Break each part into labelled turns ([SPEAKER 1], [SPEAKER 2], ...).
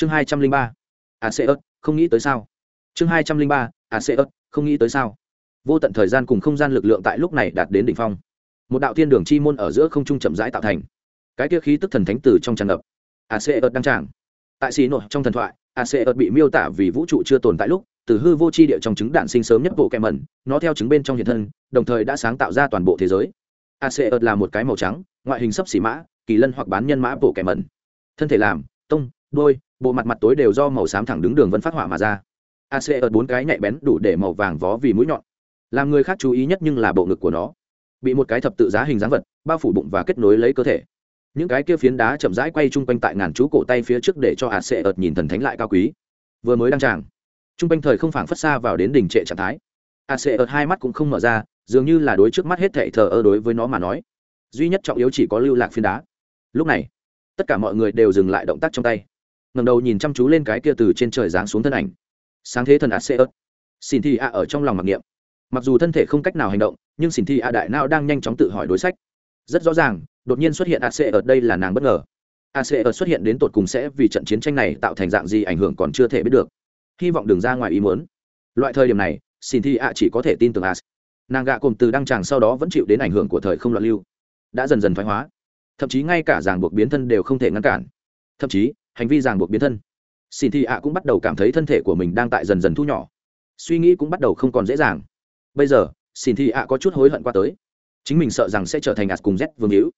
[SPEAKER 1] chương hai trăm linh ba. À aseus không nghĩ tới sao. Chương hai trăm linh ba à aseus không nghĩ tới sao. Vô tận thời gian cùng không gian lực lượng tại lúc này đạt đến đỉnh phong. Một đạo thiên đường chi môn ở giữa không trung chậm rãi tạo thành. Cái kia khí tức thần thánh từ trong tràn ngập. À aseus đăng tràng. Tại xì nội trong thần thoại aseus bị miêu tả vì vũ trụ chưa tồn tại lúc, từ hư vô c h i địa trong trứng đạn sinh sớm nhất bộ kẹ mẩn, nó theo trứng bên trong hiện thân, đồng thời đã sáng tạo ra toàn bộ thế giới. Aseus là một cái màu trắng, ngoại hình sấp xỉ mã, kỳ lân hoặc bán nhân mã bộ kẹ mẩn. Thân thể làm, tông đôi, bộ mặt mặt tối đều do màu xám thẳng đứng đường vân phát họa mà ra. Aseus bốn cái nhạy bén đủ để màu vàng vó vì mũi nhọn. Làm người khác chú ý nhất nhưng là bộ ngực của nó. Bị một cái thập tự giá hình dáng vật, bao phủ bụng và kết nối lấy cơ thể. Những cái kia phiến đá chậm rãi quay chung quanh tại ngàn chú cổ tay phía trước để cho hạt sệ ợt nhìn thần thánh lại cao quý. Vừa mới đăng tràng, chung quanh thời không phảng phất xa vào đến đỉnh trệ trạng thái. Hạt sệ ợt hai mắt cũng không mở ra, dường như là đối trước mắt hết thệ thờ ơ đối với nó mà nói. Duy nhất trọng yếu chỉ có lưu lạc phiến đá. Lúc này, tất cả mọi người đều dừng lại động tác trong tay ngầm đầu nhìn chăm chú lên cái kia từ trên trời giáng xuống thân ảnh. Sáng thế thần ạt sệ ớt. xin thi a ở trong lòng mặc niệm. Mặc dù thân thể không cách nào hành động, nhưng xin thi a đại nao đang nhanh chóng tự hỏi đối sách. Rất rõ ràng, đột nhiên xuất hiện ac ở đây là nàng bất ngờ. Ac ở xuất hiện đến tột cùng sẽ vì trận chiến tranh này tạo thành dạng gì ảnh hưởng còn chưa thể biết được. Hy vọng đừng ra ngoài ý muốn. Loại thời điểm này, xin thi a chỉ có thể tin tưởng as nàng gạ cồm từ đăng tràng sau đó vẫn chịu đến ảnh hưởng của thời không loạn lưu. Đã dần dần thoái hóa. Thậm chí ngay cả ràng buộc biến thân đều không thể ngăn cản. Thậm chí hành vi ràng buộc biến thân. Xin Thị a cũng bắt đầu cảm thấy thân thể của mình đang tại dần dần thu nhỏ. Suy nghĩ cũng bắt đầu không còn dễ dàng. Bây giờ, xin Thị a có chút hối hận qua tới. Chính mình sợ rằng sẽ trở thành ạt cùng z vương hữu.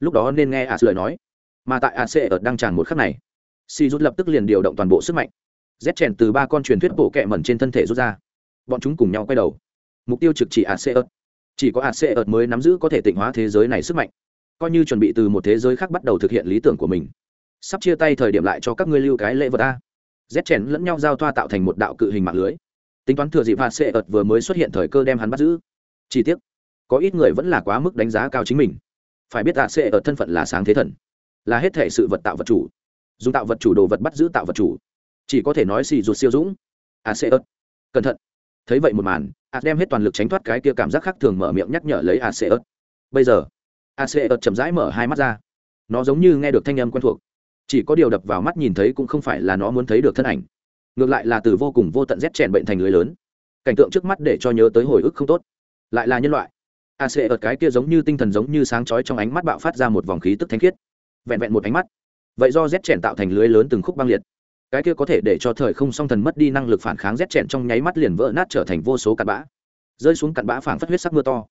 [SPEAKER 1] Lúc đó nên nghe ạt lời nói. Mà tại ac ở đang tràn một khắc này si rút lập tức liền điều động toàn bộ sức mạnh. Z chèn từ ba con truyền thuyết bộ kẹ mẩn trên thân thể rút ra. Bọn chúng cùng nhau quay đầu. Mục tiêu trực chỉ ac ớt chỉ có ac ớt mới nắm giữ có thể tịnh hóa thế giới này sức mạnh. Coi như chuẩn bị từ một thế giới khác bắt đầu thực hiện lý tưởng của mình sắp chia tay thời điểm lại cho các ngươi lưu cái lễ vật a. Rét chèn lẫn nhau giao thoa tạo thành một đạo cự hình mạng lưới. Tính toán thừa dịp sệ ợt vừa mới xuất hiện thời cơ đem hắn bắt giữ. Chi tiết có ít người vẫn là quá mức đánh giá cao chính mình. Phải biết ạ sệ ợt thân phận là sáng thế thần, là hết thể sự vật tạo vật chủ. Dùng tạo vật chủ đồ vật bắt giữ tạo vật chủ. Chỉ có thể nói xì ruột siêu dũng. Ạ sệ ợt, cẩn thận. Thấy vậy một màn ạ đem hết toàn lực tránh thoát cái kia cảm giác khác thường mở miệng nhắc nhở lấy ạ sệ ợt. Bây giờ ạ sệ ợt chậm rãi mở hai mắt ra. Nó giống như nghe được thanh âm quen thuộc chỉ có điều đập vào mắt nhìn thấy cũng không phải là nó muốn thấy được thân ảnh. Ngược lại là từ vô cùng vô tận rét chèn bệnh thành lưới lớn. Cảnh tượng trước mắt để cho nhớ tới hồi ức không tốt. Lại là nhân loại. A sệ ở cái kia giống như tinh thần giống như sáng chói trong ánh mắt bạo phát ra một vòng khí tức thanh khiết. Vẹn vẹn một ánh mắt. Vậy do rét chèn tạo thành lưới lớn từng khúc băng liệt. Cái kia có thể để cho thời không song thần mất đi năng lực phản kháng rét chèn trong nháy mắt liền vỡ nát trở thành vô số cặn bã. Rơi xuống cặn bã phảng phất huyết sắc mưa to.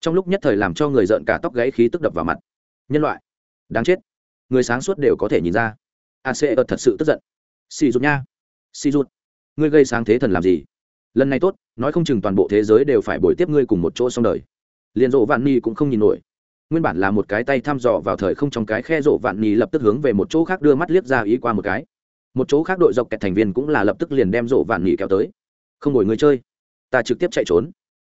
[SPEAKER 1] Trong lúc nhất thời làm cho người rợn cả tóc gáy khí tức đập vào mặt. Nhân loại. Đáng chết người sáng suốt đều có thể nhìn ra. A c thật sự tức giận. Xì rụt nha. Xì rụt. Ngươi gây sáng thế thần làm gì? Lần này tốt, nói không chừng toàn bộ thế giới đều phải bồi tiếp ngươi cùng một chỗ xong đời. Liền rộ vạn ni cũng không nhìn nổi. Nguyên bản là một cái tay thăm dò vào thời không trong cái khe rộ vạn ni lập tức hướng về một chỗ khác đưa mắt liếc ra ý qua một cái. Một chỗ khác đội dọc kẹt thành viên cũng là lập tức liền đem rộ vạn ni kéo tới. Không ngồi người chơi. Ta trực tiếp chạy trốn.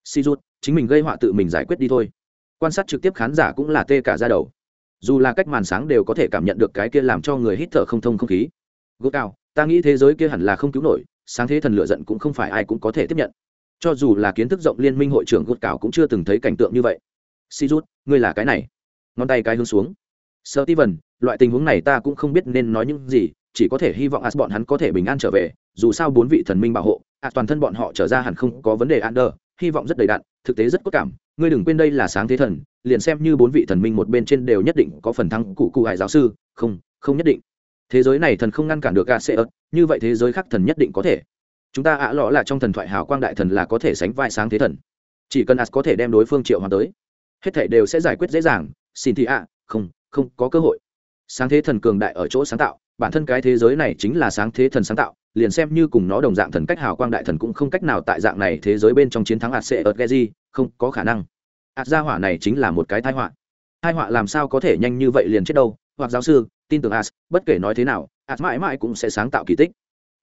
[SPEAKER 1] Si rút chính mình gây họa tự mình giải quyết đi thôi. Quan sát trực tiếp khán giả cũng là tê cả ra đầu dù là cách màn sáng đều có thể cảm nhận được cái kia làm cho người hít thở không thông không khí. Gỗ cao ta nghĩ thế giới kia hẳn là không cứu nổi, sáng thế thần lựa giận cũng không phải ai cũng có thể tiếp nhận. Cho dù là kiến thức rộng liên minh hội trưởng gút cào cũng chưa từng thấy cảnh tượng như vậy. Si rút, ngươi là cái này. Ngón tay cái hướng xuống. Sợ ti vần loại tình huống này ta cũng không biết nên nói những gì, chỉ có thể hy vọng as bọn hắn có thể bình an trở về, dù sao bốn vị thần minh bảo hộ, as toàn thân bọn họ trở ra hẳn không có vấn đề an hy vọng rất đầy đặn, thực tế rất cốt cảm, ngươi đừng quên đây là sáng thế thần liền xem như bốn vị thần minh một bên trên đều nhất định có phần thắng cụ cụ hải giáo sư, không không nhất định. Thế giới này thần không ngăn cản được gà sẽ ớt như vậy thế giới khác thần nhất định có thể. Chúng ta ạ lõ là trong thần thoại hào quang đại thần là có thể sánh vai sáng thế thần. Chỉ cần as có thể đem đối phương triệu hoàng tới, hết thể đều sẽ giải quyết dễ dàng. Xin thì ạ, không không có cơ hội. Sáng thế thần cường đại ở chỗ sáng tạo, bản thân cái thế giới này chính là sáng thế thần sáng tạo, liền xem như cùng nó đồng dạng thần cách hào quang đại thần cũng không cách nào tại dạng này thế giới bên trong chiến thắng ạt sệ ợt geji không có khả năng ạt gia hỏa này chính là một cái thai họa. Thai họa làm sao có thể nhanh như vậy liền chết đâu? Hoặc giáo sư, tin tưởng as, bất kể nói thế nào, as mãi mãi cũng sẽ sáng tạo kỳ tích.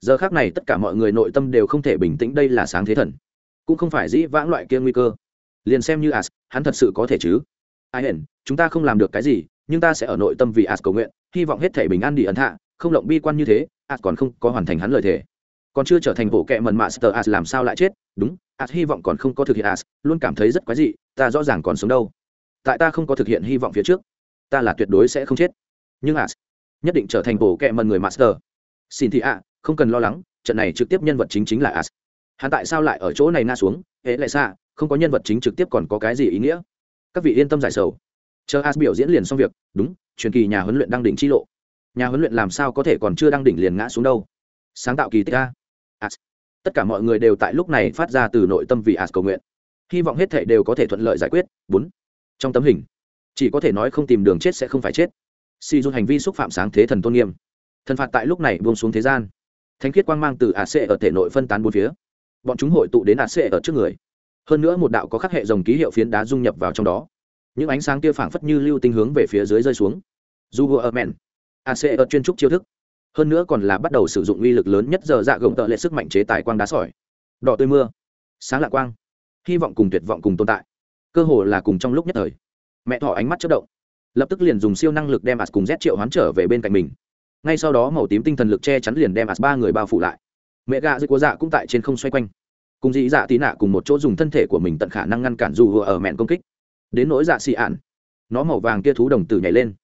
[SPEAKER 1] Giờ khác này tất cả mọi người nội tâm đều không thể bình tĩnh đây là sáng thế thần. Cũng không phải dĩ vãng loại kia nguy cơ. Liền xem như as, hắn thật sự có thể chứ? Ai hển chúng ta không làm được cái gì, nhưng ta sẽ ở nội tâm vì as cầu nguyện, hy vọng hết thể bình an đi ấn hạ, không lộng bi quan như thế, as còn không có hoàn thành hắn lời thề. Còn chưa trở thành bộ kệ mần master as làm sao lại chết? Đúng, as hy vọng còn không có thực hiện as, luôn cảm thấy rất quái dị ta rõ ràng còn sống đâu. Tại ta không có thực hiện hy vọng phía trước, ta là tuyệt đối sẽ không chết. Nhưng as nhất định trở thành bộ kẹ mần người master. Xin thị ạ, không cần lo lắng, trận này trực tiếp nhân vật chính chính là as hắn tại sao lại ở chỗ này na xuống? Hễ lại xa không có nhân vật chính trực tiếp còn có cái gì ý nghĩa? Các vị yên tâm giải sầu. Chờ as biểu diễn liền xong việc, đúng, truyền kỳ nhà huấn luyện đang đỉnh chi lộ. Nhà huấn luyện làm sao có thể còn chưa đang đỉnh liền ngã xuống đâu? Sáng tạo kỳ tích a. As tất cả mọi người đều tại lúc này phát ra từ nội tâm vì as cầu nguyện hy vọng hết thể đều có thể thuận lợi giải quyết. Bốn. Trong tấm hình, chỉ có thể nói không tìm đường chết sẽ không phải chết. Si dun hành vi xúc phạm sáng thế thần tôn nghiêm. Thần phạt tại lúc này buông xuống thế gian. Thánh khiết quang mang từ ả xệ ở thể nội phân tán bốn phía. Bọn chúng hội tụ đến ả xệ ở trước người. Hơn nữa một đạo có khắc hệ dòng ký hiệu phiến đá dung nhập vào trong đó. Những ánh sáng kia phảng phất như lưu tinh hướng về phía dưới rơi xuống. Dù vừa ở mẹn ả xệ ở chuyên trúc chiêu thức. Hơn nữa còn là bắt đầu sử dụng uy lực lớn nhất giờ dạ gồng tợ lệ sức mạnh chế tài quang đá sỏi. Đỏ tươi mưa, sáng lạ quang hy vọng cùng tuyệt vọng cùng tồn tại. Cơ hồ là cùng trong lúc nhất thời. Mẹ thỏ ánh mắt chất động. Lập tức liền dùng siêu năng lực đem ạt cùng z triệu hoán trở về bên cạnh mình. Ngay sau đó màu tím tinh thần lực che chắn liền đem ạt ba người bao phủ lại. Mẹ gạ dưới của dạ cũng tại trên không xoay quanh. Cùng dị dạ tí nạ cùng một chỗ dùng thân thể của mình tận khả năng ngăn cản dù ở mẹn công kích. Đến nỗi dạ xị ạn. Nó màu vàng kia thú đồng tử nhảy lên.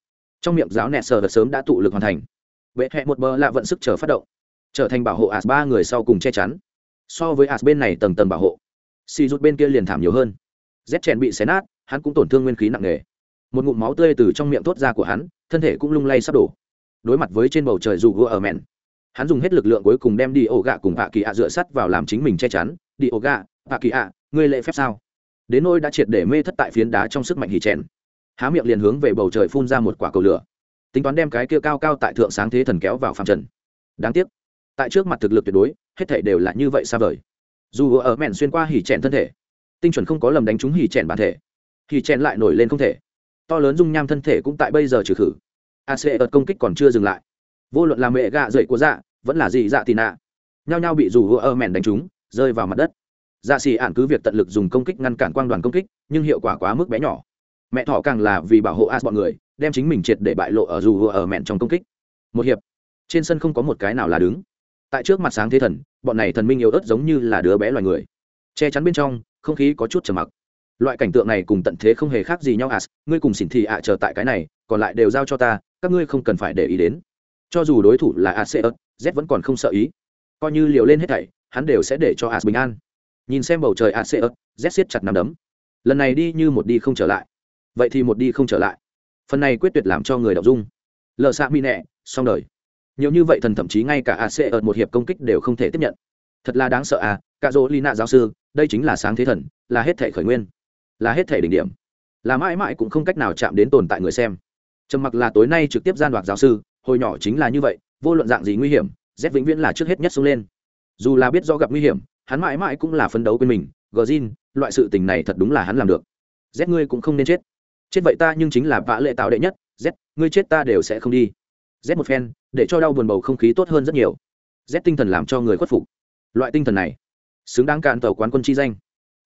[SPEAKER 1] Trong miệng giáo nẹt sờ và sớm đã tụ lực hoàn thành. Vệ hẹ một bờ lạ vận sức chờ phát động. Trở thành bảo hộ ạt ba người sau cùng che chắn. So với ạt bên này tầng tầng bảo hộ xì rút bên kia liền thảm nhiều hơn. Rét chèn bị xé nát, hắn cũng tổn thương nguyên khí nặng nề. Một ngụm máu tươi từ trong miệng thốt ra của hắn, thân thể cũng lung lay sắp đổ. Đối mặt với trên bầu trời dù vua ở mẹn, hắn dùng hết lực lượng cuối cùng đem đi ổ gạ cùng hạ kỳ ạ dựa sắt vào làm chính mình che chắn. Đi ổ gạ hạ kỳ ạ, ngươi lệ phép sao? Đến nôi đã triệt để mê thất tại phiến đá trong sức mạnh hì chèn. Há miệng liền hướng về bầu trời phun ra một quả cầu lửa. Tính toán đem cái kia cao cao tại thượng sáng thế thần kéo vào phạm trần. Đáng tiếc, tại trước mặt thực lực tuyệt đối, hết thể đều là như vậy xa vời dù ở mẹn xuyên qua hỉ chèn thân thể, tinh chuẩn không có lầm đánh trúng hỉ chèn bản thể. Hỉ chèn lại nổi lên không thể. To lớn dung nham thân thể cũng tại bây giờ trừ khử. Ac ợt công kích còn chưa dừng lại. Vô luận là mẹ gạ dậy của dạ vẫn là gì dạ tì nạ, nhao nhao bị dù ở mẹn đánh trúng, rơi vào mặt đất. Dạ xì ạn cứ việc tận lực dùng công kích ngăn cản quang đoàn công kích, nhưng hiệu quả quá mức bé nhỏ. Mẹ thỏ càng là vì bảo hộ as bọn người, đem chính mình triệt để bại lộ ở dù ở mẹn trong công kích. Một hiệp, trên sân không có một cái nào là đứng tại trước mặt sáng thế thần, bọn này thần minh yếu ớt giống như là đứa bé loài người. Che chắn bên trong, không khí có chút trầm mặc. Loại cảnh tượng này cùng tận thế không hề khác gì nhau, as, ngươi cùng xỉn thị ạ chờ tại cái này, còn lại đều giao cho ta, các ngươi không cần phải để ý đến. Cho dù đối thủ là as z vẫn còn không sợ ý. Coi như liều lên hết thảy, hắn đều sẽ để cho as bình an. Nhìn xem bầu trời as z siết chặt nằm đấm. Lần này đi như một đi không trở lại. Vậy thì một đi không trở lại. Phần này quyết tuyệt làm cho người đọc dung. Lờ xạ mi nẹ xong đời nhiều như vậy thần thậm chí ngay cả ac ở một hiệp công kích đều không thể tiếp nhận. Thật là đáng sợ à cả dỗ lina giáo sư, đây chính là sáng thế thần, là hết thể khởi nguyên, là hết thể đỉnh điểm. Là mãi mãi cũng không cách nào chạm đến tồn tại người xem. Trầm mặc là tối nay trực tiếp gian đoạt giáo sư, hồi nhỏ chính là như vậy, vô luận dạng gì nguy hiểm, z vĩnh viễn là trước hết nhất xuống lên. Dù là biết do gặp nguy hiểm, hắn mãi mãi cũng là phấn đấu quên mình, gờ zin loại sự tình này thật đúng là hắn làm được. Z ngươi cũng không nên chết. Chết vậy ta nhưng chính là vã lệ tạo đệ nhất, z, ngươi chết ta đều sẽ không đi z một phen, để cho đau buồn bầu không khí tốt hơn rất nhiều. z tinh thần làm cho người khuất phục. loại tinh thần này, xứng đáng cạn tàu quán quân chi danh.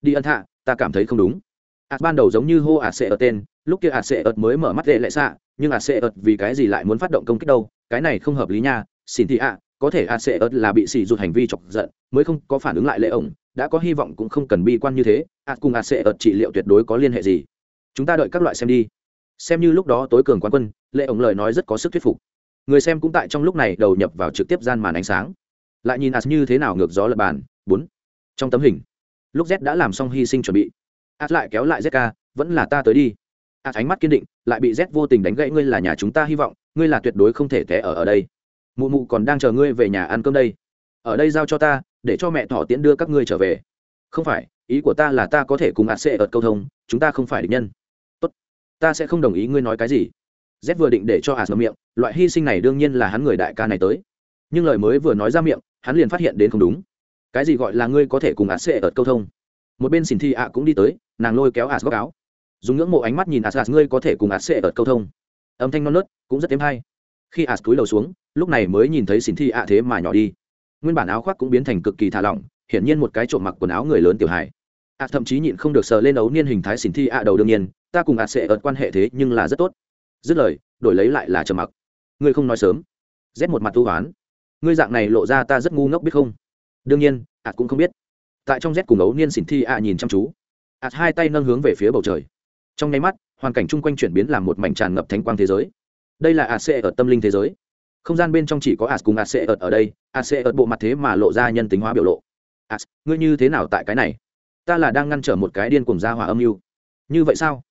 [SPEAKER 1] đi ân hạ, ta cảm thấy không đúng. ạt ban đầu giống như hô ạt sệ ở tên, lúc kia ạt sệ ợt mới mở mắt lệ lệ xạ, nhưng ạt sệ ợt vì cái gì lại muốn phát động công kích đâu, cái này không hợp lý nha. xin thị ạ, có thể ạt sệ ợt là bị xỉ rụt hành vi chọc giận, mới không có phản ứng lại lệ ổng, đã có hy vọng cũng không cần bi quan như thế. ạt cùng ạt sệ ợt trị liệu tuyệt đối có liên hệ gì? chúng ta đợi các loại xem đi. xem như lúc đó tối cường quán quân, lệ ổng lời nói rất có sức thuyết phục người xem cũng tại trong lúc này đầu nhập vào trực tiếp gian màn ánh sáng. Lại nhìn as như thế nào ngược gió lập bàn, bốn. Trong tấm hình, lúc z đã làm xong hy sinh chuẩn bị. As lại kéo lại zk vẫn là ta tới đi. As ánh mắt kiên định, lại bị z vô tình đánh gãy, ngươi là nhà chúng ta hy vọng, ngươi là tuyệt đối không thể té ở ở đây. Mụ mụ còn đang chờ ngươi về nhà ăn cơm đây. Ở đây giao cho ta, để cho mẹ thỏ tiễn đưa các ngươi trở về. Không phải, ý của ta là ta có thể cùng ạt xệ ợt câu thông, chúng ta không phải địch nhân. Tốt, ta sẽ không đồng ý ngươi nói cái gì z vừa định để cho ạt ngậm miệng, loại hy sinh này đương nhiên là hắn người đại ca này tới. Nhưng lời mới vừa nói ra miệng, hắn liền phát hiện đến không đúng. Cái gì gọi là ngươi có thể cùng ạt sẽ ở câu thông? Một bên xin thi ạ cũng đi tới, nàng lôi kéo ạt góc áo. Dùng ngưỡng mộ ánh mắt nhìn ạt ngươi có thể cùng ạt sẽ ở câu thông. Âm thanh non nớt, cũng rất thêm hay. Khi ạt cúi đầu xuống, lúc này mới nhìn thấy xin thi ạ thế mà nhỏ đi. Nguyên bản áo khoác cũng biến thành cực kỳ thả lỏng, hiển nhiên một cái trộm mặc quần áo người lớn tiểu hài. Ạt thậm chí nhịn không được sờ lên ấu niên hình thái xỉn thi ạ đầu đương nhiên, ta cùng ạt sẽ ợt quan hệ thế nhưng là rất tốt dứt lời, đổi lấy lại là trầm mặc. Ngươi không nói sớm. Rét một mặt tu hoán ngươi dạng này lộ ra ta rất ngu ngốc biết không? Đương nhiên ạt cũng không biết. Tại trong rét cùng ấu niên xỉn thi ạ nhìn chăm chú. Ạt hai tay nâng hướng về phía bầu trời. Trong nháy mắt, hoàn cảnh chung quanh chuyển biến làm một mảnh tràn ngập thánh quang thế giới. Đây là ạt sẽ ở tâm linh thế giới. Không gian bên trong chỉ có as cùng as sẽ ở ở đây as sẽ ở bộ mặt thế mà lộ ra nhân tính hóa biểu lộ. As ngươi như thế nào tại cái này? Ta là đang ngăn trở một cái điên cùng ra hỏa âm mưu. Như vậy sao?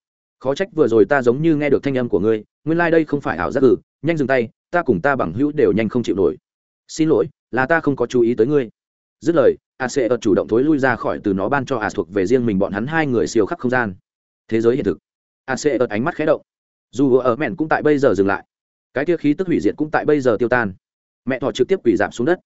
[SPEAKER 1] Khó trách vừa rồi ta giống như nghe được thanh âm của ngươi, nguyên lai、like、đây không phải ảo giác cử nhanh dừng tay, ta cùng ta bằng hữu đều nhanh không chịu nổi. Xin lỗi, là ta không có chú ý tới ngươi. Dứt lời, a sẽ ợt chủ động thối lui ra khỏi từ nó ban cho a thuộc về riêng mình bọn hắn hai người siêu khắc không gian. Thế giới hiện thực. A sẽ ợt ánh mắt khé động. Dù ở mẹn cũng tại bây giờ dừng lại. Cái tia khí tức hủy diệt cũng tại bây giờ tiêu tan. Mẹ thọ trực tiếp quỷ giảm xuống đất.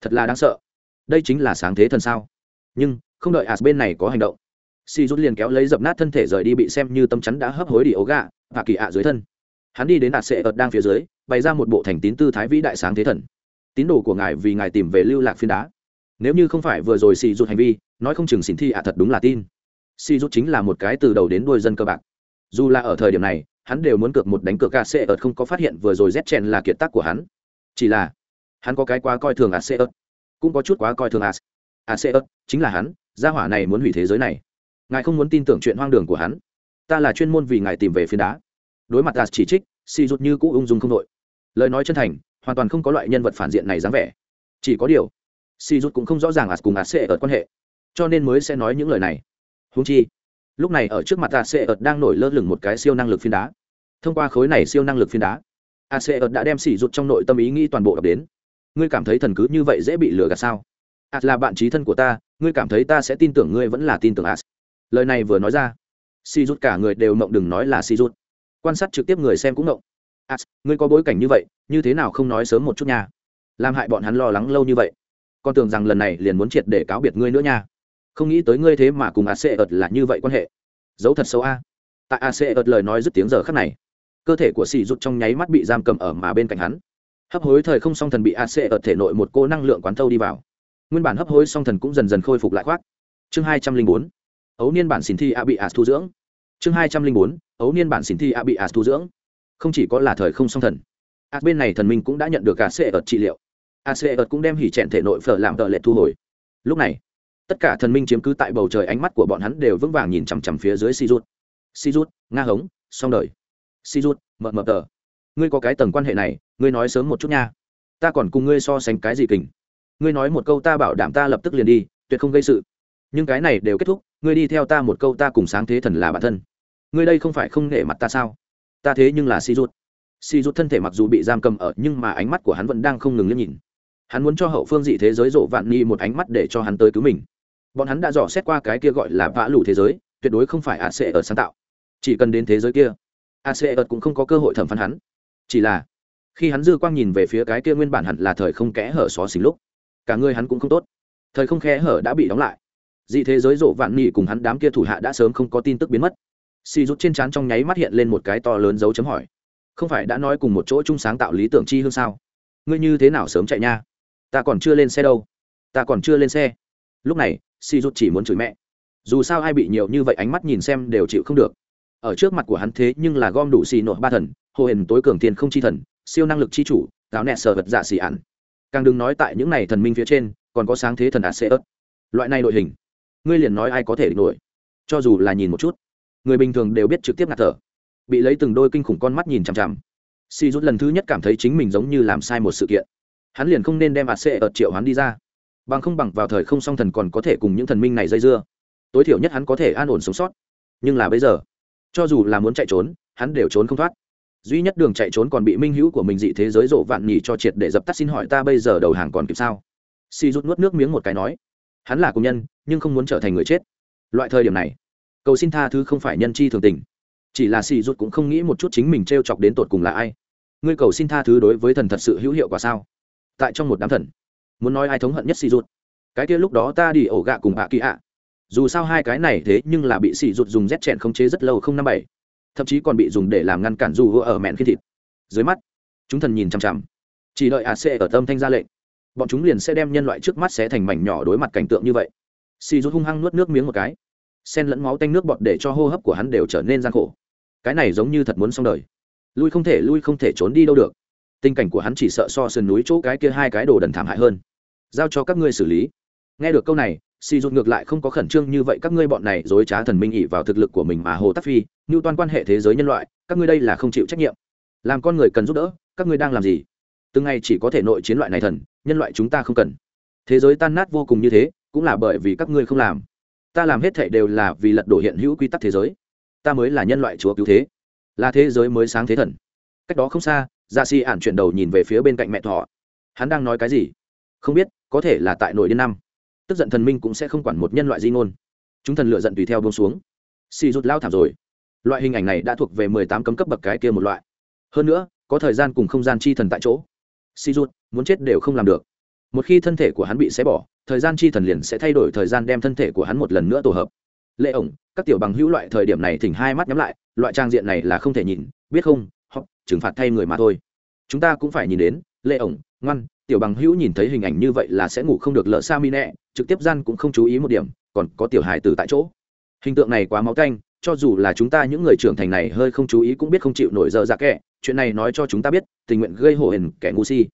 [SPEAKER 1] Thật là đáng sợ. Đây chính là sáng thế thần sao. Nhưng, không đợi a bên này có hành động si rút liền kéo lấy dập nát thân thể rời đi bị xem như tâm chắn đã hấp hối đi ố gà, và kỳ ạ dưới thân. Hắn đi đến đạt sệ ợt đang phía dưới, bày ra một bộ thành tín tư thái vĩ đại sáng thế thần. Tín đồ của ngài vì ngài tìm về lưu lạc phiên đá. Nếu như không phải vừa rồi xì rút hành vi, nói không chừng xin thi ạ thật đúng là tin. Xì rút chính là một cái từ đầu đến đuôi dân cơ bạc. Dù là ở thời điểm này, hắn đều muốn cược một đánh cược a c ợt không có phát hiện vừa rồi z chen là kiệt tác của hắn. Chỉ là, hắn có cái quá coi thường a c ợt, cũng có chút quá coi thường a a ợt, chính là hắn, gia hỏa này muốn hủy thế giới này ngài không muốn tin tưởng chuyện hoang đường của hắn. Ta là chuyên môn vì ngài tìm về phiến đá. Đối mặt as chỉ trích si rút như cũ ung dung không đội. Lời nói chân thành, hoàn toàn không có loại nhân vật phản diện này dáng vẻ. Chỉ có điều si rút cũng không rõ ràng ạt cùng ạt sẽ ở quan hệ. Cho nên mới sẽ nói những lời này. Húng chi, lúc này ở trước mặt Ase ở đang nổi lơ lửng một cái siêu năng lực phiến đá. Thông qua khối này siêu năng lực phiến đá Ase ở đã đem si rút trong nội tâm ý nghĩ toàn bộ đọc đến. Ngươi cảm thấy thần cứ như vậy dễ bị lừa gạt sao? Ạt là bạn trí thân của ta, ngươi cảm thấy ta sẽ tin tưởng ngươi vẫn là tin tưởng ạt lời này vừa nói ra si rút cả người đều mộng đừng nói là si rút quan sát trực tiếp người xem cũng mộng as à, ngươi có bối cảnh như vậy, như thế nào không nói sớm một chút nha? Làm hại bọn hắn lo lắng lâu như vậy. Con tưởng rằng lần này liền muốn triệt để cáo biệt ngươi nữa nha. Không nghĩ tới ngươi thế mà cùng a c ợt là như vậy quan hệ. Dấu thật xấu a. Tại a c ợt lời nói dứt tiếng giờ khắc này, cơ thể của sỉ rút trong nháy mắt bị giam cầm ở mà bên cạnh hắn. Hấp hối thời không song thần bị a c ợt thể nội một cô năng lượng quán thâu đi vào. Nguyên bản hấp hối song thần cũng dần dần khôi phục lại khoác. Chương hai trăm linh bốn ấu niên bản xin thi a bị as thu dưỡng. Chương hai trăm linh bốn, ấu niên bản xin thi a bị as thu dưỡng. Không chỉ có là thời không song thần, a bên này thần minh cũng đã nhận được ac ợt trị liệu. A sệ ợt cũng đem hỉ trẹn thể nội phở làm tợ lệ thu hồi. Lúc này, tất cả thần minh chiếm cứ tại bầu trời ánh mắt của bọn hắn đều vững vàng nhìn chằm chằm phía dưới si rút si rút nga hống, xong đời. Si rút mờ mờ tờ. Ngươi có cái tầng quan hệ này, ngươi nói sớm một chút nha. Ta còn cùng ngươi so sánh cái gì kình? Ngươi nói một câu ta bảo đảm ta lập tức liền đi, tuyệt không gây sự. Nhưng cái này đều kết thúc ngươi đi theo ta một câu ta cùng sáng thế thần là bản thân. Ngươi đây không phải không nể mặt ta sao? Ta thế nhưng là si rút. Si rút thân thể mặc dù bị giam cầm ở, nhưng mà ánh mắt của hắn vẫn đang không ngừng liếc nhìn. Hắn muốn cho hậu phương dị thế giới rộ vạn ni một ánh mắt để cho hắn tới cứu mình. Bọn hắn đã dò xét qua cái kia gọi là vã lủ thế giới, tuyệt đối không phải a c ở sáng tạo. Chỉ cần đến thế giới kia, a c ở cũng không có cơ hội thẩm phán hắn. Chỉ là, khi hắn dư quang nhìn về phía cái kia nguyên bản hẳn là thời không kẽ hở xó xính lúc, cả người hắn cũng không tốt. Thời không kẽ hở đã bị đóng lại dị thế giới rộ vạn nỉ cùng hắn đám kia thủ hạ đã sớm không có tin tức biến mất. Xì rút trên trán trong nháy mắt hiện lên một cái to lớn dấu chấm hỏi. Không phải đã nói cùng một chỗ chung sáng tạo lý tưởng chi hương sao? Ngươi như thế nào sớm chạy nha? Ta còn chưa lên xe đâu. Ta còn chưa lên xe. Lúc này si rút chỉ muốn chửi mẹ. Dù sao ai bị nhiều như vậy ánh mắt nhìn xem đều chịu không được. Ở trước mặt của hắn thế nhưng là gom đủ xì nội ba thần, hồ hển tối cường tiền không chi thần, siêu năng lực chi chủ, táo nẹ sở vật dạ xì ản. Càng đừng nói tại những này thần minh phía trên, còn có sáng thế thần ạt xê ớt. Loại này đội hình ngươi liền nói ai có thể địch nổi. Cho dù là nhìn một chút, người bình thường đều biết trực tiếp ngạt thở. Bị lấy từng đôi kinh khủng con mắt nhìn chằm chằm. Si rút lần thứ nhất cảm thấy chính mình giống như làm sai một sự kiện. Hắn liền không nên đem ạt xê ở triệu hắn đi ra. Bằng không bằng vào thời không song thần còn có thể cùng những thần minh này dây dưa. Tối thiểu nhất hắn có thể an ổn sống sót. Nhưng là bây giờ, cho dù là muốn chạy trốn, hắn đều trốn không thoát. Duy nhất đường chạy trốn còn bị minh hữu của mình dị thế giới rộ vạn nhỉ cho triệt để dập tắt xin hỏi ta bây giờ đầu hàng còn kịp sao? Si rút nuốt nước miếng một cái nói. Hắn là công nhân nhưng không muốn trở thành người chết. Loại thời điểm này, cầu xin tha thứ không phải nhân chi thường tình. Chỉ là si rút cũng không nghĩ một chút chính mình t r e o chọc đến tột cùng là ai. Ngươi cầu xin tha thứ đối với thần thật sự hữu hiệu quả sao? Tại trong một đám thần, muốn nói ai thống hận nhất xì rút cái kia lúc đó ta đi ổ gạ cùng ạ kỳ ạ. Dù sao hai cái này thế nhưng là bị xì rút dùng rét chèn khống chế rất lâu không năm bảy. Thậm chí còn bị dùng để làm ngăn cản dù ở mẹn khi thịt. Dưới mắt, chúng thần nhìn chằm chằm. Chỉ đợi ạ xê ở tâm thanh ra lệnh. Bọn chúng liền sẽ đem nhân loại trước mắt sẽ thành mảnh nhỏ đối mặt cảnh tượng như vậy xì rút hung hăng nuốt nước miếng một cái. Sen lẫn máu tanh nước bọt để cho hô hấp của hắn đều trở nên gian khổ. Cái này giống như thật muốn xong đời. Lui không thể, lui không thể trốn đi đâu được. Tình cảnh của hắn chỉ sợ so sườn núi chỗ cái kia hai cái đồ đần thảm hại hơn. Giao cho các ngươi xử lý. Nghe được câu này, xì rút ngược lại không có khẩn trương như vậy, các ngươi bọn này dối trá thần minh ỉ vào thực lực của mình mà hồ tắc phi như toàn quan hệ thế giới nhân loại, các ngươi đây là không chịu trách nhiệm. Làm con người cần giúp đỡ, các ngươi đang làm gì? Từng ngày chỉ có thể nội chiến loại này thần, nhân loại chúng ta không cần. Thế giới tan nát vô cùng như thế cũng là bởi vì các ngươi không làm. Ta làm hết thệ đều là vì lật đổ hiện hữu quy tắc thế giới. Ta mới là nhân loại chúa cứu thế. Là thế giới mới sáng thế thần. Cách đó không xa dạ xì ản chuyển đầu nhìn về phía bên cạnh mẹ thọ hắn đang nói cái gì? Không biết, có thể là tại nội điên năm. Tức giận thần minh cũng sẽ không quản một nhân loại di ngôn. Chúng thần lựa giận tùy theo bông xuống. Xì rút lao thảm rồi. Loại hình ảnh này đã thuộc về mười tám cấm cấp bậc cái kia một loại. Hơn nữa, có thời gian cùng không gian chi thần tại chỗ. Xì rút muốn chết đều không làm được. Một khi thân thể của hắn bị xé bỏ thời gian chi thần liền sẽ thay đổi thời gian đem thân thể của hắn một lần nữa tổ hợp. Lệ ổng, các tiểu bằng hữu loại thời điểm này thỉnh hai mắt nhắm lại, loại trang diện này là không thể nhìn, biết không? Hoặc trừng phạt thay người mà thôi. Chúng ta cũng phải nhìn đến, lệ ổng, ngoan, tiểu bằng hữu nhìn thấy hình ảnh như vậy là sẽ ngủ không được lỡ xa mi nẹ, trực tiếp gian cũng không chú ý một điểm, còn có tiểu hài từ tại chỗ. Hình tượng này quá máu canh, cho dù là chúng ta những người trưởng thành này hơi không chú ý cũng biết không chịu nổi giờ ra kẻ chuyện này nói cho chúng ta biết, tình nguyện gây hổ hển kẻ ngu si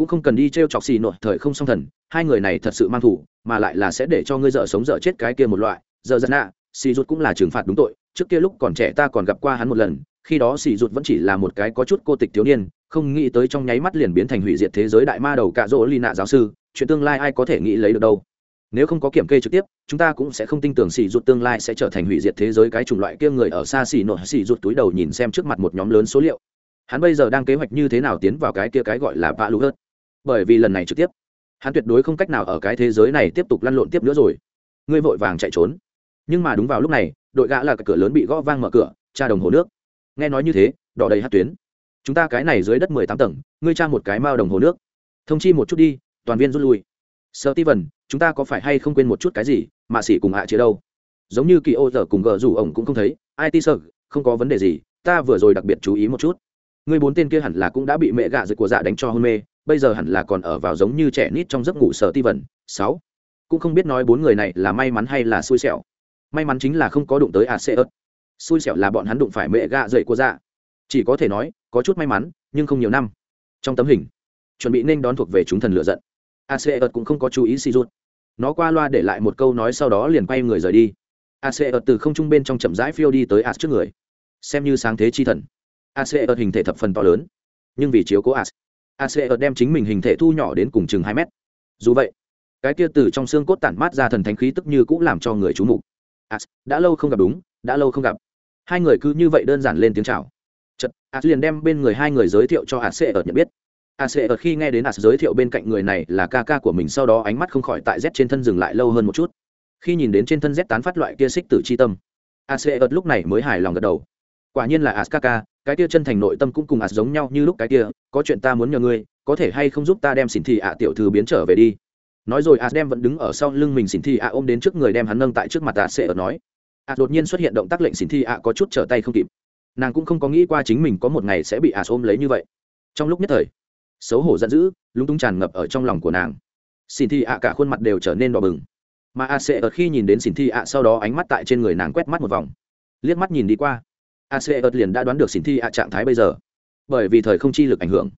[SPEAKER 1] cũng không cần đi t r e o chọc xì nội, thời không song thần, hai người này thật sự mang thủ, mà lại là sẽ để cho ngươi dở sống dở chết cái kia một loại. Giờ dần ạ xì rút cũng là trừng phạt đúng tội, trước kia lúc còn trẻ ta còn gặp qua hắn một lần, khi đó xì rút vẫn chỉ là một cái có chút cô tịch thiếu niên, không nghĩ tới trong nháy mắt liền biến thành hủy diệt thế giới đại ma đầu cạ rỗ ly nạ giáo sư, chuyện tương lai ai có thể nghĩ lấy được đâu. Nếu không có kiểm kê trực tiếp, chúng ta cũng sẽ không tin tưởng xì rụt tương lai sẽ trở thành hủy diệt thế giới cái chủng loại kia người ở xa xì nội. Xì rụt túi đầu nhìn xem trước mặt một nhóm lớn số liệu. Hắn bây giờ đang kế hoạch như thế nào tiến vào cái kia cái gọi là vạ lũ hớt? Bởi vì lần này trực tiếp, hắn tuyệt đối không cách nào ở cái thế giới này tiếp tục lăn lộn tiếp nữa rồi. Ngươi vội vàng chạy trốn. Nhưng mà đúng vào lúc này, đội gã là cái cửa lớn bị gõ vang mở cửa, tra đồng hồ nước. Nghe nói như thế, đỏ đầy hát tuyến. Chúng ta cái này dưới đất mười tám tầng, ngươi cha một cái mao đồng hồ nước. Thông chi một chút đi, toàn viên rút lui. Sợ ti vần chúng ta có phải hay không quên một chút cái gì mà xỉ cùng hạ chế đâu? Giống như kỳ ô giờ cùng gờ rủ ổng cũng không thấy, ai ti sợ, không có vấn đề gì, ta vừa rồi đặc biệt chú ý một chút. Người bốn tên kia hẳn là cũng đã bị mẹ gạ dịch của dạ đánh cho hôn mê bây giờ hẳn là còn ở vào giống như trẻ nít trong giấc ngủ sở ti vần, sáu. Cũng không biết nói bốn người này là may mắn hay là xui xẻo. May mắn chính là không có đụng tới a c ớt. Xui xẻo là bọn hắn đụng phải mẹ gạ dậy của dạ. Chỉ có thể nói, có chút may mắn, nhưng không nhiều năm. Trong tấm hình, chuẩn bị nên đón thuộc về chúng thần lựa giận. A c ớt cũng không có chú ý si rút nó qua loa để lại một câu nói sau đó liền quay người rời đi. A c ớt từ không trung bên trong chậm rãi phiêu đi tới a trước người. Xem như sáng thế chi thần. A c ớt hình thể thập phần to lớn, nhưng vì chiếu cố as a c đem chính mình hình thể thu nhỏ đến cùng chừng hai mét. Dù vậy, cái kia từ trong xương cốt tản mát ra thần thánh khí tức như cũng làm cho người chú mục. As đã lâu không gặp đúng, đã lâu không gặp. Hai người cứ như vậy đơn giản lên tiếng chào. Chật as liền đem bên người hai người giới thiệu cho a nhận biết. A ở khi nghe đến as giới thiệu bên cạnh người này là ca ca của mình, sau đó ánh mắt không khỏi tại z trên thân dừng lại lâu hơn một chút. Khi nhìn đến trên thân z tán phát loại kia xích tử chi tâm, a ở lúc này mới hài lòng gật đầu. Quả nhiên là as ca ca cái kia chân thành nội tâm cũng cùng as giống nhau như lúc cái kia, có chuyện ta muốn nhờ ngươi, có thể hay không giúp ta đem xỉn thị ạ tiểu thư biến trở về đi. Nói rồi as đem vẫn đứng ở sau lưng mình xỉn thị ạ ôm đến trước người đem hắn nâng tại trước mặt as ở nói. Ạt đột nhiên xuất hiện động tác lệnh xỉn thị ạ có chút trở tay không kịp. Nàng cũng không có nghĩ qua chính mình có một ngày sẽ bị ạt ôm lấy như vậy. Trong lúc nhất thời, xấu hổ giận dữ, lúng túng tràn ngập ở trong lòng của nàng. Xỉn thị ạ cả khuôn mặt đều trở nên đỏ bừng. Mà ạt sệ ở khi nhìn đến xỉn thị ạ sau đó ánh mắt tại trên người nàng quét mắt một vòng. Liếc mắt nhìn đi qua a liền đã đoán được xin thi ạ trạng thái bây giờ, bởi vì thời không chi lực ảnh hưởng.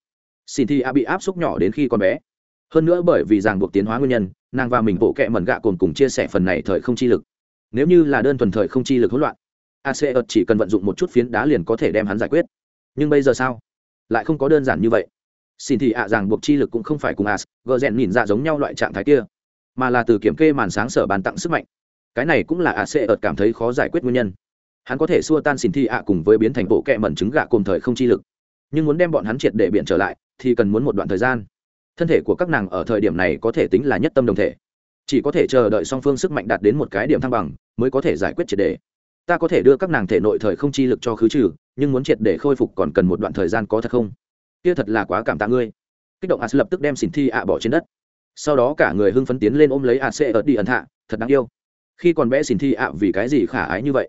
[SPEAKER 1] Xin thi bị áp xúc nhỏ đến khi còn bé. Hơn nữa bởi vì ràng buộc tiến hóa nguyên nhân, nàng và mình bộ kệ mẩn gạ cồn cùng chia sẻ phần này thời không chi lực. Nếu như là đơn thuần thời không chi lực hỗn loạn, a chỉ cần vận dụng một chút phiến đá liền có thể đem hắn giải quyết. Nhưng bây giờ sao? Lại không có đơn giản như vậy. Xin thì ạ ràng buộc chi lực cũng không phải cùng as gỡ rèn nhìn ra giống nhau loại trạng thái kia, mà là từ kiểm kê màn sáng sở bàn tặng sức mạnh. Cái này cũng là a cảm thấy khó giải quyết nguyên nhân hắn có thể xua tan xin thi ạ cùng với biến thành bộ kẹ mẩn trứng gạ cùng thời không chi lực. Nhưng muốn đem bọn hắn triệt để biện trở lại, thì cần muốn một đoạn thời gian. Thân thể của các nàng ở thời điểm này có thể tính là nhất tâm đồng thể. Chỉ có thể chờ đợi song phương sức mạnh đạt đến một cái điểm thăng bằng, mới có thể giải quyết triệt để ta có thể đưa các nàng thể nội thời không chi lực cho khứ trừ, nhưng muốn triệt để khôi phục còn cần một đoạn thời gian có thật không? Kia thật là quá cảm tạ ngươi. Kích động as lập tức đem xỉn thi ạ bỏ trên đất. Sau đó cả người hưng phấn tiến lên ôm lấy a c ở đi ẩn hạ, thật đáng yêu. Khi còn bé xỉn thi ạ vì cái gì khả ái như vậy?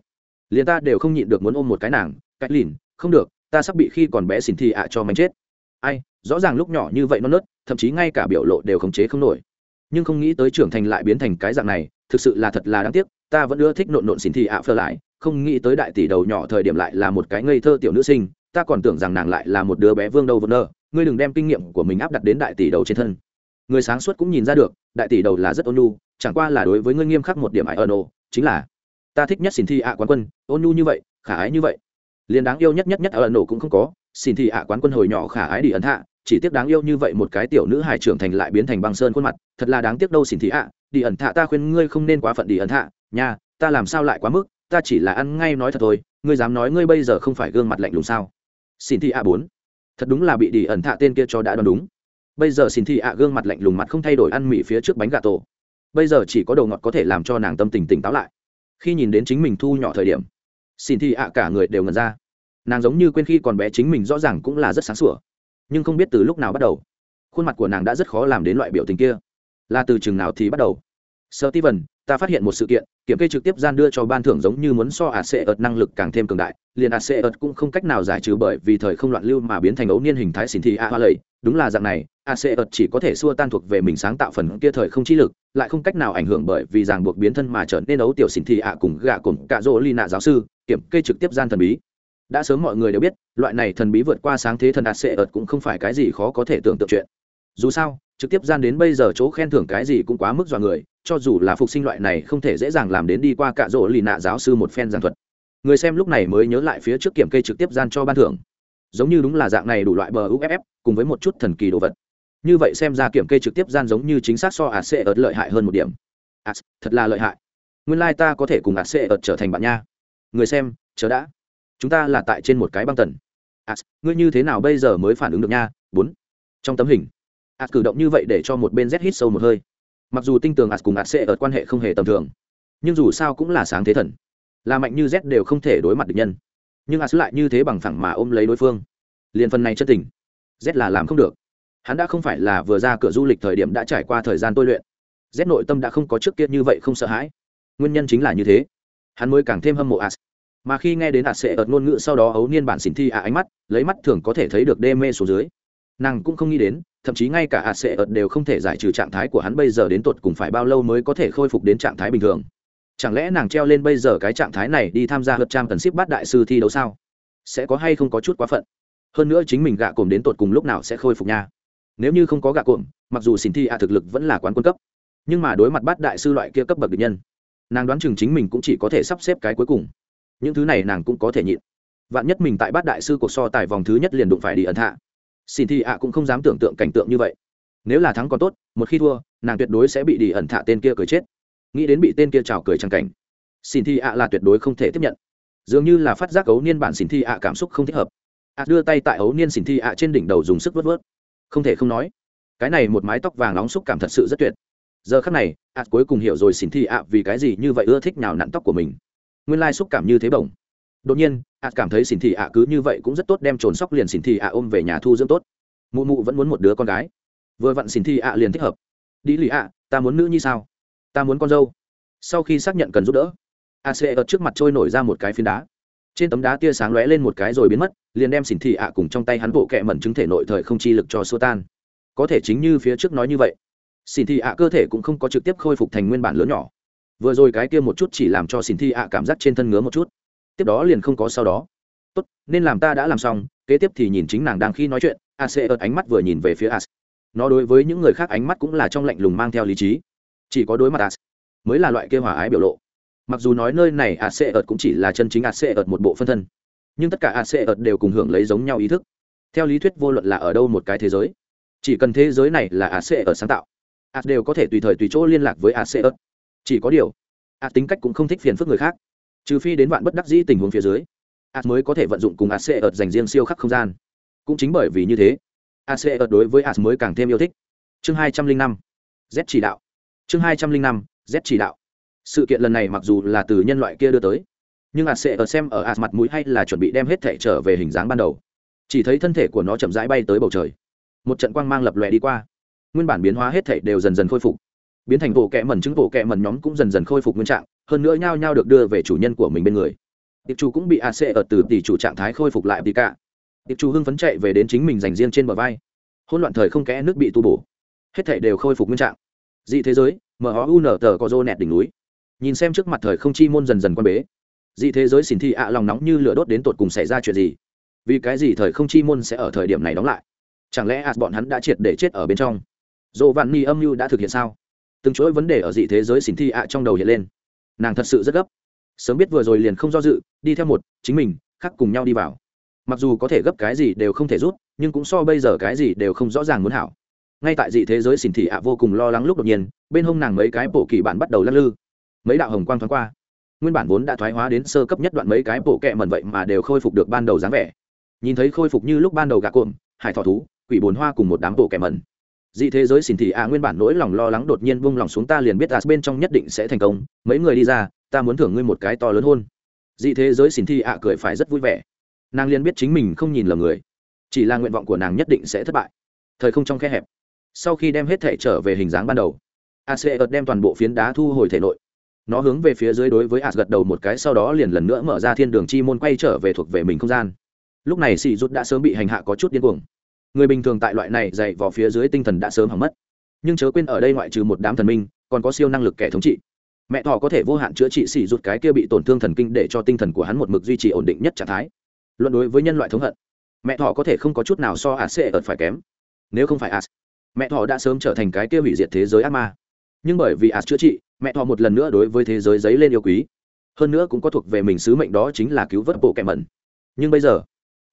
[SPEAKER 1] Liền ta đều không nhịn được muốn ôm một cái nàng, cách lìn, không được, ta sắp bị khi còn bé xỉn thi ạ à cho mánh chết. Ai, rõ ràng lúc nhỏ như vậy nó nớt, thậm chí ngay cả biểu lộ đều khống chế không nổi. Nhưng không nghĩ tới trưởng thành lại biến thành cái dạng này, thực sự là thật là đáng tiếc, ta vẫn ưa thích nộn nộn xỉn thi ạ phơ lại, không nghĩ tới đại tỷ đầu nhỏ thời điểm lại là một cái ngây thơ tiểu nữ sinh, ta còn tưởng rằng nàng lại là một đứa bé vương đâu vân nơ, ngươi đừng đem kinh nghiệm của mình áp đặt đến đại tỷ đầu trên thân. Người sáng suốt cũng nhìn ra được, đại tỷ đầu là rất ôn nhu, chẳng qua là đối với ngươi nghiêm khắc một điểm ải ân ô chính là ta thích nhất xin thi ạ quán quân, ôn nhu như vậy, khả ái như vậy. Liền đáng yêu nhất nhất nhất ở ẩn ồ cũng không có, xin thị ạ quán quân hồi nhỏ khả ái đi ẩn hạ, chỉ tiếc đáng yêu như vậy một cái tiểu nữ hài trưởng thành lại biến thành băng sơn khuôn mặt, thật là đáng tiếc đâu xin thị ạ, đi ẩn hạ ta khuyên ngươi không nên quá phận đi ẩn hạ, nha, ta làm sao lại quá mức, ta chỉ là ăn ngay nói thật thôi, ngươi dám nói ngươi bây giờ không phải gương mặt lạnh lùng sao? Xin thị ạ bốn, thật đúng là bị đi ẩn thạ tên kia cho đã đoán đúng. Bây giờ xin thị ạ gương mặt lạnh lùng mặt không thay đổi ăn mì phía trước bánh gà tổ. Bây giờ chỉ có đầu ngọt có thể làm cho nàng tâm tình tỉnh táo lại khi nhìn đến chính mình thu nhỏ thời điểm, xin thị ạ cả người đều ngần ra. Nàng giống như quên khi còn bé chính mình rõ ràng cũng là rất sáng sủa, nhưng không biết từ lúc nào bắt đầu, khuôn mặt của nàng đã rất khó làm đến loại biểu tình kia. Là từ chừng nào thì bắt đầu? Sơ ti vần ta phát hiện một sự kiện, kiểm kê trực tiếp gian đưa cho ban thưởng giống như muốn so ạt xệ ợt năng lực càng thêm cường đại, liền ạt xệ ợt cũng không cách nào giải trừ bởi vì thời không loạn lưu mà biến thành ấu niên hình thái xỉn thị a hoa lầy. Đúng là dạng này ạt xệ ợt chỉ có thể xua tan thuộc về mình sáng tạo phần kia thời không chi lực, lại không cách nào ảnh hưởng bởi vì ràng buộc biến thân mà trở nên ấu tiểu xỉn thị a cùng gạ cùng cạ rỗ ly nạ giáo sư, kiểm kê trực tiếp gian thần bí. Đã sớm mọi người đều biết, loại này thần bí vượt qua sáng thế thần ạt xệ ợt cũng không phải cái gì khó có thể tưởng tượng chuyện. Dù sao trực tiếp gian đến bây giờ chỗ khen thưởng cái gì cũng quá mức dọa người, cho dù là phục sinh loại này không thể dễ dàng làm đến đi qua cạ rỗ lì nạ giáo sư một phen giảng thuật. Người xem lúc này mới nhớ lại phía trước kiểm kê trực tiếp gian cho ban thưởng. Giống như đúng là dạng này đủ loại bờ uff cùng với một chút thần kỳ đồ vật. Như vậy xem ra kiểm kê trực tiếp gian giống như chính xác so ạt sẽ ợt lợi hại hơn một điểm. Ạt thật là lợi hại. Nguyên lai、like、ta có thể cùng ạt sẽ ợt trở thành bạn nha. Người xem, chờ đã. Chúng ta là tại trên một cái băng tần. Ạt ngươi như thế nào bây giờ mới phản ứng được nha? Bốn. Trong tấm hình ạt cử động như vậy để cho một bên z hít sâu một hơi. Mặc dù tinh tường ạt cùng ạt sẽ ở quan hệ không hề tầm thường, nhưng dù sao cũng là sáng thế thần. Là mạnh như z đều không thể đối mặt được nhân. Nhưng ạt lại như thế bằng phẳng mà ôm lấy đối phương. Liền phần này chân tình, z là làm không được. Hắn đã không phải là vừa ra cửa du lịch thời điểm đã trải qua thời gian tôi luyện. Z nội tâm đã không có trước kia như vậy không sợ hãi. Nguyên nhân chính là như thế. Hắn mới càng thêm hâm mộ as mà khi nghe đến ạt sẽ ợt ngôn ngữ sau đó ấu niên bản xỉn thi ạ ánh mắt, lấy mắt thường có thể thấy được đê mê xuống dưới. Nàng cũng không nghĩ đến thậm chí ngay cả hạt sệ ợt đều không thể giải trừ trạng thái của hắn bây giờ đến tột cùng phải bao lâu mới có thể khôi phục đến trạng thái bình thường. Chẳng lẽ nàng treo lên bây giờ cái trạng thái này đi tham gia hợp trang tần ship bát đại sư thi đấu sao? Sẽ có hay không có chút quá phận? Hơn nữa chính mình gạ cồm đến tột cùng lúc nào sẽ khôi phục nha? Nếu như không có gạ cồm mặc dù xin thi ạ thực lực vẫn là quán quân cấp, nhưng mà đối mặt bát đại sư loại kia cấp bậc địch nhân, nàng đoán chừng chính mình cũng chỉ có thể sắp xếp cái cuối cùng. Những thứ này nàng cũng có thể nhịn. Vạn nhất mình tại bát đại sư cuộc so tài vòng thứ nhất liền đụng phải đi ẩn hạ xin thi ạ cũng không dám tưởng tượng cảnh tượng như vậy. Nếu là thắng còn tốt, một khi thua, nàng tuyệt đối sẽ bị đi ẩn thả tên kia cười chết. Nghĩ đến bị tên kia trào cười trăng cảnh. Xin thi ạ là tuyệt đối không thể tiếp nhận. Dường như là phát giác ấu niên bản xin thi ạ cảm xúc không thích hợp. Ạ đưa tay tại ấu niên xin thi ạ trên đỉnh đầu dùng sức vớt vớt không thể không nói, cái này một mái tóc vàng nóng xúc cảm thật sự rất tuyệt. Giờ khắc này, ạ cuối cùng hiểu rồi xin thi ạ vì cái gì như vậy ưa thích nào nặn tóc của mình. Nguyên lai xúc cảm như thế bổng đột nhiên, ạ cảm thấy xỉn thị ạ cứ như vậy cũng rất tốt, đem trồn sóc liền xỉn thị ạ ôm về nhà thu dưỡng tốt. Mụ mụ vẫn muốn một đứa con gái. Vừa vặn xỉn thị ạ liền thích hợp. Đi lì ạ, ta muốn nữ như sao? Ta muốn con dâu. Sau khi xác nhận cần giúp đỡ, a sẽ ở trước mặt trôi nổi ra một cái phiến đá. Trên tấm đá tia sáng lóe lên một cái rồi biến mất, liền đem xỉn thị ạ cùng trong tay hắn bộ kẹ mẩn chứng thể nội thời không chi lực cho xua tan. Có thể chính như phía trước nói như vậy, xỉn thị ạ cơ thể cũng không có trực tiếp khôi phục thành nguyên bản lớn nhỏ. Vừa rồi cái kia một chút chỉ làm cho xỉn thị ạ cảm giác trên thân ngứa một chút tiếp đó liền không có sau đó. Tốt, nên làm ta đã làm xong, kế tiếp thì nhìn chính nàng đang khi nói chuyện, a sẽ ợt ánh mắt vừa nhìn về phía a nó đối với những người khác ánh mắt cũng là trong lạnh lùng mang theo lý trí. Chỉ có đối mặt a mới là loại kêu hòa ái biểu lộ. Mặc dù nói nơi này a sẽ ợt cũng chỉ là chân chính a sẽ ợt một bộ phân thân, nhưng tất cả a sẽ ợt đều cùng hưởng lấy giống nhau ý thức. Theo lý thuyết vô luận là ở đâu một cái thế giới, chỉ cần thế giới này là a sẽ ợt sáng tạo, a đều có thể tùy thời tùy chỗ liên lạc với a sẽ ợt. Chỉ có điều, a tính cách cũng không thích phiền phức người khác trừ phi đến vạn bất đắc dĩ tình huống phía dưới ạt mới có thể vận dụng cùng as ợt dành riêng siêu khắc không gian. Cũng chính bởi vì như thế, as ợt đối với ạt mới càng thêm yêu thích. Chương hai trăm linh năm, z chỉ đạo. Chương hai trăm linh năm, z chỉ đạo. Sự kiện lần này mặc dù là từ nhân loại kia đưa tới, nhưng as ợt xem ở ạt mặt mũi hay là chuẩn bị đem hết thể trở về hình dáng ban đầu. Chỉ thấy thân thể của nó chậm rãi bay tới bầu trời. Một trận quang mang lập lòe đi qua. Nguyên bản biến hóa hết thể đều dần dần khôi phục biến thành bộ kẹ mẩn chứng bộ kẹ mẩn nhóm cũng dần dần khôi phục nguyên trạng, hơn nữa nhao nhao được đưa về chủ nhân của mình bên người. Tiệp chủ cũng bị ac ở từ tỷ chủ trạng thái khôi phục lại tỷ cả. Tiệp chủ hưng phấn chạy về đến chính mình dành riêng trên bờ vai. Hôn loạn thời không kẽ nước bị tu bổ. Hết thể đều khôi phục nguyên trạng. Dị thế giới, mở u nở tờ có rô nẹt đỉnh núi. Nhìn xem trước mặt thời không chi môn dần dần quan bế. Dị thế giới xỉn thị ạ lòng nóng như lửa đốt đến tột cùng xảy ra chuyện gì? Vì cái gì thời không chi môn sẽ ở thời điểm này đóng lại? Chẳng lẽ ạt bọn hắn đã triệt để chết ở bên trong? Dồ vạn ni âm mưu đã thực hiện sao? Từng chuỗi vấn đề ở dị thế giới xỉn thi ạ trong đầu hiện lên. Nàng thật sự rất gấp. Sớm biết vừa rồi liền không do dự, đi theo một, chính mình, khác cùng nhau đi vào. Mặc dù có thể gấp cái gì đều không thể rút, nhưng cũng so bây giờ cái gì đều không rõ ràng muốn hảo. Ngay tại dị thế giới xỉn thị ạ vô cùng lo lắng lúc đột nhiên, bên hông nàng mấy cái bộ kỳ bản bắt đầu lắc lư. Mấy đạo hồng quang thoáng qua. Nguyên bản vốn đã thoái hóa đến sơ cấp nhất đoạn mấy cái bộ kẹ mẩn vậy mà đều khôi phục được ban đầu dáng vẻ. Nhìn thấy khôi phục như lúc ban đầu gà cộm, hải thọ thú, quỷ bồn hoa cùng một đám bộ kẹ mẩn dị thế giới xỉn thị ạ à, nguyên bản nỗi lòng lo lắng đột nhiên vung lòng xuống ta liền biết à bên trong nhất định sẽ thành công. Mấy người đi ra, ta muốn thưởng ngươi một cái to lớn hôn. Dị thế giới xỉn thị ạ à, cười phải rất vui vẻ. Nàng liền biết chính mình không nhìn lầm người. Chỉ là nguyện vọng của nàng nhất định sẽ thất bại. Thời không trong khe hẹp. Sau khi đem hết thể trở về hình dáng ban đầu ac ợt đem toàn bộ phiến đá thu hồi thể nội. Nó hướng về phía dưới đối với a gật đầu một cái, sau đó liền lần nữa mở ra thiên đường chi môn quay trở về thuộc về mình không gian. Lúc này sỉ rút đã sớm bị hành hạ có chút điên cuồng người bình thường tại loại này dày vỏ phía dưới tinh thần đã sớm hỏng mất. Nhưng chớ quên ở đây ngoại trừ một đám thần minh, còn có siêu năng lực kẻ thống trị. Mẹ thỏ có thể vô hạn chữa trị xỉ rụt cái kia bị tổn thương thần kinh để cho tinh thần của hắn một mực duy trì ổn định nhất trạng thái. Luận đối với nhân loại thống hận, mẹ thỏ có thể không có chút nào so as ợt phải kém. Nếu không phải ạt mẹ thỏ đã sớm trở thành cái kia hủy diệt thế giới ác ma. Nhưng bởi vì ạt chữa trị, mẹ thỏ một lần nữa đối với thế giới giấy lên yêu quý. Hơn nữa cũng có thuộc về mình sứ mệnh đó chính là cứu vớt bộ kẻ mẩn. Nhưng bây giờ,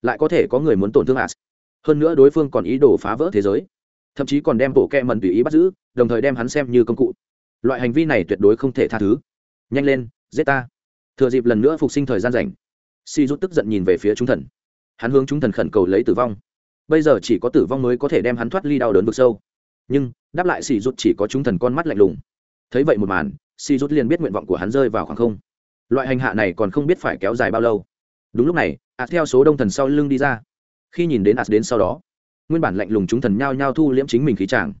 [SPEAKER 1] lại có thể có người muốn tổn thương ạt hơn nữa đối phương còn ý đồ phá vỡ thế giới, thậm chí còn đem bộ kẹ mần tùy ý bắt giữ, đồng thời đem hắn xem như công cụ. Loại hành vi này tuyệt đối không thể tha thứ. Nhanh lên, giết ta. Thừa dịp lần nữa phục sinh thời gian rảnh si rút tức giận nhìn về phía chúng thần. Hắn hướng chúng thần khẩn cầu lấy tử vong. Bây giờ chỉ có tử vong mới có thể đem hắn thoát ly đau đớn vực sâu. Nhưng, đáp lại si rút chỉ có chúng thần con mắt lạnh lùng. Thấy vậy một màn si rút liền biết nguyện vọng của hắn rơi vào khoảng không. Loại hành hạ này còn không biết phải kéo dài bao lâu. Đúng lúc này ạt theo số đông thần sau lưng đi ra khi nhìn đến as đến sau đó, nguyên bản lạnh lùng chúng thần nhao nhao thu liễm chính mình khí tràng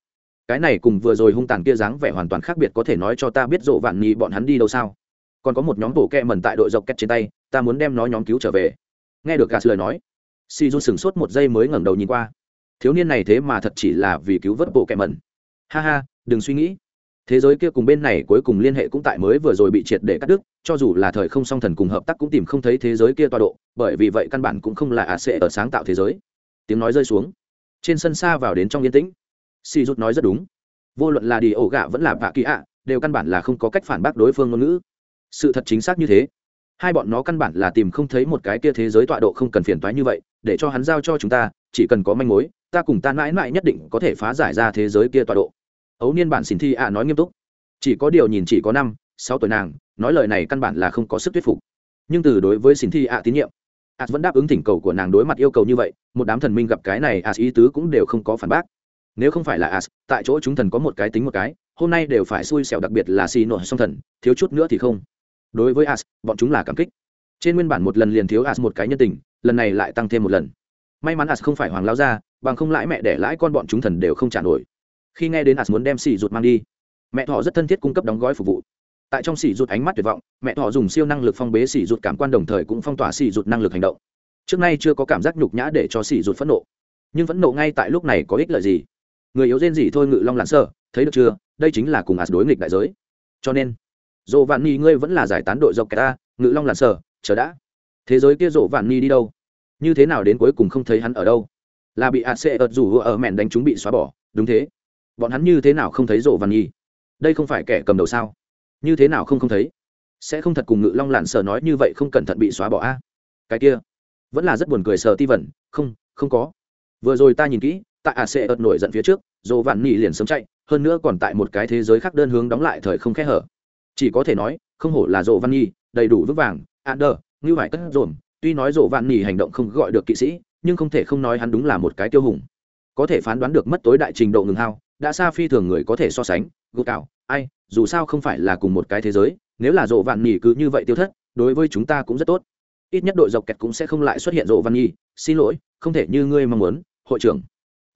[SPEAKER 1] cái này cùng vừa rồi hung tàn kia dáng vẻ hoàn toàn khác biệt có thể nói cho ta biết rộ vạn nhị bọn hắn đi đâu sao. Còn có một nhóm bộ kẹ mẩn tại đội dọc kẹt trên tay, ta muốn đem nó nhóm cứu trở về. Nghe được gas lời nói si du sửng sốt một giây mới ngẩng đầu nhìn qua. Thiếu niên này thế mà thật chỉ là vì cứu vớt bộ kẹ mẩn. ha ha, đừng suy nghĩ thế giới kia cùng bên này cuối cùng liên hệ cũng tại mới vừa rồi bị triệt để cắt đứt, cho dù là thời không song thần cùng hợp tác cũng tìm không thấy thế giới kia tọa độ, bởi vì vậy căn bản cũng không là ả sẽ ở sáng tạo thế giới. Tiếng nói rơi xuống. Trên sân xa vào đến trong yên tĩnh. Si rút nói rất đúng. Vô luận là đi ổ gạ vẫn là bạ kỳ ạ, đều căn bản là không có cách phản bác đối phương ngôn ngữ. Sự thật chính xác như thế. Hai bọn nó căn bản là tìm không thấy một cái kia thế giới tọa độ không cần phiền toái như vậy, để cho hắn giao cho chúng ta, chỉ cần có manh mối, ta cùng ta mãi mãi nhất định có thể phá giải ra thế giới kia tọa độ ấu niên bản xin thi ạ nói nghiêm túc. Chỉ có điều nhìn chỉ có năm, sáu tuổi nàng, nói lời này căn bản là không có sức thuyết phục. Nhưng từ đối với xin thi ạ tín nhiệm, ạ vẫn đáp ứng thỉnh cầu của nàng đối mặt yêu cầu như vậy, một đám thần minh gặp cái này ạ ý tứ cũng đều không có phản bác. Nếu không phải là ạ, tại chỗ chúng thần có một cái tính một cái, hôm nay đều phải xui xẻo đặc biệt là xì nổi song thần, thiếu chút nữa thì không. Đối với as bọn chúng là cảm kích. Trên nguyên bản một lần liền thiếu as một cái nhân tình, lần này lại tăng thêm một lần. May mắn as không phải hoàng lao ra bằng không lãi mẹ để lãi con bọn chúng thần đều không trả nổi khi nghe đến as muốn đem xì rụt mang đi, mẹ thọ rất thân thiết cung cấp đóng gói phục vụ. Tại trong xì rụt ánh mắt tuyệt vọng, mẹ thọ dùng siêu năng lực phong bế xì rụt cảm quan đồng thời cũng phong tỏa xì rụt năng lực hành động. Trước nay chưa có cảm giác nhục nhã để cho xì rụt phẫn nộ. Nhưng phẫn nộ ngay tại lúc này có ích lợi gì? Người yếu rên gì thôi ngự long lặn sơ, thấy được chưa? Đây chính là cùng as đối nghịch đại giới. Cho nên dồ vạn ni ngươi vẫn là giải tán đội dọc Kẻ ta, ngự long lặn sơ, chờ đã. Thế giới kia dồ vạn ni đi đâu? Như thế nào đến cuối cùng không thấy hắn ở đâu? Là bị ac ợt rủ ở mẹn đánh chúng bị xóa bỏ, đúng thế bọn hắn như thế nào không thấy rộ Văn nhi? Đây không phải kẻ cầm đầu sao? Như thế nào không không thấy? Sẽ không thật cùng ngự long lạn sở nói như vậy không cẩn thận bị xóa bỏ a? Cái kia vẫn là rất buồn cười sờ ti vẩn không không có. Vừa rồi ta nhìn kỹ tại ac ợt nổi giận phía trước dồ vạn nỉ liền sớm chạy hơn nữa còn tại một cái thế giới khác đơn hướng đóng lại thời không khẽ hở. Chỉ có thể nói không hổ là dồ văn nhi đầy đủ vững vàng Ander, như phải cất dồn tuy nói dồ vạn nỉ hành động không gọi được kỵ sĩ nhưng không thể không nói hắn đúng là một cái tiêu hùng. Có thể phán đoán được mất tối đại trình độ ngừng hao đã xa phi thường người có thể so sánh, gục cạo ai, dù sao không phải là cùng một cái thế giới, nếu là rộ vạn nhì cứ như vậy tiêu thất, đối với chúng ta cũng rất tốt. Ít nhất đội dọc kẹt cũng sẽ không lại xuất hiện rộ văn nhi xin lỗi, không thể như ngươi mong muốn, hội trưởng.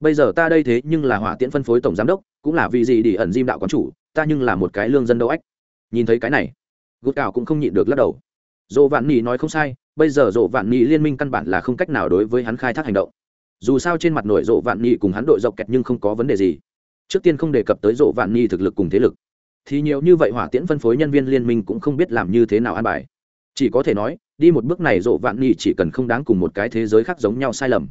[SPEAKER 1] Bây giờ ta đây thế nhưng là hỏa tiễn phân phối tổng giám đốc, cũng là vì gì để ẩn diêm đạo quán chủ, ta nhưng là một cái lương dân đâu ách. Nhìn thấy cái này, gục cào cũng không nhịn được lắc đầu. Dỗ vạn nỉ nói không sai, bây giờ dỗ vạn nỉ liên minh căn bản là không cách nào đối với hắn khai thác hành động. Dù sao trên mặt nổi dỗ vạn nỉ cùng hắn đội dọc kẹt nhưng không có vấn đề gì trước tiên không đề cập tới rộ vạn ni thực lực cùng thế lực. Thì nhiều như vậy hỏa tiễn phân phối nhân viên liên minh cũng không biết làm như thế nào an bài. Chỉ có thể nói, đi một bước này rộ vạn ni chỉ cần không đáng cùng một cái thế giới khác giống nhau sai lầm.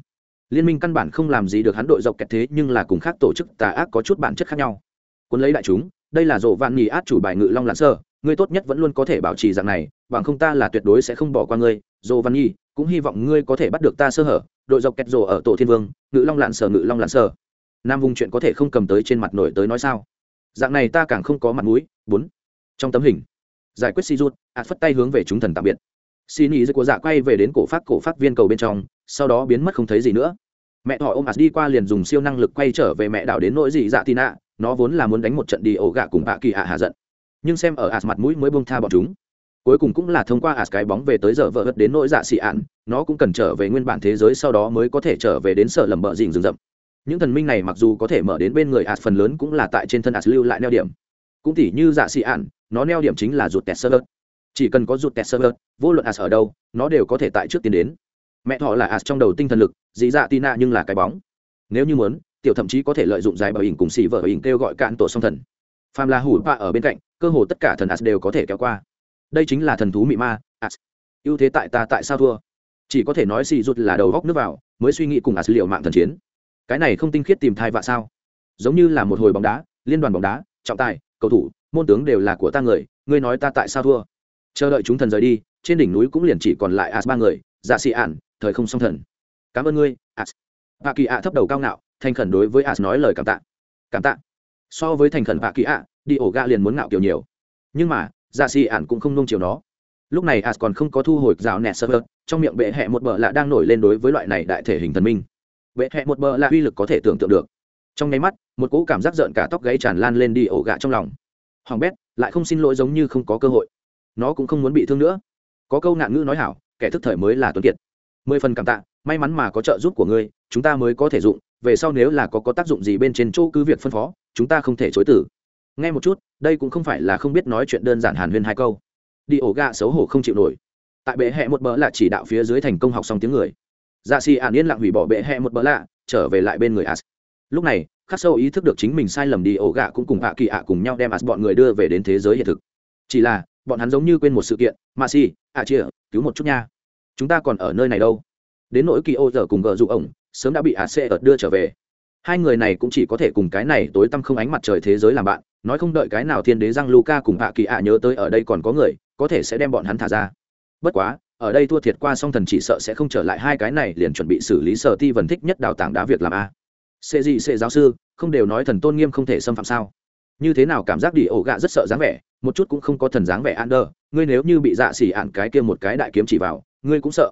[SPEAKER 1] Liên minh căn bản không làm gì được hắn đội dọc kẹt thế nhưng là cùng khác tổ chức tà ác có chút bản chất khác nhau. Quân lấy đại chúng, đây là rộ vạn ni át chủ bài ngự long lặn sơ, ngươi tốt nhất vẫn luôn có thể bảo trì dạng này, bằng không ta là tuyệt đối sẽ không bỏ qua ngươi. Dồ văn nhi cũng hy vọng ngươi có thể bắt được ta sơ hở. Đội dọc kẹt rồ ở tổ thiên vương, ngự long lạn sở ngự long lạn sở nam vùng chuyện có thể không cầm tới trên mặt nổi tới nói sao? Dạng này ta càng không có mặt mũi. Bốn. Trong tấm hình. Giải quyết si rút ạt phất tay hướng về chúng thần tạm biệt. Xin ý của dạ quay về đến cổ phát cổ phát viên cầu bên trong, sau đó biến mất không thấy gì nữa. Mẹ thỏ ôm ạt đi qua liền dùng siêu năng lực quay trở về mẹ đảo đến nỗi gì dạ tin ạ. Nó vốn là muốn đánh một trận đi ổ gạ cùng bạ kỳ ạ hạ giận. Nhưng xem ở ạt mặt mũi mới bông tha bọn chúng. Cuối cùng cũng là thông qua ạt cái bóng về tới giờ vợ hất đến nỗi dạ xị ạn. Nó cũng cần trở về nguyên bản thế giới, sau đó mới có thể trở về đến sở lầm bợ dình rừng rậm những thần minh này mặc dù có thể mở đến bên người ạt phần lớn cũng là tại trên thân ạt lưu lại neo điểm. Cũng tỉ như dạ xị ạn nó neo điểm chính là rụt tẹt sơ vớt chỉ cần có rụt tẹt sơ vớt vô luận ạt ở đâu, nó đều có thể tại trước tiến đến. Mẹ thọ là ạt trong đầu tinh thần lực dị dạ tina nhưng là cái bóng. Nếu như muốn, tiểu thậm chí có thể lợi dụng dài bảo hình cùng xì vợ hình kêu gọi cạn tổ song thần. Phàm là hủ pa ở bên cạnh, cơ hồ tất cả thần ạt đều có thể kéo qua. Đây chính là thần thú mị ma as ưu thế tại ta tại sao thua? Chỉ có thể nói xì rụt là đầu góc nước vào, mới suy nghĩ cùng ạt liệu mạng thần chiến cái này không tinh khiết tìm thai vạ sao? Giống như là một hồi bóng đá, liên đoàn bóng đá, trọng tài, cầu thủ, môn tướng đều là của ta người, ngươi nói ta tại sao thua? Chờ đợi chúng thần rời đi, trên đỉnh núi cũng liền chỉ còn lại as ba người dạ xị ản, thời không song thần. Cảm ơn ngươi, as. Bà kỳ ạ thấp đầu cao ngạo, thành khẩn đối với as nói lời cảm tạ. Cảm tạ. So với thành khẩn bà kỳ ạ, đi ổ ga liền muốn ngạo kiểu nhiều. Nhưng mà dạ xị ản cũng không nung chiều nó. Lúc này as còn không có thu hồi rào nẹt sơ trong miệng bệ hẹ một bờ lạ đang nổi lên đối với loại này đại thể hình thần minh bệ hẹ một bờ là uy lực có thể tưởng tượng được. Trong nháy mắt, một cỗ cảm giác rợn cả tóc gáy tràn lan lên đi ổ gạ trong lòng. Hoàng bét, lại không xin lỗi giống như không có cơ hội. Nó cũng không muốn bị thương nữa. Có câu nạn ngữ nói hảo, kẻ thức thời mới là tuấn kiệt. Mười phần cảm tạ, may mắn mà có trợ giúp của ngươi, chúng ta mới có thể dụng, về sau nếu là có có tác dụng gì bên trên chỗ cứ việc phân phó, chúng ta không thể chối tử nghe một chút, đây cũng không phải là không biết nói chuyện đơn giản hàn huyên hai câu. Đi ổ gạ xấu hổ không chịu nổi. Tại bệ hẹ một bỡ là chỉ đạo phía dưới thành công học xong tiếng người dạ xì ạn yên lặng hủy bỏ bệ hẹ một bỡ lạ, trở về lại bên người as. Lúc này, khắc sâu ý thức được chính mình sai lầm đi, ổ gạ cũng cùng hạ kỳ ạ cùng nhau đem as bọn người đưa về đến thế giới hiện thực. Chỉ là, bọn hắn giống như quên một sự kiện, mà si ạ chia cứu một chút nha. Chúng ta còn ở nơi này đâu? Đến nỗi kỳ ô giờ cùng gờ dụ ổng, sớm đã bị ạt xê ợt đưa trở về. Hai người này cũng chỉ có thể cùng cái này tối tăm không ánh mặt trời thế giới làm bạn, nói không đợi cái nào thiên đế răng luca cùng hạ kỳ ạ nhớ tới ở đây còn có người, có thể sẽ đem bọn hắn thả ra. Bất quá ở đây thua thiệt qua song thần chỉ sợ sẽ không trở lại hai cái này liền chuẩn bị xử lý sở ti vần thích nhất đào tảng đá việc làm a. Sệ gì sệ giáo sư, không đều nói thần tôn nghiêm không thể xâm phạm sao? Như thế nào cảm giác đi ổ gạ rất sợ dáng vẻ, một chút cũng không có thần dáng vẻ an đơ ngươi nếu như bị dạ xỉ ạn cái kia một cái đại kiếm chỉ vào, ngươi cũng sợ.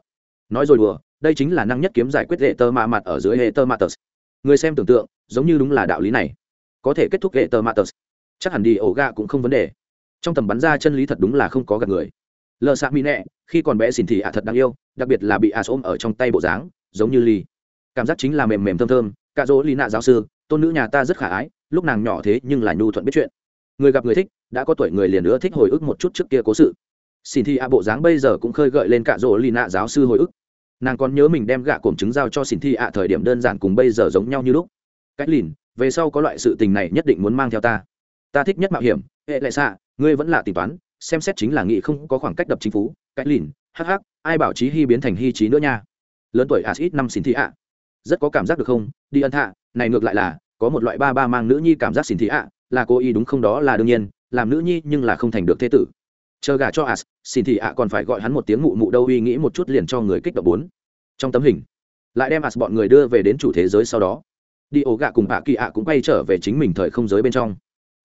[SPEAKER 1] Nói rồi đùa, đây chính là năng nhất kiếm giải quyết hệ tơ mạ mặt ở dưới hệ tơ matters người xem tưởng tượng, giống như đúng là đạo lý này. Có thể kết thúc hệ tơ matters chắc hẳn đi ổ gạ cũng không vấn đề. Trong tầm bắn ra chân lý thật đúng là không có gặp người lờ xạ mỹ nẹ, khi còn bé xỉn thì ạ thật đáng yêu, đặc biệt là bị ạ ôm ở trong tay bộ dáng, giống như ly. Cảm giác chính là mềm mềm thơm thơm cạ dỗ ly nạ giáo sư, tôn nữ nhà ta rất khả ái, lúc nàng nhỏ thế nhưng là nhu thuận biết chuyện. Người gặp người thích, đã có tuổi người liền nữa thích hồi ức một chút trước kia cố sự. Xin thi a bộ dáng bây giờ cũng khơi gợi lên cạ rỗ lì nạ giáo sư hồi ức. Nàng còn nhớ mình đem gạ cổm trứng giao cho xin thi a thời điểm đơn giản cùng bây giờ giống nhau như lúc. Cách lìn, về sau có loại sự tình này nhất định muốn mang theo ta. Ta thích nhất mạo hiểm, hệ lệ xạ, ngươi vẫn là tính toán xem xét chính là nghị không có khoảng cách đập chính phủ cách lìn hh ai bảo trí hy biến thành hy trí nữa nha. Lớn tuổi acid năm xin thị a rất có cảm giác được không? Đi ân thạ, này ngược lại là, có một loại ba ba mang nữ nhi cảm giác xin thị ạ, là cô y đúng không đó là đương nhiên, làm nữ nhi nhưng là không thành được thế tử. Chờ gà cho as, xin thị ạ còn phải gọi hắn một tiếng mụ mụ đâu uy nghĩ một chút liền cho người kích động bốn. Trong tấm hình, lại đem as bọn người đưa về đến chủ thế giới sau đó. Đi ổ gạ cùng bà kỳ ạ cũng quay trở về chính mình thời không giới bên trong.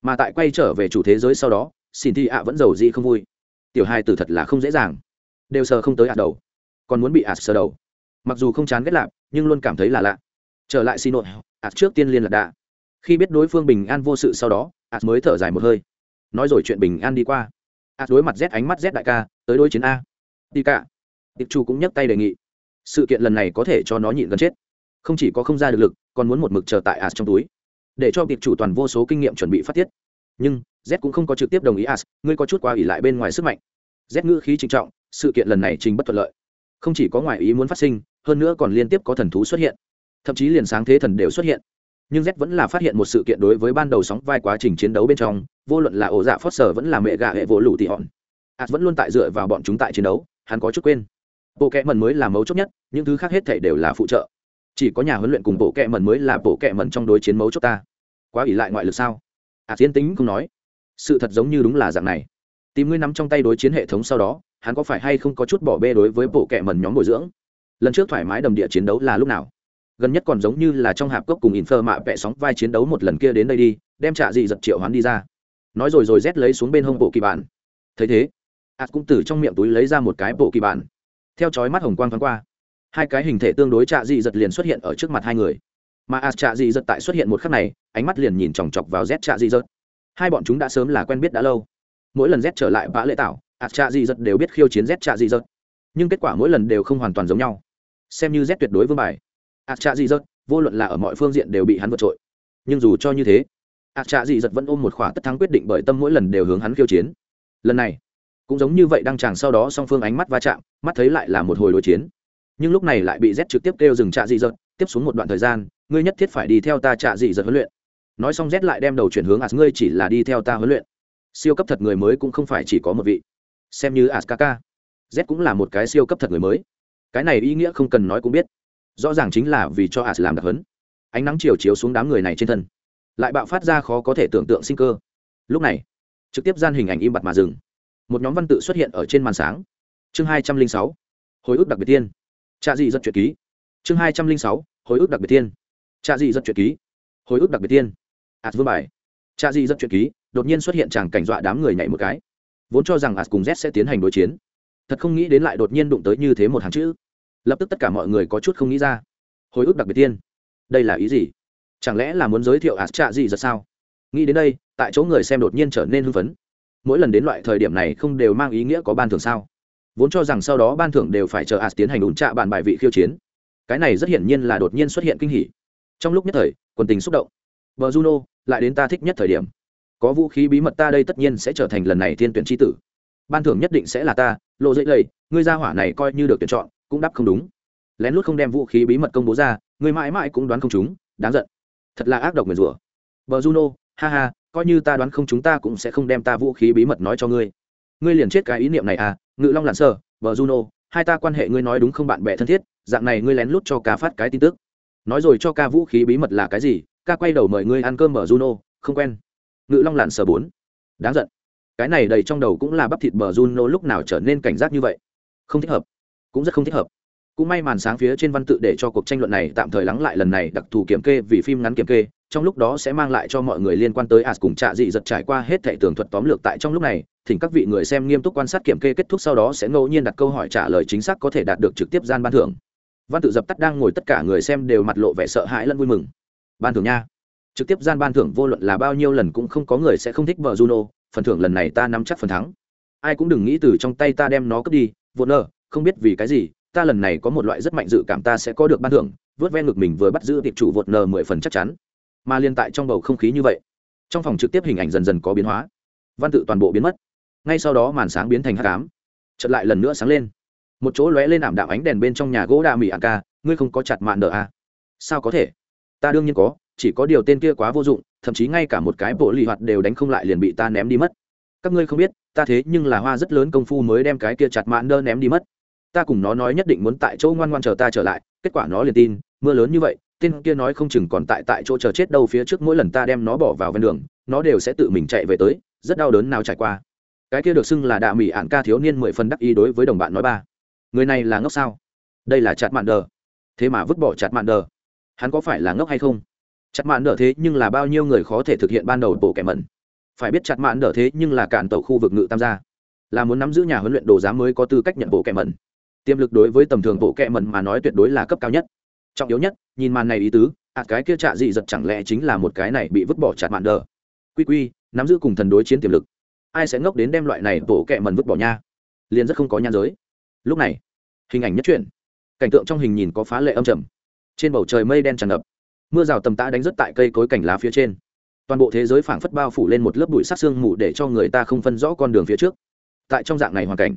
[SPEAKER 1] Mà tại quay trở về chủ thế giới sau đó xin thi ạ vẫn giàu dị không vui. Tiểu hai từ thật là không dễ dàng. Đều sờ không tới ạ đầu. Còn muốn bị ạt sờ đầu. Mặc dù không chán ghét lạp nhưng luôn cảm thấy là lạ. Trở lại xin nội ạt trước tiên liên lạc đạ khi biết đối phương bình an vô sự sau đó ạt mới thở dài một hơi. Nói rồi chuyện bình an đi qua. Ạt đối mặt rét ánh mắt rét đại ca, tới đối chiến a. Đi cả. Tiệp chu cũng nhấc tay đề nghị. Sự kiện lần này có thể cho nó nhịn gần chết. Không chỉ có không ra được lực, còn muốn một mực chờ tại ạt trong túi. Để cho tiệp chủ toàn vô số kinh nghiệm chuẩn bị phát tiết. Nhưng z cũng không có trực tiếp đồng ý as, ngươi có chút qua ỉ lại bên ngoài sức mạnh. z ngữ khí trinh trọng, sự kiện lần này trình bất thuận lợi. không chỉ có ngoại ý muốn phát sinh, hơn nữa còn liên tiếp có thần thú xuất hiện. thậm chí liền sáng thế thần đều xuất hiện. nhưng z vẫn là phát hiện một sự kiện đối với ban đầu sóng vai quá trình chiến đấu bên trong, vô luận là ổ dạ phót sở vẫn là mẹ gà hệ vỗ lụ tị hòn. as vẫn luôn tại dựa vào bọn chúng tại chiến đấu, hắn có chút quên. bộ kẹ mần mới là mấu chốt nhất, những thứ khác hết thể đều là phụ trợ. chỉ có nhà huấn luyện cùng bộ kẹ mần mới là bộ kẹ mần trong đối chiến mấu chốt ta. quá ỷ lại ngoại lực sao? à tiến tính không nói sự thật giống như đúng là dạng này. Tìm ngươi nắm trong tay đối chiến hệ thống sau đó, hắn có phải hay không có chút bỏ bê đối với bộ kệ mần nhóm bồi dưỡng? Lần trước thoải mái đầm địa chiến đấu là lúc nào? Gần nhất còn giống như là trong hạp cốc cùng infer mạ vẽ sóng vai chiến đấu một lần kia đến đây đi, đem trạ dị giật triệu hoán đi ra. Nói rồi rồi rét lấy xuống bên hông bộ kỳ bản. Thấy thế ạt cũng từ trong miệng túi lấy ra một cái bộ kỳ bản. Theo chói mắt hồng quang thoáng qua, hai cái hình thể tương đối trạ dị giật liền xuất hiện ở trước mặt hai người. Mà ạt trạ dị giật tại xuất hiện một khắc này, ánh mắt liền nhìn chòng chọc vào z trạ dị giật hai bọn chúng đã sớm là quen biết đã lâu. Mỗi lần z trở lại vã lệ tảo, ạt trạ dị giật đều biết khiêu chiến z trạ dị giật. Nhưng kết quả mỗi lần đều không hoàn toàn giống nhau. Xem như z tuyệt đối vương bài. Ạt trạ dị giật, vô luận là ở mọi phương diện đều bị hắn vượt trội. Nhưng dù cho như thế, ạt trạ dị giật vẫn ôm một khỏa tất thắng quyết định bởi tâm mỗi lần đều hướng hắn khiêu chiến. Lần này, cũng giống như vậy đăng tràng sau đó song phương ánh mắt va chạm, mắt thấy lại là một hồi đối chiến. Nhưng lúc này lại bị z trực tiếp kêu dừng trạ dị giật, tiếp xuống một đoạn thời gian, ngươi nhất thiết phải đi theo ta trạ dị giật huấn luyện nói xong z lại đem đầu chuyển hướng ạt ngươi chỉ là đi theo ta huấn luyện. Siêu cấp thật người mới cũng không phải chỉ có một vị. Xem như askaka z cũng là một cái siêu cấp thật người mới. Cái này ý nghĩa không cần nói cũng biết. Rõ ràng chính là vì cho as làm đặc hấn ánh nắng chiều chiếu xuống đám người này trên thân. Lại bạo phát ra khó có thể tưởng tượng sinh cơ. Lúc này, trực tiếp gian hình ảnh im bặt mà dừng. Một nhóm văn tự xuất hiện ở trên màn sáng. Chương hai trăm linh sáu, hồi ức đặc biệt tiên. Trạ dị rất truyệt ký. Chương hai trăm linh sáu, hồi ức đặc biệt tiên. Trạ dị rất truyệt ký. Hồi ức đặc biệt tiên ạt vương bài. Cha dị rất chuyện ký, đột nhiên xuất hiện chàng cảnh dọa đám người nhảy một cái. Vốn cho rằng ạt cùng z sẽ tiến hành đối chiến. Thật không nghĩ đến lại đột nhiên đụng tới như thế một hàng chữ. Lập tức tất cả mọi người có chút không nghĩ ra. Hồi ức đặc biệt tiên. Đây là ý gì? Chẳng lẽ là muốn giới thiệu ạt trạ gì giật sao? Nghĩ đến đây, tại chỗ người xem đột nhiên trở nên hưng phấn. Mỗi lần đến loại thời điểm này không đều mang ý nghĩa có ban thưởng sao? Vốn cho rằng sau đó ban thưởng đều phải chờ ạt tiến hành ủn trạ bàn bài vị khiêu chiến. Cái này rất hiển nhiên là đột nhiên xuất hiện kinh hỉ. Trong lúc nhất thời, quần tình xúc động vợ juno, lại đến ta thích nhất thời điểm. Có vũ khí bí mật ta đây tất nhiên sẽ trở thành lần này thiên tuyển tri tử. Ban thưởng nhất định sẽ là ta, lộ dậy lầy, ngươi ra hỏa này coi như được tuyển chọn, cũng đáp không đúng. Lén lút không đem vũ khí bí mật công bố ra, ngươi mãi mãi cũng đoán không chúng, đáng giận. Thật là ác độc người rủa. Bờ juno, ha ha, coi như ta đoán không chúng ta cũng sẽ không đem ta vũ khí bí mật nói cho ngươi. Ngươi liền chết cái ý niệm này à ngự long lặn sơ bờ juno, hai ta quan hệ ngươi nói đúng không bạn bè thân thiết, dạng này ngươi lén lút cho ca phát cái tin tức. Nói rồi cho ca vũ khí bí mật là cái gì ca quay đầu mời ngươi ăn cơm mở juno, không quen. Ngự long lặn sờ bốn. Đáng giận. Cái này đầy trong đầu cũng là bắp thịt bờ juno lúc nào trở nên cảnh giác như vậy. Không thích hợp. Cũng rất không thích hợp. Cũng may màn sáng phía trên văn tự để cho cuộc tranh luận này tạm thời lắng lại lần này đặc thù kiểm kê vì phim ngắn kiểm kê, trong lúc đó sẽ mang lại cho mọi người liên quan tới as cùng trạ dị giật trải qua hết thệ tường thuật tóm lược tại trong lúc này, thỉnh các vị người xem nghiêm túc quan sát kiểm kê kết thúc sau đó sẽ ngẫu nhiên đặt câu hỏi trả lời chính xác có thể đạt được trực tiếp gian ban thưởng. Văn tự dập tắt đang ngồi tất cả người xem đều mặt lộ vẻ sợ hãi lẫn vui mừng ban thưởng nha. Trực tiếp gian ban thưởng vô luận là bao nhiêu lần cũng không có người sẽ không thích vợ juno, phần thưởng lần này ta nắm chắc phần thắng. Ai cũng đừng nghĩ từ trong tay ta đem nó cướp đi vô nơ không biết vì cái gì, ta lần này có một loại rất mạnh dự cảm ta sẽ có được ban thưởng, vớt ven ngực mình vừa bắt giữ tiệp chủ vột nờ mười phần chắc chắn. Mà liên tại trong bầu không khí như vậy, trong phòng trực tiếp hình ảnh dần dần có biến hóa. Văn tự toàn bộ biến mất. Ngay sau đó màn sáng biến thành hát cám chật lại lần nữa sáng lên. Một chỗ lóe lên ảm đạm ánh đèn bên trong nhà gỗ đa mỹ a ca, ngươi không có chặt mạn đờ à? sao có thể? Ta đương nhiên có, chỉ có điều tên kia quá vô dụng, thậm chí ngay cả một cái bộ lì hoạt đều đánh không lại liền bị ta ném đi mất. Các ngươi không biết, ta thế nhưng là hoa rất lớn công phu mới đem cái kia chặt mạn đơ ném đi mất. Ta cùng nó nói nhất định muốn tại chỗ ngoan ngoan chờ ta trở lại, kết quả nó liền tin, mưa lớn như vậy, tên kia nói không chừng còn tại tại chỗ chờ chết đâu phía trước mỗi lần ta đem nó bỏ vào ven đường, nó đều sẽ tự mình chạy về tới, rất đau đớn nào trải qua. Cái kia được xưng là đạ mỹ ạn ca thiếu niên mười phần đắc ý đối với đồng bạn nói ba, người này là ngốc sao? Đây là chặt mạn đờ thế mà vứt bỏ chặt mạn đờ hắn có phải là ngốc hay không? Chặt mạn đỡ thế nhưng là bao nhiêu người khó thể thực hiện ban đầu bộ kẻ mẩn. Phải biết chặt mạn đỡ thế nhưng là cản tàu khu vực ngự tam gia. Là muốn nắm giữ nhà huấn luyện đồ giá mới có tư cách nhận bộ kẻ mẩn. Tiềm lực đối với tầm thường bộ kẻ mẩn mà nói tuyệt đối là cấp cao nhất. Trọng yếu nhất, nhìn màn này ý tứ ạ cái kia trạ dị giật chẳng lẽ chính là một cái này bị vứt bỏ chặt mạn đỡ? quy quy, nắm giữ cùng thần đối chiến tiềm lực. Ai sẽ ngốc đến đem loại này bộ kẻ mẩn vứt bỏ nha? Liền rất không có nhan giới. Lúc này, hình ảnh nhất truyện. Cảnh tượng trong hình nhìn có phá lệ âm trầm trên bầu trời mây đen tràn ngập. Mưa rào tầm tã đánh rất tại cây cối cảnh lá phía trên. Toàn bộ thế giới phảng phất bao phủ lên một lớp bụi sắc xương mù để cho người ta không phân rõ con đường phía trước. Tại trong dạng này hoàn cảnh,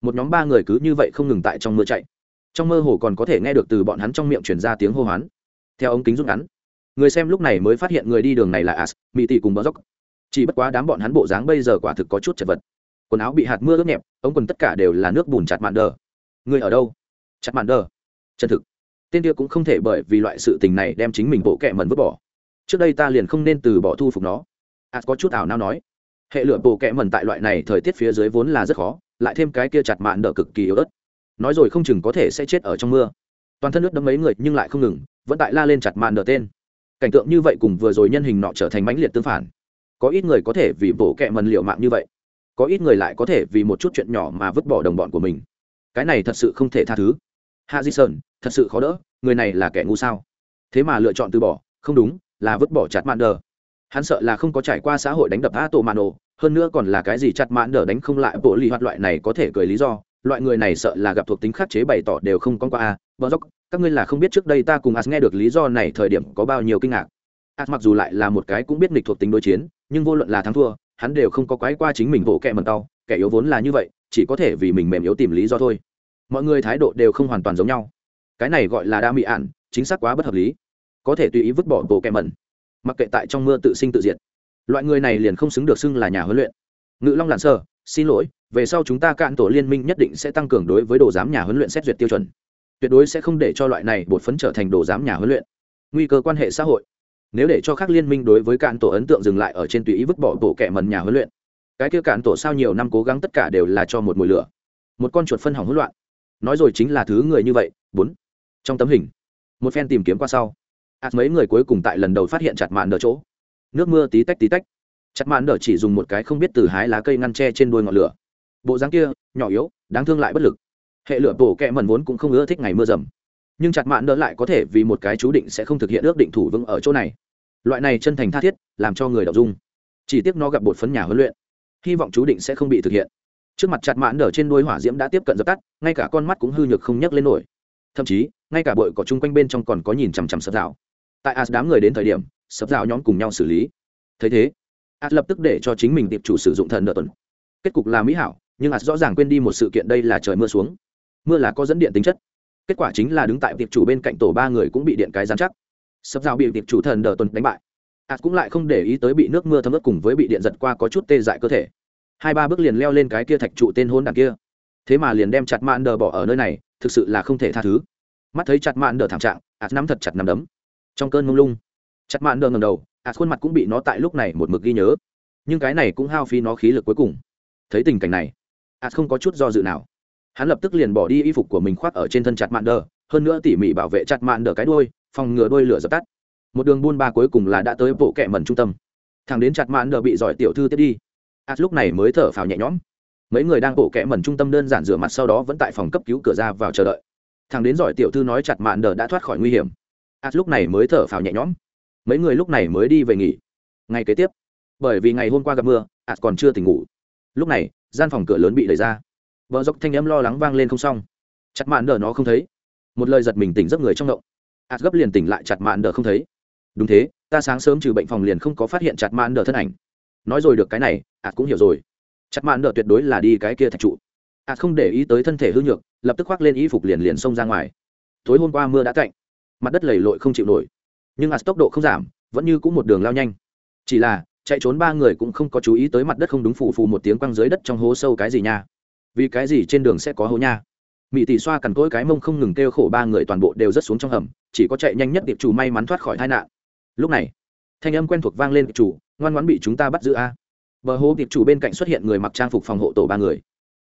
[SPEAKER 1] một nhóm ba người cứ như vậy không ngừng tại trong mưa chạy. Trong mơ hồ còn có thể nghe được từ bọn hắn trong miệng chuyển ra tiếng hô hoán. Theo ống kính rút ngắn, người xem lúc này mới phát hiện người đi đường này là as mỹ tỷ cùng bờ dốc. Chỉ bất quá đám bọn hắn bộ dáng bây giờ quả thực có chút chật vật. Quần áo bị hạt mưa ướt nhẹp, ống quần tất cả đều là nước bùn chặt mạn đờ. Người ở đâu? Chặt mạn đờ. Chân thực tên kia cũng không thể bởi vì loại sự tình này đem chính mình bộ kệ mẩn vứt bỏ. Trước đây ta liền không nên từ bỏ thu phục nó. À có chút ảo nao nói. Hệ lửa bộ kệ mẩn tại loại này thời tiết phía dưới vốn là rất khó, lại thêm cái kia chặt mạn đỡ cực kỳ yếu ớt. Nói rồi không chừng có thể sẽ chết ở trong mưa. Toàn thân nước đấm mấy người nhưng lại không ngừng, vẫn tại la lên chặt mạn đỡ tên. Cảnh tượng như vậy cùng vừa rồi nhân hình nọ trở thành mãnh liệt tương phản. Có ít người có thể vì bộ kệ mẩn liệu mạng như vậy, có ít người lại có thể vì một chút chuyện nhỏ mà vứt bỏ đồng bọn của mình. Cái này thật sự không thể tha thứ hạ di sơn, thật sự khó đỡ, người này là kẻ ngu sao? Thế mà lựa chọn từ bỏ, không đúng, là vứt bỏ chặt mạn đờ. Hắn sợ là không có trải qua xã hội đánh đập a tổ mạn ồ hơn nữa còn là cái gì chặt mạn đờ đánh không lại bộ lì hoạt loại này có thể cười lý do. Loại người này sợ là gặp thuộc tính khắc chế bày tỏ đều không con qua à. a bờ dốc, các ngươi là không biết trước đây ta cùng as nghe được lý do này thời điểm có bao nhiêu kinh ngạc. As mặc dù lại là một cái cũng biết nghịch thuộc tính đối chiến, nhưng vô luận là thắng thua, hắn đều không có quái qua chính mình vỗ kẹ mần tao, kẻ yếu vốn là như vậy, chỉ có thể vì mình mềm yếu tìm lý do thôi mọi người thái độ đều không hoàn toàn giống nhau. Cái này gọi là đa mị ạn, chính xác quá bất hợp lý. Có thể tùy ý vứt bỏ bộ kẹ mẩn, mặc kệ tại trong mưa tự sinh tự diệt. Loại người này liền không xứng được xưng là nhà huấn luyện. Ngự long lặn sơ, xin lỗi, về sau chúng ta cạn tổ liên minh nhất định sẽ tăng cường đối với đồ giám nhà huấn luyện xét duyệt tiêu chuẩn. Tuyệt đối sẽ không để cho loại này bột phấn trở thành đồ giám nhà huấn luyện. Nguy cơ quan hệ xã hội. Nếu để cho các liên minh đối với cạn tổ ấn tượng dừng lại ở trên tùy ý vứt bỏ bộ kẻ mần nhà huấn luyện, cái kia cạn tổ sao nhiều năm cố gắng tất cả đều là cho một mùi lửa. Một con chuột phân hỏng hỗn loạn nói rồi chính là thứ người như vậy, bốn. Trong tấm hình, một phen tìm kiếm qua sau ạt mấy người cuối cùng tại lần đầu phát hiện chặt mạn đỡ chỗ. Nước mưa tí tách tí tách. Chặt mạn đỡ chỉ dùng một cái không biết từ hái lá cây ngăn tre trên đuôi ngọn lửa. Bộ dáng kia, nhỏ yếu, đáng thương lại bất lực. Hệ lửa bổ kẹ mần vốn cũng không ưa thích ngày mưa rầm. Nhưng chặt mạn đỡ lại có thể vì một cái chú định sẽ không thực hiện ước định thủ vững ở chỗ này. Loại này chân thành tha thiết, làm cho người đọc dung. Chỉ tiếc nó gặp bột phấn nhà huấn luyện. Hy vọng chú định sẽ không bị thực hiện trước mặt chặt mãn đỡ trên đuôi hỏa diễm đã tiếp cận dập tắt, ngay cả con mắt cũng hư nhược không nhấc lên nổi. Thậm chí, ngay cả bội cỏ chung quanh bên trong còn có nhìn chằm chằm sập rào. Tại as đám người đến thời điểm, sập rào nhóm cùng nhau xử lý. Thấy thế, as lập tức để cho chính mình tiệp chủ sử dụng thần đợt tuần. Kết cục là mỹ hảo, nhưng as rõ ràng quên đi một sự kiện đây là trời mưa xuống. Mưa là có dẫn điện tính chất. Kết quả chính là đứng tại tiệp chủ bên cạnh tổ ba người cũng bị điện cái giám chắc. Sập rào bị tiệp chủ thần đợt tuần đánh bại. As cũng lại không để ý tới bị nước mưa thấm ướt cùng với bị điện giật qua có chút tê dại cơ thể hai ba bước liền leo lên cái kia thạch trụ tên hôn đằng kia. Thế mà liền đem chặt mạn đờ bỏ ở nơi này, thực sự là không thể tha thứ. Mắt thấy chặt mạn đờ thảm trạng ạt nắm thật chặt nắm đấm. Trong cơn mông lung, chặt mạn đờ ngầm đầu ạt khuôn mặt cũng bị nó tại lúc này một mực ghi nhớ. Nhưng cái này cũng hao phí nó khí lực cuối cùng. Thấy tình cảnh này ạt không có chút do dự nào. Hắn lập tức liền bỏ đi y phục của mình khoác ở trên thân chặt mạn đờ, hơn nữa tỉ mỉ bảo vệ chặt mạn đờ cái đuôi, phòng ngừa đuôi lửa dập tắt. Một đường buôn ba cuối cùng là đã tới bộ kẹ mẩn trung tâm. Thằng đến chặt mạn đờ bị giỏi tiểu thư tiếp đi ạt lúc này mới thở phào nhẹ nhõm. Mấy người đang bộ kẽ mẩn trung tâm đơn giản rửa mặt sau đó vẫn tại phòng cấp cứu cửa ra vào chờ đợi. Thằng đến giỏi tiểu thư nói chặt mạn đờ đã thoát khỏi nguy hiểm. Ạt lúc này mới thở phào nhẹ nhõm. Mấy người lúc này mới đi về nghỉ. Ngày kế tiếp, bởi vì ngày hôm qua gặp mưa ạt còn chưa tỉnh ngủ. Lúc này, gian phòng cửa lớn bị đẩy ra. Vợ dốc thanh âm lo lắng vang lên không xong. Chặt mạn đờ nó không thấy. Một lời giật mình tỉnh giấc người trong động. A gấp liền tỉnh lại chặt mạn đờ không thấy. Đúng thế, ta sáng sớm trừ bệnh phòng liền không có phát hiện chặt mạn đờ thân ảnh. Nói rồi được cái này ạt cũng hiểu rồi. Chặt mạn nợ tuyệt đối là đi cái kia thạch trụ. Ạt không để ý tới thân thể hư nhược, lập tức khoác lên y phục liền liền xông ra ngoài. Tối hôm qua mưa đã cạnh mặt đất lầy lội không chịu nổi. Nhưng ạt tốc độ không giảm, vẫn như cũng một đường lao nhanh. Chỉ là, chạy trốn ba người cũng không có chú ý tới mặt đất không đúng phù phù một tiếng quăng dưới đất trong hố sâu cái gì nha. Vì cái gì trên đường sẽ có hố nha? Mỹ tỷ xoa cằn cỗi cái mông không ngừng kêu khổ ba người toàn bộ đều rất xuống trong hầm, chỉ có chạy nhanh nhất điệp chủ may mắn thoát khỏi tai nạn. Lúc này, thanh âm quen thuộc vang lên điệp chủ, ngoan ngoãn bị chúng ta bắt giữ a bờ hố tiệp chủ bên cạnh xuất hiện người mặc trang phục phòng hộ tổ ba người.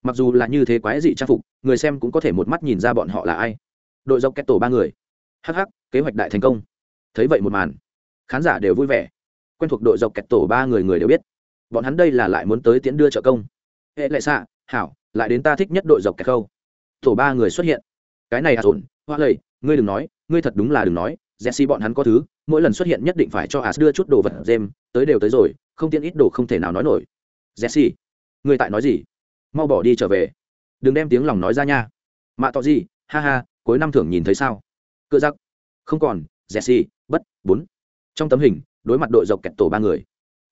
[SPEAKER 1] Mặc dù là như thế quái dị trang phục, người xem cũng có thể một mắt nhìn ra bọn họ là ai. Đội dọc kết tổ ba người. Hh kế hoạch đại thành công. Thấy vậy một màn, khán giả đều vui vẻ. Quen thuộc đội dọc kẹt tổ ba người người đều biết. Bọn hắn đây là lại muốn tới tiễn đưa trợ công. Hệ lệ xạ, hảo, lại đến ta thích nhất đội dọc kẹt khâu. Tổ ba người xuất hiện. Cái này à dồn, hoa lầy, ngươi đừng nói, ngươi thật đúng là đừng nói, jesse bọn hắn có thứ, mỗi lần xuất hiện nhất định phải cho as đưa chút đồ vật jem tới đều tới rồi không tiện ít đồ không thể nào nói nổi. Jesse, người tại nói gì? Mau bỏ đi trở về. Đừng đem tiếng lòng nói ra nha. Mạ tỏ gì ha ha, cuối năm thưởng nhìn thấy sao? Cựa giặc. Không còn, jesse, bất, bốn. Trong tấm hình, đối mặt đội dọc kẹt tổ ba người.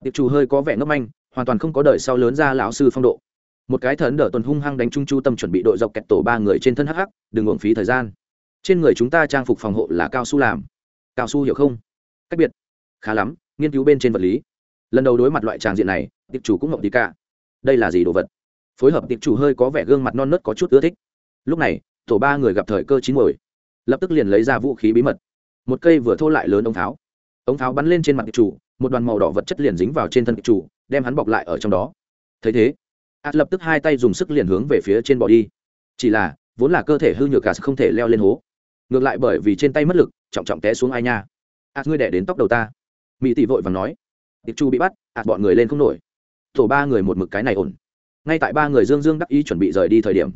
[SPEAKER 1] Tiệp chủ hơi có vẻ ngốc manh, hoàn toàn không có đời sau lớn ra lão sư phong độ. Một cái thần đỡ tuần hung hăng đánh trung chu tâm chuẩn bị đội dọc kẹt tổ ba người trên thân hắc hắc, đừng uổng phí thời gian. Trên người chúng ta trang phục phòng hộ là cao su làm. Cao su hiểu không? Cách biệt. Khá lắm, nghiên cứu bên trên vật lý lần đầu đối mặt loại tràng diện này, tiệp chủ cũng ngộng tí cả. Đây là gì đồ vật? Phối hợp tiệp chủ hơi có vẻ gương mặt non nớt có chút ưa thích. Lúc này, tổ ba người gặp thời cơ chín mồi lập tức liền lấy ra vũ khí bí mật. Một cây vừa thô lại lớn ống tháo. Ống tháo bắn lên trên mặt tiệp chủ, một đoàn màu đỏ vật chất liền dính vào trên thân tiệp chủ, đem hắn bọc lại ở trong đó. Thấy thế ạt lập tức hai tay dùng sức liền hướng về phía trên bỏ đi. Chỉ là, vốn là cơ thể hư nhược cả không thể leo lên hố. Ngược lại bởi vì trên tay mất lực, trọng trọng té xuống ai nha. Ạt ngươi đẻ đến tóc đầu ta. Mỹ tỷ vội vàng nói tiệp chu bị bắt, ạt bọn người lên không nổi. Tổ ba người một mực cái này ổn. Ngay tại ba người dương dương đắc ý chuẩn bị rời đi thời điểm,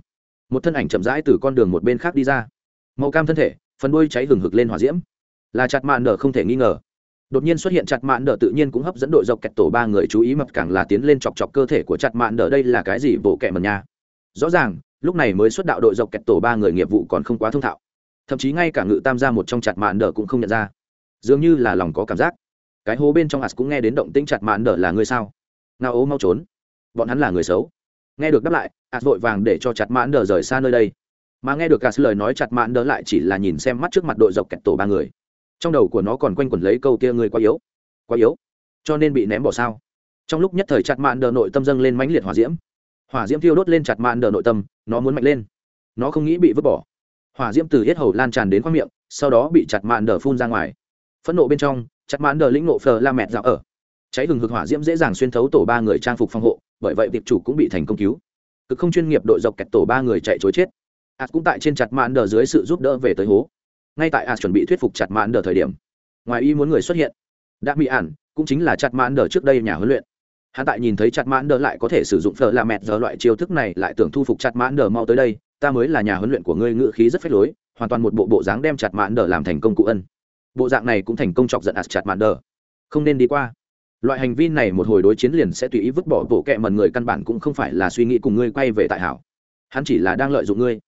[SPEAKER 1] một thân ảnh chậm rãi từ con đường một bên khác đi ra. Màu cam thân thể, phần đuôi cháy hừng hực lên hỏa diễm. Là chặt mạn nở không thể nghi ngờ. Đột nhiên xuất hiện chặt mạn nở tự nhiên cũng hấp dẫn đội dọc kẹt tổ ba người chú ý mập càng là tiến lên chọc chọc cơ thể của chặt mạn nở đây là cái gì bộ kẹ mần nha. Rõ ràng, lúc này mới xuất đạo đội dọc kẹt tổ ba người nghiệp vụ còn không quá thông thạo. Thậm chí ngay cả ngự tam gia một trong chặt mạn nở cũng không nhận ra. Dường như là lòng có cảm giác cái hố bên trong as cũng nghe đến động tĩnh chặt mạn đờ là người sao? Nga ố mau trốn. Bọn hắn là người xấu. Nghe được đáp lại, as vội vàng để cho chặt mạn đờ rời xa nơi đây. Mà nghe được cả lời nói chặt mạn đờ lại chỉ là nhìn xem mắt trước mặt đội dọc kẹt tổ ba người. Trong đầu của nó còn quanh quẩn lấy câu kia người quá yếu. Quá yếu? Cho nên bị ném bỏ sao? Trong lúc nhất thời chặt mạn đờ nội tâm dâng lên mãnh liệt hỏa diễm. Hỏa diễm thiêu đốt lên chặt mạn đờ nội tâm, nó muốn mạnh lên. Nó không nghĩ bị vứt bỏ. Hỏa diễm từ hết hầu lan tràn đến khoang miệng, sau đó bị chặt mạn đờ phun ra ngoài. Phẫn nộ bên trong chặt mạn đờ lĩnh nộ phờ la mẹt dạo ở. Cháy hừng hực hỏa diễm dễ dàng xuyên thấu tổ ba người trang phục phòng hộ, bởi vậy tiệp chủ cũng bị thành công cứu. Cực không chuyên nghiệp đội dọc kẹt tổ ba người chạy chối chết. Ạt cũng tại trên chặt mạn đờ dưới sự giúp đỡ về tới hố. Ngay tại ạt chuẩn bị thuyết phục chặt mạn đờ thời điểm, ngoài ý muốn người xuất hiện. Đã bị ản cũng chính là chặt mạn đờ trước đây nhà huấn luyện. Hắn tại nhìn thấy chặt mãn đờ lại có thể sử dụng phở la mẹt giờ loại chiêu thức này lại tưởng thu phục chặt mãn đờ mau tới đây, ta mới là nhà huấn luyện của ngươi ngự khí rất phách lối, hoàn toàn một bộ bộ dáng đem chặt mãn đờ làm thành công cụ ân bộ dạng này cũng thành công chọc giận ạt chặt màn đờ không nên đi qua. Loại hành vi này một hồi đối chiến liền sẽ tùy ý vứt bỏ bộ kệ mần người, căn bản cũng không phải là suy nghĩ cùng ngươi quay về tại hảo. Hắn chỉ là đang lợi dụng ngươi.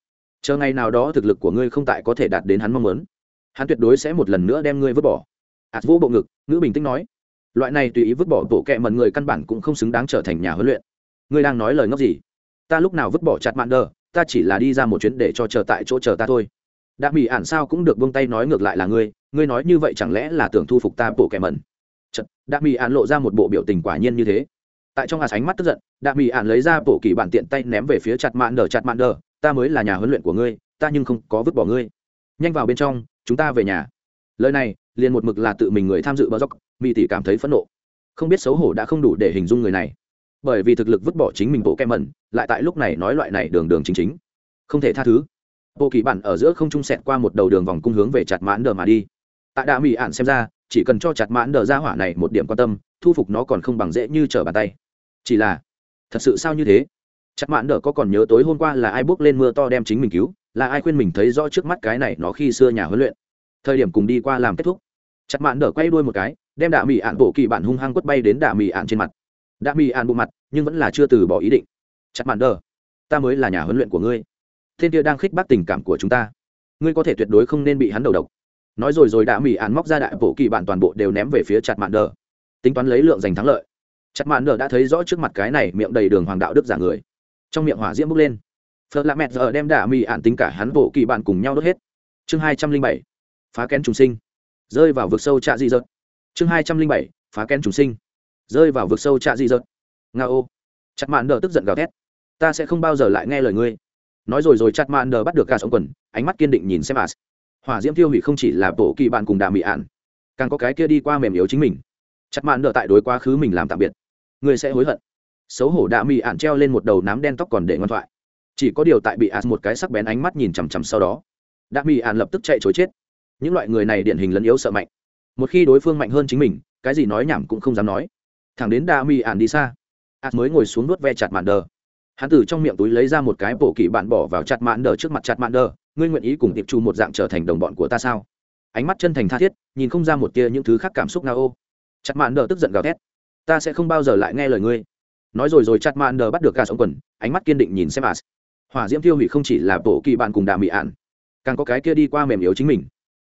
[SPEAKER 1] Chờ ngày nào đó thực lực của ngươi không tại có thể đạt đến hắn mong muốn, hắn tuyệt đối sẽ một lần nữa đem ngươi vứt bỏ. Ạt vô bộ ngực, ngữ bình tĩnh nói. Loại này tùy ý vứt bỏ bộ kệ mần người căn bản cũng không xứng đáng trở thành nhà huấn luyện. Ngươi đang nói lời ngốc gì? Ta lúc nào vứt bỏ chặt mạn đờ ta chỉ là đi ra một chuyến để cho chờ tại chỗ chờ ta thôi. Đã bị ản sao cũng được buông tay nói ngược lại là ngươi ngươi nói như vậy chẳng lẽ là tưởng thu phục ta bộ kẻ mẩn? Chật, đạ bị ạn lộ ra một bộ biểu tình quả nhiên như thế. Tại trong hạt ánh mắt tức giận, đạ bị ạn lấy ra bộ kỳ bản tiện tay ném về phía chặt mạn đờ chặt mạn đờ ta mới là nhà huấn luyện của ngươi, ta nhưng không có vứt bỏ ngươi. Nhanh vào bên trong, chúng ta về nhà. Lời này, liền một mực là tự mình người tham dự bao dốc mỹ tỷ cảm thấy phẫn nộ. Không biết xấu hổ đã không đủ để hình dung người này. Bởi vì thực lực vứt bỏ chính mình bộ kem mẩn, lại tại lúc này nói loại này đường đường chính chính. Không thể tha thứ. Bộ kỳ bản ở giữa không trung sẹt qua một đầu đường vòng cung hướng về chặt mãn đờ mà đi tại đạ mỹ ạn xem ra, chỉ cần cho chặt mãn đờ ra hỏa này một điểm quan tâm, thu phục nó còn không bằng dễ như trở bàn tay. Chỉ là, thật sự sao như thế? Chặt mãn đờ có còn nhớ tối hôm qua là ai bước lên mưa to đem chính mình cứu, là ai khuyên mình thấy rõ trước mắt cái này nó khi xưa nhà huấn luyện? Thời điểm cùng đi qua làm kết thúc, chặt mãn đờ quay đuôi một cái, đem đạ mỹ ạn bộ kỳ bản hung hăng quất bay đến đạ mỹ ạn trên mặt. Đạ mỹ ạn bộ mặt, nhưng vẫn là chưa từ bỏ ý định. Chặt mãn đờ, ta mới là nhà huấn luyện của ngươi. Thiên kia đang khích bác tình cảm của chúng ta. Ngươi có thể tuyệt đối không nên bị hắn đầu độc nói rồi rồi đã mỹ ạn móc ra đại bộ kỳ bản toàn bộ đều ném về phía chặt mạn đờ. Tính toán lấy lượng giành thắng lợi. Chặt mạn đờ đã thấy rõ trước mặt cái này miệng đầy đường hoàng đạo đức giả người. Trong miệng hỏa diễm bốc lên. Phật lạ mẹt giờ đem đả mỹ ạn tính cả hắn bộ kỳ bản cùng nhau đốt hết. Chương hai trăm linh bảy, phá kén trùng sinh. Rơi vào vực sâu trạ dị dợt chương hai trăm linh bảy, phá kén trùng sinh. Rơi vào vực sâu trạ dị dợt nga ô. Chặt mạn đờ tức giận gào thét. Ta sẽ không bao giờ lại nghe lời ngươi. Nói rồi rồi chặt mạn đờ bắt được cả sống quần, ánh mắt kiên định nhìn xem as hỏa diễm tiêu hủy không chỉ là bộ kỳ bạn cùng đà Mị ạn, càng có cái kia đi qua mềm yếu chính mình. Chặt mạn đờ tại đối quá khứ mình làm tạm biệt. Người sẽ hối hận. Xấu hổ đà Mị ạn treo lên một đầu nám đen tóc còn để ngoan thoại. Chỉ có điều tại bị ạt một cái sắc bén ánh mắt nhìn chằm chằm sau đó đà Mị ạn lập tức chạy chối chết. Những loại người này điển hình lấn yếu sợ mạnh. Một khi đối phương mạnh hơn chính mình, cái gì nói nhảm cũng không dám nói. Thẳng đến đa mị ạn đi xa, ạt mới ngồi xuống nuốt ve chặt mạn đờ hắn từ trong miệng túi lấy ra một cái bổ kỳ bạn bỏ vào chặt mạn đờ trước mặt chặt mạn đờ ngươi nguyện ý cùng tiệp chu một dạng trở thành đồng bọn của ta sao? Ánh mắt chân thành tha thiết, nhìn không ra một tia những thứ khác cảm xúc nga ô. Chặt mạn đờ tức giận gào thét. Ta sẽ không bao giờ lại nghe lời ngươi. Nói rồi rồi chặt mạn đờ bắt được gà sống quần, ánh mắt kiên định nhìn xem as. Hỏa diễm tiêu hủy không chỉ là bộ kỳ bạn cùng đà mị ạn càng có cái kia đi qua mềm yếu chính mình.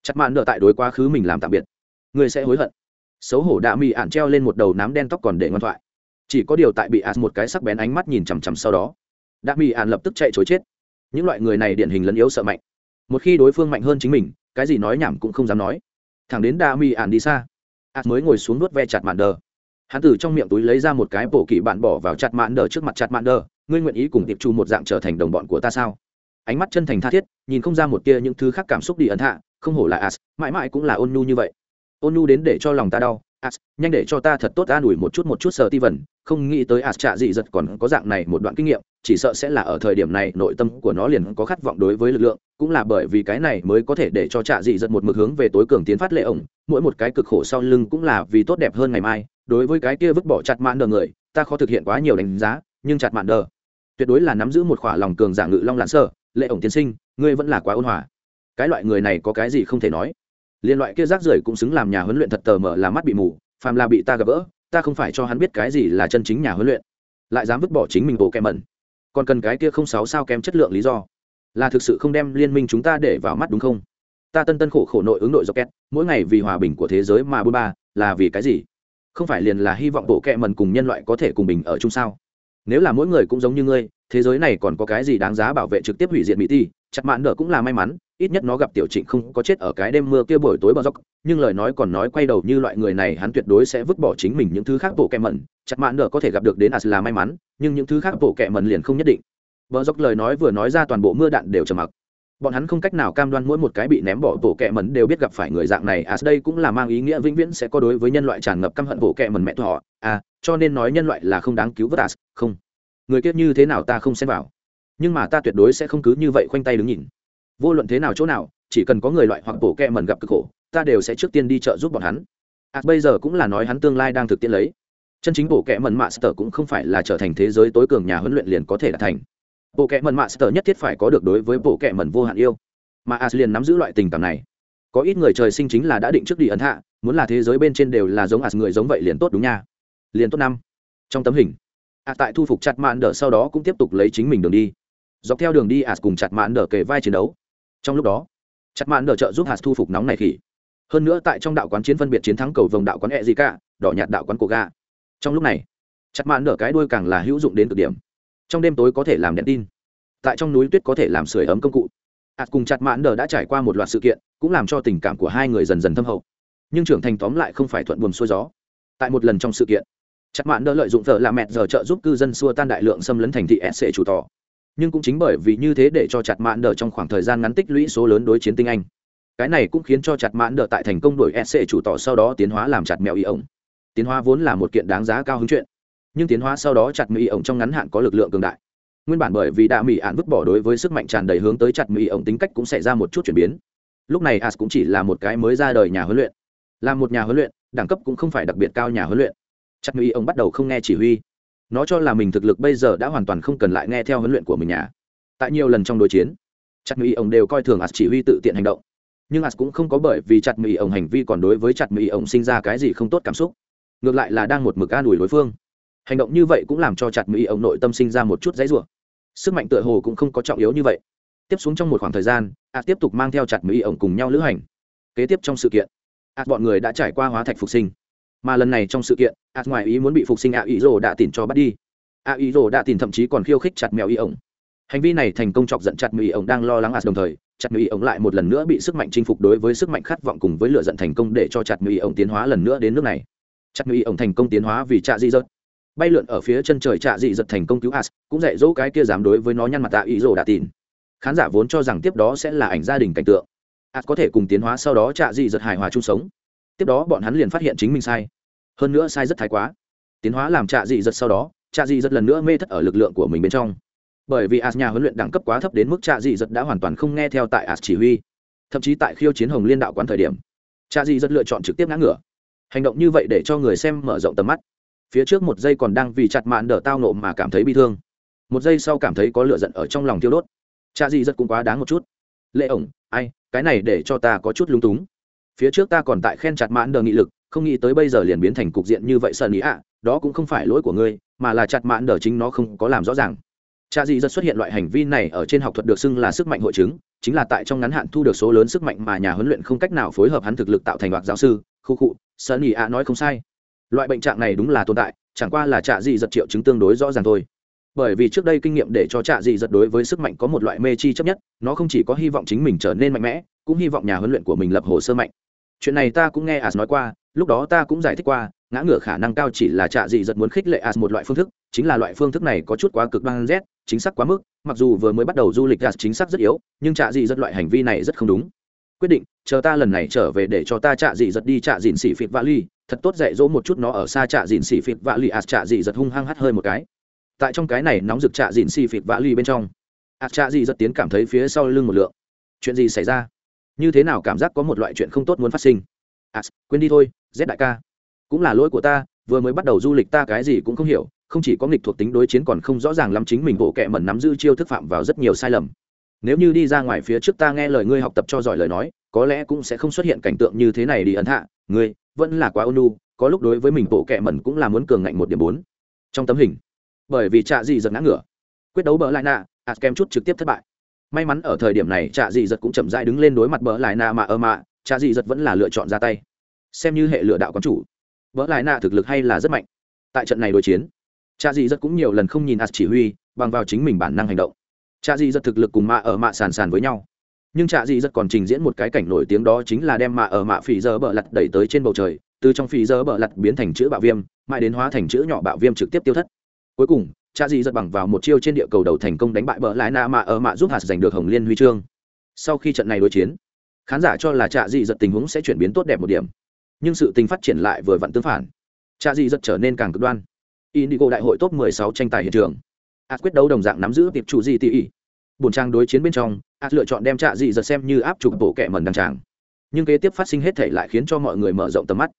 [SPEAKER 1] Chặt mạn đờ tại đối quá khứ mình làm tạm biệt. Ngươi sẽ hối hận. Xấu hổ đạ mị ạn treo lên một đầu nám đen tóc còn để ngoan thoại. Chỉ có điều tại bị As một cái sắc bén ánh mắt nhìn chằm chằm sau đó đạ mị ạn lập tức chạy chối chết những loại người này điển hình lấn yếu sợ mạnh. Một khi đối phương mạnh hơn chính mình, cái gì nói nhảm cũng không dám nói. Thẳng đến đa mi ạn đi xa ạt mới ngồi xuống nuốt ve chặt mạn đờ. Hắn từ trong miệng túi lấy ra một cái bổ kỳ bạn bỏ vào chặt mạn đờ trước mặt chặt mạn đờ. Ngươi nguyện ý cùng tiệp chu một dạng trở thành đồng bọn của ta sao? Ánh mắt chân thành tha thiết, nhìn không ra một tia những thứ khác cảm xúc đi ẩn hạ, không hổ là as mãi mãi cũng là ôn nhu như vậy. Ôn nhu đến để cho lòng ta đau as, nhanh để cho ta thật tốt an ủi một chút một chút sợ ti vần không nghĩ tới as trạ dị giật còn có dạng này một đoạn kinh nghiệm, chỉ sợ sẽ là ở thời điểm này, nội tâm của nó liền có khát vọng đối với lực lượng, cũng là bởi vì cái này mới có thể để cho trạ dị giật một mực hướng về tối cường tiến phát lệ ổng, mỗi một cái cực khổ sau lưng cũng là vì tốt đẹp hơn ngày mai. Đối với cái kia vứt bỏ chặt mạn đờ người, ta khó thực hiện quá nhiều đánh giá, nhưng chặt mạn đờ, tuyệt đối là nắm giữ một khỏa lòng cường giả ngự long lạn sở lệ ổng tiên sinh, ngươi vẫn là quá ôn hòa. Cái loại người này có cái gì không thể nói liên loại kia rác rưởi cũng xứng làm nhà huấn luyện thật tờ mở là mắt bị mù, phàm là bị ta gặp gỡ, ta không phải cho hắn biết cái gì là chân chính nhà huấn luyện. Lại dám vứt bỏ chính mình bộ kèm mẩn. Còn cần cái kia không sáu sao kém chất lượng lý do. Là thực sự không đem liên minh chúng ta để vào mắt đúng không? Ta tân tân khổ khổ nội ứng nội do két mỗi ngày vì hòa bình của thế giới mà bôn ba, là vì cái gì? Không phải liền là hy vọng bộ kẹ mần cùng nhân loại có thể cùng bình ở chung sao? Nếu là mỗi người cũng giống như ngươi, thế giới này còn có cái gì đáng giá bảo vệ trực tiếp hủy diệt mỹ ti? Chặt mạn nợ cũng là may mắn, ít nhất nó gặp tiểu trịnh không có chết ở cái đêm mưa kia buổi tối bao dốc. Nhưng lời nói còn nói quay đầu như loại người này hắn tuyệt đối sẽ vứt bỏ chính mình những thứ khác bộ kẹ mẩn. Chặt mạn nợ có thể gặp được đến as là may mắn, nhưng những thứ khác bộ kẹ mẩn liền không nhất định. Bờ dốc lời nói vừa nói ra toàn bộ mưa đạn đều trầm mặc. Bọn hắn không cách nào cam đoan mỗi một cái bị ném bỏ bộ kẹ mẩn đều biết gặp phải người dạng này. As đây cũng là mang ý nghĩa vĩnh viễn sẽ có đối với nhân loại tràn ngập căm hận bộ kẹ mẩn mẹ thọ à cho nên nói nhân loại là không đáng cứu vớt as không. Người kiết như thế nào ta không xem vào. Nhưng mà ta tuyệt đối sẽ không cứ như vậy khoanh tay đứng nhìn. Vô luận thế nào chỗ nào chỉ cần có người loại hoặc bổ kẹ mẩn gặp cực khổ ta đều sẽ trước tiên đi chợ giúp bọn hắn. À, bây giờ cũng là nói hắn tương lai đang thực tiễn lấy. Chân chính bộ kẹ mẩn mạ sở cũng không phải là trở thành thế giới tối cường nhà huấn luyện liền có thể đạt thành. Bộ kẹ mẩn mạ sở nhất thiết phải có được đối với bộ kẹ mẩn vô hạn yêu. Mà as liền nắm giữ loại tình cảm này. Có ít người trời sinh chính là đã định trước đi ấn hạ muốn là thế giới bên trên đều là giống as người giống vậy liền tốt đúng nha liền tốt năm. Trong tấm hình a tại thu phục chặt mạn đỡ sau đó cũng tiếp tục lấy chính mình đường đi. Dọc theo đường đi as cùng chặt mạn đỡ kề vai chiến đấu. Trong lúc đó, chặt mạn đỡ trợ giúp hạt thu phục nóng này khỉ. Hơn nữa tại trong đạo quán chiến phân biệt chiến thắng cầu vồng đạo quán e gì cả đỏ nhạt đạo quán cổ ga trong lúc này, chặt mạn đỡ cái đuôi càng là hữu dụng đến cực điểm. Trong đêm tối có thể làm đèn tin. Tại trong núi tuyết có thể làm sưởi ấm công cụ. Ạt cùng chặt mạn đỡ đã trải qua một loạt sự kiện, cũng làm cho tình cảm của hai người dần dần thâm hậu. Nhưng trưởng thành tóm lại không phải thuận buồm xuôi gió. Tại một lần trong sự kiện chặt mạn đỡ lợi dụng thợ là mẹ giờ trợ giúp cư dân xua tan đại lượng xâm lấn thành thị sc chủ tỏ. Nhưng cũng chính bởi vì như thế để cho chặt mạn đỡ trong khoảng thời gian ngắn tích lũy số lớn đối chiến tinh anh. Cái này cũng khiến cho chặt mạn đỡ tại thành công đổi sc chủ tỏ sau đó tiến hóa làm chặt mèo y ổng. Tiến hóa vốn là một kiện đáng giá cao hứng chuyện. Nhưng tiến hóa sau đó chặt mèo y ổng trong ngắn hạn có lực lượng cường đại. Nguyên bản bởi vì đã mỹ ạn vứt bỏ đối với sức mạnh tràn đầy hướng tới chặt mỹ ổng tính cách cũng xảy ra một chút chuyển biến. Lúc này as cũng chỉ là một cái mới ra đời nhà huấn luyện. Là một nhà huấn luyện, đẳng cấp cũng không phải đặc biệt cao nhà huấn luyện chặt mỹ ông bắt đầu không nghe chỉ huy. Nó cho là mình thực lực bây giờ đã hoàn toàn không cần lại nghe theo huấn luyện của mình nhà tại nhiều lần trong đối chiến chặt mỹ ông đều coi thường as chỉ huy tự tiện hành động. Nhưng as cũng không có bởi vì chặt mỹ ông hành vi còn đối với chặt mỹ ông sinh ra cái gì không tốt cảm xúc. Ngược lại là đang một mực an ủi đối phương. Hành động như vậy cũng làm cho chặt mỹ ông nội tâm sinh ra một chút dãy rủa. Sức mạnh tựa hồ cũng không có trọng yếu như vậy. Tiếp xuống trong một khoảng thời gian as tiếp tục mang theo chặt mỹ ông cùng nhau lữ hành. Kế tiếp trong sự kiện as bọn người đã trải qua hóa thạch phục sinh mà lần này trong sự kiện as ngoài ý muốn bị phục sinh ạ ý rồ đã tìm cho bắt đi. Ạ ý rồ đã tìm thậm chí còn khiêu khích chặt mèo y ổng. Hành vi này thành công chọc giận chặt mèo y ổng đang lo lắng as đồng thời, chặt mèo y ổng lại một lần nữa bị sức mạnh chinh phục đối với sức mạnh khát vọng cùng với lựa giận thành công để cho chặt mèo y ổng tiến hóa lần nữa đến nước này. Chặt mèo y ổng thành công tiến hóa vì trạ di Dật. bay lượn ở phía chân trời trạ dị giật thành công cứu as cũng dạy dỗ cái kia dám đối với nó nhăn mặt ạ ý rồ đã tìm khán giả vốn cho rằng tiếp đó sẽ là ảnh gia đình cảnh tượng. As có thể cùng tiến hóa sau đó trạ dị giật hài hòa chung sống tiếp đó bọn hắn liền phát hiện chính mình sai. Hơn nữa sai rất thái quá. Tiến hóa làm trạ dị giật sau đó, trạ dị giật lần nữa mê thất ở lực lượng của mình bên trong. Bởi vì as nhà huấn luyện đẳng cấp quá thấp đến mức trạ dị giật đã hoàn toàn không nghe theo tại as chỉ huy. Thậm chí tại khiêu chiến hồng liên đạo quán thời điểm, trạ dị giật lựa chọn trực tiếp ngã ngửa. Hành động như vậy để cho người xem mở rộng tầm mắt. Phía trước một giây còn đang vì chặt mạn đỡ tao nộ mà cảm thấy bi thương. Một giây sau cảm thấy có lửa giận ở trong lòng thiêu đốt. Cha dị rất cũng quá đáng một chút. Lệ ổng, ai, cái này để cho ta có chút lúng túng phía trước ta còn tại khen chặt mãn đờ nghị lực, không nghĩ tới bây giờ liền biến thành cục diện như vậy sơn ý ạ, đó cũng không phải lỗi của ngươi, mà là chặt mãn đờ chính nó không có làm rõ ràng. Cha dị rất xuất hiện loại hành vi này ở trên học thuật được xưng là sức mạnh hội chứng, chính là tại trong ngắn hạn thu được số lớn sức mạnh mà nhà huấn luyện không cách nào phối hợp hắn thực lực tạo thành hoặc giáo sư, khu cụ sơn ý ạ nói không sai. Loại bệnh trạng này đúng là tồn tại, chẳng qua là trạ dị giật triệu chứng tương đối rõ ràng thôi. Bởi vì trước đây kinh nghiệm để cho trạ dị giật đối với sức mạnh có một loại mê chi chấp nhất, nó không chỉ có hy vọng chính mình trở nên mạnh mẽ, cũng hy vọng nhà huấn luyện của mình lập hồ sơ mạnh chuyện này ta cũng nghe as nói qua lúc đó ta cũng giải thích qua ngã ngửa khả năng cao chỉ là trạ dị giật muốn khích lệ as một loại phương thức chính là loại phương thức này có chút quá cực đoan z chính xác quá mức mặc dù vừa mới bắt đầu du lịch as chính xác rất yếu nhưng trạ dị giật loại hành vi này rất không đúng. Quyết định chờ ta lần này trở về để cho ta trạ dị giật đi trạ dịn xỉ phịt Ly, thật tốt dạy dỗ một chút nó ở xa trạ dịn xỉ phịt vạ ly as trạ dị giật hung hăng hắt hơi một cái. Tại trong cái này nóng rực trạ dịn xỉ phịt vạ Ly bên trong as trạ dị giật tiến cảm thấy phía sau lưng một lượng. Chuyện gì xảy ra? Như thế nào cảm giác có một loại chuyện không tốt muốn phát sinh? À quên đi thôi, z đại ca. Cũng là lỗi của ta, vừa mới bắt đầu du lịch ta cái gì cũng không hiểu, không chỉ có nghịch thuộc tính đối chiến còn không rõ ràng lắm chính mình bộ kệ mẩn nắm giữ chiêu thức phạm vào rất nhiều sai lầm. Nếu như đi ra ngoài phía trước ta nghe lời ngươi học tập cho giỏi lời nói, có lẽ cũng sẽ không xuất hiện cảnh tượng như thế này đi ấn hạ. Ngươi, vẫn là quá ônu, có lúc đối với mình bộ kệ mẩn cũng là muốn cường ngạnh một điểm bốn. Trong tấm hình. Bởi vì trạ gì giật ngã ngửa. Quyết đấu bỡ lại nạ à, ạt kém chút trực tiếp thất bại may mắn ở thời điểm này, trạ dị giật cũng chậm rãi đứng lên đối mặt bỡ lại nạ mà ơ mạ trạ dị giật vẫn là lựa chọn ra tay. Xem như hệ lựa đạo quán chủ. Bỡ lại nạ thực lực hay là rất mạnh. Tại trận này đối chiến, trạ dị giật cũng nhiều lần không nhìn ạt chỉ huy, bằng vào chính mình bản năng hành động. Trạ dị giật thực lực cùng mạ ở mạ sàn sàn với nhau. Nhưng trạ dị giật còn trình diễn một cái cảnh nổi tiếng đó chính là đem mạ ở mạ phỉ giờ bờ lặt đẩy tới trên bầu trời, từ trong phỉ giờ bờ lặt biến thành chữ bạo viêm, mãi đến hóa thành chữ nhỏ bạo viêm trực tiếp tiêu thất. Cuối cùng cha dị giật bằng vào một chiêu trên địa cầu đầu thành công đánh bại bờ lái na mạ ở mạ giúp hạt giành được hồng liên huy chương. Sau khi trận này đối chiến, khán giả cho là cha dị giật tình huống sẽ chuyển biến tốt đẹp một điểm. Nhưng sự tình phát triển lại vừa vặn tương phản. Cha dị giật trở nên càng cực đoan. Indigo đại hội top 16 tranh tài hiện trường. Ạt quyết đấu đồng dạng nắm giữ tiệp chủ gì tỉ bổn trang đối chiến bên trong ạt lựa chọn đem trạ dị giật xem như áp chụp bộ kẹ mần đăng tràng. Nhưng kế tiếp phát sinh hết thể lại khiến cho mọi người mở rộng tầm mắt.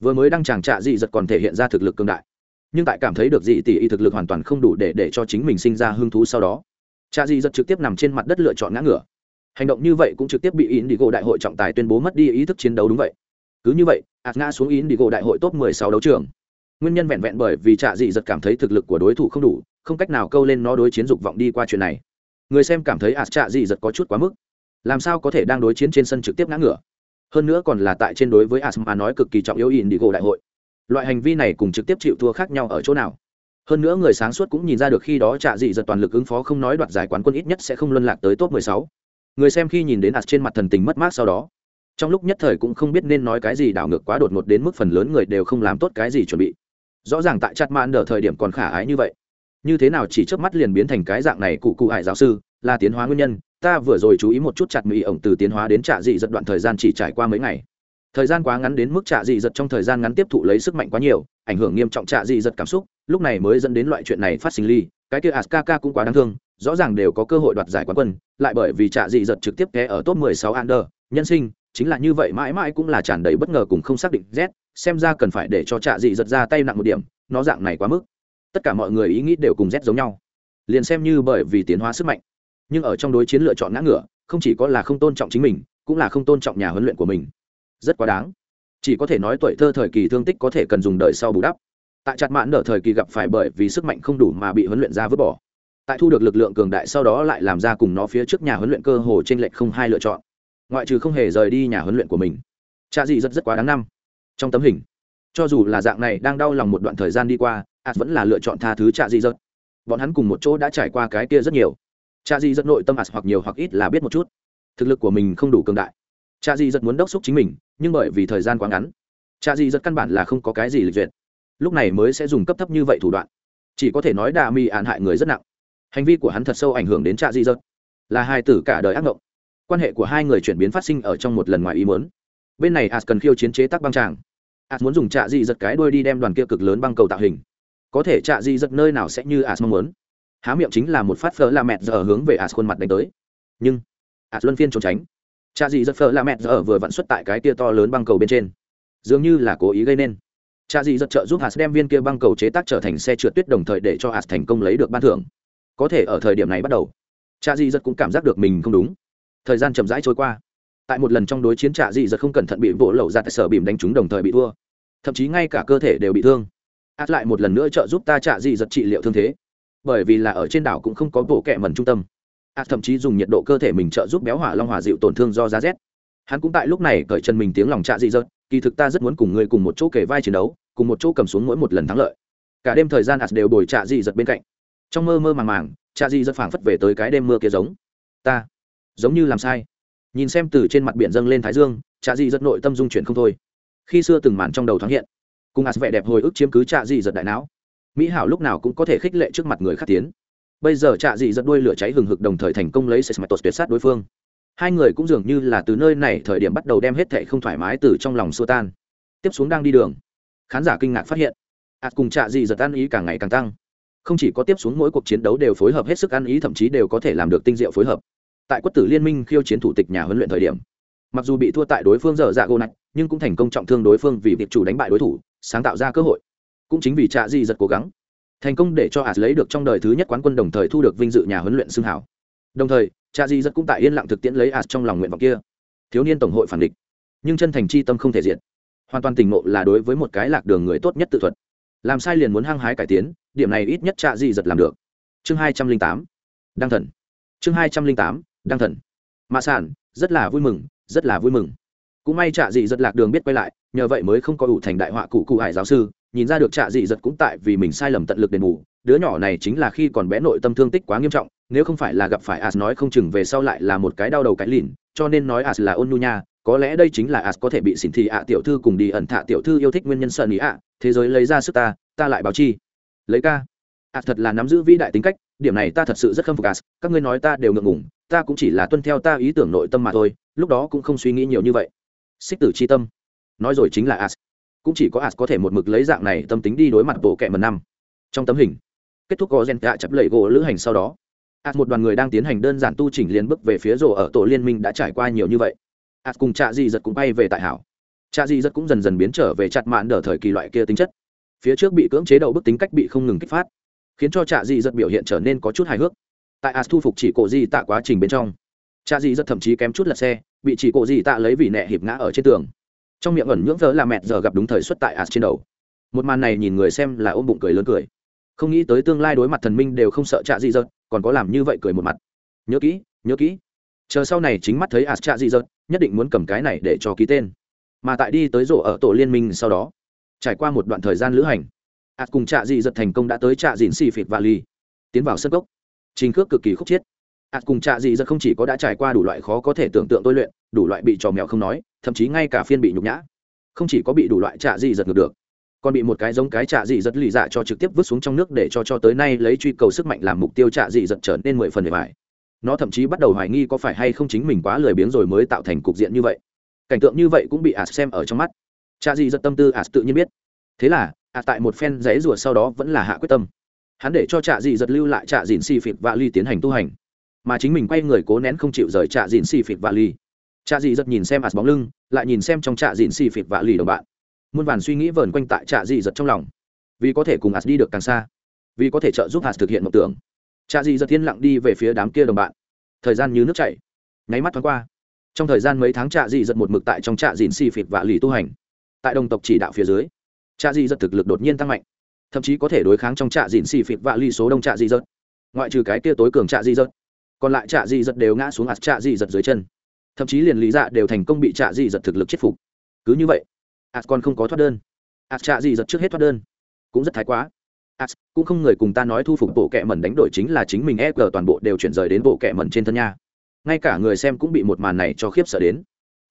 [SPEAKER 1] Vừa mới đăng tràng trạ dị giật còn thể hiện ra thực lực cương đại nhưng tại cảm thấy được dị tỷ y thực lực hoàn toàn không đủ để để cho chính mình sinh ra hứng thú sau đó. Cha dị giật trực tiếp nằm trên mặt đất lựa chọn ngã ngửa. Hành động như vậy cũng trực tiếp bị indigo đại hội trọng tài tuyên bố mất đi ý thức chiến đấu đúng vậy. Cứ như vậy ạt ngã xuống indigo đại hội top 16 đấu trường. Nguyên nhân vẹn vẹn bởi vì trạ dị giật cảm thấy thực lực của đối thủ không đủ, không cách nào câu lên nó đối chiến dục vọng đi qua chuyện này. Người xem cảm thấy ạt trạ dị giật có chút quá mức. Làm sao có thể đang đối chiến trên sân trực tiếp ngã ngửa? Hơn nữa còn là tại trên đối với ạt mà nói cực kỳ trọng yếu in đi gỗ đại hội loại hành vi này cùng trực tiếp chịu thua khác nhau ở chỗ nào. Hơn nữa người sáng suốt cũng nhìn ra được khi đó trạ dị giật toàn lực ứng phó không nói đoạt giải quán quân ít nhất sẽ không luân lạc tới top 16. người xem khi nhìn đến ạt trên mặt thần tình mất mát sau đó, trong lúc nhất thời cũng không biết nên nói cái gì đảo ngược quá đột ngột đến mức phần lớn người đều không làm tốt cái gì chuẩn bị. Rõ ràng tại chặt mạn ở thời điểm còn khả ái như vậy. Như thế nào chỉ trước mắt liền biến thành cái dạng này cụ cụ hải giáo sư, là tiến hóa nguyên nhân, ta vừa rồi chú ý một chút chặt mỹ ổng từ tiến hóa đến trạ dị giật đoạn thời gian chỉ trải qua mấy ngày thời gian quá ngắn đến mức trạ dị giật trong thời gian ngắn tiếp thụ lấy sức mạnh quá nhiều, ảnh hưởng nghiêm trọng trạ dị giật cảm xúc, lúc này mới dẫn đến loại chuyện này phát sinh ly, cái kia askaka cũng quá đáng thương, rõ ràng đều có cơ hội đoạt giải quán quân, lại bởi vì trạ dị giật trực tiếp té ở top 16 under, nhân sinh, chính là như vậy mãi mãi cũng là tràn đầy bất ngờ cùng không xác định z, xem ra cần phải để cho trạ dị giật ra tay nặng một điểm, nó dạng này quá mức. Tất cả mọi người ý nghĩ đều cùng z giống nhau. Liền xem như bởi vì tiến hóa sức mạnh, nhưng ở trong đối chiến lựa chọn ngã ngửa, không chỉ có là không tôn trọng chính mình, cũng là không tôn trọng nhà huấn luyện của mình rất quá đáng. Chỉ có thể nói tuổi thơ thời kỳ thương tích có thể cần dùng đời sau bù đắp. Tại chặt mãn nở thời kỳ gặp phải bởi vì sức mạnh không đủ mà bị huấn luyện ra vứt bỏ. Tại thu được lực lượng cường đại sau đó lại làm ra cùng nó phía trước nhà huấn luyện cơ hồ trên lệch không hai lựa chọn. Ngoại trừ không hề rời đi nhà huấn luyện của mình. Cha dị rất rất quá đáng năm. Trong tấm hình, cho dù là dạng này đang đau lòng một đoạn thời gian đi qua ạt vẫn là lựa chọn tha thứ cha dị rất. Bọn hắn cùng một chỗ đã trải qua cái kia rất nhiều. Cha dị rất nội tâm ạt hoặc nhiều hoặc ít là biết một chút. Thực lực của mình không đủ cường đại cha Di rất muốn đốc xúc chính mình, nhưng bởi vì thời gian quá ngắn. Cha Di rất căn bản là không có cái gì lịch duyệt. Lúc này mới sẽ dùng cấp thấp như vậy thủ đoạn. Chỉ có thể nói đà mi ạn hại người rất nặng. Hành vi của hắn thật sâu ảnh hưởng đến cha Di rất. Là hai tử cả đời ác mộng quan hệ của hai người chuyển biến phát sinh ở trong một lần ngoài ý muốn. Bên này as cần khiêu chiến chế tác băng tràng. As muốn dùng trạ Di giật cái đuôi đi đem đoàn kia cực lớn băng cầu tạo hình. Có thể trạ Di giật nơi nào sẽ như as mong muốn. Há miệng chính là một phát phở la mẹt giờ hướng về as khuôn mặt đánh tới. Nhưng as luân phiên trốn tránh. Cha dị giật phở la mẹ giờ vừa vặn xuất tại cái kia to lớn băng cầu bên trên. Dường như là cố ý gây nên. Cha dị giật trợ giúp hạt đem viên kia băng cầu chế tác trở thành xe trượt tuyết đồng thời để cho hạt thành công lấy được ban thưởng. Có thể ở thời điểm này bắt đầu Cha dị giật cũng cảm giác được mình không đúng. Thời gian chậm rãi trôi qua. Tại một lần trong đối chiến trạ dị giật không cẩn thận bị vỗ lẩu ra tại sở bìm đánh trúng đồng thời bị thua. Thậm chí ngay cả cơ thể đều bị thương. Át lại một lần nữa trợ giúp ta trạ dị giật trị liệu thương thế. Bởi vì là ở trên đảo cũng không có bộ kẹ mần trung tâm át thậm chí dùng nhiệt độ cơ thể mình trợ giúp béo hỏa long hòa dịu tổn thương do giá rét. Hắn cũng tại lúc này cởi chân mình tiếng lòng trạ dị giật kỳ thực ta rất muốn cùng người cùng một chỗ kể vai chiến đấu, cùng một chỗ cầm xuống mỗi một lần thắng lợi. Cả đêm thời gian ạt đều đổi trạ dị giật bên cạnh. Trong mơ mơ màng màng, trạ dị giật phảng phất về tới cái đêm mưa kia giống. Ta, giống như làm sai. Nhìn xem từ trên mặt biển dâng lên thái dương, trạ dị giật nội tâm dung chuyển không thôi. Khi xưa từng màn trong đầu thoáng hiện, cùng ạt vẻ đẹp hồi ức chiếm cứ trạ dị giật đại não. Mỹ hảo lúc nào cũng có thể khích lệ trước mặt người khác tiến bây giờ trạ dị giật đuôi lửa cháy hừng hực đồng thời thành công lấy sesmatos tuyệt sát đối phương. Hai người cũng dường như là từ nơi này thời điểm bắt đầu đem hết thệ không thoải mái từ trong lòng xua tan. Tiếp xuống đang đi đường, khán giả kinh ngạc phát hiện ạt cùng trạ dị giật ăn ý càng ngày càng tăng. Không chỉ có tiếp xuống mỗi cuộc chiến đấu đều phối hợp hết sức ăn ý, thậm chí đều có thể làm được tinh diệu phối hợp. Tại quất tử liên minh khiêu chiến thủ tịch nhà huấn luyện thời điểm, mặc dù bị thua tại đối phương dở dạ gô nạch, nhưng cũng thành công trọng thương đối phương vì việc chủ đánh bại đối thủ, sáng tạo ra cơ hội. Cũng chính vì trạ dị giật cố gắng thành công để cho ạt lấy được trong đời thứ nhất quán quân đồng thời thu được vinh dự nhà huấn luyện xưng hảo. Đồng thời, cha di rất cũng tại yên lặng thực tiễn lấy ạt trong lòng nguyện vọng kia. Thiếu niên tổng hội phản địch. Nhưng chân thành chi tâm không thể diện hoàn toàn tỉnh ngộ là đối với một cái lạc đường người tốt nhất tự thuật. Làm sai liền muốn hăng hái cải tiến, điểm này ít nhất Cha Di giật làm được. Chương hai trăm linh tám. Đăng thần. Chương hai trăm linh tám. Đăng thần. Mạ sản rất là vui mừng, rất là vui mừng. Cũng may trạ dị rất lạc đường biết quay lại, nhờ vậy mới không có ủ thành đại họa cụ cụ hải giáo sư nhìn ra được trạ dị giật cũng tại vì mình sai lầm tận lực đền bù, đứa nhỏ này chính là khi còn bé nội tâm thương tích quá nghiêm trọng, nếu không phải là gặp phải as nói không chừng về sau lại là một cái đau đầu cái lìn cho nên nói as là ôn nhu nha, có lẽ đây chính là as có thể bị xỉn thị ạ tiểu thư cùng đi ẩn thạ tiểu thư yêu thích nguyên nhân sợ ý ạ, thế giới lấy ra sức ta ta lại báo chi. Lấy ca. As thật là nắm giữ vĩ đại tính cách, điểm này ta thật sự rất khâm phục as, các ngươi nói ta đều ngượng ngùng, ta cũng chỉ là tuân theo ta ý tưởng nội tâm mà thôi, lúc đó cũng không suy nghĩ nhiều như vậy. Xích tử c h i tâm. Nói rồi chính là as cũng chỉ có as có thể một mực lấy dạng này tâm tính đi đối mặt bộ kệ mần năm. Trong tấm hình, kết thúc có gen gạ chập lẩy gỗ lữ hành sau đó as một đoàn người đang tiến hành đơn giản tu chỉnh liên bước về phía rổ ở tổ liên minh đã trải qua nhiều như vậy. As cùng trạ di giật cũng bay về tại hảo. Trạ di giật cũng dần dần biến trở về chặt mạn đỡ thời kỳ loại kia tính chất. Phía trước bị cưỡng chế đầu bức tính cách bị không ngừng kích phát, khiến cho trạ di giật biểu hiện trở nên có chút hài hước. Tại as thu phục chỉ cổ di tạ quá trình bên trong, trạ di giật thậm chí kém chút lật xe, bị chỉ cổ di tạ lấy vì nẹ hiệp ngã ở trên tường trong miệng ẩn nhưỡng vỡ là mẹ giờ gặp đúng thời xuất tại as trên đầu. Một màn này nhìn người xem là ôm bụng cười lớn cười. Không nghĩ tới tương lai đối mặt thần minh đều không sợ trạ dị dợt còn có làm như vậy cười một mặt. Nhớ kỹ nhớ kỹ. Chờ sau này chính mắt thấy as trạ dị dợt nhất định muốn cầm cái này để cho ký tên. Mà tại đi tới rổ ở tổ liên minh sau đó, trải qua một đoạn thời gian lữ hành as cùng trạ dị dợt thành công đã tới trạ dịn xì phịt và ly tiến vào sân gốc. Trình cước cực kỳ khúc chiết. Ạt cùng trạ dị dợt không chỉ có đã trải qua đủ loại khó có thể tưởng tượng tôi luyện, đủ loại bị trò mèo không nói thậm chí ngay cả phiên bị nhục nhã. Không chỉ có bị đủ loại trạ dị giật ngược được, còn bị một cái giống cái trạ dị giật lì dạ cho trực tiếp vứt xuống trong nước để cho cho tới nay lấy truy cầu sức mạnh làm mục tiêu trạ dị giật trở nên mười phần để bài nó thậm chí bắt đầu hoài nghi có phải hay không chính mình quá lười biếng rồi mới tạo thành cục diện như vậy. Cảnh tượng như vậy cũng bị ạt xem ở trong mắt. Trạ dị giật tâm tư ạt tự nhiên biết. Thế là ạt tại một phen giấy rùa sau đó vẫn là hạ quyết tâm. Hắn để cho trạ dị giật lưu lại trạ dịn xì phịt và ly tiến hành tu hành. Mà chính mình quay người cố nén không chịu rời trạ dịn xì phịt và ly trạ dị giật nhìn xem ạt bóng lưng lại nhìn xem trong trạ dịn xì phịt vạ lì đồng bạn muôn vàn suy nghĩ vờn quanh tại trạ dị giật trong lòng vì có thể cùng ạt đi được càng xa vì có thể trợ giúp ạt thực hiện mộng tưởng trạ dị giật thiên lặng đi về phía đám kia đồng bạn thời gian như nước chảy nháy mắt thoáng qua trong thời gian mấy tháng trạ dị giật một mực tại trong trạ dịn xì phịt vạ lì tu hành tại đồng tộc chỉ đạo phía dưới trạ dị giật thực lực đột nhiên tăng mạnh thậm chí có thể đối kháng trong trạ dịn xì phịt vạ lì số đông trạ dị giật ngoại trừ cái kia tối cường trạ dị giật còn lại trạ dị giật đều ngã xuống ạt trạ dị giật dưới chân thậm chí liền lý dạ đều thành công bị trạ dị giật thực lực chết phục. Cứ như vậy ạt còn không có thoát đơn. Ạt trạ dị giật trước hết thoát đơn. Cũng rất thái quá. Ạt cũng không người cùng ta nói thu phục bộ kệ mẩn đánh đổi chính là chính mình e g toàn bộ đều chuyển rời đến bộ kệ mẩn trên thân nha. Ngay cả người xem cũng bị một màn này cho khiếp sợ đến.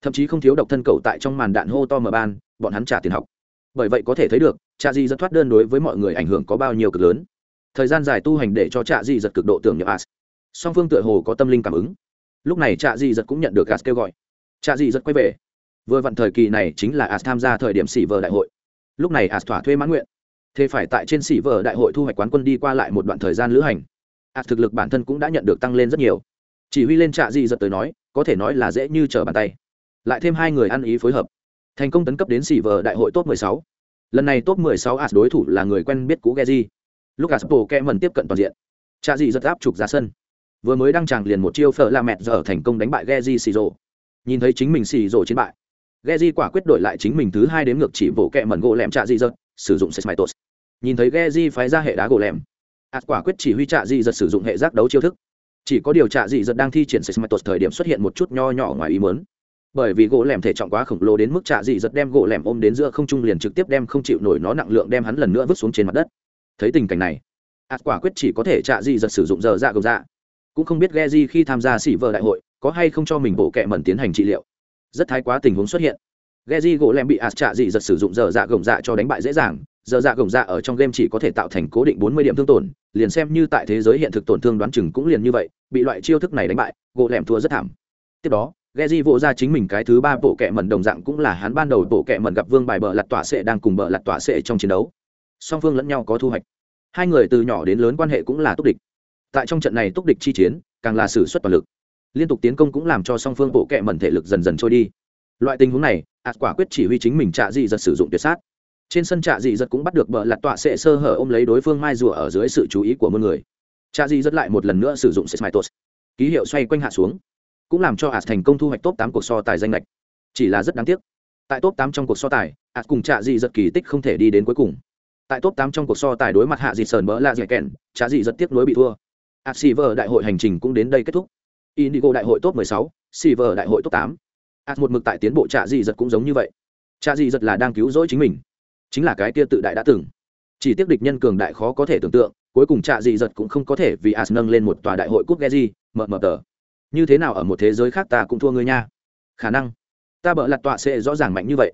[SPEAKER 1] Thậm chí không thiếu độc thân cậu tại trong màn đạn hô to mở ban, bọn hắn trả tiền học. Bởi vậy có thể thấy được, trạ dị giật thoát đơn đối với mọi người ảnh hưởng có bao nhiêu cực lớn. Thời gian dài tu hành để cho trạ dị giật cực độ tưởng nhập as song phương tựa hồ có tâm linh cảm ứng lúc này trạ dị giật cũng nhận được as kêu gọi. Trạ dị giật quay về. Vừa vặn thời kỳ này chính là as tham gia thời điểm xỉ vờ đại hội. Lúc này as thỏa thuê mãn nguyện. Thế phải tại trên xỉ vờ đại hội thu hoạch quán quân đi qua lại một đoạn thời gian lữ hành. As thực lực bản thân cũng đã nhận được tăng lên rất nhiều. Chỉ huy lên trạ dị giật tới nói, có thể nói là dễ như trở bàn tay. Lại thêm hai người ăn ý phối hợp. Thành công tấn cấp đến xỉ vờ đại hội top 16. lần này top 16 as đối thủ là người quen biết cũ geji. Lúc as bộ kẹ mần tiếp cận toàn diện. Trạ dị giật áp trục ra sân vừa mới đăng tràng liền một chiêu phở la mẹt giờ thành công đánh bại Geji xì rồ. Nhìn thấy chính mình xì rồ chiến bại Geji quả quyết đổi lại chính mình thứ hai đến ngược chỉ vỗ kẹ mẩn gỗ lẹm trạ di dật sử dụng sesmaitos nhìn thấy Geji phái ra hệ đá gỗ lẹm ạt quả quyết chỉ huy trạ di dật sử dụng hệ giác đấu chiêu thức. Chỉ có điều trạ di dật đang thi triển sesmaitos thời điểm xuất hiện một chút nho nhỏ ngoài ý muốn. Bởi vì gỗ lẻm thể trọng quá khổng lồ đến mức trạ dị giật đem gỗ lẻm ôm đến giữa không trung liền trực tiếp đem không chịu nổi nó nặng lượng đem hắn lần nữa vứt xuống trên mặt đất. Thấy tình cảnh này ạt quả quyết chỉ có thể trạ dị giật sử dụng giờ dạ gồng dạ cũng không biết Geji khi tham gia sĩ vợ đại hội có hay không cho mình bộ kệ mẩn tiến hành trị liệu. Rất thái quá tình huống xuất hiện. Geji gỗ lem bị ạt trạ dị giật sử dụng giờ dạ gồng dạ cho đánh bại dễ dàng. Giờ dạ gồng dạ ở trong game chỉ có thể tạo thành cố định bốn mươi điểm thương tổn. Liền xem như tại thế giới hiện thực tổn thương đoán chừng cũng liền như vậy, bị loại chiêu thức này đánh bại, gỗ lem thua rất thảm. Tiếp đó, Geji vỗ ra chính mình cái thứ ba bộ kệ mẩn đồng dạng cũng là hắn ban đầu bộ kệ mẩn gặp vương bài bờ lật tỏa sệ đang cùng bờ lật tỏa sệ trong chiến đấu. Song phương lẫn nhau có thu hoạch. Hai người từ nhỏ đến lớn quan hệ cũng là túc địch tại trong trận này túc địch chi chiến, càng là xử suất toàn lực. Liên tục tiến công cũng làm cho song phương bộ kệ mẩn thể lực dần dần trôi đi. Loại tình huống này ạt quả quyết chỉ huy chính mình trạ dị giật sử dụng tuyệt sát. Trên sân trạ dị giật cũng bắt được bờ lạt tọa sệ sơ hở ôm lấy đối phương mai rùa ở dưới sự chú ý của mọi người. Trạ dị giật lại một lần nữa sử dụng sesmitos ký hiệu xoay quanh hạ xuống, cũng làm cho ạt thành công thu hoạch top tám cuộc so tài danh lệch. Chỉ là rất đáng tiếc, tại top tám trong cuộc so tài, ạt cùng trạ dị giật kỳ tích không thể đi đến cuối cùng. Tại top tám trong cuộc so tài đối mặt hạ dị sờn bỡ lạ dị kèn, trạ dị giật tiếc nối bị thua ạt Silver đại hội hành trình cũng đến đây kết thúc. Indigo đại hội top 16, Silver đại hội top 8. ạt à, một mực tại tiến bộ trạ dị giật cũng giống như vậy. Trạ dị giật là đang cứu rỗi chính mình. Chính là cái kia tự đại đã từng. Chỉ tiếc địch nhân cường đại khó có thể tưởng tượng cuối cùng trạ dị giật cũng không có thể vì as nâng lên một tòa đại hội cúp geji mờ mờ tờ. Như thế nào ở một thế giới khác ta cũng thua ngươi nha. Khả năng ta bợ lặt tọa sẽ rõ ràng mạnh như vậy.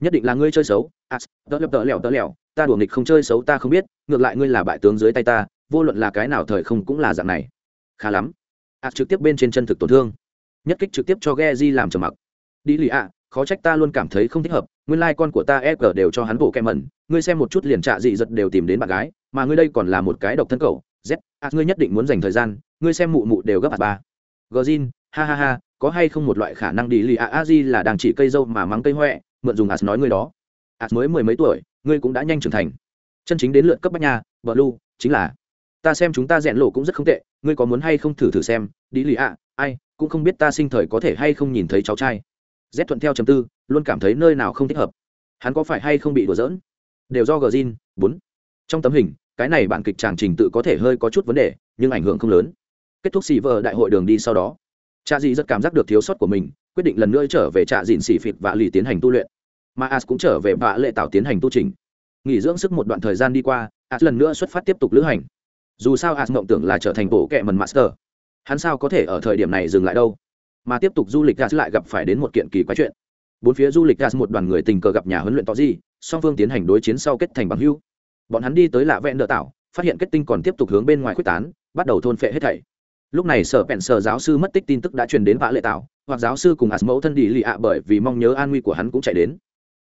[SPEAKER 1] Nhất định là ngươi chơi xấu. As tớ lập tớ lẻo tớ lẻo ta đùa nghịch không chơi xấu ta không biết ngược lại ngươi là bại tướng dưới tay ta vô luận là cái nào thời không cũng là dạng này. Khá lắm. As trực tiếp bên trên chân thực tổn thương. Nhất kích trực tiếp cho geji làm trầm mặc. Đi lì ạ, khó trách ta luôn cảm thấy không thích hợp, nguyên lai、like、con của ta e g đều cho hắn bộ kem mẩn, ngươi xem một chút liền trạ dị giật đều tìm đến bạn gái, mà ngươi đây còn là một cái độc thân cầu z a ngươi nhất định muốn dành thời gian, ngươi xem mụ mụ đều gấp ạ ba. Gờ zin ha ha ha, có hay không một loại khả năng đi lì ạ. a di là đang chỉ cây dâu mà mắng cây huệ mượn dùng ạ nói ngươi đó. Ạ mới mười mấy tuổi, ngươi cũng đã nhanh trưởng thành. Chân chính đến lượt cấp bách nhà bờ lu chính là ta xem chúng ta rèn lộ cũng rất không tệ ngươi có muốn hay không thử thử xem đi lì ạ, ai cũng không biết ta sinh thời có thể hay không nhìn thấy cháu trai. Z thuận theo chấm tư luôn cảm thấy nơi nào không thích hợp. Hắn có phải hay không bị đùa giỡn? Đều do gờ zin bốn. Trong tấm hình cái này bản kịch tràng trình tự có thể hơi có chút vấn đề nhưng ảnh hưởng không lớn. Kết thúc xì vờ đại hội đường đi sau đó. Cha dì rất cảm giác được thiếu sót của mình quyết định lần nữa trở về trạ dìn xì phịt và lì tiến hành tu luyện. Mà as cũng trở về vạ lệ tạo tiến hành tu trình. Nghỉ dưỡng sức một đoạn thời gian đi qua as lần nữa xuất phát tiếp tục lữ hành dù sao as mộng tưởng là trở thành bộ kệ mần master. Hắn sao có thể ở thời điểm này dừng lại đâu? Mà tiếp tục du lịch gas lại gặp phải đến một kiện kỳ quái chuyện. Bốn phía du lịch gas một đoàn người tình cờ gặp nhà huấn luyện tỏ gì song phương tiến hành đối chiến sau kết thành bằng hưu bọn hắn đi tới lạ vẹn đỡ tạo phát hiện kết tinh còn tiếp tục hướng bên ngoài quyết tán, bắt đầu thôn phệ hết thảy. Lúc này sở bèn sở giáo sư mất tích tin tức đã truyền đến vã lệ tạo hoặc giáo sư cùng as mẫu thân đi lì ạ bởi vì mong nhớ an nguy của hắn cũng chạy đến.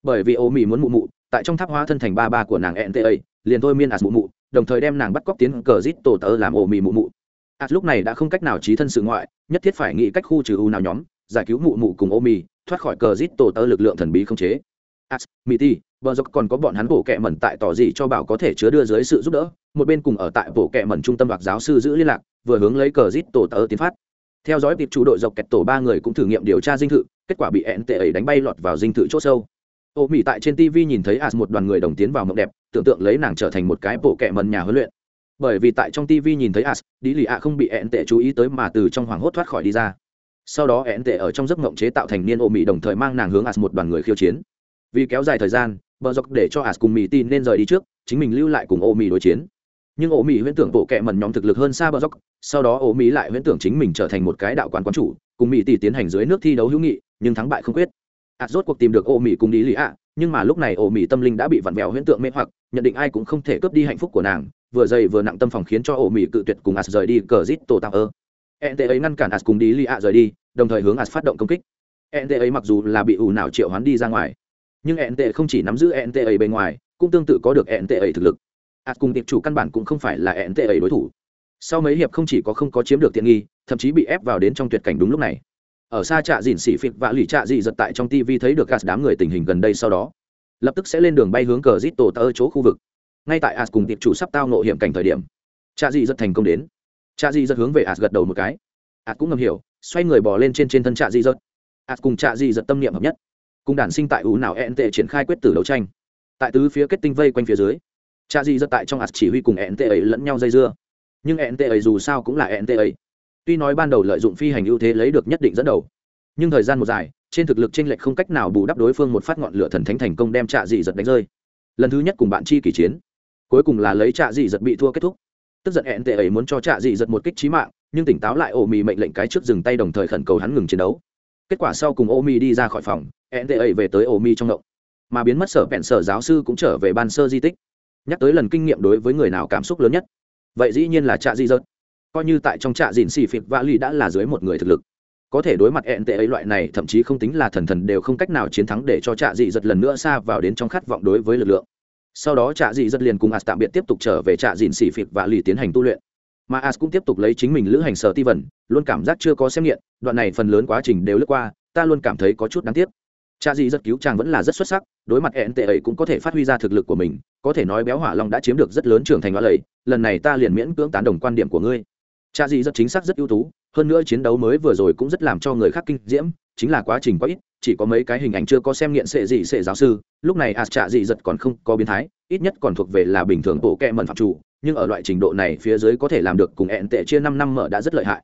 [SPEAKER 1] Bởi vì ô mì muốn mụ mụ, tại trong tháp hóa thân thành ba ba của nàng nta liền thôi miên as mụ mụ đồng thời đem nàng bắt cóc tiến cờ rít tổ tớ làm ổ mì mụ mụ. As lúc này đã không cách nào trí thân sự ngoại, nhất thiết phải nghĩ cách khu trừ u nào nhóm, giải cứu mụ mụ cùng ô mì, thoát khỏi cờ rít tổ tớ lực lượng thần bí không chế. As mì ti vợ dốc còn có bọn hắn bổ kẹ mẩn tại tỏ gì cho bảo có thể chứa đưa dưới sự giúp đỡ, một bên cùng ở tại bổ kẹ mẩn trung tâm đoạt giáo sư giữ liên lạc, vừa hướng lấy cờ rít tổ tớ tiến phát. Theo dõi tiệp chủ đội dọc kẹt tổ ba người cũng thử nghiệm điều tra dinh thự, kết quả bị ẹn tệ ấy đánh bay lọt vào dinh thự c h ỗ sâu ô mỹ tại trên tv nhìn thấy as một đoàn người đồng tiến vào mộng đẹp, tưởng tượng lấy nàng trở thành một cái bộ kẹ mần nhà huấn luyện. Bởi vì tại trong tv nhìn thấy as đi lì ạ không bị ẹn tệ chú ý tới mà từ trong hoảng hốt thoát khỏi đi ra. Sau đó ẹn tệ ở trong giấc mộng chế tạo thành niên ô mỹ đồng thời mang nàng hướng as một đoàn người khiêu chiến. Vì kéo dài thời gian, bờ dọc để cho as cùng mỹ tin nên rời đi trước, chính mình lưu lại cùng ô mỹ đối chiến. Nhưng ô mỹ huyễn tưởng bộ kệ mần nhóm thực lực hơn xa bờ dốc sau đó ô mỹ lại huyễn tưởng chính mình trở thành một cái đạo quán quán chủ, cùng mỹ tỷ tiến hành dưới nước thi đấu hữu nghị, nhưng thắng bại không quyết ạt rốt cuộc tìm được ô mỹ cùng đi lì ạ, nhưng mà lúc này ô mỹ tâm linh đã bị vặn vẹo huyễn tượng mê hoặc, nhận định ai cũng không thể cướp đi hạnh phúc của nàng, vừa dày vừa nặng tâm phòng khiến cho ô mỹ cự tuyệt cùng ạt rời đi cờ rít tổ tạo ơ. Ent ấy ngăn cản ạt cùng đi lì ạ rời đi, đồng thời hướng ạt phát động công kích. Ent ấy mặc dù là bị ủ nào triệu hoán đi ra ngoài, nhưng ent không chỉ nắm giữ ent ấy bên ngoài, cũng tương tự có được ent ấy thực lực. Ạt cùng tiệp chủ căn bản cũng không phải là ent ấy đối thủ. Sau mấy hiệp không chỉ có không có chiếm được tiện nghi, thậm chí bị ép vào đến trong tuyệt cảnh đúng lúc này ở xa trạ dìn xỉ phịt và lì trạ dị giật tại trong tv thấy được gas đám người tình hình gần đây sau đó, lập tức sẽ lên đường bay hướng cờ zit tổ tơ chỗ khu vực. Ngay tại as cùng tiệp chủ sắp tao nộ hiểm cảnh thời điểm, trạ dị giật thành công đến. Trạ dị giật hướng về as gật đầu một cái. As cũng ngầm hiểu, xoay người bỏ lên trên trên thân trạ dị giật. As cùng trạ dị giật tâm niệm hợp nhất. Cùng đản sinh tại ủ nào ẹn tệ triển khai quyết tử đấu tranh. Tại tứ phía kết tinh vây quanh phía dưới, trạ dị giật tại trong as chỉ huy cùng ẹn tệ ấy lẫn nhau dây dưa. Nhưng ẹn tệ ấy dù sao cũng là ẹn tệ ấy tuy nói ban đầu lợi dụng phi hành ưu thế lấy được nhất định dẫn đầu, nhưng thời gian một dài, trên thực lực t r ê n lệch không cách nào bù đắp đối phương một phát ngọn lửa thần thánh thành công đem trạ dị giật đánh rơi. Lần thứ nhất cùng bạn chi kỷ chiến, cuối cùng là lấy trạ dị giật bị thua kết thúc. Tức giận hẹn tệ ấy muốn cho trạ dị giật một kích trí mạng, nhưng tỉnh táo lại ô mì mệnh lệnh cái trước dừng tay đồng thời khẩn cầu hắn ngừng chiến đấu. Kết quả sau cùng ô mì đi ra khỏi phòng hẹn tệ ấy về tới ô mì trong động mà biến mất sở bẹn sở giáo sư cũng trở về ban sơ di tích, nhắc tới lần kinh nghiệm đối với người nào cảm xúc lớn nhất. Vậy dĩ nhiên là trạ dị giật coi như tại trong trạ dìn xì phịp vạ lì đã là dưới một người thực lực. Có thể đối mặt ẹn tệ ấy loại này, thậm chí không tính là thần thần đều không cách nào chiến thắng để cho trạ dị giật lần nữa xa vào đến trong khát vọng đối với lực lượng. Sau đó trạ dị giật liền cùng as tạm biệt tiếp tục trở về trạ dìn xỉ phịch và lì tiến hành tu luyện. Mà as cũng tiếp tục lấy chính mình lữ hành sở ti vần, luôn cảm giác chưa có xem nghiện, đoạn này phần lớn quá trình đều lướt qua, ta luôn cảm thấy có chút đáng tiếc. Cha dị rất cứu chàng vẫn là rất xuất sắc, đối mặt ẹn tệ ấy cũng có thể phát huy ra thực lực của mình, có thể nói béo hỏa long đã chiếm được rất lớn trưởng thành hoa lầy, lần này ta liền miễn cưỡng tán đồng quan điểm của ngươi cha dị rất chính xác rất ưu tú hơn nữa chiến đấu mới vừa rồi cũng rất làm cho người khác kinh diễm chính là quá trình quá ít chỉ có mấy cái hình ảnh chưa có xem nghiện sệ dị sệ giáo sư lúc này as trạ dị giật còn không có biến thái ít nhất còn thuộc về là bình thường bộ kẹ mần phạm chủ nhưng ở loại trình độ này phía dưới có thể làm được cùng ẹn tệ chia năm năm mở đã rất lợi hại.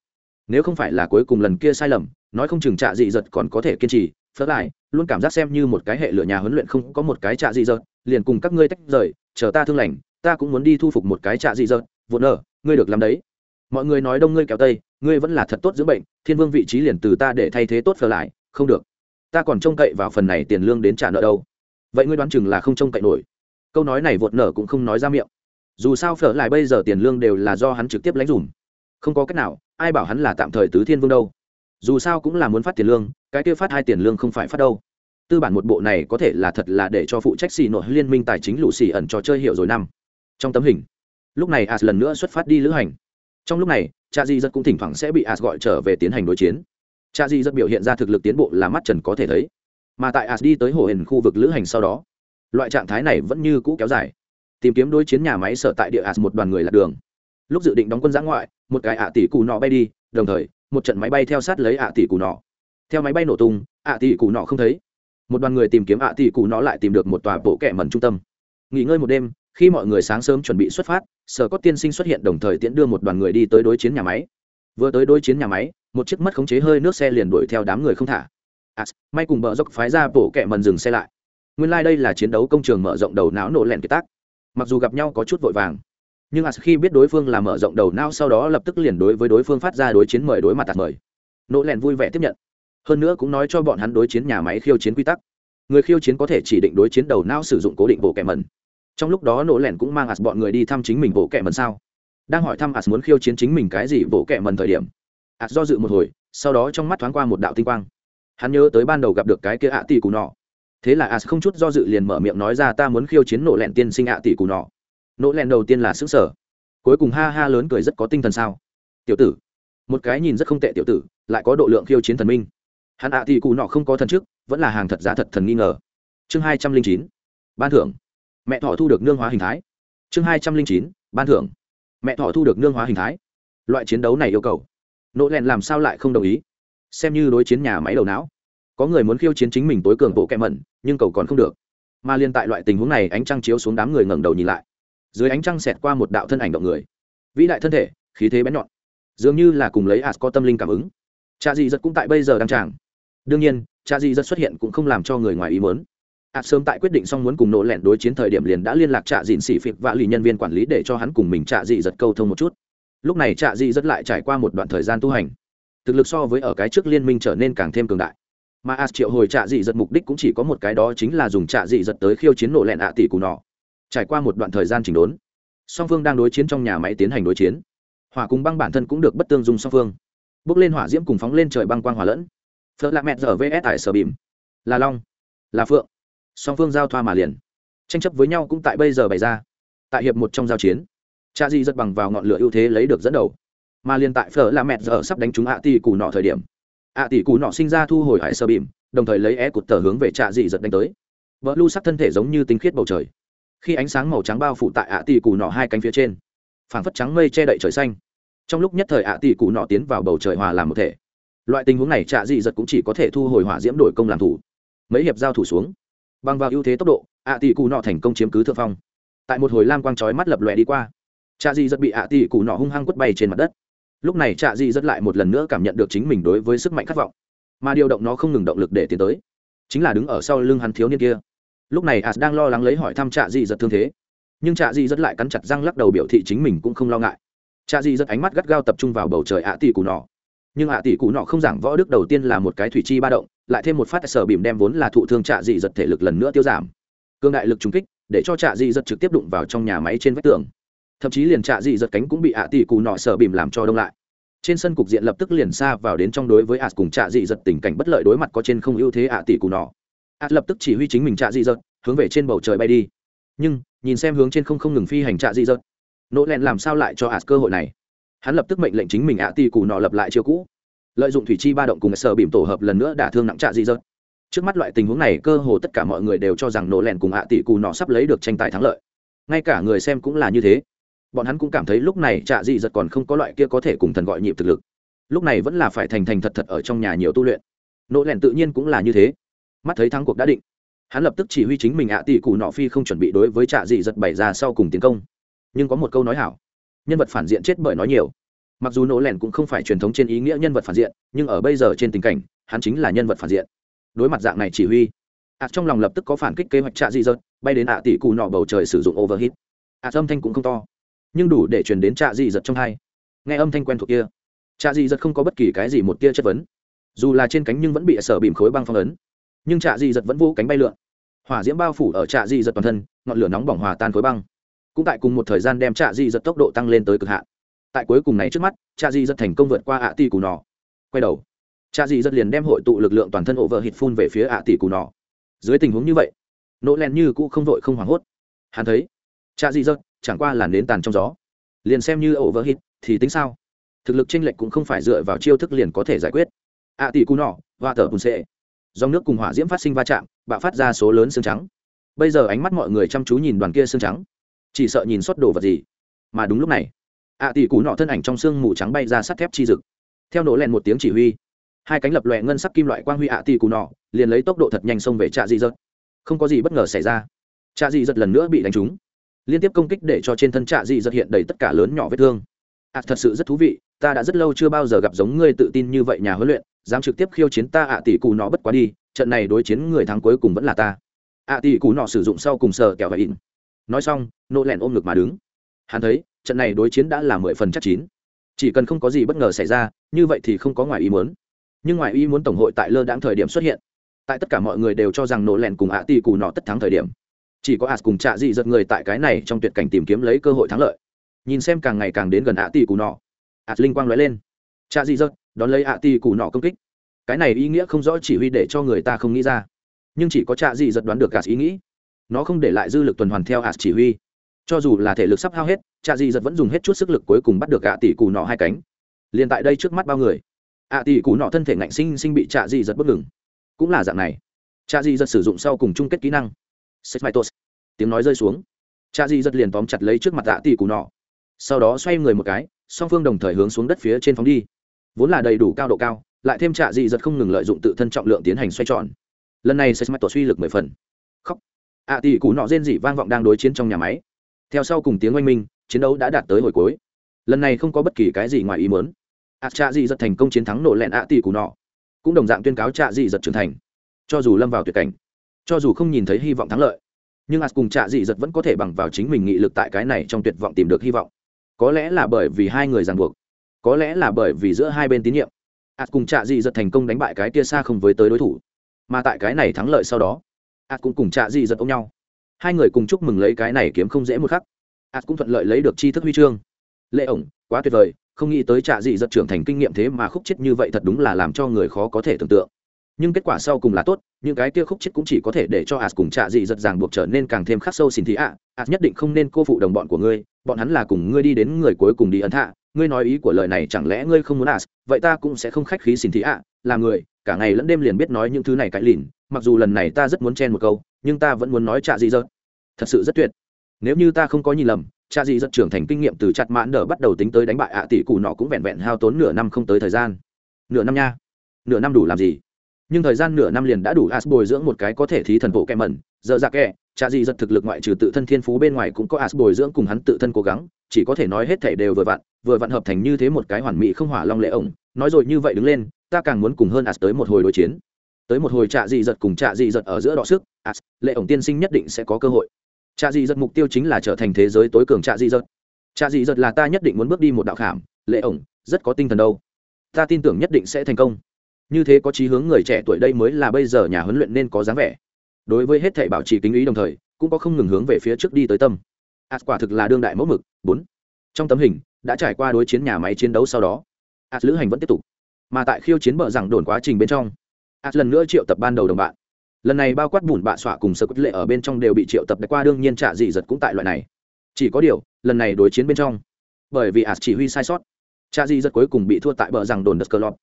[SPEAKER 1] Nếu không phải là cuối cùng lần kia sai lầm nói không chừng trạ dị giật còn có thể kiên trì phớt lại luôn cảm giác xem như một cái hệ lửa nhà huấn luyện không có một cái trạ dị giật liền cùng các ngươi tách rời chờ ta thương lành ta cũng muốn đi thu phục một cái trạ dị giật Vốn ở, ngươi được làm đấy mọi người nói đông ngươi kéo tây, ngươi vẫn là thật tốt dưỡng bệnh, thiên vương vị trí liền từ ta để thay thế tốt phở lại, không được. Ta còn trông cậy vào phần này tiền lương đến trả nợ đâu. Vậy ngươi đoán chừng là không trông cậy nổi. Câu nói này vột nở cũng không nói ra miệng. Dù sao phở lại bây giờ tiền lương đều là do hắn trực tiếp lãnh dùm. Không có cách nào, ai bảo hắn là tạm thời tứ thiên vương đâu. Dù sao cũng là muốn phát tiền lương, cái kia phát hai tiền lương không phải phát đâu. Tư bản một bộ này có thể là thật là để cho phụ trách xì nội liên minh tài chính lũ xì ẩn trò chơi hiệu rồi năm. Trong tấm hình. Lúc này as lần nữa xuất phát đi lữ hành trong lúc này, cha di rất cũng thỉnh thoảng sẽ bị as gọi trở về tiến hành đối chiến. Cha di rất biểu hiện ra thực lực tiến bộ là mắt trần có thể thấy. Mà tại as đi tới hồ hình khu vực lữ hành sau đó, loại trạng thái này vẫn như cũ kéo dài. Tìm kiếm đối chiến nhà máy sở tại địa as một đoàn người lạc đường. Lúc dự định đóng quân giã ngoại, một cái ạ tỷ cù nọ bay đi, đồng thời, một trận máy bay theo sát lấy ạ tỷ cù nọ. Theo máy bay nổ tung, ạ tỷ cù nọ không thấy. Một đoàn người tìm kiếm ạ tỷ cù nọ lại tìm được một tòa bộ kẹ mần trung tâm. Nghỉ ngơi một đêm khi mọi người sáng sớm chuẩn bị xuất phát sở có tiên sinh xuất hiện đồng thời tiễn đưa một đoàn người đi tới đối chiến nhà máy. Vừa tới đối chiến nhà máy một chiếc mất khống chế hơi nước xe liền đuổi theo đám người không thả. À, may cùng bờ dốc phái ra bộ kẹ mần dừng xe lại. Nguyên lai、like、đây là chiến đấu công trường mở rộng đầu não nổ lẹn kiệt tác. Mặc dù gặp nhau có chút vội vàng nhưng as khi biết đối phương là mở rộng đầu não sau đó lập tức liền đối với đối phương phát ra đối chiến mời đối mặt tạt mời. Nỗ lẹn vui vẻ tiếp nhận. Hơn nữa cũng nói cho bọn hắn đối chiến nhà máy khiêu chiến quy tắc. Người khiêu chiến có thể chỉ định đối chiến đầu não sử dụng cố định bộ kẹ mần trong lúc đó nỗ lẻn cũng mang as bọn người đi thăm chính mình bộ kẹ mần sao? Đang hỏi thăm as muốn khiêu chiến chính mình cái gì bộ kẹ mần thời điểm as do dự một hồi, sau đó trong mắt thoáng qua một đạo tinh quang. Hắn nhớ tới ban đầu gặp được cái kia ạ tỷ cù nọ. Thế là as không chút do dự liền mở miệng nói ra, ta muốn khiêu chiến nỗ lẹn tiên sinh ạ tỷ cù nọ. Nỗ lẻn đầu tiên là xứng sở cuối cùng ha ha lớn cười rất có tinh thần sao? Tiểu tử. Một cái nhìn rất không tệ tiểu tử, lại có độ lượng khiêu chiến thần minh. Hắn ạ tỷ cù nọ không có thần chức vẫn là hàng thật giá thật thần nghi ngờ. Chương hai trăm linh chín. Ban thưởng mẹ thỏ thu được nương hóa hình thái. Chương hai trăm linh chín, ban thưởng. Mẹ thỏ thu được nương hóa hình thái. Loại chiến đấu này yêu cầu. Nỗ lẹn làm sao lại không đồng ý? Xem như đối chiến nhà máy đầu não. Có người muốn khiêu chiến chính mình tối cường bộ kẹ mẩn, nhưng cầu còn không được. Mà liên tại loại tình huống này, ánh trăng chiếu xuống đám người ngẩng đầu nhìn lại. Dưới ánh trăng xẹt qua một đạo thân ảnh động người. Vĩ đại thân thể, khí thế bén nhọn. Dường như là cùng lấy ạt có tâm linh cảm ứng. Cha dị giật cũng tại bây giờ đang tràng. Đương nhiên, cha dị giật xuất hiện cũng không làm cho người ngoài ý muốn sớm tại quyết định xong muốn cùng nổ lẹn đối chiến thời điểm liền đã liên lạc trạ dịn xỉ phịt và lì nhân viên quản lý để cho hắn cùng mình trạ dị giật câu thông một chút. Lúc này trạ dị giật lại trải qua một đoạn thời gian tu hành. Thực lực so với ở cái trước liên minh trở nên càng thêm cường đại. Mà as triệu hồi trạ dị giật mục đích cũng chỉ có một cái đó chính là dùng trạ dị giật tới khiêu chiến nổ lẹn ạ tỷ cù nọ. Trải qua một đoạn thời gian chỉnh đốn, song phương đang đối chiến trong nhà máy tiến hành đối chiến. Hỏa cùng băng bản thân cũng được bất tương dung song phương. Bước lên hỏa diễm cùng phóng lên trời băng quang hỏa lẫn. Phớt lạ mẹt giờ vs tại sở bìm. Là long. Là phượng song phương giao thoa mà liền. Tranh chấp với nhau cũng tại bây giờ bày ra. Tại hiệp một trong giao chiến, cha di rất bằng vào ngọn lửa ưu thế lấy được dẫn đầu. Mà liền tại phở là mẹ giờ sắp đánh trúng ạ tỷ cù nọ thời điểm, ạ tỷ cù nọ sinh ra thu hồi hải sơ bìm, đồng thời lấy é cụt tờ hướng về trạ dị giật đánh tới. Vỡ lu sắc thân thể giống như tinh khiết bầu trời. Khi ánh sáng màu trắng bao phủ tại ạ tỷ cù nọ hai cánh phía trên, phảng phất trắng mây che đậy trời xanh. Trong lúc nhất thời ạ tỷ cù nọ tiến vào bầu trời hòa làm một thể. Loại tình huống này trạ dị giật cũng chỉ có thể thu hồi hỏa diễm đổi công làm thủ. Mấy hiệp giao thủ xuống bằng vào ưu thế tốc độ, ạ tỷ cù nọ thành công chiếm cứ thượng phong. Tại một hồi lam quang chói mắt lập lòe đi qua. Trạ dị rất bị ạ tỷ cù nọ hung hăng quất bay trên mặt đất. Lúc này trạ dị rất lại một lần nữa cảm nhận được chính mình đối với sức mạnh khát vọng. Mà điều động nó không ngừng động lực để tiến tới. Chính là đứng ở sau lưng hắn thiếu niên kia. Lúc này as đang lo lắng lấy hỏi thăm trạ dị giật thương thế. Nhưng trạ dị rất lại cắn chặt răng lắc đầu biểu thị chính mình cũng không lo ngại. Trạ dị rất ánh mắt gắt gao tập trung vào bầu trời ạ tỷ cụ nọ. Nhưng ạ tỷ cụ nọ không giảng võ đức đầu tiên là một cái thủy chi ba động lại thêm một phát sở bìm đem vốn là thụ thương trạ dị giật thể lực lần nữa tiêu giảm. Cương đại lực trung kích, để cho trạ dị giật trực tiếp đụng vào trong nhà máy trên vách tường. Thậm chí liền trạ dị giật cánh cũng bị ạ tỷ cù nọ sở bìm làm cho đông lại. Trên sân cục diện lập tức liền xa vào đến trong đối với ạt cùng trạ dị giật tình cảnh bất lợi đối mặt có trên không ưu thế ạ tỷ cù nọ. Ạt lập tức chỉ huy chính mình trạ dị giật, hướng về trên bầu trời bay đi. Nhưng, nhìn xem hướng trên không không ngừng phi hành trạ dị giật, nỗ len làm sao lại cho ạt cơ hội này? Hắn lập tức mệnh lệnh chính mình ạ tỷ cù nọ lập lại chiêu cũ lợi dụng thủy chi ba động cùng sở bìm tổ hợp lần nữa đả thương nặng trạ dị giật trước mắt loại tình huống này, cơ hồ tất cả mọi người đều cho rằng nỗ lẻn cùng hạ tỷ cù nọ sắp lấy được tranh tài thắng lợi. Ngay cả người xem cũng là như thế. Bọn hắn cũng cảm thấy lúc này trạ dị dật còn không có loại kia có thể cùng thần gọi nhịp thực lực. Lúc này vẫn là phải thành thành thật thật ở trong nhà nhiều tu luyện. Nỗ lẻn tự nhiên cũng là như thế. Mắt thấy thắng cuộc đã định, hắn lập tức chỉ huy chính mình ạ tỷ cụ nọ phi không chuẩn bị đối với trạ dị giật bày ra sau cùng tiến công. Nhưng có một câu nói hảo, nhân vật phản diện chết bởi nói nhiều mặc dù nỗ lẻn cũng không phải truyền thống trên ý nghĩa nhân vật phản diện, nhưng ở bây giờ trên tình cảnh, hắn chính là nhân vật phản diện. Đối mặt dạng này chỉ huy, ạ trong lòng lập tức có phản kích kế hoạch trạ dị giật bay đến ạ tỷ cù nọ bầu trời sử dụng overhit ạ âm thanh cũng không to, nhưng đủ để truyền đến trạ dị giật trong hai. Nghe âm thanh quen thuộc kia, trạ dị giật không có bất kỳ cái gì một tia chất vấn. Dù là trên cánh nhưng vẫn bị sở bìm khối băng phong ấn, nhưng trạ dị giật vẫn vô cánh bay lượn. Hỏa diễm bao phủ ở trạ dị giật toàn thân, ngọn lửa nóng bỏng hòa tan khối băng. Cũng tại cùng một thời gian đem trạ dị giật tốc độ tăng lên tới cực hạn tại cuối cùng này trước mắt cha di rất thành công vượt qua ạ tỷ cù nọ. Quay đầu cha di rất liền đem hội tụ lực lượng toàn thân ổ vợ hít phun về phía ạ tỷ cù nọ. Dưới tình huống như vậy nỗ len như cũ không vội không hoảng hốt. Hắn thấy cha di rất chẳng qua là nến tàn trong gió. Liền xem như ổ vợ hít thì tính sao? Thực lực chênh lệch cũng không phải dựa vào chiêu thức liền có thể giải quyết. Ạ tỷ cù nọ và thở bùn sệ, dòng nước cùng hỏa diễm phát sinh va chạm bạo phát ra số lớn xương trắng. Bây giờ ánh mắt mọi người chăm chú nhìn đoàn kia xương trắng. Chỉ sợ nhìn xuất đồ vật gì? Mà đúng lúc này ạ tỷ cù nọ thân ảnh trong xương mù trắng bay ra sắt thép chi rực. Theo nổ lèn một tiếng chỉ huy, hai cánh lập lòe ngân sắc kim loại quang huy ạ tỷ cù nọ, liền lấy tốc độ thật nhanh xông về trạ dị dật. Không có gì bất ngờ xảy ra. Trạ dị dật lần nữa bị đánh trúng. Liên tiếp công kích để cho trên thân trạ dị dật hiện đầy tất cả lớn nhỏ vết thương. Ạ thật sự rất thú vị, ta đã rất lâu chưa bao giờ gặp giống ngươi tự tin như vậy nhà huấn luyện, dám trực tiếp khiêu chiến ta ạ tỷ cù nọ bất quá đi, trận này đối chiến người thắng cuối cùng vẫn là ta. Ạ tỷ cù nọ sử dụng sau cùng sờ kẹo và in nói xong nô lẹn ôm ngực mà đứng. Hắn thấy trận này đối chiến đã là mười phần chắc chín. Chỉ cần không có gì bất ngờ xảy ra, như vậy thì không có ngoài ý muốn. Nhưng ngoài ý muốn tổng hội tại lơ đáng thời điểm xuất hiện. Tại tất cả mọi người đều cho rằng nổ lẹn cùng ạ tỷ cù nọ tất thắng thời điểm. Chỉ có ạt cùng trạ dị giật người tại cái này trong tuyệt cảnh tìm kiếm lấy cơ hội thắng lợi. Nhìn xem càng ngày càng đến gần ạ tỷ cù nọ. Ạt linh quang lóe lên. Trạ dị giật, đón lấy ạ tỷ cù nọ công kích. Cái này ý nghĩa không rõ chỉ huy để cho người ta không nghĩ ra. Nhưng chỉ có trạ dị giật đoán được cả ý nghĩ. Nó không để lại dư lực tuần hoàn theo ạt chỉ huy cho dù là thể lực sắp hao hết trạ dị giật vẫn dùng hết chút sức lực cuối cùng bắt được ạ tỷ cù nọ hai cánh. Liền tại đây trước mắt bao người ạ tỷ cù nọ thân thể ngạnh sinh sinh bị trạ dị giật bất ngừng. Cũng là dạng này. Trạ dị giật sử dụng sau cùng chung kết kỹ năng. Sexmitos. tiếng nói rơi xuống. Trạ dị giật liền tóm chặt lấy trước mặt ạ tỷ cù nọ. Sau đó xoay người một cái song phương đồng thời hướng xuống đất phía trên phóng đi. Vốn là đầy đủ cao độ cao lại thêm trạ dị giật không ngừng lợi dụng tự thân trọng lượng tiến hành xoay tròn. Lần này sẽ mất tổ suy lực mười phần. Khóc. Ạ à, tỷ cú nọ rên dị vang vọng đang đối chiến trong nhà máy theo sau cùng tiếng oanh minh, chiến đấu đã đạt tới hồi cuối. Lần này không có bất kỳ cái gì ngoài ý mớn ạ trạ dị giật thành công chiến thắng nổ lẹn ạ tỷ cù nọ. Cũng đồng dạng tuyên cáo trạ dị giật trưởng thành. Cho dù lâm vào tuyệt cảnh, cho dù không nhìn thấy hy vọng thắng lợi, nhưng ạt cùng trạ dị giật vẫn có thể bằng vào chính mình nghị lực tại cái này trong tuyệt vọng tìm được hy vọng. Có lẽ là bởi vì hai người ràng buộc, có lẽ là bởi vì giữa hai bên tín nhiệm ạt cùng trạ dị giật thành công đánh bại cái kia xa không với tới đối thủ. Mà tại cái này thắng lợi sau đó ạt cũng cùng trạ dị giật ôm nhau hai người cùng chúc mừng lấy cái này kiếm không dễ một khắc. Ạt cũng thuận lợi lấy được chi thức huy chương. Lệ ổng quá tuyệt vời không nghĩ tới trạ dị giật trưởng thành kinh nghiệm thế mà khúc chết như vậy thật đúng là làm cho người khó có thể tưởng tượng. Nhưng kết quả sau cùng là tốt những cái kia khúc chết cũng chỉ có thể để cho ạt cùng trạ dị giật ràng buộc trở nên càng thêm khắc sâu xin thị ạ. Ạt nhất định không nên cô phụ đồng bọn của ngươi bọn hắn là cùng ngươi đi đến người cuối cùng đi ấn hạ. Ngươi nói ý của lời này chẳng lẽ ngươi không muốn ạt vậy ta cũng sẽ không khách khí xin thị ạ. À, là người cả ngày lẫn đêm liền biết nói những thứ này cãi lìn mặc dù lần này ta rất muốn chen một câu nhưng ta vẫn muốn nói trạ dị dợt thật sự rất tuyệt. Nếu như ta không có nhìn lầm, trạ dị dợt trưởng thành kinh nghiệm từ chặt mãn đờ bắt đầu tính tới đánh bại ạ tỷ cụ nọ cũng vẹn vẹn hao tốn nửa năm không tới thời gian. Nửa năm nha. Nửa năm đủ làm gì? Nhưng thời gian nửa năm liền đã đủ as bồi dưỡng một cái có thể thí thần bộ kẹ mẩn, giờ dạ kẹ trạ dị dợt thực lực ngoại trừ tự thân thiên phú bên ngoài cũng có as bồi dưỡng cùng hắn tự thân cố gắng, chỉ có thể nói hết thể đều vừa vặn vừa vặn hợp thành như thế một cái hoàn mỹ không hỏa long lệ ổng. Nói rồi như vậy đứng lên, ta càng muốn cùng hơn as tới một hồi đối chiến tới một hồi trạ dị giật cùng trạ dị giật ở giữa đọ sức à, lệ ổng tiên sinh nhất định sẽ có cơ hội. Trạ dị giật mục tiêu chính là trở thành thế giới tối cường trạ dị giật. Trạ dị giật là ta nhất định muốn bước đi một đạo khảm lệ ổng rất có tinh thần đâu. Ta tin tưởng nhất định sẽ thành công. Như thế có chí hướng người trẻ tuổi đây mới là bây giờ nhà huấn luyện nên có dáng vẻ. Đối với hết thảy bảo trì kính ý đồng thời cũng có không ngừng hướng về phía trước đi tới tâm. À, quả thực là đương đại mẫu mực bốn. Trong tấm hình đã trải qua đối chiến nhà máy chiến đấu sau đó à, lữ hành vẫn tiếp tục. Mà tại khiêu chiến bờ rằng đồn quá trình bên trong ạt lần nữa triệu tập ban đầu đồng bạn. Lần này bao quát bùn bạ xỏa cùng sơ quất lệ ở bên trong đều bị triệu tập đã qua, đương nhiên trả dị giật cũng tại loại này. Chỉ có điều, lần này đối chiến bên trong. Bởi vì ạt chỉ huy sai sót. Trả dị giật cuối cùng bị thua tại bờ rằng đồn đất cờ lọt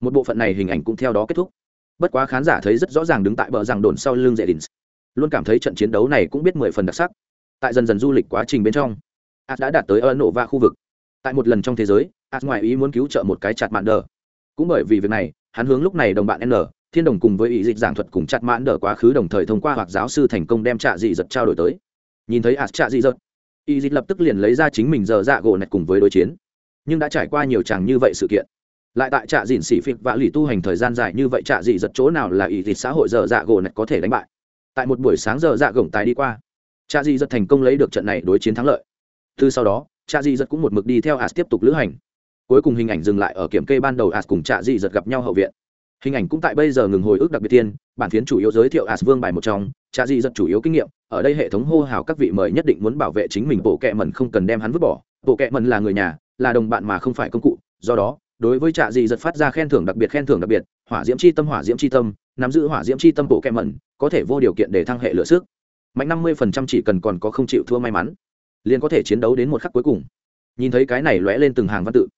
[SPEAKER 1] một bộ phận này hình ảnh cũng theo đó kết thúc. Bất quá khán giả thấy rất rõ ràng đứng tại bờ rằng đồn sau lưng dễ đình luôn cảm thấy trận chiến đấu này cũng biết mười phần đặc sắc. Tại dần dần du lịch quá trình bên trong ạt đã đạt tới ấn độ và khu vực. Tại một lần trong thế giới ạt ngoài ý muốn cứu trợ một cái chặt mạn đờ. Cũng bởi vì việc này, hắn hướng lúc này đồng bạn n thiên đồng cùng với ý dịch giảng thuật cùng chặt mãn đỡ quá khứ đồng thời thông qua hoặc giáo sư thành công đem trạ dị giật trao đổi tới. Nhìn thấy ạt trạ dị giật, ý dịch lập tức liền lấy ra chính mình giờ dạ gỗ nạch cùng với đối chiến. Nhưng đã trải qua nhiều chàng như vậy sự kiện, lại tại trạ dịn xỉ phịch và lì tu hành thời gian dài như vậy trạ dị giật chỗ nào là ý dịch xã hội giờ dạ gỗ nạch có thể đánh bại? Tại một buổi sáng giờ dạ gồng tài đi qua, trạ dị giật thành công lấy được trận này đối chiến thắng lợi. Từ sau đó, trạ dị giật cũng một mực đi theo ạt tiếp tục lữ hành. Cuối cùng hình ảnh dừng lại ở kiểm kê ban đầu ạt cùng trạ dị giật gặp nhau hậu viện hình ảnh cũng tại bây giờ ngừng hồi ức đặc biệt tiên, bản phiến chủ yếu giới thiệu as vương bài một trong trạ dị giật chủ yếu kinh nghiệm, ở đây hệ thống hô hào các vị mời nhất định muốn bảo vệ chính mình, bộ kệ mẩn không cần đem hắn vứt bỏ. Bộ kệ mẩn là người nhà, là đồng bạn mà không phải công cụ, do đó, đối với trạ dị giật phát ra khen thưởng đặc biệt, khen thưởng đặc biệt, hỏa diễm c h i tâm, hỏa diễm c h i tâm, nắm giữ hỏa diễm c h i tâm bộ kệ mẩn, có thể vô điều kiện để thăng hệ lửa sức. Mạnh năm mươi chỉ cần còn có không chịu thua may mắn, liền có thể chiến đấu đến một khắc cuối cùng. Nhìn thấy cái này lóe lên từng hàng văn tự,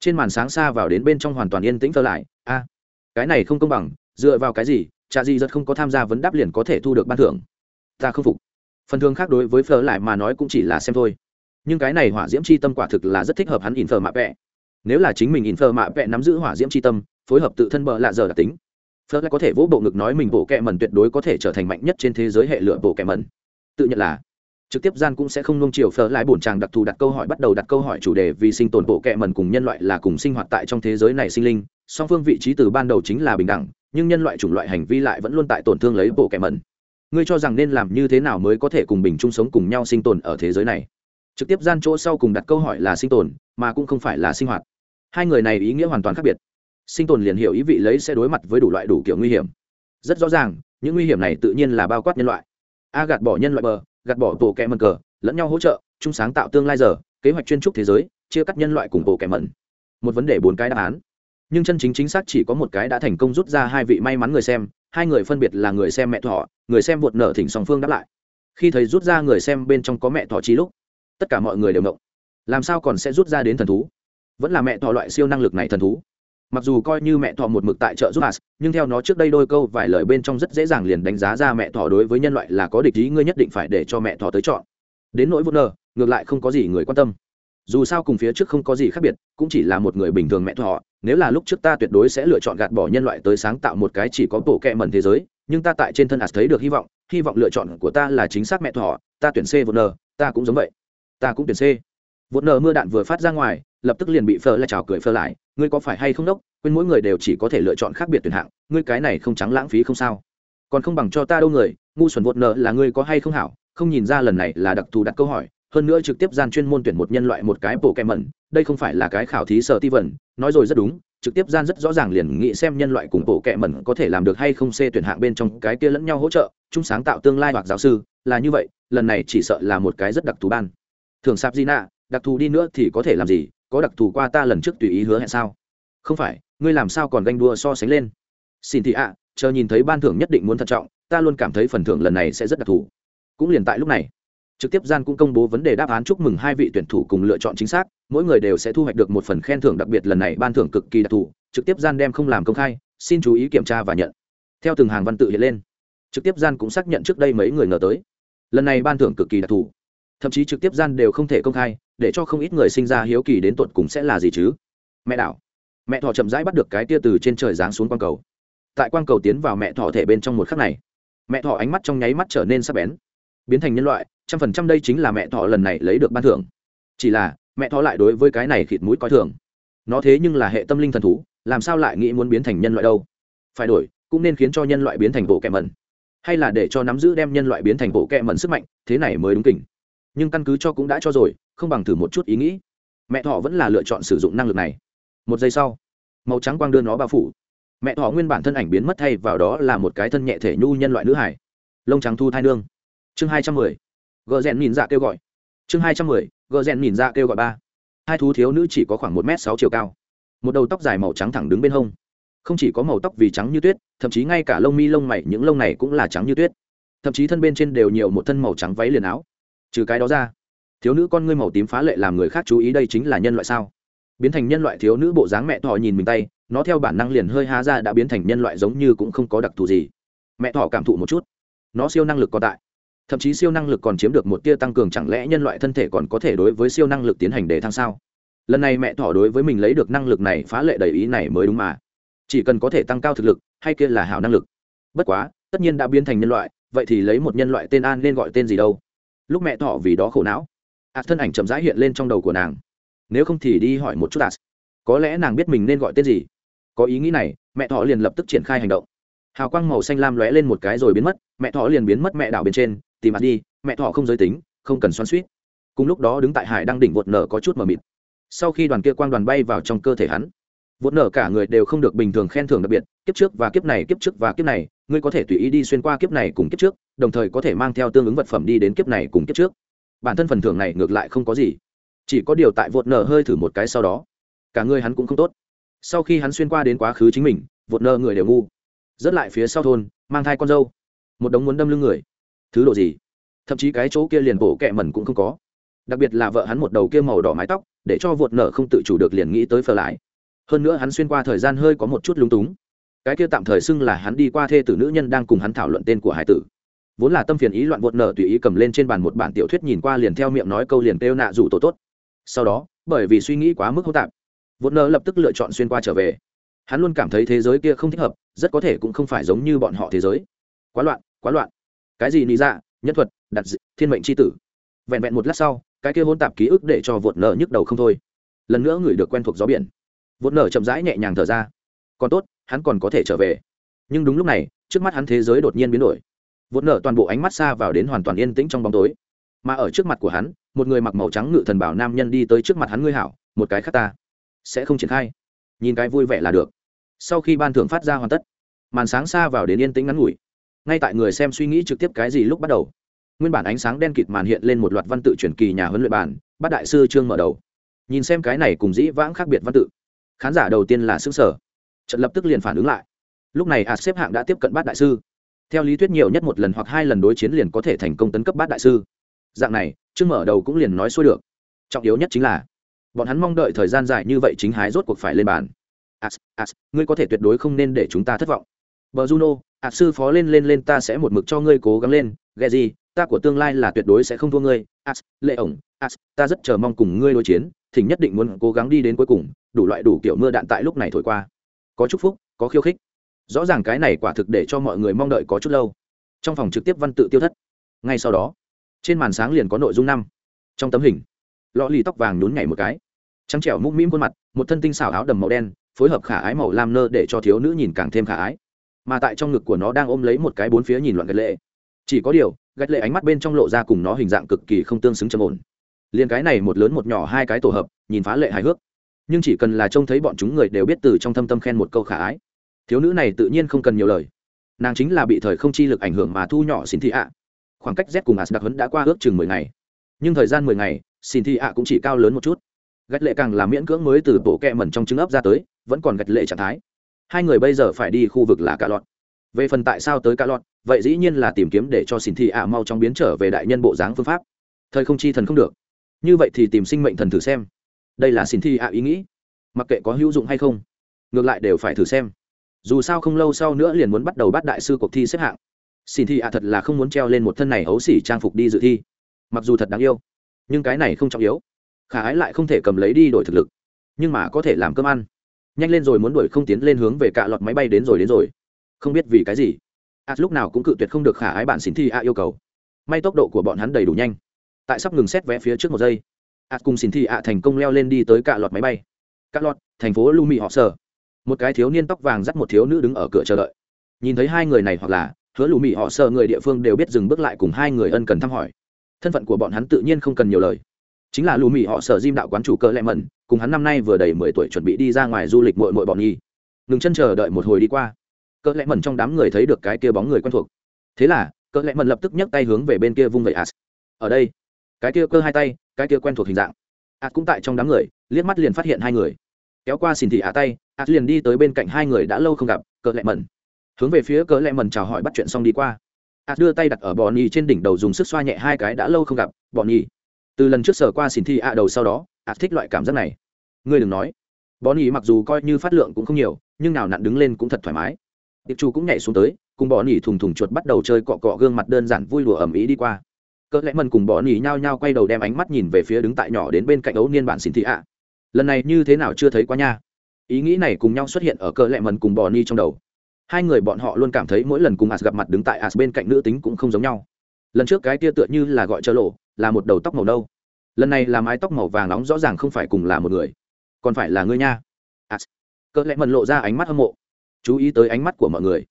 [SPEAKER 1] trên màn sáng xa vào đến bên trong hoàn toàn yên tĩnh thơ lại. A cái này không công bằng dựa vào cái gì trà di rất không có tham gia vấn đáp liền có thể thu được ban thưởng? Ta không phục. Phần thường khác đối với phở lại mà nói cũng chỉ là xem thôi. Nhưng cái này hỏa diễm c h i tâm quả thực là rất thích hợp hắn in phở mạ vẽ, nếu là chính mình in phở mạ vẽ nắm giữ hỏa diễm c h i tâm phối hợp tự thân bờ lạ giờ đặc tính phở lại có thể vỗ bộ ngực nói mình bộ kẹ mần tuyệt đối có thể trở thành mạnh nhất trên thế giới hệ lựa bộ kẹ mần tự nhận là trực tiếp gian cũng sẽ không nông chiều phở lại bổn chàng đặc thù đặt câu hỏi bắt đầu đặt câu hỏi chủ đề vì sinh tồn bộ kẹ mần cùng nhân loại là cùng sinh hoạt tại trong thế giới này sinh linh song phương vị trí từ ban đầu chính là bình đẳng, nhưng nhân loại chủng loại hành vi lại vẫn luôn tại tổn thương lấy bộ kẻ mẩn. ngươi cho rằng nên làm như thế nào mới có thể cùng bình chung sống cùng nhau sinh tồn ở thế giới này? Trực tiếp gian chỗ sau cùng đặt câu hỏi là sinh tồn, mà cũng không phải là sinh hoạt. Hai người này ý nghĩa hoàn toàn khác biệt. Sinh tồn liền hiểu ý vị lấy sẽ đối mặt với đủ loại đủ kiểu nguy hiểm. Rất rõ ràng, những nguy hiểm này tự nhiên là bao quát nhân loại. A gạt bỏ nhân loại bờ, gạt bỏ bộ kẹ mần cờ, lẫn nhau hỗ trợ, chung sáng tạo tương lai giờ, kế hoạch chuyên trúc thế giới, chia cắt nhân loại cùng bộ kẹ mần một vấn đề bốn cái đáp án nhưng chân chính chính xác chỉ có một cái đã thành công rút ra hai vị may mắn người xem, hai người phân biệt là người xem mẹ thọ người xem vượt nở thỉnh song phương đáp lại. Khi thấy rút ra người xem bên trong có mẹ thọ trí lúc, tất cả mọi người đều động làm sao còn sẽ rút ra đến thần thú? Vẫn là mẹ thọ loại siêu năng lực này thần thú. Mặc dù coi như mẹ thọ một mực tại chợ giúp as nhưng theo nó trước đây đôi câu vài lời bên trong rất dễ dàng liền đánh giá ra mẹ thọ đối với nhân loại là có địch ý, ngươi nhất định phải để cho mẹ thọ tới chọn. Đến nỗi vụt nở, ngược lại không có gì người quan tâm. Dù sao cùng phía trước không có gì khác biệt, cũng chỉ là một người bình thường mẹ thọ nếu là lúc trước ta tuyệt đối sẽ lựa chọn gạt bỏ nhân loại tới sáng tạo một cái chỉ có bộ kẹ mẩn thế giới, nhưng ta tại trên thân ạt thấy được hy vọng hy vọng lựa chọn của ta là chính xác mẹ thỏ, ta tuyển c vô n ta cũng giống vậy. Ta cũng tuyển c. Vô n mưa đạn vừa phát ra ngoài, lập tức liền bị phơ lại chào cười phơ lại, ngươi có phải hay không đốc? Quên mỗi người đều chỉ có thể lựa chọn khác biệt tuyển hạng, ngươi cái này không trắng lãng phí không sao. Còn không bằng cho ta đâu người, ngu xuẩn vô nợ là ngươi có hay không hảo, không nhìn ra lần này là đặc thù đặt câu hỏi hơn nữa trực tiếp gian chuyên môn tuyển một nhân loại một cái bộ kẹm mẩn, đây không phải là cái khảo thí sở ti vần, nói rồi rất đúng, trực tiếp gian rất rõ ràng liền nghĩ xem nhân loại cùng bộ kẹm mẩn có thể làm được hay không xê tuyển hạng bên trong cái kia lẫn nhau hỗ trợ, chung sáng tạo tương lai hoặc giáo sư, là như vậy, lần này chỉ sợ là một cái rất đặc thù ban. Thường sạp di nạ, đặc thù đi nữa thì có thể làm gì, có đặc thù qua ta lần trước tùy ý hứa hẹn sao? Không phải, ngươi làm sao còn ganh đua so sánh lên? Xin thị ạ, chờ nhìn thấy ban thưởng nhất định muốn thận trọng, ta luôn cảm thấy phần thưởng lần này sẽ rất đặc thù. Cũng liền tại lúc này trực tiếp gian cũng công bố vấn đề đáp án chúc mừng hai vị tuyển thủ cùng lựa chọn chính xác, mỗi người đều sẽ thu hoạch được một phần khen thưởng đặc biệt lần này ban thưởng cực kỳ đặc thù, trực tiếp gian đem không làm công khai, xin chú ý kiểm tra và nhận. Theo từng hàng văn tự hiện lên, trực tiếp gian cũng xác nhận trước đây mấy người ngờ tới. Lần này ban thưởng cực kỳ đặc thù, thậm chí trực tiếp gian đều không thể công khai, để cho không ít người sinh ra hiếu kỳ đến tuột cùng sẽ là gì chứ? Mẹ đảo, mẹ thỏ chậm rãi bắt được cái tia từ trên trời giáng xuống quang cầu. Tại quang cầu tiến vào mẹ thỏ thể bên trong một khắc này, mẹ thỏ ánh mắt trong nháy mắt trở nên sắc bén biến thành nhân loại, trăm phần trăm đây chính là mẹ thỏ lần này lấy được ban thưởng. Chỉ là, mẹ thỏ lại đối với cái này khịt mũi coi thường. Nó thế nhưng là hệ tâm linh thần thú, làm sao lại nghĩ muốn biến thành nhân loại đâu? Phải đổi, cũng nên khiến cho nhân loại biến thành bộ kẹ mẩn. Hay là để cho nắm giữ đem nhân loại biến thành bộ kẹ mẩn sức mạnh, thế này mới đúng kỉnh. Nhưng căn cứ cho cũng đã cho rồi, không bằng thử một chút ý nghĩ. Mẹ thọ vẫn là lựa chọn sử dụng năng lực này. Một giây sau, màu trắng quang đưa nó bao phủ. Mẹ thọ nguyên bản thân ảnh biến mất thay vào đó là một cái thân nhẹ thể nhu nhân loại nữ hải. Lông trắng thu thai nương chương hai trăm mười. Gờ rèn nhìn dạ kêu gọi. Chương hai trăm mười, gờ rèn nhìn dạ kêu gọi ba. Hai thú thiếu nữ chỉ có khoảng một m sáu chiều cao. Một đầu tóc dài màu trắng thẳng đứng bên hông. Không chỉ có màu tóc vì trắng như tuyết, thậm chí ngay cả lông mi lông mày, những lông này cũng là trắng như tuyết. Thậm chí thân bên trên đều nhiều một thân màu trắng váy liền áo. Trừ cái đó ra, thiếu nữ con ngươi màu tím phá lệ làm người khác chú ý đây chính là nhân loại sao? Biến thành nhân loại thiếu nữ bộ dáng mẹ thọ nhìn mình tay, nó theo bản năng liền hơi há ra đã biến thành nhân loại giống như cũng không có đặc thù gì. Mẹ thọ cảm thụ một chút. Nó siêu năng lực còn tại thậm chí siêu năng lực còn chiếm được một tia tăng cường chẳng lẽ nhân loại thân thể còn có thể đối với siêu năng lực tiến hành đề thăng sao? Lần này mẹ thỏ đối với mình lấy được năng lực này phá lệ đầy ý này mới đúng mà. Chỉ cần có thể tăng cao thực lực, hay kia là hảo năng lực. Bất quá, tất nhiên đã biến thành nhân loại, vậy thì lấy một nhân loại tên an nên gọi tên gì đâu? Lúc mẹ thỏ vì đó khổ não, ạ thân ảnh chậm rãi hiện lên trong đầu của nàng. Nếu không thì đi hỏi một chút ạ. Có lẽ nàng biết mình nên gọi tên gì. Có ý nghĩ này, mẹ thỏ liền lập tức triển khai hành động. Hào quang màu xanh lam lóe lên một cái rồi biến mất, mẹ thỏ liền biến mất mẹ đảo bên trên tìm mặt đi, mẹ thọ không giới tính, không cần xoắn suýt. Cùng lúc đó đứng tại hải đang đỉnh vột nở có chút mờ mịt. Sau khi đoàn kia quang đoàn bay vào trong cơ thể hắn, vột nở cả người đều không được bình thường khen thưởng đặc biệt, kiếp trước và kiếp này, kiếp trước và kiếp này, ngươi có thể tùy ý đi xuyên qua kiếp này cùng kiếp trước, đồng thời có thể mang theo tương ứng vật phẩm đi đến kiếp này cùng kiếp trước. Bản thân phần thưởng này ngược lại không có gì, chỉ có điều tại vột nở hơi thử một cái sau đó, cả người hắn cũng không tốt. Sau khi hắn xuyên qua đến quá khứ chính mình, vột nở người đều ngu. Dứt lại phía sau thôn, mang thai con dâu. Một đống muốn đâm lưng người thứ độ gì. Thậm chí cái chỗ kia liền bổ kẹ mẩn cũng không có. Đặc biệt là vợ hắn một đầu kia màu đỏ mái tóc, để cho vột nở không tự chủ được liền nghĩ tới phờ lại. Hơn nữa hắn xuyên qua thời gian hơi có một chút lung túng. Cái kia tạm thời xưng là hắn đi qua thê tử nữ nhân đang cùng hắn thảo luận tên của hải tử. Vốn là tâm phiền ý loạn vột nở tùy ý cầm lên trên bàn một bản tiểu thuyết nhìn qua liền theo miệng nói câu liền kêu nạ rủ tổ tốt. Sau đó, bởi vì suy nghĩ quá mức hỗn tạp vột nở lập tức lựa chọn xuyên qua trở về. Hắn luôn cảm thấy thế giới kia không thích hợp, rất có thể cũng không phải giống như bọn họ thế giới. Quá loạn quá loạn cái gì lý dạ nhân thuật đặt dị, thiên mệnh c h i tử. Vẹn vẹn một lát sau cái kia hôn tạp ký ức để cho vột nở nhức đầu không thôi. Lần nữa người được quen thuộc gió biển. Vột nở chậm rãi nhẹ nhàng thở ra. Còn tốt hắn còn có thể trở về. Nhưng đúng lúc này trước mắt hắn thế giới đột nhiên biến đổi. Vột nở toàn bộ ánh mắt xa vào đến hoàn toàn yên tĩnh trong bóng tối. Mà ở trước mặt của hắn một người mặc màu trắng ngự thần bảo nam nhân đi tới trước mặt hắn ngươi hảo một cái khác ta. Sẽ không triển khai. Nhìn cái vui vẻ là được. Sau khi ban thưởng phát ra hoàn tất màn sáng xa vào đến yên tĩnh ngắn ngủi ngay tại người xem suy nghĩ trực tiếp cái gì lúc bắt đầu. Nguyên bản ánh sáng đen kịt màn hiện lên một loạt văn tự truyền kỳ nhà huấn luyện bản bát đại sư trương mở đầu. Nhìn xem cái này cùng dĩ vãng khác biệt văn tự, khán giả đầu tiên là xứ sở trận lập tức liền phản ứng lại. Lúc này hạt xếp hạng đã tiếp cận bát đại sư. Theo lý thuyết nhiều nhất một lần hoặc hai lần đối chiến liền có thể thành công tấn cấp bát đại sư. Dạng này, trương mở đầu cũng liền nói xuôi được. Trọng yếu nhất chính là, bọn hắn mong đợi thời gian dài như vậy chính hái rốt cuộc phải lên bàn. As as ngươi có thể tuyệt đối không nên để chúng ta thất vọng bờ juno as sư phó lên lên lên, ta sẽ một mực cho ngươi cố gắng lên. Ghe gì, ta của tương lai là tuyệt đối sẽ không thua ngươi. As lệ ổng as ta rất chờ mong cùng ngươi đối chiến. Thỉnh nhất định muốn cố gắng đi đến cuối cùng. Đủ loại đủ kiểu mưa đạn tại lúc này thổi qua. Có chúc phúc, có khiêu khích. Rõ ràng cái này quả thực để cho mọi người mong đợi có chút lâu. Trong phòng trực tiếp văn tự tiêu thất. Ngay sau đó, trên màn sáng liền có nội dung năm. Trong tấm hình, lọ lì tóc vàng nhún nhảy một cái. Trắng trẻo mũm mĩm khuôn mặt, một thân tinh xảo áo đầm màu đen, phối hợp khả ái màu lam nơ để cho thiếu nữ nhìn càng thêm khả ái mà tại trong ngực của nó đang ôm lấy một cái bốn phía nhìn loạn gạch lệ. Chỉ có điều, gạch lệ ánh mắt bên trong lộ ra cùng nó hình dạng cực kỳ không tương xứng trầm ổn. Liền cái này một lớn một nhỏ hai cái tổ hợp, nhìn phá lệ hài hước. Nhưng chỉ cần là trông thấy bọn chúng người đều biết từ trong thâm tâm khen một câu khả ái. Thiếu nữ này tự nhiên không cần nhiều lời. Nàng chính là bị thời không chi lực ảnh hưởng mà thu nhỏ xin thị ạ. Khoảng cách z cùng as đặc huấn đã qua ước chừng mười ngày. Nhưng thời gian mười ngày, xin thị ạ cũng chỉ cao lớn một chút. Gạch lệ càng là miễn cưỡng mới từ bộ kẹ mẩn trong trứng ấp ra tới, vẫn còn gạch lệ trạng thái hai người bây giờ phải đi khu vực là Cả lọt. Về phần tại sao tới Cả lọt, vậy dĩ nhiên là tìm kiếm để cho xin thị ạ mau trong biến trở về đại nhân bộ dáng phương pháp. Thời không chi thần không được. Như vậy thì tìm sinh mệnh thần thử xem. Đây là xin thị ạ ý nghĩ. Mặc kệ có hữu dụng hay không, ngược lại đều phải thử xem. Dù sao không lâu sau nữa liền muốn bắt đầu bắt đại sư cuộc thi xếp hạng. Xin thị ạ thật là không muốn treo lên một thân này ấu xỉ trang phục đi dự thi. Mặc dù thật đáng yêu, nhưng cái này không trọng yếu. Khả ái lại không thể cầm lấy đi đổi thực lực. Nhưng mà có thể làm cơm ăn nhanh lên rồi muốn đuổi không tiến lên hướng về cạ lọt máy bay đến rồi đến rồi. Không biết vì cái gì. Ạt lúc nào cũng cự tuyệt không được khả ái bạn xin thi a yêu cầu. May tốc độ của bọn hắn đầy đủ nhanh. Tại sắp ngừng xét vé phía trước một giây ạt cùng xin thi a thành công leo lên đi tới cạ lọt máy bay. Cạ lọt, thành phố lu mị họ sở. Một cái thiếu niên tóc vàng dắt một thiếu nữ đứng ở cửa chờ đợi. Nhìn thấy hai người này hoặc là hứa lù mị họ sợ người địa phương đều biết dừng bước lại cùng hai người ân cần thăm hỏi. Thân phận của bọn hắn tự nhiên không cần nhiều lời. Chính là lù mị họ sở diêm đạo quán chủ cơ lẹ mẩn cùng hắn năm nay vừa đầy mười tuổi chuẩn bị đi ra ngoài du lịch mội mội bọn nhi. Ngừng chân chờ đợi một hồi đi qua. Cơ lẹ mẩn trong đám người thấy được cái kia bóng người quen thuộc. Thế là cơ lẹ mẩn lập tức nhấc tay hướng về bên kia vung vẩy as ở đây, cái kia cơ hai tay, cái kia quen thuộc hình dạng. As cũng tại trong đám người, liếc mắt liền phát hiện hai người. Kéo qua xin thị ạ tay as liền đi tới bên cạnh hai người đã lâu không gặp, cỡ lẹ mẩn. Hướng về phía cỡ lẹ mẩn chào hỏi bắt chuyện xong đi qua. As đưa tay đặt ở bò nhi trên đỉnh đầu dùng sức xoa nhẹ hai cái đã lâu không gặp bò nhi. Từ lần trước sờ qua xin thị ạ đầu sau đó ạt thích loại cảm giác này. Ngươi đừng nói. Bò nỉ mặc dù coi như phát lượng cũng không nhiều, nhưng nào nặn đứng lên cũng thật thoải mái. Tiệp chu cũng nhảy xuống tới, cùng bò nỉ thùng thùng chuột bắt đầu chơi cọ cọ gương mặt đơn giản vui đùa ẩm ý đi qua. Cỡ lẽ mần cùng bò nỉ nhao nhao quay đầu đem ánh mắt nhìn về phía đứng tại nhỏ đến bên cạnh ấu niên bản xin thị ạ. Lần này như thế nào chưa thấy qua nha. Ý nghĩ này cùng nhau xuất hiện ở cỡ lẽ mần cùng bò nỉ trong đầu. Hai người bọn họ luôn cảm thấy mỗi lần cùng as gặp mặt đứng tại as bên cạnh nữ tính cũng không giống nhau. Lần trước cái tia tựa như là gọi chơ lộ, là một đầu tóc màu nâu lần này là mái tóc màu vàng nóng rõ ràng không phải cùng là một người, còn phải là ngươi nha. As cỡ lẽ mần lộ ra ánh mắt hâm mộ. Chú ý tới ánh mắt của mọi người.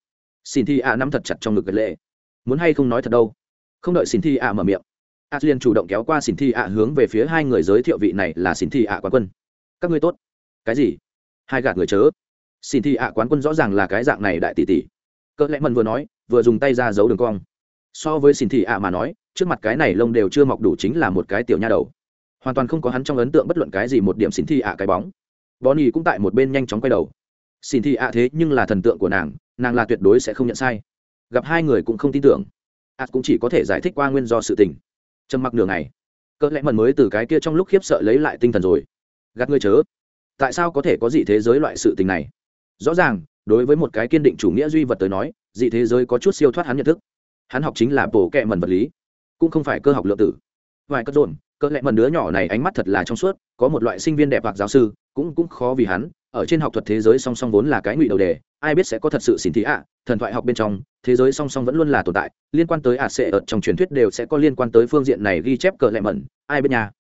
[SPEAKER 1] Xin thi ạ nắm thật chặt trong ngực gật lệ. Muốn hay không nói thật đâu? Không đợi xin thi ạ mở miệng, A liền chủ động kéo qua xin thi ạ hướng về phía hai người giới thiệu vị này là xin thi ạ quán quân. Các ngươi tốt. Cái gì? Hai gạt người chớ. Xin thi ạ quán quân rõ ràng là cái dạng này đại tỷ tỷ. Cỡ lẽ mần vừa nói, vừa dùng tay ra giấu đường cong. So với xin thị ạ mà nói, trước mặt cái này lông đều chưa mọc đủ chính là một cái tiểu nha đầu hoàn toàn không có hắn trong ấn tượng bất luận cái gì một điểm xin thi ạ cái bóng. Bonnie cũng tại một bên nhanh chóng quay đầu. Xin thi ạ thế nhưng là thần tượng của nàng nàng là tuyệt đối sẽ không nhận sai. Gặp hai người cũng không tin tưởng. Ạ cũng chỉ có thể giải thích qua nguyên do sự tình. Trầm mặc nửa ngày. Cỡ lẽ mần mới từ cái kia trong lúc khiếp sợ lấy lại tinh thần rồi. Gạt ngươi chớ. Tại sao có thể có dị thế giới loại sự tình này? Rõ ràng, đối với một cái kiên định chủ nghĩa duy vật tới nói, dị thế giới có chút siêu thoát hắn nhận thức. Hắn học chính là bổ kẹ mần vật lý, cũng không phải cơ học lượng tử. Vài cất rộn cỡ lẽ mần đứa nhỏ này ánh mắt thật là trong suốt, có một loại sinh viên đẹp hoặc giáo sư, cũng cũng khó vì hắn, ở trên học thuật thế giới song song vốn là cái ngụy đầu đề, ai biết sẽ có thật sự xin thị ạ, thần thoại học bên trong, thế giới song song vẫn luôn là tồn tại, liên quan tới ạ sẽ ở trong truyền thuyết đều sẽ có liên quan tới phương diện này ghi chép cỡ lẹ mẩn ai biết nhà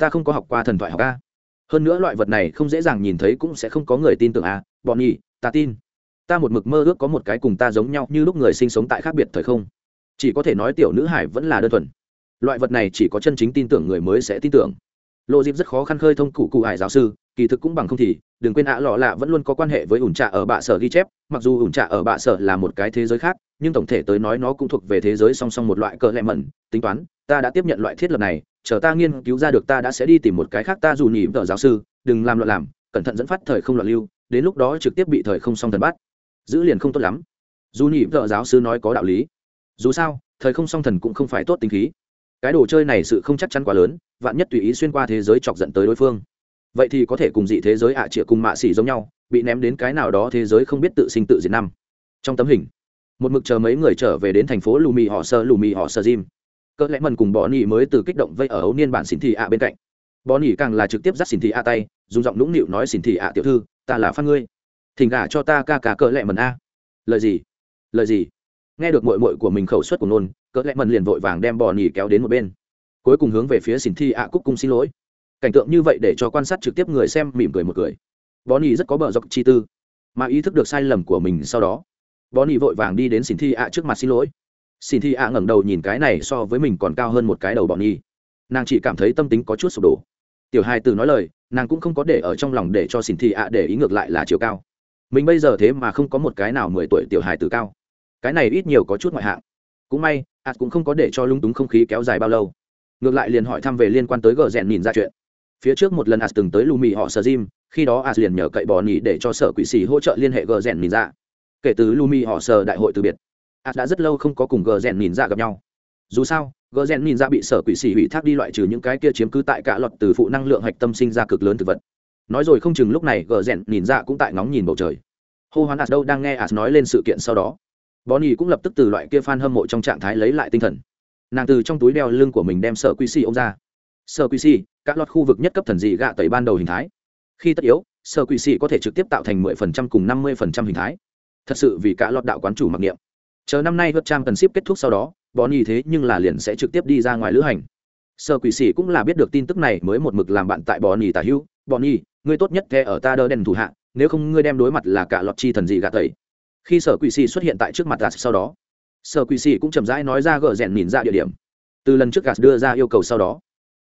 [SPEAKER 1] ta không có học qua thần thoại học a. Hơn nữa loại vật này không dễ dàng nhìn thấy cũng sẽ không có người tin tưởng à bọn nhỉ, ta tin. Ta một mực mơ ước có một cái cùng ta giống nhau như lúc người sinh sống tại khác biệt thời không. Chỉ có thể nói tiểu nữ hải vẫn là đơn thuần loại vật này chỉ có chân chính tin tưởng người mới sẽ tin tưởng. Lộ dịp rất khó khăn khơi thông cụ cụ hải giáo sư, kỳ thực cũng bằng không thì, đừng quên ạ, lọ lạ vẫn luôn có quan hệ với ủn trạ ở bạ sở ghi chép, mặc dù ủn trạ ở bạ sở là một cái thế giới khác, nhưng tổng thể tới nói nó cũng thuộc về thế giới song song một loại cờ lẹ mẩn, tính toán, ta đã tiếp nhận loại thiết lập này, chờ ta nghiên cứu ra được ta đã sẽ đi tìm một cái khác ta dù nhỉ vợ giáo sư, đừng làm loạn làm, cẩn thận dẫn phát thời không loạn lưu, đến lúc đó trực tiếp bị thời không song thần bắt. Giữ liền không tốt lắm. Dù nhỉ vợ giáo sư nói có đạo lý. Dù sao, thời không song thần cũng không phải tốt tính khí cái đồ chơi này sự không chắc chắn quá lớn, vạn nhất tùy ý xuyên qua thế giới chọc giận tới đối phương. Vậy thì có thể cùng dị thế giới ạ à chĩa cùng mạ xỉ giống nhau, bị ném đến cái nào đó thế giới không biết tự sinh tự diệt năm. Trong tấm hình, một mực chờ mấy người trở về đến thành phố lù mì họ sơ lù mì họ sơ jim cỡ lẽ mần cùng bò nỉ mới từ kích động vây ở ấu niên bản xin thị ạ bên cạnh. Bò nỉ càng là trực tiếp dắt xin thị ạ tay, dùng giọng nũng nịu nói xin thị ạ, tiểu thư, ta là phan ngươi. Thỉnh gả cho ta ca ca cỡ lẽ mần a. Lời gì? Lời gì? Nghe được mội mội của mình khẩu suất của nôn cỡ lẽ mần liền vội vàng đem bò nỉ kéo đến một bên. Cuối cùng hướng về phía xin thi ạ cúc cung xin lỗi. Cảnh tượng như vậy để cho quan sát trực tiếp người xem mỉm cười một cười. Bò nỉ rất có bờ dọc chi tư mà ý thức được sai lầm của mình sau đó bò nỉ vội vàng đi đến xin thi ạ trước mặt xin lỗi. Xin thi ạ ngẩng đầu nhìn cái này so với mình còn cao hơn một cái đầu bò nỉ, nàng chỉ cảm thấy tâm tính có chút sụp đổ. Tiểu hai từ nói lời nàng cũng không có để ở trong lòng để cho xin thi ạ để ý ngược lại là chiều cao. Mình bây giờ thế mà không có một cái nào mười tuổi tiểu hài từ cao cái này ít nhiều có chút ngoại hạng. Cũng may ạt cũng không có để cho lung túng không khí kéo dài bao lâu. Ngược lại liền hỏi thăm về liên quan tới gờ rèn nhìn ra chuyện. Phía trước một lần ạt từng tới lù mì họ sờ jim, khi đó ạt liền nhờ cậy bò nhì để cho sở quỷ sĩ hỗ trợ liên hệ gờ rèn nhìn ra. Kể từ lù mì họ sờ đại hội từ biệt ạt đã rất lâu không có cùng gờ rèn nhìn ra gặp nhau. Dù sao, gờ rèn nhìn ra bị sở quỷ xì hủy thác đi loại trừ những cái kia chiếm cứ tại cả luật từ phụ năng lượng hạch tâm sinh ra cực lớn thực vật. Nói rồi không chừng lúc này gờ rèn nhìn ra cũng tại ngóng nhìn bầu trời. Hô hoán ạt đâu đang nghe ạt nói lên sự kiện sau đó bonnie cũng lập tức từ loại kia fan hâm mộ trong trạng thái lấy lại tinh thần. Nàng từ trong túi đeo lưng của mình đem sở quy xỉ ông ra. Sở quy xỉ các lọt khu vực nhất cấp thần dị gạ tẩy ban đầu hình thái. Khi tất yếu sở quy xỉ có thể trực tiếp tạo thành mười phần trăm cùng năm mươi phần trăm hình thái. Thật sự vì cả lọt đạo quán chủ mặc niệm. Chờ năm nay vượt trang cần ship kết thúc sau đó Bonnie thế nhưng là liền sẽ trực tiếp đi ra ngoài lữ hành. Sơ quỷ sĩ cũng là biết được tin tức này mới một mực làm bạn tại Bonnie tả hữu. "Bonnie, ngươi tốt nhất nghe ở ta đỡ đèn thủ hạ nếu không ngươi đem đối mặt là cả lọt chi thần dị gạt tẩy khi sở quỷ xì xuất hiện tại trước mặt gạt sau đó. Sở quỷ xì cũng chậm rãi nói ra gờ rèn nhìn ra địa điểm. Từ lần trước gạt đưa ra yêu cầu sau đó,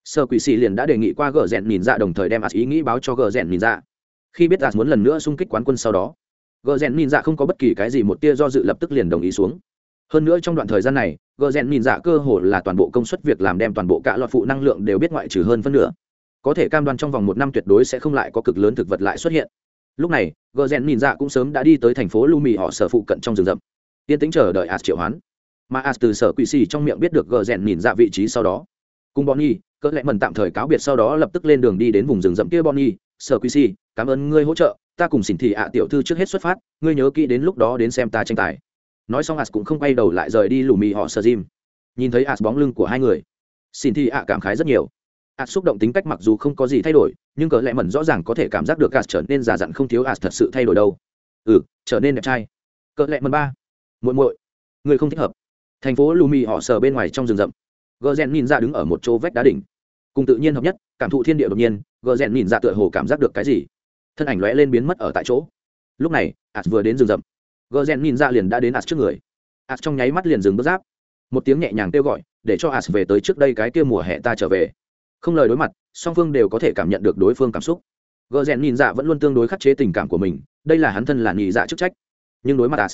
[SPEAKER 1] sở quỷ xì liền đã đề nghị qua gờ rèn nhìn ra đồng thời đem ạt ý nghĩ báo cho gờ rèn nhìn ra khi biết Gà muốn lần nữa xung kích quán quân sau đó, gờ rèn nhìn Ra không có bất kỳ cái gì một tia do dự lập tức liền đồng ý xuống. Hơn nữa trong đoạn thời gian này, gờ rèn nhìn dạ cơ hồ là toàn bộ công suất việc làm đem toàn bộ cả loạt phụ năng lượng đều biết ngoại trừ hơn phân nửa. Có thể cam đoan trong vòng một năm tuyệt đối sẽ không lại có cực lớn thực vật lại xuất hiện lúc này, gờ rèn nhìn dạ cũng sớm đã đi tới thành phố lu mì họ sở phụ cận trong rừng rậm. Yên tĩnh chờ đợi as triệu hoán. Mà as từ sở quỷ xì trong miệng biết được gờ rèn nhìn dạ vị trí sau đó. Cùng bonnie, cỡ lẽ mần tạm thời cáo biệt sau đó lập tức lên đường đi đến vùng rừng rậm kia. Bonnie, sở quỷ xì, cảm ơn ngươi hỗ trợ. Ta cùng xỉn thị ạ tiểu thư trước hết xuất phát. Ngươi nhớ kỹ đến lúc đó đến xem ta tranh tài. Nói xong as cũng không quay đầu lại rời đi lù mì họ sở jim nhìn thấy as bóng lưng của hai người, xỉn thị ạ cảm khái rất nhiều ạt xúc động tính cách mặc dù không có gì thay đổi, nhưng cỡ lẽ mẩn rõ ràng có thể cảm giác được ạt trở nên già dặn không thiếu ạt thật sự thay đổi đâu. Ừ trở nên đẹp trai. Cỡ lẽ mẩn ba. Muội muội, người không thích hợp. Thành phố Lumi họ sờ bên ngoài trong rừng rậm. Gờ rèn nhìn ra đứng ở một chỗ vách đá đỉnh. Cùng tự nhiên hợp nhất, cảm thụ thiên địa đột nhiên gờ rèn nhìn ra tựa hồ cảm giác được cái gì. Thân ảnh lóe lên biến mất ở tại chỗ. Lúc này ạt vừa đến rừng rậm. Gờ rèn nhìn ra liền đã đến ạt trước người. Ạt trong nháy mắt liền dừng bước giáp. Một tiếng nhẹ nhàng kêu gọi, để cho ạt về tới trước đây cái kia mùa hè ta trở về không lời đối mặt, song phương đều có thể cảm nhận được đối phương cảm xúc. Gờ rèn nhìn dạ vẫn luôn tương đối khắc chế tình cảm của mình, đây là hắn thân là nhị dạ chức trách. Nhưng đối mặt as,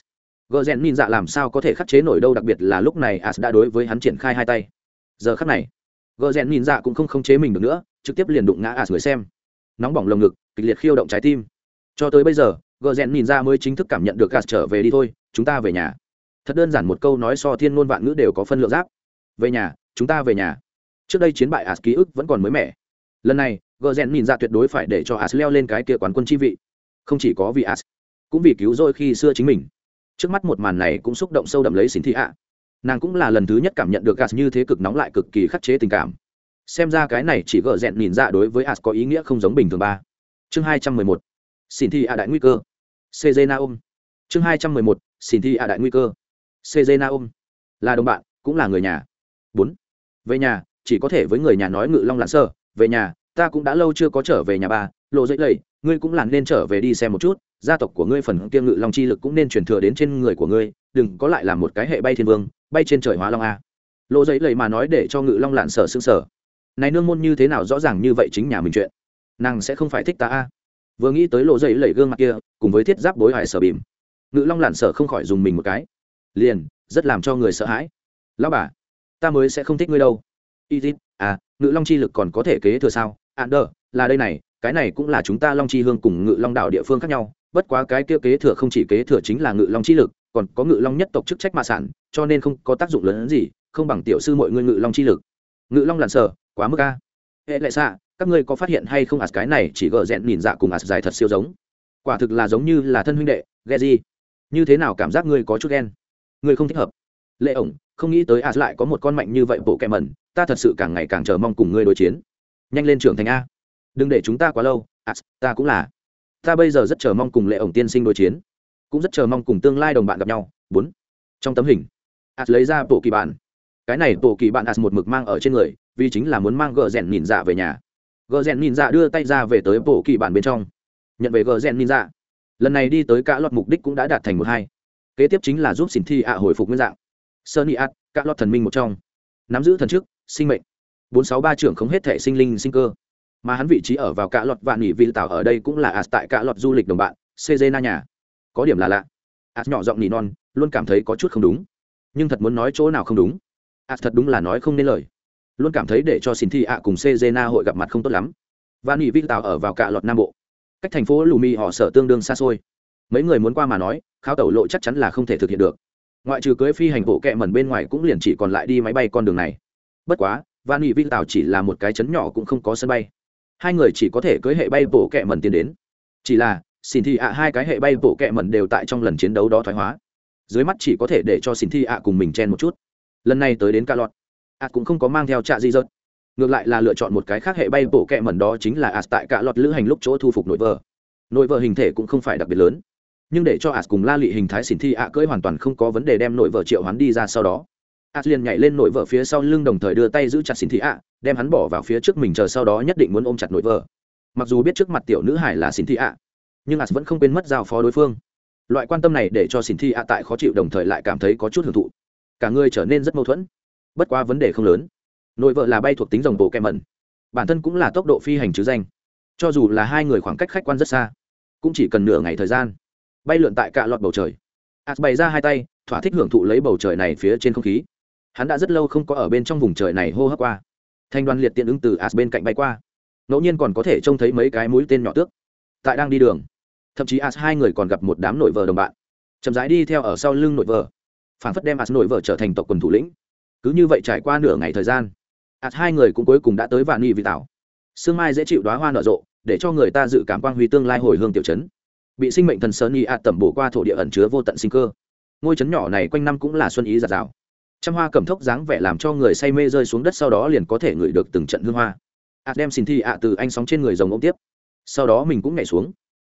[SPEAKER 1] gờ rèn nhìn dạ làm sao có thể khắc chế nổi đâu, đặc biệt là lúc này as đã đối với hắn triển khai hai tay. Giờ khắc này, gờ rèn nhìn dạ cũng không khống chế mình được nữa, trực tiếp liền đụng ngã as người xem. Nóng bỏng lồng ngực, kịch liệt khiêu động trái tim. Cho tới bây giờ, gờ rèn nhìn ra mới chính thức cảm nhận được as trở về đi thôi, chúng ta về nhà. Thật đơn giản một câu nói so thiên ngôn vạn ngữ đều có phân lượng giáp. Về nhà, chúng ta về nhà trước đây chiến bại as ký ức vẫn còn mới mẻ. Lần này gờ rèn nhìn ra tuyệt đối phải để cho as leo lên cái kia quán quân chi vị. Không chỉ có vì as cũng vì cứu rồi khi xưa chính mình. Trước mắt một màn này cũng xúc động sâu đậm lấy xin thị ạ. Nàng cũng là lần thứ nhất cảm nhận được as như thế cực nóng lại cực kỳ khắc chế tình cảm. Xem ra cái này chỉ gờ rèn nhìn ra đối với as có ý nghĩa không giống bình thường ba. Chương hai trăm mười một, xin thị ạ đại nguy cơ. Cg na chương hai trăm mười một, xin thị ạ đại nguy cơ. Cg na là đồng bạn, cũng là người nhà. Bốn. Về nhà chỉ có thể với người nhà nói ngự long lặn sơ, về nhà, ta cũng đã lâu chưa có trở về nhà bà, lộ dậy lầy, ngươi cũng là nên trở về đi xem một chút, gia tộc của ngươi phần kia ngự long chi lực cũng nên truyền thừa đến trên người của ngươi, đừng có lại làm một cái hệ bay thiên vương, bay trên trời hóa long a. Lộ dậy lầy mà nói để cho ngự long lặn sở xương sở này nương môn như thế nào rõ ràng như vậy chính nhà mình chuyện? Nàng sẽ không phải thích ta a. Vừa nghĩ tới lộ dậy lầy gương mặt kia, cùng với thiết giáp bối hải sở bìm, ngự long lặn sở không khỏi dùng mình một cái. Liền, rất làm cho người sợ hãi. Lão bà, ta mới sẽ không thích ngươi đâu y tít à ngự long chi lực còn có thể kế thừa sao? An đờ là đây này, cái này cũng là chúng ta long chi hương cùng ngự long đạo địa phương khác nhau, bất quá cái kia kế thừa không chỉ kế thừa chính là ngự long chi lực, còn có ngự long nhất tộc chức trách mạ sản, cho nên không có tác dụng lớn hơn gì, không bằng tiểu sư mọi người ngự long chi lực. Ngự long lặn sở quá mức a. Hệ lệ xạ, các ngươi có phát hiện hay không ạt cái này chỉ gờ rẽn nhìn dạ cùng ạt dài thật siêu giống. Quả thực là giống như là thân huynh đệ ghe gì như thế nào cảm giác ngươi có chút ghen? Ngươi không thích hợp. Lệ ổng, không nghĩ tới ạt lại có một con mạnh như vậy bộ kẹ mẩn ta thật sự càng ngày càng chờ mong cùng ngươi đối chiến. Nhanh lên trưởng thành a. Đừng để chúng ta quá lâu. À, ta cũng là. Ta bây giờ rất chờ mong cùng lệ ổng tiên sinh đối chiến. Cũng rất chờ mong cùng tương lai đồng bạn gặp nhau. Bốn. Trong tấm hình. À, lấy ra bộ kỳ bản cái này bộ kỳ bản à, một mực mang ở trên người vì chính là muốn mang gờ rèn nhìn dạ về nhà. Gờ rèn nhìn dạ đưa tay ra về tới bộ kỳ bản bên trong. Nhận về gờ rèn nhìn dạ. Lần này đi tới cả loạt mục đích cũng đã đạt thành một hai. Kế tiếp chính là giúp xin thi ạ hồi phục nguyên dạng. Sơn y ạt cả loạt thần minh một trong. Nắm giữ thần chức sinh mệnh. Bốn sáu ba trưởng không hết thể sinh linh sinh cơ. Mà hắn vị trí ở vào cả loạt vạn nghỉ vị tảo ở đây cũng là ạt tại cả loạt du lịch đồng bạn cg na nhà. Có điểm là lạ. Ạt nhỏ giọng nỉ non, luôn cảm thấy có chút không đúng. Nhưng thật muốn nói chỗ nào không đúng? Ạt thật đúng là nói không nên lời. Luôn cảm thấy để cho xin thi ạ cùng cg na hội gặp mặt không tốt lắm. Vạn nghỉ vị tảo ở vào cả loạt nam bộ. Cách thành phố lù họ sở tương đương xa xôi. Mấy người muốn qua mà nói khao tẩu lộ chắc chắn là không thể thực hiện được. Ngoại trừ cưới phi hành bộ kẹ mẩn bên ngoài cũng liền chỉ còn lại đi máy bay con đường này bất quá van nghị vinh tảo chỉ là một cái chấn nhỏ cũng không có sân bay. Hai người chỉ có thể cưới hệ bay bộ kẹ mần tiến đến. Chỉ là, xin thi ạ hai cái hệ bay bộ kẹ mần đều tại trong lần chiến đấu đó thoái hóa. Dưới mắt chỉ có thể để cho xin thi ạ cùng mình chen một chút. Lần này tới đến ca lọt, ạ cũng không có mang theo trạ di rớt ngược lại là lựa chọn một cái khác hệ bay bộ kẹ mần đó chính là ạ tại cả lọt lữ hành lúc chỗ thu phục nội vợ. Nội vợ hình thể cũng không phải đặc biệt lớn. Nhưng để cho ạ cùng la lị hình thái xin thi ạ cưỡi hoàn toàn không có vấn đề đem nội vợ triệu hắn đi ra sau đó a liền nhảy lên nội vợ phía sau lưng đồng thời đưa tay giữ chặt xin thị ạ đem hắn bỏ vào phía trước mình chờ sau đó nhất định muốn ôm chặt nội vợ. Mặc dù biết trước mặt tiểu nữ hải là xin thị ạ nhưng a vẫn không quên mất giao phó đối phương. Loại quan tâm này để cho xin thị ạ tại khó chịu đồng thời lại cảm thấy có chút hưởng thụ. Cả người trở nên rất mâu thuẫn. Bất quá vấn đề không lớn. Nội vợ là bay thuộc tính dòng bộ kẹm mẩn. Bản thân cũng là tốc độ phi hành chứ danh. Cho dù là hai người khoảng cách khách quan rất xa, cũng chỉ cần nửa ngày thời gian, bay lượn tại cả lọt bầu trời. As bày ra hai tay, thỏa thích hưởng thụ lấy bầu trời này phía trên không khí hắn đã rất lâu không có ở bên trong vùng trời này hô hấp qua. Thanh đoàn liệt tiện ứng từ as bên cạnh bay qua. Ngẫu nhiên còn có thể trông thấy mấy cái mũi tên nhỏ tước. Tại đang đi đường, thậm chí as hai người còn gặp một đám nội vợ đồng bạn. Chậm rãi đi theo ở sau lưng nội vợ. Phản phất đem as nội vợ trở thành tộc quần thủ lĩnh. Cứ như vậy trải qua nửa ngày thời gian, as hai người cũng cuối cùng đã tới vạn nghi vị tảo. Sương mai dễ chịu đoá hoa nở rộ, để cho người ta dự cảm quang huy tương lai hồi hương tiểu trấn bị sinh mệnh thần sơn y ạt tẩm bổ qua thổ địa ẩn chứa vô tận sinh cơ. Ngôi trấn nhỏ này quanh năm cũng là xuân ý giạt rào trăm hoa cẩm thốc dáng vẻ làm cho người say mê rơi xuống đất sau đó liền có thể ngửi được từng trận hương hoa. Ạt đem xin thi ạ từ anh sóng trên người rồng ôm tiếp. Sau đó mình cũng nhảy xuống.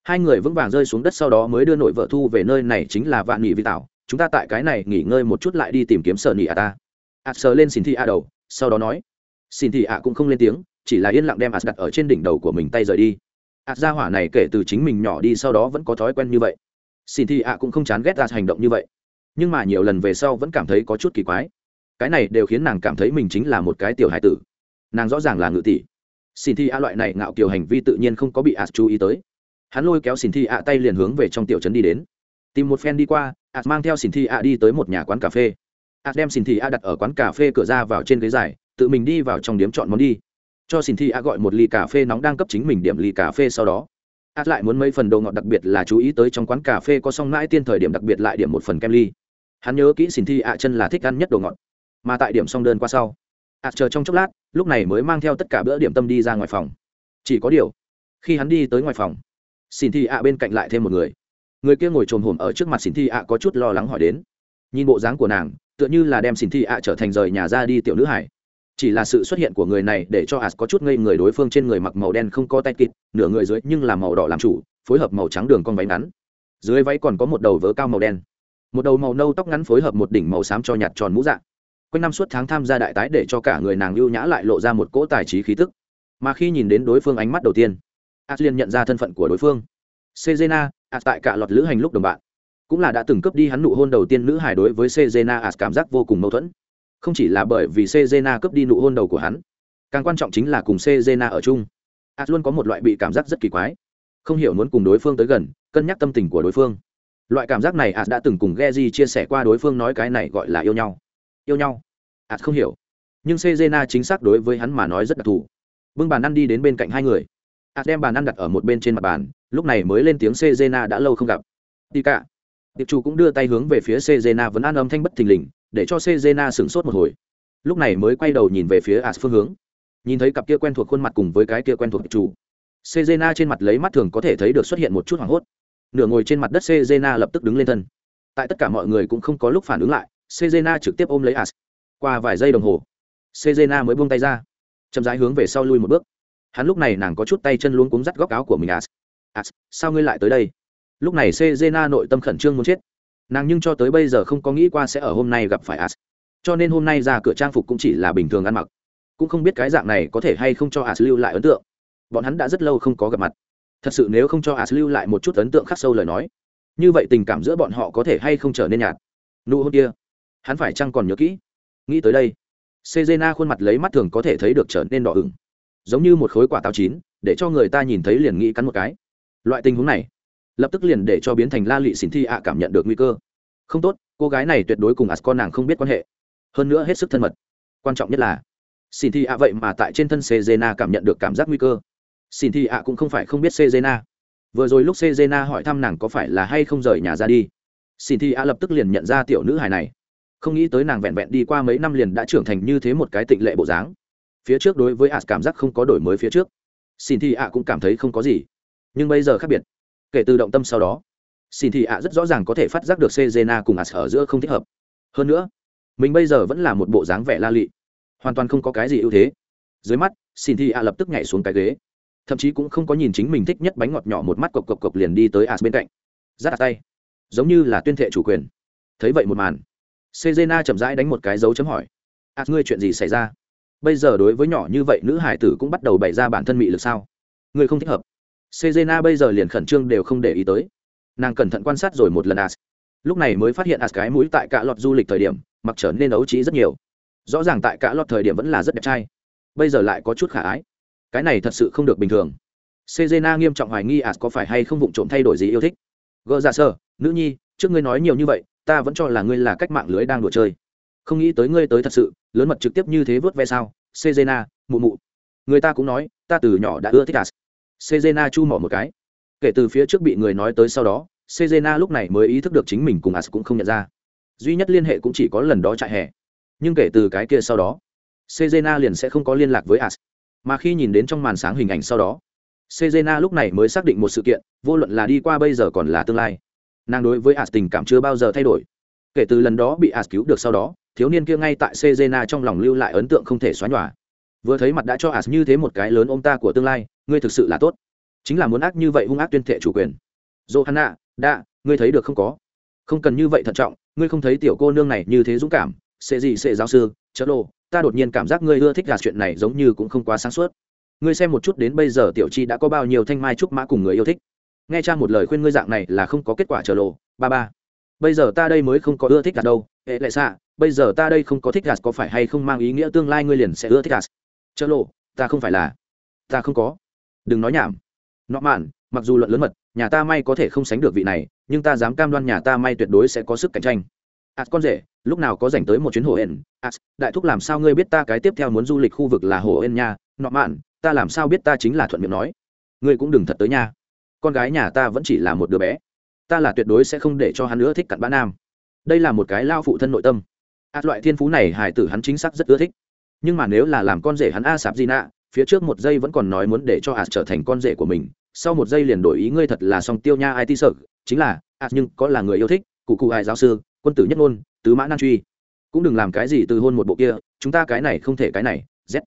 [SPEAKER 1] Hai người vững vàng rơi xuống đất sau đó mới đưa nội vợ thu về nơi này chính là vạn nghỉ vi tảo. Chúng ta tại cái này nghỉ ngơi một chút lại đi tìm kiếm sợ nghỉ ạ ta. Ạ sờ lên xin thi ạ đầu, sau đó nói. Xin thi ạ cũng không lên tiếng, chỉ là yên lặng đem ạt đặt ở trên đỉnh đầu của mình tay rời đi. À, ạt ra hỏa này kể từ chính mình nhỏ đi sau đó vẫn có thói quen như vậy. Xin thi ạ cũng không chán ghét ạt hành động như vậy nhưng mà nhiều lần về sau vẫn cảm thấy có chút kỳ quái. Cái này đều khiến nàng cảm thấy mình chính là một cái tiểu hải tử. Nàng rõ ràng là ngự tỷ. Xin thi a loại này ngạo kiều hành vi tự nhiên không có bị as chú ý tới. Hắn lôi kéo xin thi a tay liền hướng về trong tiểu trấn đi đến. Tìm một phen đi qua as mang theo xin thi a đi tới một nhà quán cà phê. As đem xin thi a đặt ở quán cà phê cửa ra vào trên ghế dài, tự mình đi vào trong điếm chọn món đi. Cho xin thi a gọi một ly cà phê nóng đang cấp chính mình điểm ly cà phê sau đó. As lại muốn mấy phần đồ ngọt đặc biệt là chú ý tới trong quán cà phê có song mãi tiên thời điểm đặc biệt lại điểm một phần kem ly hắn nhớ kỹ xin thi ạ chân là thích ăn nhất đồ ngọt, mà tại điểm xong đơn qua sau, ạ chờ trong chốc lát, lúc này mới mang theo tất cả bữa điểm tâm đi ra ngoài phòng. Chỉ có điều, khi hắn đi tới ngoài phòng xin thi ạ bên cạnh lại thêm một người. Người kia ngồi trồm hổm ở trước mặt xin thi ạ có chút lo lắng hỏi đến. Nhìn bộ dáng của nàng, tựa như là đem xin thi ạ trở thành rời nhà ra đi tiểu nữ hải. Chỉ là sự xuất hiện của người này để cho ạ có chút ngây người đối phương trên người mặc màu đen không có tay kịt nửa người dưới nhưng là màu đỏ làm chủ, phối hợp màu trắng đường con váy ngắn. Dưới váy còn có một đầu vớ cao màu đen một đầu màu nâu tóc ngắn phối hợp một đỉnh màu xám cho nhạt tròn mũ dạng. Quanh năm suốt tháng tham gia đại tái để cho cả người nàng lưu nhã lại lộ ra một cỗ tài trí khí tức. Mà khi nhìn đến đối phương ánh mắt đầu tiên as liền nhận ra thân phận của đối phương. Sejena as tại cả loạt lữ hành lúc đồng bạn. Cũng là đã từng cướp đi hắn nụ hôn đầu tiên nữ hải đối với sejena as cảm giác vô cùng mâu thuẫn. Không chỉ là bởi vì sejena cướp đi nụ hôn đầu của hắn, càng quan trọng chính là cùng sejena ở chung. As luôn có một loại bị cảm giác rất kỳ quái. Không hiểu muốn cùng đối phương tới gần, cân nhắc tâm tình của đối phương loại cảm giác này as đã từng cùng Geji chia sẻ qua đối phương nói cái này gọi là yêu nhau. Yêu nhau? Ạt không hiểu. Nhưng sejena chính xác đối với hắn mà nói rất đặc thù. Bưng bàn ăn đi đến bên cạnh hai người. Ạt đem bàn ăn đặt ở một bên trên mặt bàn, lúc này mới lên tiếng sejena đã lâu không gặp. Đi cả. Tiệp chủ cũng đưa tay hướng về phía sejena vẫn ăn âm thanh bất thình lình, để cho sejena sửng sốt một hồi. Lúc này mới quay đầu nhìn về phía ạt phương hướng. Nhìn thấy cặp kia quen thuộc khuôn mặt cùng với cái kia quen thuộc tiệp chủ sejena trên mặt lấy mắt thường có thể thấy được xuất hiện một chút hoảng hốt nửa ngồi trên mặt đất Cezena lập tức đứng lên thân tại tất cả mọi người cũng không có lúc phản ứng lại Cezena trực tiếp ôm lấy As. Qua vài giây đồng hồ, Cezena mới buông tay ra, chậm rãi hướng về sau lui một bước. Hắn lúc này nàng có chút tay chân luống cuống dắt góc áo của mình As. As, sao ngươi lại tới đây? Lúc này Cezena nội tâm khẩn trương muốn chết. Nàng nhưng cho tới bây giờ không có nghĩ qua sẽ ở hôm nay gặp phải As. Cho nên hôm nay ra cửa trang phục cũng chỉ là bình thường ăn mặc. Cũng không biết cái dạng này có thể hay không cho As lưu lại ấn tượng. Bọn hắn đã rất lâu không có gặp mặt. Thật sự nếu không cho As lưu lại một chút ấn tượng khắc sâu lời nói, như vậy tình cảm giữa bọn họ có thể hay không trở nên nhạt. Nụ hôn kia, hắn phải chăng còn nhớ kỹ? Nghĩ tới đây sejena khuôn mặt lấy mắt thường có thể thấy được trở nên đỏ ửng giống như một khối quả táo chín để cho người ta nhìn thấy liền nghĩ cắn một cái. Loại tình huống này lập tức liền để cho biến thành la lị xỉn thi ạ cảm nhận được nguy cơ. Không tốt cô gái này tuyệt đối cùng as con nàng không biết quan hệ. Hơn nữa hết sức thân mật. Quan trọng nhất là xỉn thi ạ vậy mà tại trên thân sejena cảm nhận được cảm giác nguy cơ. Xin thì ạ cũng không phải không biết sejena. Vừa rồi lúc sejena hỏi thăm nàng có phải là hay không rời nhà ra đi, Xin thì ạ lập tức liền nhận ra tiểu nữ hài này. Không nghĩ tới nàng vẹn vẹn đi qua mấy năm liền đã trưởng thành như thế một cái tịnh lệ bộ dáng. Phía trước đối với as cảm giác không có đổi mới phía trước. Xin thì ạ cũng cảm thấy không có gì. Nhưng bây giờ khác biệt. Kể từ động tâm sau đó, xin thì ạ rất rõ ràng có thể phát giác được sejena cùng ạ ở giữa không thích hợp. Hơn nữa, mình bây giờ vẫn là một bộ dáng vẻ la lị. Hoàn toàn không có cái gì ưu thế. Dưới mắt, xin thì ạ lập tức nhảy xuống cái ghế thậm chí cũng không có nhìn chính mình thích nhất bánh ngọt nhỏ một mắt cộc cộc cộc liền đi tới as bên cạnh giắt tay giống như là tuyên thệ chủ quyền thấy vậy một màn Cezena chậm rãi đánh một cái dấu chấm hỏi. "À ngươi chuyện gì xảy ra? Bây giờ đối với nhỏ như vậy nữ hải tử cũng bắt đầu bày ra bản thân mị lực sao? Ngươi không thích hợp." Cezena bây giờ liền khẩn trương đều không để ý tới. Nàng cẩn thận quan sát rồi một lần As. Lúc này mới phát hiện As cái mũi tại cả lọt du lịch thời điểm, mặc trở nên ấu trí rất nhiều. Rõ ràng tại cả lọt thời điểm vẫn là rất đẹp trai, bây giờ lại có chút khả ái. Cái này thật sự không được bình thường. sejena nghiêm trọng hoài nghi As có phải hay không vụng trộm thay đổi gì yêu thích. Gỡ ra sơ, nữ nhi, trước ngươi nói nhiều như vậy, ta vẫn cho là ngươi là cách mạng lưới đang đùa chơi. Không nghĩ tới ngươi tới thật sự lớn mật trực tiếp như thế vớt ve sao? Sejena mụ mụ. Người ta cũng nói ta từ nhỏ đã ưa thích as sejena chu mỏ một cái. Kể từ phía trước bị người nói tới sau đó sejena lúc này mới ý thức được chính mình cùng as cũng không nhận ra. Duy nhất liên hệ cũng chỉ có lần đó chạy hè. Nhưng kể từ cái kia sau đó sejena liền sẽ không có liên lạc với as mà khi nhìn đến trong màn sáng hình ảnh sau đó, sejena lúc này mới xác định một sự kiện, vô luận là đi qua bây giờ còn là tương lai. Nàng đối với as tình cảm chưa bao giờ thay đổi. Kể từ lần đó bị as cứu được sau đó, thiếu niên kia ngay tại sejena trong lòng lưu lại ấn tượng không thể xóa nhòa. Vừa thấy mặt đã cho as như thế một cái lớn ôm ta của tương lai, ngươi thực sự là tốt. Chính là muốn ác như vậy hung ác tuyên thệ chủ quyền. Johanna đã ngươi thấy được không có? Không cần như vậy thận trọng, ngươi không thấy tiểu cô nương này như thế dũng cảm, sẽ gì sẽ giáo sư, chớ lộ ta đột nhiên cảm giác ngươi ưa thích gạt chuyện này giống như cũng không quá sáng suốt. Ngươi xem một chút đến bây giờ tiểu chi đã có bao nhiêu thanh mai trúc mã cùng người yêu thích. Nghe cha một lời khuyên ngươi dạng này là không có kết quả chờ lộ, ba ba. Bây giờ ta đây mới không có ưa thích gạt đâu, hệ lại xạ, bây giờ ta đây không có thích gạt có phải hay không mang ý nghĩa tương lai ngươi liền sẽ ưa thích gạt trở lộ, ta không phải là, ta không có. Đừng nói nhảm. Nọ mạn, mặc dù luận lớn mật, nhà ta may có thể không sánh được vị này, nhưng ta dám cam đoan nhà ta may tuyệt đối sẽ có sức cạnh tranh ạt con rể, lúc nào có dành tới một chuyến hồ hển ạt à, đại thúc làm sao ngươi biết ta cái tiếp theo muốn du lịch khu vực là hồ hển nha? Nọ mạn, ta làm sao biết ta chính là thuận miệng nói? Ngươi cũng đừng thật tới nha. Con gái nhà ta vẫn chỉ là một đứa bé. Ta là tuyệt đối sẽ không để cho hắn nữa thích cặn bã nam. Đây là một cái lao phụ thân nội tâm. Ạt loại thiên phú này hải tử hắn chính xác rất ưa thích. Nhưng mà nếu là làm con rể hắn a sạp di nạ, phía trước một giây vẫn còn nói muốn để cho ạt trở thành con rể của mình. Sau một giây liền đổi ý ngươi thật là song tiêu nha it sợ. Chính là ạt nhưng có là người yêu thích, cụ cụ ai giáo sư quân tử nhất ngôn, tứ mã nan truy. Cũng đừng làm cái gì từ hôn một bộ kia, chúng ta cái này không thể cái này, z.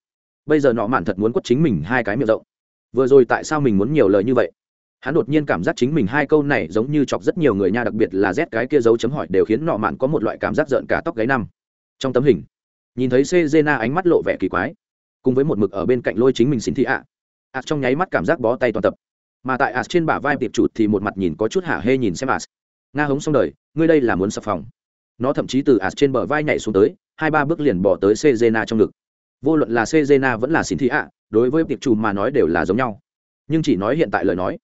[SPEAKER 1] Bây giờ nọ mạn thật muốn quất chính mình hai cái miệng rộng. Vừa rồi tại sao mình muốn nhiều lời như vậy? Hắn đột nhiên cảm giác chính mình hai câu này giống như chọc rất nhiều người nha, đặc biệt là z cái kia dấu chấm hỏi đều khiến nọ mạn có một loại cảm giác rợn cả tóc gáy năm. Trong tấm hình, nhìn thấy Cezena ánh mắt lộ vẻ kỳ quái, cùng với một mực ở bên cạnh lôi chính mình xin thị ạ. Ạ trong nháy mắt cảm giác bó tay toàn tập. Mà tại ạ trên bả vai tiệp chụt thì một mặt nhìn có chút hả hê nhìn xem ạ nga hống xong đời ngươi đây là muốn sập phòng. Nó thậm chí từ ạt trên bờ vai nhảy xuống tới hai ba bước liền bỏ tới sejena trong ngực. Vô luận là sejena vẫn là xin thị ạ đối với tiệp chủ mà nói đều là giống nhau. Nhưng chỉ nói hiện tại lời nói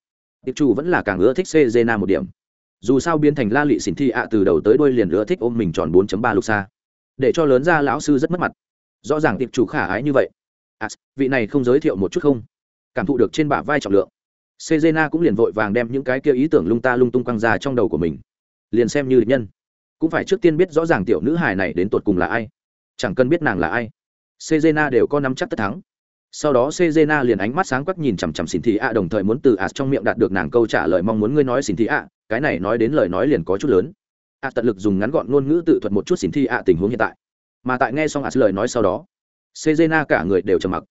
[SPEAKER 1] tiệp chủ vẫn là càng ưa thích sejena một điểm. Dù sao biến thành la lị xin thị ạ từ đầu tới đuôi liền ưa thích ôm mình tròn 4.3 lục xa. Để cho lớn ra lão sư rất mất mặt. Rõ ràng tiệp chủ khả ái như vậy. À, vị này không giới thiệu một chút không? Cảm thụ được trên bả vai trọng lượng sejena cũng liền vội vàng đem những cái kia ý tưởng lung ta lung tung quăng ra trong đầu của mình. Liền xem như địch nhân. Cũng phải trước tiên biết rõ ràng tiểu nữ hài này đến tột cùng là ai. Chẳng cần biết nàng là ai. Sejena đều có nắm chắc tất thắng. Sau đó sejena liền ánh mắt sáng quắc nhìn chằm chằm xin thị ạ đồng thời muốn từ ạt trong miệng đạt được nàng câu trả lời mong muốn ngươi nói xin thị ạ cái này nói đến lời nói liền có chút lớn. Ạ tận lực dùng ngắn gọn ngôn ngữ tự thuật một chút xin thị ạ tình huống hiện tại. Mà tại nghe xong ạt lời nói sau đó, sejena cả người đều trầm mặc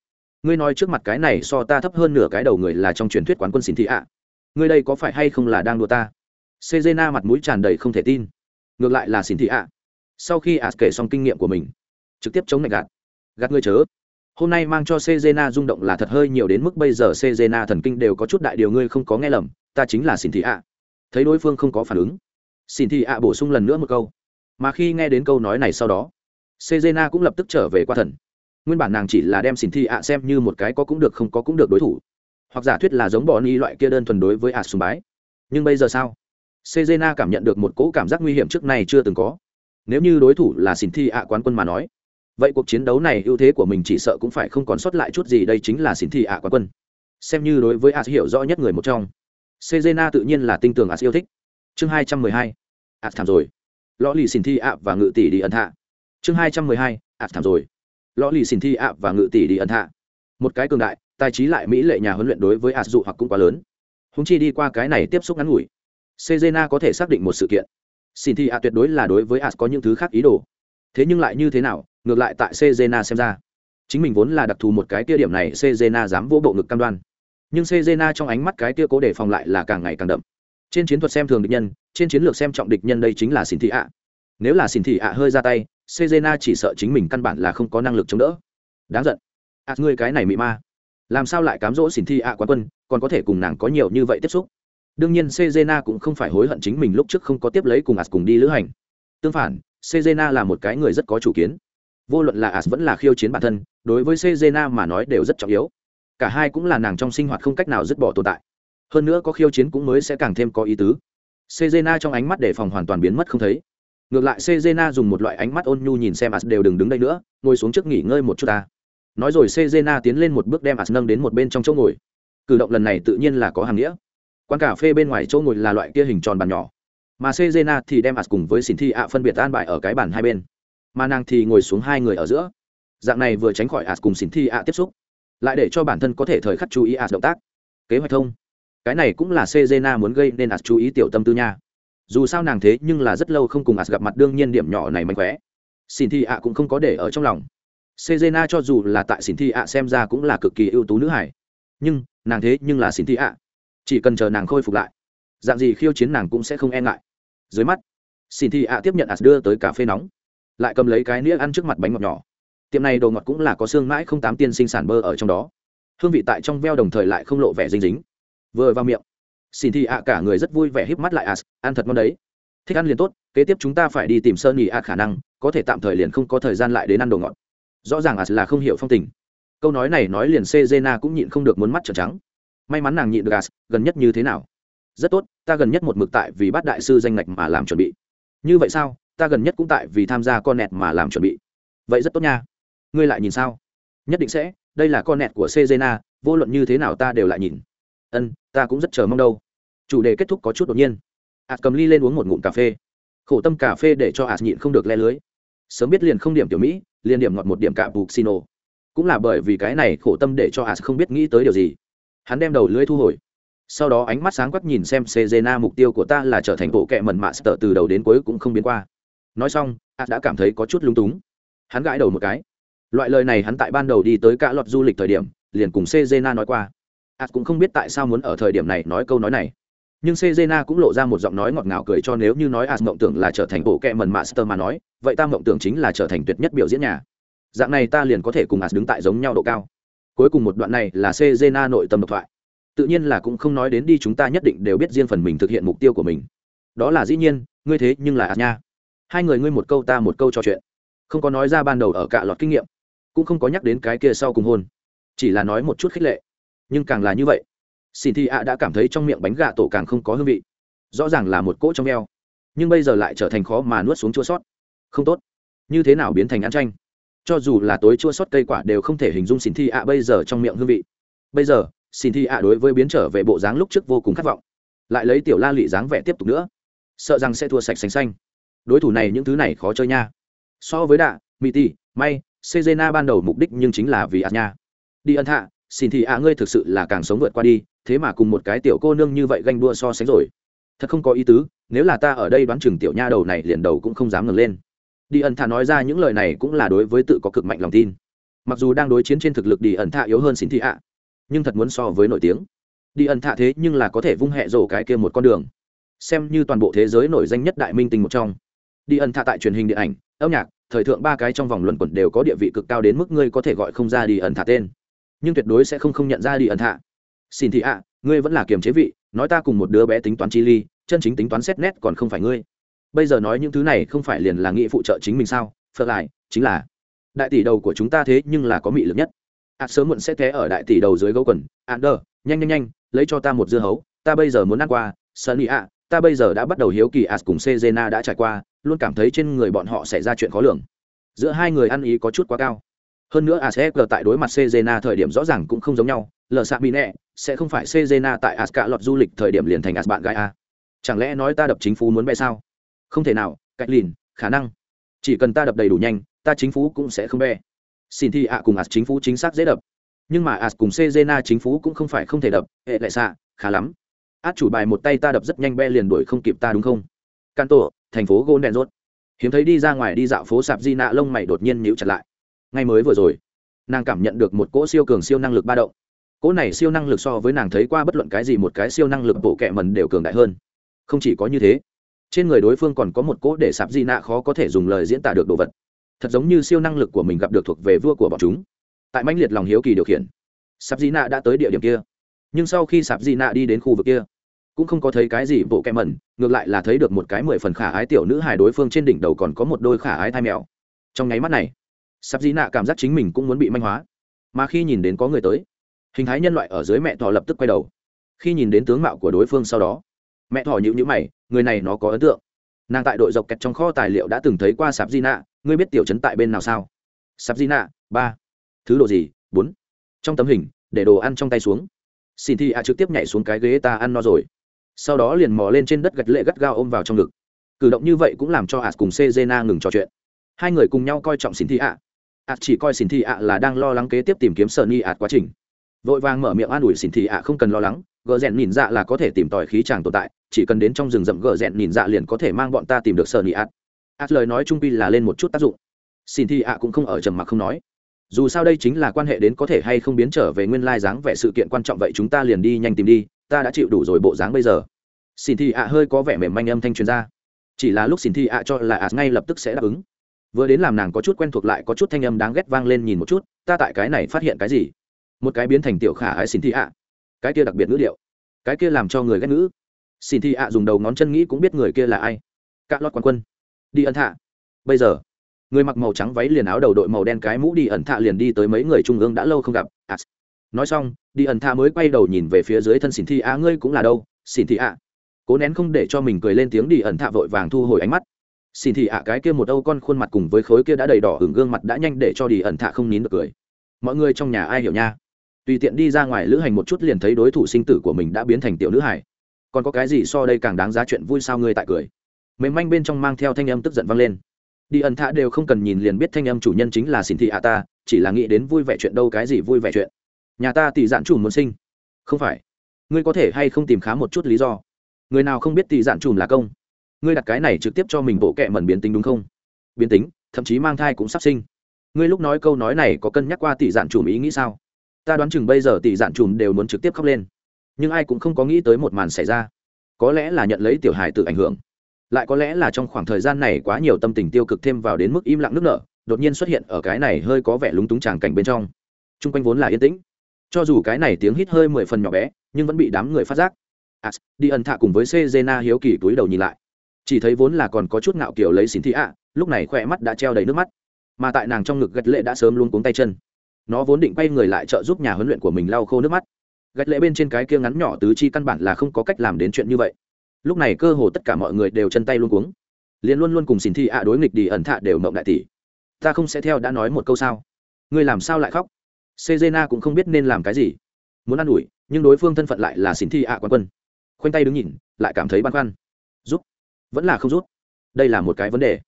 [SPEAKER 1] ngươi nói trước mặt cái này so ta thấp hơn nửa cái đầu người là trong truyền thuyết quán quân xin thị ạ. Ngươi đây có phải hay không là đang đùa ta? Sejena mặt mũi tràn đầy không thể tin. Ngược lại là xin thị ạ. Sau khi ạ kể xong kinh nghiệm của mình, trực tiếp chống lạnh gạt. Gạt ngươi chớ. Hôm nay mang cho sejena rung động là thật hơi nhiều đến mức bây giờ sejena thần kinh đều có chút đại điều ngươi không có nghe lầm, ta chính là xin thị ạ. Thấy đối phương không có phản ứng, xin thị ạ bổ sung lần nữa một câu. Mà khi nghe đến câu nói này sau đó, sejena cũng lập tức trở về qua thần nguyên bản nàng chỉ là đem xin thi ạ xem như một cái có cũng được không có cũng được đối thủ. Hoặc giả thuyết là giống bỏ y loại kia đơn thuần đối với ạ sùng bái. Nhưng bây giờ sao? Sejena cảm nhận được một cỗ cảm giác nguy hiểm trước này chưa từng có. Nếu như đối thủ là xin thi ạ quán quân mà nói, vậy cuộc chiến đấu này ưu thế của mình chỉ sợ cũng phải không còn sót lại chút gì đây chính là xin thi ạ quán quân. Xem như đối với ạ hiểu rõ nhất người một trong. Sejena tự nhiên là tinh tường ạ yêu thích. Chương hai trăm mười hai. Ạ thảm rồi. Lõ lì xin thi ạ và ngự tỷ đi ẩn hạ. Chương hai trăm mười hai. Ạ thảm rồi lõ lì xin thi ạ và ngự tỷ đi ẩn hạ. Một cái cường đại, tài trí lại mỹ lệ nhà huấn luyện đối với as dụ hoặc cũng quá lớn. Húng chi đi qua cái này tiếp xúc ngắn ngủi. Sejena có thể xác định một sự kiện. Xin thi ạ tuyệt đối là đối với as có những thứ khác ý đồ. Thế nhưng lại như thế nào, ngược lại tại sejena xem ra. Chính mình vốn là đặc thù một cái kia điểm này, sejena dám vỗ bộ ngực cam đoan. Nhưng sejena trong ánh mắt cái kia cố đề phòng lại là càng ngày càng đậm. Trên chiến thuật xem thường địch nhân, trên chiến lược xem trọng địch nhân đây chính là xin thị ạ. Nếu là xin thị ạ hơi ra tay Cezena chỉ sợ chính mình căn bản là không có năng lực chống đỡ. Đáng giận. À ngươi cái này mị ma. Làm sao lại cám dỗ xỉn thi ạ à quán quân, còn có thể cùng nàng có nhiều như vậy tiếp xúc. Đương nhiên Cezena cũng không phải hối hận chính mình lúc trước không có tiếp lấy cùng As cùng đi lữ hành. Tương phản, Cezena là một cái người rất có chủ kiến. Vô luận là As vẫn là khiêu chiến bản thân, đối với Cezena mà nói đều rất trọng yếu. Cả hai cũng là nàng trong sinh hoạt không cách nào dứt bỏ tồn tại. Hơn nữa có khiêu chiến cũng mới sẽ càng thêm có ý tứ. Cezena trong ánh mắt đề phòng hoàn toàn biến mất không thấy ngược lại sejena dùng một loại ánh mắt ôn nhu nhìn xem as đều đừng đứng đây nữa, ngồi xuống trước nghỉ ngơi một chút ta. Nói rồi sejena tiến lên một bước đem as nâng đến một bên trong chỗ ngồi. Cử động lần này tự nhiên là có hàng nghĩa. Quán cà phê bên ngoài chỗ ngồi là loại kia hình tròn bàn nhỏ. Mà sejena thì đem as cùng với xin thi ạ phân biệt an bài ở cái bàn hai bên. Mà nàng thì ngồi xuống hai người ở giữa. Dạng này vừa tránh khỏi as cùng xin thi ạ tiếp xúc, lại để cho bản thân có thể thời khắc chú ý as động tác. Kế hoạch thông. Cái này cũng là sejena muốn gây nên as chú ý tiểu tâm tư nha dù sao nàng thế nhưng là rất lâu không cùng ạt gặp mặt đương nhiên điểm nhỏ này mạnh khỏe. Xin thi ạ cũng không có để ở trong lòng. Sejena cho dù là tại xin thi ạ xem ra cũng là cực kỳ ưu tú nữ hải nhưng, nàng thế nhưng là xin thi ạ. Chỉ cần chờ nàng khôi phục lại, dạng gì khiêu chiến nàng cũng sẽ không e ngại. Dưới mắt, xin thi ạ tiếp nhận ạt đưa tới cà phê nóng, lại cầm lấy cái nĩa ăn trước mặt bánh ngọt nhỏ. Tiệm này đồ ngọt cũng là có xương mãi không tám tiên sinh sản bơ ở trong đó. Hương vị tại trong veo đồng thời lại không lộ vẻ dinh dính. Vừa vào miệng xin thì ạ, cả người rất vui vẻ híp mắt lại as ăn thật ngon đấy. Thích ăn liền tốt, kế tiếp chúng ta phải đi tìm sơn nghỉ ạ, khả năng, có thể tạm thời liền không có thời gian lại đến ăn đồ ngọt. Rõ ràng as là không hiểu phong tình. Câu nói này nói liền sejena cũng nhịn không được muốn mắt trợn trắng. May mắn nàng nhịn được as gần nhất như thế nào? Rất tốt, ta gần nhất một mực tại vì bát đại sư danh ngạch mà làm chuẩn bị. Như vậy sao? Ta gần nhất cũng tại vì tham gia con nẹt mà làm chuẩn bị. Vậy rất tốt nha. Ngươi lại nhìn sao? Nhất định sẽ, đây là con nẹt của sejena, vô luận như thế nào ta đều lại nhìn. Ân, ta cũng rất chờ mong đâu chủ đề kết thúc có chút đột nhiên ạt cầm ly lên uống một ngụm cà phê khổ tâm cà phê để cho ạt nhịn không được le lưới sớm biết liền không điểm tiểu mỹ liền điểm ngọt một điểm cạ bục xino cũng là bởi vì cái này khổ tâm để cho ạt không biết nghĩ tới điều gì hắn đem đầu lưới thu hồi sau đó ánh mắt sáng quắc nhìn xem Cezena mục tiêu của ta là trở thành bộ kệ mần mạ sợ từ đầu đến cuối cũng không biến qua. Nói xong, ạt đã cảm thấy có chút lung túng. Hắn gãi đầu một cái. Loại lời này hắn tại ban đầu đi tới cả loạt du lịch thời điểm, liền cùng Cezena nói qua. ạt cũng không biết tại sao muốn ở thời điểm này nói câu nói này. Nhưng sejena cũng lộ ra một giọng nói ngọt ngào cười cho nếu như nói as mộng tưởng là trở thành bộ kẹ mần master mà nói, vậy ta mộng tưởng chính là trở thành tuyệt nhất biểu diễn nhà. Dạng này ta liền có thể cùng as đứng tại giống nhau độ cao. Cuối cùng một đoạn này là sejena nội tâm độc thoại. Tự nhiên là cũng không nói đến đi chúng ta nhất định đều biết riêng phần mình thực hiện mục tiêu của mình. Đó là dĩ nhiên ngươi thế nhưng là as nha. Hai người ngươi một câu ta một câu trò chuyện. Không có nói ra ban đầu ở cả lọt kinh nghiệm cũng không có nhắc đến cái kia sau cùng hôn. Chỉ là nói một chút khích lệ. Nhưng càng là như vậy xin thi ạ đã cảm thấy trong miệng bánh gà tổ càng không có hương vị. Rõ ràng là một cỗ trong eo nhưng bây giờ lại trở thành khó mà nuốt xuống chua sót. Không tốt. Như thế nào biến thành ăn tranh? cho dù là tối chua sót cây quả đều không thể hình dung xin thi ạ bây giờ trong miệng hương vị. Bây giờ xin thi ạ đối với biến trở về bộ dáng lúc trước vô cùng khát vọng. Lại lấy tiểu la lị dáng vẻ tiếp tục nữa. Sợ rằng sẽ thua sạch xanh xanh. Đối thủ này những thứ này khó chơi nha. So với đạ mỹ tỷ, may sejena ban đầu mục đích nhưng chính là vì ạ nha. Đi ân hạ xin thi ạ ngươi thực sự là càng sống vượt qua đi thế mà cùng một cái tiểu cô nương như vậy ganh đua so sánh rồi. Thật không có ý tứ, nếu là ta ở đây đoán chừng tiểu nha đầu này liền đầu cũng không dám ngừng lên. Đi ẩn thạ nói ra những lời này cũng là đối với tự có cực mạnh lòng tin. Mặc dù đang đối chiến trên thực lực đi ẩn thạ yếu hơn xin thị ạ, nhưng thật muốn so với nổi tiếng. Đi ẩn thạ thế nhưng là có thể vung hẹ rổ cái kia một con đường. Xem như toàn bộ thế giới nổi danh nhất đại minh tình một trong. Đi ẩn thạ tại truyền hình điện ảnh, âm nhạc, thời thượng ba cái trong vòng luận quẩn đều có địa vị cực cao đến mức ngươi có thể gọi không ra đi ẩn thạ tên. Nhưng tuyệt đối sẽ không không nhận ra đi ẩn thạ xin thị ạ, ngươi vẫn là kiềm chế vị, nói ta cùng một đứa bé tính toán chi ly, chân chính tính toán xét nét còn không phải ngươi. Bây giờ nói những thứ này không phải liền là nghị phụ trợ chính mình sao? Phật lại, chính là đại tỷ đầu của chúng ta thế nhưng là có mị lực nhất. Ạt sớm muộn sẽ té ở đại tỷ đầu dưới gấu quần. Ạ đờ, nhanh nhanh nhanh, lấy cho ta một dưa hấu. Ta bây giờ muốn ăn qua. Sunny ạ, ta bây giờ đã bắt đầu hiếu kỳ ạt cùng sejena đã trải qua, luôn cảm thấy trên người bọn họ xảy ra chuyện khó lường. Giữa hai người ăn ý có chút quá cao. Hơn nữa asg tại đối mặt sejena thời điểm rõ ràng cũng không giống nhau lờ xạ bị nẹ, sẽ không phải sejena tại asca lọt du lịch thời điểm liền thành as bạn gái a. Chẳng lẽ nói ta đập chính phủ muốn bè sao? Không thể nào, cách lìn, khả năng. Chỉ cần ta đập đầy đủ nhanh, ta chính phủ cũng sẽ không bè xin thi ạ cùng as chính phủ chính xác dễ đập. Nhưng mà as cùng sejena chính phủ cũng không phải không thể đập, hệ lại xạ, khá lắm. Át chủ bài một tay ta đập rất nhanh be liền đuổi không kịp ta đúng không? Can tổ thành phố gôn đèn rốt. Hiếm thấy đi ra ngoài đi dạo phố sạp di nạ lông mày đột nhiên nhíu chặt lại. Ngay mới vừa rồi, nàng cảm nhận được một cỗ siêu cường siêu năng lực ba động cỗ này siêu năng lực so với nàng thấy qua bất luận cái gì một cái siêu năng lực bộ kệ mần đều cường đại hơn. Không chỉ có như thế, trên người đối phương còn có một cỗ để sạp di nạ khó có thể dùng lời diễn tả được đồ vật. Thật giống như siêu năng lực của mình gặp được thuộc về vua của bọn chúng. Tại mãnh liệt lòng hiếu kỳ điều khiển, sạp di nạ đã tới địa điểm kia. Nhưng sau khi sạp di nạ đi đến khu vực kia, cũng không có thấy cái gì bộ kẹ mẩn, ngược lại là thấy được một cái mười phần khả ái tiểu nữ hài đối phương trên đỉnh đầu còn có một đôi khả ái thai mèo. Trong nháy mắt này, sạp di nạ cảm giác chính mình cũng muốn bị manh hóa. Mà khi nhìn đến có người tới hình thái nhân loại ở dưới mẹ thỏ lập tức quay đầu. Khi nhìn đến tướng mạo của đối phương sau đó, mẹ thỏ nhịu nhữ mày, người này nó có ấn tượng. Nàng tại đội dọc kẹt trong kho tài liệu đã từng thấy qua sạp di nạ ngươi biết tiểu chấn tại bên nào sao? Sạp di nạ ba. Thứ đồ gì? Bốn. Trong tấm hình, để đồ ăn trong tay xuống. Xin thi ạ trực tiếp nhảy xuống cái ghế ta ăn no rồi. Sau đó liền mò lên trên đất gạch lệ gắt gao ôm vào trong ngực. Cử động như vậy cũng làm cho ạt cùng sejena ngừng trò chuyện. Hai người cùng nhau coi trọng xin thi ạ a chỉ coi xin thi ạ là đang lo lắng kế tiếp tìm kiếm sợ ni a quá trình vội vàng mở miệng an ủi xin thì ạ, không cần lo lắng, gờ rèn nhìn dạ là có thể tìm tòi khí chàng tồn tại, chỉ cần đến trong rừng rậm gờ rèn nhìn dạ liền có thể mang bọn ta tìm được sợ nị ạt ạt à, lời nói trung pi là lên một chút tác dụng. Xin thì ạ cũng không ở trầm mặc không nói. Dù sao đây chính là quan hệ đến có thể hay không biến trở về nguyên lai dáng vẻ sự kiện quan trọng vậy chúng ta liền đi nhanh tìm đi, ta đã chịu đủ rồi bộ dáng bây giờ. Xin thì ạ hơi có vẻ mềm manh âm thanh truyền ra. Chỉ là lúc xin thì ạ cho là ạt ngay lập tức sẽ đáp ứng. Vừa đến làm nàng có chút quen thuộc lại có chút thanh âm đáng ghét vang lên nhìn một chút, ta tại cái này phát hiện cái gì? Một cái biến thành tiểu khả ái xin thi ạ. Cái kia đặc biệt ngữ điệu. Cái kia làm cho người ghét ngữ. Xin thi ạ dùng đầu ngón chân nghĩ cũng biết người kia là ai. Cạ lót quán quân. Đi ẩn thạ. Bây giờ người mặc màu trắng váy liền áo đầu đội màu đen cái mũ đi ẩn thạ liền đi tới mấy người trung ương đã lâu không gặp. À, nói xong đi ẩn thạ mới quay đầu nhìn về phía dưới thân xỉn thi a ngươi cũng là đâu xỉn thị ạ? Cố nén không để cho mình cười lên tiếng đi ẩn thạ vội vàng thu hồi ánh mắt. Xỉn thị ạ cái kia một âu con khuôn mặt cùng với khối kia đã đầy đỏ hưởng gương mặt đã nhanh để cho đi ẩn thạ không nín được cười. Mọi người trong nhà ai hiểu nha? Tùy tiện đi ra ngoài lữ hành một chút liền thấy đối thủ sinh tử của mình đã biến thành tiểu nữ hải còn có cái gì so đây càng đáng giá chuyện vui sao ngươi tại cười? Mềm manh bên trong mang theo thanh âm tức giận vang lên. Đi ẩn thạ đều không cần nhìn liền biết thanh âm chủ nhân chính là xin thị ạ ta, chỉ là nghĩ đến vui vẻ chuyện đâu cái gì vui vẻ chuyện. Nhà ta tỷ dạn chủ muốn sinh. Không phải. Ngươi có thể hay không tìm khá một chút lý do? Người nào không biết tỷ dạn chùm là công? Ngươi đặt cái này trực tiếp cho mình bộ kệ mẩn biến tính đúng không? Biến tính, thậm chí mang thai cũng sắp sinh. Ngươi lúc nói câu nói này có cân nhắc qua tỷ dạn chùm ý nghĩ sao? Ta đoán chừng bây giờ tỷ dạn chùm đều muốn trực tiếp khóc lên. Nhưng ai cũng không có nghĩ tới một màn xảy ra. Có lẽ là nhận lấy tiểu hài tự ảnh hưởng. Lại có lẽ là trong khoảng thời gian này quá nhiều tâm tình tiêu cực thêm vào đến mức im lặng nước nở, đột nhiên xuất hiện ở cái này hơi có vẻ lúng túng tràng cảnh bên trong. T r u n g quanh vốn là yên tĩnh. Cho dù cái này tiếng hít hơi mười phần nhỏ bé, nhưng vẫn bị đám người phát giác. As đi ẩn thạ cùng với sejena hiếu kỳ túi đầu nhìn lại. Chỉ thấy vốn là còn có chút ngạo kiểu lấy xin thị ạ, lúc này khoe mắt đã treo đầy nước mắt. Mà tại nàng trong ngực gật lệ đã sớm luôn cuống tay chân nó vốn định quay người lại trợ giúp nhà huấn luyện của mình lau khô nước mắt. Gạch lệ bên trên cái kia ngắn nhỏ tứ chi căn bản là không có cách làm đến chuyện như vậy. Lúc này cơ hồ tất cả mọi người đều chân tay luôn cuống. Liền luôn luôn cùng xin thi ạ đối nghịch đi ẩn thạ đều mộng đại tỷ. Ta không sẽ theo đã nói một câu sao? Ngươi làm sao lại khóc? Sejena cũng không biết nên làm cái gì. Muốn ă n ủi, nhưng đối phương thân phận lại là xin thi ạ quan quân. Khoanh tay đứng nhìn, lại cảm thấy băn khoăn. Giúp vẫn là không rút. Đây là một cái vấn đề.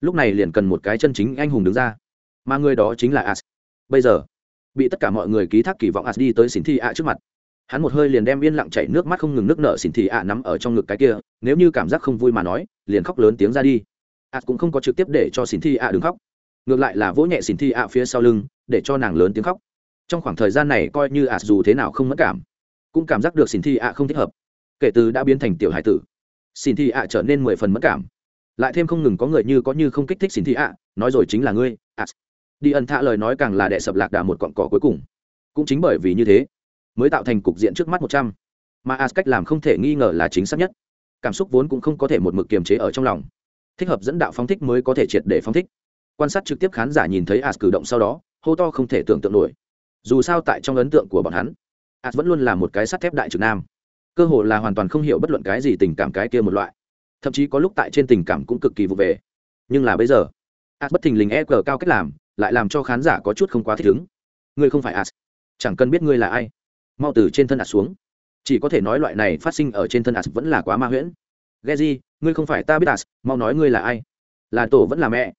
[SPEAKER 1] Lúc này liền cần một cái chân chính anh hùng đứng ra. Mà người đó chính là as bây giờ, bị tất cả mọi người ký thác kỳ vọng as đi tới xin thi ạ trước mặt. Hắn một hơi liền đem yên lặng chảy nước mắt không ngừng nước nở xin thị ạ nắm ở trong ngực cái kia, nếu như cảm giác không vui mà nói, liền khóc lớn tiếng ra đi. Ạ cũng không có trực tiếp để cho xin thị ạ đừng khóc, ngược lại là vỗ nhẹ xin thị ạ phía sau lưng, để cho nàng lớn tiếng khóc. Trong khoảng thời gian này coi như ạ dù thế nào không mất cảm, cũng cảm giác được xin thị ạ không thích hợp, kể từ đã biến thành tiểu hải tử xin thị ạ trở nên mười phần mất cảm. Lại thêm không ngừng có người như có như không kích thích xin thị ạ nói rồi chính là ngươi đi ẩn thạ lời nói càng là đệ sập lạc đà một cọn cỏ cuối cùng. Cũng chính bởi vì như thế, mới tạo thành cục diện trước mắt một trăm. Mà as cách làm không thể nghi ngờ là chính xác nhất. Cảm xúc vốn cũng không có thể một mực kiềm chế ở trong lòng. Thích hợp dẫn đạo phóng thích mới có thể triệt để phóng thích. Quan sát trực tiếp khán giả nhìn thấy as cử động sau đó, hô to không thể tưởng tượng nổi. Dù sao tại trong ấn tượng của bọn hắn as vẫn luôn là một cái sắt thép đại trực nam. Cơ hồ là hoàn toàn không hiểu bất luận cái gì tình cảm cái kia một loại. Thậm chí có lúc tại trên tình cảm cũng cực kỳ vụ về. Nhưng là bây giờ as bất thình lình e cờ cao cách làm lại làm cho khán giả có chút không quá thích ứng. Ngươi không phải as. Chẳng cần biết ngươi là ai. Mau từ trên thân ạt xuống. Chỉ có thể nói loại này phát sinh ở trên thân ạt vẫn là quá ma huyễn. Ghe di ngươi không phải ta biết ạt mau nói ngươi là ai. Là tổ vẫn là mẹ.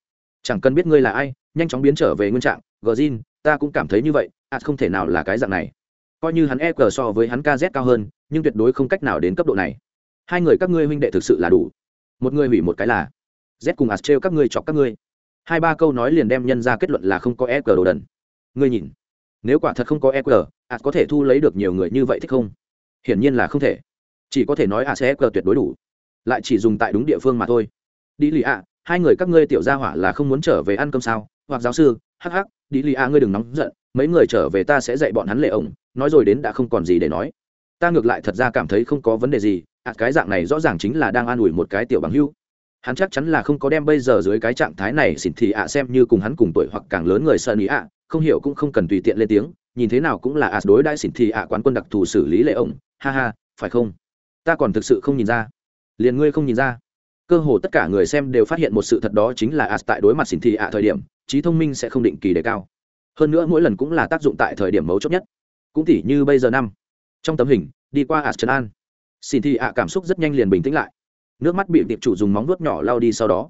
[SPEAKER 1] Chẳng cần biết ngươi là ai, nhanh chóng biến trở về nguyên trạng. Gờ zin ta cũng cảm thấy như vậy ạt không thể nào là cái dạng này. Coi như hắn e cờ so với hắn kz cao hơn, nhưng tuyệt đối không cách nào đến cấp độ này. Hai người các ngươi huynh đệ thực sự là đủ. Một người hủy một cái là. Z cùng ạt trêu các ngươi chọc các ngươi hai ba câu nói liền đem nhân ra kết luận là không có e cờ đồ đần. Ngươi nhìn, nếu quả thật không có e cờ ạt có thể thu lấy được nhiều người như vậy thích không? Hiển nhiên là không thể. Chỉ có thể nói ạt sẽ e cờ tuyệt đối đủ. Lại chỉ dùng tại đúng địa phương mà thôi. Đi lì ạ, hai người các ngươi tiểu gia hỏa là không muốn trở về ăn cơm sao? Hoặc giáo sư, hắc hắc, đi lì ạ, ngươi đừng nóng giận, mấy người trở về ta sẽ dạy bọn hắn lệ ổng, nói rồi đến đã không còn gì để nói. Ta ngược lại thật ra cảm thấy không có vấn đề gì ạt cái dạng này rõ ràng chính là đang an ủi một cái tiểu bằng hưu hắn chắc chắn là không có đem bây giờ dưới cái trạng thái này xỉn thị ạ xem như cùng hắn cùng tuổi hoặc càng lớn người sợ ý ạ, không hiểu cũng không cần tùy tiện lên tiếng, nhìn thế nào cũng là ạ đối đại xỉn thị ạ quán quân đặc thù xử lý lệ ổng ha ha, phải không? Ta còn thực sự không nhìn ra. Liền ngươi không nhìn ra. Cơ hồ tất cả người xem đều phát hiện một sự thật đó chính là ạ tại đối mặt xỉn thị ạ thời điểm, trí thông minh sẽ không định kỳ đề cao. Hơn nữa mỗi lần cũng là tác dụng tại thời điểm mấu chốt nhất. Cũng tỉ như bây giờ năm. Trong tấm hình, đi qua ạ trần an. Xỉn thị ạ cảm xúc rất nhanh liền bình tĩnh lại nước mắt bị tiệp chủ dùng móng vuốt nhỏ lao đi sau đó.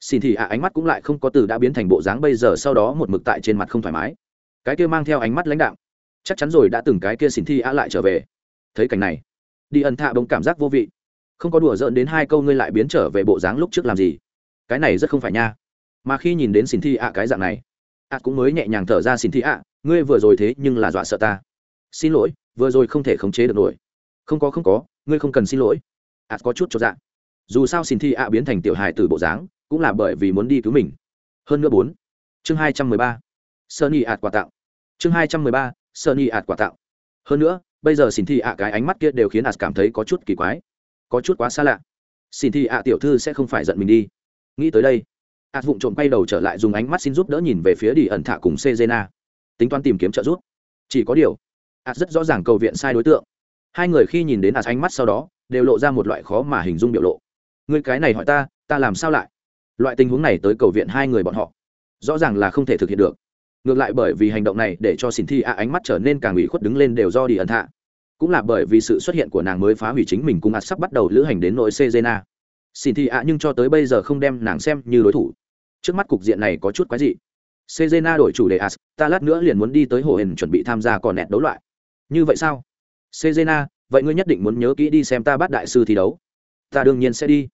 [SPEAKER 1] Xin thì ạ, ánh mắt cũng lại không có từ đã biến thành bộ dáng bây giờ, sau đó một mực tại trên mặt không thoải mái. Cái kia mang theo ánh mắt lãnh đạm. Chắc chắn rồi, đã từng cái kia xin thi ạ lại trở về. Thấy cảnh này, đi ẩn thạ bỗng cảm giác vô vị. Không có đùa giỡn đến hai câu ngươi lại biến trở về bộ dáng lúc trước làm gì? Cái này rất không phải nha. Mà khi nhìn đến xin thi ạ cái dạng này, ạ cũng mới nhẹ nhàng thở ra, xin thi ạ, ngươi vừa rồi thế nhưng là dọa sợ ta. Xin lỗi, vừa rồi không thể khống chế được nổi. Không có không có, ngươi không cần xin lỗi. Ạ có chút cho dạng dù sao xin thi ạ biến thành tiểu hài từ bộ dáng, cũng là bởi vì muốn đi cứu mình. Hơn nữa bốn, chương hai trăm mười ba sunny ạt quà tặng chương hai trăm mười ba sunny ạt quà tặng hơn nữa, bây giờ xin thi ạ cái ánh mắt kia đều khiến ạt cảm thấy có chút kỳ quái. Có chút quá xa lạ. Xin thi ạ tiểu thư sẽ không phải giận mình đi. Nghĩ tới đây, ạt vụng trộm quay đầu trở lại dùng ánh mắt xin giúp đỡ nhìn về phía đi ẩn thạ cùng sejena. Tính toán tìm kiếm trợ giúp. Chỉ có điều, ạt rất rõ ràng cầu viện sai đối tượng. Hai người khi nhìn đến ạt ánh mắt sau đó, đều lộ ra một loại khó mà hình dung biểu lộ người cái này hỏi ta ta làm sao lại? Loại tình huống này tới cầu viện hai người bọn họ, rõ ràng là không thể thực hiện được. Ngược lại bởi vì hành động này để cho xin thi ạ ánh mắt trở nên càng ủy khuất đứng lên đều do đi ẩn thạ. Cũng là bởi vì sự xuất hiện của nàng mới phá hủy chính mình cùng ạt sắp bắt đầu lữ hành đến nội sejena. Xin thi ạ nhưng cho tới bây giờ không đem nàng xem như đối thủ. Trước mắt cục diện này có chút quái dị. Sejena đổi chủ đề as ta lát nữa liền muốn đi tới hồ hền chuẩn bị tham gia còn nẹt đấu loại. Như vậy sao? Sejena, vậy ngươi nhất định muốn nhớ kỹ đi xem ta bắt đại sư thi đấu. Ta đương nhiên sẽ đi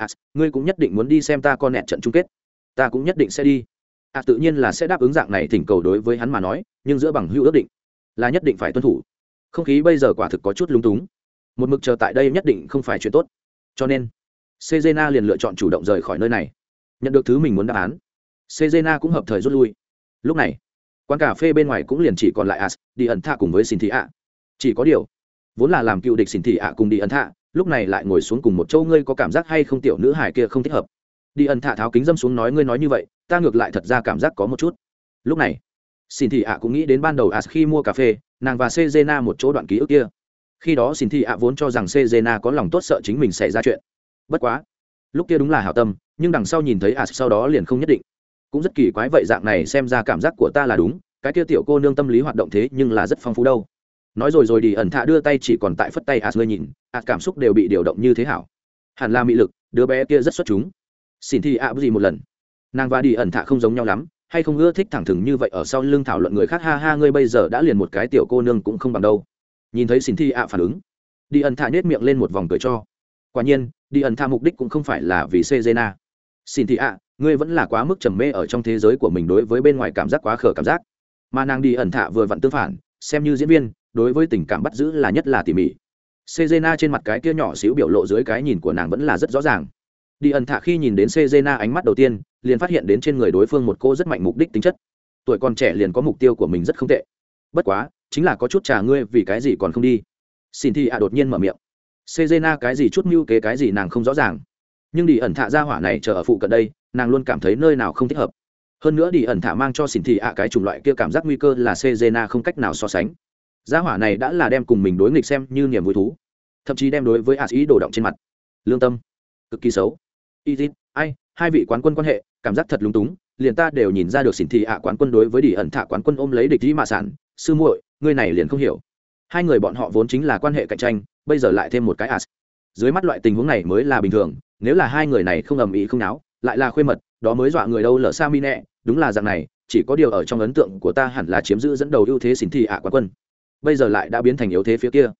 [SPEAKER 1] as ngươi cũng nhất định muốn đi xem ta con nẹt trận chung kết. Ta cũng nhất định sẽ đi. À tự nhiên là sẽ đáp ứng dạng này thỉnh cầu đối với hắn mà nói, nhưng giữa bằng hữu ước định là nhất định phải tuân thủ. Không khí bây giờ quả thực có chút lúng túng. Một mực chờ tại đây nhất định không phải chuyện tốt. Cho nên, sejena liền lựa chọn chủ động rời khỏi nơi này. Nhận được thứ mình muốn đáp án, sejena cũng hợp thời rút lui. Lúc này, quán cà phê bên ngoài cũng liền chỉ còn lại as đi ẩn thạ cùng với xin thị ạ. Chỉ có điều, vốn là làm cựu địch xin thị ạ cùng đi ẩn thạ lúc này lại ngồi xuống cùng một chỗ, ngươi có cảm giác hay không tiểu nữ hải kia không thích hợp? Đi ẩn thả tháo kính dâm xuống nói ngươi nói như vậy, ta ngược lại thật ra cảm giác có một chút. Lúc này, xin thị ạ cũng nghĩ đến ban đầu as khi mua cà phê, nàng và sejena một chỗ đoạn ký ức kia. Khi đó xin thị ạ vốn cho rằng sejena có lòng tốt sợ chính mình xảy ra chuyện. Bất quá, lúc kia đúng là hảo tâm, nhưng đằng sau nhìn thấy as sau đó liền không nhất định. Cũng rất kỳ quái vậy dạng này, xem ra cảm giác của ta là đúng, cái kia tiểu cô nương tâm lý hoạt động thế nhưng là rất phong phú đâu nói rồi rồi đi, ẩn thạ đưa tay chỉ còn tại phất tay as ngươi nhìn, as cảm xúc đều bị điều động như thế hảo. Hẳn là mị lực, đứa bé kia rất xuất chúng. Xin thi ạ gì một lần. Nàng và đi ẩn thạ không giống nhau lắm, hay không ưa thích thẳng thừng như vậy ở sau lưng thảo luận người khác, ha ha, ngươi bây giờ đã liền một cái tiểu cô nương cũng không bằng đâu. Nhìn thấy xin thi ạ phản ứng, đi ẩn thạ nhét miệng lên một vòng cười cho. Quả nhiên, đi ẩn thạ mục đích cũng không phải là vì sejena. Xin thị ạ, ngươi vẫn là quá mức trầm mê ở trong thế giới của mình đối với bên ngoài cảm giác quá khở cảm giác. Mà nàng đi ẩn thạ vừa vặn tương phản, xem như diễn viên đối với tình cảm bắt giữ là nhất là tỉ mỉ. Sejena trên mặt cái kia nhỏ xíu biểu lộ dưới cái nhìn của nàng vẫn là rất rõ ràng. Đi ẩn thạ khi nhìn đến sejena ánh mắt đầu tiên, liền phát hiện đến trên người đối phương một cô rất mạnh mục đích tính chất. Tuổi còn trẻ liền có mục tiêu của mình rất không tệ. Bất quá, chính là có chút trà ngươi vì cái gì còn không đi? Xin thi ạ đột nhiên mở miệng. Sejena cái gì chút mưu kế cái gì nàng không rõ ràng. Nhưng đi ẩn thạ ra hỏa này chờ ở phụ cận đây, nàng luôn cảm thấy nơi nào không thích hợp. Hơn nữa đi ẩn thả mang cho xin thị ạ cái chủng loại kia cảm giác nguy cơ là sejena không cách nào so sánh gia hỏa này đã là đem cùng mình đối nghịch xem như niềm vui thú. Thậm chí đem đối với a sĩ đổ động trên mặt. Lương tâm. Cực kỳ xấu. Y dít ai, hai vị quán quân quan hệ, cảm giác thật lúng túng, liền ta đều nhìn ra được xỉn thị ạ quán quân đối với đi ẩn thả quán quân ôm lấy địch dĩ mạ sản. Sư muội, ngươi này liền không hiểu. Hai người bọn họ vốn chính là quan hệ cạnh tranh, bây giờ lại thêm một cái as dưới mắt loại tình huống này mới là bình thường, nếu là hai người này không ầm ĩ không náo, lại là khuê mật, đó mới dọa người đâu lỡ sa mi nẹ đúng là dạng này, chỉ có điều ở trong ấn tượng của ta hẳn là chiếm giữ dẫn đầu ưu thế xỉn thị ạ quán quân bây giờ lại đã biến thành yếu thế phía kia.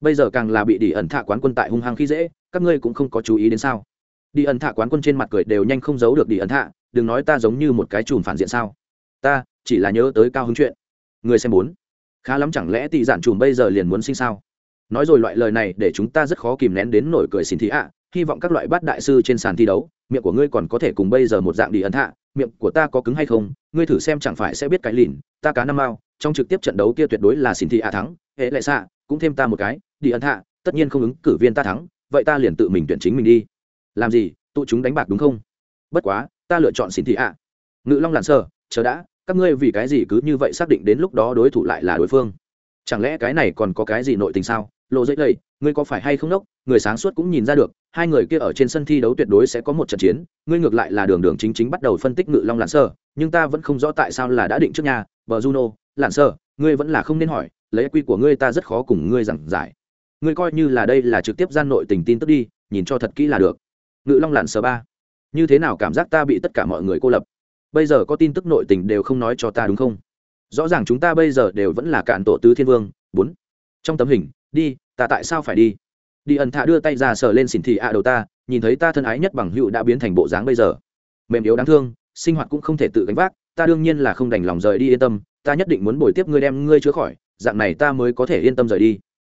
[SPEAKER 1] Bây giờ càng là bị đi ẩn thạ quán quân tại hung hăng khi dễ, các ngươi cũng không có chú ý đến sao? Đi ẩn thạ quán quân trên mặt cười đều nhanh không giấu được đi ẩn thạ, đừng nói ta giống như một cái chùm phản diện sao? Ta chỉ là nhớ tới cao hứng chuyện. Người xem muốn khá lắm chẳng lẽ tỷ giản chùm bây giờ liền muốn sinh sao? Nói rồi loại lời này để chúng ta rất khó kìm nén đến nổi cười xin thị ạ. Hy vọng các loại bát đại sư trên sàn thi đấu, miệng của ngươi còn có thể cùng bây giờ một dạng đi ẩn thạ miệng của ta có cứng hay không, ngươi thử xem chẳng phải sẽ biết cái lìn, ta cá năm mao, trong trực tiếp trận đấu kia tuyệt đối là xin thị ạ thắng, hệ lại xạ, cũng thêm ta một cái, đi ấn hạ, tất nhiên không ứng cử viên ta thắng, vậy ta liền tự mình tuyển chính mình đi. Làm gì tụ chúng đánh bạc đúng không? Bất quá, ta lựa chọn xin thị ạ. Ngự long làn sơ chờ đã, các ngươi vì cái gì cứ như vậy xác định đến lúc đó đối thủ lại là đối phương? Chẳng lẽ cái này còn có cái gì nội tình sao? Lộ dễ đầy ngươi có phải hay không đốc? Người sáng suốt cũng nhìn ra được, hai người kia ở trên sân thi đấu tuyệt đối sẽ có một trận chiến, ngươi ngược lại là đường đường chính chính bắt đầu phân tích ngự long lặn sơ, nhưng ta vẫn không rõ tại sao là đã định trước nhà, bờ juno lặn sơ, ngươi vẫn là không nên hỏi, lấy quy của ngươi ta rất khó cùng ngươi giảng giải. Ngươi coi như là đây là trực tiếp gian nội tình tin tức đi, nhìn cho thật kỹ là được. Ngự long lặn sơ ba, như thế nào cảm giác ta bị tất cả mọi người cô lập? Bây giờ có tin tức nội tình đều không nói cho ta đúng không? Rõ ràng chúng ta bây giờ đều vẫn là cạn tổ tứ thiên vương, bốn trong tấm hình, đi, ta tại sao phải đi? Đi ẩn thạ đưa tay ra sờ lên xỉn thị ạ đầu ta, nhìn thấy ta thân ái nhất bằng hữu đã biến thành bộ dáng bây giờ. Mềm yếu đáng thương, sinh hoạt cũng không thể tự gánh vác, ta đương nhiên là không đành lòng rời đi yên tâm, ta nhất định muốn bồi tiếp ngươi đem ngươi chữa khỏi, dạng này ta mới có thể yên tâm rời đi.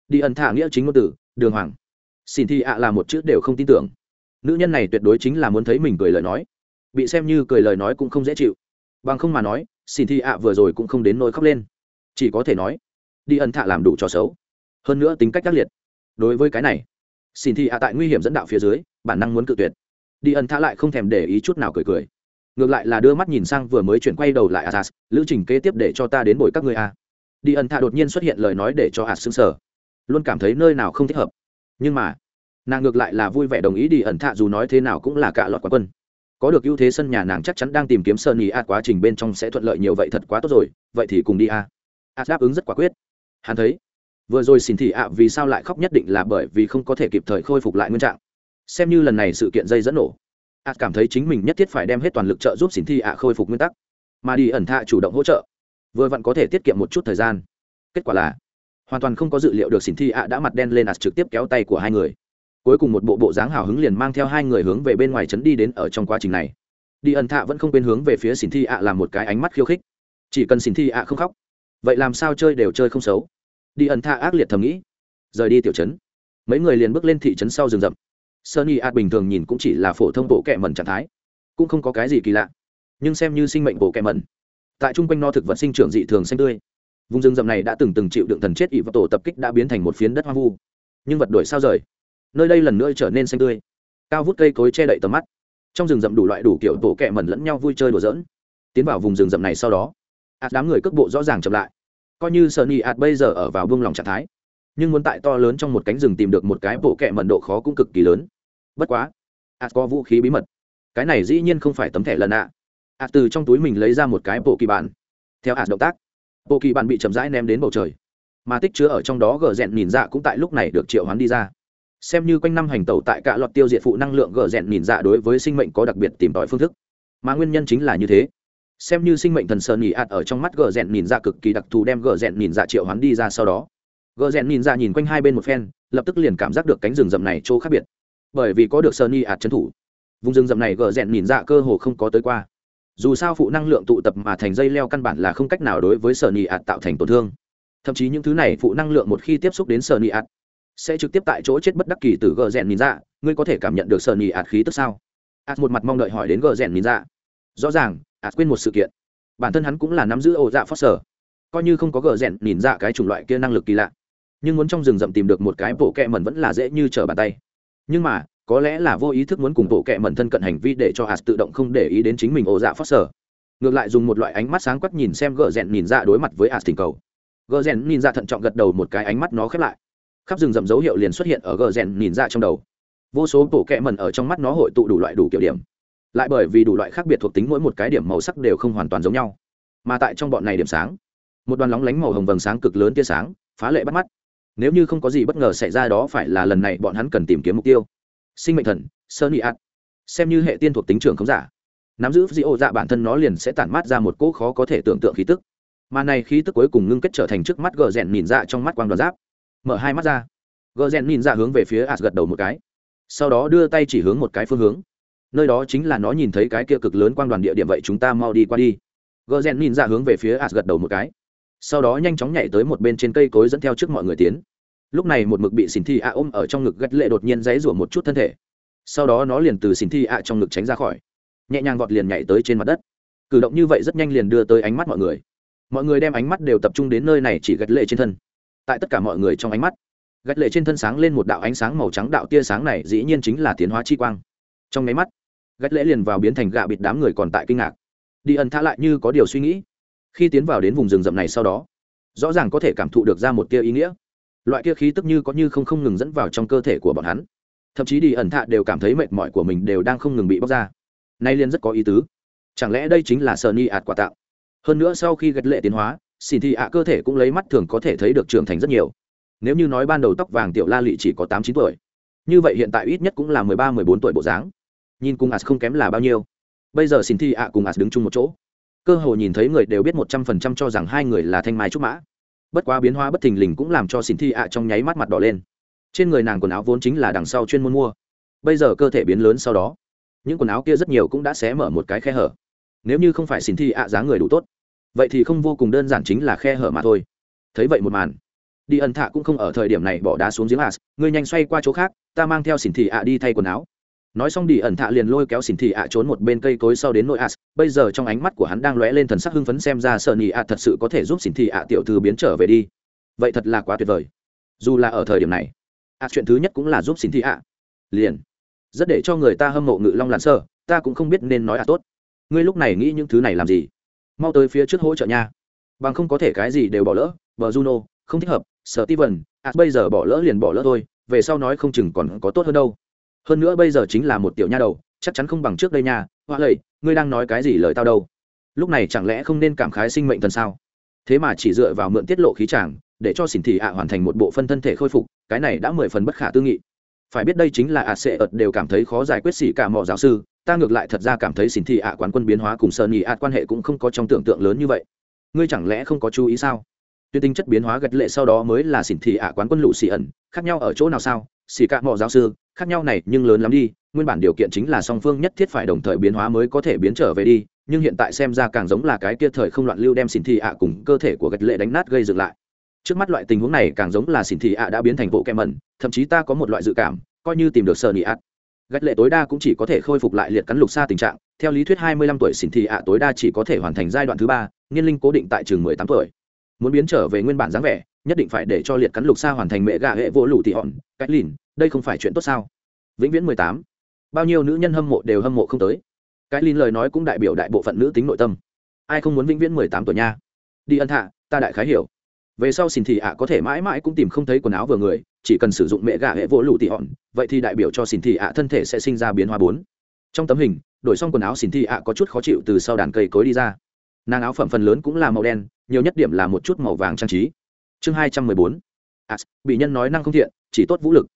[SPEAKER 1] Đi ẩn thạ nghĩa chính ngôn tử đường hoàng. Xin thị ạ là một chữ đều không tin tưởng. Nữ nhân này tuyệt đối chính là muốn thấy mình cười lời nói. Bị xem như cười lời nói cũng không dễ chịu. Bằng không mà nói xin thị ạ vừa rồi cũng không đến nỗi khóc lên. Chỉ có thể nói đi ẩn thạ làm đủ trò xấu. Hơn nữa tính cách tác liệt. Đối với cái này, xin thị hạ tại nguy hiểm dẫn đạo phía dưới, bản năng muốn cự tuyệt. Đi ẩn thạ lại không thèm để ý chút nào cười cười. Ngược lại là đưa mắt nhìn sang vừa mới chuyển quay đầu lại asas lữ trình kế tiếp để cho ta đến bồi các người a à? đi ẩn thạ đột nhiên xuất hiện lời nói để cho as xứng sở luôn cảm thấy nơi nào không thích hợp. Nhưng mà, nàng ngược lại là vui vẻ đồng ý đi ẩn thạ dù nói thế nào cũng là cả loạt quán quân. Có được ưu thế sân nhà nàng chắc chắn đang tìm kiếm sơn ý a quá trình bên trong sẽ thuận lợi nhiều vậy thật quá tốt rồi, vậy thì cùng đi à? a a đáp ứng rất quả quyết hắn thấy, vừa rồi xin thị ạ, vì sao lại khóc nhất định là bởi vì không có thể kịp thời khôi phục lại nguyên trạng. Xem như lần này sự kiện dây dẫn nổ, ạ cảm thấy chính mình nhất thiết phải đem hết toàn lực trợ giúp xin thị ạ khôi phục nguyên tắc. Mà đi ẩn thạ chủ động hỗ trợ, vừa vặn có thể tiết kiệm một chút thời gian. Kết quả là, hoàn toàn không có dự liệu được xin thị ạ đã mặt đen lên ạt trực tiếp kéo tay của hai người. Cuối cùng một bộ bộ dáng hào hứng liền mang theo hai người hướng về bên ngoài trấn đi đến ở trong quá trình này. Đi ẩn thạ vẫn không quên hướng về phía xin thi ạ làm một cái ánh mắt khiêu khích. Chỉ cần xin thi ạ không khóc vậy làm sao chơi đều chơi không xấu? Đi ẩn tha ác liệt thầm nghĩ. Rời đi tiểu trấn. Mấy người liền bước lên thị trấn sau rừng rậm. Sunny ạt bình thường nhìn cũng chỉ là phổ thông bộ kẹ mẩn trạng thái, cũng không có cái gì kỳ lạ. Nhưng xem như sinh mệnh bộ kẹ mẩn, tại chung quanh no thực vật sinh trưởng dị thường xanh tươi. Vùng rừng rậm này đã từng từng chịu đựng thần chết ỷ và tổ tập kích đã biến thành một phiến đất hoang vu. Nhưng vật đổi sao rời? Nơi đây lần nữa trở nên xanh tươi. Cao vút cây cối che đậy tầm mắt. Trong rừng rậm đủ loại đủ kiểu tổ kẹ mẩn lẫn nhau vui chơi đùa dỡn tiến vào vùng rừng rậm này sau đó ạt đám người cước bộ rõ ràng chậm lại. Coi như sợ nhị ạt bây giờ ở vào vương lòng trạng thái, nhưng muốn tại to lớn trong một cánh rừng tìm được một cái bộ kẹ mận độ khó cũng cực kỳ lớn. Bất quá ạt có vũ khí bí mật. Cái này dĩ nhiên không phải tấm thẻ lần ạ ạt từ trong túi mình lấy ra một cái bộ kỳ bản. Theo ạt động tác, bộ kỳ bản bị chậm rãi ném đến bầu trời. Mà tích chứa ở trong đó gờ rẽn nhìn dạ cũng tại lúc này được triệu hoán đi ra. Xem như quanh năm hành tẩu tại cả loạt tiêu diệt phụ năng lượng gờ rẽn nhìn dạ đối với sinh mệnh có đặc biệt tìm tòi phương thức. Mà nguyên nhân chính là như thế xem như sinh mệnh thần sơn nhị ạt ở trong mắt gờ rèn nhìn ra cực kỳ đặc thù đem gờ rèn nhìn ra triệu hoán đi ra sau đó. Gờ rèn nhìn ra nhìn quanh hai bên một phen, lập tức liền cảm giác được cánh rừng rậm này chỗ khác biệt. Bởi vì có được sơn nhị ạt trấn thủ, vùng rừng rậm này gờ rèn nhìn ra cơ hồ không có tới qua. Dù sao phụ năng lượng tụ tập mà thành dây leo căn bản là không cách nào đối với sở nhị ạt tạo thành tổn thương. Thậm chí những thứ này phụ năng lượng một khi tiếp xúc đến sở nhị ạt, sẽ trực tiếp tại chỗ chết bất đắc kỳ từ gờ rèn nhìn ra. Ngươi có thể cảm nhận được sơn nhị ạt khí tức sao? Ạt một mặt mong đợi hỏi đến gờ rèn nhìn ra. Rõ ràng ạt quên một sự kiện. Bản thân hắn cũng là nắm giữ ổ dạ phót sở coi như không có gờ rẽn nhìn ra cái chủng loại kia năng lực kỳ lạ. Nhưng muốn trong rừng rậm tìm được một cái bộ kẹ mẩn vẫn là dễ như trở bàn tay. Nhưng mà, có lẽ là vô ý thức muốn cùng bộ kẹ mẩn thân cận hành vi để cho hạt tự động không để ý đến chính mình ổ dạ phót sở ngược lại dùng một loại ánh mắt sáng quắc nhìn xem gờ rẽn nhìn ra đối mặt với hạt tình cầu. Gờ rẽn nhìn ra thận trọng gật đầu một cái ánh mắt nó khép lại. Khắp rừng rậm dấu hiệu liền xuất hiện ở gờ rẽn nhìn ra trong đầu. Vô số bộ kẹ mần ở trong mắt nó hội tụ đủ loại đủ kiểu điểm lại bởi vì đủ loại khác biệt thuộc tính mỗi một cái điểm màu sắc đều không hoàn toàn giống nhau. Mà tại trong bọn này điểm sáng, một đoàn lóng lánh màu hồng vầng sáng cực lớn tia sáng, phá lệ bắt mắt. Nếu như không có gì bất ngờ xảy ra đó phải là lần này bọn hắn cần tìm kiếm mục tiêu. Sinh mệnh thần, sơn nghị ạt xem như hệ tiên thuộc tính trường không giả, nắm giữ dị ô dạ bản thân nó liền sẽ tản mát ra một cỗ khó có thể tưởng tượng khí tức. Mà này khí tức cuối cùng ngưng kết trở thành trước mắt gờ rèn nhìn ra trong mắt quang đoàn giáp. Mở hai mắt ra, gờ rèn nhìn ra hướng về phía ạt gật đầu một cái, sau đó đưa tay chỉ hướng một cái phương hướng nơi đó chính là nó nhìn thấy cái kia cực lớn quang đoàn địa điểm vậy chúng ta mau đi qua đi. Gờ rèn nhìn ra hướng về phía ạt gật đầu một cái. Sau đó nhanh chóng nhảy tới một bên trên cây cối dẫn theo trước mọi người tiến. Lúc này một mực bị xin thi a ôm ở trong ngực gắt lệ đột nhiên dãy rủa một chút thân thể. Sau đó nó liền từ xin thi a trong ngực tránh ra khỏi. Nhẹ nhàng vọt liền nhảy tới trên mặt đất. Cử động như vậy rất nhanh liền đưa tới ánh mắt mọi người. Mọi người đem ánh mắt đều tập trung đến nơi này chỉ gật lệ trên thân. Tại tất cả mọi người trong ánh mắt gạch lệ trên thân sáng lên một đạo ánh sáng màu trắng đạo tia sáng này dĩ nhiên chính là tiến hóa chi quang. Trong máy mắt gạch lễ liền vào biến thành gạ bịt đám người còn tại kinh ngạc. Đi ẩn thả lại như có điều suy nghĩ. Khi tiến vào đến vùng rừng rậm này sau đó, rõ ràng có thể cảm thụ được ra một tia ý nghĩa. Loại kia khí tức như có như không không ngừng dẫn vào trong cơ thể của bọn hắn. Thậm chí đi ẩn thạ đều cảm thấy mệt mỏi của mình đều đang không ngừng bị bóc ra. Nay liên rất có ý tứ. Chẳng lẽ đây chính là sợ ni ạt quả tạo? Hơn nữa sau khi gật lệ tiến hóa xin thị ạ cơ thể cũng lấy mắt thường có thể thấy được trưởng thành rất nhiều. Nếu như nói ban đầu tóc vàng tiểu la lị chỉ có tám chín tuổi, như vậy hiện tại ít nhất cũng là mười ba, mười bốn tuổi bộ dáng nhìn cùng as không kém là bao nhiêu. Bây giờ xin Thi ạ cùng as đứng chung một chỗ. Cơ hồ nhìn thấy người đều biết một trăm phần trăm cho rằng hai người là thanh mai trúc mã. Bất quá biến hóa bất thình lình cũng làm cho xin Thi ạ trong nháy mắt mặt đỏ lên. Trên người nàng quần áo vốn chính là đằng sau chuyên môn mua. Bây giờ cơ thể biến lớn sau đó, những quần áo kia rất nhiều cũng đã xé mở một cái khe hở. Nếu như không phải xin Thi ạ giá người đủ tốt, vậy thì không vô cùng đơn giản chính là khe hở mà thôi. Thấy vậy một màn, đi ẩn thạ cũng không ở thời điểm này bỏ đá xuống giếng as người nhanh xoay qua chỗ khác, ta mang theo xỉn thị ạ đi thay quần áo nói xong đi ẩn thạ liền lôi kéo xỉn thị ạ trốn một bên cây cối sau đến nội ạ. bây giờ trong ánh mắt của hắn đang lóe lên thần sắc hưng phấn xem ra sợ nhị ạ thật sự có thể giúp xỉn thị ạ tiểu thư biến trở về đi. Vậy thật là quá tuyệt vời. Dù là ở thời điểm này, ạ chuyện thứ nhất cũng là giúp xỉn thị ạ. Liền. Rất để cho người ta hâm mộ ngự long lặn sơ, ta cũng không biết nên nói ạ tốt. Ngươi lúc này nghĩ những thứ này làm gì? Mau tới phía trước hỗ trợ nha. Bằng không có thể cái gì đều bỏ lỡ vợ juno, không thích hợp sở ti vần ạ, bây giờ bỏ lỡ liền bỏ lỡ thôi, về sau nói không chừng còn có tốt hơn đâu hơn nữa bây giờ chính là một tiểu nha đầu, chắc chắn không bằng trước đây nha. Hoa lầy ngươi đang nói cái gì lời tao đâu? Lúc này chẳng lẽ không nên cảm khái sinh mệnh thần sao? Thế mà chỉ dựa vào mượn tiết lộ khí chàng, để cho xỉn thị ạ hoàn thành một bộ phân thân thể khôi phục, cái này đã mười phần bất khả tư nghị. Phải biết đây chính là ạ sẽ ợt đều cảm thấy khó giải quyết xỉ cả mọi giáo sư, ta ngược lại thật ra cảm thấy xỉn thị ạ quán quân biến hóa cùng sơn nhị ạ quan hệ cũng không có trong tưởng tượng lớn như vậy. Ngươi chẳng lẽ không có chú ý sao? Tuyên tính chất biến hóa gật lệ sau đó mới là xỉn thị ạ quán quân lụ xỉ ẩn, khác nhau ở chỗ nào sao? Xì cạ mọi giáo sư, khác nhau này nhưng lớn lắm đi, nguyên bản điều kiện chính là song phương nhất thiết phải đồng thời biến hóa mới có thể biến trở về đi, nhưng hiện tại xem ra càng giống là cái kia thời không loạn lưu đem xỉn thị ạ cùng cơ thể của gật lệ đánh nát gây dựng lại. Trước mắt loại tình huống này càng giống là xỉn thị ạ đã biến thành bộ kem mẩn, thậm chí ta có một loại dự cảm, coi như tìm được sơ nị ạt gạch lệ tối đa cũng chỉ có thể khôi phục lại liệt cắn lục xa tình trạng, theo lý thuyết hai mươi lăm tuổi xỉn thị ạ tối đa chỉ có thể hoàn thành giai đoạn thứ ba, niên linh cố định tại trường mười tám tuổi. Muốn biến trở về nguyên bản dáng vẻ nhất định phải để cho liệt cắn lục xa hoàn thành mẹ gà hệ vô lũ thị hòn cách lìn đây không phải chuyện tốt sao? Vĩnh viễn mười tám. Bao nhiêu nữ nhân hâm mộ đều hâm mộ không tới. Cái lìn lời nói cũng đại biểu đại bộ phận nữ tính nội tâm. Ai không muốn vĩnh viễn mười tám tuổi nha? Đi ân thạ, ta đại khái hiểu. Về sau xin thị ạ có thể mãi mãi cũng tìm không thấy quần áo vừa người chỉ cần sử dụng mẹ gà hệ vỗ lụ tị hòn vậy thì đại biểu cho xin thị ạ thân thể sẽ sinh ra biến hóa bốn. Trong tấm hình đổi xong quần áo xin thị ạ có chút khó chịu từ sau đàn cây cối đi ra. Nàng áo phẩm phần lớn cũng là màu đen nhiều nhất điểm là một chút màu vàng trang trí chương hai trăm mười bốn. As bị nhân nói năng không thiện, chỉ tốt vũ lực.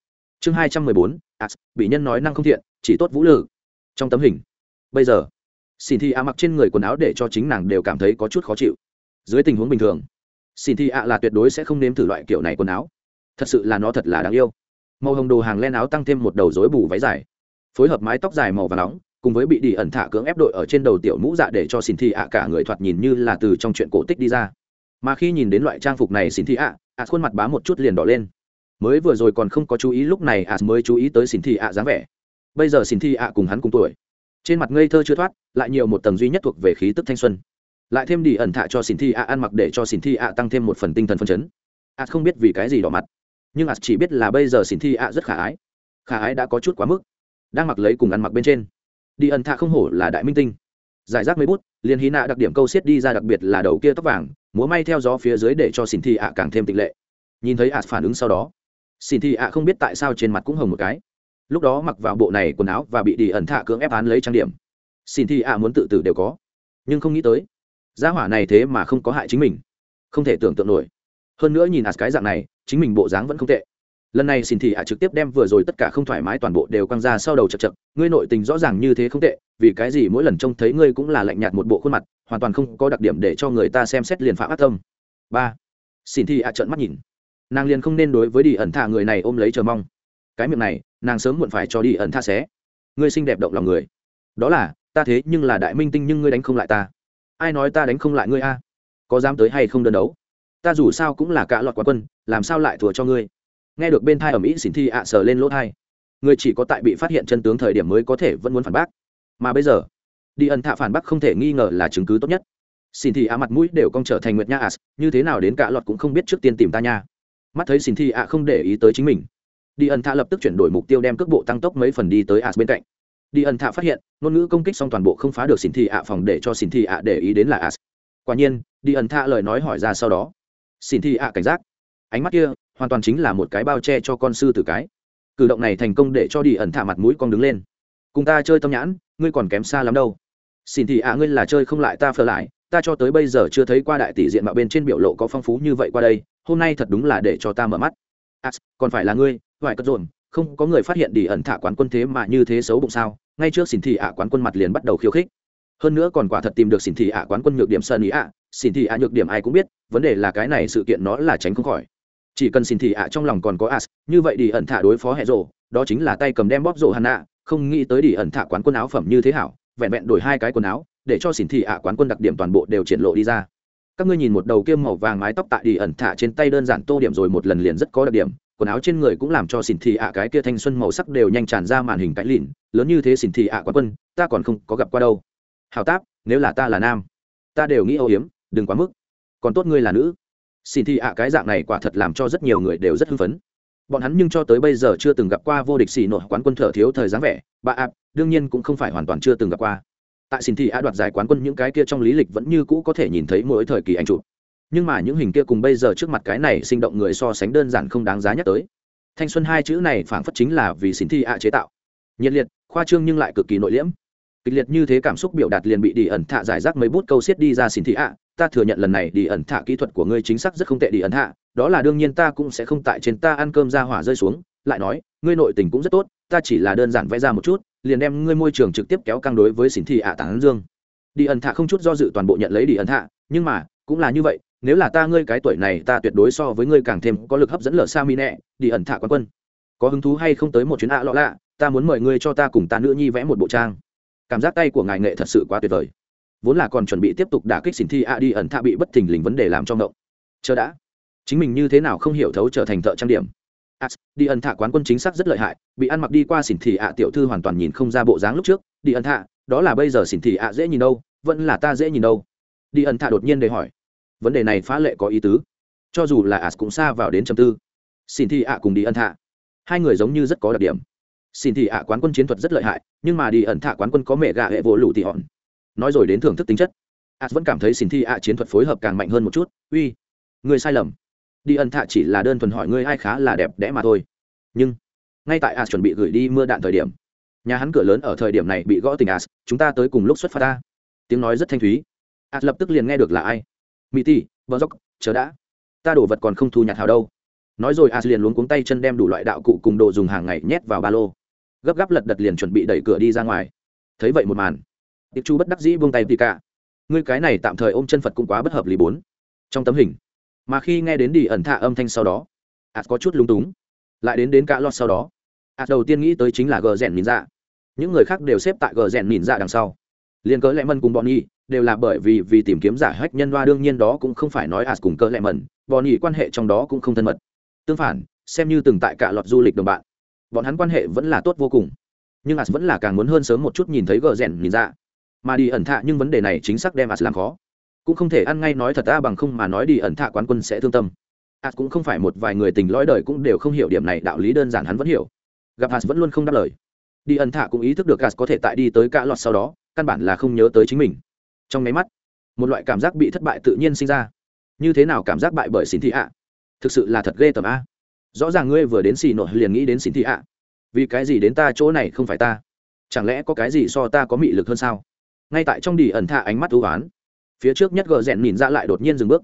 [SPEAKER 1] Chương hai trăm mười bốn. As bị nhân nói năng không thiện, chỉ tốt vũ lực. Trong tấm hình. Bây giờ, xin thi ạ mặc trên người quần áo để cho chính nàng đều cảm thấy có chút khó chịu. Dưới tình huống bình thường, xin thi ạ là tuyệt đối sẽ không nếm thử loại kiểu này quần áo. Thật sự là nó thật là đáng yêu. Màu hồng đồ hàng len áo tăng thêm một đầu rối bù váy dài. Phối hợp mái tóc dài màu và nóng, cùng với bị đi ẩn thả cưỡng ép đội ở trên đầu tiểu mũ dạ để cho xin thi ạ cả người thoạt nhìn như là từ trong chuyện cổ tích đi ra mà khi nhìn đến loại trang phục này xin thị ạ ạ khuôn mặt bá một chút liền đỏ lên. Mới vừa rồi còn không có chú ý lúc này ạ mới chú ý tới xin thị ạ dáng vẻ. Bây giờ xin thị ạ cùng hắn cùng tuổi. Trên mặt ngây thơ chưa thoát, lại nhiều một tầng duy nhất thuộc về khí tức thanh xuân. Lại thêm đi ẩn thạ cho xin thi ạ ăn mặc để cho xin thi ạ tăng thêm một phần tinh thần phân chấn. Ạ không biết vì cái gì đỏ mặt. Nhưng ạ chỉ biết là bây giờ xin thi ạ rất khả ái. Khả ái đã có chút quá mức. Đang mặc lấy cùng ăn mặc bên trên. Đi ẩn thạ không hổ là đại minh tinh. Giải rác mấy bút, liền hí nạ đặc điểm câu xiết đi ra đặc biệt là đầu kia tóc vàng múa may theo gió phía dưới để cho xin thi ạ càng thêm tịch lệ. Nhìn thấy ạ phản ứng sau đó xin thi ạ không biết tại sao trên mặt cũng hồng một cái. Lúc đó mặc vào bộ này quần áo và bị đi ẩn thạ cưỡng ép án lấy trang điểm xin thi ạ muốn tự tử đều có. Nhưng không nghĩ tới, gia hỏa này thế mà không có hại chính mình. Không thể tưởng tượng nổi. Hơn nữa nhìn ạ cái dạng này, chính mình bộ dáng vẫn không tệ. Lần này xin thị ạ trực tiếp đem vừa rồi tất cả không thoải mái toàn bộ đều quăng ra sau đầu chật chật. Ngươi nội tình rõ ràng như thế không tệ, vì cái gì mỗi lần trông thấy ngươi cũng là lạnh nhạt một bộ khuôn mặt hoàn toàn không có đặc điểm để cho người ta xem xét liền phạm ác tâm. Ba, xin Thi ạ trợn mắt nhìn. Nàng liền không nên đối với đi ẩn thả người này ôm lấy chờ mong. Cái miệng này, nàng sớm muộn phải cho đi ẩn tha xé. Ngươi xinh đẹp động lòng người. Đó là, ta thế nhưng là đại minh tinh nhưng ngươi đánh không lại ta. Ai nói ta đánh không lại ngươi a? Có dám tới hay không đơn đấu? Ta dù sao cũng là cả lọt quá quân, làm sao lại thua cho ngươi? Nghe được bên thai ở mỹ xin thi ạ sờ lên lỗ thai. Ngươi chỉ có tại bị phát hiện chân tướng thời điểm mới có thể vẫn muốn phản bác. Mà bây giờ đi ẩn thạ phản bác không thể nghi ngờ là chứng cứ tốt nhất. Xin thi ạ mặt mũi đều cong trở thành nguyệt nha as như thế nào đến cả lọt cũng không biết trước tiên tìm ta nha. Mắt thấy xin thi ạ không để ý tới chính mình. Đi ẩn thạ lập tức chuyển đổi mục tiêu đem cước bộ tăng tốc mấy phần đi tới as bên cạnh. Đi ẩn thạ phát hiện, ngôn ngữ công kích xong toàn bộ không phá được xin thị ạ phòng để cho xin thị ạ để ý đến là as quả nhiên, đi ẩn thạ lời nói hỏi ra sau đó. Xin thị ạ cảnh giác. Ánh mắt kia, hoàn toàn chính là một cái bao che cho con sư tử cái. Cử động này thành công để cho đi ẩn thạ mặt mũi con đứng lên. Cùng ta chơi tâm nhãn, ngươi còn kém xa lắm đâu xin thì ạ ngươi là chơi không lại ta phờ lại ta cho tới bây giờ chưa thấy qua đại tỷ diện mạo bên trên biểu lộ có phong phú như vậy qua đây hôm nay thật đúng là để cho ta mở mắt. À, còn phải là ngươi hoài cất dồn không có người phát hiện đi ẩn thả quán quân thế mà như thế xấu bụng sao? Ngay trước xin thị ạ quán quân mặt liền bắt đầu khiêu khích. Hơn nữa còn quả thật tìm được xin thị ạ quán quân nhược điểm sơn ý ạ. Xin thị ạ nhược điểm ai cũng biết vấn đề là cái này sự kiện nó là tránh không khỏi. Chỉ cần xin thị ạ trong lòng còn có as như vậy đi ẩn thả đối phó hệ rộ đó chính là tay cầm đem bóp rộ hàn nạ không nghĩ tới đi ẩn thả quán quân áo phẩm như thế hảo vẹn vẹn đổi hai cái quần áo, để cho xỉn thị ạ quán quân đặc điểm toàn bộ đều triển lộ đi ra. Các ngươi nhìn một đầu kiêm màu vàng mái tóc tại đi ẩn thả trên tay đơn giản tô điểm rồi một lần liền rất có đặc điểm, quần áo trên người cũng làm cho xỉn thị ạ cái kia thanh xuân màu sắc đều nhanh tràn ra màn hình cái lìn lớn như thế xỉn thị ạ quán quân, ta còn không có gặp qua đâu. Hào táp, nếu là ta là nam, ta đều nghĩ âu hiếm đừng quá mức. Còn tốt ngươi là nữ. Xỉn thị ạ cái dạng này quả thật làm cho rất nhiều người đều rất hưng phấn bọn hắn nhưng cho tới bây giờ chưa từng gặp qua vô địch xì nội quán quân thở thiếu thời dáng vẻ. Bà ạp đương nhiên cũng không phải hoàn toàn chưa từng gặp qua. Tại xin thị a đoạt giải quán quân, những cái kia trong lý lịch vẫn như cũ có thể nhìn thấy mỗi thời kỳ anh chụp. Nhưng mà những hình kia cùng bây giờ trước mặt cái này sinh động người so sánh đơn giản không đáng giá nhắc tới. Thanh xuân hai chữ này phảng phất chính là vì xin thị a chế tạo. Nhiệt liệt, khoa trương nhưng lại cực kỳ nội liễm. Kịch liệt như thế cảm xúc biểu đạt liền bị đi ẩn thạ giải rác mấy bút câu xiết đi ra xin thị a ta thừa nhận lần này đi ẩn thạ kỹ thuật của ngươi chính xác rất không tệ đi ẩn thạ đó là đương nhiên ta cũng sẽ không tại trên ta ăn cơm ra hỏa rơi xuống, lại nói, ngươi nội tình cũng rất tốt, ta chỉ là đơn giản vẽ ra một chút, liền đem ngươi môi trường trực tiếp kéo căng đối với xỉn thị ạ tán dương. Đi ẩn thạ không chút do dự toàn bộ nhận lấy đi ẩn thạ nhưng mà, cũng là như vậy, nếu là ta ngươi cái tuổi này ta tuyệt đối so với ngươi càng thêm có lực hấp dẫn lở sa mi nẹ, đi ẩn thạ quán quân. Có hứng thú hay không tới một chuyến ạ lọ lạ, ta muốn mời ngươi cho ta cùng ta nữ nhi vẽ một bộ trang. Cảm giác tay của ngài nghệ thật sự quá tuyệt vời vốn là còn chuẩn bị tiếp tục đả kích xỉn thi a đi ẩn thạ bị bất thình lình vấn đề làm cho ngộng chờ đã chính mình như thế nào không hiểu thấu trở thành thợ trang điểm As, đi ẩn thạ quán quân chính xác rất lợi hại, bị ăn mặc đi qua xỉn thị ạ tiểu thư hoàn toàn nhìn không ra bộ dáng lúc trước, đi ẩn thạ, đó là bây giờ xỉn thị ạ dễ nhìn đâu, vẫn là ta dễ nhìn đâu. Đi ẩn thạ đột nhiên đề hỏi. Vấn đề này phá lệ có ý tứ. Cho dù là As cũng xa vào đến trầm tư. Xỉn thị ạ cùng đi ẩn thạ, hai người giống như rất có đặc điểm. Xỉn thị ạ quán quân chiến thuật rất lợi hại, nhưng mà đi ẩn thạ quán quân có mẹ gà hệ vỗ lụ thì hòn. Nói rồi đến thưởng thức tính chất. As vẫn cảm thấy xỉn thi, ạ chiến thuật phối hợp càng mạnh hơn một chút. Uy, người sai lầm. Đi ẩn thạ chỉ là đơn thuần hỏi ngươi ai khá là đẹp đẽ mà thôi. Nhưng ngay tại as chuẩn bị gửi đi mưa đạn thời điểm nhà hắn cửa lớn ở thời điểm này bị gõ tình as chúng ta tới cùng lúc xuất phát ta. Tiếng nói rất thanh thúy. As lập tức liền nghe được là ai. Mỹ ti vợ dốc chờ đã. Ta đổ vật còn không thu nhặt hào đâu. Nói rồi as liền luống cuống tay chân đem đủ loại đạo cụ cùng đồ dùng hàng ngày nhét vào ba lô. Gấp gáp lật đật liền chuẩn bị đẩy cửa đi ra ngoài. Thấy vậy một màn tiệp chu bất đắc dĩ buông tay tì cả ngươi cái này tạm thời ôm chân phật cũng quá bất hợp lý bốn. Trong tấm hình. Mà khi nghe đến đi ẩn thạ âm thanh sau đó ạt có chút lung túng. Lại đến đến cả lọt sau đó ạt đầu tiên nghĩ tới chính là gờ rèn nhìn ra những người khác đều xếp tại gờ rèn nhìn ra đằng sau. Liền cớ lẹ mân cùng bọn nhi đều là bởi vì vì tìm kiếm giả hách nhân loa đương nhiên đó cũng không phải nói ạt cùng cớ lẹ mần, bọn nhi quan hệ trong đó cũng không thân mật. Tương phản xem như từng tại cả lọt du lịch đồng bạn bọn hắn quan hệ vẫn là tốt vô cùng. Nhưng ạt vẫn là càng muốn hơn sớm một chút nhìn thấy gờ rèn nhìn ra mà đi ẩn thạ nhưng vấn đề này chính xác đem ạt làm khó. Cũng không thể ăn ngay nói thật ta bằng không mà nói đi ẩn thạ quán quân sẽ thương tâm. Ạt cũng không phải một vài người tình lõi đời cũng đều không hiểu điểm này, đạo lý đơn giản hắn vẫn hiểu. Gặp ạt vẫn luôn không đáp lời. Đi ẩn thạ cũng ý thức được ạt có thể tại đi tới cả lọt sau đó, căn bản là không nhớ tới chính mình. Trong máy mắt, một loại cảm giác bị thất bại tự nhiên sinh ra. Như thế nào cảm giác bại bởi xin thị ạ? Thực sự là thật ghê tởm a rõ ràng ngươi vừa đến xì nổi liền nghĩ đến xin thị ạ. Vì cái gì đến ta chỗ này không phải ta? Chẳng lẽ có cái gì so ta có mị lực hơn sao? Ngay tại trong đi ẩn thạ ánh mắt ưu oán. Phía trước nhất gờ rèn nhìn ra lại đột nhiên dừng bước.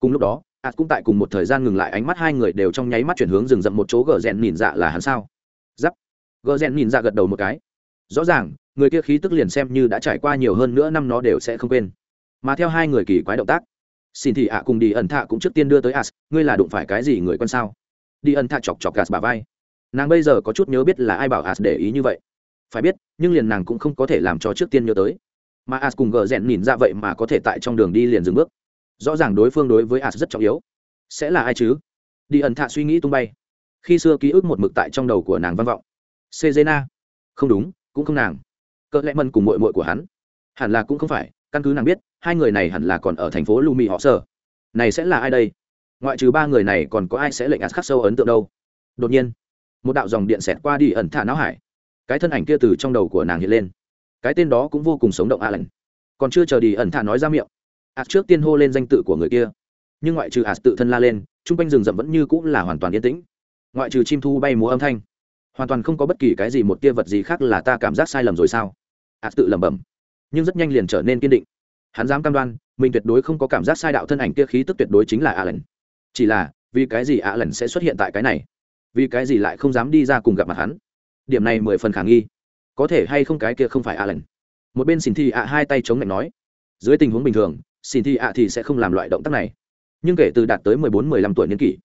[SPEAKER 1] Cùng lúc đó, ạt cũng tại cùng một thời gian ngừng lại ánh mắt hai người đều trong nháy mắt chuyển hướng rừng rậm một chỗ gờ rèn nhìn dạ là hắn sao? Giáp. Gờ rèn nhìn dạ gật đầu một cái. Rõ ràng, người kia khí tức liền xem như đã trải qua nhiều hơn nữa năm nó đều sẽ không quên. Mà theo hai người kỳ quái động tác, xin thì ạ cùng đi ẩn thạ cũng trước tiên đưa tới as ngươi là đụng phải cái gì người quân sao? Đi ẩn thạ chọc chọc gạt bà vai. Nàng bây giờ có chút nhớ biết là ai bảo as để ý như vậy. Phải biết, nhưng liền nàng cũng không có thể làm cho trước tiên nhớ tới mà as cùng gờ rèn nhìn ra vậy mà có thể tại trong đường đi liền dừng bước. Rõ ràng đối phương đối với as rất trọng yếu. Sẽ là ai chứ? Đi ẩn thạ suy nghĩ tung bay. Khi xưa ký ức một mực tại trong đầu của nàng văn vọng. Sejena. Không đúng, cũng không nàng. Cỡ lẽ mân cùng mội mội của hắn. Hẳn là cũng không phải, căn cứ nàng biết, hai người này hẳn là còn ở thành phố lumi họ sở này sẽ là ai đây? Ngoại trừ ba người này còn có ai sẽ lệnh as khắc sâu ấn tượng đâu? Đột nhiên, một đạo dòng điện xẹt qua đi ẩn thả não hải. Cái thân ảnh kia từ trong đầu của nàng hiện lên cái tên đó cũng vô cùng sống động a lành. Còn chưa chờ đi ẩn thả nói ra miệng ạt trước tiên hô lên danh tự của người kia. Nhưng ngoại trừ ạt tự thân la lên chung quanh rừng rậm vẫn như cũng là hoàn toàn yên tĩnh. Ngoại trừ chim thu bay múa âm thanh, hoàn toàn không có bất kỳ cái gì một tia vật gì khác là ta cảm giác sai lầm rồi sao? Ạt tự lẩm bẩm, nhưng rất nhanh liền trở nên kiên định. Hắn dám cam đoan, mình tuyệt đối không có cảm giác sai đạo thân ảnh kia khí tức tuyệt đối chính là a lần chỉ là, vì cái gì a lần sẽ xuất hiện tại cái này? Vì cái gì lại không dám đi ra cùng gặp mặt hắn? Điểm này mười phần khả nghi có thể hay không cái kia không phải Allen. một bên xin thi ạ hai tay chống lạnh nói, dưới tình huống bình thường xin thi ạ thì sẽ không làm loại động tác này. Nhưng kể từ đạt tới mười bốn, mười lăm tuổi niên kỷ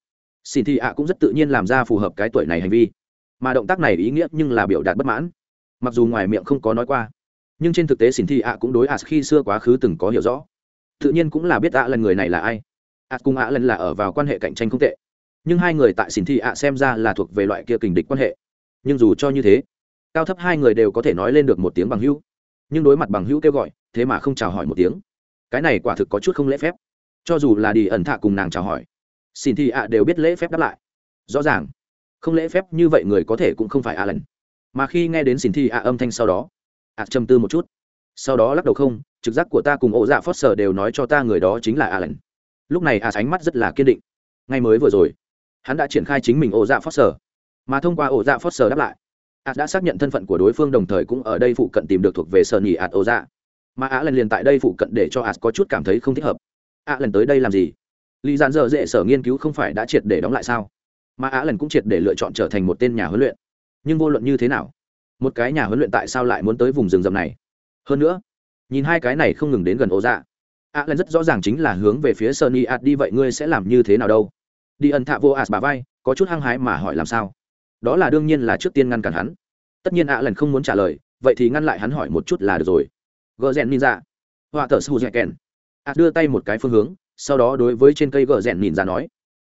[SPEAKER 1] xin thi ạ cũng rất tự nhiên làm ra phù hợp cái tuổi này hành vi. Mà động tác này ý nghĩa nhưng là biểu đạt bất mãn. Mặc dù ngoài miệng không có nói qua, nhưng trên thực tế xin thi ạ cũng đối ạ khi xưa quá khứ từng có hiểu rõ. Tự nhiên cũng là biết ạ lần người này là ai. Ạ cùng ạ lần là ở vào quan hệ cạnh tranh không tệ. Nhưng hai người tại xin thi ạ xem ra là thuộc về loại kia kình địch quan hệ. Nhưng dù cho như thế cao thấp hai người đều có thể nói lên được một tiếng bằng hữu. Nhưng đối mặt bằng hữu kêu gọi, thế mà không chào hỏi một tiếng. Cái này quả thực có chút không lễ phép. Cho dù là đi ẩn thạ cùng nàng chào hỏi, xin thì ạ đều biết lễ phép đáp lại. Rõ ràng, không lễ phép như vậy người có thể cũng không phải a lần. Mà khi nghe đến xin thì ạ âm thanh sau đó, ạ châm tư một chút. Sau đó lắc đầu không, trực giác của ta cùng ổ dạ phót sờ đều nói cho ta người đó chính là a lần. Lúc này ạ ánh mắt rất là kiên định. Ngay mới vừa rồi, hắn đã triển khai chính mình ổ dạ phót sờ mà thông qua ổ dạ phót sờ đáp lại ạt đã xác nhận thân phận của đối phương đồng thời cũng ở đây phụ cận tìm được thuộc về sở nhì ạt ô dạ mà ạ lần liền tại đây phụ cận để cho ạt có chút cảm thấy không thích hợp. Ạ lần tới đây làm gì? Lý dàn dở dễ sở nghiên cứu không phải đã triệt để đóng lại sao? Mà ạ lần cũng triệt để lựa chọn trở thành một tên nhà huấn luyện. Nhưng vô luận như thế nào, một cái nhà huấn luyện tại sao lại muốn tới vùng rừng rậm này? Hơn nữa, nhìn hai cái này không ngừng đến gần ô dạ ạ lần rất rõ ràng chính là hướng về phía sunny ạt đi vậy ngươi sẽ làm như thế nào đâu? Đi ẩn thạ vô ạt bà vai có chút hăng hái mà hỏi làm sao? Đó là đương nhiên là trước tiên ngăn cản hắn. Tất nhiên ạ lần không muốn trả lời vậy thì ngăn lại hắn hỏi một chút là được rồi. Gờ rèn nhìn ra, họa thở sư dạy kèn. Ạ đưa tay một cái phương hướng sau đó đối với trên cây gờ rèn nhìn ra nói.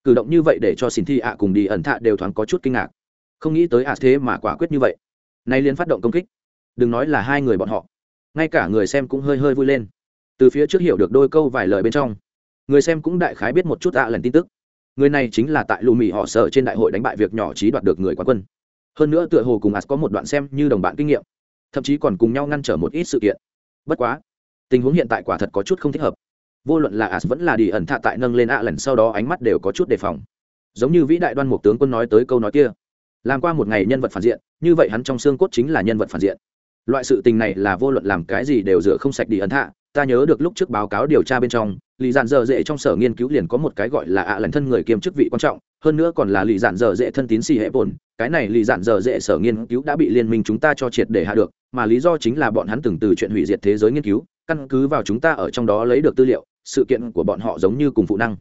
[SPEAKER 1] Cử động như vậy để cho xin thi ạ cùng đi ẩn thạ đều thoáng có chút kinh ngạc. Không nghĩ tới ạ thế mà quả quyết như vậy. Nay liên phát động công kích. Đừng nói là hai người bọn họ. Ngay cả người xem cũng hơi hơi vui lên. Từ phía trước hiểu được đôi câu vài lời bên trong. Người xem cũng đại khái biết một chút ạ lần tin tức người này chính là tại lù mì họ sợ trên đại hội đánh bại việc nhỏ trí đoạt được người quán quân. Hơn nữa tựa hồ cùng as có một đoạn xem như đồng bạn kinh nghiệm, thậm chí còn cùng nhau ngăn trở một ít sự kiện. Bất quá, tình huống hiện tại quả thật có chút không thích hợp. Vô luận là as vẫn là đi ẩn thạ tại nâng lên ạ lần sau đó ánh mắt đều có chút đề phòng. Giống như vĩ đại đoan mục tướng quân nói tới câu nói kia, làm qua một ngày nhân vật phản diện, như vậy hắn trong xương cốt chính là nhân vật phản diện loại sự tình này là vô luận làm cái gì đều rửa không sạch đi ấn thạ. Ta nhớ được lúc trước báo cáo điều tra bên trong lì dạn dở dễ trong sở nghiên cứu liền có một cái gọi là ạ lần thân người kiêm chức vị quan trọng, hơn nữa còn là lì dạn dở dễ thân tín si hệ bồn cái này lì dạn dở dễ sở nghiên cứu đã bị liên minh chúng ta cho triệt để hạ được, mà lý do chính là bọn hắn từng từ chuyện hủy diệt thế giới nghiên cứu, căn cứ vào chúng ta ở trong đó lấy được tư liệu, sự kiện của bọn họ giống như cùng phụ năng.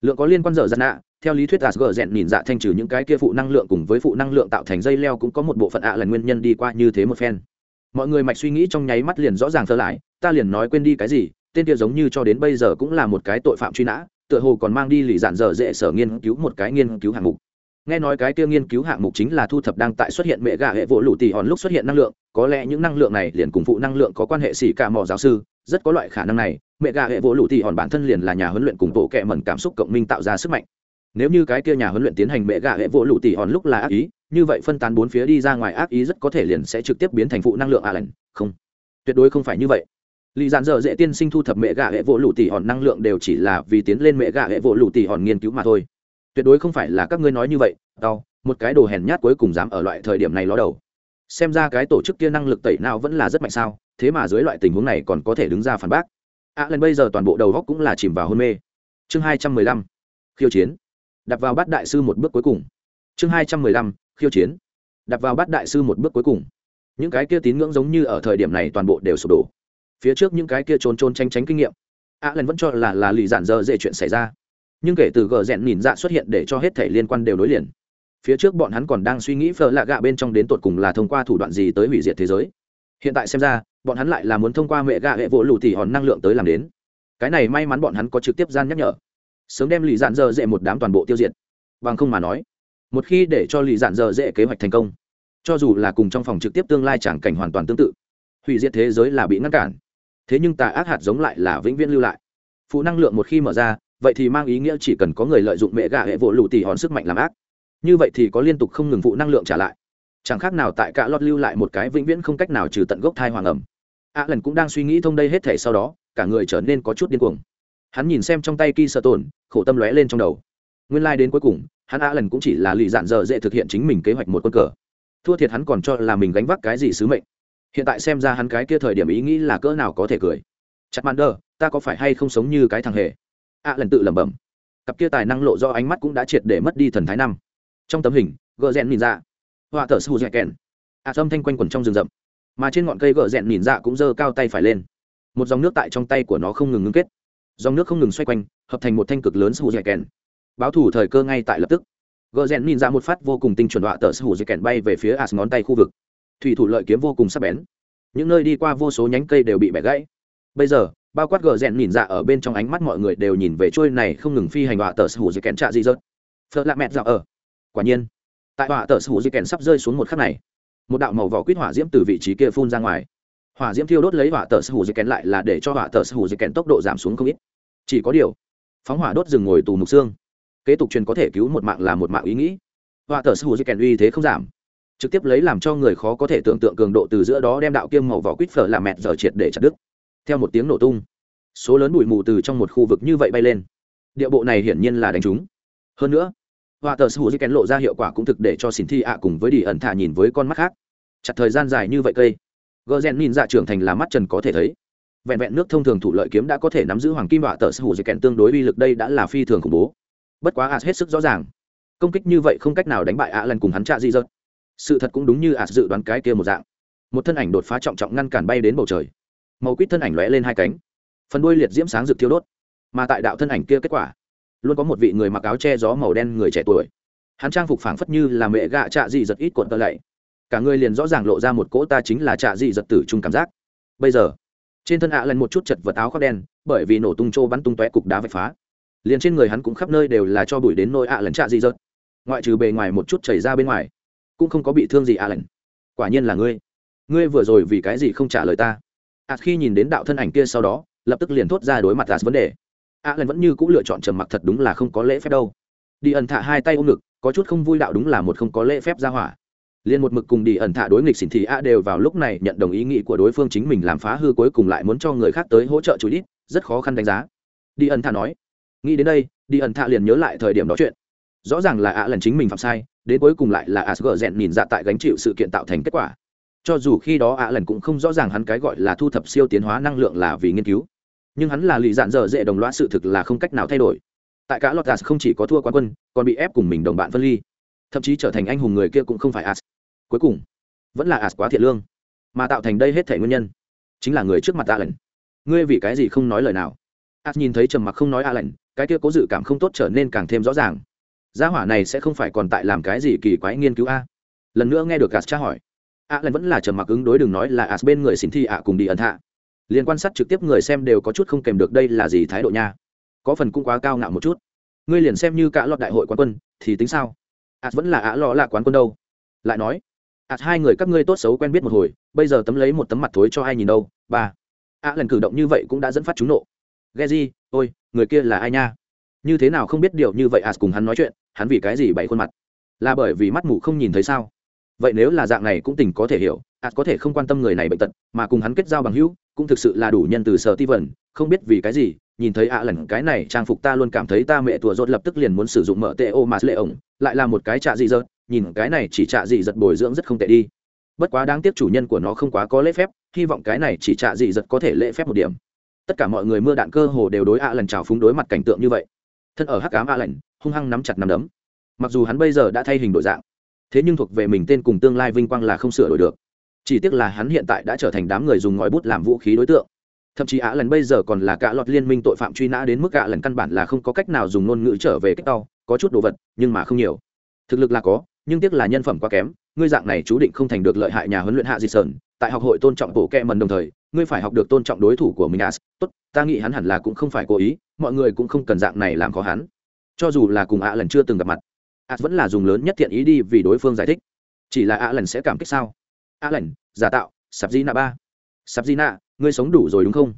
[SPEAKER 1] Lượng có liên quan dở dạn ạ, theo lý thuyết asg rèn nhìn dạ thanh trừ những cái kia phụ năng lượng cùng với phụ năng lượng tạo thành dây leo cũng có một bộ phận ạ là nguyên nhân đi qua như thế một phen mọi người mạch suy nghĩ trong nháy mắt liền rõ ràng thơ lại, ta liền nói quên đi cái gì, tên kia giống như cho đến bây giờ cũng là một cái tội phạm truy nã, tựa hồ còn mang đi lì dạn dở dễ sở nghiên cứu một cái nghiên cứu hạng mục. Nghe nói cái kia nghiên cứu hạng mục chính là thu thập đang tại xuất hiện mẹ gà hệ vỗ lụ tỉ hòn lúc xuất hiện năng lượng, có lẽ những năng lượng này liền cùng phụ năng lượng có quan hệ xỉ cả mò giáo sư, rất có loại khả năng này, mẹ gà hệ vỗ lụ tỉ hòn bản thân liền là nhà huấn luyện cùng bộ kệ mẩn cảm xúc cộng minh tạo ra sức mạnh nếu như cái kia nhà huấn luyện tiến hành mẹ gạ hệ vỗ lụ tỉ hòn lúc là ác ý như vậy phân tán bốn phía đi ra ngoài ác ý rất có thể liền sẽ trực tiếp biến thành phụ năng lượng a lành không. Tuyệt đối không phải như vậy. Lý dạn dở dễ tiên sinh thu thập mẹ gạ hệ vỗ lụ tỉ hòn năng lượng đều chỉ là vì tiến lên mẹ gạ hệ vỗ lụ tỉ hòn nghiên cứu mà thôi. Tuyệt đối không phải là các ngươi nói như vậy đau một cái đồ hèn nhát cuối cùng dám ở loại thời điểm này ló đầu. Xem ra cái tổ chức kia năng lực tẩy nào vẫn là rất mạnh sao thế mà dưới loại tình huống này còn có thể đứng ra phản bác. A à, lần bây giờ toàn bộ đầu góc cũng là chìm vào hôn mê. Chương hai trăm mười lăm. Khiêu chiến đặt vào bắt đại sư một bước cuối cùng. Chương hai trăm mười lăm khiêu chiến. Đặt vào bắt đại sư một bước cuối cùng. Những cái kia tín ngưỡng giống như ở thời điểm này toàn bộ đều sụp đổ. Phía trước những cái kia trốn trốn tranh tránh kinh nghiệm a à, lần vẫn cho là là lì giản dơ dễ chuyện xảy ra. Nhưng kể từ gờ rẽn nhìn dạ xuất hiện để cho hết thể liên quan đều nối liền. Phía trước bọn hắn còn đang suy nghĩ phở lạ gạ bên trong đến tột cùng là thông qua thủ đoạn gì tới hủy diệt thế giới. Hiện tại xem ra bọn hắn lại là muốn thông qua mẹ gạ hệ vỗ lù tỉ hòn năng lượng tới làm đến. Cái này may mắn bọn hắn có trực tiếp gian nhắc nhở sớm đem lì dạn dơ dễ một đám toàn bộ tiêu diệt. Bằng không mà nói, một khi để cho lì dạn dơ dễ kế hoạch thành công, cho dù là cùng trong phòng trực tiếp tương lai chẳng cảnh hoàn toàn tương tự, hủy diệt thế giới là bị ngăn cản. Thế nhưng tà ác hạt giống lại là vĩnh viễn lưu lại. Phụ năng lượng một khi mở ra, vậy thì mang ý nghĩa chỉ cần có người lợi dụng mẹ gà hệ vỗ lụ tỉ hòn sức mạnh làm ác. Như vậy thì có liên tục không ngừng phụ năng lượng trả lại. Chẳng khác nào tại cả lọt lưu lại một cái vĩnh viễn không cách nào trừ tận gốc thai hoàng ẩm. A lần cũng đang suy nghĩ thông đây hết thể sau đó, cả người trở nên có chút điên cuồng hắn nhìn xem trong tay kỳ sợ tổn khổ tâm lóe lên trong đầu. Nguyên lai、like、đến cuối cùng hắn a lần cũng chỉ là lì dạn dở dễ thực hiện chính mình kế hoạch một quân cờ. Thua thiệt hắn còn cho là mình gánh vác cái gì sứ mệnh. Hiện tại xem ra hắn cái kia thời điểm ý nghĩ là cỡ nào có thể cười. Chặt màn đờ ta có phải hay không sống như cái thằng hề? A lần tự lẩm bẩm. Cặp kia tài năng lộ do ánh mắt cũng đã triệt để mất đi thần thái năm. Trong tấm hình gợ rẽn nhìn ra họa thở sư dạy kèn ạ à, thanh quanh quẩn trong rừng rậm. Mà trên ngọn cây gợ rẽn nhìn ra cũng giơ cao tay phải lên. Một dòng nước tại trong tay của nó không ngừng ngưng kết dòng nước không ngừng xoay quanh, hợp thành một thanh cực lớn sư dạy kèn. Báo thủ thời cơ ngay tại lập tức. Gợ rèn nhìn ra một phát vô cùng tinh chuẩn đọa tờ sư dạy kèn bay về phía as ngón tay khu vực. Thủy thủ lợi kiếm vô cùng sắc bén. Những nơi đi qua vô số nhánh cây đều bị bẻ gãy. Bây giờ, bao quát gờ rèn nhìn ra ở bên trong ánh mắt mọi người đều nhìn về trôi này không ngừng phi hành đọa tờ sủ dây kèn trạ gì rớt phở lạ mẹt dạo ở. Quả nhiên, tại đọa tờ sủ dây kèn sắp rơi xuống một khắc này, một đạo màu vỏ quýt hỏa diễm từ vị trí kia phun ra ngoài hỏa diễm thiêu đốt lấy hỏa tờ hủ dây kèn lại là để cho hỏa tờ hủ dây kèn tốc độ giảm xuống không ít. Chỉ có điều, phóng hỏa đốt rừng ngồi tù mục xương. Kế tục truyền có thể cứu một mạng là một mạng ý nghĩ. Hỏa tờ hủ dây kèn uy thế không giảm. Trực tiếp lấy làm cho người khó có thể tưởng tượng cường độ từ giữa đó đem đạo kiêm màu vỏ quýt phở làm mẹt giờ triệt để chặt đứt. Theo một tiếng nổ tung, số lớn bụi mù từ trong một khu vực như vậy bay lên. Địa bộ này hiển nhiên là đánh trúng. Hơn nữa họa tờ sư kén lộ ra hiệu quả cũng thực để cho xin thi ạ cùng với đi ẩn thả nhìn với con mắt khác. Chặt thời gian dài như vậy cây gờ rèn nhìn dạ trưởng thành là mắt trần có thể thấy. Vẹn vẹn nước thông thường thủ lợi kiếm đã có thể nắm giữ hoàng kim họa tờ sư kèn tương đối uy lực đây đã là phi thường khủng bố. Bất quá ạ hết sức rõ ràng. Công kích như vậy không cách nào đánh bại ạ lần cùng hắn trạ di dợt sự thật cũng đúng như ạ dự đoán cái kia một dạng. Một thân ảnh đột phá trọng trọng ngăn cản bay đến bầu trời. Màu quýt thân ảnh lóe lên hai cánh. Phần đuôi liệt diễm sáng rực thiêu đốt. Mà tại đạo thân ảnh kia kết quả, luôn có một vị người mặc áo che gió màu đen người trẻ tuổi. Hắn trang phục phảng phất như là mẹ gạ trạ dị giật ít cuộn tơ lạy cả người liền rõ ràng lộ ra một cỗ ta chính là trạ dị giật tử trung cảm giác. Bây giờ, trên thân ạ à lần một chút chật vật áo khoác đen, bởi vì nổ tung trô bắn tung tóe cục đá vạch phá. Liền trên người hắn cũng khắp nơi đều là cho bụi đến nôi ạ à lần trạ dị giật. Ngoại trừ bề ngoài một chút chảy ra bên ngoài, cũng không có bị thương gì ạ à lần. Quả nhiên là ngươi. Ngươi vừa rồi vì cái gì không trả lời ta? Ạ khi nhìn đến đạo thân ảnh kia sau đó, lập tức liền thốt ra đối mặt ạ vấn đề. Ạ lần vẫn như c ũ lựa chọn trầm mặc thật đúng là không có lễ phép đâu. Đi ẩn thạ hai tay ôm ngực, có chút không vui đạo đúng là một không có lễ phép ra hỏa liền một mực cùng đi ẩn thạ đối nghịch xỉn thì a đều vào lúc này nhận đồng ý nghĩ của đối phương chính mình làm phá hư cuối cùng lại muốn cho người khác tới hỗ trợ chú ít rất khó khăn đánh giá. Đi ẩn thạ nói, nghĩ đến đây, đi ẩn thạ liền nhớ lại thời điểm đó chuyện. Rõ ràng là ạ lần chính mình phạm sai, đến cuối cùng lại là asgờ rèn nhìn dạ tại gánh chịu sự kiện tạo thành kết quả. Cho dù khi đó ạ lần cũng không rõ ràng hắn cái gọi là thu thập siêu tiến hóa năng lượng là vì nghiên cứu. Nhưng hắn là lì dạn dở dễ đồng loã sự thực là không cách nào thay đổi. Tại cả lọt không chỉ có thua quán quân, còn bị ép cùng mình đồng bạn phân ly. Thậm chí trở thành anh hùng người kia cũng không phải as cuối cùng vẫn là ạt quá thiện lương mà tạo thành đây hết thể nguyên nhân chính là người trước mặt A Lệnh. Ngươi vì cái gì không nói lời nào? ạt nhìn thấy trầm mặc không nói A Lệnh, cái kia cố dự cảm không tốt trở nên càng thêm rõ ràng. Gia hỏa này sẽ không phải còn tại làm cái gì kỳ quái nghiên cứu a? Lần nữa nghe được As tra hỏi, A Lệnh vẫn là trầm mặc ứng đối đừng nói là ạt bên người xin thi ạ cùng đi ẩn hạ liên quan sát trực tiếp người xem đều có chút không kèm được đây là gì thái độ nha có phần cũng quá cao ngạo một chút ngươi liền xem như cả lọt đại hội quán quân thì tính sao ạt vẫn là ạ lọ là quán quân đâu lại nói ạt hai người các ngươi tốt xấu quen biết một hồi, bây giờ tấm lấy một tấm mặt thối cho ai nhìn đâu, ba. Ạ lần cử động như vậy cũng đã dẫn phát chúng nộ. Ghe gì ôi, người kia là ai nha? Như thế nào không biết điều như vậy ạt cùng hắn nói chuyện, hắn vì cái gì bày khuôn mặt? Là bởi vì mắt mù không nhìn thấy sao? Vậy nếu là dạng này cũng tình có thể hiểu ạt có thể không quan tâm người này bệnh tật, mà cùng hắn kết giao bằng hữu, cũng thực sự là đủ nhân từ sở ti vẩn. không biết vì cái gì, nhìn thấy ạ lần cái này trang phục ta luôn cảm thấy ta mẹ tùa rốt lập tức liền muốn sử dụng mở tê ô mà lệ ổng, lại là một cái trạ dị dợt nhìn cái này chỉ trạ dị giật bồi dưỡng rất không tệ đi. Bất quá đáng tiếc chủ nhân của nó không quá có lễ phép, hy vọng cái này chỉ trạ dị giật có thể lễ phép một điểm. Tất cả mọi người mưa đạn cơ hồ đều đối ạ lần trào phúng đối mặt cảnh tượng như vậy. Thân ở hắc ám ạ lần hung hăng nắm chặt nắm đấm. Mặc dù hắn bây giờ đã thay hình đổi dạng, thế nhưng thuộc về mình tên cùng tương lai vinh quang là không sửa đổi được. Chỉ tiếc là hắn hiện tại đã trở thành đám người dùng ngòi bút làm vũ khí đối tượng. Thậm chí ạ lần bây giờ còn là cả lọt liên minh tội phạm truy nã đến mức ạ lần căn bản là không có cách nào dùng ngôn ngữ trở về cách đau có chút đồ vật, nhưng mà không nhiều. Thực lực là có nhưng tiếc là nhân phẩm quá kém, ngươi dạng này chú định không thành được lợi hại nhà huấn luyện hạ di sơn, tại học hội tôn trọng bộ kẹ mần đồng thời, ngươi phải học được tôn trọng đối thủ của mình as tốt, ta nghĩ hắn hẳn là cũng không phải cố ý, mọi người cũng không cần dạng này làm khó hắn. Cho dù là cùng ạ lần chưa từng gặp mặt as vẫn là dùng lớn nhất thiện ý đi vì đối phương giải thích. Chỉ là ạ lần sẽ cảm kích sao? A lần, giả tạo sạp di nạ ba. Sạp di nạ ngươi sống đủ rồi đúng không?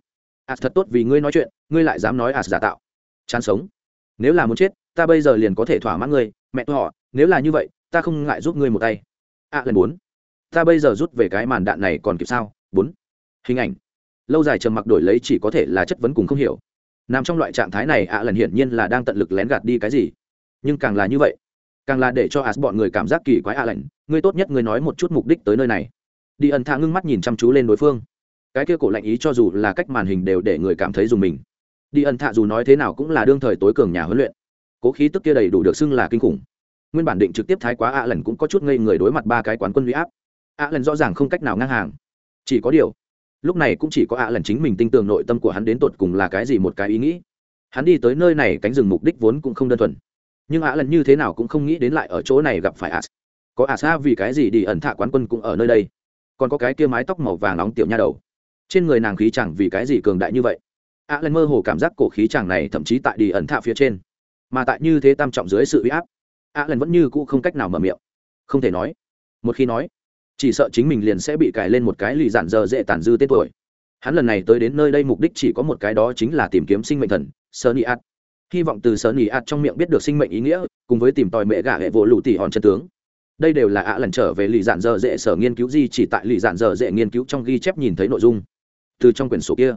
[SPEAKER 1] A thật tốt vì ngươi nói chuyện, ngươi lại dám nói a giả tạo. Chán sống. Nếu là muốn chết, ta bây giờ liền có thể thỏa mãn ngươi, mẹ tôi họ, nếu là như vậy ta không ngại giúp ngươi một tay. A lần bốn, ta bây giờ rút về cái màn đạn này còn kịp sao? Bốn, hình ảnh. Lâu dài trầm mặc đổi lấy chỉ có thể là chất vấn cùng không hiểu. Nằm trong loại trạng thái này ạ lần hiển nhiên là đang tận lực lén gạt đi cái gì. Nhưng càng là như vậy, càng là để cho a bọn người cảm giác kỳ quái ạ lạnh ngươi tốt nhất ngươi nói một chút mục đích tới nơi này. Đi ẩn thạ ngưng mắt nhìn chăm chú lên đối phương. Cái kia cổ lạnh ý cho dù là cách màn hình đều để người cảm thấy dùng mình. Đi ẩn thạ dù nói thế nào cũng là đương thời tối cường nhà huấn luyện. Cố khí tức kia đầy đủ được xưng là kinh khủng nguyên bản định trực tiếp thái quá ạ lần cũng có chút ngây người đối mặt ba cái quán quân huy áp. Ạ lần rõ ràng không cách nào ngang hàng. Chỉ có điều, lúc này cũng chỉ có ạ lần chính mình tin tưởng nội tâm của hắn đến tột cùng là cái gì một cái ý nghĩ. Hắn đi tới nơi này cánh rừng mục đích vốn cũng không đơn thuần. Nhưng ạ lần như thế nào cũng không nghĩ đến lại ở chỗ này gặp phải ạ có ạ xa à, vì cái gì đi ẩn thạ quán quân cũng ở nơi đây? Còn có cái kia mái tóc màu vàng nóng tiểu nha đầu. Trên người nàng khí chẳng vì cái gì cường đại như vậy. Ạ lần mơ hồ cảm giác cổ khí chẳng này thậm chí tại đi ẩn thạ phía trên. Mà tại như thế tam trọng dưới sự uy áp a lần vẫn như cũ không cách nào mở miệng. Không thể nói. Một khi nói, chỉ sợ chính mình liền sẽ bị cài lên một cái lì giản dơ dễ tàn dư tên tuổi. Hắn lần này tới đến nơi đây mục đích chỉ có một cái đó chính là tìm kiếm sinh mệnh thần sơ ni hy vọng từ sơ ni trong miệng biết được sinh mệnh ý nghĩa, cùng với tìm tòi mẹ gà hệ vỗ lụ tỉ hòn chân tướng. Đây đều là ạ lần trở về lì giản dơ dễ sở nghiên cứu gì chỉ tại lì giản dơ dễ nghiên cứu trong ghi chép nhìn thấy nội dung. Từ trong quyển sổ kia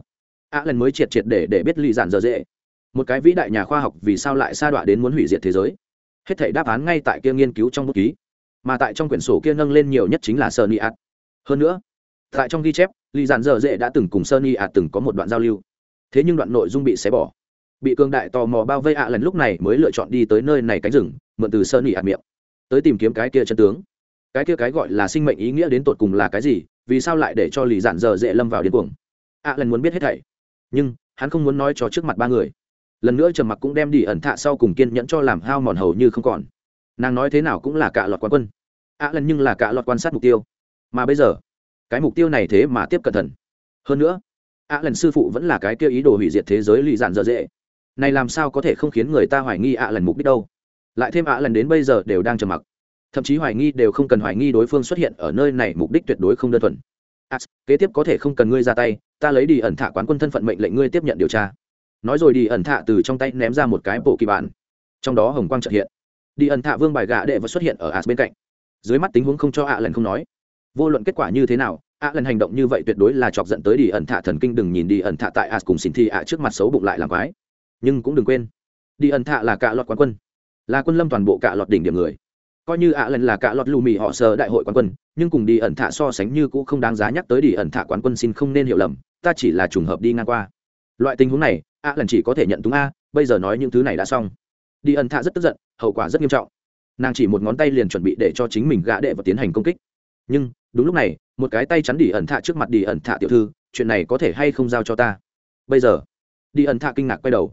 [SPEAKER 1] ạ lần mới triệt triệt để để biết lì giản dơ dễ. Một cái vĩ đại nhà khoa học vì sao lại sa đọa đến muốn hủy diệt thế giới hết thảy đáp án ngay tại kia nghiên cứu trong bút ký. Mà tại trong quyển sổ kia nâng lên nhiều nhất chính là sơn y ạt. Hơn nữa, tại trong ghi chép, lì dàn dở dễ đã từng cùng sơn y ạt từng có một đoạn giao lưu. Thế nhưng đoạn nội dung bị xé bỏ. Bị cường đại tò mò bao vây ạ lần lúc này mới lựa chọn đi tới nơi này cánh rừng, mượn từ sơn y ạt miệng. Tới tìm kiếm cái kia chân tướng. Cái kia cái gọi là sinh mệnh ý nghĩa đến tột cùng là cái gì, vì sao lại để cho lì dàn dở dễ lâm vào điên cuồng? Ạ lần muốn biết hết thảy, nhưng hắn không muốn nói cho trước mặt ba người lần nữa trầm mặc cũng đem đi ẩn thạ sau cùng kiên nhẫn cho làm hao mòn hầu như không còn. Nàng nói thế nào cũng là cả lọt quán quân. Ạ à lần nhưng là cả lọt quan sát mục tiêu. Mà bây giờ cái mục tiêu này thế mà tiếp cận thần. Hơn nữa ạ à lần sư phụ vẫn là cái kia ý đồ hủy diệt thế giới lì dạn dở dễ. Này làm sao có thể không khiến người ta hoài nghi ạ lần mục đích đâu? Lại thêm ạ lần đến bây giờ đều đang trầm mặc. Thậm chí hoài nghi đều không cần hoài nghi đối phương xuất hiện ở nơi này mục đích tuyệt đối không đơn thuần. À, kế tiếp có thể không cần ngươi ra tay ta lấy đi ẩn thả quán quân thân phận mệnh lệnh ngươi tiếp nhận điều tra nói rồi đi ẩn thạ từ trong tay ném ra một cái bộ kỳ bản. Trong đó hồng quang trợ hiện. Đi ẩn thạ vương bài gạ đệ và xuất hiện ở as bên cạnh. Dưới mắt tình huống không cho ạ lần không nói. Vô luận kết quả như thế nào ạ lần hành động như vậy tuyệt đối là chọc dẫn tới đi ẩn thạ thần kinh đừng nhìn đi ẩn thạ tại as cùng xin thi ạ trước mặt xấu bụng lại làm quái. Nhưng cũng đừng quên, đi ẩn thạ là cả lọt quán quân. Là quân lâm toàn bộ cả lọt đỉnh điểm người. Coi như ạ lần là cả lọt lù mì họ sờ đại hội quán quân, nhưng cùng đi ẩn thạ so sánh như cũng không đáng giá nhắc tới đi ẩn thạ quán quân xin không nên hiểu lầm, ta chỉ là trùng hợp đi ngang qua. Loại tình huống này a lần chỉ có thể nhận túng a, bây giờ nói những thứ này đã xong. Đi ẩn thạ rất tức giận, hậu quả rất nghiêm trọng. Nàng chỉ một ngón tay liền chuẩn bị để cho chính mình gã đệ và tiến hành công kích. Nhưng, đúng lúc này, một cái tay chắn đi ẩn thạ trước mặt đi ẩn thạ tiểu thư, chuyện này có thể hay không giao cho ta? Bây giờ, đi ẩn thạ kinh ngạc quay đầu.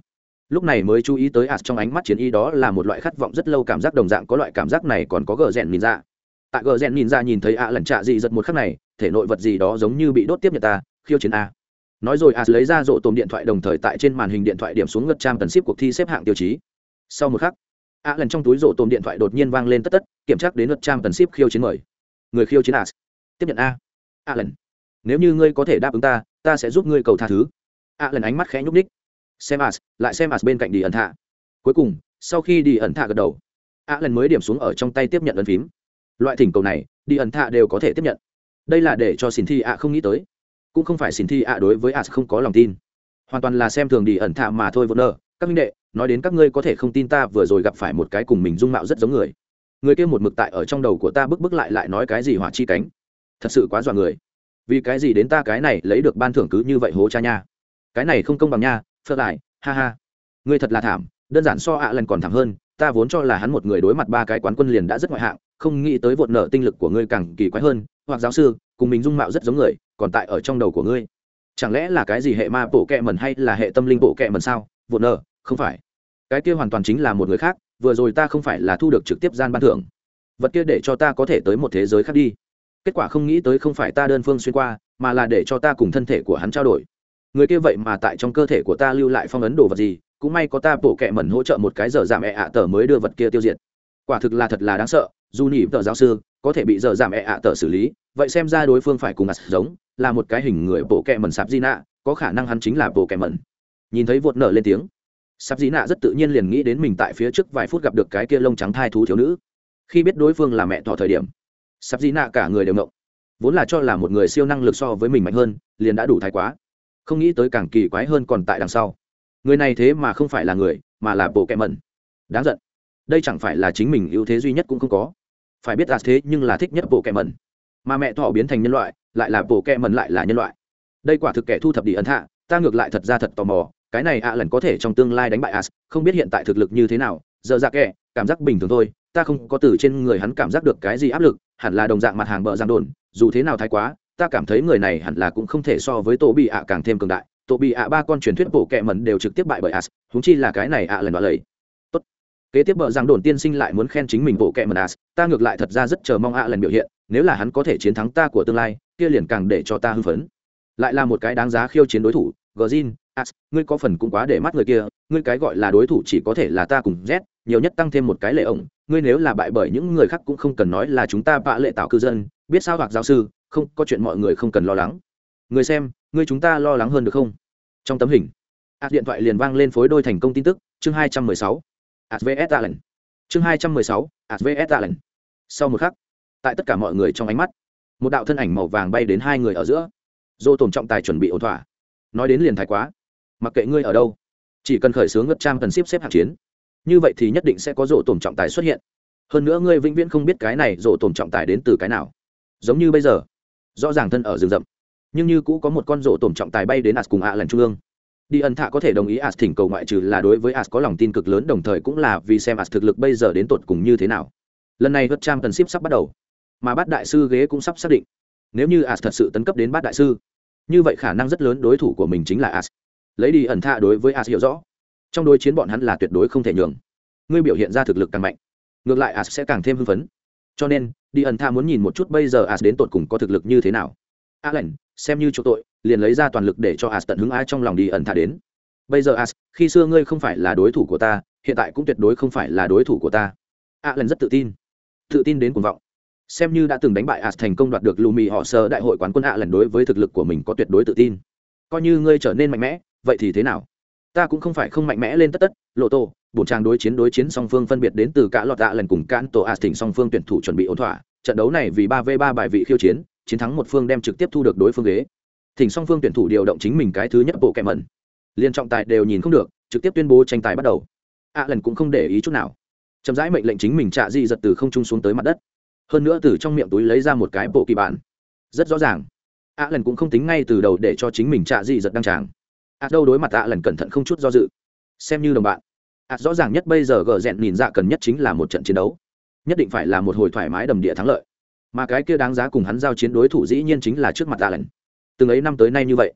[SPEAKER 1] Lúc này mới chú ý tới ạt trong ánh mắt chiến y đó là một loại khát vọng rất lâu cảm giác đồng dạng có loại cảm giác này còn có gờ rèn nhìn ra. Tại gờ rèn nhìn ra nhìn thấy ạ lần trạ gì giật một khắc này, thể nội vật gì đó giống như bị đốt tiếp nhận ta, khiêu chiến a nói rồi as lấy ra rộ tồn điện thoại đồng thời tại trên màn hình điện thoại điểm xuống ngất trang tần ship cuộc thi xếp hạng tiêu chí. Sau một khắc, a lần trong túi rộ tồn điện thoại đột nhiên vang lên tất tất, kiểm tra đến ngất trang tần ship khiêu chiến mời. Người khiêu chiến as. Tiếp nhận a. A lần. Nếu như ngươi có thể đáp ứng ta ta sẽ giúp ngươi cầu tha thứ. A lần ánh mắt khẽ nhúc ních xem as, lại xem as bên cạnh đi ẩn thạ. Cuối cùng, sau khi đi ẩn thạ gật đầu, a lần mới điểm xuống ở trong tay tiếp nhận ấn phím. Loại thỉnh cầu này, đi ẩn thạ đều có thể tiếp nhận. Đây là để cho xin thi a không nghĩ tới cũng không phải xin thi ạ đối với ạ không có lòng tin. Hoàn toàn là xem thường đi ẩn thạ mà thôi, vô nơ. Các minh đệ, nói đến các ngươi có thể không tin ta vừa rồi gặp phải một cái cùng mình dung mạo rất giống người. Người kia một mực tại ở trong đầu của ta bức bức lại lại nói cái gì hỏa chi cánh. Thật sự quá dọa người. Vì cái gì đến ta cái này lấy được ban thưởng cứ như vậy hố cha nha. Cái này không công bằng nha phớt lại, ha ha. Ngươi thật là thảm, đơn giản so ạ lần còn thảm hơn, ta vốn cho là hắn một người đối mặt ba cái quán quân liền đã rất ngoại hạng, không nghĩ tới vột nợ tinh lực của ngươi càng kỳ quái hơn, hoặc giáo sư cùng mình dung mạo rất giống người, còn tại ở trong đầu của ngươi. Chẳng lẽ là cái gì hệ ma bộ kẹ mần hay là hệ tâm linh bộ kẹ mần sao? Vụn nở không phải. Cái kia hoàn toàn chính là một người khác, vừa rồi ta không phải là thu được trực tiếp gian ban thưởng. Vật kia để cho ta có thể tới một thế giới khác đi. Kết quả không nghĩ tới không phải ta đơn phương xuyên qua, mà là để cho ta cùng thân thể của hắn trao đổi. Người kia vậy mà tại trong cơ thể của ta lưu lại phong ấn đồ vật gì, cũng may có ta bộ kẹ mẩn hỗ trợ một cái giờ giảm ẹ ạ tờ mới đưa vật kia tiêu diệt. Quả thực là thật là đáng sợ, dù nhỉ tờ giáo sư có thể bị giờ giảm ẹ ạ tờ xử lý, vậy xem ra đối phương phải cùng ạt giống, là một cái hình người bộ kẹ mần sạp di nạ, có khả năng hắn chính là bộ kẹ mần nhìn thấy vột nợ lên tiếng, sạp di nạ rất tự nhiên liền nghĩ đến mình tại phía trước vài phút gặp được cái kia lông trắng thai thú thiếu nữ. Khi biết đối phương là mẹ thỏ thời điểm, sạp di nạ cả người đều ngộng, vốn là cho là một người siêu năng lực so với mình mạnh hơn, liền đã đủ thái quá. Không nghĩ tới càng kỳ quái hơn còn tại đằng sau. Người này thế mà không phải là người, mà là bộ kẹ mần đáng giận. Đây chẳng phải là chính mình ưu thế duy nhất cũng không có phải biết là thế nhưng là thích nhất bộ kẹ mẩn. Mà mẹ thọ biến thành nhân loại, lại là bộ kẹ mẩn lại là nhân loại. Đây quả thực kẻ thu thập đi ấn hạ, ta ngược lại thật ra thật tò mò, cái này ạ lần có thể trong tương lai đánh bại as, không biết hiện tại thực lực như thế nào, giờ dạ ra kẻ cảm giác bình thường thôi, ta không có từ trên người hắn cảm giác được cái gì áp lực, hẳn là đồng dạng mặt hàng bợ giang đồn, dù thế nào thái quá, ta cảm thấy người này hẳn là cũng không thể so với tổ bị ạ càng thêm cường đại. Tổ bị ạ ba con truyền thuyết bộ kẹ mẩn đều trực tiếp bại bởi as húng chi là cái này ạ lần đó lấy kế tiếp bợ rằng đồn tiên sinh lại muốn khen chính mình bộ kẹ mẩn as ta ngược lại thật ra rất chờ mong ạ lần biểu hiện, nếu là hắn có thể chiến thắng ta của tương lai, kia liền càng để cho ta hưng phấn. Lại là một cái đáng giá khiêu chiến đối thủ gzin as, ngươi có phần cũng quá để mắt người kia, ngươi cái gọi là đối thủ chỉ có thể là ta cùng z, nhiều nhất tăng thêm một cái lệ ổng, ngươi nếu là bại bởi những người khác cũng không cần nói là chúng ta bạ lệ tạo cư dân, biết sao hoặc giáo sư, không, có chuyện mọi người không cần lo lắng. Người xem, ngươi chúng ta lo lắng hơn được không? Trong tấm hình ạt điện thoại liền vang lên phối đôi thành công tin tức, chương hai trăm mười sáu. Asvs vs allen chương hai trăm mười allen sau một khắc, tại tất cả mọi người trong ánh mắt, một đạo thân ảnh màu vàng bay đến hai người ở giữa. Dô tổn trọng tài chuẩn bị ổn thỏa. Nói đến liền thái quá. Mặc kệ ngươi ở đâu, chỉ cần khởi xướng ngất trang cần xếp xếp hạng chiến, như vậy thì nhất định sẽ có Dô tổn trọng tài xuất hiện. Hơn nữa ngươi vĩnh viễn không biết cái này Dô tổn trọng tài đến từ cái nào. Giống như bây giờ, rõ ràng thân ở rừng rậm, nhưng như cũ có một con rổ tổn trọng tài bay đến ạt cùng ạ lần trung ương đi ẩn thạ có thể đồng ý as thỉnh cầu ngoại trừ là đối với as có lòng tin cực lớn, đồng thời cũng là vì xem as thực lực bây giờ đến tột cùng như thế nào. Lần này vượt trang cần ship sắp bắt đầu, mà bát đại sư ghế cũng sắp xác định. Nếu như as thật sự tấn cấp đến bát đại sư, như vậy khả năng rất lớn đối thủ của mình chính là as lấy đi ẩn thạ đối với as hiểu rõ, trong đối chiến bọn hắn là tuyệt đối không thể nhường. Ngươi biểu hiện ra thực lực càng mạnh, ngược lại as sẽ càng thêm hưng phấn. Cho nên, đi ẩn thạ muốn nhìn một chút bây giờ as đến tột cùng có thực lực như thế nào a lệnh xem như chỗ tội, liền lấy ra toàn lực để cho as tận hứng ai trong lòng đi ẩn thả đến. Bây giờ as, khi xưa ngươi không phải là đối thủ của ta, hiện tại cũng tuyệt đối không phải là đối thủ của ta. A lần rất tự tin. Tự tin đến cuồng vọng. Xem như đã từng đánh bại as thành công đoạt được lù mì họ sơ đại hội quán quân a lần đối với thực lực của mình có tuyệt đối tự tin. Coi như ngươi trở nên mạnh mẽ, vậy thì thế nào? Ta cũng không phải không mạnh mẽ lên tất tất lộ tô, bổn trang đối chiến đối chiến song phương phân biệt đến từ cả lọt tạ lần cùng cạn tổ as thỉnh song phương tuyển thủ chuẩn bị ổn thỏa. Trận đấu này vì ba v ba bài vị khiêu chiến chiến thắng một phương đem trực tiếp thu được đối phương ghế. Thỉnh song phương tuyển thủ điều động chính mình cái thứ nhất bộ kẹm mẩn. Liên trọng tài đều nhìn không được, trực tiếp tuyên bố tranh tài bắt đầu. A lần cũng không để ý chút nào. Chậm rãi mệnh lệnh chính mình trạ di giật từ không trung xuống tới mặt đất. Hơn nữa từ trong miệng túi lấy ra một cái bộ kỳ bản. Rất rõ ràng. A lần cũng không tính ngay từ đầu để cho chính mình trạ di giật đăng tràng. A đâu đối mặt a lần cẩn thận không chút do dự. Xem như đồng bạn. A rõ ràng nhất bây giờ gờ rèn nhìn dạ cần nhất chính là một trận chiến đấu. Nhất định phải là một hồi thoải mái đầm địa thắng lợi mà cái kia đáng giá cùng hắn giao chiến đối thủ dĩ nhiên chính là trước mặt a lần từng ấy năm tới nay như vậy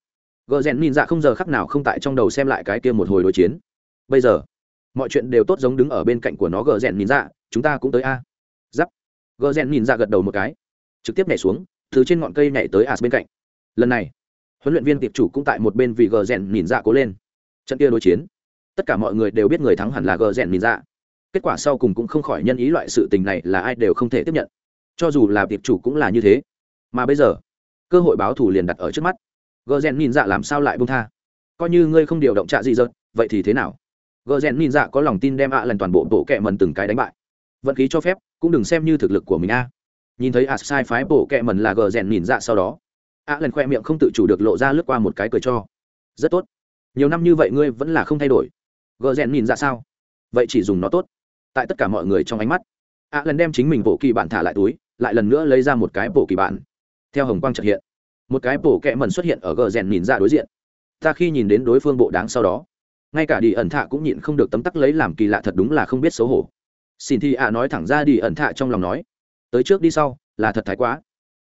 [SPEAKER 1] gờ rèn nhìn dạ không giờ khắc nào không tại trong đầu xem lại cái kia một hồi đối chiến. Bây giờ, mọi chuyện đều tốt giống đứng ở bên cạnh của nó gờ rèn nhìn dạ chúng ta cũng tới a. Giáp. Gờ rèn nhìn dạ gật đầu một cái, trực tiếp nhảy xuống, từ trên ngọn cây nhảy tới as bên cạnh. Lần này, huấn luyện viên tiệp chủ cũng tại một bên vì gờ rèn nhìn dạ cố lên. Trận kia đối chiến, tất cả mọi người đều biết người thắng hẳn là gờ rèn nhìn dạ kết quả sau cùng cũng không khỏi nhân ý loại sự tình này là ai đều không thể tiếp nhận cho dù là tiệp chủ cũng là như thế. Mà bây giờ, cơ hội báo thù liền đặt ở trước mắt. Gờ rèn nhìn dạ làm sao lại bông tha? Coi như ngươi không điều động trạ gì giật vậy thì thế nào? Gờ rèn nhìn dạ có lòng tin đem ạ à lần toàn bộ bộ kẹ mần từng cái đánh bại. Vận khí cho phép, cũng đừng xem như thực lực của mình a. Nhìn thấy ạ sai phái bộ kẹ mần là gờ rèn nhìn dạ sau đó, ạ lần khoe miệng không tự chủ được lộ ra lướt qua một cái cười cho. Rất tốt. Nhiều năm như vậy ngươi vẫn là không thay đổi. Gờ rèn nhìn dạ sao? Vậy chỉ dùng nó tốt. Tại tất cả mọi người trong ánh mắt, ạ lần đem chính mình bộ kỳ bản thả lại túi lại lần nữa lấy ra một cái bộ kỳ bản theo hồng quang trợ hiện, một cái bộ kẹ mần xuất hiện ở gờ rèn nhìn ra đối diện. Ta khi nhìn đến đối phương bộ đáng sau đó, ngay cả đi ẩn thạ cũng nhịn không được tấm tắc lấy làm kỳ lạ thật đúng là không biết xấu hổ. Xin thì ạ nói thẳng ra đi ẩn thạ trong lòng nói, tới trước đi sau, là thật thái quá.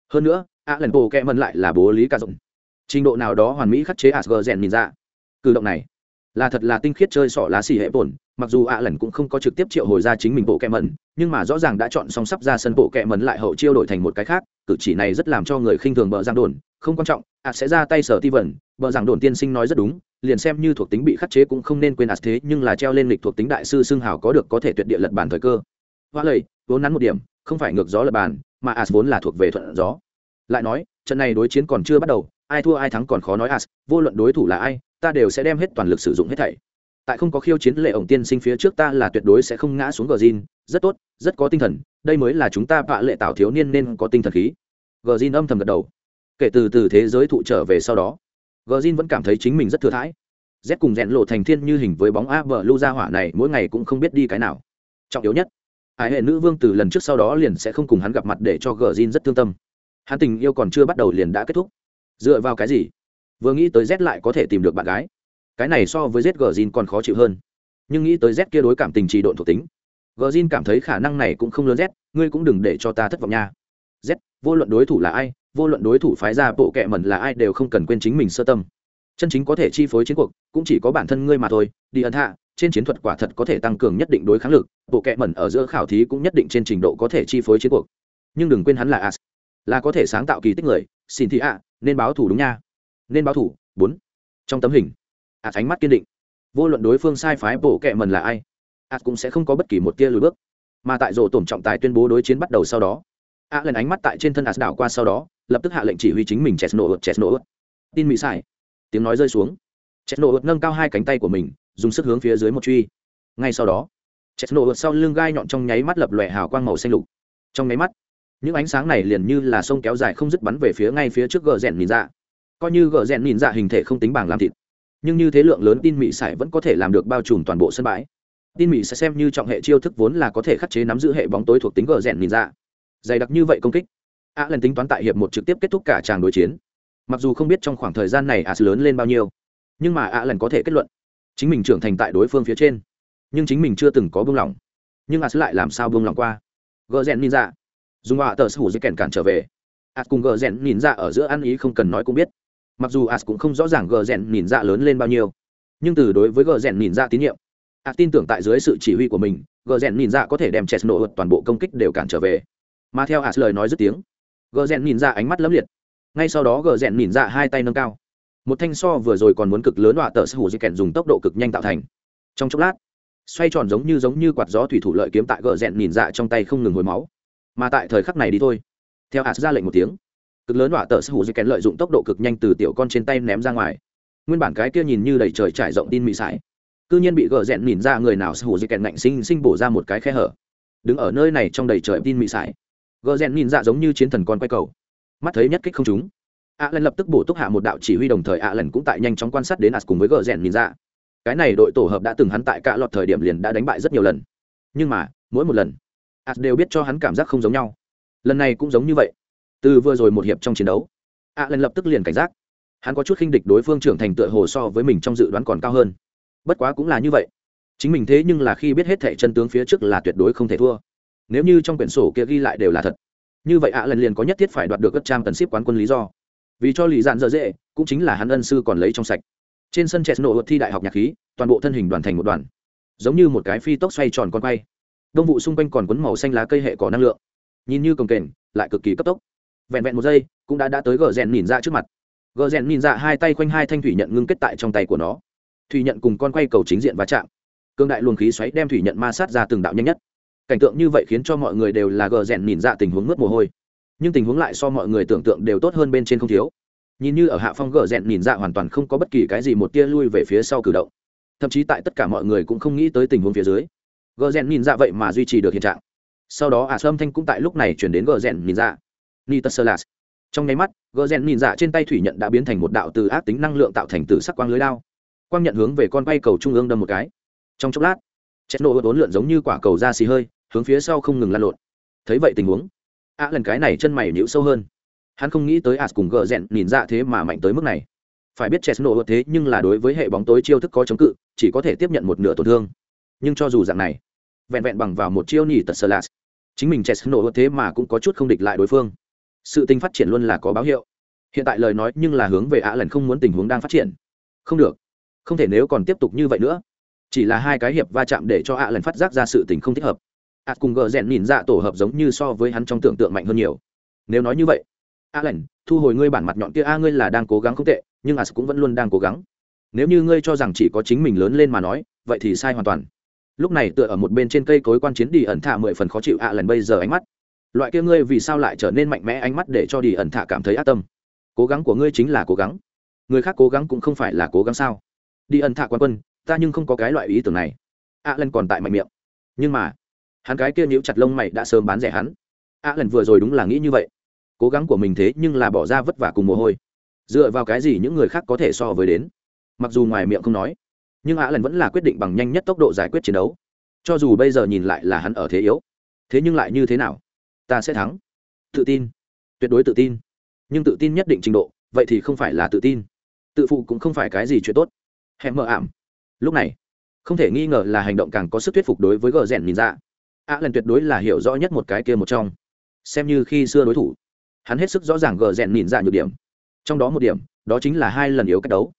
[SPEAKER 1] Hơn nữa, ạ lần bộ kẹ mần lại là bố lý ca dụng. Trình độ nào đó hoàn mỹ khắc chế asg rèn nhìn ra. Cử động này là thật là tinh khiết chơi sỏ lá xì hệ bổn, mặc dù ạ lần cũng không có trực tiếp triệu hồi ra chính mình bộ kẹ mần nhưng mà rõ ràng đã chọn xong sắp ra sân bộ kẹ mần lại hậu chiêu đổi thành một cái khác, cử chỉ này rất làm cho người khinh thường bờ giang đồn, không quan trọng, ạ sẽ ra tay sở ti vẩn bờ giang đồn tiên sinh nói rất đúng, liền xem như thuộc tính bị khắc chế cũng không nên quên ạt thế, nhưng là treo lên lịch thuộc tính đại sư xưng hào có được có thể tuyệt địa lật bàn thời cơ. Hoa lời vốn nắn một điểm, không phải ngược gió lật bàn, mà ạ vốn là thuộc về thuận gió. Lại nói, trận này đối chiến còn chưa bắt đầu ai thua ai thắng còn khó nói as vô luận đối thủ là ai, ta đều sẽ đem hết toàn lực sử dụng hết thảy. Tại không có khiêu chiến lệ ổng tiên sinh phía trước ta là tuyệt đối sẽ không ngã xuống gờ zin rất tốt, rất có tinh thần, đây mới là chúng ta vạ lệ tạo thiếu niên nên có tinh thần khí. Gờ zin âm thầm gật đầu. Kể từ từ thế giới thụ trở về sau đó gờ zin vẫn cảm thấy chính mình rất thừa thãi. Z cùng rẽn lộ thành thiên như hình với bóng a vợ lưu ra hỏa này mỗi ngày cũng không biết đi cái nào. Trọng yếu nhất, ái hệ nữ vương từ lần trước sau đó liền sẽ không cùng hắn gặp mặt để cho gờ zin rất thương tâm. Hắn tình yêu còn chưa bắt đầu liền đã kết thúc dựa vào cái gì? Vừa nghĩ tới z lại có thể tìm được bạn gái. Cái này so với z gờ zin còn khó chịu hơn. Nhưng nghĩ tới z kia đối cảm tình trì độn thuộc tính gờ zin cảm thấy khả năng này cũng không lớn z, ngươi cũng đừng để cho ta thất vọng nha. Z, vô luận đối thủ là ai, vô luận đối thủ phái ra bộ kệ mẩn là ai đều không cần quên chính mình sơ tâm. Chân chính có thể chi phối chiến cuộc, cũng chỉ có bản thân ngươi mà thôi. Đi ấn hạ, trên chiến thuật quả thật có thể tăng cường nhất định đối kháng lực, bộ kệ mẩn ở giữa khảo thí cũng nhất định trên trình độ có thể chi phối chiến cuộc. Nhưng đừng quên hắn là as, là có thể sáng tạo kỳ tích người xin thị ạ, nên báo thủ đúng nha. Nên báo thủ, bốn. Trong tấm hình as ánh mắt kiên định. Vô luận đối phương sai phái bộ kệ mần là ai as cũng sẽ không có bất kỳ một tia lùi bước. Mà tại rổ tổn trọng tài tuyên bố đối chiến bắt đầu sau đó, ạ lần ánh mắt tại trên thân ạ đảo qua sau đó, lập tức hạ lệnh chỉ huy chính mình chesno chesno tin mỹ sai. Tiếng nói rơi xuống. Chesno nâng cao hai cánh tay của mình, dùng sức hướng phía dưới một truy. Ngay sau đó chesno sau lưng gai nhọn trong nháy mắt lập lòe hào quang màu xanh lục. Trong nháy mắt những ánh sáng này liền như là sông kéo dài không dứt bắn về phía ngay phía trước gờ rèn nhìn dạ, coi như gờ rèn nhìn dạ hình thể không tính bằng làm thịt. Nhưng như thế lượng lớn tin mị sải vẫn có thể làm được bao trùm toàn bộ sân bãi. Tin mị sẽ xem như trọng hệ chiêu thức vốn là có thể khắc chế nắm giữ hệ bóng tối thuộc tính gờ rèn nhìn dạ. Dày đặc như vậy công kích a lần tính toán tại hiệp một trực tiếp kết thúc cả tràng đối chiến. Mặc dù không biết trong khoảng thời gian này a lớn lên bao nhiêu nhưng mà a lần có thể kết luận chính mình trưởng thành tại đối phương phía trên. Nhưng chính mình chưa từng có buông lỏng. Nhưng a lại làm sao buông lỏng qua? Gờ rèn nhìn dạ dùng họa tờ sủ dưới kèn cản trở về. A cùng gờ rèn nhìn ra ở giữa ăn ý không cần nói cũng biết. Mặc dù a cũng không rõ ràng gờ rèn nhìn ra lớn lên bao nhiêu. Nhưng từ đối với gờ rèn nhìn ra tín nhiệm a tin tưởng tại dưới sự chỉ huy của mình, gờ rèn nhìn ra có thể đem chess nổ toàn bộ công kích đều cản trở về. Mà theo as lời nói dứt tiếng, gờ rèn nhìn ra ánh mắt lấm liệt. Ngay sau đó gờ rèn nhìn ra hai tay nâng cao. Một thanh so vừa rồi còn muốn cực lớn họa tờ sủ dưới di kèn dùng tốc độ cực nhanh tạo thành. Trong chốc lát, xoay tròn giống như giống như quạt gió thủy thủ lợi kiếm tại gờ rèn nhìn ra trong tay không ngừng hồi máu mà tại thời khắc này đi thôi. Theo hạt ra lệnh một tiếng, cực lớn hỏa tợ sở hữu di kén lợi dụng tốc độ cực nhanh từ tiểu con trên tay ném ra ngoài. Nguyên bản cái kia nhìn như đầy trời trải rộng tin mị sải, cư nhiên bị gờ rẽn nhìn ra người nào sở hữu di kén ngạnh sinh sinh bổ ra một cái khe hở. Đứng ở nơi này trong đầy trời tin mị sải, gờ rẽn nhìn ra giống như chiến thần con quay cầu. Mắt thấy nhất kích không chúng a lần lập tức bổ túc hạ một đạo chỉ huy đồng thời a lần cũng tại nhanh chóng quan sát đến as cùng với gờ rèn nhìn ra. cái này đội tổ hợp đã từng hắn tại cả lọt thời điểm liền đã đánh bại rất nhiều lần. Nhưng mà, mỗi một lần as đều biết cho hắn cảm giác không giống nhau. Lần này cũng giống như vậy. Từ vừa rồi một hiệp trong chiến đấu, a lần lập tức liền cảnh giác. Hắn có chút khinh địch đối phương trưởng thành tựa hồ so với mình trong dự đoán còn cao hơn. Bất quá cũng là như vậy. Chính mình thế nhưng là khi biết hết thẻ chân tướng phía trước là tuyệt đối không thể thua. Nếu như trong quyển sổ kia ghi lại đều là thật, như vậy ạ lần liền có nhất thiết phải đoạt được các trang tần ship quán quân lý do. Vì cho lý dạn dở dễ, cũng chính là hắn ân sư còn lấy trong sạch. Trên sân chess nổ thi đại học nhạc khí, toàn bộ thân hình đoàn thành một đoàn. Giống như một cái phi tốc xoay tròn con quay đông vụ xung quanh còn quấn màu xanh lá cây hệ có năng lượng. Nhìn như cồng kềnh, lại cực kỳ cấp tốc. Vẹn vẹn một giây, cũng đã đã tới gờ rèn nhìn ra trước mặt. Gờ rèn nhìn ra hai tay quanh hai thanh thủy nhận ngưng kết tại trong tay của nó. Thủy nhận cùng con quay cầu chính diện va chạm. Cương đại luồng khí xoáy đem thủy nhận ma sát ra từng đạo nhanh nhất. Cảnh tượng như vậy khiến cho mọi người đều là gờ rèn nhìn ra tình huống mất mồ hôi. Nhưng tình huống lại so mọi người tưởng tượng đều tốt hơn bên trên không thiếu. Nhìn như ở hạ phong gờ rèn nhìn ra hoàn toàn không có bất kỳ cái gì một tia lui về phía sau cử động. Thậm chí tại tất cả mọi người cũng không nghĩ tới tình huống phía dưới gờ rèn nhìn ra vậy mà duy trì được hiện trạng. Sau đó, ả sâm thanh cũng tại lúc này chuyển đến gờ rèn nhìn dạ. ra nitasalas trong nháy mắt, gờ rèn nhìn ra trên tay thủy nhận đã biến thành một đạo từ ác tính năng lượng tạo thành từ sắc quang lưới lao quang nhận hướng về con bay cầu trung ương đâm một cái. Trong chốc lát, chết nổ vốn lượn giống như quả cầu ra xì hơi, hướng phía sau không ngừng lan lộn. Thấy vậy tình huống a lần cái này chân mày nhũ sâu hơn. Hắn không nghĩ tới as cùng gờ rèn nhìn ra thế mà mạnh tới mức này. Phải biết chess nổ thế nhưng là đối với hệ bóng tối chiêu thức có chống cự, chỉ có thể tiếp nhận một nửa tổn thương. Nhưng cho dù dạng này vẹn vẹn bằng vào một chiêu nhỉ tật sơ lạt. Chính mình chess nổ thế mà cũng có chút không địch lại đối phương. Sự tình phát triển luôn là có báo hiệu. Hiện tại lời nói nhưng là hướng về a lần không muốn tình huống đang phát triển. Không được. Không thể nếu còn tiếp tục như vậy nữa. Chỉ là hai cái hiệp va chạm để cho a lần phát giác ra sự tình không thích hợp. A cùng gờ rèn nhìn dạ tổ hợp giống như so với hắn trong tưởng tượng mạnh hơn nhiều. Nếu nói như vậy a lần, thu hồi ngươi bản mặt nhọn kia, a, ngươi là đang cố gắng không tệ, nhưng a cũng vẫn luôn đang cố gắng. Nếu như ngươi cho rằng chỉ có chính mình lớn lên mà nói, vậy thì sai hoàn toàn lúc này tựa ở một bên trên cây cối quan chiến đi ẩn thả mười phần khó chịu ạ lần bây giờ ánh mắt. Loại kia ngươi vì sao lại trở nên mạnh mẽ ánh mắt để cho đi ẩn thả cảm thấy ác tâm? Cố gắng của ngươi chính là cố gắng. Người khác cố gắng cũng không phải là cố gắng sao? Đi ẩn thả quan quân, ta nhưng không có cái loại ý tưởng này. Ạ lần còn tại mạnh miệng. Nhưng mà, hắn cái kia nhíu chặt lông mày đã sớm bán rẻ hắn. Ạ lần vừa rồi đúng là nghĩ như vậy. Cố gắng của mình thế nhưng là bỏ ra vất vả cùng mồ hôi. Dựa vào cái gì những người khác có thể so với đến? Mặc dù ngoài miệng không nói nhưng á lần vẫn là quyết định bằng nhanh nhất tốc độ giải quyết chiến đấu cho dù bây giờ nhìn lại là hắn ở thế yếu thế nhưng lại như thế nào ta sẽ thắng tự tin tuyệt đối tự tin nhưng tự tin nhất định trình độ vậy thì không phải là tự tin tự phụ cũng không phải cái gì chuyện tốt hẹn mờ ảm lúc này không thể nghi ngờ là hành động càng có sức thuyết phục đối với gờ rèn nhìn ra á lần tuyệt đối là hiểu rõ nhất một cái kia một trong xem như khi xưa đối thủ hắn hết sức rõ ràng gờ rèn nhìn ra nhược điểm trong đó một điểm đó chính là hai lần yếu cách đấu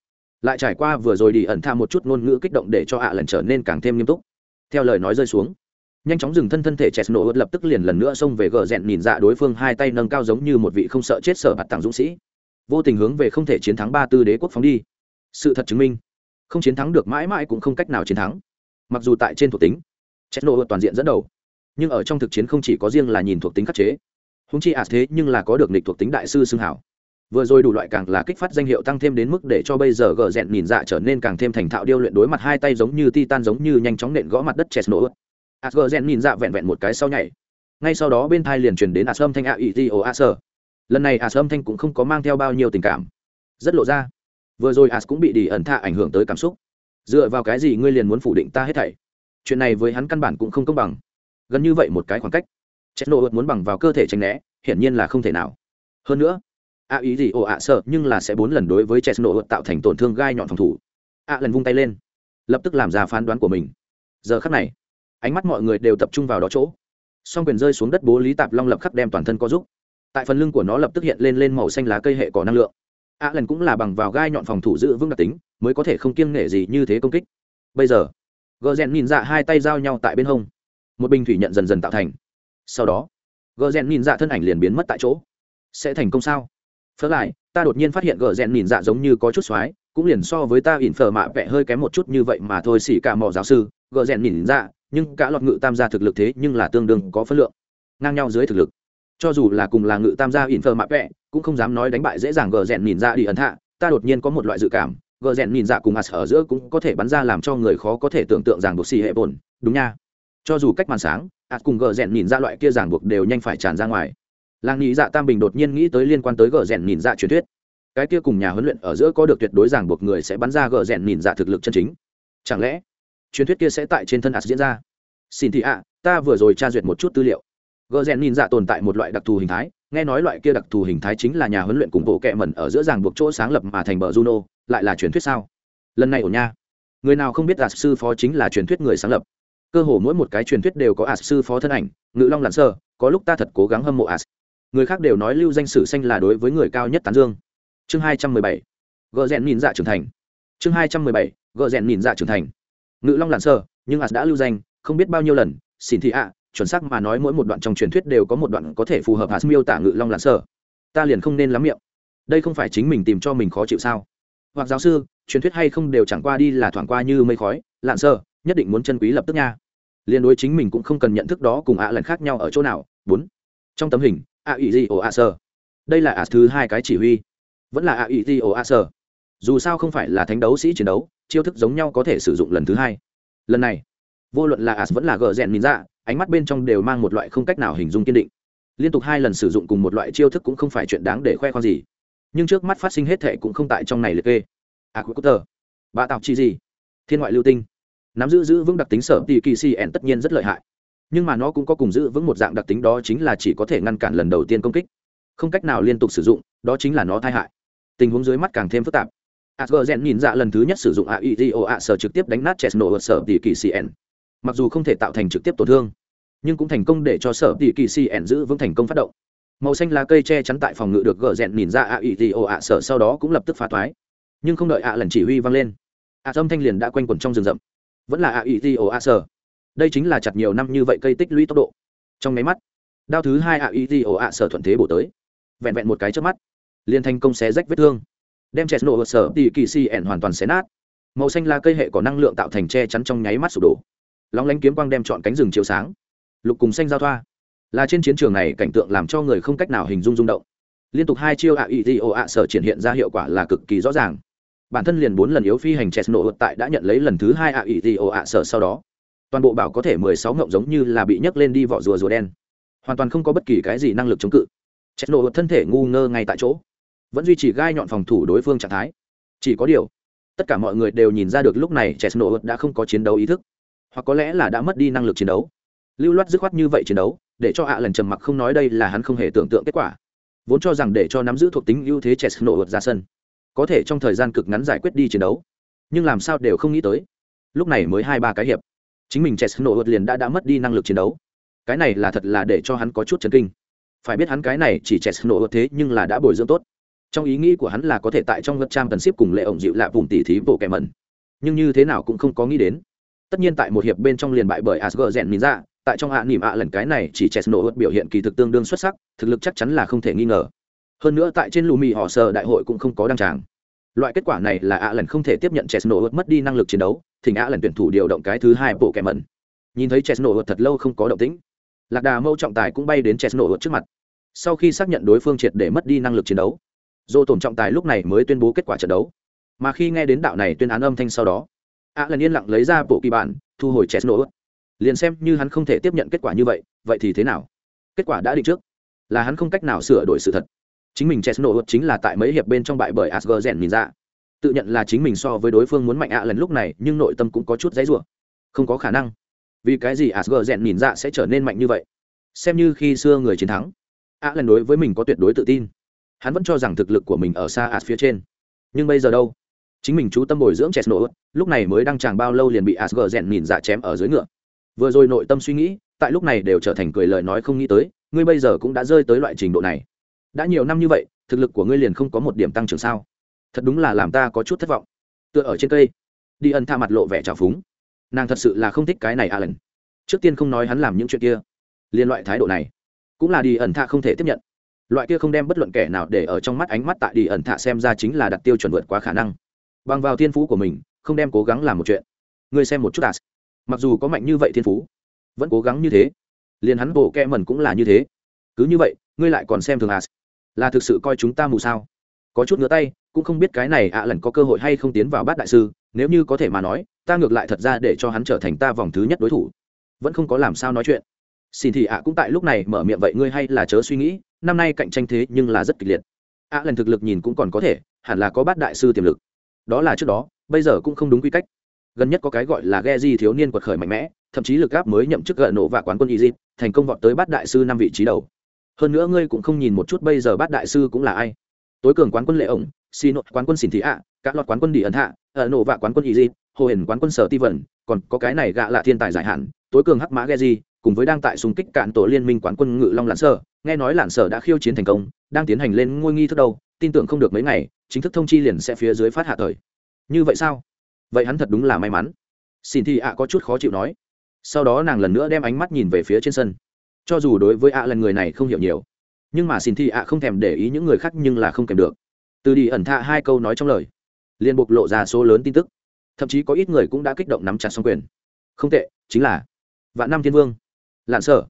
[SPEAKER 1] lại trải qua vừa rồi đi ẩn tha một chút ngôn ngữ kích động để cho ạ lần trở nên càng thêm nghiêm túc. Theo lời nói rơi xuống, nhanh chóng dừng thân thân thể chẹt nổ lập tức liền lần nữa xông về gờ rèn nhìn dạ đối phương hai tay nâng cao giống như một vị không sợ chết sở bạt tặng dũng sĩ. Vô tình hướng về không thể chiến thắng ba tư đế quốc phóng đi. Sự thật chứng minh, không chiến thắng được mãi mãi cũng không cách nào chiến thắng. Mặc dù tại trên thuộc tính chẹt nổ toàn diện dẫn đầu, nhưng ở trong thực chiến không chỉ có riêng là nhìn thuộc tính khắc chế. Húng chi ạt thế nhưng là có được nịch thuộc tính đại sư xưng hảo vừa rồi đủ loại càng là kích phát danh hiệu tăng thêm đến mức để cho bây giờ gờ rẹn nhìn dạ trở nên càng thêm thành thạo điêu luyện đối mặt hai tay giống như titan giống như nhanh chóng nện gõ mặt đất chẹt nổ ạt gờ rẹn nhìn dạ vẹn vẹn một cái sau nhảy. Ngay sau đó bên thai liền truyền đến ạt sâm thanh a ý ti ồ a sơ lần này ạt sâm thanh cũng không có mang theo bao nhiêu tình cảm. Rất lộ ra. Vừa rồi ạt cũng bị đi ẩn thạ ảnh hưởng tới cảm xúc. Dựa vào cái gì ngươi liền muốn phủ định ta hết thảy? Chuyện này với hắn căn bản cũng không công bằng. Gần như vậy một cái khoảng cách. Chết nổ muốn bằng vào cơ thể tránh né, hiển nhiên là không thể nào. Hơn nữa a ý gì? Ồ, ạ, sợ. Nhưng là sẽ bốn lần đối với chess nổ tạo thành tổn thương gai nhọn phòng thủ. A lần vung tay lên. Lập tức làm ra phán đoán của mình. Giờ khắc này, ánh mắt mọi người đều tập trung vào đó chỗ. Song quyền rơi xuống đất, bố lý tạp long lập khắc đem toàn thân có giúp. Tại phần lưng của nó lập tức hiện lên lên màu xanh lá cây hệ cỏ năng lượng. A lần cũng là bằng vào gai nhọn phòng thủ giữ vững đặc tính, mới có thể không kiêng nghệ gì như thế công kích. Bây giờ gờ rèn nhìn dạ hai tay giao nhau tại bên hông. Một bình thủy nhận dần dần tạo thành. Sau đó gờ rèn nhìn dạ thân ảnh liền biến mất tại chỗ. Sẽ thành công sao? Phớ lại ta đột nhiên phát hiện gờ rèn nhìn dạ giống như có chút xoái, cũng liền so với ta ỉn phở mạ vẽ hơi kém một chút như vậy mà thôi xỉ cả mỏ giáo sư gờ rèn nhìn dạ nhưng cả lọt ngự tam gia thực lực thế nhưng là tương đương có phân lượng. Ngang nhau dưới thực lực. Cho dù là cùng là ngự tam gia ỉn phở mạ vẽ cũng không dám nói đánh bại dễ dàng gờ rèn nhìn dạ đi ẩn hạ ta đột nhiên có một loại dự cảm gờ rèn nhìn dạ cùng ạt ở giữa cũng có thể bắn ra làm cho người khó có thể tưởng tượng rằng buộc xì hệ bồn đúng nha. Cho dù cách màn sáng ạt cùng gờ rèn nhìn ra loại kia giảng buộc đều nhanh phải tràn ra ngoài làng nghĩ dạ tam bình đột nhiên nghĩ tới liên quan tới gờ rèn nhìn dạ truyền thuyết. Cái kia cùng nhà huấn luyện ở giữa có được tuyệt đối ràng buộc người sẽ bắn ra gờ rèn nhìn dạ thực lực chân chính. Chẳng lẽ, truyền thuyết kia sẽ tại trên thân ạt diễn ra? Xin thị ạ, ta vừa rồi tra duyệt một chút tư liệu. Gờ rèn nhìn dạ tồn tại một loại đặc thù hình thái, nghe nói loại kia đặc thù hình thái chính là nhà huấn luyện cùng bộ kẹ mẩn ở giữa ràng buộc chỗ sáng lập mà thành bờ juno, lại là truyền thuyết sao? Lần này ổn nha. Người nào không biết ạt sư phó chính là truyền thuyết người sáng lập. Cơ hồ mỗi một cái truyền thuyết đều có ạt sư phó thân ảnh, ngự long lặn sơ, có lúc ta thật cố gắng hâm mộ ạt người khác đều nói lưu danh sử xanh là đối với người cao nhất tán dương. Chương hai trăm mười bảy, gợ rèn nhìn dạ trưởng thành. Chương hai trăm mười bảy, gợ rèn nhìn dạ trưởng thành. Ngự long lặn sơ, nhưng ạt đã lưu danh, không biết bao nhiêu lần, xin thị ạ, chuẩn xác mà nói mỗi một đoạn trong truyền thuyết đều có một đoạn có thể phù hợp hạt miêu tả ngự long lặn sơ. Ta liền không nên lắm miệng. Đây không phải chính mình tìm cho mình khó chịu sao? Hoặc giáo sư, truyền thuyết hay không đều chẳng qua đi là thoảng qua như mây khói, lạn sơ, nhất định muốn chân quý lập tức nha. Liên đối chính mình cũng không cần nhận thức đó cùng ạ lần khác nhau ở chỗ nào. Bốn. Trong tấm hình a ý gì ồ a sơ. Đây là a thứ hai cái chỉ huy. Vẫn là a ý gì ồ a sơ. Dù sao không phải là thánh đấu sĩ chiến đấu, chiêu thức giống nhau có thể sử dụng lần thứ hai. Lần này, vô luận là a vẫn là gờ rèn mìn ra ánh mắt bên trong đều mang một loại không cách nào hình dung kiên định. Liên tục hai lần sử dụng cùng một loại chiêu thức cũng không phải chuyện đáng để khoe khoang gì. Nhưng trước mắt phát sinh hết thệ cũng không tại trong này liệt kê. A quốc tờ bà tạo chi gì thiên ngoại lưu tinh. Nắm giữ giữ vững đặc tính sở tỷ kỳ cn tất nhiên rất lợi hại nhưng mà nó cũng có cùng giữ vững một dạng đặc tính đó chính là chỉ có thể ngăn cản lần đầu tiên công kích. Không cách nào liên tục sử dụng, đó chính là nó tai hại. Tình huống dưới mắt càng thêm phức tạp. Asger nhìn dạ lần thứ nhất sử dụng aido a sở trực tiếp đánh nát chesno ở sở tỷ kỳ cn mặc dù không thể tạo thành trực tiếp tổn thương, nhưng cũng thành công để cho sở tỷ kỳ cn giữ vững thành công phát động. Màu xanh lá cây che chắn tại phòng ngự được gờ nhìn ra aido a sở sau đó cũng lập tức phá thoái. Nhưng không đợi ạ lần chỉ huy vang lên, ạ âm thanh liền đã quanh quẩn trong rừng rậm. Vẫn là ạ ý ti ạ sở đây chính là chặt nhiều năm như vậy cây tích lũy tốc độ. Trong máy mắt, đao thứ hai ạ ý ti ồ ạ sở thuận thế bổ tới. Vẹn vẹn một cái trước mắt, liền thành công xé rách vết thương. Đem chẹt nổ sở tỉ kỳ si ẻn hoàn toàn xé nát. Màu xanh là cây hệ có năng lượng tạo thành che chắn trong nháy mắt sụp đổ. Lóng lánh kiếm quang đem chọn cánh rừng chiếu sáng. Lục cùng xanh giao thoa. Là trên chiến trường này cảnh tượng làm cho người không cách nào hình dung rung động. Liên tục hai chiêu ạ ý ti ồ ạ sở triển hiện ra hiệu quả là cực kỳ rõ ràng. Bản thân liền bốn lần yếu phi hành chess nổ tại đã nhận lấy lần thứ hai ạ ỵ thì ồ ạ sở sau đó toàn bộ bảo có thể mười sáu ngộng giống như là bị nhấc lên đi vỏ rùa rùa đen. Hoàn toàn không có bất kỳ cái gì năng lực chống cự. Chết nổ thân thể ngu ngơ ngay tại chỗ. Vẫn duy trì gai nhọn phòng thủ đối phương trạng thái. Chỉ có điều, tất cả mọi người đều nhìn ra được lúc này chết nổ đã không có chiến đấu ý thức. Hoặc có lẽ là đã mất đi năng lực chiến đấu. Lưu loát dứt khoát như vậy chiến đấu, để cho ạ lần trầm mặc không nói đây là hắn không hề tưởng tượng kết quả. Vốn cho rằng để cho nắm giữ thuộc tính ưu thế chess nổ ra sân, có thể trong thời gian cực ngắn giải quyết đi chiến đấu. Nhưng làm sao đều không nghĩ tới. Lúc này mới hai ba cái hiệp chính mình chess nổ liền đã đã mất đi năng lực chiến đấu. Cái này là thật là để cho hắn có chút chấn kinh. Phải biết hắn cái này chỉ chess nổ thế nhưng là đã bồi dưỡng tốt. Trong ý nghĩ của hắn là có thể tại trong vật trang tần ship cùng lệ ổng dịu lạ vùng tỉ thí bộ kẻ mẩn. Nhưng như thế nào cũng không có nghĩ đến. Tất nhiên tại một hiệp bên trong liền bại bởi asger rèn nhìn ra tại trong hạ nỉm ạ lần cái này chỉ chess nổ biểu hiện kỳ thực tương đương xuất sắc, thực lực chắc chắn là không thể nghi ngờ. Hơn nữa tại trên lù mì họ sờ đại hội cũng không có đăng tràng. Loại kết quả này là ạ lần không thể tiếp nhận chess nổ mất đi năng lực chiến đấu thỉnh Á lần tuyển thủ điều động cái thứ hai bộ kẻ mẩn. Nhìn thấy chess nổ thật lâu không có động tĩnh. Lạc đà mâu trọng tài cũng bay đến chess nổ trước mặt. Sau khi xác nhận đối phương triệt để mất đi năng lực chiến đấu dô tổn trọng tài lúc này mới tuyên bố kết quả trận đấu. Mà khi nghe đến đạo này tuyên án âm thanh sau đó Á lần yên lặng lấy ra bộ kỳ bản, thu hồi chess nổ liền xem như hắn không thể tiếp nhận kết quả như vậy vậy thì thế nào? Kết quả đã định trước. Là hắn không cách nào sửa đổi sự thật. Chính mình chess nổ chính là tại mấy hiệp bên trong bại bởi asger rèn nhìn ra tự nhận là chính mình so với đối phương muốn mạnh ạ lần lúc này, nhưng nội tâm cũng có chút dãy rủa. Không có khả năng. Vì cái gì asger rèn nhìn dạ sẽ trở nên mạnh như vậy? Xem như khi xưa người chiến thắng, ạ lần đối với mình có tuyệt đối tự tin. Hắn vẫn cho rằng thực lực của mình ở xa as phía trên. Nhưng bây giờ đâu? Chính mình chú tâm bồi dưỡng chess nổ lúc này mới đang chẳng bao lâu liền bị asger rèn nhìn dạ chém ở dưới ngựa. Vừa rồi nội tâm suy nghĩ, tại lúc này đều trở thành cười lời nói không nghĩ tới, ngươi bây giờ cũng đã rơi tới loại trình độ này. Đã nhiều năm như vậy, thực lực của ngươi liền không có một điểm tăng trưởng sao? Thật đúng là làm ta có chút thất vọng. Tựa ở trên cây, đi ân tha mặt lộ vẻ trào phúng. Nàng thật sự là không thích cái này alan. Trước tiên không nói hắn làm những chuyện kia. Liên loại thái độ này, cũng là đi ẩn tha không thể tiếp nhận. Loại kia không đem bất luận kẻ nào để ở trong mắt ánh mắt tại đi ẩn thạ xem ra chính là đặt tiêu chuẩn vượt quá khả năng. Bằng vào thiên phú của mình, không đem cố gắng làm một chuyện. Ngươi xem một chút as mặc dù có mạnh như vậy thiên phú, vẫn cố gắng như thế. Liền hắn bộ kẹ mẩn cũng là như thế. Cứ như vậy, ngươi lại còn xem thường as là thực sự coi chúng ta mù sao? Có chút ngứa tay cũng không biết cái này ạ à lần có cơ hội hay không tiến vào bát đại sư, nếu như có thể mà nói, ta ngược lại thật ra để cho hắn trở thành ta vòng thứ nhất đối thủ. Vẫn không có làm sao nói chuyện. Xin thì ạ cũng tại lúc này mở miệng vậy ngươi hay là chớ suy nghĩ, năm nay cạnh tranh thế nhưng là rất kịch liệt. Ạ à lần thực lực nhìn cũng còn có thể, hẳn là có bát đại sư tiềm lực. Đó là trước đó, bây giờ cũng không đúng quy cách. Gần nhất có cái gọi là ghe di thiếu niên quật khởi mạnh mẽ, thậm chí lực gáp mới nhậm chức gợ nổ và quán quân y dịp thành công vọt tới bát đại sư năm vị trí đầu. Hơn nữa ngươi cũng không nhìn một chút bây giờ bát đại sư cũng là ai tối cường quán quân lệ ổng xì nội quán quân xỉn thị ạ các loạt quán quân đi ẩn hạ ờ ở nổ vạ quán quân y di, hồ hển quán quân sở ti vẩn còn có cái này gạ là thiên tài giải hạn, tối cường hắc mã ghe di, cùng với đang tại xung kích cạn tổ liên minh quán quân ngự long lạn sở. Nghe nói lạn sở đã khiêu chiến thành công, đang tiến hành lên ngôi nghi thức đâu, tin tưởng không được mấy ngày, chính thức thông chi liền sẽ phía dưới phát hạ thời. Như vậy sao? Vậy hắn thật đúng là may mắn. Xin thì ạ có chút khó chịu nói. Sau đó nàng lần nữa đem ánh mắt nhìn về phía trên sân. Cho dù đối với ạ lần người này không hiểu nhiều nhưng mà xin thì ạ không thèm để ý những người khác nhưng là không kèm được. Từ đi ẩn thạ hai câu nói trong lời, liền bộc lộ ra số lớn tin tức. Thậm chí có ít người cũng đã kích động nắm chặt xong quyền. Không tệ, chính là vạn năm thiên vương, lạn sở.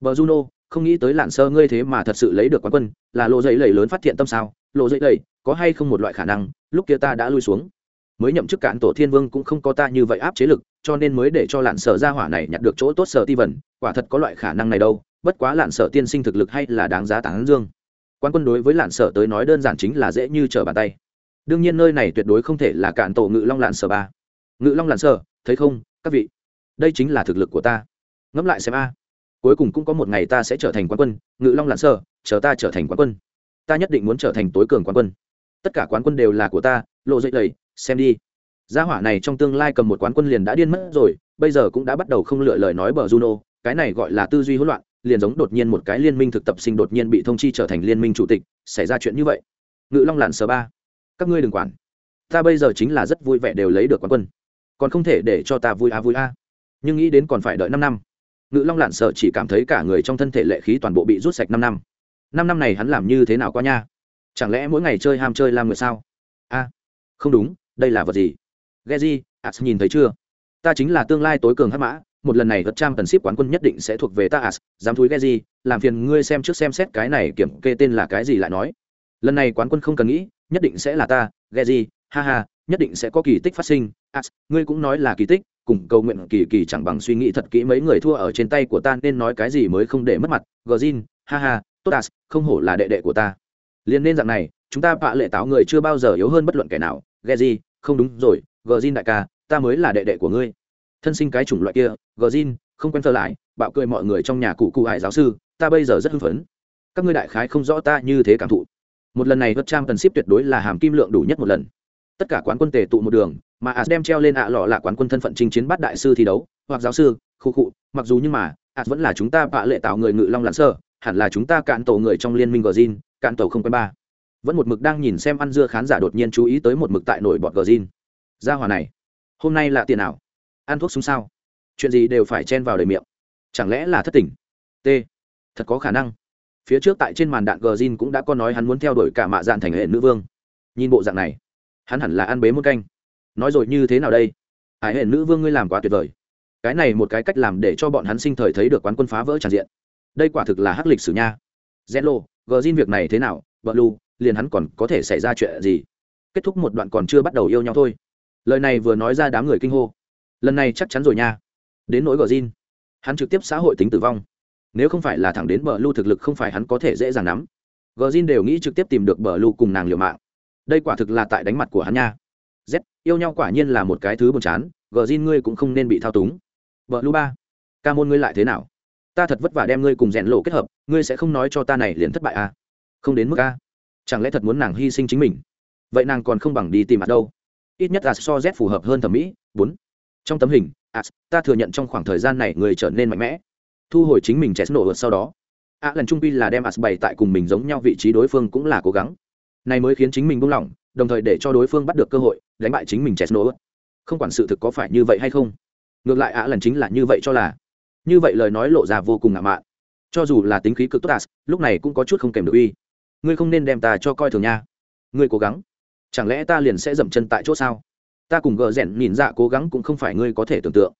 [SPEAKER 1] Bờ juno, không nghĩ tới lạn sơ ngươi thế mà thật sự lấy được quán quân, là lộ dậy lầy lớn phát hiện tâm sao? Lộ dậy lầy, có hay không một loại khả năng, lúc kia ta đã lui xuống. Mới nhậm chức cạn tổ thiên vương cũng không có ta như vậy áp chế lực, cho nên mới để cho lạn sở ra hỏa này nhặt được chỗ tốt sở ti vẩn. quả thật có loại khả năng này đâu bất quá lạn sở tiên sinh thực lực hay là đáng giá tán dương. Quan quân đối với lạn sở tới nói đơn giản chính là dễ như trở bàn tay. Đương nhiên nơi này tuyệt đối không thể là cạn tổ ngự long lạn sở ba. Ngự long lạn sở thấy không các vị? Đây chính là thực lực của ta. Ngẫm lại xem a. Cuối cùng cũng có một ngày ta sẽ trở thành quán quân ngự long lạn sở chờ ta trở thành quán quân. Ta nhất định muốn trở thành tối cường quán quân. Tất cả quán quân đều là của ta lộ dậy lầy, xem đi. Gia hỏa này trong tương lai cầm một quán quân liền đã điên mất rồi bây giờ cũng đã bắt đầu không lựa lời nói bờ juno cái này gọi là tư duy hỗn loạn liền giống đột nhiên một cái liên minh thực tập sinh đột nhiên bị thông chi trở thành liên minh chủ tịch, xảy ra chuyện như vậy. Ngự long lạn sở ba, các ngươi đừng quản. Ta bây giờ chính là rất vui vẻ đều lấy được quán quân. Còn không thể để cho ta vui a vui a nhưng nghĩ đến còn phải đợi năm năm. Ngự long lạn sợ chỉ cảm thấy cả người trong thân thể lệ khí toàn bộ bị rút sạch năm năm. Năm năm này hắn làm như thế nào qua nha? Chẳng lẽ mỗi ngày chơi ham chơi làm người sao? A, không đúng, đây là vật gì? Ghe di as nhìn thấy chưa? Ta chính là tương lai tối cường hắc mã một lần này vật trang cần ship quán quân nhất định sẽ thuộc về ta as dám thúi ghe gì, làm phiền ngươi xem trước xem xét cái này kiểm kê tên là cái gì lại nói. Lần này quán quân không cần nghĩ, nhất định sẽ là ta, ghe gì, ha ha, nhất định sẽ có kỳ tích phát sinh. As ngươi cũng nói là kỳ tích, cùng cầu nguyện kỳ kỳ chẳng bằng suy nghĩ thật kỹ mấy người thua ở trên tay của ta nên nói cái gì mới không để mất mặt. Gờ ha ha, tốt as không hổ là đệ đệ của ta. Liền nên dạng này, chúng ta vạ lệ táo người chưa bao giờ yếu hơn bất luận kẻ nào. Ghe gì, không đúng rồi, gờ đại ca, ta mới là đệ đệ của ngươi thân sinh cái chủng loại kia, gờ zin không quen thơ lại, bạo cười mọi người trong nhà cụ cụ hải giáo sư, ta bây giờ rất hưng phấn. Các ngươi đại khái không rõ ta như thế cảm thụ. Một lần này vật trang cần ship tuyệt đối là hàm kim lượng đủ nhất một lần. Tất cả quán quân tề tụ một đường, mà as đem treo lên ạ lọ là quán quân thân phận chinh chiến bắt đại sư thi đấu, hoặc giáo sư, khu cụ, mặc dù nhưng mà, as vẫn là chúng ta bạ lệ tạo người ngự long lặn sơ, hẳn là chúng ta cạn tổ người trong liên minh gờ zin cạn tổ không quen ba. Vẫn một mực đang nhìn xem ăn dưa khán giả đột nhiên chú ý tới một mực tại nổi bọt gờ zin ra hòa này, hôm nay là tiền nào? Ăn thuốc súng sao? Chuyện gì đều phải chen vào đầy miệng. Chẳng lẽ là thất tình? T. Thật có khả năng. Phía trước tại trên màn đạn gờ zin cũng đã có nói hắn muốn theo đuổi cả mạ dạn thành hệ nữ vương. Nhìn bộ dạng này, hắn hẳn là ăn bế một canh. Nói rồi như thế nào đây? Hải hệ nữ vương ngươi làm quá tuyệt vời. Cái này một cái cách làm để cho bọn hắn sinh thời thấy được quán quân phá vỡ tràn diện. Đây quả thực là hắc lịch sử nha. Zelo gờ zin việc này thế nào? Vợ lu liền hắn còn có thể xảy ra chuyện gì? Kết thúc một đoạn còn chưa bắt đầu yêu nhau thôi. Lời này vừa nói ra đám người kinh hô lần này chắc chắn rồi nha. Đến nỗi gờ zin hắn trực tiếp xã hội tính tử vong. Nếu không phải là thẳng đến bờ lưu thực lực không phải hắn có thể dễ dàng nắm. Gờ zin đều nghĩ trực tiếp tìm được bờ lưu cùng nàng liều mạng. Đây quả thực là tại đánh mặt của hắn nha. Z, yêu nhau quả nhiên là một cái thứ buồn chán, gờ zin ngươi cũng không nên bị thao túng. Bờ lưu ba, ca môn ngươi lại thế nào? Ta thật vất vả đem ngươi cùng rèn lộ kết hợp, ngươi sẽ không nói cho ta này liền thất bại à? Không đến mức a. Chẳng lẽ thật muốn nàng hy sinh chính mình? Vậy nàng còn không bằng đi tìm mặt đâu. Ít nhất là so z phù hợp hơn thẩm mỹ. Bốn trong tấm hình as ta thừa nhận trong khoảng thời gian này người trở nên mạnh mẽ. Thu hồi chính mình chess nổ vượt sau đó. A lần trung pi là đem as bày tại cùng mình giống nhau vị trí đối phương cũng là cố gắng. Này mới khiến chính mình buông lỏng, đồng thời để cho đối phương bắt được cơ hội, đánh bại chính mình chess nổ không quản sự thực có phải như vậy hay không, ngược lại a lần chính là như vậy cho là. Như vậy lời nói lộ ra vô cùng ngạo mạn. Cho dù là tính khí cực tốt as, lúc này cũng có chút không kèm được uy. Ngươi không nên đem ta cho coi thường nha. Ngươi cố gắng. Chẳng lẽ ta liền sẽ dậm chân tại chỗ sao? Ta cùng gờ rèn nhìn dạ cố gắng cũng không phải ngươi có thể tưởng tượng.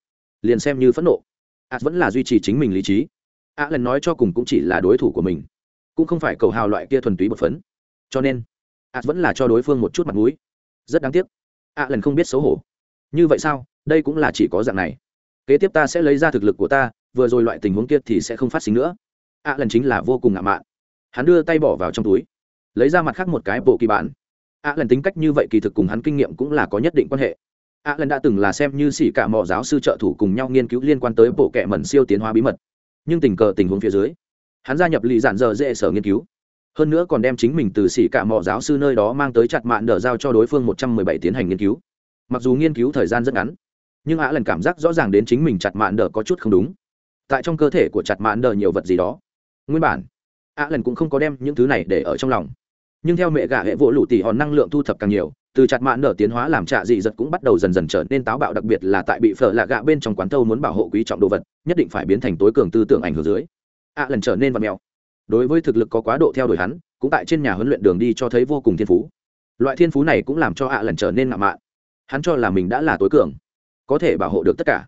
[SPEAKER 1] Liền xem như phẫn nộ ạ vẫn là duy trì chính mình lý trí. Ạ lần nói cho cùng cũng chỉ là đối thủ của mình, cũng không phải cầu hào loại kia thuần túy bột phấn. Cho nên ạ vẫn là cho đối phương một chút mặt mũi. Rất đáng tiếc ạ lần không biết xấu hổ. Như vậy sao? Đây cũng là chỉ có dạng này. Kế tiếp ta sẽ lấy ra thực lực của ta, vừa rồi loại tình huống kia thì sẽ không phát sinh nữa. Ạ lần chính là vô cùng ngạo mạn. Hắn đưa tay bỏ vào trong túi, lấy ra mặt khác một cái bộ kỳ bản ạ lần tính cách như vậy kỳ thực cùng hắn kinh nghiệm cũng là có nhất định quan hệ. Ạ lần đã từng là xem như xỉ cả mò giáo sư trợ thủ cùng nhau nghiên cứu liên quan tới bộ kệ mẩn siêu tiến hóa bí mật. Nhưng tình cờ tình huống phía dưới, hắn gia nhập lì giản giờ dễ sở nghiên cứu. Hơn nữa còn đem chính mình từ xỉ cả mò giáo sư nơi đó mang tới chặt mạn đờ giao cho đối phương một trăm mười bảy tiến hành nghiên cứu. Mặc dù nghiên cứu thời gian rất ngắn, nhưng ạ lần cảm giác rõ ràng đến chính mình chặt mạn đờ có chút không đúng. Tại trong cơ thể của chặt mạn đờ nhiều vật gì đó. Nguyên bản ạ lần cũng không có đem những thứ này để ở trong lòng nhưng theo mẹ gà hệ vỗ lụ tỉ hòn năng lượng thu thập càng nhiều, từ chặt mạn nở tiến hóa làm trạ dị giật cũng bắt đầu dần dần trở nên táo bạo, đặc biệt là tại bị phở lạ gạ bên trong quán thâu muốn bảo hộ quý trọng đồ vật, nhất định phải biến thành tối cường tư tưởng ảnh hưởng dưới. Ạ lần trở nên vật mèo. Đối với thực lực có quá độ theo đuổi hắn, cũng tại trên nhà huấn luyện đường đi cho thấy vô cùng thiên phú. Loại thiên phú này cũng làm cho ạ lần trở nên ngạo mạn. Hắn cho là mình đã là tối cường, có thể bảo hộ được tất cả.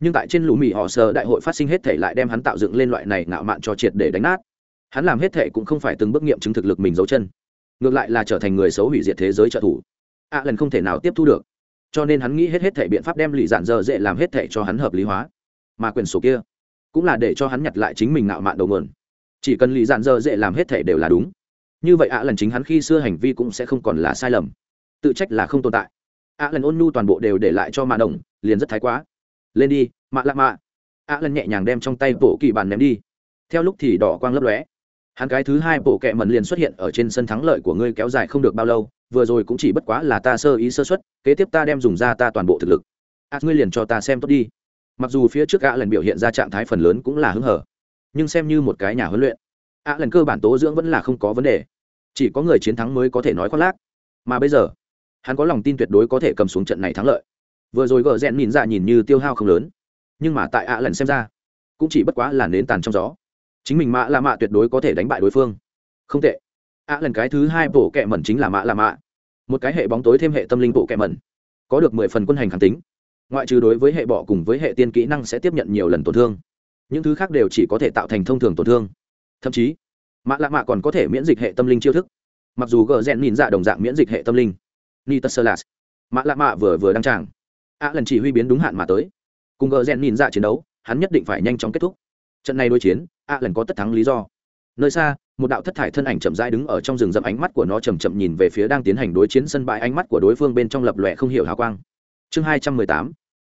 [SPEAKER 1] Nhưng tại trên lũ mì họ sờ đại hội phát sinh hết thể lại đem hắn tạo dựng lên loại này ngạo mạn cho triệt để đánh nát. Hắn làm hết thể cũng không phải từng bước nghiệm chứng thực lực mình giấu chân ngược lại là trở thành người xấu hủy diệt thế giới trợ thủ. A lần không thể nào tiếp thu được. Cho nên hắn nghĩ hết hết thể biện pháp đem lì giản dơ dễ làm hết thể cho hắn hợp lý hóa. Mà quyền sổ kia, cũng là để cho hắn nhặt lại chính mình nạo mạn đầu mượn chỉ cần lì giản dơ dễ làm hết thể đều là đúng. Như vậy a lần chính hắn khi xưa hành vi cũng sẽ không còn là sai lầm. Tự trách là không tồn tại. A lần ôn nhu toàn bộ đều để lại cho mạ đồng liền rất thái quá. Lên đi, mạ lạ mạ. A lần nhẹ nhàng đem trong tay bộ kỳ bàn ném đi. Theo lúc thì đỏ quang lấp lóe hắn cái thứ hai bộ kệ mần liền xuất hiện ở trên sân thắng lợi của ngươi kéo dài không được bao lâu, vừa rồi cũng chỉ bất quá là ta sơ ý sơ xuất kế tiếp ta đem dùng ra ta toàn bộ thực lực. A ngươi liền cho ta xem tốt đi. Mặc dù phía trước a lần biểu hiện ra trạng thái phần lớn cũng là hứng hở, nhưng xem như một cái nhà huấn luyện a lần cơ bản tố dưỡng vẫn là không có vấn đề. Chỉ có người chiến thắng mới có thể nói khoác lác. Mà bây giờ, hắn có lòng tin tuyệt đối có thể cầm xuống trận này thắng lợi. Vừa rồi gờ rẽn nhìn ra dạ nhìn như tiêu hao không lớn, nhưng mà tại a lần xem ra, cũng chỉ bất quá là nến tàn trong gió chính mình mạ là mạ tuyệt đối có thể đánh bại đối phương. Không tệ. Ạ lần cái thứ hai bộ kẹ mẩn chính là mạ là mạ. Một cái hệ bóng tối thêm hệ tâm linh bộ kẹ mẩn. Có được mười phần quân hành khẳng tính. Ngoại trừ đối với hệ bọ cùng với hệ tiên kỹ năng sẽ tiếp nhận nhiều lần tổn thương. Những thứ khác đều chỉ có thể tạo thành thông thường tổn thương. Thậm chí, mạ lạ mạ còn có thể miễn dịch hệ tâm linh chiêu thức. Mặc dù gờ rèn nhìn dạ đồng dạng miễn dịch hệ tâm linh. Ni tất mạ lạ mạ vừa vừa đăng tràng. Ạ lần chỉ huy biến đúng hạn mà tới. Cùng gờ rèn nhìn dạ chiến đấu, hắn nhất định phải nhanh chóng kết thúc trận này đối chiến, a lần có tất thắng lý do. Nơi xa, một đạo thất thải thân ảnh chậm rãi đứng ở trong rừng rậm ánh mắt của nó chầm chậm nhìn về phía đang tiến hành đối chiến sân bãi ánh mắt của đối phương bên trong lập lòe không hiểu hào quang. Chương hai trăm mười tám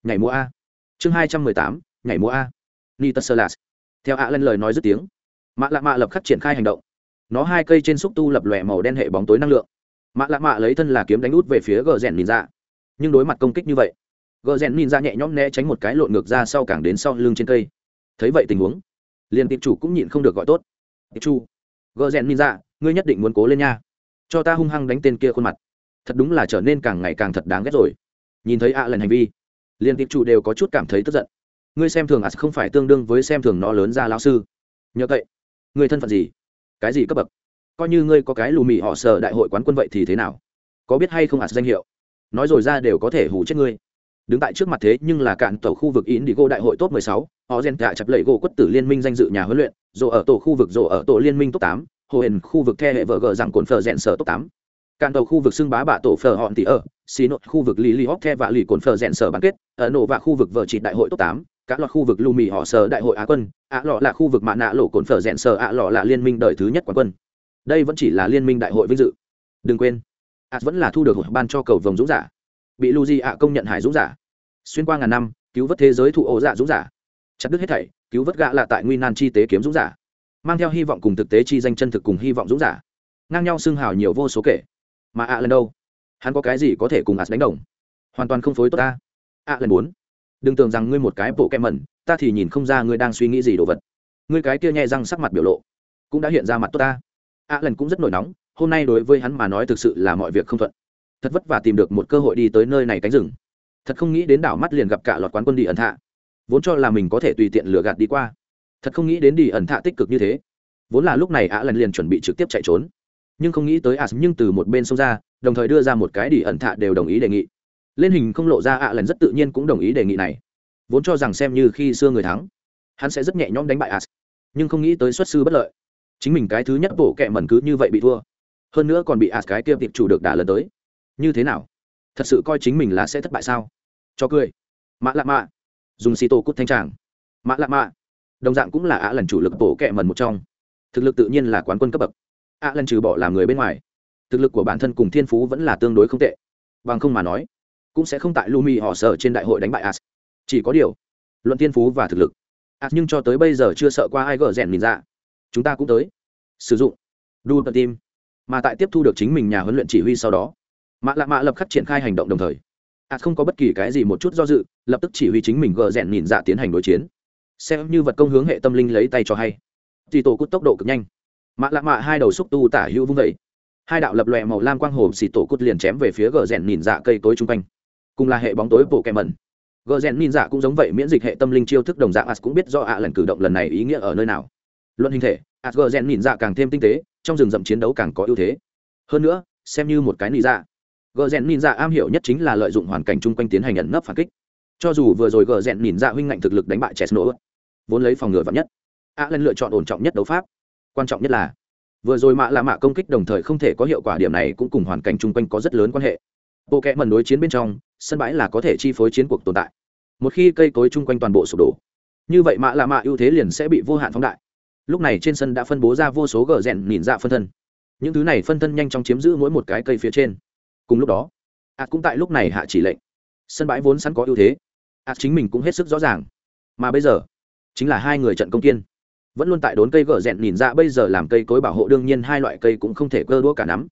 [SPEAKER 1] ngày mùa a. Chương hai trăm mười tám ngày mùa a. Nita sơ theo a lần lời nói dứt tiếng mạ lạ mạ lập khắc triển khai hành động. Nó hai cây trên xúc tu lập lòe màu đen hệ bóng tối năng lượng. Mạ lạ mạ lấy thân là kiếm đánh út về phía gờ rèn nhìn ra. Nhưng đối mặt công kích như vậy, gờ rèn nhìn ra nhẹ nhõm né tránh một cái lộn ngược ra sau càng đến sau lưng trên cây thấy vậy tình huống liền tiệp chủ cũng nhịn không được gọi tốt. Tiệp chủ gờ rèn nhìn ra ngươi nhất định muốn cố lên nha. Cho ta hung hăng đánh tên kia khuôn mặt. Thật đúng là trở nên càng ngày càng thật đáng ghét rồi. Nhìn thấy ạ lần hành vi liền tiệp chủ đều có chút cảm thấy tức giận. Ngươi xem thường ạ không phải tương đương với xem thường nó lớn ra lão sư. Nhờ vậy ngươi thân phận gì? Cái gì cấp bậc? Coi như ngươi có cái lù mì họ sợ đại hội quán quân vậy thì thế nào? Có biết hay không ạ danh hiệu? Nói rồi ra đều có thể hủ chết ngươi. Đứng tại trước mặt thế nhưng là cạn tàu khu vực in đi gô đại hội top 16, họ rèn cả chập lệ gỗ quất tử liên minh danh dự nhà huấn luyện rồi ở tổ khu vực rồi ở tổ liên minh top tám. hồ hển khu vực the hệ vợ gờ rằng cồn phở rèn sở top tám. cạn tàu khu vực xưng bá bạ tổ phở hòn tỷ ở xì nội khu vực lì lì hóc the và lì cồn phở rèn sở bán kết, ở nổ và khu vực vợ trị đại hội top tám. Cả loạt khu vực lù mì họ sở đại hội á quân ạ lọ là khu vực mạ nạ lộ cồn phở rèn sở ạ lọ là liên minh đời thứ nhất quán quân đây vẫn chỉ là liên minh đại hội vinh dự đừng quên ạt vẫn là thu được hội ban cho cầu vồng dũng giả bị lu di ạ công nhận hải dũng giả xuyên qua ngàn năm, cứu vớt thế giới thụ ổ dạ dũng giả chặt đứt hết thảy cứu vớt gạ là tại nguy nan chi tế kiếm dũng giả. Mang theo hy vọng cùng thực tế chi danh chân thực cùng hy vọng dũng giả. Ngang nhau xưng hào nhiều vô số kể. Mà ạ lần đâu? Hắn có cái gì có thể cùng ạt đánh đồng? Hoàn toàn không phối tốt ta. Ạ lần muốn, đừng tưởng rằng ngươi một cái bộ kem mẩn ta thì nhìn không ra ngươi đang suy nghĩ gì đồ vật. Ngươi cái kia nhẹ răng sắc mặt biểu lộ cũng đã hiện ra mặt tốt ta. Ạ lần cũng rất nổi nóng hôm nay đối với hắn mà nói thực sự là mọi việc không thuận. Thật vất vả tìm được một cơ hội đi tới nơi này cánh rừng. Thật không nghĩ đến đảo mắt liền gặp cả loạt quán quân đi ẩn thạ vốn cho là mình có thể tùy tiện lừa gạt đi qua. Thật không nghĩ đến đi ẩn thạ tích cực như thế. Vốn là lúc này ạ lần liền chuẩn bị trực tiếp chạy trốn. Nhưng không nghĩ tới ạ nhưng từ một bên xông ra đồng thời đưa ra một cái đi ẩn thạ đều đồng ý đề nghị. Lên hình không lộ ra ạ lần rất tự nhiên cũng đồng ý đề nghị này. Vốn cho rằng xem như khi xưa người thắng hắn sẽ rất nhẹ nhõm đánh bại ạ, nhưng không nghĩ tới xuất sư bất lợi. Chính mình cái thứ nhất bộ kẹ mẩn cứ như vậy bị thua. Hơn nữa còn bị ạ cái kia tiệp chủ được đả lần tới. Như thế nào? Thật sự coi chính mình là sẽ thất bại sao? Cho cười. Mạ lạ mạ dùng xì tô cút thanh tràng. Mã lạ mạ đồng dạng cũng là ạ lần chủ lực bổ kẹ mần một trong. Thực lực tự nhiên là quán quân cấp bậc. Ạ lần trừ bỏ làm người bên ngoài, thực lực của bản thân cùng thiên phú vẫn là tương đối không tệ. Bằng không mà nói, cũng sẽ không tại lumi họ sợ trên đại hội đánh bại as. Chỉ có điều, luận thiên phú và thực lực, as nhưng cho tới bây giờ chưa sợ qua ai gỡ rèn nhìn ra. Chúng ta cũng tới. Sử dụng. Đu tận tim. Mà tại tiếp thu được chính mình nhà huấn luyện chỉ huy sau đó mạ lạ mạ lập khắc triển khai hành động đồng thời ạt không có bất kỳ cái gì một chút do dự, lập tức chỉ huy chính mình gờ rèn nhìn dạ tiến hành đối chiến. Xem như vật công hướng hệ tâm linh lấy tay cho hay. Thì tổ cút tốc độ cực nhanh. Mạ lạ mạ hai đầu xúc tu tả hữu vung vẩy hai đạo lập lòe màu lam quang hồm xì tổ cút liền chém về phía gờ rèn nhìn dạ cây tối chung quanh. Cùng là hệ bóng tối bộ kẹ mẩn. Gờ rèn nhìn dạ cũng giống vậy, miễn dịch hệ tâm linh chiêu thức đồng dạng ạt cũng biết do ạ lần cử động lần này ý nghĩa ở nơi nào. Luận hình thể asgờ rèn nhìn dạ càng thêm tinh tế, trong rừng rậm chiến đấu càng có ưu thế. Hơn nữa, xem như một cái nị dạ gờ rèn nhìn dạ am hiểu nhất chính là lợi dụng hoàn cảnh chung quanh tiến hành nhận nấp phản kích. Cho dù vừa rồi gờ rèn nhìn dạ huynh ngạnh thực lực đánh bại chess nổ vốn lấy phòng ngừa vắn nhất. A lần lựa chọn ổn trọng nhất đấu pháp. Quan trọng nhất là, vừa rồi mạ là mạ công kích đồng thời không thể có hiệu quả điểm này cũng cùng hoàn cảnh chung quanh có rất lớn quan hệ. Bộ kẽ mần đối chiến bên trong, sân bãi là có thể chi phối chiến cuộc tồn tại. Một khi cây cối chung quanh toàn bộ sụp đổ, như vậy mạ là mạ ưu thế liền sẽ bị vô hạn phóng đại. Lúc này trên sân đã phân bố ra vô số gờ rèn nhìn dạ phân thân. Những thứ này phân thân nhanh chóng chiếm giữ mỗi một cái cây phía trên cùng lúc đó ạt cũng tại lúc này hạ chỉ lệnh. Sân bãi vốn sẵn có ưu thế. Ạt chính mình cũng hết sức rõ ràng. Mà bây giờ chính là hai người trận công kiên. Vẫn luôn tại đốn cây gở rẹn nhìn ra bây giờ làm cây cối bảo hộ đương nhiên hai loại cây cũng không thể cơ đũa cả nắm.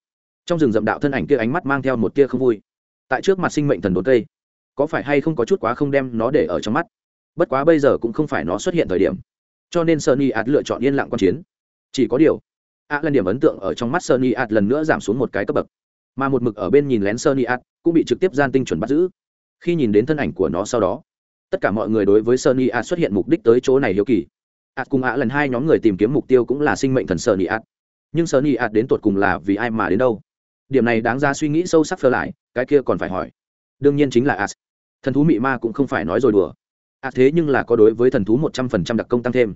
[SPEAKER 1] Trong rừng rậm đạo thân ảnh kia ánh mắt mang theo một tia không vui. Tại trước mặt sinh mệnh thần đốn cây có phải hay không có chút quá không đem nó để ở trong mắt? Bất quá bây giờ cũng không phải nó xuất hiện thời điểm. Cho nên Sunny Art lựa chọn yên lặng quan chiến. Chỉ có điều, A lần điểm ấn tượng ở trong mắt Sunny Art lần nữa giảm xuống một cái cấp bậc, mà một mực ở bên nhìn lén Sunny Art cũng bị trực tiếp gian tinh chuẩn bắt giữ. Khi nhìn đến thân ảnh của nó sau đó, tất cả mọi người đối với Sunny Art xuất hiện mục đích tới chỗ này hiếu kỳ. ạt cùng ạ lần hai nhóm người tìm kiếm mục tiêu cũng là sinh mệnh thần Sunny Art. Nhưng Sunny Art đến tột cùng là vì ai mà đến đâu? Điểm này đáng ra suy nghĩ sâu sắc phơ lại, cái kia còn phải hỏi. Đương nhiên chính là ạt Thần thú mị ma cũng không phải nói rồi đùa ạt thế nhưng là có đối với thần thú một trăm phần trăm đặc công tăng thêm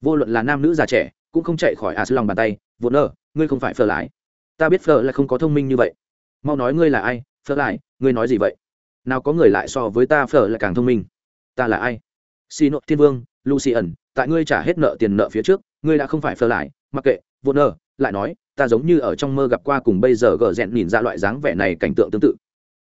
[SPEAKER 1] vô luận là nam nữ già trẻ cũng không chạy khỏi ạt lòng bàn tay vốn nơ ngươi không phải phơ lại ta biết phở là không có thông minh như vậy. Mau nói ngươi là ai, phở lại, ngươi nói gì vậy? Nào có người lại so với ta phở là càng thông minh. Ta là ai? Xin nội thiên vương, lucy ẩn, tại ngươi trả hết nợ tiền nợ phía trước, ngươi đã không phải phở lại, mặc kệ, vô nơ lại nói, ta giống như ở trong mơ gặp qua cùng bây giờ gờ rẽn nhìn ra loại dáng vẻ này cảnh tượng tương tự.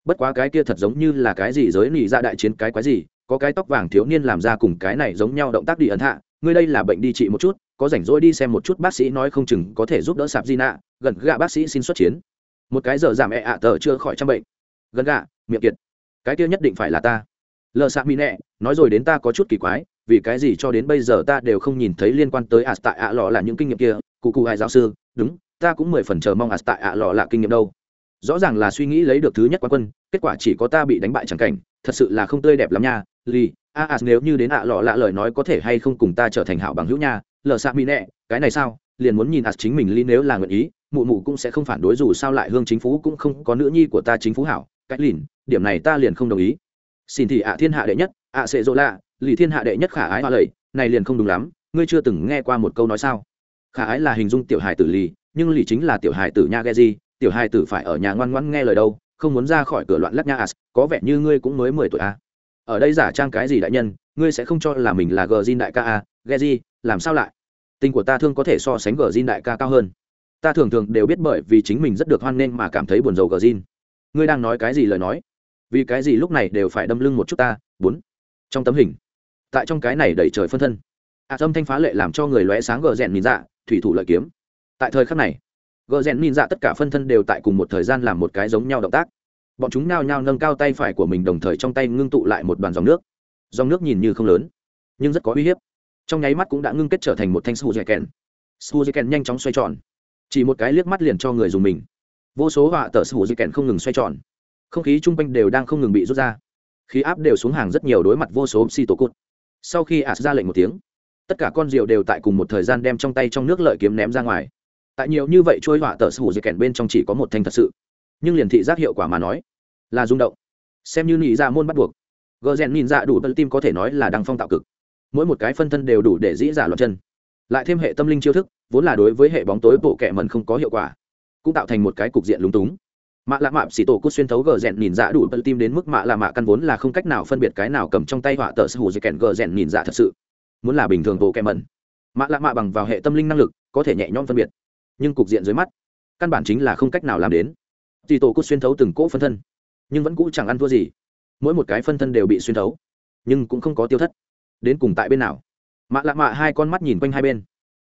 [SPEAKER 1] Bất quá cái kia thật giống như là cái gì giới nỉ ra đại chiến cái quái gì, có cái tóc vàng thiếu niên làm ra cùng cái này giống nhau động tác đi ấn hạ, ngươi đây là bệnh đi trị một chút có rảnh rỗi đi xem một chút bác sĩ nói không chừng có thể giúp đỡ sạp di nạ, gần gạ bác sĩ xin xuất chiến. Một cái giờ giảm ẹ ạ tờ chưa khỏi trăm bệnh. Gần gạ, miệng kiệt. Cái kia nhất định phải là ta. Lờ sạp mỹ nẹ, nói rồi đến ta có chút kỳ quái, vì cái gì cho đến bây giờ ta đều không nhìn thấy liên quan tới ạt tại ạ lọ là những kinh nghiệm kia, cụ cụ hai giáo sư, đúng, ta cũng mười phần chờ mong ạt tại ạ lọ là kinh nghiệm đâu. Rõ ràng là suy nghĩ lấy được thứ nhất quán quân, kết quả chỉ có ta bị đánh bại chẳng cảnh, thật sự là không tươi đẹp lắm nha, lì a à, nếu như đến ạ lọ lạ lời nói có thể hay không cùng ta trở thành hảo bằng hữu nha lờ xạ mỹ nẹ cái này sao? Liền muốn nhìn ạt chính mình ly nếu là nguyện ý mụ mụ cũng sẽ không phản đối dù sao lại hương chính phú cũng không có nữ nhi của ta chính phú hảo cách lìn điểm này ta liền không đồng ý. Xin thì ạ thiên hạ đệ nhất ạ sẽ dỗ lạ lì thiên hạ đệ nhất khả ái hoa lầy này liền không đúng lắm ngươi chưa từng nghe qua một câu nói sao? Khả ái là hình dung tiểu hài tử lì nhưng lì chính là tiểu hài tử nha ghe gì tiểu hài tử phải ở nhà ngoan ngoãn nghe lời đâu không muốn ra khỏi cửa loạn lắc nha as có vẻ như ngươi cũng mới mười tuổi a à ở đây giả trang cái gì đại nhân ngươi sẽ không cho là mình là gờ zin đại ca a à, ghe gì làm sao lại? Tình của ta thương có thể so sánh gờ zin đại ca cao hơn. Ta thường thường đều biết bởi vì chính mình rất được hoan nghênh mà cảm thấy buồn rầu gờ zin ngươi đang nói cái gì lời nói? Vì cái gì lúc này đều phải đâm lưng một chút ta? Bốn. Trong tấm hình. Tại trong cái này đẩy trời phân thân. Ạ à, thanh phá lệ làm cho người lóe sáng gờ rèn nhìn dạ thủy thủ lợi kiếm. Tại thời khắc này gờ rèn nhìn dạ tất cả phân thân đều tại cùng một thời gian làm một cái giống nhau động tác bọn chúng nao nhao nâng cao tay phải của mình đồng thời trong tay ngưng tụ lại một đoàn dòng nước. Dòng nước nhìn như không lớn, nhưng rất có uy hiếp. Trong nháy mắt cũng đã ngưng kết trở thành một thanh su dẻ kèn. Su dẻ kèn nhanh chóng xoay tròn. Chỉ một cái liếc mắt liền cho người dùng mình. Vô số họa tờ su dẻ kèn không ngừng xoay tròn. Không khí chung quanh đều đang không ngừng bị rút ra. Khí áp đều xuống hàng rất nhiều đối mặt vô số xi tổ cốt sau khi ạt ra lệnh một tiếng, tất cả con rượu đều tại cùng một thời gian đem trong tay trong nước lợi kiếm ném ra ngoài. Tại nhiều như vậy trôi họa tờ sủ dây kèn bên trong chỉ có một thanh thật sự nhưng liền thị giác hiệu quả mà nói là rung động. Xem như nhị ra dạ môn bắt buộc, gờ rèn nhìn dạ đủ tân tim có thể nói là đăng phong tạo cực. Mỗi một cái phân thân đều đủ để dĩ dạ giả loạt chân. Lại thêm hệ tâm linh chiêu thức, vốn là đối với hệ bóng tối bộ kẻ mần không có hiệu quả, cũng tạo thành một cái cục diện lúng túng. Mạ lạ mạ xì tổ cút xuyên thấu gờ rèn nhìn dạ đủ tân tim đến mức mạ lạ mạ căn vốn là không cách nào phân biệt cái nào cầm trong tay họa tờ sủ dây kèn gờ rèn nhìn dạ thật sự. Muốn là bình thường bộ kẻ mần mạ lạ mạ bằng vào hệ tâm linh năng lực có thể nhẹ nhõm phân biệt, nhưng cục diện dưới mắt, căn bản chính là không cách nào làm đến thì tổ cốt xuyên thấu từng cỗ phân thân. Nhưng vẫn cũ chẳng ăn thua gì. Mỗi một cái phân thân đều bị xuyên thấu. Nhưng cũng không có tiêu thất. Đến cùng tại bên nào? Mạ lạ mạ hai con mắt nhìn quanh hai bên.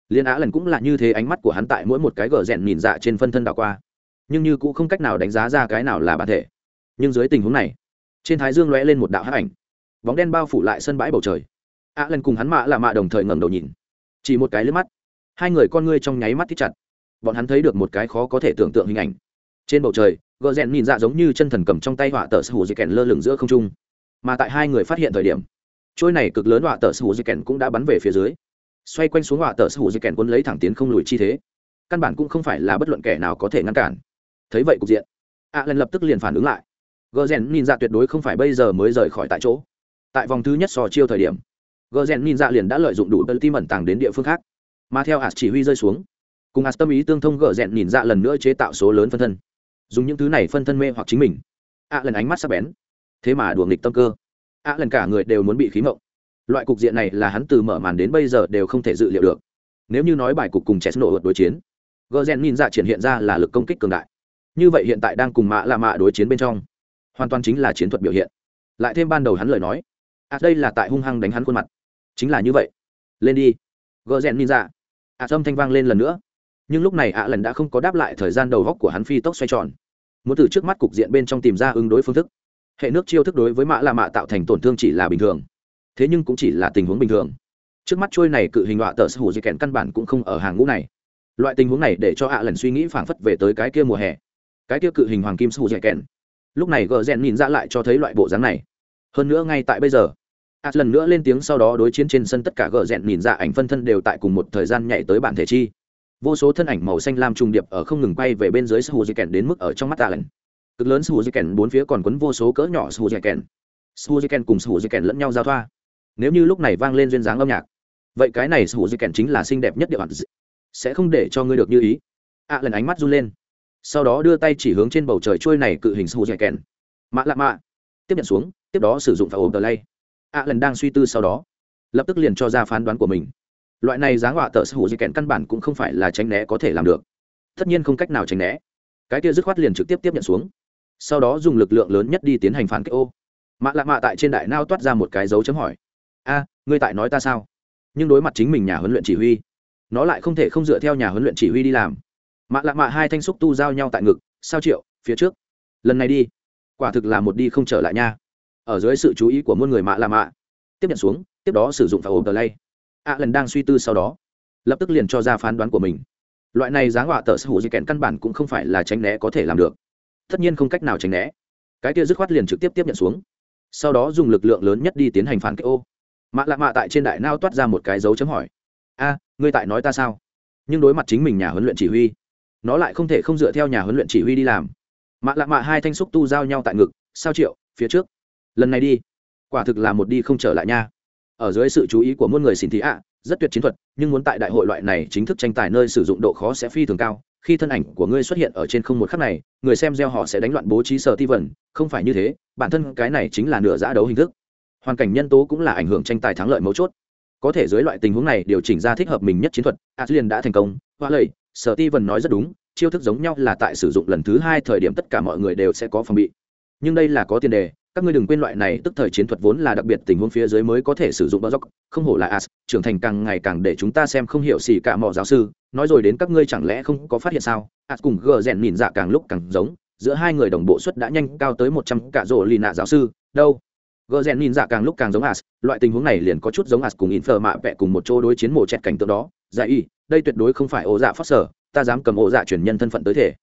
[SPEAKER 1] Liên á lần cũng là như thế ánh mắt của hắn tại mỗi một cái gờ rèn nhìn dạ trên phân thân đảo qua. Nhưng như cũng không cách nào đánh giá ra cái nào là bản thể. Nhưng dưới tình huống này, trên thái dương lóe lên một đạo hát ảnh. Bóng đen bao phủ lại sân bãi bầu trời. Á lần cùng hắn mạ lạ mạ đồng thời ngẩng đầu nhìn. Chỉ một cái lướt mắt. Hai người con ngươi trong nháy mắt thích chặt. Bọn hắn thấy được một cái khó có thể tưởng tượng hình ảnh trên bầu trời, gờ rèn nhìn dạ giống như chân thần cầm trong tay họa tờ sù dây kèn lơ lửng giữa không trung. Mà tại hai người phát hiện thời điểm trôi này cực lớn họa tờ sù dây kèn cũng đã bắn về phía dưới. Xoay quanh xuống họa tờ sù dây kèn quân lấy thẳng tiến không lùi chi thế. Căn bản cũng không phải là bất luận kẻ nào có thể ngăn cản. Thấy vậy cục diện, a à lần lập tức liền phản ứng lại. Gờ rèn nhìn dạ tuyệt đối không phải bây giờ mới rời khỏi tại chỗ. Tại vòng thứ nhất sò chiêu thời điểm, gờ rèn nhìn dạ liền đã lợi dụng đủ đơn tim ẩn tàng đến địa phương khác. Mà theo hạt chỉ huy rơi xuống, cùng as tâm ý tương thông gỡ rèn nhìn dạ lần nữa chế tạo số lớn phân thân dùng những thứ này phân thân mê hoặc chính mình. Ạ lần ánh mắt sắp bén. Thế mà đùa nghịch tâm cơ. Ạ lần cả người đều muốn bị khí mộng. Loại cục diện này là hắn từ mở màn đến bây giờ đều không thể dự liệu được. Nếu như nói bài cục cùng chess nổ đối chiến gờ rèn nhìn dạ triển hiện ra là lực công kích cường đại. Như vậy hiện tại đang cùng mạ là mạ đối chiến bên trong, hoàn toàn chính là chiến thuật biểu hiện. Lại thêm ban đầu hắn lời nói à đây là tại hung hăng đánh hắn khuôn mặt. Chính là như vậy. Lên đi. Gờ rèn nhìn dạ à âm thanh vang lên lần nữa nhưng lúc này ạ lần đã không có đáp lại thời gian đầu góc của hắn phi tốc xoay tròn. Muốn từ trước mắt cục diện bên trong tìm ra ứng đối phương thức. Hệ nước chiêu thức đối với mạ là mạ tạo thành tổn thương chỉ là bình thường. Thế nhưng cũng chỉ là tình huống bình thường. Trước mắt trôi này cự hình họa tờ sở hữu di kèn căn bản cũng không ở hàng ngũ này. Loại tình huống này để cho ạ lần suy nghĩ phảng phất về tới cái kia mùa hè. Cái kia cự hình hoàng kim sở hữu di kèn. Lúc này gờ rèn nhìn ra lại cho thấy loại bộ dáng này. Hơn nữa ngay tại bây giờ, ạ lần nữa lên tiếng sau đó đối chiến trên sân tất cả gờ rèn nhìn ra ảnh phân thân đều tại cùng một thời gian nhảy tới bản thể chi vô số thân ảnh màu xanh lam trùng điệp ở không ngừng quay về bên dưới sù dì kèn đến mức ở trong mắt ta lần cực lớn sù dì kèn bốn phía còn quấn vô số cỡ nhỏ sù dì kèn sù dì kèn cùng sù dì kèn lẫn nhau giao thoa. Nếu như lúc này vang lên duyên dáng âm nhạc vậy cái này sù dì kèn chính là xinh đẹp nhất địa bàn. Sẽ không để cho ngươi được như ý. Ạ à, lần ánh mắt run lên. Sau đó đưa tay chỉ hướng trên bầu trời trôi này cự hình sù dì kèn mạ lạ mạ. Tiếp nhận xuống tiếp đó sử dụng phải ổ tờ lay ạ lần đang suy tư sau đó lập tức liền cho ra phán đoán của mình loại này dáng họa tờ sở hữu di kèn căn bản cũng không phải là tránh né có thể làm được. Tất nhiên không cách nào tránh né. Cái kia dứt khoát liền trực tiếp tiếp nhận xuống. Sau đó dùng lực lượng lớn nhất đi tiến hành phản kích ô. Mạ lạ mạ tại trên đại nao toát ra một cái dấu chấm hỏi. A, ngươi tại nói ta sao? Nhưng đối mặt chính mình nhà huấn luyện chỉ huy, nó lại không thể không dựa theo nhà huấn luyện chỉ huy đi làm. Mạ lạ mạ hai thanh xúc tu giao nhau tại ngực, sao triệu, phía trước. Lần này đi. Quả thực là một đi không trở lại nha. Ở dưới sự chú ý của muôn người mạ lạ mạ, tiếp nhận xuống, tiếp đó sử dụng phà ổ tờ lay a lần đang suy tư sau đó, lập tức liền cho ra phán đoán của mình. Loại này dáng họa tờ sở hữu di kèn căn bản cũng không phải là tránh né có thể làm được. Tất nhiên không cách nào tránh né. Cái kia dứt khoát liền trực tiếp tiếp nhận xuống. Sau đó dùng lực lượng lớn nhất đi tiến hành phản kích ô. Mạ lạ mạ tại trên đại nao toát ra một cái dấu chấm hỏi. A, ngươi tại nói ta sao? Nhưng đối mặt chính mình nhà huấn luyện chỉ huy, nó lại không thể không dựa theo nhà huấn luyện chỉ huy đi làm. Mạ lạ mạ hai thanh xúc tu giao nhau tại ngực, sao triệu, phía trước? Lần này đi. Quả thực là một đi không trở lại nha ở dưới sự chú ý của muôn người xin thị ạ, rất tuyệt chiến thuật, nhưng muốn tại đại hội loại này chính thức tranh tài nơi sử dụng độ khó sẽ phi thường cao. Khi thân ảnh của ngươi xuất hiện ở trên không một khắc này, người xem gieo họ sẽ đánh loạn bố trí sở ti vần. Không phải như thế, bản thân cái này chính là nửa giã đấu hình thức. Hoàn cảnh nhân tố cũng là ảnh hưởng tranh tài thắng lợi mấu chốt. Có thể dưới loại tình huống này điều chỉnh ra thích hợp mình nhất chiến thuật adrian đã thành công. Hoa lầy sở ti vần nói rất đúng, chiêu thức giống nhau là tại sử dụng lần thứ hai thời điểm tất cả mọi người đều sẽ có phòng bị. Nhưng đây là có tiền đề các ngươi đừng quên loại này tức thời chiến thuật vốn là đặc biệt tình huống phía dưới mới có thể sử dụng bao dốc không hổ là as, trưởng thành càng ngày càng để chúng ta xem không hiểu gì cả mỏ giáo sư. Nói rồi đến các ngươi chẳng lẽ không có phát hiện sao? As cùng gờ rèn nhìn dạ càng lúc càng giống, giữa hai người đồng bộ suất đã nhanh cao tới một trăm cả rổ lì nạ giáo sư. Đâu? Gờ rèn nhìn dạ càng lúc càng giống as, loại tình huống này liền có chút giống as cùng infer mạ vẹ cùng một chỗ đối chiến mổ chẹt cảnh tượng đó. Dạ y, đây tuyệt đối không phải ổ dạ phát sở, ta dám cầm ổ dạ chuyển nhân thân phận tới thể.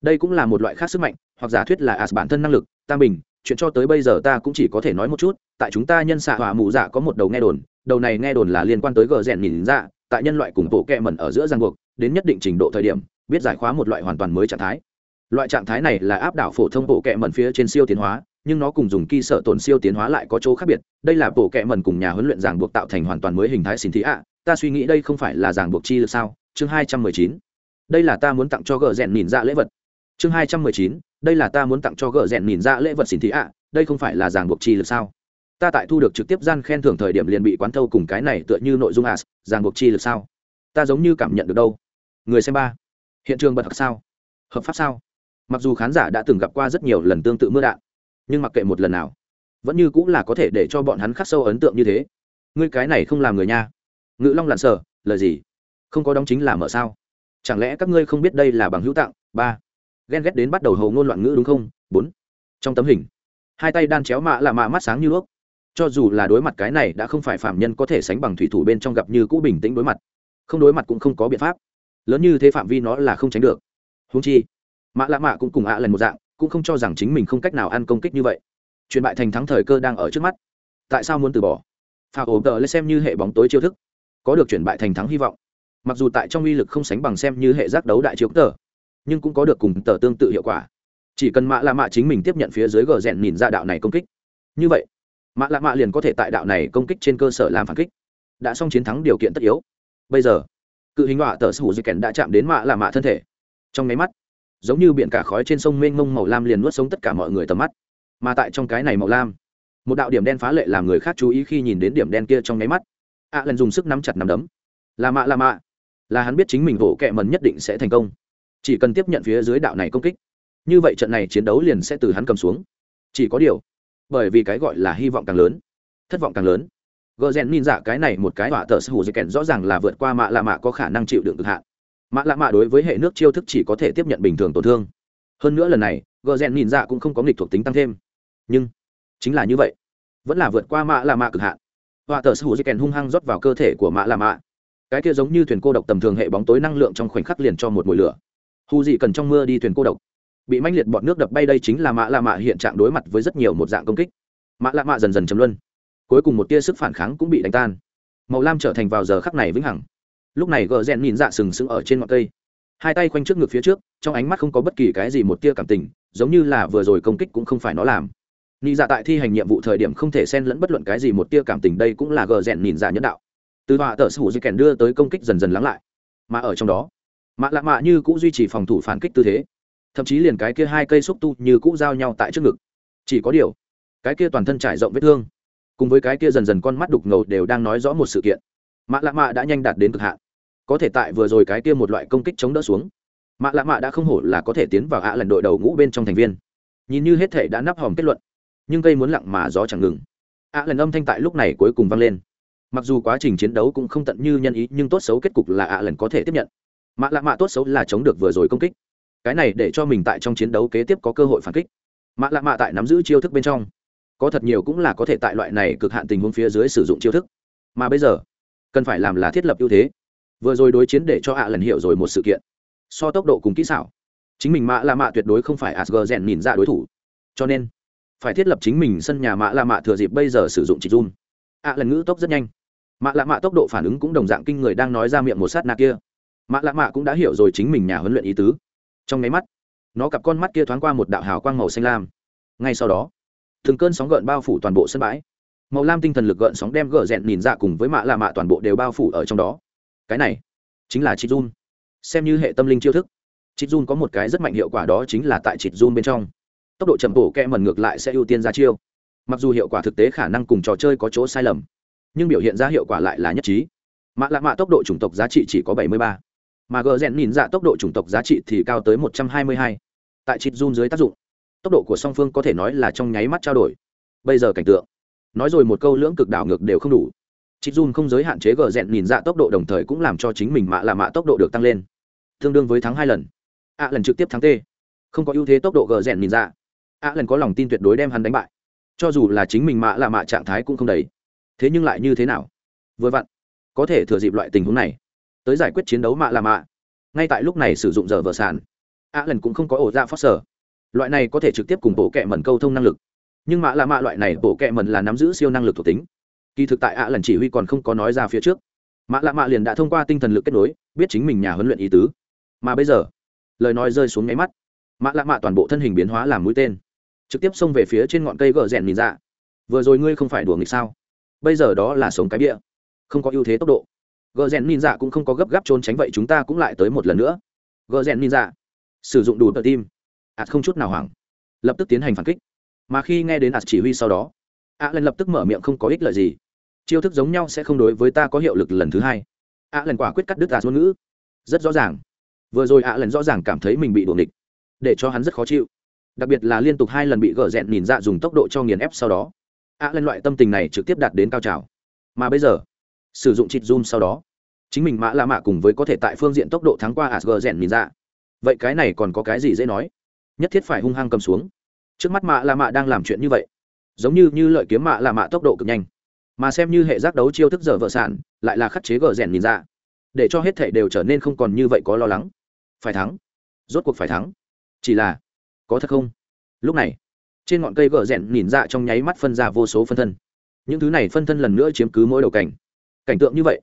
[SPEAKER 1] Đây cũng là một loại khác sức mạnh, hoặc giả thuyết là as bản thân năng lực, ta bình chuyện cho tới bây giờ ta cũng chỉ có thể nói một chút, tại chúng ta nhân xạ hỏa mù dạ có một đầu nghe đồn, đầu này nghe đồn là liên quan tới gờ rèn nhìn dạ tại nhân loại cùng bộ kẹ mẩn ở giữa giang buộc, đến nhất định trình độ thời điểm, biết giải khóa một loại hoàn toàn mới trạng thái. Loại trạng thái này là áp đảo phổ thông bộ kẹ mẩn phía trên siêu tiến hóa, nhưng nó cùng dùng kỳ sở tổn siêu tiến hóa lại có chỗ khác biệt, đây là bộ kẹ mẩn cùng nhà huấn luyện giảng buộc tạo thành hoàn toàn mới hình thái xin thị ạ, ta suy nghĩ đây không phải là giảng buộc chi lực sao? Chương hai trăm mười chín. Đây là ta muốn tặng cho gờ rèn nhìn dạ lễ vật. Chương hai trăm mười chín đây là ta muốn tặng cho gờ rèn nhìn ra lễ vật xin thị ạ, đây không phải là giảng buộc chi lực sao? Ta tại thu được trực tiếp gian khen thưởng thời điểm liền bị quán thâu cùng cái này tựa như nội dung as giảng buộc chi lực sao? Ta giống như cảm nhận được đâu. Người xem ba. Hiện trường bật thật sao? Hợp pháp sao? Mặc dù khán giả đã từng gặp qua rất nhiều lần tương tự mưa đạn, nhưng mặc kệ một lần nào, vẫn như cũng là có thể để cho bọn hắn khắc sâu ấn tượng như thế. Ngươi cái này không làm người nha. Ngự long lặn sở lời gì? Không có đóng chính là mở sao? Chẳng lẽ các ngươi không biết đây là bằng hữu tặng? Ba ghen ghét đến bắt đầu hầu ngôn loạn ngữ đúng không? Bốn. Trong tấm hình, hai tay đan chéo mạ là mạ mắt sáng như ước. Cho dù là đối mặt cái này đã không phải phạm nhân có thể sánh bằng thủy thủ bên trong gặp như cũ bình tĩnh đối mặt. Không đối mặt cũng không có biện pháp. Lớn như thế phạm vi nó là không tránh được. Húng chi, mạ lạ mạ cũng cùng ạ lần một dạng, cũng không cho rằng chính mình không cách nào ăn công kích như vậy. Chuyện bại thành thắng thời cơ đang ở trước mắt. Tại sao muốn từ bỏ? Phà ổ tờ lên xem như hệ bóng tối chiêu thức. Có được chuyển bại thành thắng hy vọng. Mặc dù tại trong uy lực không sánh bằng xem như hệ giác đấu đại chiếu tờ nhưng cũng có được cùng tờ tương tự hiệu quả. Chỉ cần mạ lạ mạ chính mình tiếp nhận phía dưới gờ rèn nhìn ra đạo này công kích. Như vậy, mạ lạ mạ liền có thể tại đạo này công kích trên cơ sở làm phản kích. Đã xong chiến thắng điều kiện tất yếu. Bây giờ, cự hình họa tờ sư hữu di kèn đã chạm đến mạ lạ mạ thân thể. Trong máy mắt, giống như biển cả khói trên sông mênh mông màu lam liền nuốt sống tất cả mọi người tầm mắt. Mà tại trong cái này màu lam, một đạo điểm đen phá lệ làm người khác chú ý khi nhìn đến điểm đen kia trong nháy mắt. Ạ à lần dùng sức nắm chặt nắm đấm. Là mạ là mạ. Là hắn biết chính mình vỗ kẹ mần nhất định sẽ thành công chỉ cần tiếp nhận phía dưới đạo này công kích, như vậy trận này chiến đấu liền sẽ từ hắn cầm xuống. Chỉ có điều, bởi vì cái gọi là hy vọng càng lớn, thất vọng càng lớn gờ rèn nhìn dạ cái này một cái họa tờ sư hù dây kèn rõ ràng là vượt qua mạ lạ mạ có khả năng chịu đựng cực hạn. Mạ lạ mạ đối với hệ nước chiêu thức chỉ có thể tiếp nhận bình thường tổn thương. Hơn nữa lần này gờ rèn nhìn dạ cũng không có nghịch thuộc tính tăng thêm. Nhưng, chính là như vậy. Vẫn là vượt qua mạ lạ mạ cực hạn. Họa tờ sư hù dây kèn hung hăng rót vào cơ thể của mạ lạ mạ. Cái kia giống như thuyền cô độc tầm thường hệ bóng tối năng lượng trong khoảnh khắc liền cho một mùi lửa hù dị cần trong mưa đi thuyền cô độc. Bị manh liệt bọn nước đập bay đây chính là mạ lạ mạ hiện trạng đối mặt với rất nhiều một dạng công kích. Mạ lạ mạ dần dần chấm luân. Cuối cùng một tia sức phản kháng cũng bị đánh tan. Màu lam trở thành vào giờ khắc này vĩnh hằng. Lúc này gờ rèn nhìn dạ sừng sững ở trên ngọn cây. Hai tay quanh trước ngực phía trước, trong ánh mắt không có bất kỳ cái gì một tia cảm tình, giống như là vừa rồi công kích cũng không phải nó làm. Nhị dạ tại thi hành nhiệm vụ thời điểm không thể xen lẫn bất luận cái gì một tia cảm tình, đây cũng là gờ rèn nhìn dạ nhân đạo. Từ họa tờ sủ di kèn đưa tới công kích dần dần lắng lại. Mà ở trong đó mạ lạ mạ như cũng duy trì phòng thủ phản kích tư thế. Thậm chí liền cái kia hai cây xúc tu như cũ giao nhau tại trước ngực. Chỉ có điều, cái kia toàn thân trải rộng vết thương, cùng với cái kia dần dần con mắt đục ngầu đều đang nói rõ một sự kiện. Mạ lạ mạ đã nhanh đạt đến cực hạn. Có thể tại vừa rồi cái kia một loại công kích chống đỡ xuống mạ lạ mạ đã không hổ là có thể tiến vào ạ lần đội đầu ngũ bên trong thành viên. Nhìn như hết thể đã nắp hòm kết luận, nhưng cây muốn lặng mà gió chẳng ngừng. Ạ lần âm thanh tại lúc này cuối cùng vang lên. Mặc dù quá trình chiến đấu cũng không tận như nhân ý, nhưng tốt xấu kết cục là ạ lần có thể tiếp nhận mạ lạ mạ tốt xấu là chống được vừa rồi công kích. Cái này để cho mình tại trong chiến đấu kế tiếp có cơ hội phản kích. Mạ lạ mạ tại nắm giữ chiêu thức bên trong. Có thật nhiều cũng là có thể tại loại này cực hạn tình huống phía dưới sử dụng chiêu thức. Mà bây giờ, cần phải làm là thiết lập ưu thế. Vừa rồi đối chiến để cho ạ lần hiểu rồi một sự kiện. So tốc độ cùng kỹ xảo. Chính mình mạ lạ mạ tuyệt đối không phải asger rèn nhìn ra đối thủ. Cho nên, phải thiết lập chính mình sân nhà mạ lạ mạ thừa dịp bây giờ sử dụng chỉ run. ạ lần ngữ tốc rất nhanh. Mạ lạ mạ tốc độ phản ứng cũng đồng dạng kinh người đang nói ra miệng một sát nạ kia mạ lạ mạ cũng đã hiểu rồi chính mình nhà huấn luyện ý tứ. Trong nháy mắt nó cặp con mắt kia thoáng qua một đạo hào quang màu xanh lam. Ngay sau đó từng cơn sóng gợn bao phủ toàn bộ sân bãi. Màu lam tinh thần lực gợn sóng đem gỡ rẽn nhìn ra cùng với mạ lạ mạ toàn bộ đều bao phủ ở trong đó. Cái này chính là chít dun xem như hệ tâm linh chiêu thức chít dun có một cái rất mạnh hiệu quả đó chính là tại chít dun bên trong. Tốc độ chậm bổ kẹ mần ngược lại sẽ ưu tiên ra chiêu. Mặc dù hiệu quả thực tế khả năng cùng trò chơi có chỗ sai lầm nhưng biểu hiện ra hiệu quả lại là nhất trí. Mạ lạ mạ tốc độ chủng tộc giá trị chỉ có 73, mà gờ rèn nhìn dạ tốc độ chủng tộc giá trị thì cao tới 122. tại chít run dưới tác dụng, tốc độ của song phương có thể nói là trong nháy mắt trao đổi. Bây giờ cảnh tượng, nói rồi một câu lưỡng cực đảo ngược đều không đủ. Chít run không giới hạn chế gờ rèn nhìn dạ tốc độ đồng thời cũng làm cho chính mình mạ là mạ tốc độ được tăng lên. Tương đương với thắng hai lần. Ạ lần trực tiếp thắng t. Không có ưu thế tốc độ gờ rèn nhìn dạ. Ạ lần có lòng tin tuyệt đối đem hắn đánh bại. Cho dù là chính mình mạ là mạ trạng thái cũng không đầy. Thế nhưng lại như thế nào? Vừa vặn, có thể thừa dịp loại tình huống này tới giải quyết chiến đấu mạ là mạ. Ngay tại lúc này sử dụng giờ vợ sàn a lần cũng không có ổ ra phát sở loại này có thể trực tiếp cùng bộ kệ mẩn câu thông năng lực. Nhưng mạ là mạ loại này, bộ kệ mẩn là nắm giữ siêu năng lực thuộc tính. Kỳ thực tại a lần chỉ huy còn không có nói ra phía trước. Mạ lạ mạ liền đã thông qua tinh thần lực kết nối, biết chính mình nhà huấn luyện ý tứ. Mà bây giờ, lời nói rơi xuống nháy mắt. Mạ lạ mạ toàn bộ thân hình biến hóa làm mũi tên. Trực tiếp xông về phía trên ngọn cây gờ rèn nhìn ra. Vừa rồi ngươi không phải đùa nghịch sao? Bây giờ đó là sống cái bia không có ưu thế tốc độ gờ rèn nhìn dạ cũng không có gấp gáp trốn tránh vậy chúng ta cũng lại tới một lần nữa. Gờ rèn nhìn dạ sử dụng đủ tờ tim. Ạt không chút nào hoảng. Lập tức tiến hành phản kích. Mà khi nghe đến ạt chỉ huy sau đó ạ lần lập tức mở miệng không có ích lợi gì. Chiêu thức giống nhau sẽ không đối với ta có hiệu lực lần thứ hai. Ạ lần quả quyết cắt đứt ạt ngôn ngữ. Rất rõ ràng. Vừa rồi ạ lần rõ ràng cảm thấy mình bị đuồng địch để cho hắn rất khó chịu. Đặc biệt là liên tục hai lần bị gờ rèn nhìn dạ dùng tốc độ cho nghiền ép sau đó. Ạ lần loại tâm tình này trực tiếp đạt đến cao trào. Mà bây giờ sử dụng chịt zoom sau đó. Chính mình mã la mạ cùng với có thể tại phương diện tốc độ thắng qua asg rèn nhìn ra. Vậy cái này còn có cái gì dễ nói? Nhất thiết phải hung hăng cầm xuống. Trước mắt mạ la mạ đang làm chuyện như vậy, giống như như lợi kiếm mạ la mạ tốc độ cực nhanh. Mà xem như hệ giác đấu chiêu thức dở vợ sản lại là khắc chế gờ rèn nhìn ra. Để cho hết thể đều trở nên không còn như vậy có lo lắng. Phải thắng. Rốt cuộc phải thắng. Chỉ là, có thật không? Lúc này, trên ngọn cây gờ rèn nhìn ra trong nháy mắt phân ra vô số phân thân. Những thứ này phân thân lần nữa chiếm cứ mỗi đầu cảnh cảnh tượng như vậy,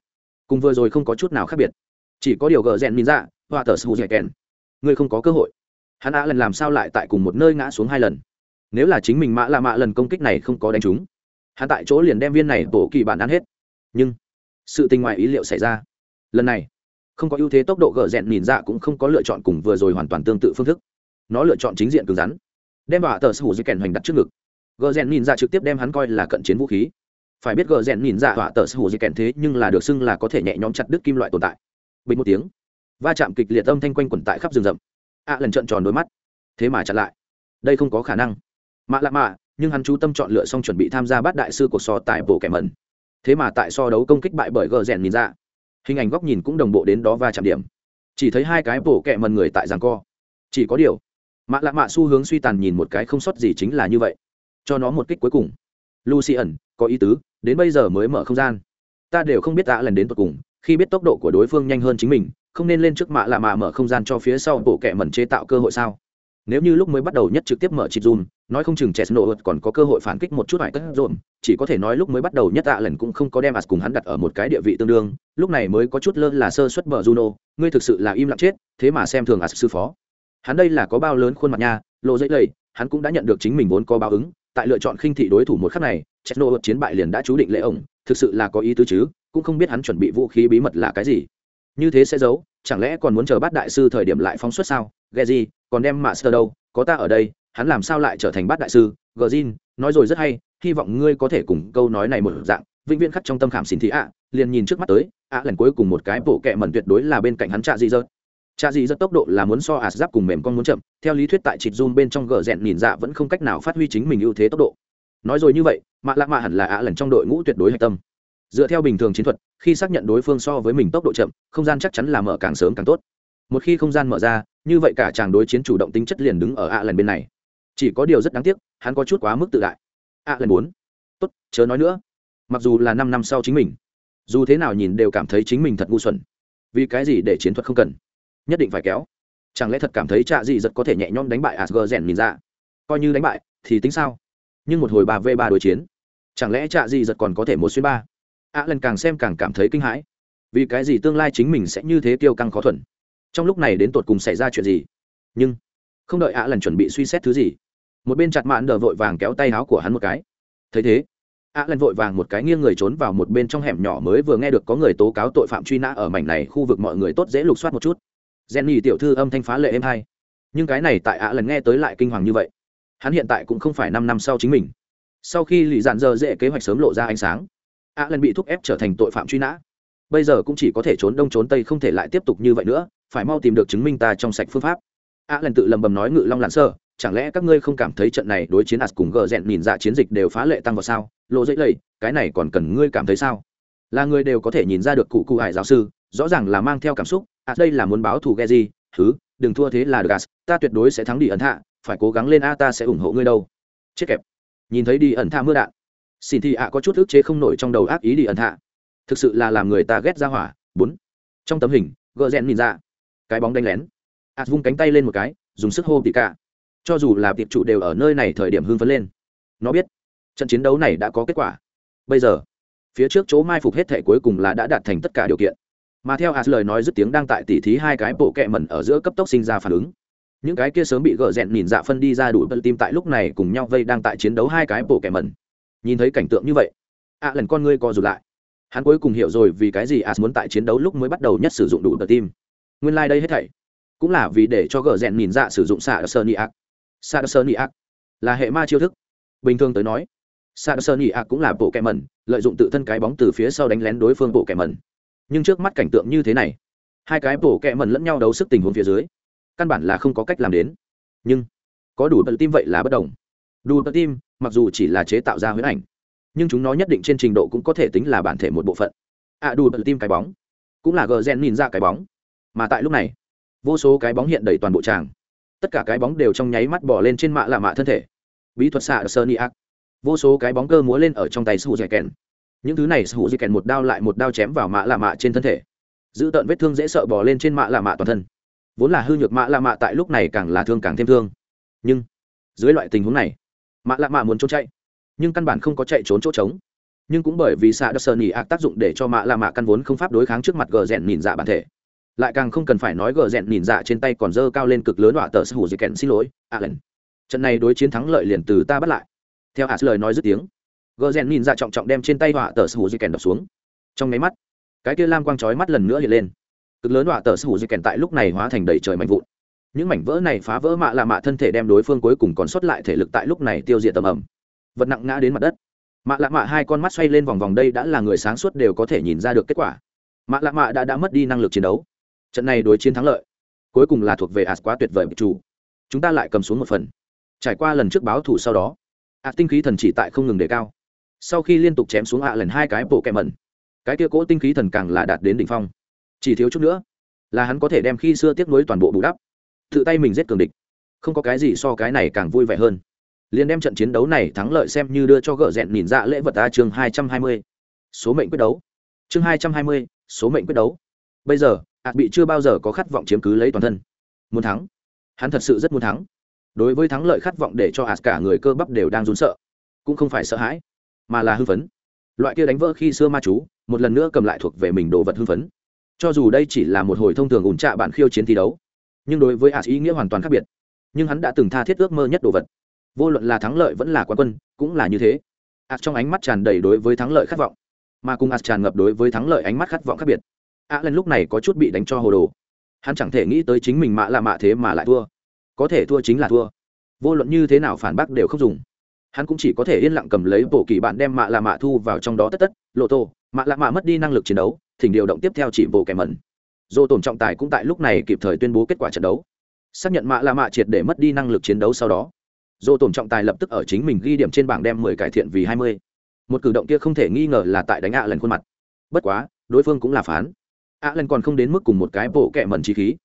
[SPEAKER 1] cùng vừa rồi không có chút nào khác biệt. Chỉ có điều gờ rèn nhìn ra hoa tờ sù dẻ kèn ngươi không có cơ hội. Hắn đã lần làm sao lại tại cùng một nơi ngã xuống hai lần? Nếu là chính mình mã là mạ lần công kích này không có đánh trúng, hắn tại chỗ liền đem viên này bổ kỳ bản ăn hết. Nhưng, sự tình ngoài ý liệu xảy ra. Lần này, không có ưu thế tốc độ gờ rèn nhìn ra cũng không có lựa chọn cùng vừa rồi hoàn toàn tương tự phương thức. Nó lựa chọn chính diện cứng rắn, đem vào tờ sù dây kèn hoành đặt trước ngực. Gờ rèn nhìn ra trực tiếp đem hắn coi là cận chiến vũ khí phải biết gờ rèn nhìn dạ họa tờ sư hù di kèn thế nhưng là được xưng là có thể nhẹ nhõm chặt đứt kim loại tồn tại. Bình một tiếng, va chạm kịch liệt âm thanh quanh quẩn tại khắp rừng rậm. Ạ lần trợn tròn đôi mắt. Thế mà chặn lại. Đây không có khả năng. Mạ lạ mạ, nhưng hắn chú tâm chọn lựa xong chuẩn bị tham gia bát đại sư cuộc so tại bộ kẻ mẩn. Thế mà tại so đấu công kích bại bởi gờ rèn nhìn ra, hình ảnh góc nhìn cũng đồng bộ đến đó va chạm điểm. Chỉ thấy hai cái bộ kẹ mần người tại giằng co. Chỉ có điều, mạ lạ mạ xu hướng suy tàn nhìn một cái không sót gì chính là như vậy. Cho nó một kích cuối cùng lucy ẩn, có ý tứ, đến bây giờ mới mở không gian. Ta đều không biết tạ lần đến tột cùng, khi biết tốc độ của đối phương nhanh hơn chính mình, không nên lên trước mạ lạ mà mở không gian cho phía sau bộ kẹ mẩn chế tạo cơ hội sao? Nếu như lúc mới bắt đầu nhất trực tiếp mở chịt dùm nói không chừng chess nổ còn có cơ hội phản kích một chút hải tất dồn chỉ có thể nói lúc mới bắt đầu nhất tạ lần cũng không có đem as cùng hắn đặt ở một cái địa vị tương đương, lúc này mới có chút lơ là sơ xuất bờ juno, ngươi thực sự là im lặng chết, thế mà xem thường à sư phó. Hắn đây là có bao lớn khuôn mặt nha, lộ dễ lầy, hắn cũng đã nhận được chính mình vốn có báo ứng tại lựa chọn khinh thị đối thủ một khắc này chess nô chiến bại liền đã chú định lệ ổng, thực sự là có ý tứ chứ, cũng không biết hắn chuẩn bị vũ khí bí mật là cái gì. Như thế sẽ giấu, chẳng lẽ còn muốn chờ bát đại sư thời điểm lại phóng xuất sao? Ghe gì còn đem mạ sơ đâu? Có ta ở đây, hắn làm sao lại trở thành bát đại sư? Gờ zin nói rồi rất hay, hy vọng ngươi có thể cùng câu nói này một dạng, vĩnh viễn khắc trong tâm khảm xin thị ạ, liền nhìn trước mắt tới, ạ lần cuối cùng một cái bộ kẹ mẩn tuyệt đối là bên cạnh hắn trạ di dợt trạ dị rất tốc độ là muốn so ạt giáp cùng mềm con muốn chậm theo lý thuyết tại chịt zoom bên trong gờ rèn nhìn dạ vẫn không cách nào phát huy chính mình ưu thế tốc độ. Nói rồi như vậy mạ lạ mạ hẳn là ạ lần trong đội ngũ tuyệt đối hạch tâm. Dựa theo bình thường chiến thuật khi xác nhận đối phương so với mình tốc độ chậm không gian chắc chắn là mở càng sớm càng tốt. Một khi không gian mở ra như vậy cả chàng đối chiến chủ động tính chất liền đứng ở ạ lần bên này. Chỉ có điều rất đáng tiếc hắn có chút quá mức tự đại. Ạ lần muốn, tốt chớ nói nữa. Mặc dù là năm năm sau chính mình dù thế nào nhìn đều cảm thấy chính mình thật ngu xuẩn. Vì cái gì để chiến thuật không cần? Nhất định phải kéo. Chẳng lẽ thật cảm thấy trạ gì giật có thể nhẹ nhõm đánh bại asger rèn nhìn ra? Coi như đánh bại, thì tính sao? Nhưng một hồi ba v ba đối chiến, chẳng lẽ trạ gì giật còn có thể một xuyên ba? A lần càng xem càng cảm thấy kinh hãi. Vì cái gì tương lai chính mình sẽ như thế tiêu căng khó thuần? Trong lúc này đến tột cùng xảy ra chuyện gì? Nhưng, không đợi a lần chuẩn bị suy xét thứ gì, một bên chặt mạn đờ vội vàng kéo tay áo của hắn một cái. Thấy thế, a lần vội vàng một cái nghiêng người trốn vào một bên trong hẻm nhỏ mới vừa nghe được có người tố cáo tội phạm truy nã ở mảnh này khu vực mọi người tốt dễ lục soát một chút jenny tiểu thư âm thanh phá lệ êm hay nhưng cái này tại a lần nghe tới lại kinh hoàng như vậy. Hắn hiện tại cũng không phải năm năm sau chính mình. Sau khi lì dạn giờ dễ kế hoạch sớm lộ ra ánh sáng a lần bị thúc ép trở thành tội phạm truy nã. Bây giờ cũng chỉ có thể trốn đông trốn tây không thể lại tiếp tục như vậy nữa, phải mau tìm được chứng minh ta trong sạch phương pháp. A lần tự lầm bầm nói ngự long lặn sơ, chẳng lẽ các ngươi không cảm thấy trận này đối chiến ạt cùng gờ rẽn nhìn dạ chiến dịch đều phá lệ tăng vào sao? Lộ dễ lầy, cái này còn cần ngươi cảm thấy sao? Là người đều có thể nhìn ra được cụ cụ hải giáo sư, rõ ràng là mang theo cảm xúc à đây là muốn báo thù ghe gì thứ đừng thua thế là được à? Ta tuyệt đối sẽ thắng đi ẩn thạ phải cố gắng lên a, ta sẽ ủng hộ ngươi đâu. Chết kẹp. Nhìn thấy đi ẩn thạ mưa đạn, xin thì ạ có chút ức chế không nổi trong đầu ác ý đi ẩn thạ thực sự là làm người ta ghét ra hỏa. Bốn. Trong tấm hình gợ rẽn nhìn ra. Cái bóng đánh lén. Ạ vung cánh tay lên một cái, dùng sức hô tỉ cả cho dù là tiệp trụ đều ở nơi này thời điểm hưng phấn lên. Nó biết, trận chiến đấu này đã có kết quả. Bây giờ, phía trước chỗ mai phục hết thể cuối cùng là đã đạt thành tất cả điều kiện mà theo as lời nói dứt tiếng đang tại tỉ thí hai cái bộ kẹ mẩn ở giữa cấp tốc sinh ra phản ứng. Những cái kia sớm bị gỡ rẽn nhìn dạ phân đi ra đủ bật tim tại lúc này cùng nhau vây đang tại chiến đấu hai cái bộ kẹ mẩn. Nhìn thấy cảnh tượng như vậy ạ lần con ngươi co rụt lại. Hắn cuối cùng hiểu rồi vì cái gì as muốn tại chiến đấu lúc mới bắt đầu nhất sử dụng đủ bật tim nguyên lai、like、đây hết thảy cũng là vì để cho gỡ rẽn nhìn dạ sử dụng xạ sơ ni ác xạ sơ ni ác là hệ ma chiêu thức. Bình thường tới nói xạ sơ ni ác cũng là bộ kẹ mẩn, lợi dụng tự thân cái bóng từ phía sau đánh lén đối phương bộ kẹ mẩn nhưng trước mắt cảnh tượng như thế này, hai cái bổ kẹ mần lẫn nhau đấu sức tình huống phía dưới, căn bản là không có cách làm đến. Nhưng, có đủ bật tim vậy là bất đồng. Đủ bật tim mặc dù chỉ là chế tạo ra huyễn ảnh, nhưng chúng nó nhất định trên trình độ cũng có thể tính là bản thể một bộ phận. À đủ bật tim cái bóng, cũng là gờ gen nhìn ra cái bóng. Mà tại lúc này, vô số cái bóng hiện đầy toàn bộ tràng. Tất cả cái bóng đều trong nháy mắt bỏ lên trên mạ lạ mạ thân thể. Bí thuật xạ sơ ni ác vô số cái bóng cơ múa lên ở trong tay su dẻ kèn những thứ này hữu di kèn một đao lại một đao chém vào mạ lạ mạ trên thân thể. Giữ tợn vết thương dễ sợ bỏ lên trên mạ lạ mạ toàn thân. Vốn là hư nhược mạ lạ mạ tại lúc này càng là thương càng thêm thương. Nhưng, dưới loại tình huống này, mạ lạ mạ muốn trốn chạy, nhưng căn bản không có chạy trốn chỗ trống. Nhưng cũng bởi vì xạ đất sơn nỉ ác tác dụng để cho mạ lạ mạ căn vốn không pháp đối kháng trước mặt gờ rèn nhìn dạ bản thể. Lại càng không cần phải nói gờ rèn nhìn dạ trên tay còn dơ cao lên cực lớn đọa tờ hủ di kèn xin lỗi a lần trận này đối chiến thắng lợi liền từ ta bắt lại. Theo hạt lời nói dứt tiếng gờ rèn nhìn ra trọng trọng đem trên tay họa tờ hủ di kèn đập xuống. Trong nháy mắt, cái kia lam quang chói mắt lần nữa hiện lên. Cực lớn họa tờ hủ di kèn tại lúc này hóa thành đầy trời mạnh vụn. Những mảnh vỡ này phá vỡ mạ lạ mạ thân thể đem đối phương cuối cùng còn sót lại thể lực tại lúc này tiêu diệt tầm ẩm. Vật nặng ngã đến mặt đất. Mạ lạ mạ hai con mắt xoay lên vòng vòng đây đã là người sáng suốt đều có thể nhìn ra được kết quả. Mạ lạ mạ đã đã mất đi năng lực chiến đấu. Trận này đối chiến thắng lợi, cuối cùng là thuộc về ạt quá tuyệt vời chủ. Chúng ta lại cầm xuống một phần. Trải qua lần trước báo thủ sau đó ạt tinh khí thần chỉ tại không ngừng đề cao sau khi liên tục chém xuống ạ lần hai cái bộ kẹ mẩn, cái kia cỗ tinh khí thần càng là đạt đến đỉnh phong. Chỉ thiếu chút nữa là hắn có thể đem khi xưa tiếp nối toàn bộ bù đắp. Tự tay mình giết cường địch. Không có cái gì so cái này càng vui vẻ hơn. Liền đem trận chiến đấu này thắng lợi xem như đưa cho gỡ rẽn nhìn ra lễ vật ta chương hai trăm hai mươi. Số mệnh quyết đấu. Chương hai trăm hai mươi, số mệnh quyết đấu. Bây giờ ạt bị chưa bao giờ có khát vọng chiếm cứ lấy toàn thân. Muốn thắng. Hắn thật sự rất muốn thắng. Đối với thắng lợi khát vọng để cho ạt cả người cơ bắp đều đang rún sợ, cũng không phải sợ hãi mà là hưng phấn. Loại kia đánh vỡ khi xưa ma chú, một lần nữa cầm lại thuộc về mình đồ vật hưng phấn. Cho dù đây chỉ là một hồi thông thường ủn trạ bạn khiêu chiến thi đấu, nhưng đối với ạt ý nghĩa hoàn toàn khác biệt. Nhưng hắn đã từng tha thiết ước mơ nhất đồ vật. Vô luận là thắng lợi vẫn là quán quân, cũng là như thế. Ạt trong ánh mắt tràn đầy đối với thắng lợi khát vọng, mà cùng ạt tràn ngập đối với thắng lợi ánh mắt khát vọng khác biệt. A lần lúc này có chút bị đánh cho hồ đồ. Hắn chẳng thể nghĩ tới chính mình mạ là mạ thế mà lại thua. Có thể thua chính là thua. Vô luận như thế nào phản bác đều không dùng hắn cũng chỉ có thể yên lặng cầm lấy bộ kỳ bạn đem mạ là mạ thu vào trong đó tất tất, lộ tô, mạ là mạ mất đi năng lực chiến đấu, thỉnh điều động tiếp theo chỉ bộ kẻ mẩn. Dô tổn trọng tài cũng tại lúc này kịp thời tuyên bố kết quả trận đấu. Xác nhận mạ là mạ triệt để mất đi năng lực chiến đấu sau đó dô tổn trọng tài lập tức ở chính mình ghi điểm trên bảng đem mười cải thiện vì hai mươi. Một cử động kia không thể nghi ngờ là tại đánh ạ lần khuôn mặt. Bất quá, đối phương cũng là phán. Ạ lần còn không đến mức cùng một cái bộ kẻ mẩn trí khí.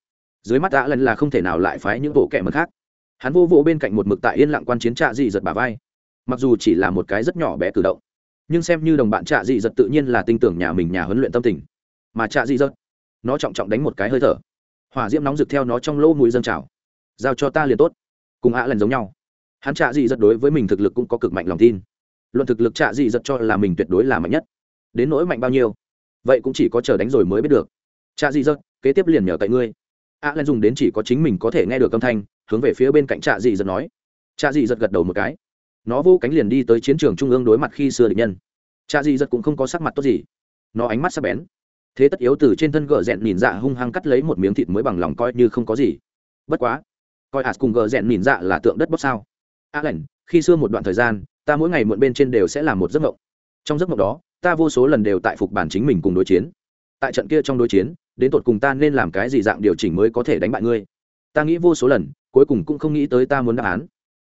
[SPEAKER 1] Dưới mắt ạ lần là không thể nào lại phái những bộ kẻ mẩn khác. Hắn vô vỗ bên cạnh một mực tại yên lặng quan chiến trạ dị giật bà vai mặc dù chỉ là một cái rất nhỏ bé cử động, nhưng xem như đồng bạn trạ dị giật tự nhiên là tin tưởng nhà mình nhà huấn luyện tâm tình. Mà trạ dị giật nó trọng trọng đánh một cái hơi thở. Hỏa diễm nóng rực theo nó trong lỗ mũi dâng trào. Giao cho ta liền tốt. Cùng ạ lần giống nhau. Hắn trạ dị giật đối với mình thực lực cũng có cực mạnh lòng tin. Luận thực lực trạ dị giật cho là mình tuyệt đối là mạnh nhất. Đến nỗi mạnh bao nhiêu, vậy cũng chỉ có chờ đánh rồi mới biết được. Trạ dị giật kế tiếp liền nhờ cậy ngươi. Ạ lần dùng đến chỉ có chính mình có thể nghe được âm thanh, hướng về phía bên cạnh trạ dị giật nói. Trạ dị giật gật đầu một cái nó vô cánh liền đi tới chiến trường trung ương đối mặt khi xưa địch nhân. Cha di giật cũng không có sắc mặt tốt gì. Nó ánh mắt sắc bén. Thế tất yếu từ trên thân gờ rẽn nhìn dạ hung hăng cắt lấy một miếng thịt mới bằng lòng coi như không có gì. Bất quá, coi ạt cùng gờ rẽn nhìn dạ là tượng đất bóc sao? A à lệnh khi xưa một đoạn thời gian, ta mỗi ngày muộn bên trên đều sẽ làm một giấc mộng. Trong giấc mộng đó, ta vô số lần đều tại phục bản chính mình cùng đối chiến. Tại trận kia trong đối chiến, đến tột cùng ta nên làm cái gì dạng điều chỉnh mới có thể đánh bại ngươi? Ta nghĩ vô số lần, cuối cùng cũng không nghĩ tới ta muốn đáp án.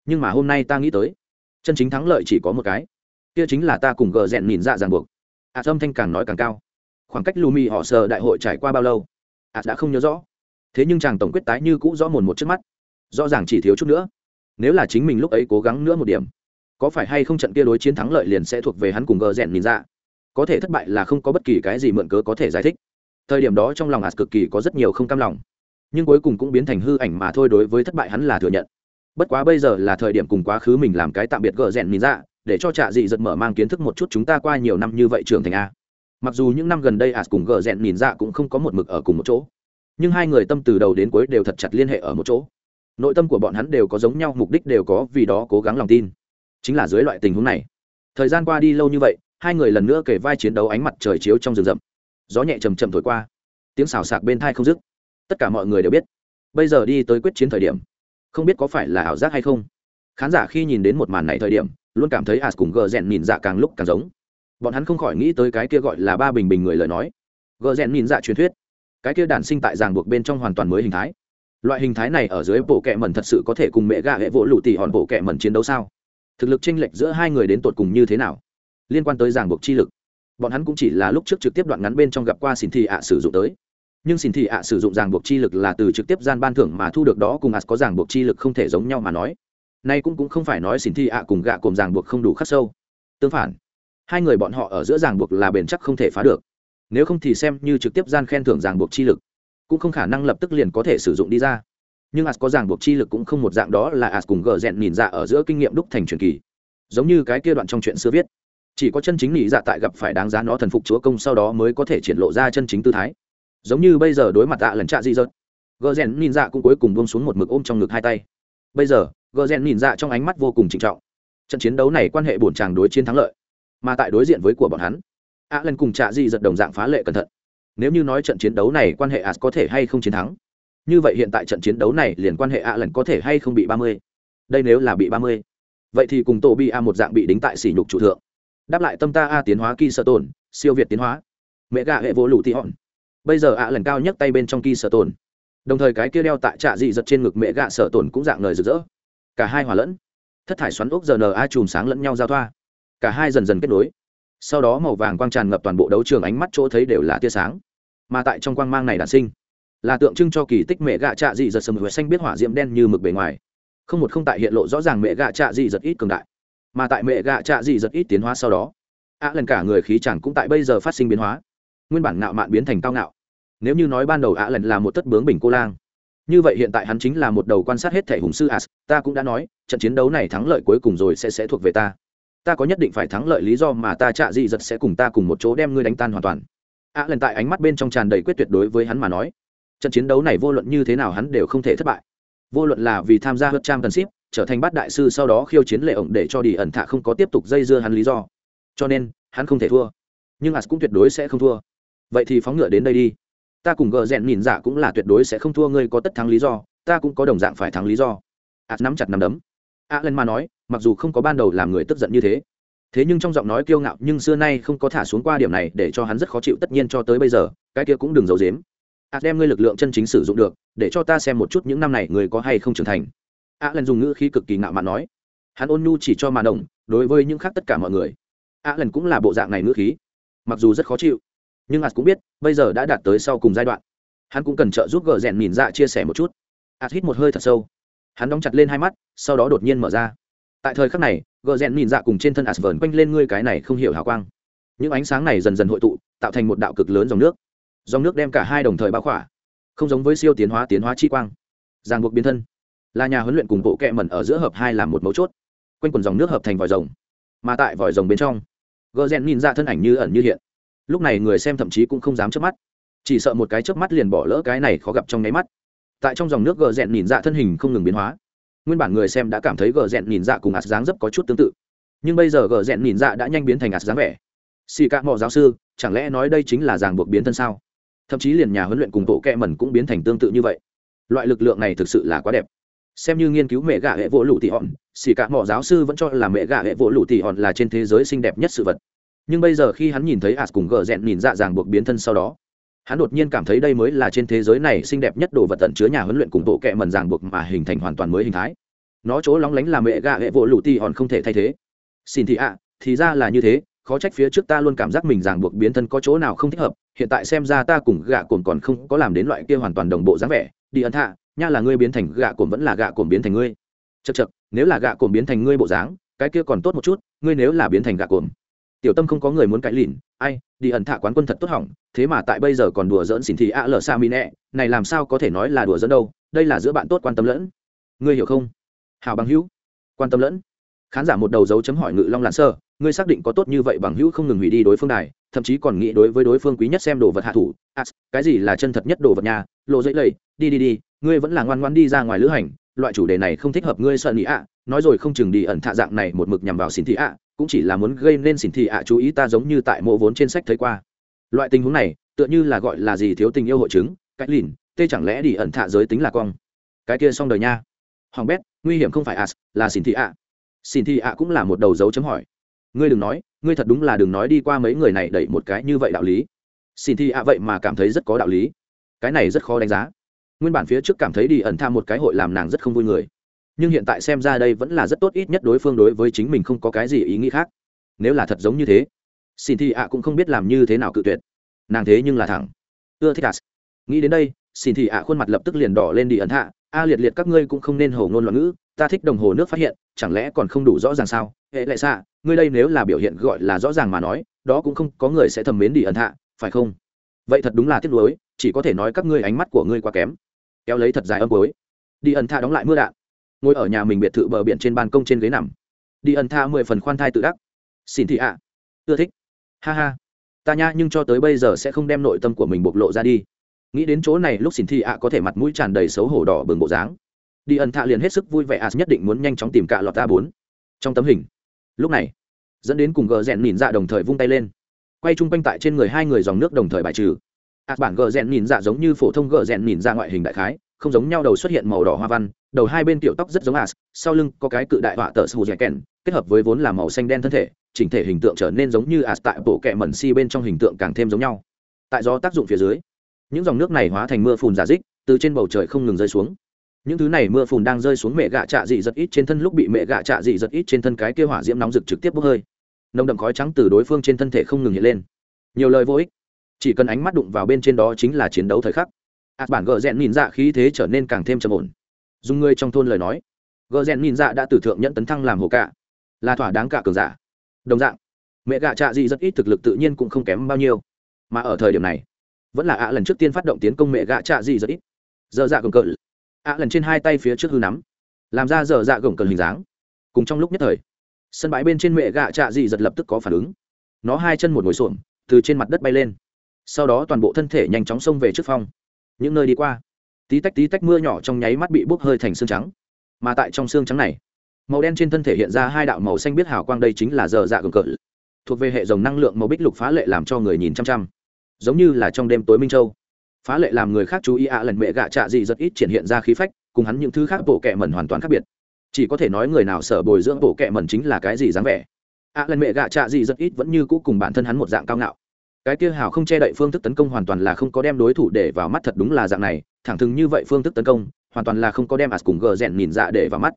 [SPEAKER 1] Nhưng mà hôm nay ta nghĩ tới chân chính thắng lợi chỉ có một cái. Kia chính là ta cùng gờ rèn nhìn dạ ràng buộc. Ạ à, thanh càng nói càng cao. Khoảng cách lù mì họ sờ đại hội trải qua bao lâu? Ạ à, đã không nhớ rõ. Thế nhưng chàng tổng quyết tái như cũ rõ mồn một trước mắt. Rõ ràng chỉ thiếu chút nữa. Nếu là chính mình lúc ấy cố gắng nữa một điểm có phải hay không trận kia đối chiến thắng lợi liền sẽ thuộc về hắn cùng gờ rèn nhìn ra có thể thất bại là không có bất kỳ cái gì mượn cớ có thể giải thích. Thời điểm đó trong lòng ạt cực kỳ có rất nhiều không cam lòng. Nhưng cuối cùng cũng biến thành hư ảnh mà thôi đối với thất bại hắn là thừa nhận bất quá bây giờ là thời điểm cùng quá khứ mình làm cái tạm biệt gờ rèn nhìn ra, để cho trạ dị giật mở mang kiến thức một chút chúng ta qua nhiều năm như vậy trưởng thành a. Mặc dù những năm gần đây ạt cùng gờ rèn nhìn ra cũng không có một mực ở cùng một chỗ, nhưng hai người tâm từ đầu đến cuối đều thật chặt liên hệ ở một chỗ. Nội tâm của bọn hắn đều có giống nhau, mục đích đều có, vì đó cố gắng lòng tin. Chính là dưới loại tình huống này, thời gian qua đi lâu như vậy, hai người lần nữa kể vai chiến đấu ánh mặt trời chiếu trong rừng rậm. Gió nhẹ chầm chầm thổi qua, tiếng xào sạc bên thai không dứt. Tất cả mọi người đều biết, bây giờ đi tới quyết chiến thời điểm không biết có phải là ảo giác hay không. Khán giả khi nhìn đến một màn này thời điểm, luôn cảm thấy as cùng gờ rèn nhìn dạ càng lúc càng giống. Bọn hắn không khỏi nghĩ tới cái kia gọi là ba bình bình người lời nói. Gờ rèn nhìn dạ truyền thuyết. Cái kia đản sinh tại ràng buộc bên trong hoàn toàn mới hình thái. Loại hình thái này ở dưới bộ kệ mẩn thật sự có thể cùng mẹ gà hệ vỗ lụ tỉ hòn bộ kệ mẩn chiến đấu sao? Thực lực chênh lệch giữa hai người đến tột cùng như thế nào? Liên quan tới ràng buộc chi lực. Bọn hắn cũng chỉ là lúc trước trực tiếp đoạn ngắn bên trong gặp qua xin thị ạ sử dụng tới nhưng xin thị ạ sử dụng ràng buộc chi lực là từ trực tiếp gian ban thưởng mà thu được đó cùng ạt có ràng buộc chi lực không thể giống nhau mà nói. Nay cũng cũng không phải nói xin thị ạ cùng gạ cùng ràng buộc không đủ khắc sâu. Tương phản, hai người bọn họ ở giữa ràng buộc là bền chắc không thể phá được. Nếu không thì xem như trực tiếp gian khen thưởng ràng buộc chi lực, cũng không khả năng lập tức liền có thể sử dụng đi ra. Nhưng ạt có ràng buộc chi lực cũng không một dạng đó là ạt cùng gờ rèn nhìn dạ ở giữa kinh nghiệm đúc thành truyền kỳ. Giống như cái kia đoạn trong chuyện xưa viết, chỉ có chân chính nghĩ dạ tại gặp phải đáng giá nó thần phục chúa công sau đó mới có thể triển lộ ra chân chính tư thái giống như bây giờ đối mặt tạ lần trạ dị dợt. Gờ rèn nhìn dạ cũng cuối cùng buông xuống một mực ôm trong ngực hai tay. Bây giờ, gờ rèn nhìn dạ trong ánh mắt vô cùng trịnh trọng. Trận chiến đấu này quan hệ bổn chàng đối chiến thắng lợi, mà tại đối diện với của bọn hắn, ạ lần cùng trạ dị dợt đồng dạng phá lệ cẩn thận. Nếu như nói trận chiến đấu này quan hệ as có thể hay không chiến thắng, như vậy hiện tại trận chiến đấu này liền quan hệ ạ lần có thể hay không bị ba mươi? Đây nếu là bị ba mươi, vậy thì cùng tổ bi a một dạng bị đính tại sỉ nhục chủ thượng. Đáp lại tâm ta a tiến hóa kỳ sơ tồn, siêu việt tiến hóa. Mẹ gà hệ vô lụ tị hòn bây giờ ạ lần cao nhất tay bên trong kỳ sở tồn. Đồng thời cái kia đeo tại trạ dị giật trên ngực mẹ gạ sở tồn cũng dạng lời rực rỡ. Cả hai hòa lẫn. Thất thải xoắn ốc giờ n a chùm sáng lẫn nhau giao thoa. Cả hai dần dần kết nối. Sau đó màu vàng quang tràn ngập toàn bộ đấu trường ánh mắt chỗ thấy đều là tia sáng. Mà tại trong quang mang này đản sinh, là tượng trưng cho kỳ tích mẹ gạ trạ dị giật sầm huệ xanh biết hỏa diễm đen như mực bề ngoài. Không một không tại hiện lộ rõ ràng mẹ gạ trạ dị giật ít cường đại, mà tại mẹ gạ trạ dị giật ít tiến hóa sau đó, ạ lần cả người khí chẳng cũng tại bây giờ phát sinh biến hóa nguyên bản ngạo mạn biến thành cao ngạo. Nếu như nói ban đầu ạ lần là một tất bướng bình cô lang, như vậy hiện tại hắn chính là một đầu quan sát hết thể hùng sư as, ta cũng đã nói, trận chiến đấu này thắng lợi cuối cùng rồi sẽ sẽ thuộc về ta. Ta có nhất định phải thắng lợi lý do mà ta trạ dị giật sẽ cùng ta cùng một chỗ đem ngươi đánh tan hoàn toàn. Ạ lần tại ánh mắt bên trong tràn đầy quyết tuyệt đối với hắn mà nói, trận chiến đấu này vô luận như thế nào hắn đều không thể thất bại. Vô luận là vì tham gia hớt trang cần ship, trở thành bát đại sư sau đó khiêu chiến lệ ổng để cho đi ẩn thạ không có tiếp tục dây dưa hắn lý do. Cho nên, hắn không thể thua. Nhưng as cũng tuyệt đối sẽ không thua vậy thì phóng ngựa đến đây đi. Ta cùng gờ rèn nhìn dạ cũng là tuyệt đối sẽ không thua ngươi có tất thắng lý do, ta cũng có đồng dạng phải thắng lý do. As nắm chặt nắm đấm. A lần mà nói, mặc dù không có ban đầu làm người tức giận như thế thế nhưng trong giọng nói kiêu ngạo nhưng xưa nay không có thả xuống qua điểm này để cho hắn rất khó chịu tất nhiên cho tới bây giờ, cái kia cũng đừng giấu dếm a đem ngươi lực lượng chân chính sử dụng được, để cho ta xem một chút những năm này người có hay không trưởng thành. A lần dùng ngữ khí cực kỳ ngạo mạn nói. Hắn ôn nhu chỉ cho màn đồng đối với những khác tất cả mọi người. A lần cũng là bộ dạng này ngữ khí, mặc dù rất khó chịu nhưng ạt cũng biết, bây giờ đã đạt tới sau cùng giai đoạn. Hắn cũng cần trợ giúp gờ rèn nhìn dạ chia sẻ một chút. Ạt hít một hơi thật sâu. Hắn đóng chặt lên hai mắt, sau đó đột nhiên mở ra. Tại thời khắc này, gờ rèn nhìn dạ cùng trên thân ạt vờn quanh lên ngươi cái này không hiểu hào quang. Những ánh sáng này dần dần hội tụ, tạo thành một đạo cực lớn dòng nước. Dòng nước đem cả hai đồng thời bao khỏa, không giống với siêu tiến hóa tiến hóa chi quang. Ràng buộc biến thân. Là nhà huấn luyện cùng bộ kẹ mẩn ở giữa hợp hai làm một mấu chốt. Quanh quần dòng nước hợp thành vòi rồng, mà tại vòi rồng bên trong, gờ rèn nhìn ra dạ thân ảnh như ẩn như hiện lúc này người xem thậm chí cũng không dám chớp mắt. Chỉ sợ một cái chớp mắt liền bỏ lỡ cái này khó gặp trong nháy mắt. Tại trong dòng nước gờ rẹn nhìn dạ thân hình không ngừng biến hóa. Nguyên bản người xem đã cảm thấy gờ rẹn nhìn dạ cùng ạt dáng dấp có chút tương tự. Nhưng bây giờ gờ rẹn nhìn dạ đã nhanh biến thành ạt dáng vẻ. Xì cả mọ giáo sư, chẳng lẽ nói đây chính là ràng buộc biến thân sao? Thậm chí liền nhà huấn luyện cùng bộ kẹ mẩn cũng biến thành tương tự như vậy. Loại lực lượng này thực sự là quá đẹp. Xem như nghiên cứu mẹ gà hệ vỗ lụ tỉ hòn, xì cả mỏ giáo sư vẫn cho là mẹ gà hệ vỗ lụ tỉ hòn là trên thế giới xinh đẹp nhất sự vật nhưng bây giờ khi hắn nhìn thấy ạt cùng gờ rẽn nhìn dạ dàng buộc biến thân sau đó, hắn đột nhiên cảm thấy đây mới là trên thế giới này xinh đẹp nhất đồ vật tận chứa nhà huấn luyện cùng bộ kệ mần ràng buộc mà hình thành hoàn toàn mới hình thái. Nó chỗ lóng lánh là mẹ gạ hệ vỗ lụ ti hòn không thể thay thế. Xin thị ạ, thì ra là như thế, khó trách phía trước ta luôn cảm giác mình ràng buộc biến thân có chỗ nào không thích hợp, hiện tại xem ra ta cùng gạ cồn còn không có làm đến loại kia hoàn toàn đồng bộ dáng vẻ. Đi ấn thạ, nha là ngươi biến thành gạ cồn vẫn là gạ cồn biến thành ngươi. Chật chật nếu là gạ cồn biến thành ngươi bộ dáng, cái kia còn tốt một chút, ngươi nếu là biến thành gạ cồn tiểu tâm không có người muốn cãi lìn ai đi ẩn thạ quán quân thật tốt hỏng thế mà tại bây giờ còn đùa dỡn xỉn thì ạ lờ sa mi nẹ này làm sao có thể nói là đùa dỡn đâu đây là giữa bạn tốt quan tâm lẫn. Ngươi hiểu không? Hào bằng hữu quan tâm lẫn. Khán giả một đầu dấu chấm hỏi ngự long lạn sơ ngươi xác định có tốt như vậy bằng hữu không ngừng hủy đi đối phương đài thậm chí còn nghĩ đối với đối phương quý nhất xem đồ vật hạ thủ. À, cái gì là chân thật nhất đồ vật nhà? Lộ dễ lầy đi đi đi ngươi vẫn là ngoan ngoan đi ra ngoài lữ hành loại chủ đề này không thích hợp ngươi sợ nị ạ. Nói rồi không chừng đi ẩn thạ dạng này một mực nhằm vào xin thị ạ, cũng chỉ là muốn gây nên xin thị ạ chú ý ta giống như tại mộ vốn trên sách thấy qua. Loại tình huống này, tựa như là gọi là gì thiếu tình yêu hội chứng, cách lìn, tê chẳng lẽ đi ẩn thạ giới tính là cong cái kia xong đời nha. Hoàng bét, nguy hiểm không phải as là xin thị ạ. Xin thị ạ cũng là một đầu dấu chấm hỏi. Ngươi đừng nói, ngươi thật đúng là đừng nói đi qua mấy người này đẩy một cái như vậy đạo lý. Xin thị ạ vậy mà cảm thấy rất có đạo lý. Cái này rất khó đánh giá nguyên bản phía trước cảm thấy đi ẩn tham một cái hội làm nàng rất không vui người. Nhưng hiện tại xem ra đây vẫn là rất tốt, ít nhất đối phương đối với chính mình không có cái gì ý nghĩ khác. Nếu là thật giống như thế, xin thị ạ cũng không biết làm như thế nào cự tuyệt. Nàng thế nhưng là thẳng. Ưa thích à. nghĩ đến đây, xin thị ạ khuôn mặt lập tức liền đỏ lên đi ẩn hạ a liệt liệt các ngươi cũng không nên hầu ngôn loạn ngữ, ta thích đồng hồ nước phát hiện, chẳng lẽ còn không đủ rõ ràng sao? Hệ lại xạ, ngươi đây nếu là biểu hiện gọi là rõ ràng mà nói, đó cũng không có người sẽ thầm mến đi ẩn hạ phải không? Vậy thật đúng là tiếc nuối, chỉ có thể nói các ngươi ánh mắt của ngươi quá kém kéo lấy thật dài âm cuối. Đi ẩn tha đóng lại mưa đạn. Ngồi ở nhà mình biệt thự bờ biển trên ban công trên ghế nằm. Đi ẩn tha mười phần khoan thai tự đắc. Xin thị ạ. Ưa thích. Ha ha. Ta nha, nhưng cho tới bây giờ sẽ không đem nội tâm của mình bộc lộ ra đi. Nghĩ đến chỗ này lúc xin thị ạ có thể mặt mũi tràn đầy xấu hổ đỏ bừng bộ dáng. Đi ẩn thạ liền hết sức vui vẻ ạ, nhất định muốn nhanh chóng tìm cả lọt ta bốn. Trong tấm hình. Lúc này, dẫn đến cùng gờ rẽn nhìn ra dạ đồng thời vung tay lên. Quay chung quanh tại trên người hai người dòng nước đồng thời bài trừ ạt bản gờ rèn nhìn dạ giống như phổ thông gờ rèn nhìn ra dạ ngoại hình đại khái, không giống nhau đầu xuất hiện màu đỏ hoa văn, đầu hai bên tiểu tóc rất giống as, sau lưng có cái cự đại họa tờ sù dẻ kèn kết hợp với vốn là màu xanh đen thân thể, chỉnh thể hình tượng trở nên giống như as tại bộ kẹ mẩn si bên trong hình tượng càng thêm giống nhau. Tại do tác dụng phía dưới, những dòng nước này hóa thành mưa phùn giả dích, từ trên bầu trời không ngừng rơi xuống. Những thứ này mưa phùn đang rơi xuống mẹ gạ trạ dị giật ít trên thân lúc bị mẹ gạ trạ dị giật ít trên thân cái kia hỏa diễm nóng rực trực tiếp bốc hơi. Nồng đậm khói trắng từ đối phương trên thân thể không ngừng hiện lên. Nhiều lời vô ích chỉ cần ánh mắt đụng vào bên trên đó chính là chiến đấu thời khắc. Ạt bản gờ rẽn nhìn dạ khí thế trở nên càng thêm trầm ổn. Dùng người trong thôn lời nói gờ rẽn nhìn dạ đã từ thượng nhận tấn thăng làm hồ cạ, là thỏa đáng cả cường giả. Đồng dạng, mẹ gạ trạ dị rất ít thực lực tự nhiên cũng không kém bao nhiêu. Mà ở thời điểm này, vẫn là ạ lần trước tiên phát động tiến công mẹ gạ trạ dị rất ít. Dơ dạ gồng cờ, ạ lần trên hai tay phía trước hư nắm, làm ra dơ dạ gồng cờ hình dáng. Cùng trong lúc nhất thời, sân bãi bên trên mẹ gạ trạ dị giật lập tức có phản ứng. Nó hai chân một ngồi xổm, từ trên mặt đất bay lên sau đó toàn bộ thân thể nhanh chóng xông về trước phong. Những nơi đi qua, tí tách tí tách mưa nhỏ trong nháy mắt bị bốc hơi thành xương trắng. Mà tại trong xương trắng này, màu đen trên thân thể hiện ra hai đạo màu xanh biết hào quang, đây chính là giờ dạ gừng cỡ thuộc về hệ dòng năng lượng màu bích lục phá lệ làm cho người nhìn chăm chăm. Giống như là trong đêm tối minh châu. Phá lệ làm người khác chú ý ạ, lần mẹ gạ trạ gì rất ít triển hiện ra khí phách, cùng hắn những thứ khác bộ kệ mẩn hoàn toàn khác biệt. Chỉ có thể nói người nào sở bồi dưỡng bộ kệ mẩn chính là cái gì dáng vẻ. ạ, lần mẹ gạ trạ gì rất ít vẫn như cũ cùng bản thân hắn một dạng cao ngạo cái kia hào không che đậy phương thức tấn công hoàn toàn là không có đem đối thủ để vào mắt thật đúng là dạng này, thẳng thừng như vậy phương thức tấn công, hoàn toàn là không có đem as cùng gờ rèn nhìn dạ để vào mắt.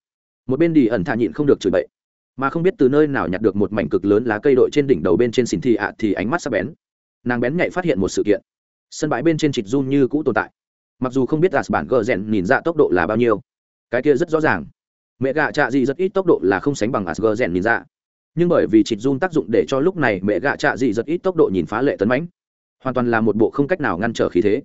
[SPEAKER 1] Một bên đi ẩn thạ nhịn không được chửi bậy. Mà không biết từ nơi nào nhặt được một mảnh cực lớn lá cây đội trên đỉnh đầu bên trên xỉn thị ạ thì ánh mắt sắp bén. Nàng bén nhạy phát hiện một sự kiện. Sân bãi bên trên trịch run như cũ tồn tại. Mặc dù không biết gạt bản gờ rèn nhìn dạ tốc độ là bao nhiêu, cái kia rất rõ ràng. Mẹ gạ trạ gì rất ít tốc độ là không sánh bằng asg rèn nhìn dạ nhưng bởi vì chịt run tác dụng để cho lúc này mẹ gạ trạ dị rất ít tốc độ nhìn phá lệ tấn mãnh. Hoàn toàn là một bộ không cách nào ngăn trở khí thế.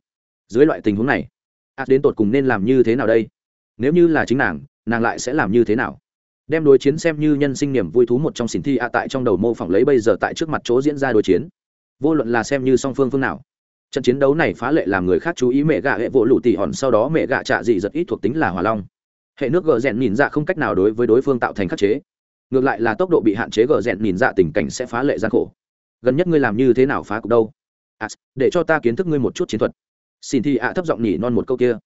[SPEAKER 1] Dưới loại tình huống này as đến tột cùng nên làm như thế nào đây? Nếu như là chính nàng nàng lại sẽ làm như thế nào? Đem đối chiến xem như nhân sinh niềm vui thú một trong xỉn thi a tại trong đầu mô phỏng lấy bây giờ tại trước mặt chỗ diễn ra đối chiến. Vô luận là xem như song phương phương nào, trận chiến đấu này phá lệ làm người khác chú ý mẹ gạ hệ vỗ lụ tỉ hòn sau đó mẹ gạ trạ dị rất ít thuộc tính là hỏa long. Hệ nước gờ rèn nhìn ra không cách nào đối với đối phương tạo thành khắc chế ngược lại là tốc độ bị hạn chế gờ rèn nhìn dạ tình cảnh sẽ phá lệ gian khổ. Gần nhất ngươi làm như thế nào phá cục đâu? À, để cho ta kiến thức ngươi một chút chiến thuật. Xin thi ạ thấp giọng nhỉ non một câu kia.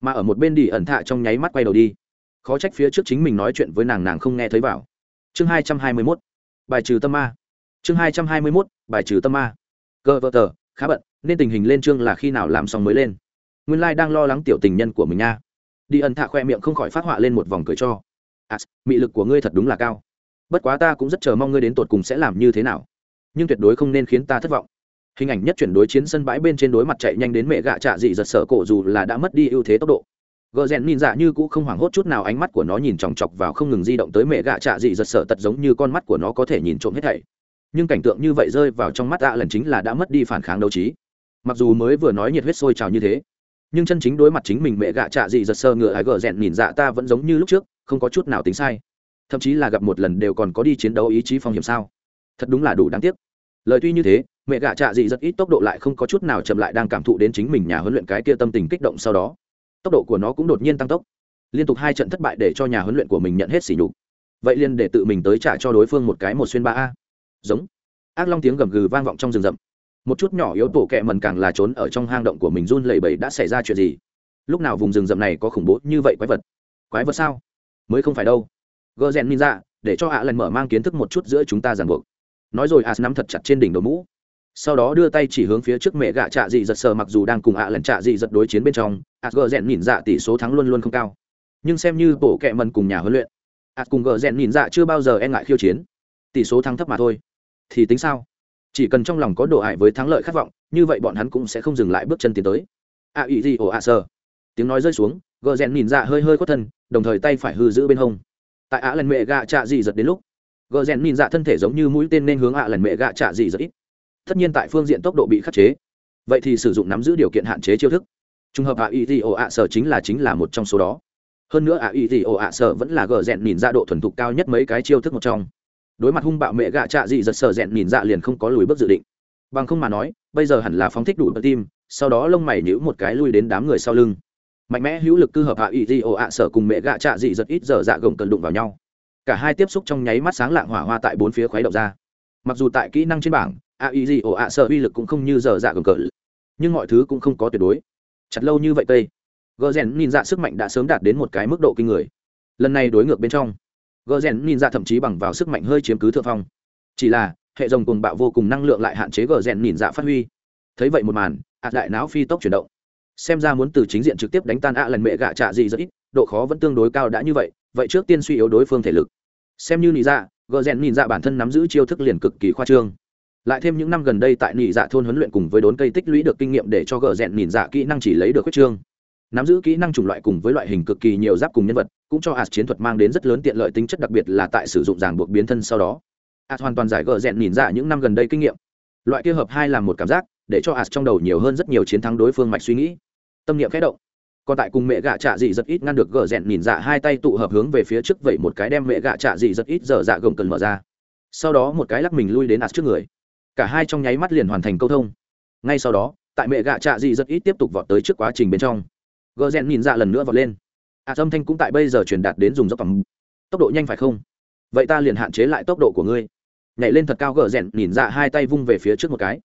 [SPEAKER 1] Mà ở một bên đi ẩn thạ trong nháy mắt quay đầu đi. Khó trách phía trước chính mình nói chuyện với nàng nàng không nghe thấy vào. Chương hai trăm hai mươi mốt. Bài trừ tâm ma. Chương hai trăm hai mươi mốt. Bài trừ tâm ma. Cơ vợ tờ khá bận nên tình hình lên chương là khi nào làm xong mới lên. Nguyên lai、like、đang lo lắng tiểu tình nhân của mình nha. Đi ẩn thạ khoe miệng không khỏi phát họa lên một vòng cười cho. À, mị lực của ngươi thật đúng là cao bất quá ta cũng rất chờ mong ngươi đến tột cùng sẽ làm như thế nào. Nhưng tuyệt đối không nên khiến ta thất vọng. Hình ảnh nhất chuyển đối chiến sân bãi bên trên đối mặt chạy nhanh đến mẹ gạ trạ dị giật sợ cổ dù là đã mất đi ưu thế tốc độ. Gờ rèn nhìn dạ như cũ không hoảng hốt chút nào ánh mắt của nó nhìn chòng chọc vào không ngừng di động tới mẹ gạ trạ dị giật sợ tật giống như con mắt của nó có thể nhìn trộm hết thảy. Nhưng cảnh tượng như vậy rơi vào trong mắt ạ lần chính là đã mất đi phản kháng đấu trí. Mặc dù mới vừa nói nhiệt huyết sôi trào như thế, nhưng chân chính đối mặt chính mình mẹ gạ trạ dị giật sơ ngựa hải gờ rèn nhìn dạ ta vẫn giống như lúc trước, không có chút nào tính sai thậm chí là gặp một lần đều còn có đi chiến đấu ý chí phong hiểm sao? Thật đúng là đủ đáng tiếc. Lời tuy như thế, mẹ gạ trạ dị rất ít tốc độ lại không có chút nào chậm lại đang cảm thụ đến chính mình nhà huấn luyện cái kia tâm tình kích động sau đó. Tốc độ của nó cũng đột nhiên tăng tốc. Liên tục hai trận thất bại để cho nhà huấn luyện của mình nhận hết sỉ nhục. Vậy liền để tự mình tới trả cho đối phương một cái một xuyên ba a. Giống. Ác long tiếng gầm gừ vang vọng trong rừng rậm. Một chút nhỏ yếu tổ kẹ mần càng là trốn ở trong hang động của mình run lẩy bẩy đã xảy ra chuyện gì? Lúc nào vùng rừng rậm này có khủng bố như vậy quái vật? Quái vật sao? Mới không phải đâu gờ rèn ninja, để cho ạ lần mở mang kiến thức một chút giữa chúng ta ràng buộc. Nói rồi as nắm thật chặt trên đỉnh đầu mũ. Sau đó đưa tay chỉ hướng phía trước mẹ gạ trạ dị giật sờ mặc dù đang cùng ạ lần trạ dị giật đối chiến bên trong, as gờ rèn nhìn dạ tỷ số thắng luôn luôn không cao. Nhưng xem như bộ kẹ mần cùng nhà huấn luyện, as cùng gờ rèn nhìn dạ chưa bao giờ e ngại khiêu chiến. Tỷ số thắng thấp mà thôi. Thì tính sao? Chỉ cần trong lòng có độ hại với thắng lợi khát vọng, như vậy bọn hắn cũng sẽ không dừng lại bước chân tiến tới. A ý gì ồ a sơ. Tiếng nói rơi xuống gờ rèn nhìn dạ hơi hơi khuất thân, đồng thời tay phải hư giữ bên hông tại ạ lần mẹ gạ trạ dị giật đến lúc, gờ rèn nhìn dạ thân thể giống như mũi tên nên hướng ạ lần mẹ gạ trạ dị giật ít. Tất nhiên tại phương diện tốc độ bị khắc chế. Vậy thì sử dụng nắm giữ điều kiện hạn chế chiêu thức. Trùng hợp ạ ý thì ồ ạ sở chính là chính là một trong số đó. Hơn nữa ạ ý thì ồ ạ sở vẫn là gờ rèn nhìn dạ độ thuần thục cao nhất mấy cái chiêu thức một trong. Đối mặt hung bạo mẹ gạ trạ dị giật, sở rèn nhìn dạ liền không có lùi bước dự định. Bằng không mà nói, bây giờ hẳn là phóng thích đủ bờ tim sau đó lông mày nhữ một cái lui đến đám người sau lưng mạnh mẽ hữu lực cư hợp hạ ý thì ồ ạ sở cùng mẹ gạ trạ dị giật ít giờ dạ gồng cần đụng vào nhau. Cả hai tiếp xúc trong nháy mắt sáng lạng hỏa hoa tại bốn phía khuấy động ra. Mặc dù tại kỹ năng trên bảng a ý gì ồ ạ sở uy lực cũng không như giờ dạ gồng cờ nhưng mọi thứ cũng không có tuyệt đối. Chặt lâu như vậy tây, gờ rèn nhìn dạ sức mạnh đã sớm đạt đến một cái mức độ kinh người. Lần này đối ngược bên trong, gờ rèn nhìn dạ thậm chí bằng vào sức mạnh hơi chiếm cứ thượng phong. Chỉ là, hệ dòng cùng bạo vô cùng năng lượng lại hạn chế gờ rèn nhìn dạ phát huy. Thấy vậy một màn ạ đại não phi tốc chuyển động xem ra muốn từ chính diện trực tiếp đánh tan ạ lần mẹ gạ trạ gì rất ít, độ khó vẫn tương đối cao đã như vậy vậy trước tiên suy yếu đối phương thể lực. Xem như nị dạ gờ rèn nhìn dạ bản thân nắm giữ chiêu thức liền cực kỳ khoa trương. Lại thêm những năm gần đây tại nị dạ thôn huấn luyện cùng với đốn cây tích lũy được kinh nghiệm để cho gờ rèn nhìn dạ kỹ năng chỉ lấy được quyết trương. Nắm giữ kỹ năng chủng loại cùng với loại hình cực kỳ nhiều giáp cùng nhân vật, cũng cho as chiến thuật mang đến rất lớn tiện lợi tính chất đặc biệt là tại sử dụng ràng buộc biến thân sau đó. As hoàn toàn giải gờ rèn nhìn dạ những năm gần đây kinh nghiệm. Loại kia hợp hai làm một cảm giác để cho as trong đầu nhiều hơn rất nhiều chiến thắng đối phương mạch suy nghĩ. Tâm niệm khẽ động. Còn tại cùng mẹ gạ trạ dị rất ít ngăn được gờ rèn nhìn dạ hai tay tụ hợp hướng về phía trước vậy một cái đem mẹ gạ trạ dị rất ít dở dạ gồng cần mở ra. Sau đó một cái lắc mình lui đến as trước người. Cả hai trong nháy mắt liền hoàn thành câu thông. Ngay sau đó, tại mẹ gạ trạ dị rất ít tiếp tục vọt tới trước quá trình bên trong. Gờ rèn nhìn dạ lần nữa vọt lên. As âm thanh cũng tại bây giờ truyền đạt đến dùng dốc tầm. Tốc độ nhanh phải không? Vậy ta liền hạn chế lại tốc độ của ngươi. Nhảy lên thật cao gờ rèn nhìn dạ hai tay vung về phía trước một cái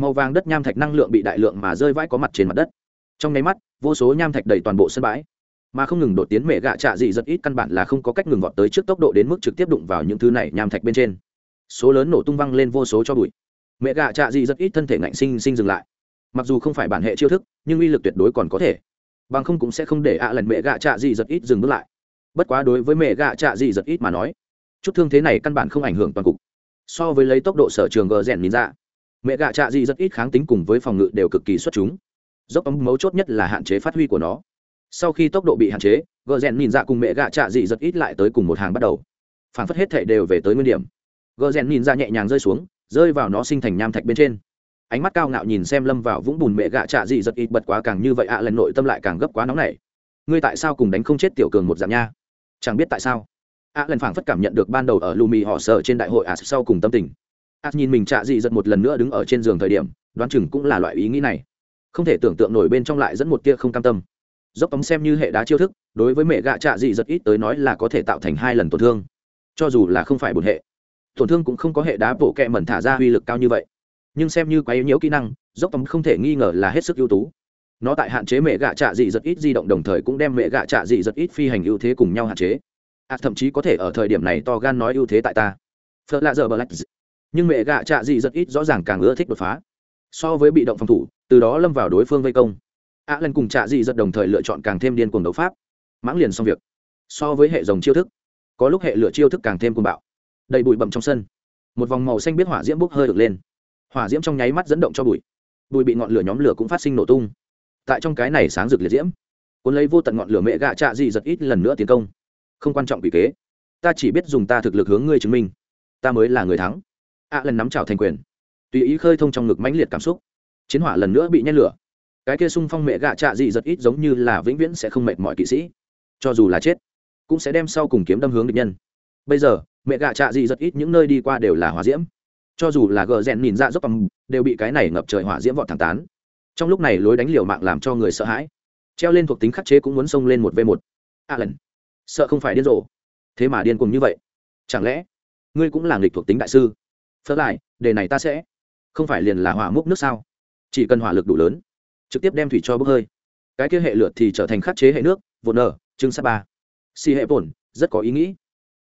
[SPEAKER 1] màu vàng đất nham thạch năng lượng bị đại lượng mà rơi vãi có mặt trên mặt đất. Trong nháy mắt, vô số nham thạch đầy toàn bộ sân bãi. Mà không ngừng đột tiến mẹ gạ trạ dị rất ít căn bản là không có cách ngừng vọt tới trước tốc độ đến mức trực tiếp đụng vào những thứ này nham thạch bên trên. Số lớn nổ tung văng lên vô số cho bụi. Mẹ gạ trạ dị rất ít thân thể ngạnh sinh sinh dừng lại. Mặc dù không phải bản hệ chiêu thức, nhưng uy lực tuyệt đối còn có thể. Bằng không cũng sẽ không để ạ lần mẹ gạ trạ dị rất ít dừng bước lại. Bất quá đối với mẹ gạ trạ dị rất ít mà nói, chút thương thế này căn bản không ảnh hưởng toàn cục. So với lấy tốc độ sở trường gờ rèn nhìn ra mẹ gạ trạ dị rất ít kháng tính cùng với phòng ngự đều cực kỳ xuất chúng. Dốc ống mấu chốt nhất là hạn chế phát huy của nó. Sau khi tốc độ bị hạn chế, gờ rèn nhìn dạ cùng mẹ gạ trạ dị rất ít lại tới cùng một hàng bắt đầu. Phản phất hết thể đều về tới nguyên điểm. Gờ rèn nhìn ra nhẹ nhàng rơi xuống, rơi vào nó sinh thành nham thạch bên trên. Ánh mắt cao ngạo nhìn xem lâm vào vũng bùn mẹ gạ trạ dị giật ít bật quá càng như vậy ạ, lần nội tâm lại càng gấp quá nóng này ngươi tại sao cùng đánh không chết tiểu cường một dạng nha? Chẳng biết tại sao. Ạ, lần phảng phất cảm nhận được ban đầu ở lù mì họ sợ trên đại hội ạ, sau cùng tâm tình ạ nhìn mình trạ dị giật một lần nữa đứng ở trên giường thời điểm đoán chừng cũng là loại ý nghĩ này. Không thể tưởng tượng nổi bên trong lại dẫn một tia không cam tâm. Dốc ống xem như hệ đá chiêu thức đối với mẹ gạ trạ dị giật ít tới nói là có thể tạo thành hai lần tổn thương. Cho dù là không phải bột hệ tổn thương cũng không có hệ đá bộ kẹ mẩn thả ra uy lực cao như vậy. Nhưng xem như quá yếu nhiễu kỹ năng dốc tấm không thể nghi ngờ là hết sức ưu tú. Nó tại hạn chế mẹ gạ trạ dị giật ít di động đồng thời cũng đem mẹ gạ trạ dị giật ít phi hành ưu thế cùng nhau hạn chế. À, thậm chí có thể ở thời điểm này to gan nói ưu thế tại ta. Phật lạ giờ bờ lạch nhưng mẹ gạ trạ dị rất ít rõ ràng càng ưa thích đột phá. So với bị động phòng thủ từ đó lâm vào đối phương vây công. Ạ à, lần cùng trạ dị rất đồng thời lựa chọn càng thêm điên cuồng đấu pháp. Mãng liền xong việc. So với hệ dòng chiêu thức có lúc hệ lựa chiêu thức càng thêm cuồng bạo. Đầy bụi bậm trong sân một vòng màu xanh biết hỏa diễm bốc hơi được lên. Hỏa diễm trong nháy mắt dẫn động cho bụi. Bụi bị ngọn lửa nhóm lửa cũng phát sinh nổ tung. Tại trong cái này sáng rực liệt diễm cuốn lấy vô tận ngọn lửa mẹ gạ trạ dị giật ít lần nữa tiến công. Không quan trọng vì kế. Ta chỉ biết dùng ta thực lực hướng ngươi chứng minh. Ta mới là người thắng ạ lần nắm trào thành quyền. Tùy ý khơi thông trong ngực mãnh liệt cảm xúc. Chiến hỏa lần nữa bị nhen lửa. Cái kia sung phong mẹ gạ trạ dị giật ít giống như là vĩnh viễn sẽ không mệt mọi kỵ sĩ. Cho dù là chết cũng sẽ đem sau cùng kiếm đâm hướng địch nhân. Bây giờ mẹ gạ trạ dị giật ít những nơi đi qua đều là hỏa diễm. Cho dù là gờ rèn nhìn ra dốc bằng, đều bị cái này ngập trời hỏa diễm vọt thẳng tán. Trong lúc này lối đánh liều mạng làm cho người sợ hãi. Treo lên thuộc tính khắc chế cũng muốn xông lên một v một. A lần sợ không phải điên rồ. Thế mà điên cùng như vậy. Chẳng lẽ ngươi cũng là nghịch thuộc tính đại sư? Phớt lại, đề này ta sẽ. Không phải liền là hỏa múc nước sao? Chỉ cần hỏa lực đủ lớn, trực tiếp đem thủy cho bốc hơi. Cái kia hệ lượt thì trở thành khắc chế hệ nước vồn nở, trưng sa ba. Si hệ bổn, rất có ý nghĩ.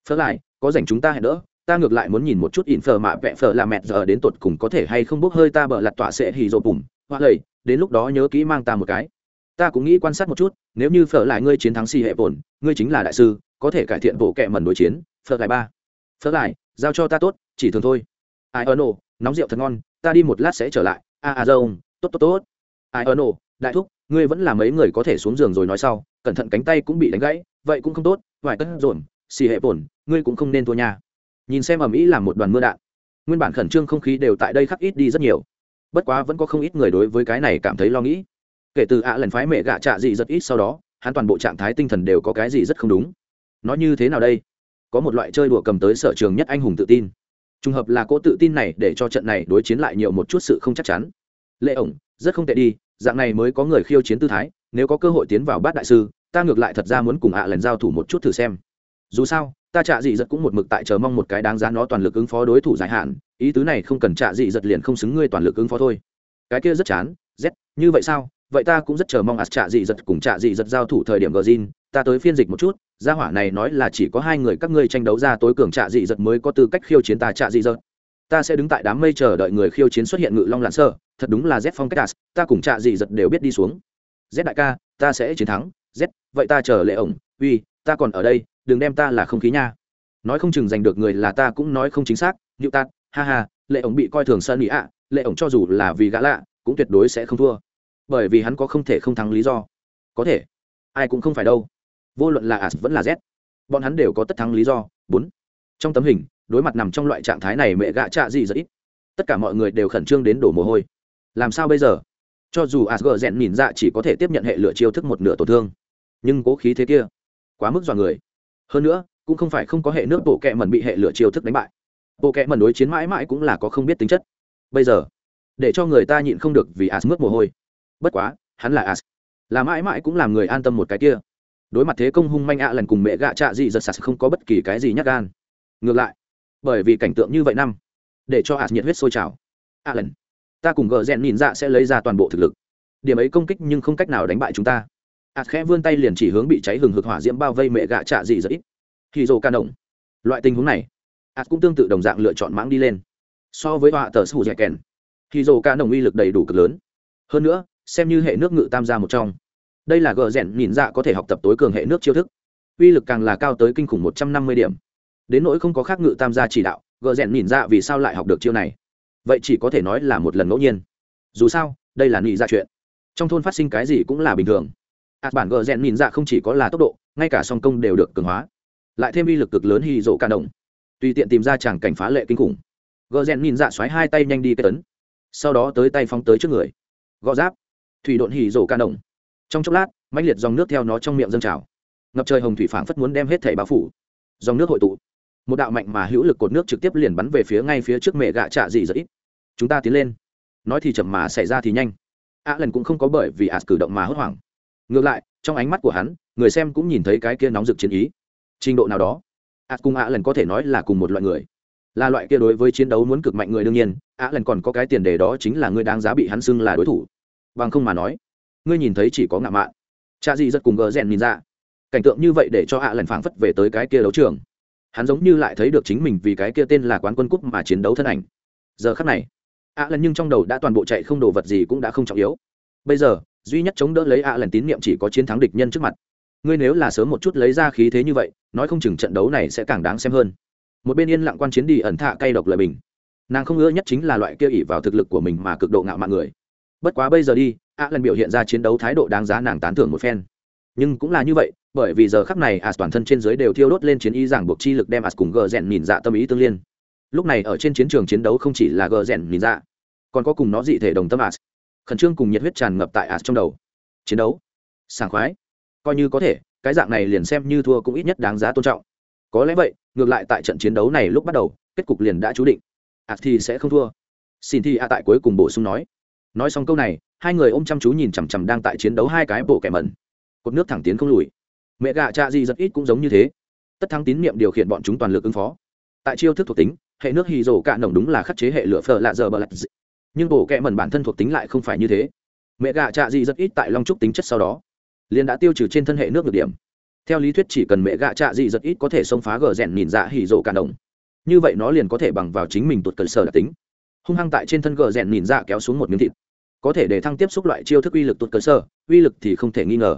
[SPEAKER 1] Phớt lại, có dành chúng ta hẹn đỡ, ta ngược lại muốn nhìn một chút in phở mạ vẹ phở là mẹ giờ đến tột cùng có thể hay không bốc hơi ta bờ lặt tọa sẽ hì rộp bùm, hoa lầy, đến lúc đó nhớ kỹ mang ta một cái. Ta cũng nghĩ quan sát một chút, nếu như phở lại ngươi chiến thắng si hệ bổn, ngươi chính là đại sư, có thể cải thiện bộ kệ mẩn đối chiến. Phở lại ba. Phở lại, giao cho ta tốt, chỉ thường thôi ai ơ nổ nóng rượu thật ngon, ta đi một lát sẽ trở lại. A a dâu tốt tốt tốt. Ai ơ nổ đại thúc, ngươi vẫn là mấy người có thể xuống giường rồi nói sau. Cẩn thận cánh tay cũng bị đánh gãy, vậy cũng không tốt. Vài cất dồn xì hệ bổn, ngươi cũng không nên thua nhà nhìn xem ở mỹ làm một đoàn mưa đạn. Nguyên bản khẩn trương không khí đều tại đây khắc ít đi rất nhiều. Bất quá vẫn có không ít người đối với cái này cảm thấy lo nghĩ. Kể từ ạ lần phái mẹ gạ trạ gì rất ít sau đó, hắn toàn bộ trạng thái tinh thần đều có cái gì rất không đúng. Nó như thế nào đây? Có một loại chơi đùa cầm tới sở trường nhất anh hùng tự tin trùng hợp là cô tự tin này để cho trận này đối chiến lại nhiều một chút sự không chắc chắn. Lệ ổng, rất không tệ đi, dạng này mới có người khiêu chiến tư thái, nếu có cơ hội tiến vào bát đại sư, ta ngược lại thật ra muốn cùng ạ lần giao thủ một chút thử xem. Dù sao, ta trạ dị giật cũng một mực tại chờ mong một cái đáng giá nó toàn lực ứng phó đối thủ dài hạn, ý tứ này không cần trạ dị giật liền không xứng ngươi toàn lực ứng phó thôi. Cái kia rất chán, z, như vậy sao? Vậy ta cũng rất chờ mong ạt trạ dị giật cùng trạ dị giật giao thủ thời điểm gờ zin ta tới phiên dịch một chút, gia hỏa này nói là chỉ có hai người các ngươi tranh đấu ra tối cường trạ dị giật mới có tư cách khiêu chiến ta trạ dị giật. Ta sẽ đứng tại đám mây chờ đợi người khiêu chiến xuất hiện ngự long lặn sơ, thật đúng là z phong cách ta cùng trạ dị giật đều biết đi xuống. Z đại ca, ta sẽ chiến thắng. Z, vậy ta chờ lệ ổng. Uy, ta còn ở đây, đừng đem ta là không khí nha. Nói không chừng giành được người là ta cũng nói không chính xác. Nhự tạt ha ha lệ ổng bị coi thường sơn mỹ ạ lệ ổng cho dù là vì gã lạ, cũng tuyệt đối sẽ không thua bởi vì hắn có không thể không thắng lý do. Có thể. Ai cũng không phải đâu. Vô luận là as vẫn là z, bọn hắn đều có tất thắng lý do. Bốn. Trong tấm hình, đối mặt nằm trong loại trạng thái này mẹ gạ trạ gì rất ít. Tất cả mọi người đều khẩn trương đến đổ mồ hôi. Làm sao bây giờ? Cho dù asgờ rèn nhìn dạ chỉ có thể tiếp nhận hệ lựa chiêu thức một nửa tổn thương, nhưng cố khí thế kia, quá mức dọa người. Hơn nữa, cũng không phải không có hệ nước bộ kẹ mẩn bị hệ lửa chiêu thức đánh bại. Bộ kẹ mẩn đối chiến mãi mãi cũng là có không biết tính chất. Bây giờ, để cho người ta nhịn không được vì as mướt mồ hôi bất quá, hắn là as là mãi mãi cũng làm người an tâm một cái kia. Đối mặt thế công hung manh ạ lần cùng mẹ gạ trạ dị giật sạt không có bất kỳ cái gì nhắc gan. Ngược lại, bởi vì cảnh tượng như vậy năm, để cho as nhiệt huyết sôi trào. Ạ lần, ta cùng gờ rèn nhìn dạ sẽ lấy ra toàn bộ thực lực. Điểm ấy công kích nhưng không cách nào đánh bại chúng ta. As khẽ vươn tay liền chỉ hướng bị cháy hừng hực hỏa diễm bao vây mẹ gạ trạ dị giật ít. Thì dồ ca động. Loại tình huống này as cũng tương tự đồng dạng lựa chọn mãng đi lên. So với họa tờ sù dẻ kèn, thì dồ ca động uy lực đầy đủ cực lớn. Hơn nữa xem như hệ nước ngự tam gia một trong. Đây là gờ rèn nhìn dạ có thể học tập tối cường hệ nước chiêu thức. Uy lực càng là cao tới kinh khủng một trăm năm mươi điểm. Đến nỗi không có khác ngự tam gia chỉ đạo, gờ rèn nhìn dạ vì sao lại học được chiêu này? Vậy chỉ có thể nói là một lần ngẫu nhiên. Dù sao, đây là nghĩ ra chuyện. Trong thôn phát sinh cái gì cũng là bình thường. Ạt bản gờ rèn nhìn dạ không chỉ có là tốc độ, ngay cả song công đều được cường hóa. Lại thêm uy lực cực lớn hy dỗ ca động tùy tiện tìm ra chàng cảnh phá lệ kinh khủng. Gờ rèn nhìn dạ xoáy hai tay nhanh đi cái tấn. Sau đó tới tay phóng tới trước người. Gõ giáp thủy độn hỉ rổ ca động trong chốc lát, mãnh liệt dòng nước theo nó trong miệng dâng trào. Ngập trời hồng thủy phảng phất muốn đem hết thảy bao phủ. Dòng nước hội tụ. Một đạo mạnh mà hữu lực cột nước trực tiếp liền bắn về phía ngay phía trước mẹ gạ trạ gì dẫy ít. Chúng ta tiến lên. Nói thì chậm mà xảy ra thì nhanh. A lần cũng không có bởi vì ạt cử động mà hốt hoảng. Ngược lại, trong ánh mắt của hắn, người xem cũng nhìn thấy cái kia nóng rực chiến ý. Trình độ nào đó, ạt cùng á lần có thể nói là cùng một loại người. Là loại kia đối với chiến đấu muốn cực mạnh người đương nhiên á lần còn có cái tiền đề đó chính là người đáng giá bị hắn xưng là đối thủ bằng không mà nói, ngươi nhìn thấy chỉ có ngạo mạn. Cha gì rất cùng gờ rèn nhìn ra, cảnh tượng như vậy để cho ạ lần phảng phất về tới cái kia đấu trường. Hắn giống như lại thấy được chính mình vì cái kia tên là quán quân cúp mà chiến đấu thân ảnh. Giờ khắc này, ạ lần nhưng trong đầu đã toàn bộ chạy không đồ vật gì cũng đã không trọng yếu. Bây giờ, duy nhất chống đỡ lấy ạ lần tín nhiệm chỉ có chiến thắng địch nhân trước mặt. Ngươi nếu là sớm một chút lấy ra khí thế như vậy, nói không chừng trận đấu này sẽ càng đáng xem hơn. Một bên yên lặng quan chiến đi ẩn thạ cay độc lời bình. Nàng không ưa nhất chính là loại kia ỉ vào thực lực của mình mà cực độ ngạo mạn người bất quá bây giờ đi ạ lần biểu hiện ra chiến đấu thái độ đáng giá nàng tán thưởng một phen. Nhưng cũng là như vậy, bởi vì giờ khắc này as toàn thân trên dưới đều thiêu đốt lên chiến ý giảng buộc chi lực đem as cùng gờ rèn nhìn dạ tâm ý tương liên. Lúc này ở trên chiến trường chiến đấu không chỉ là gờ rèn nhìn dạ còn có cùng nó dị thể đồng tâm as. Khẩn trương cùng nhiệt huyết tràn ngập tại as trong đầu. Chiến đấu. Sảng khoái. Coi như có thể, cái dạng này liền xem như thua cũng ít nhất đáng giá tôn trọng. Có lẽ vậy, ngược lại tại trận chiến đấu này lúc bắt đầu, kết cục liền đã chú định. As thì sẽ không thua. Xin thi a tại cuối cùng bổ sung nói nói xong câu này, hai người ôm chăm chú nhìn chằm chằm đang tại chiến đấu hai cái bộ kẻ mẩn. Cột nước thẳng tiến không lùi. Mẹ gạ cha gì rất ít cũng giống như thế. Tất thắng tín niệm điều khiển bọn chúng toàn lực ứng phó. Tại chiêu thức thuộc tính, hệ nước hì rổ cạn nồng đúng là khắc chế hệ lửa phở lạ giờ bờ lạch nhưng bộ kẹ mẩn bản thân thuộc tính lại không phải như thế. Mẹ gạ trạ gì rất ít tại long trúc tính chất sau đó. Liền đã tiêu trừ trên thân hệ nước được điểm. Theo lý thuyết chỉ cần mẹ gạ trạ dị rất ít có thể xông phá gờ rèn nhìn dạ hì rổ cạn nồng. Như vậy nó liền có thể bằng vào chính mình tuột cần sở đặc tính hung hăng tại trên thân gờ rèn nhìn dạ kéo xuống một miếng thịt. Có thể để thăng tiếp xúc loại chiêu thức uy lực tốt cơ sở uy lực thì không thể nghi ngờ.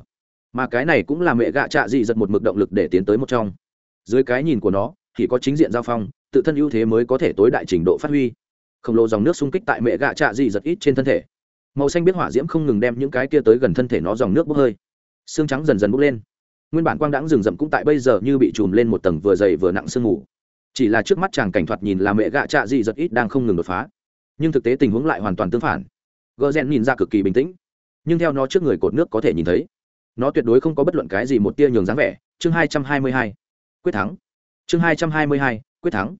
[SPEAKER 1] Mà cái này cũng là mẹ gạ trạ dị giật một mực động lực để tiến tới một trong. Dưới cái nhìn của nó, thì có chính diện giao phong, tự thân ưu thế mới có thể tối đại trình độ phát huy. Khổng lồ dòng nước xung kích tại mẹ gạ trạ dị giật ít trên thân thể. Màu xanh biết hỏa diễm không ngừng đem những cái kia tới gần thân thể nó dòng nước bốc hơi. Xương trắng dần dần bốc lên. Nguyên bản quang đãng rừng rậm cũng tại bây giờ như bị trùm lên một tầng vừa dày vừa nặng sương mù chỉ là trước mắt chàng cảnh thoạt nhìn là mẹ gạ trạ dị giật ít đang không ngừng đột phá. Nhưng thực tế tình huống lại hoàn toàn tương phản. Gờ rèn nhìn ra cực kỳ bình tĩnh. Nhưng theo nó trước người cột nước có thể nhìn thấy. Nó tuyệt đối không có bất luận cái gì một tia nhường dáng vẻ. Chương hai trăm hai mươi hai. Quyết thắng. Chương hai trăm hai mươi hai. Quyết thắng.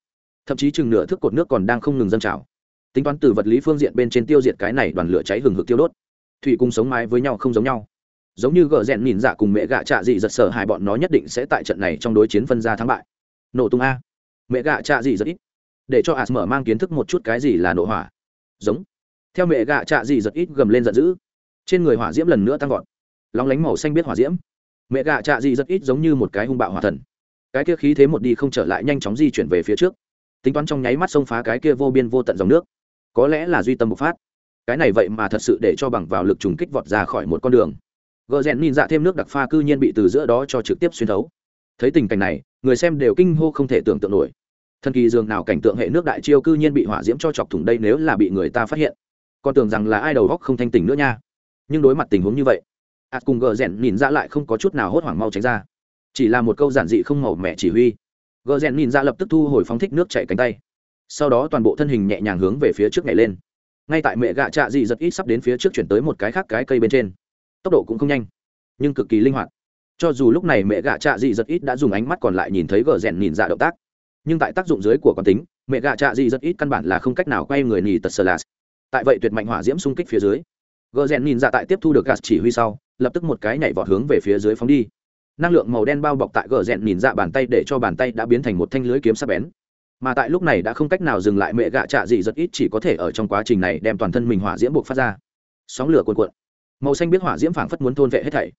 [SPEAKER 1] Thậm chí chừng nửa thước cột nước còn đang không ngừng dâng trào. Tính toán từ vật lý phương diện bên trên tiêu diệt cái này đoàn lửa cháy hừng hực tiêu đốt. Thủy cùng sống mái với nhau không giống nhau. Giống như gờ rèn nhìn dạ cùng mẹ gạ trạ dị giật sợ hại bọn nó nhất định sẽ tại trận này trong đối chiến phân ra thắng bại. Nổ tung a mẹ gạ trạ dị rất ít. Để cho as mở mang kiến thức một chút cái gì là nội hỏa. Giống. Theo mẹ gạ trạ dị rất ít gầm lên giận dữ. Trên người hỏa diễm lần nữa tăng vọt. Lóng lánh màu xanh biết hỏa diễm. Mẹ gạ trạ dị rất ít giống như một cái hung bạo hỏa thần. Cái kia khí thế một đi không trở lại, nhanh chóng di chuyển về phía trước. Tính toán trong nháy mắt xông phá cái kia vô biên vô tận dòng nước. Có lẽ là duy tâm bộc phát. Cái này vậy mà thật sự để cho bằng vào lực trùng kích vọt ra khỏi một con đường. Gờ rèn nhìn dạ thêm nước đặc pha cư nhiên bị từ giữa đó cho trực tiếp xuyên thấu. Thấy tình cảnh này, người xem đều kinh hô không thể tưởng tượng nổi thần kỳ dường nào cảnh tượng hệ nước đại chiêu cư nhiên bị hỏa diễm cho chọc thủng đây nếu là bị người ta phát hiện. Con tưởng rằng là ai đầu góc không thanh tỉnh nữa nha. Nhưng đối mặt tình huống như vậy ạt cùng gờ rèn nhìn ra lại không có chút nào hốt hoảng mau tránh ra. Chỉ là một câu giản dị không màu mẹ chỉ huy. Gờ rèn nhìn ra lập tức thu hồi phóng thích nước chạy cánh tay. Sau đó toàn bộ thân hình nhẹ nhàng hướng về phía trước nhảy lên. Ngay tại mẹ gạ trạ dị giật ít sắp đến phía trước chuyển tới một cái khác cái cây bên trên. Tốc độ cũng không nhanh, nhưng cực kỳ linh hoạt. Cho dù lúc này mẹ gạ trạ dị giật ít đã dùng ánh mắt còn lại nhìn thấy gờ rèn nhìn ra động tác nhưng tại tác dụng dưới của quán tính, mẹ gạ trạ dị rất ít căn bản là không cách nào quay người nhì tật sờ lạt. Tại vậy tuyệt mạnh hỏa diễm xung kích phía dưới, gờ rèn nhìn dạ tại tiếp thu được gạt chỉ huy sau, lập tức một cái nhảy vọt hướng về phía dưới phóng đi. Năng lượng màu đen bao bọc tại gờ rèn nhìn dạ bàn tay để cho bàn tay đã biến thành một thanh lưới kiếm sắc bén. Mà tại lúc này đã không cách nào dừng lại mẹ gạ trạ dị rất ít chỉ có thể ở trong quá trình này đem toàn thân mình hỏa diễm buộc phát ra. Sóng lửa cuồn cuộn. Màu xanh biết hỏa diễm phảng phất muốn thôn vệ hết thảy.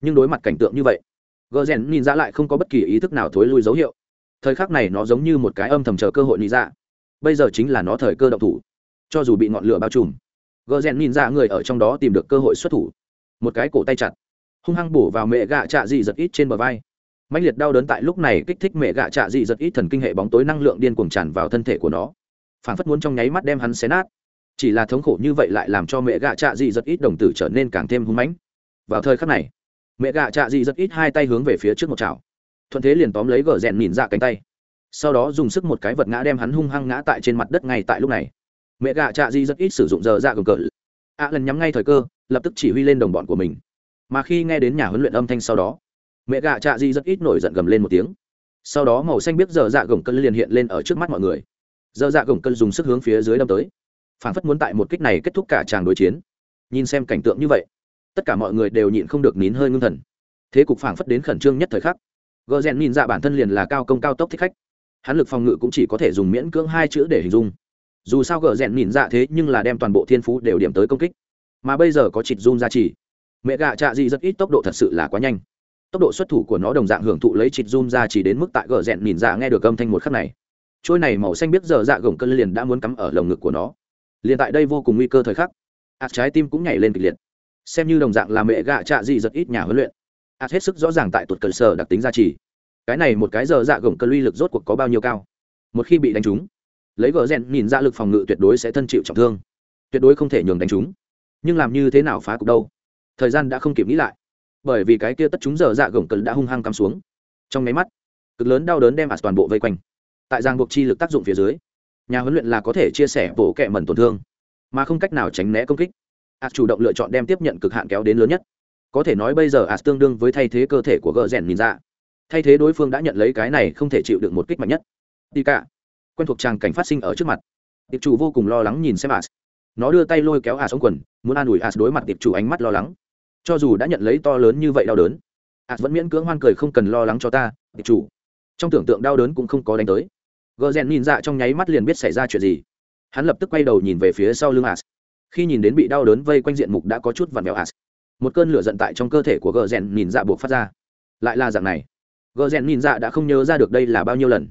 [SPEAKER 1] Nhưng đối mặt cảnh tượng như vậy, gờ rèn nhìn ra lại không có bất kỳ ý thức nào thối lui dấu hiệu thời khắc này nó giống như một cái âm thầm chờ cơ hội nghĩ ra dạ. bây giờ chính là nó thời cơ động thủ. Cho dù bị ngọn lửa bao trùm gờ rèn nhìn ra người ở trong đó tìm được cơ hội xuất thủ. Một cái cổ tay chặt, hung hăng bổ vào mẹ gạ trạ dị giật ít trên bờ vai. Mạnh liệt đau đớn tại lúc này kích thích mẹ gạ trạ dị giật ít thần kinh hệ bóng tối năng lượng điên cuồng tràn vào thân thể của nó. Phản phất muốn trong nháy mắt đem hắn xé nát. Chỉ là thống khổ như vậy lại làm cho mẹ gạ trạ dị giật ít đồng tử trở nên càng thêm hung mãnh. Vào thời khắc này, mẹ gạ trạ dị giật ít hai tay hướng về phía trước một chảo thuận thế liền tóm lấy gờ rèn nhìn ra dạ cánh tay. Sau đó dùng sức một cái vật ngã đem hắn hung hăng ngã tại trên mặt đất ngay tại lúc này. Mẹ gạ trạ di rất ít sử dụng giờ dạ gồng cỡ ạ lần nhắm ngay thời cơ, lập tức chỉ huy lên đồng bọn của mình. Mà khi nghe đến nhà huấn luyện âm thanh sau đó, mẹ gạ trạ di rất ít nổi giận gầm lên một tiếng. Sau đó màu xanh biết giờ dạ gồng cân liền hiện lên ở trước mắt mọi người. Giờ dạ gồng cân dùng sức hướng phía dưới đâm tới. Phản phất muốn tại một kích này kết thúc cả tràng đối chiến. Nhìn xem cảnh tượng như vậy, tất cả mọi người đều nhịn không được nín hơi ngưng thần. Thế cục phản phất đến khẩn trương nhất thời khắc gờ rèn nhìn dạ bản thân liền là cao công cao tốc thích khách. Hắn lực phòng ngự cũng chỉ có thể dùng miễn cưỡng hai chữ để hình dung. Dù sao gờ rèn nhìn dạ thế nhưng là đem toàn bộ thiên phú đều điểm tới công kích. Mà bây giờ có chịt run ra chỉ. Mẹ gạ trạ Dị rất ít tốc độ thật sự là quá nhanh. Tốc độ xuất thủ của nó đồng dạng hưởng thụ lấy chịt run ra chỉ đến mức tại gờ rèn nhìn dạ nghe được âm thanh một khắc này. Trôi này màu xanh biết giờ dạ gồng cơn liền đã muốn cắm ở lồng ngực của nó. Liền tại đây vô cùng nguy cơ thời khắc ạt trái tim cũng nhảy lên kịch liệt. Xem như đồng dạng là mẹ gạ trạ Dị rất ít nhà huấn luyện ạt hết sức rõ ràng tại tuột cờ sở đặc tính gia trì. Cái này một cái giờ dạ gồng cơ uy lực rốt cuộc có bao nhiêu cao? Một khi bị đánh trúng, lấy gờ rèn nhìn ra lực phòng ngự tuyệt đối sẽ thân chịu trọng thương. Tuyệt đối không thể nhường đánh trúng. Nhưng làm như thế nào phá cục đâu? Thời gian đã không kịp nghĩ lại. Bởi vì cái kia tất chúng giờ dạ gồng cơn đã hung hăng cắm xuống. Trong máy mắt, cực lớn đau đớn đem ạt toàn bộ vây quanh. Tại giang buộc chi lực tác dụng phía dưới, nhà huấn luyện là có thể chia sẻ bổ kẹ mẩn tổn thương, mà không cách nào tránh né công kích. Ạt chủ động lựa chọn đem tiếp nhận cực hạn kéo đến lớn nhất có thể nói bây giờ ạt tương đương với thay thế cơ thể của gờ rèn nhìn ra thay thế đối phương đã nhận lấy cái này không thể chịu được một kích mạnh nhất. Đi cả, quen thuộc tràng cảnh phát sinh ở trước mặt. Tiệp chủ vô cùng lo lắng nhìn xem as. Nó đưa tay lôi kéo as xuống quần, muốn an ủi as đối mặt tiệp chủ ánh mắt lo lắng. Cho dù đã nhận lấy to lớn như vậy đau đớn, as vẫn miễn cưỡng hoan cười không cần lo lắng cho ta, tiệp chủ. Trong tưởng tượng đau đớn cũng không có đánh tới. Gờ rèn nhìn ra trong nháy mắt liền biết xảy ra chuyện gì. Hắn lập tức quay đầu nhìn về phía sau lưng as. Khi nhìn đến bị đau đớn vây quanh diện mục đã có chút vặn vẹo as một cơn lửa giận tại trong cơ thể của gờ rèn nhìn dạ buộc phát ra. Lại là dạng này. Gờ rèn nhìn dạ đã không nhớ ra được đây là bao nhiêu lần.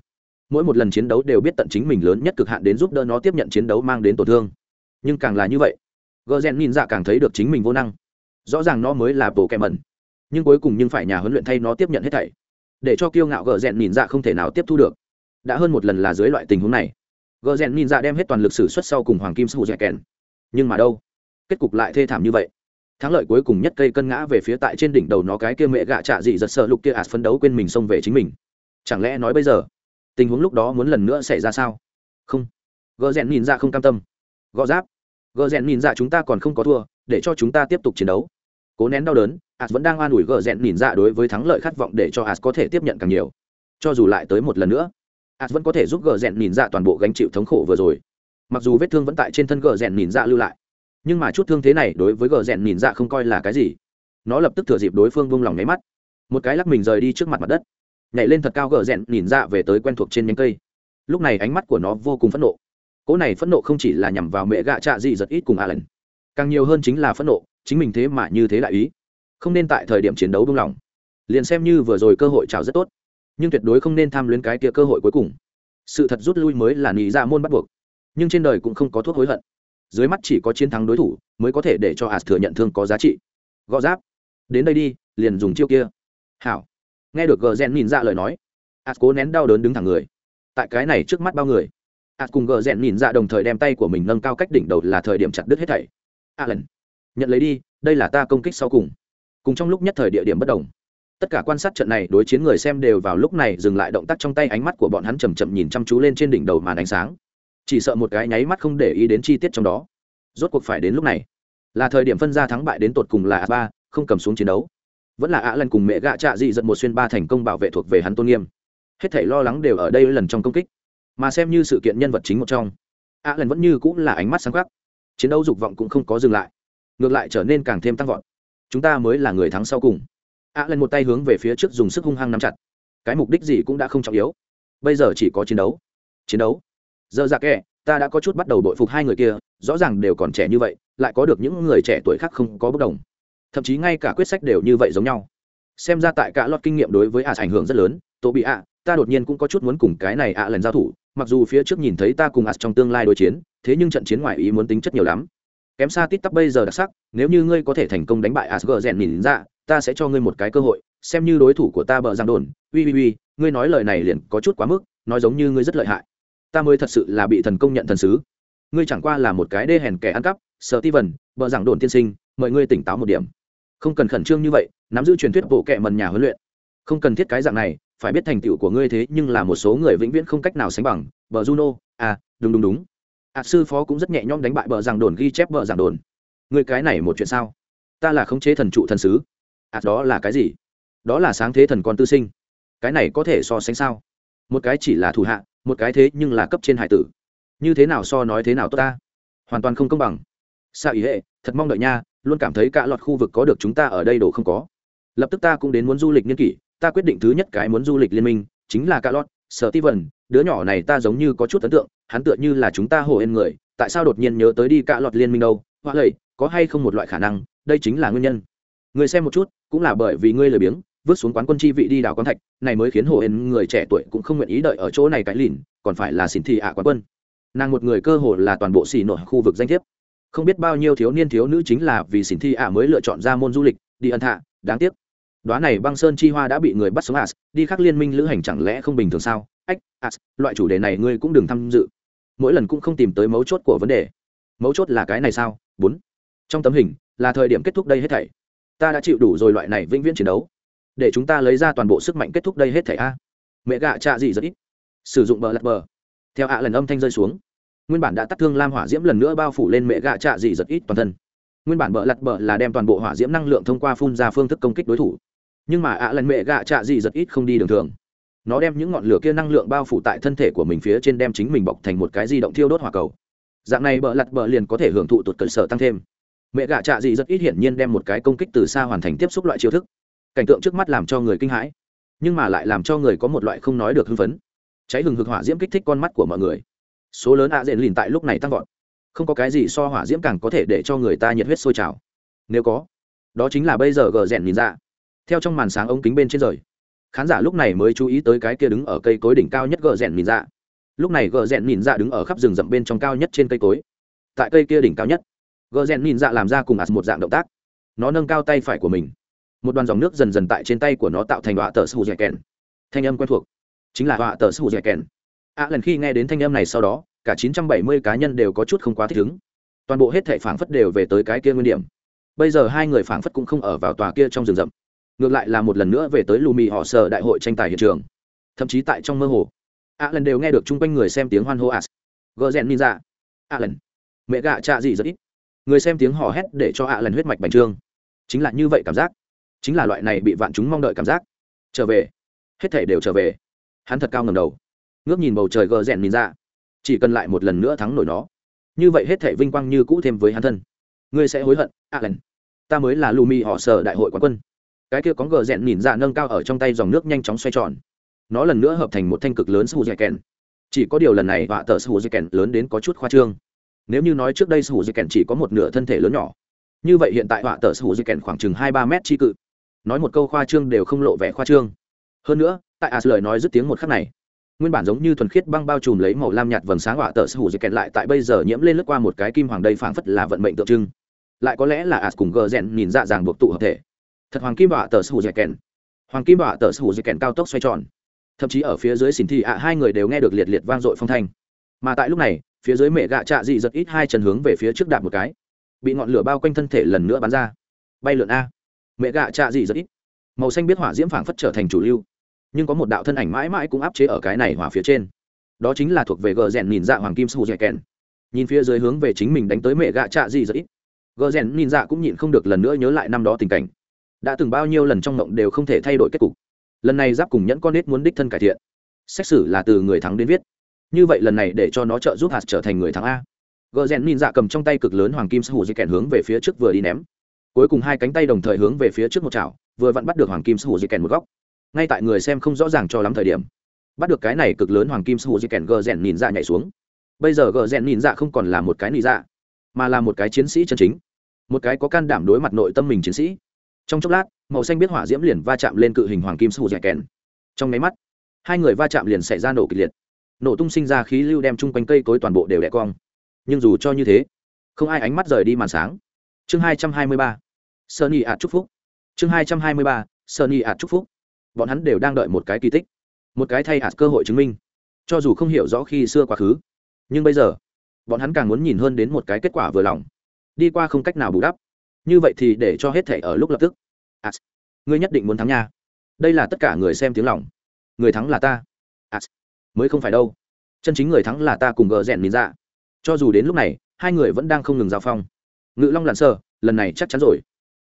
[SPEAKER 1] Mỗi một lần chiến đấu đều biết tận chính mình lớn nhất cực hạn đến giúp đỡ nó tiếp nhận chiến đấu mang đến tổn thương. Nhưng càng là như vậy, gờ rèn nhìn dạ càng thấy được chính mình vô năng. Rõ ràng nó mới là bộ kẹ mẩn, nhưng cuối cùng nhưng phải nhà huấn luyện thay nó tiếp nhận hết thảy. Để cho kiêu ngạo gờ rèn nhìn dạ không thể nào tiếp thu được. Đã hơn một lần là dưới loại tình huống này, gờ rèn nhìn dạ đem hết toàn lực sử xuất sau cùng hoàng kim sư dẻ kèn. Nhưng mà đâu? Kết cục lại thê thảm như vậy thắng lợi cuối cùng nhất cây cân ngã về phía tại trên đỉnh đầu nó cái kia mẹ gạ trạ dị giật sợ lục kia ạt phấn đấu quên mình xông về chính mình. Chẳng lẽ nói bây giờ, tình huống lúc đó muốn lần nữa xảy ra sao? Không. Gờ rèn nhìn ra không cam tâm. Gõ giáp. Gờ rèn nhìn ra chúng ta còn không có thua, để cho chúng ta tiếp tục chiến đấu. Cố nén đau đớn, ạt vẫn đang an ủi gờ rèn nhìn ra đối với thắng lợi khát vọng để cho ạt có thể tiếp nhận càng nhiều. Cho dù lại tới một lần nữa, ạt vẫn có thể giúp gờ rèn nhìn ra toàn bộ gánh chịu thống khổ vừa rồi. Mặc dù vết thương vẫn tại trên thân gờ rèn nhìn ra lưu lại nhưng mà chút thương thế này đối với gờ rèn nhìn dạ không coi là cái gì. Nó lập tức thừa dịp đối phương vung lòng nháy mắt. Một cái lắc mình rời đi trước mặt mặt đất. Nhảy lên thật cao gờ rèn nhìn dạ về tới quen thuộc trên nhánh cây. Lúc này ánh mắt của nó vô cùng phẫn nộ. Cỗ này phẫn nộ không chỉ là nhằm vào mẹ gạ trạ gì giật ít cùng a lần càng nhiều hơn chính là phẫn nộ, chính mình thế mà như thế đại ý. Không nên tại thời điểm chiến đấu buông lỏng liền xem như vừa rồi cơ hội chào rất tốt, nhưng tuyệt đối không nên tham luyến cái kia cơ hội cuối cùng. Sự thật rút lui mới là nghĩ ra dạ môn bắt buộc, nhưng trên đời cũng không có thuốc hối hận dưới mắt chỉ có chiến thắng đối thủ mới có thể để cho as thừa nhận thương có giá trị. Gõ giáp. Đến đây đi, liền dùng chiêu kia. Hảo. Nghe được gờ rèn nhìn ra lời nói as cố nén đau đớn đứng thẳng người. Tại cái này trước mắt bao người as cùng gờ rèn nhìn ra đồng thời đem tay của mình nâng cao cách đỉnh đầu là thời điểm chặt đứt hết thảy. Alan, nhận lấy đi, đây là ta công kích sau cùng. Cùng trong lúc nhất thời địa điểm bất đồng. Tất cả quan sát trận này đối chiến người xem đều vào lúc này dừng lại động tác trong tay, ánh mắt của bọn hắn chầm chậm nhìn chăm chú lên trên đỉnh đầu màn ánh sáng chỉ sợ một cái nháy mắt không để ý đến chi tiết trong đó. Rốt cuộc phải đến lúc này. Là thời điểm phân ra thắng bại đến tột cùng là a ba, không cầm xuống chiến đấu. Vẫn là ạ lần cùng mẹ gạ trạ dị dẫn một xuyên ba thành công bảo vệ thuộc về hắn tôn nghiêm. Hết thảy lo lắng đều ở đây lần trong công kích. Mà xem như sự kiện nhân vật chính một trong ạ lần vẫn như cũng là ánh mắt sáng khắc. Chiến đấu dục vọng cũng không có dừng lại. Ngược lại trở nên càng thêm tăng vọt. Chúng ta mới là người thắng sau cùng. Ạ lần một tay hướng về phía trước dùng sức hung hăng nắm chặt. Cái mục đích gì cũng đã không trọng yếu. Bây giờ chỉ có chiến đấu. Chiến đấu giờ dạ kệ ta đã có chút bắt đầu bội phục hai người kia, rõ ràng đều còn trẻ như vậy, lại có được những người trẻ tuổi khác không có bất đồng. Thậm chí ngay cả quyết sách đều như vậy giống nhau. Xem ra tại cả loạt kinh nghiệm đối với a ảnh hưởng rất lớn, tổ bị ạ, ta đột nhiên cũng có chút muốn cùng cái này ạ lần giao thủ, mặc dù phía trước nhìn thấy ta cùng a trong tương lai đối chiến, thế nhưng trận chiến ngoài ý muốn tính chất nhiều lắm. Kém xa tít tắp bây giờ đặc sắc, nếu như ngươi có thể thành công đánh bại asger rèn nhìn ra, ta sẽ cho ngươi một cái cơ hội, xem như đối thủ của ta bờ giang đồn. Uy uy uy ngươi nói lời này liền có chút quá mức, nói giống như ngươi rất lợi hại ta mới thật sự là bị thần công nhận thần sứ. Ngươi chẳng qua là một cái đê hèn kẻ ăn cắp sợ ti vần vợ giảng đồn tiên sinh mời ngươi tỉnh táo một điểm. Không cần khẩn trương như vậy nắm giữ truyền thuyết bộ kệ mần nhà huấn luyện. Không cần thiết cái dạng này phải biết thành tựu của ngươi thế nhưng là một số người vĩnh viễn không cách nào sánh bằng bờ juno à đúng đúng đúng. Ạ à, sư phó cũng rất nhẹ nhõm đánh bại bờ giảng đồn ghi chép bờ giảng đồn. Ngươi cái này một chuyện sao? Ta là khống chế thần trụ thần sứ. À đó là cái gì? Đó là sáng thế thần con tư sinh. Cái này có thể so sánh sao? Một cái chỉ là thủ hạ một cái thế nhưng là cấp trên hải tử. Như thế nào so nói thế nào tốt ta? Hoàn toàn không công bằng. Sao ý hệ, thật mong đợi nha, luôn cảm thấy cả loạt khu vực có được chúng ta ở đây đồ không có. Lập tức ta cũng đến muốn du lịch niên kỷ, ta quyết định thứ nhất cái muốn du lịch liên minh, chính là cả loạt sở ti vần đứa nhỏ này ta giống như có chút ấn tượng, hắn tựa như là chúng ta hồ ên người, tại sao đột nhiên nhớ tới đi cả loạt liên minh đâu? Hoa lầy có hay không một loại khả năng, đây chính là nguyên nhân. Người xem một chút, cũng là bởi vì ngươi lười biếng vứt xuống quán quân chi vị đi đào quán thạch, này mới khiến hồ ên người trẻ tuổi cũng không nguyện ý đợi ở chỗ này cái lìn, còn phải là xỉn thị ạ quán quân. Nàng một người cơ hồ là toàn bộ xỉ nội khu vực danh thiếp. Không biết bao nhiêu thiếu niên thiếu nữ chính là vì xỉn thi ạ mới lựa chọn ra môn du lịch, đi ân thạ, đáng tiếc. Đoá này băng sơn chi hoa đã bị người bắt sống as đi khắc liên minh lữ hành chẳng lẽ không bình thường sao? Ách as loại chủ đề này ngươi cũng đừng tham dự. Mỗi lần cũng không tìm tới mấu chốt của vấn đề. Mấu chốt là cái này sao? Bốn. Trong tấm hình là thời điểm kết thúc đây hết thảy. Ta đã chịu đủ rồi loại này vĩnh viễn chiến đấu để chúng ta lấy ra toàn bộ sức mạnh kết thúc đây hết thảy a. Mẹ gạ trạ gì rất ít. Sử dụng bờ lật bờ. Theo ạ lần âm thanh rơi xuống. Nguyên bản đã tắt thương lam hỏa diễm lần nữa bao phủ lên mẹ gạ trạ dị rất ít toàn thân. Nguyên bản bờ lật bờ là đem toàn bộ hỏa diễm năng lượng thông qua phun ra phương thức công kích đối thủ. Nhưng mà ạ lần mẹ gạ trạ dị rất ít không đi đường thường. Nó đem những ngọn lửa kia năng lượng bao phủ tại thân thể của mình phía trên đem chính mình bọc thành một cái di động thiêu đốt hỏa cầu. Dạng này bờ lặt bờ liền có thể hưởng thụ tụt cận sở tăng thêm. Mẹ gạ trạ dị rất ít hiển nhiên đem một cái công kích từ xa hoàn thành tiếp xúc loại chiêu thức cảnh tượng trước mắt làm cho người kinh hãi, nhưng mà lại làm cho người có một loại không nói được hưng phấn. Cháy hừng hực hỏa diễm kích thích con mắt của mọi người. Số lớn ạ à lìn tại lúc này tăng vọt. Không có cái gì so hỏa diễm càng có thể để cho người ta nhiệt huyết sôi trào. Nếu có, đó chính là bây giờ gờ rèn nhìn ra. Theo trong màn sáng ống kính bên trên rời, khán giả lúc này mới chú ý tới cái kia đứng ở cây cối đỉnh cao nhất gờ rèn nhìn ra. Lúc này gờ rèn nhìn ra đứng ở khắp rừng rậm bên trong cao nhất trên cây cối. Tại cây kia đỉnh cao nhất, gờ rèn nhìn ra làm ra cùng ạt một dạng động tác. Nó nâng cao tay phải của mình một đoàn dòng nước dần dần tại trên tay của nó tạo thành họa tờ sù dẻ kèn. Thanh âm quen thuộc. Chính là họa tờ sù dẻ kèn. A lần khi nghe đến thanh âm này sau đó, cả 970 cá nhân đều có chút không quá thích ứng. Toàn bộ hết thảy phảng phất đều về tới cái kia nguyên điểm. Bây giờ hai người phảng phất cũng không ở vào tòa kia trong rừng rậm. Ngược lại là một lần nữa về tới lù mì họ sở đại hội tranh tài hiện trường. Thậm chí tại trong mơ hồ. A lần đều nghe được chung quanh người xem tiếng hoan hô as gờ rèn ninja. A lần. Mẹ gạ cha gì rất ít. Người xem tiếng hò hét để cho a lần huyết mạch bành trương chính là như vậy cảm giác chính là loại này bị vạn chúng mong đợi cảm giác. Trở về. Hết thể đều trở về. Hắn thật cao ngầm đầu. Ngước nhìn bầu trời gờ rèn nhìn ra. Chỉ cần lại một lần nữa thắng nổi nó. Như vậy hết thể vinh quang như cũ thêm với hắn thân. Ngươi sẽ hối hận, allen. Ta mới là lù mì họ sở đại hội quán quân. Cái kia có gờ rèn nhìn ra nâng cao ở trong tay dòng nước nhanh chóng xoay tròn. Nó lần nữa hợp thành một thanh cực lớn sù dạy kèn. Chỉ có điều lần này họa tờ sù dạy kèn lớn đến có chút khoa trương. Nếu như nói trước đây sù dạy kèn chỉ có một nửa thân thể lớn nhỏ. Như vậy hiện tại họa tờ sù dạy kèn khoảng chừng hai ba mét chi cự nói một câu khoa trương đều không lộ vẻ khoa trương. Hơn nữa, tại as lời nói dứt tiếng một khắc này, nguyên bản giống như thuần khiết băng bao trùm lấy màu lam nhạt vầng sáng hỏa tờ sư hủ dịch kẹt lại tại bây giờ nhiễm lên lướt qua một cái kim hoàng đây phảng phất là vận mệnh tượng trưng. Lại có lẽ là as cùng gờ rèn nhìn dạ dàng buộc tụ hợp thể. Thật hoàng kim hỏa tờ sư hủ dịch kẹt. Hoàng kim hỏa tờ sư hủ dịch kẹt cao tốc xoay tròn. Thậm chí ở phía dưới xỉn thị ạ, hai người đều nghe được liệt liệt vang dội phong thanh. Mà tại lúc này, phía dưới mẹ gạ trạ dị giật ít hai chân hướng về phía trước đạp một cái. Bị ngọn lửa bao quanh thân thể lần nữa bắn ra. Bay lượn a mẹ gạ trạ dị rất ít. Màu xanh biết hỏa diễm phảng phất trở thành chủ lưu. Nhưng có một đạo thân ảnh mãi mãi cũng áp chế ở cái này hỏa phía trên. Đó chính là thuộc về gờ rèn nhìn dạ hoàng kim su dạy kèn. Nhìn phía dưới hướng về chính mình đánh tới mẹ gạ trạ gì rất ít. Gờ rèn nhìn dạ cũng nhịn không được lần nữa nhớ lại năm đó tình cảnh. Đã từng bao nhiêu lần trong mộng đều không thể thay đổi kết cục. Lần này giáp cùng nhẫn con nết muốn đích thân cải thiện. Xét xử là từ người thắng đến viết. Như vậy lần này để cho nó trợ giúp hạt trở thành người thắng a. Gờ rèn nhìn dạ cầm trong tay cực lớn hoàng kim su dẻ kèn hướng về phía trước vừa đi ném cuối cùng hai cánh tay đồng thời hướng về phía trước một chảo, vừa vặn bắt được hoàng kim su di kèn một góc. Ngay tại người xem không rõ ràng cho lắm thời điểm, bắt được cái này cực lớn hoàng kim su di kèn gờ rèn nhìn dạ nhảy xuống. Bây giờ gờ rèn nhìn dạ không còn là một cái nị dạ mà là một cái chiến sĩ chân chính, một cái có can đảm đối mặt nội tâm mình chiến sĩ. Trong chốc lát, màu xanh biết hỏa diễm liền va chạm lên cự hình hoàng kim su di kèn. Trong máy mắt, hai người va chạm liền xảy ra nổ kịch liệt. Nổ tung sinh ra khí lưu đem chung quanh cây cối toàn bộ đều đẻ cong. Nhưng dù cho như thế, không ai ánh mắt rời đi màn sáng chương hai trăm hai mươi ba. Sơn nhị ạt chúc phúc. Chương hai trăm hai mươi ba sunny ạt chúc phúc. Bọn hắn đều đang đợi một cái kỳ tích, một cái thay ạt cơ hội chứng minh. Cho dù không hiểu rõ khi xưa quá khứ, nhưng bây giờ, bọn hắn càng muốn nhìn hơn đến một cái kết quả vừa lòng. Đi qua không cách nào bù đắp. Như vậy thì để cho hết thể ở lúc lập tức. Ạt ngươi nhất định muốn thắng nha. Đây là tất cả người xem tiếng lòng. Người thắng là ta. Ạt mới không phải đâu. Chân chính người thắng là ta cùng gờ rèn nhìn ra. Cho dù đến lúc này, hai người vẫn đang không ngừng giao phong ngự long lặn sờ, lần này chắc chắn rồi.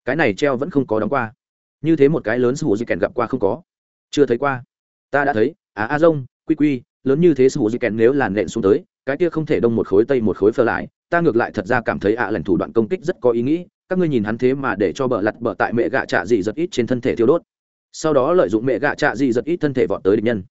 [SPEAKER 1] Cái này treo vẫn không có đóng qua. Như thế một cái lớn sư hữu di kèn gặp qua không có. Chưa thấy qua. Ta đã thấy. À, à a dông quy quy lớn như thế sư hữu di kèn nếu làn nện xuống tới cái kia không thể đông một khối tây một khối phơ lại. Ta ngược lại thật ra cảm thấy ạ à lần thủ đoạn công kích rất có ý nghĩ. Các ngươi nhìn hắn thế mà để cho bờ lặt bờ tại mẹ gạ trạ dị giật ít trên thân thể thiêu đốt. Sau đó lợi dụng mẹ gạ trạ dị giật ít thân thể vọt tới địch nhân.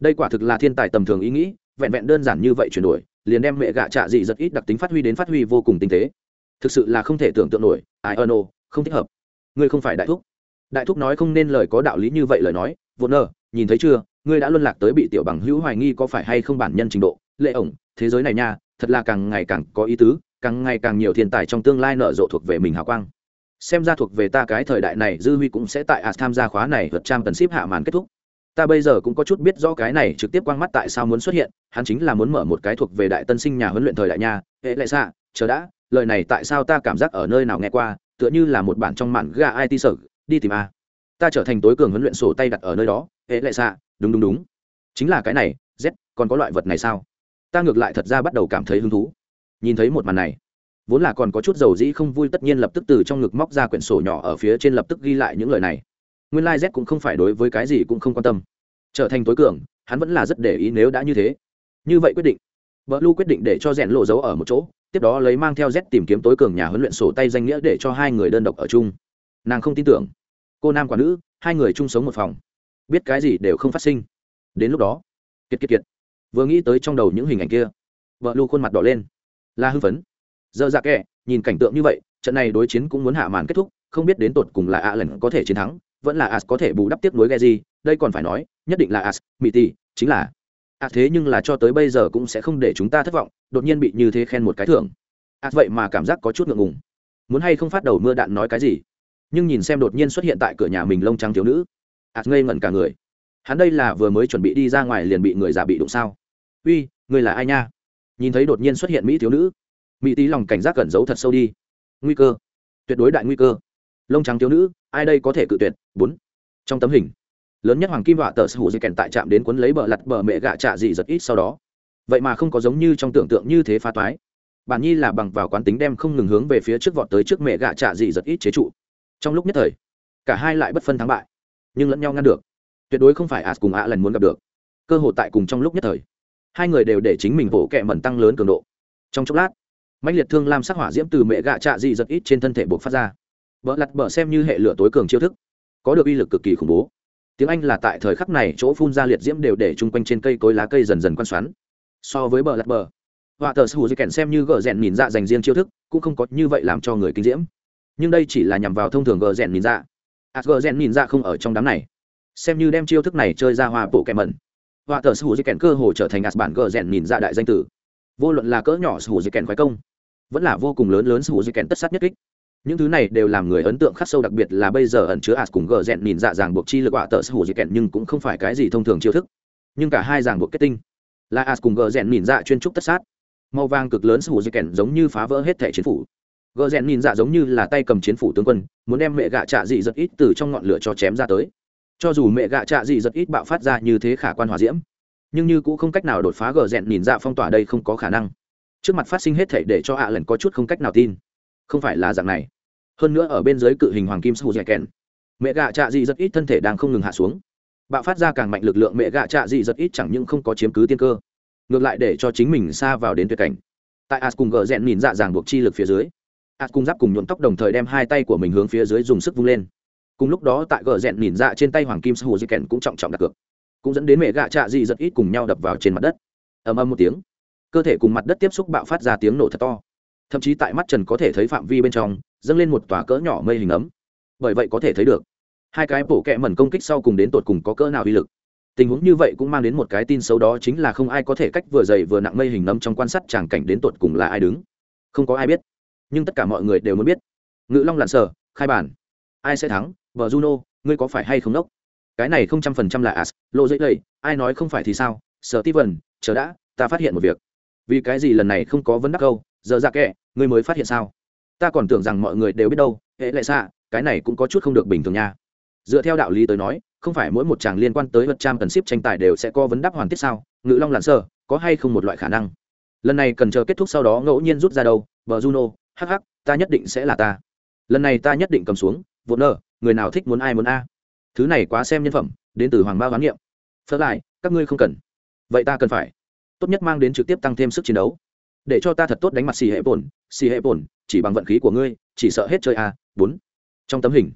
[SPEAKER 1] Đây quả thực là thiên tài tầm thường ý nghĩ vẹn vẹn đơn giản như vậy chuyển đổi liền đem mẹ gạ trạ dị giật ít đặc tính phát huy đến phát huy vô cùng tinh tế thực sự là không thể tưởng tượng nổi ai ơ nô không thích hợp. Ngươi không phải đại thúc. Đại thúc nói không nên lời có đạo lý như vậy lời nói vốn nơ nhìn thấy chưa, ngươi đã luân lạc tới bị tiểu bằng hữu hoài nghi có phải hay không bản nhân trình độ. Lệ ổng, thế giới này nha, thật là càng ngày càng có ý tứ, càng ngày càng nhiều thiên tài trong tương lai nở rộ thuộc về mình hào quang. Xem ra thuộc về ta cái thời đại này, dư huy cũng sẽ tại as tham gia khóa này vượt trang tần ship hạ màn kết thúc. Ta bây giờ cũng có chút biết rõ cái này trực tiếp quang mắt tại sao muốn xuất hiện, hắn chính là muốn mở một cái thuộc về đại tân sinh nhà huấn luyện thời đại nha. Hệ lệ xạ, chờ đã lời này tại sao ta cảm giác ở nơi nào nghe qua, tựa như là một bản trong mạn ga it sở, đi tìm a. Ta trở thành tối cường huấn luyện sổ tay đặt ở nơi đó, hệ lệ xạ, đúng đúng đúng. Chính là cái này, z, còn có loại vật này sao? Ta ngược lại thật ra bắt đầu cảm thấy hứng thú. Nhìn thấy một màn này, vốn là còn có chút dầu dĩ không vui, tất nhiên lập tức từ trong ngực móc ra quyển sổ nhỏ ở phía trên lập tức ghi lại những lời này. Nguyên lai、like、z cũng không phải đối với cái gì cũng không quan tâm. Trở thành tối cường, hắn vẫn là rất để ý nếu đã như thế. Như vậy quyết định. Vợ lu quyết định để cho rèn lộ dấu ở một chỗ tiếp đó lấy mang theo z tìm kiếm tối cường nhà huấn luyện sổ tay danh nghĩa để cho hai người đơn độc ở chung. Nàng không tin tưởng. Cô nam quả nữ, hai người chung sống một phòng. Biết cái gì đều không phát sinh. Đến lúc đó, kiệt kiệt kiệt. Vừa nghĩ tới trong đầu những hình ảnh kia, vợ lu khuôn mặt đỏ lên. Là hưng phấn. Giờ dạ kệ, nhìn cảnh tượng như vậy, trận này đối chiến cũng muốn hạ màn kết thúc, không biết đến tột cùng là a lần có thể chiến thắng, vẫn là as có thể bù đắp tiếp nối ghe gì đây còn phải nói, nhất định là as mỹ tỷ chính là as thế nhưng là cho tới bây giờ cũng sẽ không để chúng ta thất vọng, đột nhiên bị như thế khen một cái thưởng. As vậy mà cảm giác có chút ngượng ngùng. Muốn hay không phát đầu mưa đạn nói cái gì? Nhưng nhìn xem đột nhiên xuất hiện tại cửa nhà mình lông trắng thiếu nữ. As ngây ngẩn cả người. Hắn đây là vừa mới chuẩn bị đi ra ngoài liền bị người già bị đụng sao? Uy, người là ai nha? Nhìn thấy đột nhiên xuất hiện mỹ thiếu nữ. Mỹ tí lòng cảnh giác cẩn giấu thật sâu đi. Nguy cơ. Tuyệt đối đại nguy cơ. Lông trắng thiếu nữ, ai đây có thể cự tuyệt? Bốn. Trong tấm hình lớn nhất hoàng kim họa tờ sư hữu di kèn tại trạm đến quấn lấy bờ lặt bờ mẹ gạ trạ gì rất ít sau đó. Vậy mà không có giống như trong tưởng tượng như thế phá toái. Bản nhi là bằng vào quán tính đem không ngừng hướng về phía trước vọt tới trước mẹ gạ trạ gì rất ít chế trụ. Trong lúc nhất thời, cả hai lại bất phân thắng bại, nhưng lẫn nhau ngăn được. Tuyệt đối không phải as cùng ạ lần muốn gặp được. Cơ hội tại cùng trong lúc nhất thời, hai người đều để chính mình vỗ kẹ mẩn tăng lớn cường độ. Trong chốc lát mạnh liệt thương lam sắc hỏa diễm từ mẹ gạ trạ dị giật ít trên thân thể buộc phát ra. Vợ lặt bờ xem như hệ lửa tối cường chiêu thức, có được uy lực cực kỳ khủng bố tiếng anh là tại thời khắc này chỗ phun ra liệt diễm đều để chung quanh trên cây cối lá cây dần dần quan xoắn. So với bờ lặt bờ họa tờ sư hữu kèn xem như gờ rèn nhìn dạ dành riêng chiêu thức cũng không có như vậy làm cho người kinh diễm. Nhưng đây chỉ là nhằm vào thông thường gờ rèn nhìn dạ. À, gờ rèn nhìn dạ không ở trong đám này. Xem như đem chiêu thức này chơi ra hoa bộ kèm mẩn. Họa tờ sư hữu kèn cơ hồ trở thành ạt bản gờ rèn nhìn dạ đại danh tử. Vô luận là cỡ nhỏ sư hữu kèn khoái công vẫn là vô cùng lớn lớn sư hữu kèn tất sát nhất kích những thứ này đều làm người ấn tượng khắc sâu, đặc biệt là bây giờ ẩn chứa ạt cùng gờ rèn nhìn dạ dàng buộc chi lực ạ tờ hủ hữu kẹn nhưng cũng không phải cái gì thông thường chiêu thức. Nhưng cả hai ràng buộc kết tinh. Là ạt cùng gờ rèn nhìn dạ chuyên trúc tất sát. Màu vàng cực lớn sư hữu kẹn giống như phá vỡ hết thẻ chiến phủ. Gờ rèn nhìn dạ giống như là tay cầm chiến phủ tướng quân, muốn đem mẹ gạ trạ dị rất ít từ trong ngọn lửa cho chém ra tới. Cho dù mẹ gạ trạ dị rất ít bạo phát ra như thế khả quan hòa diễm, nhưng như cũng không cách nào đột phá gờ rèn nhìn dạ phong tỏa đây không có khả năng. Trước mặt phát sinh hết thể để cho ạ à lần có chút không cách nào tin. Không phải là dạng này hơn nữa ở bên dưới cự hình hoàng kim sù dẻ kèn. Mẹ gạ trạ dị rất ít thân thể đang không ngừng hạ xuống. Bạo phát ra càng mạnh lực lượng mẹ gạ trạ dị rất ít chẳng những không có chiếm cứ tiên cơ, ngược lại để cho chính mình xa vào đến tuyệt cảnh. Tại as cùng gờ rẽn nhìn dạ dàng buộc chi lực phía dưới as cùng giáp cùng nhuộm tóc đồng thời đem hai tay của mình hướng phía dưới dùng sức vung lên. Cùng lúc đó tại gờ rẽn nhìn dạ trên tay hoàng kim sù dẻ kèn cũng trọng trọng đặt cược, cũng dẫn đến mẹ gạ trạ dị rất ít cùng nhau đập vào trên mặt đất. Ầm ầm một tiếng, cơ thể cùng mặt đất tiếp xúc bạo phát ra tiếng nổ thật to. Thậm chí tại mắt trần có thể thấy phạm vi bên trong dâng lên một tòa cỡ nhỏ mây hình ấm. Bởi vậy có thể thấy được, hai cái bổ kẹ mẩn công kích sau cùng đến tột cùng có cỡ nào uy lực. Tình huống như vậy cũng mang đến một cái tin xấu đó chính là không ai có thể cách vừa dày vừa nặng mây hình nấm trong quan sát tràng cảnh đến tột cùng là ai đứng. Không có ai biết, nhưng tất cả mọi người đều muốn biết. Ngự long lặn sở, khai bản. Ai sẽ thắng? Vợ juno, ngươi có phải hay không đốc? Cái này không trăm phần trăm là as lộ dễ đầy ai nói không phải thì sao? Sở ti vần chờ đã, ta phát hiện một việc. Vì cái gì lần này không có vấn đắc câu? Giờ ra kệ, ngươi mới phát hiện sao? Ta còn tưởng rằng mọi người đều biết đâu, hệ lệ xạ, cái này cũng có chút không được bình thường nha. Dựa theo đạo lý tới nói, không phải mỗi một chàng liên quan tới vật trang cần ship tranh tài đều sẽ có vấn đáp hoàn tiết sao, ngự long lặn sơ có hay không một loại khả năng? Lần này cần chờ kết thúc sau đó ngẫu nhiên rút ra đâu, bờ juno hh ta nhất định sẽ là ta. Lần này ta nhất định cầm xuống vốn nợ người nào thích muốn ai muốn a. Thứ này quá xem nhân phẩm, đến từ hoàng bao quán niệm. phớt lại, các ngươi không cần. Vậy ta cần phải. Tốt nhất mang đến trực tiếp tăng thêm sức chiến đấu để cho ta thật tốt đánh mặt xì hệ bổn, xì hệ bổn, chỉ bằng vận khí của ngươi, chỉ sợ hết chơi a, bốn. Trong tấm hình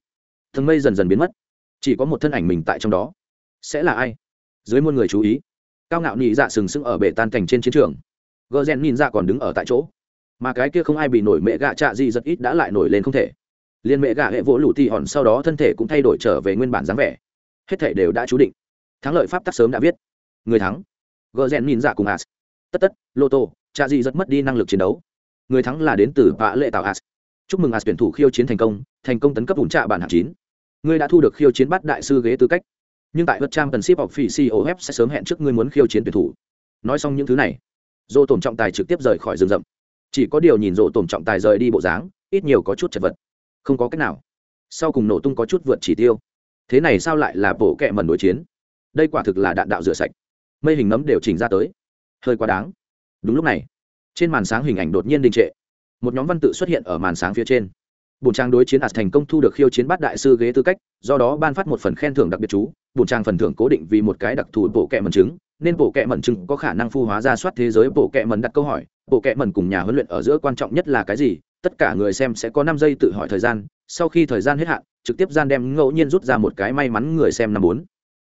[SPEAKER 1] thần mây dần dần biến mất. Chỉ có một thân ảnh mình tại trong đó. Sẽ là ai? Dưới muôn người chú ý. Cao ngạo nhị dạ sừng sững ở bể tan cảnh trên chiến trường. Gờ rèn nhìn dạ còn đứng ở tại chỗ. Mà cái kia không ai bị nổi mẹ gạ trạ gì rất ít đã lại nổi lên không thể. Liên mẹ gạ hệ vỗ lũ tì hòn sau đó thân thể cũng thay đổi trở về nguyên bản dáng vẻ. Hết thể đều đã chú định. Thắng lợi pháp tắc sớm đã viết. Người thắng. Gờ rèn nhìn dạ cùng as. Tất tất, lô tô trạ gì rất mất đi năng lực chiến đấu. Người thắng là đến từ vã lệ tạo as. Chúc mừng as tuyển thủ khiêu chiến thành công thành công tấn cấp ủn trạ bản hạng chín. Ngươi đã thu được khiêu chiến bắt đại sư ghế tư cách. Nhưng tại vật trang cần ship học phỉ cof sẽ sớm hẹn trước ngươi muốn khiêu chiến tuyển thủ. Nói xong những thứ này, dỗ tổn trọng tài trực tiếp rời khỏi rừng rậm. Chỉ có điều nhìn dỗ tổn trọng tài rời đi bộ dáng, ít nhiều có chút chật vật. Không có cách nào. Sau cùng nổ tung có chút vượt chỉ tiêu. Thế này sao lại là bộ kẹ mần đối chiến? Đây quả thực là đạn đạo rửa sạch. Mây hình nấm đều chỉnh ra tới. Hơi quá đáng đúng lúc này, trên màn sáng hình ảnh đột nhiên đình trệ. Một nhóm văn tự xuất hiện ở màn sáng phía trên. Bùn trang đối chiến ạt thành công thu được khiêu chiến bát đại sư ghế tư cách, do đó ban phát một phần khen thưởng đặc biệt chú. Bùn trang phần thưởng cố định vì một cái đặc thù bộ kẹ mần chứng, nên bộ kẹ mần chứng có khả năng phu hóa ra soát thế giới bộ kẹ mần đặt câu hỏi, bộ kẹ mần cùng nhà huấn luyện ở giữa quan trọng nhất là cái gì? Tất cả người xem sẽ có năm giây tự hỏi thời gian, sau khi thời gian hết hạn, trực tiếp gian đem ngẫu nhiên rút ra một cái may mắn người xem năm bốn.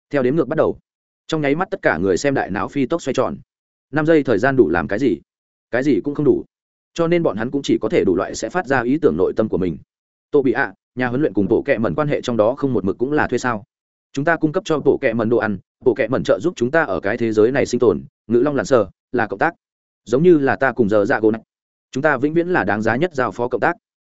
[SPEAKER 1] Theo đếm ngược bắt đầu, trong nháy mắt tất cả người xem đại não phi tốc xoay tròn năm giây thời gian đủ làm cái gì? Cái gì cũng không đủ. Cho nên bọn hắn cũng chỉ có thể đủ loại sẽ phát ra ý tưởng nội tâm của mình. Tô bị ạ, nhà huấn luyện cùng bộ kệ mẩn quan hệ trong đó không một mực cũng là thuê sao? Chúng ta cung cấp cho bộ kệ mẩn đồ ăn, bộ kệ mẩn trợ giúp chúng ta ở cái thế giới này sinh tồn ngữ long lặn sờ, là cộng tác. Giống như là ta cùng giờ dạ gỗ này chúng ta vĩnh viễn là đáng giá nhất giao phó cộng tác.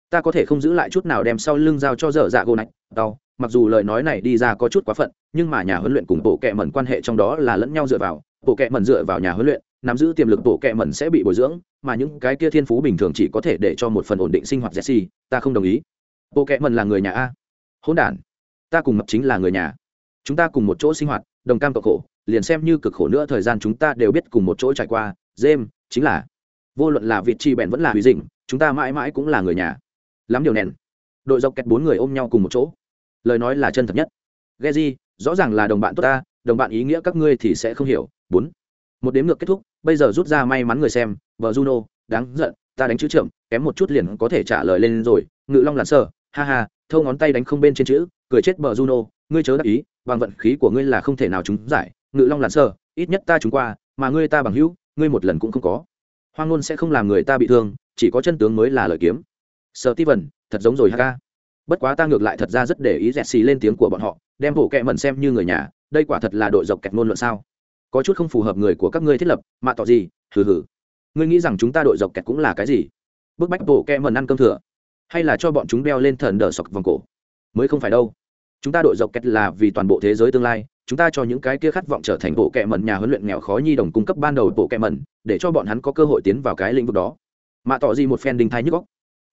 [SPEAKER 1] Ta có thể không giữ lại chút nào đem sau lưng giao cho dở dạ gỗ này đau. Mặc dù lời nói này đi ra có chút quá phận, nhưng mà nhà huấn luyện cùng bộ kệ mẩn quan hệ trong đó là lẫn nhau dựa vào bộ kệ mẩn dựa vào nhà huấn luyện nắm giữ tiềm lực bộ kệ mẩn sẽ bị bồi dưỡng mà những cái kia thiên phú bình thường chỉ có thể để cho một phần ổn định sinh hoạt jesse ta không đồng ý. Bộ kệ mẩn là người nhà a. Hỗn đản. Ta cùng mập chính là người nhà. Chúng ta cùng một chỗ sinh hoạt đồng cam cộng khổ liền xem như cực khổ nữa thời gian chúng ta đều biết cùng một chỗ trải qua. Jem chính là. Vô luận là vị trí bèn vẫn là hủy dĩnh chúng ta mãi mãi cũng là người nhà. Lắm điều nèn đội dọc kẹt bốn người ôm nhau cùng một chỗ. Lời nói là chân thật nhất. Geji, rõ ràng là đồng bạn tốt ta đồng bạn ý nghĩa các ngươi thì sẽ không hiểu bốn. Một đếm ngược kết thúc bây giờ rút ra may mắn người xem vợ juno đáng giận ta đánh chữ chậm, kém một chút liền có thể trả lời lên rồi ngự long lặn sờ ha ha thâu ngón tay đánh không bên trên chữ cười chết bờ juno ngươi chớ đắc ý bằng vận khí của ngươi là không thể nào trúng giải ngự long lặn sờ ít nhất ta trúng qua mà ngươi ta bằng hữu ngươi một lần cũng không có. Hoang ngôn sẽ không làm người ta bị thương chỉ có chân tướng mới là lời kiếm. Sợ ti vần thật giống rồi ha ca bất quá ta ngược lại thật ra rất để ý dẹt xì lên tiếng của bọn họ đem bộ kẹ mẩn xem như người nhà đây quả thật là đội dọc kẹt ngôn luận sao? Có chút không phù hợp người của các ngươi thiết lập, mạ tỏ gì? Hừ hừ. Ngươi nghĩ rằng chúng ta đội dọc kẹt cũng là cái gì? Bức bách bộ kẹ mần ăn cơm thừa. Hay là cho bọn chúng đeo lên thần đờ sọc vòng cổ? Mới không phải đâu. Chúng ta đội dọc kẹt là vì toàn bộ thế giới tương lai, chúng ta cho những cái kia khát vọng trở thành bộ kẹ mần nhà huấn luyện nghèo khó nhi đồng cung cấp ban đầu bộ kẹ mần, để cho bọn hắn có cơ hội tiến vào cái lĩnh vực đó. Mạ tỏ gì một phen đinh thai nhức góc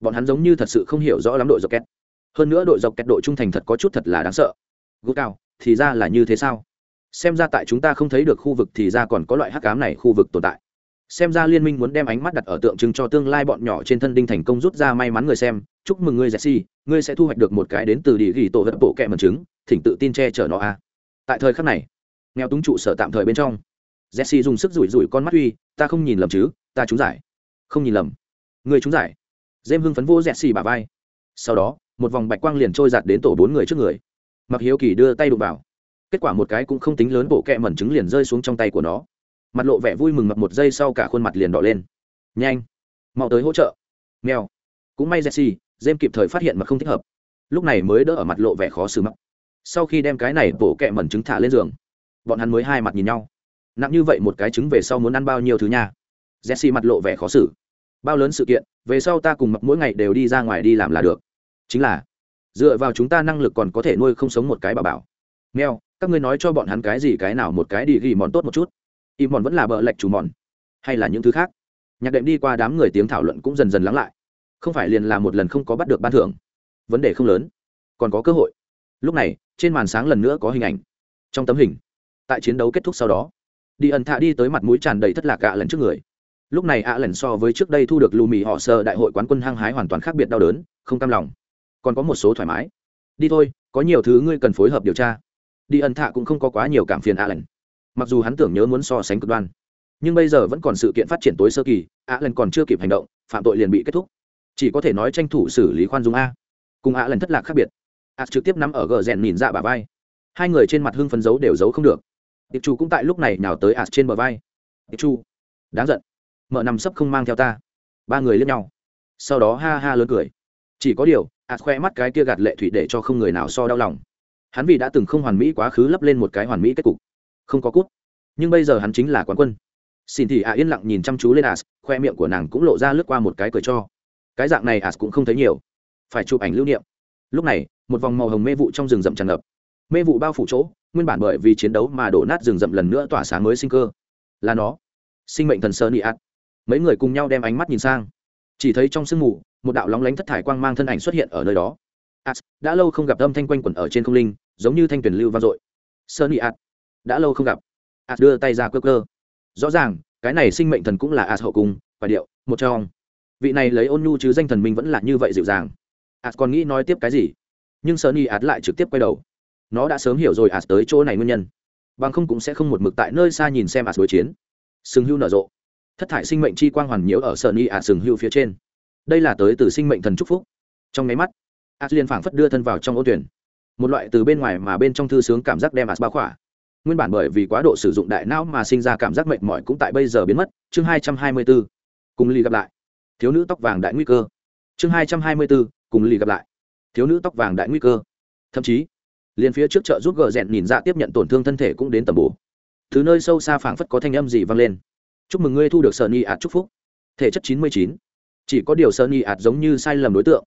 [SPEAKER 1] bọn hắn giống như thật sự không hiểu rõ lắm đội dọc kẹt. Hơn nữa đội dọc kẹt đội trung thành thật có chút thật là đáng sợ. Gút cao, thì ra là như thế sao? Xem ra tại chúng ta không thấy được khu vực thì ra còn có loại hắc cám này khu vực tồn tại. Xem ra liên minh muốn đem ánh mắt đặt ở tượng trưng cho tương lai bọn nhỏ trên thân đinh thành công rút ra may mắn người xem. Chúc mừng ngươi, jesse, ngươi sẽ thu hoạch được một cái đến từ địa ghi tổ vật bộ kẹ mật chứng, thỉnh tự tin che chở nó a. Tại thời khắc này, nghèo túng trụ sở tạm thời bên trong, jesse dùng sức rủi rủi con mắt uy, ta không nhìn lầm chứ, ta trúng giải. Không nhìn lầm. Người trúng giải. Dêm hưng phấn vô jesse bà vai. Sau đó, một vòng bạch quang liền trôi giạt đến tổ bốn người trước người. Mặc hiếu kỳ đưa tay đụng vào kết quả một cái cũng không tính lớn bộ kẹ mẩn trứng liền rơi xuống trong tay của nó. Mặt lộ vẻ vui mừng mập một giây sau cả khuôn mặt liền đỏ lên. Nhanh, mau tới hỗ trợ. Mèo. Cũng may jesse jem kịp thời phát hiện mà không thích hợp. Lúc này mới đỡ ở mặt lộ vẻ khó xử mắc sau khi đem cái này bổ kẹ mẩn trứng thả lên giường, bọn hắn mới hai mặt nhìn nhau. Nặng như vậy một cái trứng về sau muốn ăn bao nhiêu thứ nha? Jesse mặt lộ vẻ khó xử. Bao lớn sự kiện, về sau ta cùng mập mỗi ngày đều đi ra ngoài đi làm là được. Chính là, dựa vào chúng ta năng lực còn có thể nuôi không sống một cái bà bảo. Mèo các ngươi nói cho bọn hắn cái gì cái nào một cái đi ghi mòn tốt một chút. Im mòn vẫn là bợ lệch chủ mòn. Hay là những thứ khác? Nhạc đệm đi qua đám người tiếng thảo luận cũng dần dần lắng lại. Không phải liền là một lần không có bắt được ban thưởng. Vấn đề không lớn. Còn có cơ hội. Lúc này, trên màn sáng lần nữa có hình ảnh. Trong tấm hình, tại chiến đấu kết thúc sau đó, đi ẩn thạ đi tới mặt mũi tràn đầy thất lạc ạ lần trước người. Lúc này ạ lần so với trước đây thu được lù mì họ sơ đại hội quán quân hăng hái hoàn toàn khác biệt đau đớn, không cam lòng. Còn có một số thoải mái. Đi thôi, có nhiều thứ ngươi cần phối hợp điều tra đi ẩn thạ cũng không có quá nhiều cảm phiền a lần mặc dù hắn tưởng nhớ muốn so sánh cực đoan, nhưng bây giờ vẫn còn sự kiện phát triển tối sơ kỳ a lần còn chưa kịp hành động, phạm tội liền bị kết thúc. Chỉ có thể nói tranh thủ xử lý khoan dung a. Cùng a lần thất lạc khác biệt. A trực tiếp nắm ở gờ rèn nhìn ra bà vai. Hai người trên mặt hưng phấn giấu đều giấu không được. Tiệp chu cũng tại lúc này nào tới a trên bờ vai. Tiệp chu, đáng giận. Mợ nằm sấp không mang theo ta. Ba người lên nhau. Sau đó ha ha lớn cười. Chỉ có điều, a khoe mắt cái kia gạt lệ thủy để cho không người nào so đau lòng hắn vì đã từng không hoàn mỹ quá khứ lấp lên một cái hoàn mỹ kết cục. Không có cút. Nhưng bây giờ hắn chính là quán quân. Xin thì ạ yên lặng nhìn chăm chú lên as, khoe miệng của nàng cũng lộ ra lướt qua một cái cười cho. Cái dạng này as cũng không thấy nhiều. Phải chụp ảnh lưu niệm. Lúc này, một vòng màu hồng mê vụ trong rừng rậm tràn ngập. Mê vụ bao phủ chỗ, nguyên bản bởi vì chiến đấu mà đổ nát rừng rậm lần nữa tỏa sáng mới sinh cơ. Là nó. Sinh mệnh thần sơ nị ạt mấy người cùng nhau đem ánh mắt nhìn sang. Chỉ thấy trong sương mù, một đạo lóng lánh thất thải quang mang thân ảnh xuất hiện ở nơi đó as đã lâu không gặp âm thanh quanh quẩn ở trên không linh, giống như thanh tuyển lưu vang dội. Sơn Nhi đã lâu không gặp. As đưa tay ra cơ cơ. Rõ ràng, cái này sinh mệnh thần cũng là as hậu cung và điệu, một trong. Vị này lấy ôn nhu chứ danh thần minh vẫn là như vậy dịu dàng. As còn nghĩ nói tiếp cái gì? Nhưng Sơn Nhi lại trực tiếp quay đầu. Nó đã sớm hiểu rồi as tới chỗ này nguyên nhân. Bằng không cũng sẽ không một mực tại nơi xa nhìn xem as đối chiến. Sừng hưu nở rộ. Thất thải sinh mệnh chi quang hoàn nhiễu ở Sơn Nhi sừng hưu phía trên. Đây là tới từ sinh mệnh thần chúc phúc. Trong máy mắt as liền phảng phất đưa thân vào trong ô tuyển. Một loại từ bên ngoài mà bên trong thư sướng cảm giác đem as bao khỏa. Nguyên bản bởi vì quá độ sử dụng đại não mà sinh ra cảm giác mệt mỏi cũng tại bây giờ biến mất. Chương hai trăm hai mươi b ố cùng ly gặp lại. Thiếu nữ tóc vàng đại nguy cơ. Chương hai trăm hai mươi b ố cùng ly gặp lại. Thiếu nữ tóc vàng đại nguy cơ. Thậm chí, liền phía trước chợ giúp gờ rèn nhìn ra tiếp nhận tổn thương thân thể cũng đến tầm bổ. Thứ nơi sâu xa phảng phất có thanh âm gì vang lên. Chúc mừng ngươi thu được sợ ni ạt chúc phúc. Thể chất chín mươi chín. Chỉ có điều sợ ni ạt giống như sai lầm đối tượng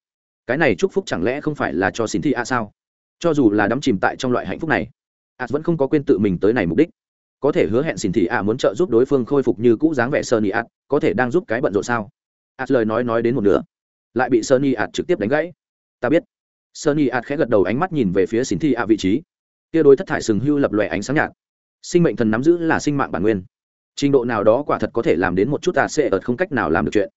[SPEAKER 1] cái này chúc phúc chẳng lẽ không phải là cho xin thi a sao? Cho dù là đắm chìm tại trong loại hạnh phúc này ạt vẫn không có quên tự mình tới này mục đích. Có thể hứa hẹn xin thị a muốn trợ giúp đối phương khôi phục như cũ dáng vẻ sơn y a có thể đang giúp cái bận rộn sao? A lời nói nói đến một nửa, lại bị sơn y a trực tiếp đánh gãy. Ta biết. Sơn y a khẽ gật đầu ánh mắt nhìn về phía xin thị a vị trí. Tia đối thất thải sừng hưu lập lòe ánh sáng nhạt. Sinh mệnh thần nắm giữ là sinh mạng bản nguyên. Trình độ nào đó quả thật có thể làm đến một chút à sẽ ở không cách nào làm được chuyện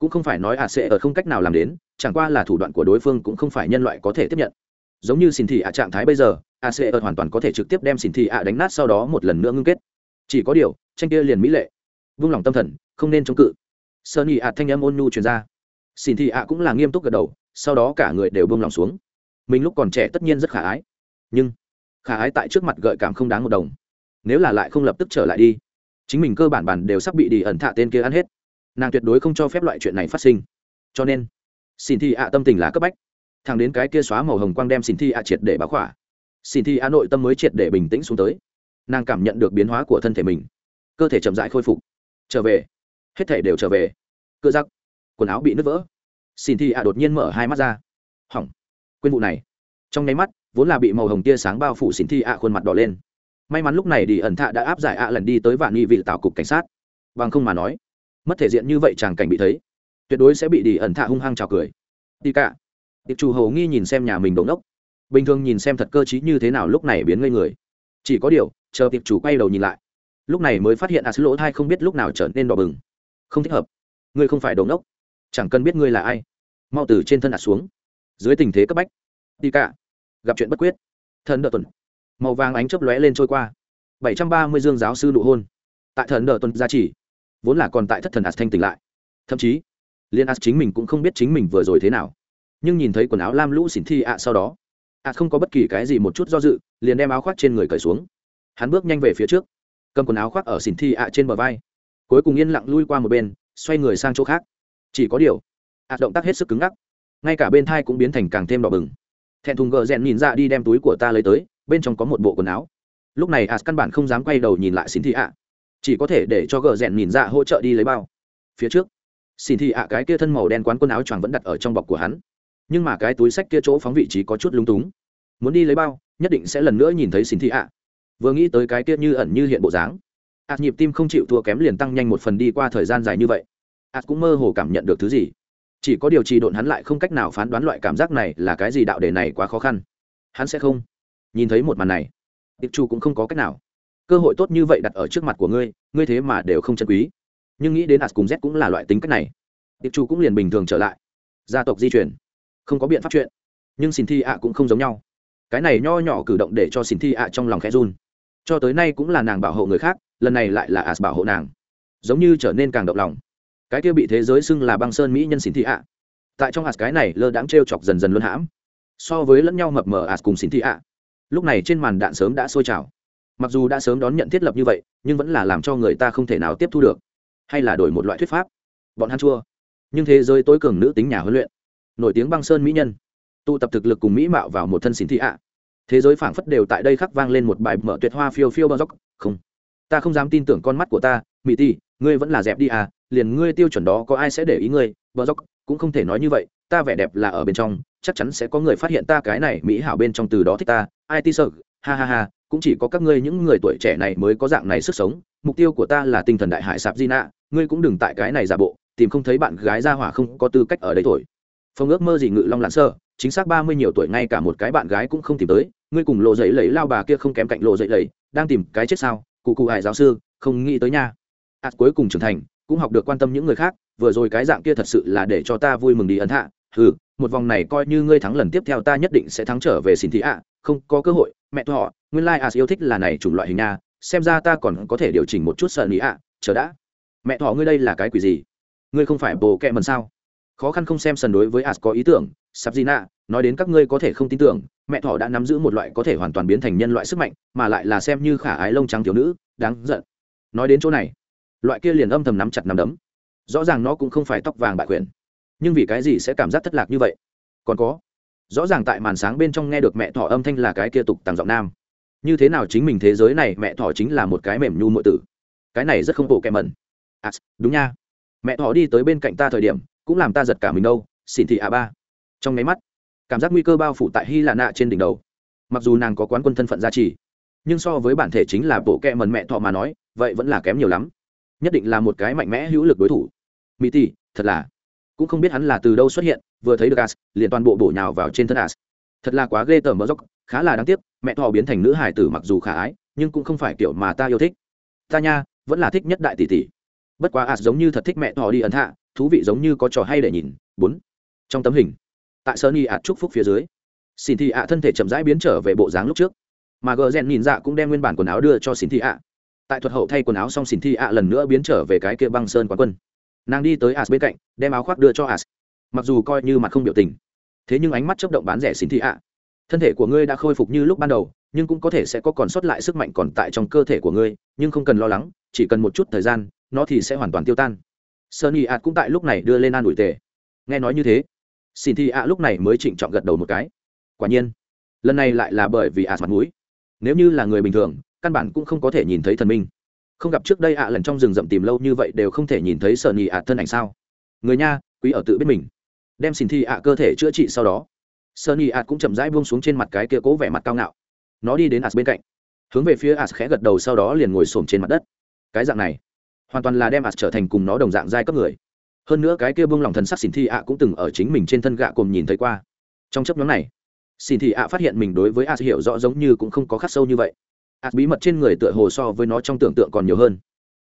[SPEAKER 1] cũng không phải nói ạ sẽ ở không cách nào làm đến, chẳng qua là thủ đoạn của đối phương cũng không phải nhân loại có thể tiếp nhận. Giống như xin thị ạ trạng thái bây giờ ạ sẽ ở hoàn toàn có thể trực tiếp đem xin thị ạ đánh nát sau đó một lần nữa ngưng kết. Chỉ có điều, tranh kia liền mỹ lệ. Vung lòng tâm thần, không nên chống cự. Sơn nhị ạ thanh âm ôn nhu truyền ra. Xin thị ạ cũng là nghiêm túc gật đầu, sau đó cả người đều buông lòng xuống. Mình lúc còn trẻ tất nhiên rất khả ái. Nhưng, khả ái tại trước mặt gợi cảm không đáng một đồng. Nếu là lại không lập tức trở lại đi, chính mình cơ bản bản đều sắp bị đi ẩn thạ tên kia ăn hết nàng tuyệt đối không cho phép loại chuyện này phát sinh. Cho nên, xin thi ạ tâm tình là cấp bách. Thằng đến cái kia xóa màu hồng quang đem xin thi ạ triệt để báo khỏa. Xin thi ạ nội tâm mới triệt để bình tĩnh xuống tới. Nàng cảm nhận được biến hóa của thân thể mình. Cơ thể chậm rãi khôi phục. Trở về. Hết thể đều trở về. Cưa giặc quần áo bị nứt vỡ. Xin thi ạ đột nhiên mở hai mắt ra. Hỏng. Quên vụ này. Trong nháy mắt, vốn là bị màu hồng tia sáng bao phủ xin thi ạ khuôn mặt đỏ lên. May mắn lúc này đi ẩn thạ đã áp giải ạ lần đi tới vạn nghi vị tạo cục cảnh sát. Bằng không mà nói mất thể diện như vậy chàng cảnh bị thấy tuyệt đối sẽ bị đi ẩn thạ hung hăng trào cười. Đi cả tiệp chủ hầu nghi nhìn xem nhà mình đống đốc bình thường nhìn xem thật cơ t như thế nào lúc này biến ngây người. Chỉ có điều chờ tiệp chủ quay đầu nhìn lại lúc này mới phát hiện a à, lỗ thai không biết lúc nào trở nên đỏ bừng. Không thích hợp. Ngươi không phải đống đốc. Chẳng cần biết ngươi là ai. Mau từ trên thân ạt xuống. Dưới tình thế cấp bách đi cả gặp chuyện bất quyết. Thần đợt tuần. Màu vàng ánh chớp lóe lên trôi qua. Bảy trăm ba mươi dương giáo sư nụ hôn. Tại thần đợt tuần gia chỉ vốn là còn tại thất thần as thanh tỉnh lại. Thậm chí liên as chính mình cũng không biết chính mình vừa rồi thế nào. Nhưng nhìn thấy quần áo lam lũ xỉn thi ạ sau đó ạ không có bất kỳ cái gì một chút do dự, liền đem áo khoác trên người cởi xuống. Hắn bước nhanh về phía trước, cầm quần áo khoác ở xỉn thi ạ trên bờ vai. Cuối cùng yên lặng lui qua một bên, xoay người sang chỗ khác. Chỉ có điều ạ động tác hết sức cứng ngắc. Ngay cả bên thai cũng biến thành càng thêm đỏ bừng. Thẹn thùng gờ rèn nhìn ra đi đem túi của ta lấy tới, bên trong có một bộ quần áo. Lúc này ạ căn bản không dám quay đầu nhìn lại xỉn thi ạ chỉ có thể để cho gờ rèn nhìn ra hỗ trợ đi lấy bao. Phía trước xỉn thị ạ cái kia thân màu đen quán quần áo choàng vẫn đặt ở trong bọc của hắn. Nhưng mà cái túi sách kia chỗ phóng vị trí có chút lung túng. Muốn đi lấy bao, nhất định sẽ lần nữa nhìn thấy xin thị ạ. Vừa nghĩ tới cái kia như ẩn như hiện bộ dáng ạt nhịp tim không chịu thua kém liền tăng nhanh một phần đi qua thời gian dài như vậy. Ạt cũng mơ hồ cảm nhận được thứ gì. Chỉ có điều trì độn hắn lại không cách nào phán đoán loại cảm giác này là cái gì, đạo đề này quá khó khăn. Hắn sẽ không nhìn thấy một màn này. Tiệp chu cũng không có cách nào cơ hội tốt như vậy đặt ở trước mặt của ngươi ngươi thế mà đều không chân quý. Nhưng nghĩ đến ạt cùng z cũng là loại tính cách này. Tiệp chu cũng liền bình thường trở lại. Gia tộc di chuyển. Không có biện pháp chuyện. Nhưng xin thi ạ cũng không giống nhau. Cái này nho nhỏ cử động để cho xin thi ạ trong lòng khẽ run. Cho tới nay cũng là nàng bảo hộ người khác, lần này lại là as bảo hộ nàng. Giống như trở nên càng động lòng. Cái kia bị thế giới xưng là băng sơn mỹ nhân xin thị ạ. Tại trong as cái này lơ đãng t r e o chọc dần dần luân hãm. So với lẫn nhau mập mờ as cùng xin thị ạ. Lúc này trên màn đạn sớm đã sôi trào mặc dù đã sớm đón nhận thiết lập như vậy, nhưng vẫn là làm cho người ta không thể nào tiếp thu được. Hay là đổi một loại thuyết pháp? Bọn hắn chua. Nhưng thế giới tối cường nữ tính nhà huấn luyện. Nổi tiếng băng sơn mỹ nhân. Tụ tập thực lực cùng mỹ mạo vào một thân xin thị ạ. Thế giới phảng phất đều tại đây khắc vang lên một bài mở tuyệt hoa phiêu phiêu bao dốc. Không. Ta không dám tin tưởng con mắt của ta. Mỹ ti ngươi vẫn là dẹp đi à. Liền ngươi tiêu chuẩn đó có ai sẽ để ý ngươi? Bao dốc, cũng không thể nói như vậy ta vẻ đẹp là ở bên trong, chắc chắn sẽ có người phát hiện ta cái này mỹ hảo bên trong từ đó thích ta. Ai ti sợ? Ha ha ha, cũng chỉ có các ngươi những người tuổi trẻ này mới có dạng này sức sống. Mục tiêu của ta là tinh thần đại hải sạp di nạ ngươi cũng đừng tại cái này giả bộ, tìm không thấy bạn gái ra hỏa không có tư cách ở đây thổi phong ước mơ gì ngự long lãn sơ, chính xác ba mươi nhiều tuổi ngay cả một cái bạn gái cũng không tìm tới. Ngươi cùng lộ dậy lấy lao bà kia không kém cạnh lộ dậy lấy đang tìm cái chết sao? Cụ cụ hải giáo sư, không nghĩ tới nha. Ạt cuối cùng trưởng thành, cũng học được quan tâm những người khác, vừa rồi cái dạng kia thật sự là để cho ta vui mừng đi ấn hạ ừ một vòng này coi như ngươi thắng lần tiếp theo ta nhất định sẽ thắng trở về xin thị ạ. Không, có cơ hội. Mẹ thọ, nguyên lai、like、à yêu thích là này chủng loại hình nha. Xem ra ta còn có thể điều chỉnh một chút sợ nghĩ ạ. Chờ đã. Mẹ thọ, ngươi đây là cái quỷ gì? Ngươi không phải bồ kẹ mần sao? Khó khăn không xem sần đối với as có ý tưởng. Sắp gì nạ nói đến các ngươi có thể không tin tưởng, mẹ thỏ đã nắm giữ một loại có thể hoàn toàn biến thành nhân loại sức mạnh, mà lại là xem như khả ái lông trắng thiếu nữ. Đáng giận. Nói đến chỗ này, loại kia liền âm thầm nắm chặt nắm đấm. Rõ ràng nó cũng không phải tóc vàng bại quyền nhưng vì cái gì sẽ cảm giác thất lạc như vậy? Còn có, rõ ràng tại màn sáng bên trong nghe được mẹ thỏ âm thanh là cái kia tục tàng giọng nam. Như thế nào chính mình thế giới này, mẹ thỏ chính là một cái mềm nhu mượn tử. Cái này rất không bộ kèm mẩn. À đúng nha. Mẹ thỏ đi tới bên cạnh ta thời điểm, cũng làm ta giật cả mình đâu, xỉn thị a ba. Trong máy mắt, cảm giác nguy cơ bao phủ tại hy lạ nạ trên đỉnh đầu. Mặc dù nàng có quán quân thân phận gia trì, nhưng so với bản thể chính là bộ kẹ mần mẹ thọ mà nói, vậy vẫn là kém nhiều lắm. Nhất định là một cái mạnh mẽ hữu lực đối thủ. Mỹ tỷ thật là cũng không biết hắn là từ đâu xuất hiện, vừa thấy được as liền toàn bộ bổ nhào vào trên thân as thật là quá ghê tởm mỡ dốc, khá là đáng tiếc, mẹ thọ biến thành nữ hải tử mặc dù khả ái, nhưng cũng không phải kiểu mà ta yêu thích. Ta nha, vẫn là thích nhất đại tỷ tỷ. Bất quá as giống như thật thích mẹ thọ đi ấn hạ, thú vị giống như có trò hay để nhìn. Bốn, trong tấm hình. Tại sơn y ạt chúc phúc phía dưới. Xin thị ạ, thân thể chậm rãi biến trở về bộ dáng lúc trước. Mà gờ rèn nhìn dạ cũng đem nguyên bản quần áo đưa cho xin thị ạ. Tại thuật hậu thay quần áo xong, xin thị ạ lần nữa biến trở về cái kia băng sơn quán quân nàng đi tới as bên cạnh, đem áo khoác đưa cho as. Mặc dù coi như mặt không biểu tình, thế nhưng ánh mắt chấp động bán rẻ xin thị ạ. Thân thể của ngươi đã khôi phục như lúc ban đầu, nhưng cũng có thể sẽ có còn sót lại sức mạnh còn tại trong cơ thể của ngươi, nhưng không cần lo lắng, chỉ cần một chút thời gian, nó thì sẽ hoàn toàn tiêu tan. Sơn y ạt cũng tại lúc này đưa lên an ủi tề. Nghe nói như thế xin thi ạ lúc này mới trịnh trọng gật đầu một cái. Quả nhiên, lần này lại là bởi vì As mặt mũi. Nếu như là người bình thường, căn bản cũng không có thể nhìn thấy thần minh không gặp trước đây ạ lần trong rừng rậm tìm lâu như vậy đều không thể nhìn thấy sợ nhị ạ thân ảnh sao? Người nha, quý ở tự biết mình. Đem xin thi ạ cơ thể chữa trị sau đó. Sợ nhị ạ cũng chậm rãi buông xuống trên mặt cái kia cố vẻ mặt cao ngạo. Nó đi đến ạ bên cạnh. Hướng về phía ạ khẽ gật đầu sau đó liền ngồi xổm trên mặt đất. Cái dạng này, hoàn toàn là đem ạ trở thành cùng nó đồng dạng giai cấp người. Hơn nữa cái kia buông lòng thần sắc xin thi ạ cũng từng ở chính mình trên thân gạ cồm nhìn thấy qua. Trong chấp nhóm này, xin thị ạ phát hiện mình đối với ạ hiểu rõ giống như cũng không có khắc sâu như vậy ạt bí mật trên người tựa hồ so với nó trong tưởng tượng còn nhiều hơn.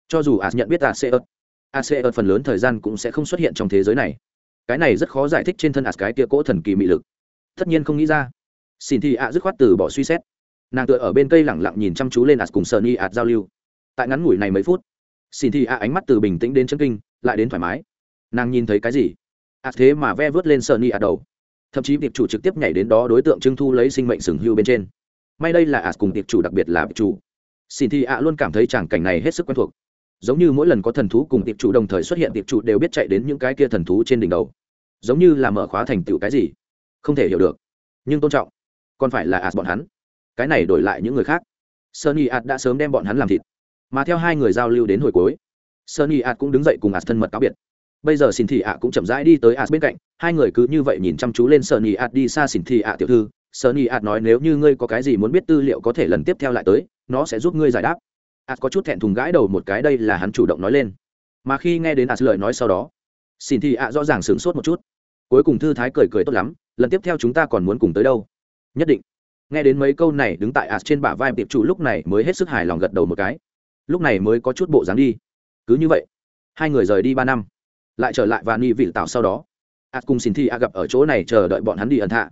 [SPEAKER 1] Cho dù ạt nhận biết ạt sẽ ớt ạt sẽ ớt phần lớn thời gian cũng sẽ không xuất hiện trong thế giới này. Cái này rất khó giải thích trên thân ạt cái tia cỗ thần kỳ mị lực. Tất nhiên không nghĩ ra. Xin thì ạ dứt khoát từ bỏ suy xét. Nàng tựa ở bên cây lẳng lặng nhìn chăm chú lên ạt cùng sợ ni ạt giao lưu. Tại ngắn ngủi này mấy phút, xin thì ạ ánh mắt từ bình tĩnh đến chân kinh, lại đến thoải mái. Nàng nhìn thấy cái gì? Ạt thế mà ve vớt lên sợ ni ạt đầu. Thậm chí việc chủ trực tiếp nhảy đến đó đối tượng trưng thu lấy sinh mệnh sừng hưu bên trên may đây là ạt cùng tiệp chủ đặc biệt là tiệp chủ. Xin thị ạ luôn cảm thấy tràng cảnh này hết sức quen thuộc. Giống như mỗi lần có thần thú cùng tiệp chủ đồng thời xuất hiện tiệp chủ đều biết chạy đến những cái kia thần thú trên đỉnh đầu. Giống như là mở khóa thành tựu cái gì, không thể hiểu được. Nhưng tôn trọng. Còn phải là ạt bọn hắn. Cái này đổi lại những người khác. Sunny ạt đã sớm đem bọn hắn làm thịt. Mà theo hai người giao lưu đến hồi cuối Sunny ạt cũng đứng dậy cùng ạt thân mật cáo biệt. Bây giờ xin thị ạ cũng chậm rãi đi tới ạt bên cạnh. Hai người cứ như vậy nhìn chăm chú lên sơn nhị ạt đi xa xin thị ạ tiểu thư sợ nhị ạt nói, nếu như ngươi có cái gì muốn biết tư liệu có thể lần tiếp theo lại tới, nó sẽ giúp ngươi giải đáp. Ạt có chút thẹn thùng gãi đầu một cái, đây là hắn chủ động nói lên. Mà khi nghe đến ạt lời nói sau đó, xin thì ạ rõ ràng sửng sốt một chút. Cuối cùng thư thái cười cười tốt lắm, lần tiếp theo chúng ta còn muốn cùng tới đâu? Nhất định. Nghe đến mấy câu này, đứng tại ạt trên bả vai tiệp chủ lúc này mới hết sức hài lòng gật đầu một cái. Lúc này mới có chút bộ dáng đi. Cứ như vậy, hai người rời đi ba năm. Lại trở lại và ni vị tạo sau đó, ạt cùng xin thì ạ gặp ở chỗ này chờ đợi bọn hắn đi ẩn thạ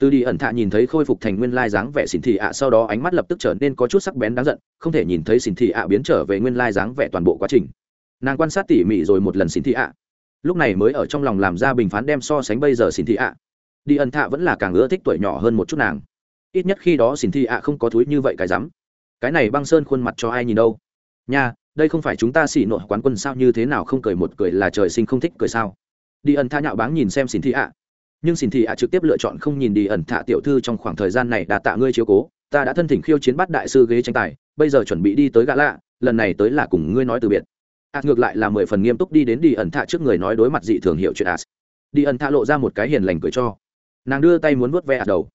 [SPEAKER 1] từ đi ẩn thạ nhìn thấy khôi phục thành nguyên lai dáng vẻ xin thị ạ, sau đó ánh mắt lập tức trở nên có chút sắc bén đáng giận, không thể nhìn thấy xin thị ạ biến trở về nguyên lai dáng vẻ toàn bộ quá trình. Nàng quan sát tỉ mỉ rồi một lần xin thị ạ. Lúc này mới ở trong lòng làm ra bình phán đem so sánh bây giờ xin thị ạ. Đi ẩn thạ vẫn là càng ưa thích tuổi nhỏ hơn một chút nàng. Ít nhất khi đó xin thị ạ không có thúi như vậy cái rắm. Cái này băng sơn khuôn mặt cho ai nhìn đâu? Nha, đây không phải chúng ta xỉ nội quán quân sao như thế nào không cười một cười là trời sinh không thích cười sao? Đi ẩn thạ nhạo báng nhìn xem xin thị ạ nhưng xin thị ạ trực tiếp lựa chọn không nhìn đi ẩn thạ tiểu thư trong khoảng thời gian này đã tạ ngươi chiếu cố. Ta đã thân thỉnh khiêu chiến bắt đại sư ghế tranh tài, bây giờ chuẩn bị đi tới gã lạ, lần này tới là cùng ngươi nói từ biệt. Ạt ngược lại là mười phần nghiêm túc đi đến đi ẩn thạ trước người nói đối mặt dị thường hiệu chuyện ạt đi ẩn thạ lộ ra một cái hiền lành cười cho. Nàng đưa tay muốn vuốt ve ạt đầu.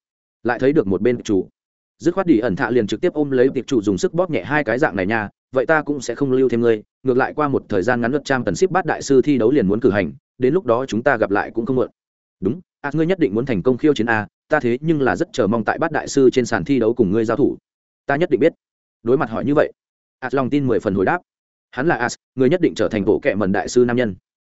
[SPEAKER 1] Lại thấy được một bên chủ. Dứt khoát đi ẩn thạ liền trực tiếp ôm lấy tiệp chủ dùng sức bóp nhẹ hai cái dạng này nha, vậy ta cũng sẽ không lưu thêm ngươi, ngược lại qua một thời gian ngắn luật trang tần ship bắt đại sư thi đấu liền muốn cử hành, đến lúc đó chúng ta gặp lại cũng không muộn. Đúng à ngươi nhất định muốn thành công khiêu chiến a, ta thế nhưng là rất chờ mong tại bát đại sư trên sàn thi đấu cùng ngươi giao thủ. Ta nhất định biết. Đối mặt hỏi như vậy a lòng tin mười phần hồi đáp. Hắn là as người nhất định trở thành bộ kệ mần đại sư nam nhân.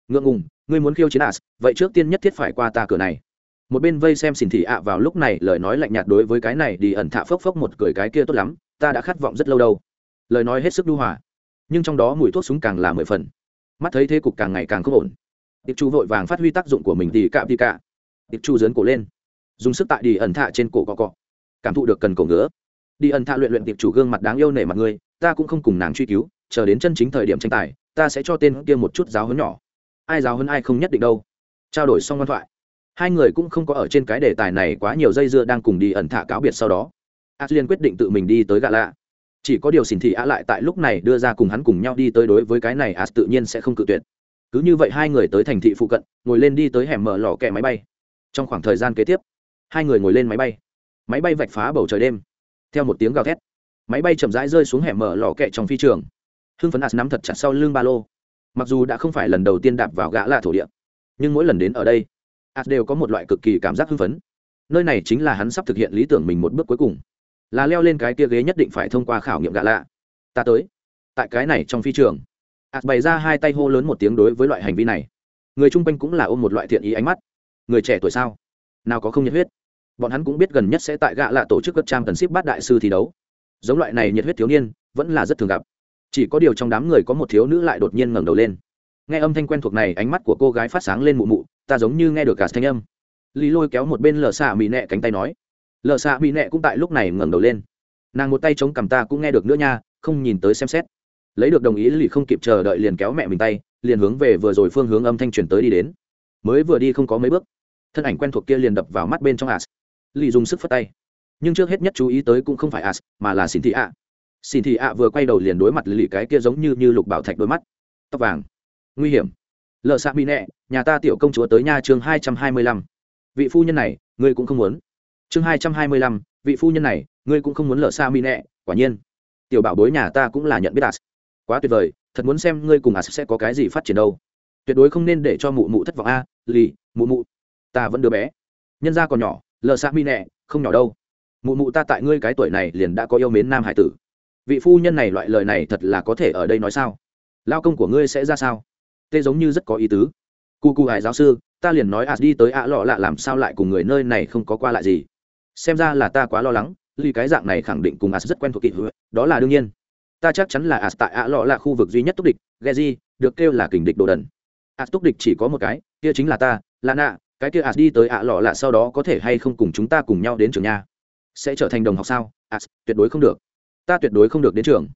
[SPEAKER 1] Ngượng ngùng, ngươi muốn khiêu chiến as, vậy trước tiên nhất thiết phải qua ta cửa này. Một bên vây xem xỉn thị ạ vào lúc này lời nói lạnh nhạt đối với cái này đi ẩn thạ phốc phốc một cười cái kia tốt lắm, ta đã khát vọng rất lâu đâu. Lời nói hết sức đu hòa, nhưng trong đó mùi thuốc súng càng là mười phần. Mắt thấy thế cục càng ngày càng không ổn. Tiệc chu vội vàng phát huy tác dụng của mình thì cạm đi cạ tiệp chu dấn cổ lên. Dùng sức tại đi ẩn thạ trên cổ cọ cọ. Cảm thụ được cần cổ ngứa. Đi ẩn thạ luyện luyện tiệp chủ gương mặt đáng yêu nể mặt ngươi ta cũng không cùng nàng truy cứu, chờ đến chân chính thời điểm tranh tài, ta sẽ cho tên kia một chút giáo hấn nhỏ. Ai giáo hơn ai không nhất định đâu. Trao đổi xong văn thoại. Hai người cũng không có ở trên cái đề tài này quá nhiều dây dưa đang cùng đi ẩn thạ cáo biệt sau đó. Ashley quyết định tự mình đi tới gạ lạ. Chỉ có điều xỉn thị ạ lại tại lúc này đưa ra cùng hắn cùng nhau đi tới đối với cái này as tự nhiên sẽ không cự tuyệt. Cứ như vậy hai người tới thành thị phụ cận, ngồi lên đi tới hẻm mở lò kẹ máy bay trong khoảng thời gian kế tiếp, hai người ngồi lên máy bay. Máy bay vạch phá bầu trời đêm, theo một tiếng gào thét, máy bay chậm rãi rơi xuống hẻm mở lò kẹ trong phi trường. Hưng phấn as nắm thật chặt sau lưng ba lô. Mặc dù đã không phải lần đầu tiên đạp vào gã lạ thổ địa, nhưng mỗi lần đến ở đây, as đều có một loại cực kỳ cảm giác hưng phấn. Nơi này chính là hắn sắp thực hiện lý tưởng mình một bước cuối cùng, là leo lên cái kia ghế nhất định phải thông qua khảo nghiệm gã lạ. Ta tới. Tại cái này trong phi trường ạt bày ra hai tay hô lớn một tiếng đối với loại hành vi này. Người chung quanh cũng là ôm một loại thiện ý ánh mắt người trẻ tuổi sao? Nào có không nhiệt huyết? Bọn hắn cũng biết gần nhất sẽ tại gạ lạ tổ chức cấp trang tần ship bát đại sư thi đấu. Giống loại này nhiệt huyết thiếu niên, vẫn là rất thường gặp. Chỉ có điều trong đám người có một thiếu nữ lại đột nhiên ngẩng đầu lên. Nghe âm thanh quen thuộc này, ánh mắt của cô gái phát sáng lên mụ mụ, ta giống như nghe được cả thanh âm. Lý lôi kéo một bên lờ xạ mỹ nẹ cánh tay nói. Lờ xạ mỹ nẹ cũng tại lúc này ngẩng đầu lên. Nàng một tay chống cằm ta cũng nghe được nữa nha, không nhìn tới xem xét. Lấy được đồng ý lì không kịp chờ đợi liền kéo mẹ mình tay, liền hướng về vừa rồi phương hướng âm thanh truyền tới đi đến. Mới vừa đi không có mấy bước thân ảnh quen thuộc kia liền đập vào mắt bên trong as. Lì dùng sức phất tay. Nhưng trước hết nhất chú ý tới cũng không phải as mà là xin thị ạ xin thị ạ vừa quay đầu liền đối mặt lì cái kia giống như như lục bảo thạch đôi mắt. Tóc vàng. Nguy hiểm. Lợ xạ mỹ nẹ nhà ta tiểu công chúa tới nha chương hai trăm hai mươi lăm. Vị phu nhân này ngươi cũng không muốn. Chương hai trăm hai mươi lăm vị phu nhân này ngươi cũng không muốn lợ xạ mi nẹ quả nhiên. Tiểu bảo bối nhà ta cũng là nhận biết as. Quá tuyệt vời thật muốn xem ngươi cùng as sẽ có cái gì phát triển đâu. Tuyệt đối không nên để cho mụ mụ thất vọng a à, lì mụ mụ ta vẫn đứa bé. Nhân gia còn nhỏ, lờ xa mi nẹ, không nhỏ đâu. Mụ mụ ta tại ngươi cái tuổi này liền đã có yêu mến nam hải tử. Vị phu nhân này loại lời này thật là có thể ở đây nói sao? Lao công của ngươi sẽ ra sao? Tê giống như rất có ý tứ. Cu cu hải giáo sư, ta liền nói as đi tới ạ lọ lạ làm sao lại cùng người nơi này không có qua lại gì. Xem ra là ta quá lo lắng ly cái dạng này khẳng định cùng as rất quen thuộc kỵ hữu đó là đương nhiên. Ta chắc chắn là as tại ạ lọ là khu vực duy nhất túc địch, geji, được kêu là kình địch đồ đần. As túc địch chỉ có một cái, kia chính là ta là nạ cái kia as đi tới ạ lọ là sau đó có thể hay không cùng chúng ta cùng nhau đến trường nha? Sẽ trở thành đồng học sao? As tuyệt đối không được. Ta tuyệt đối không được đến trường.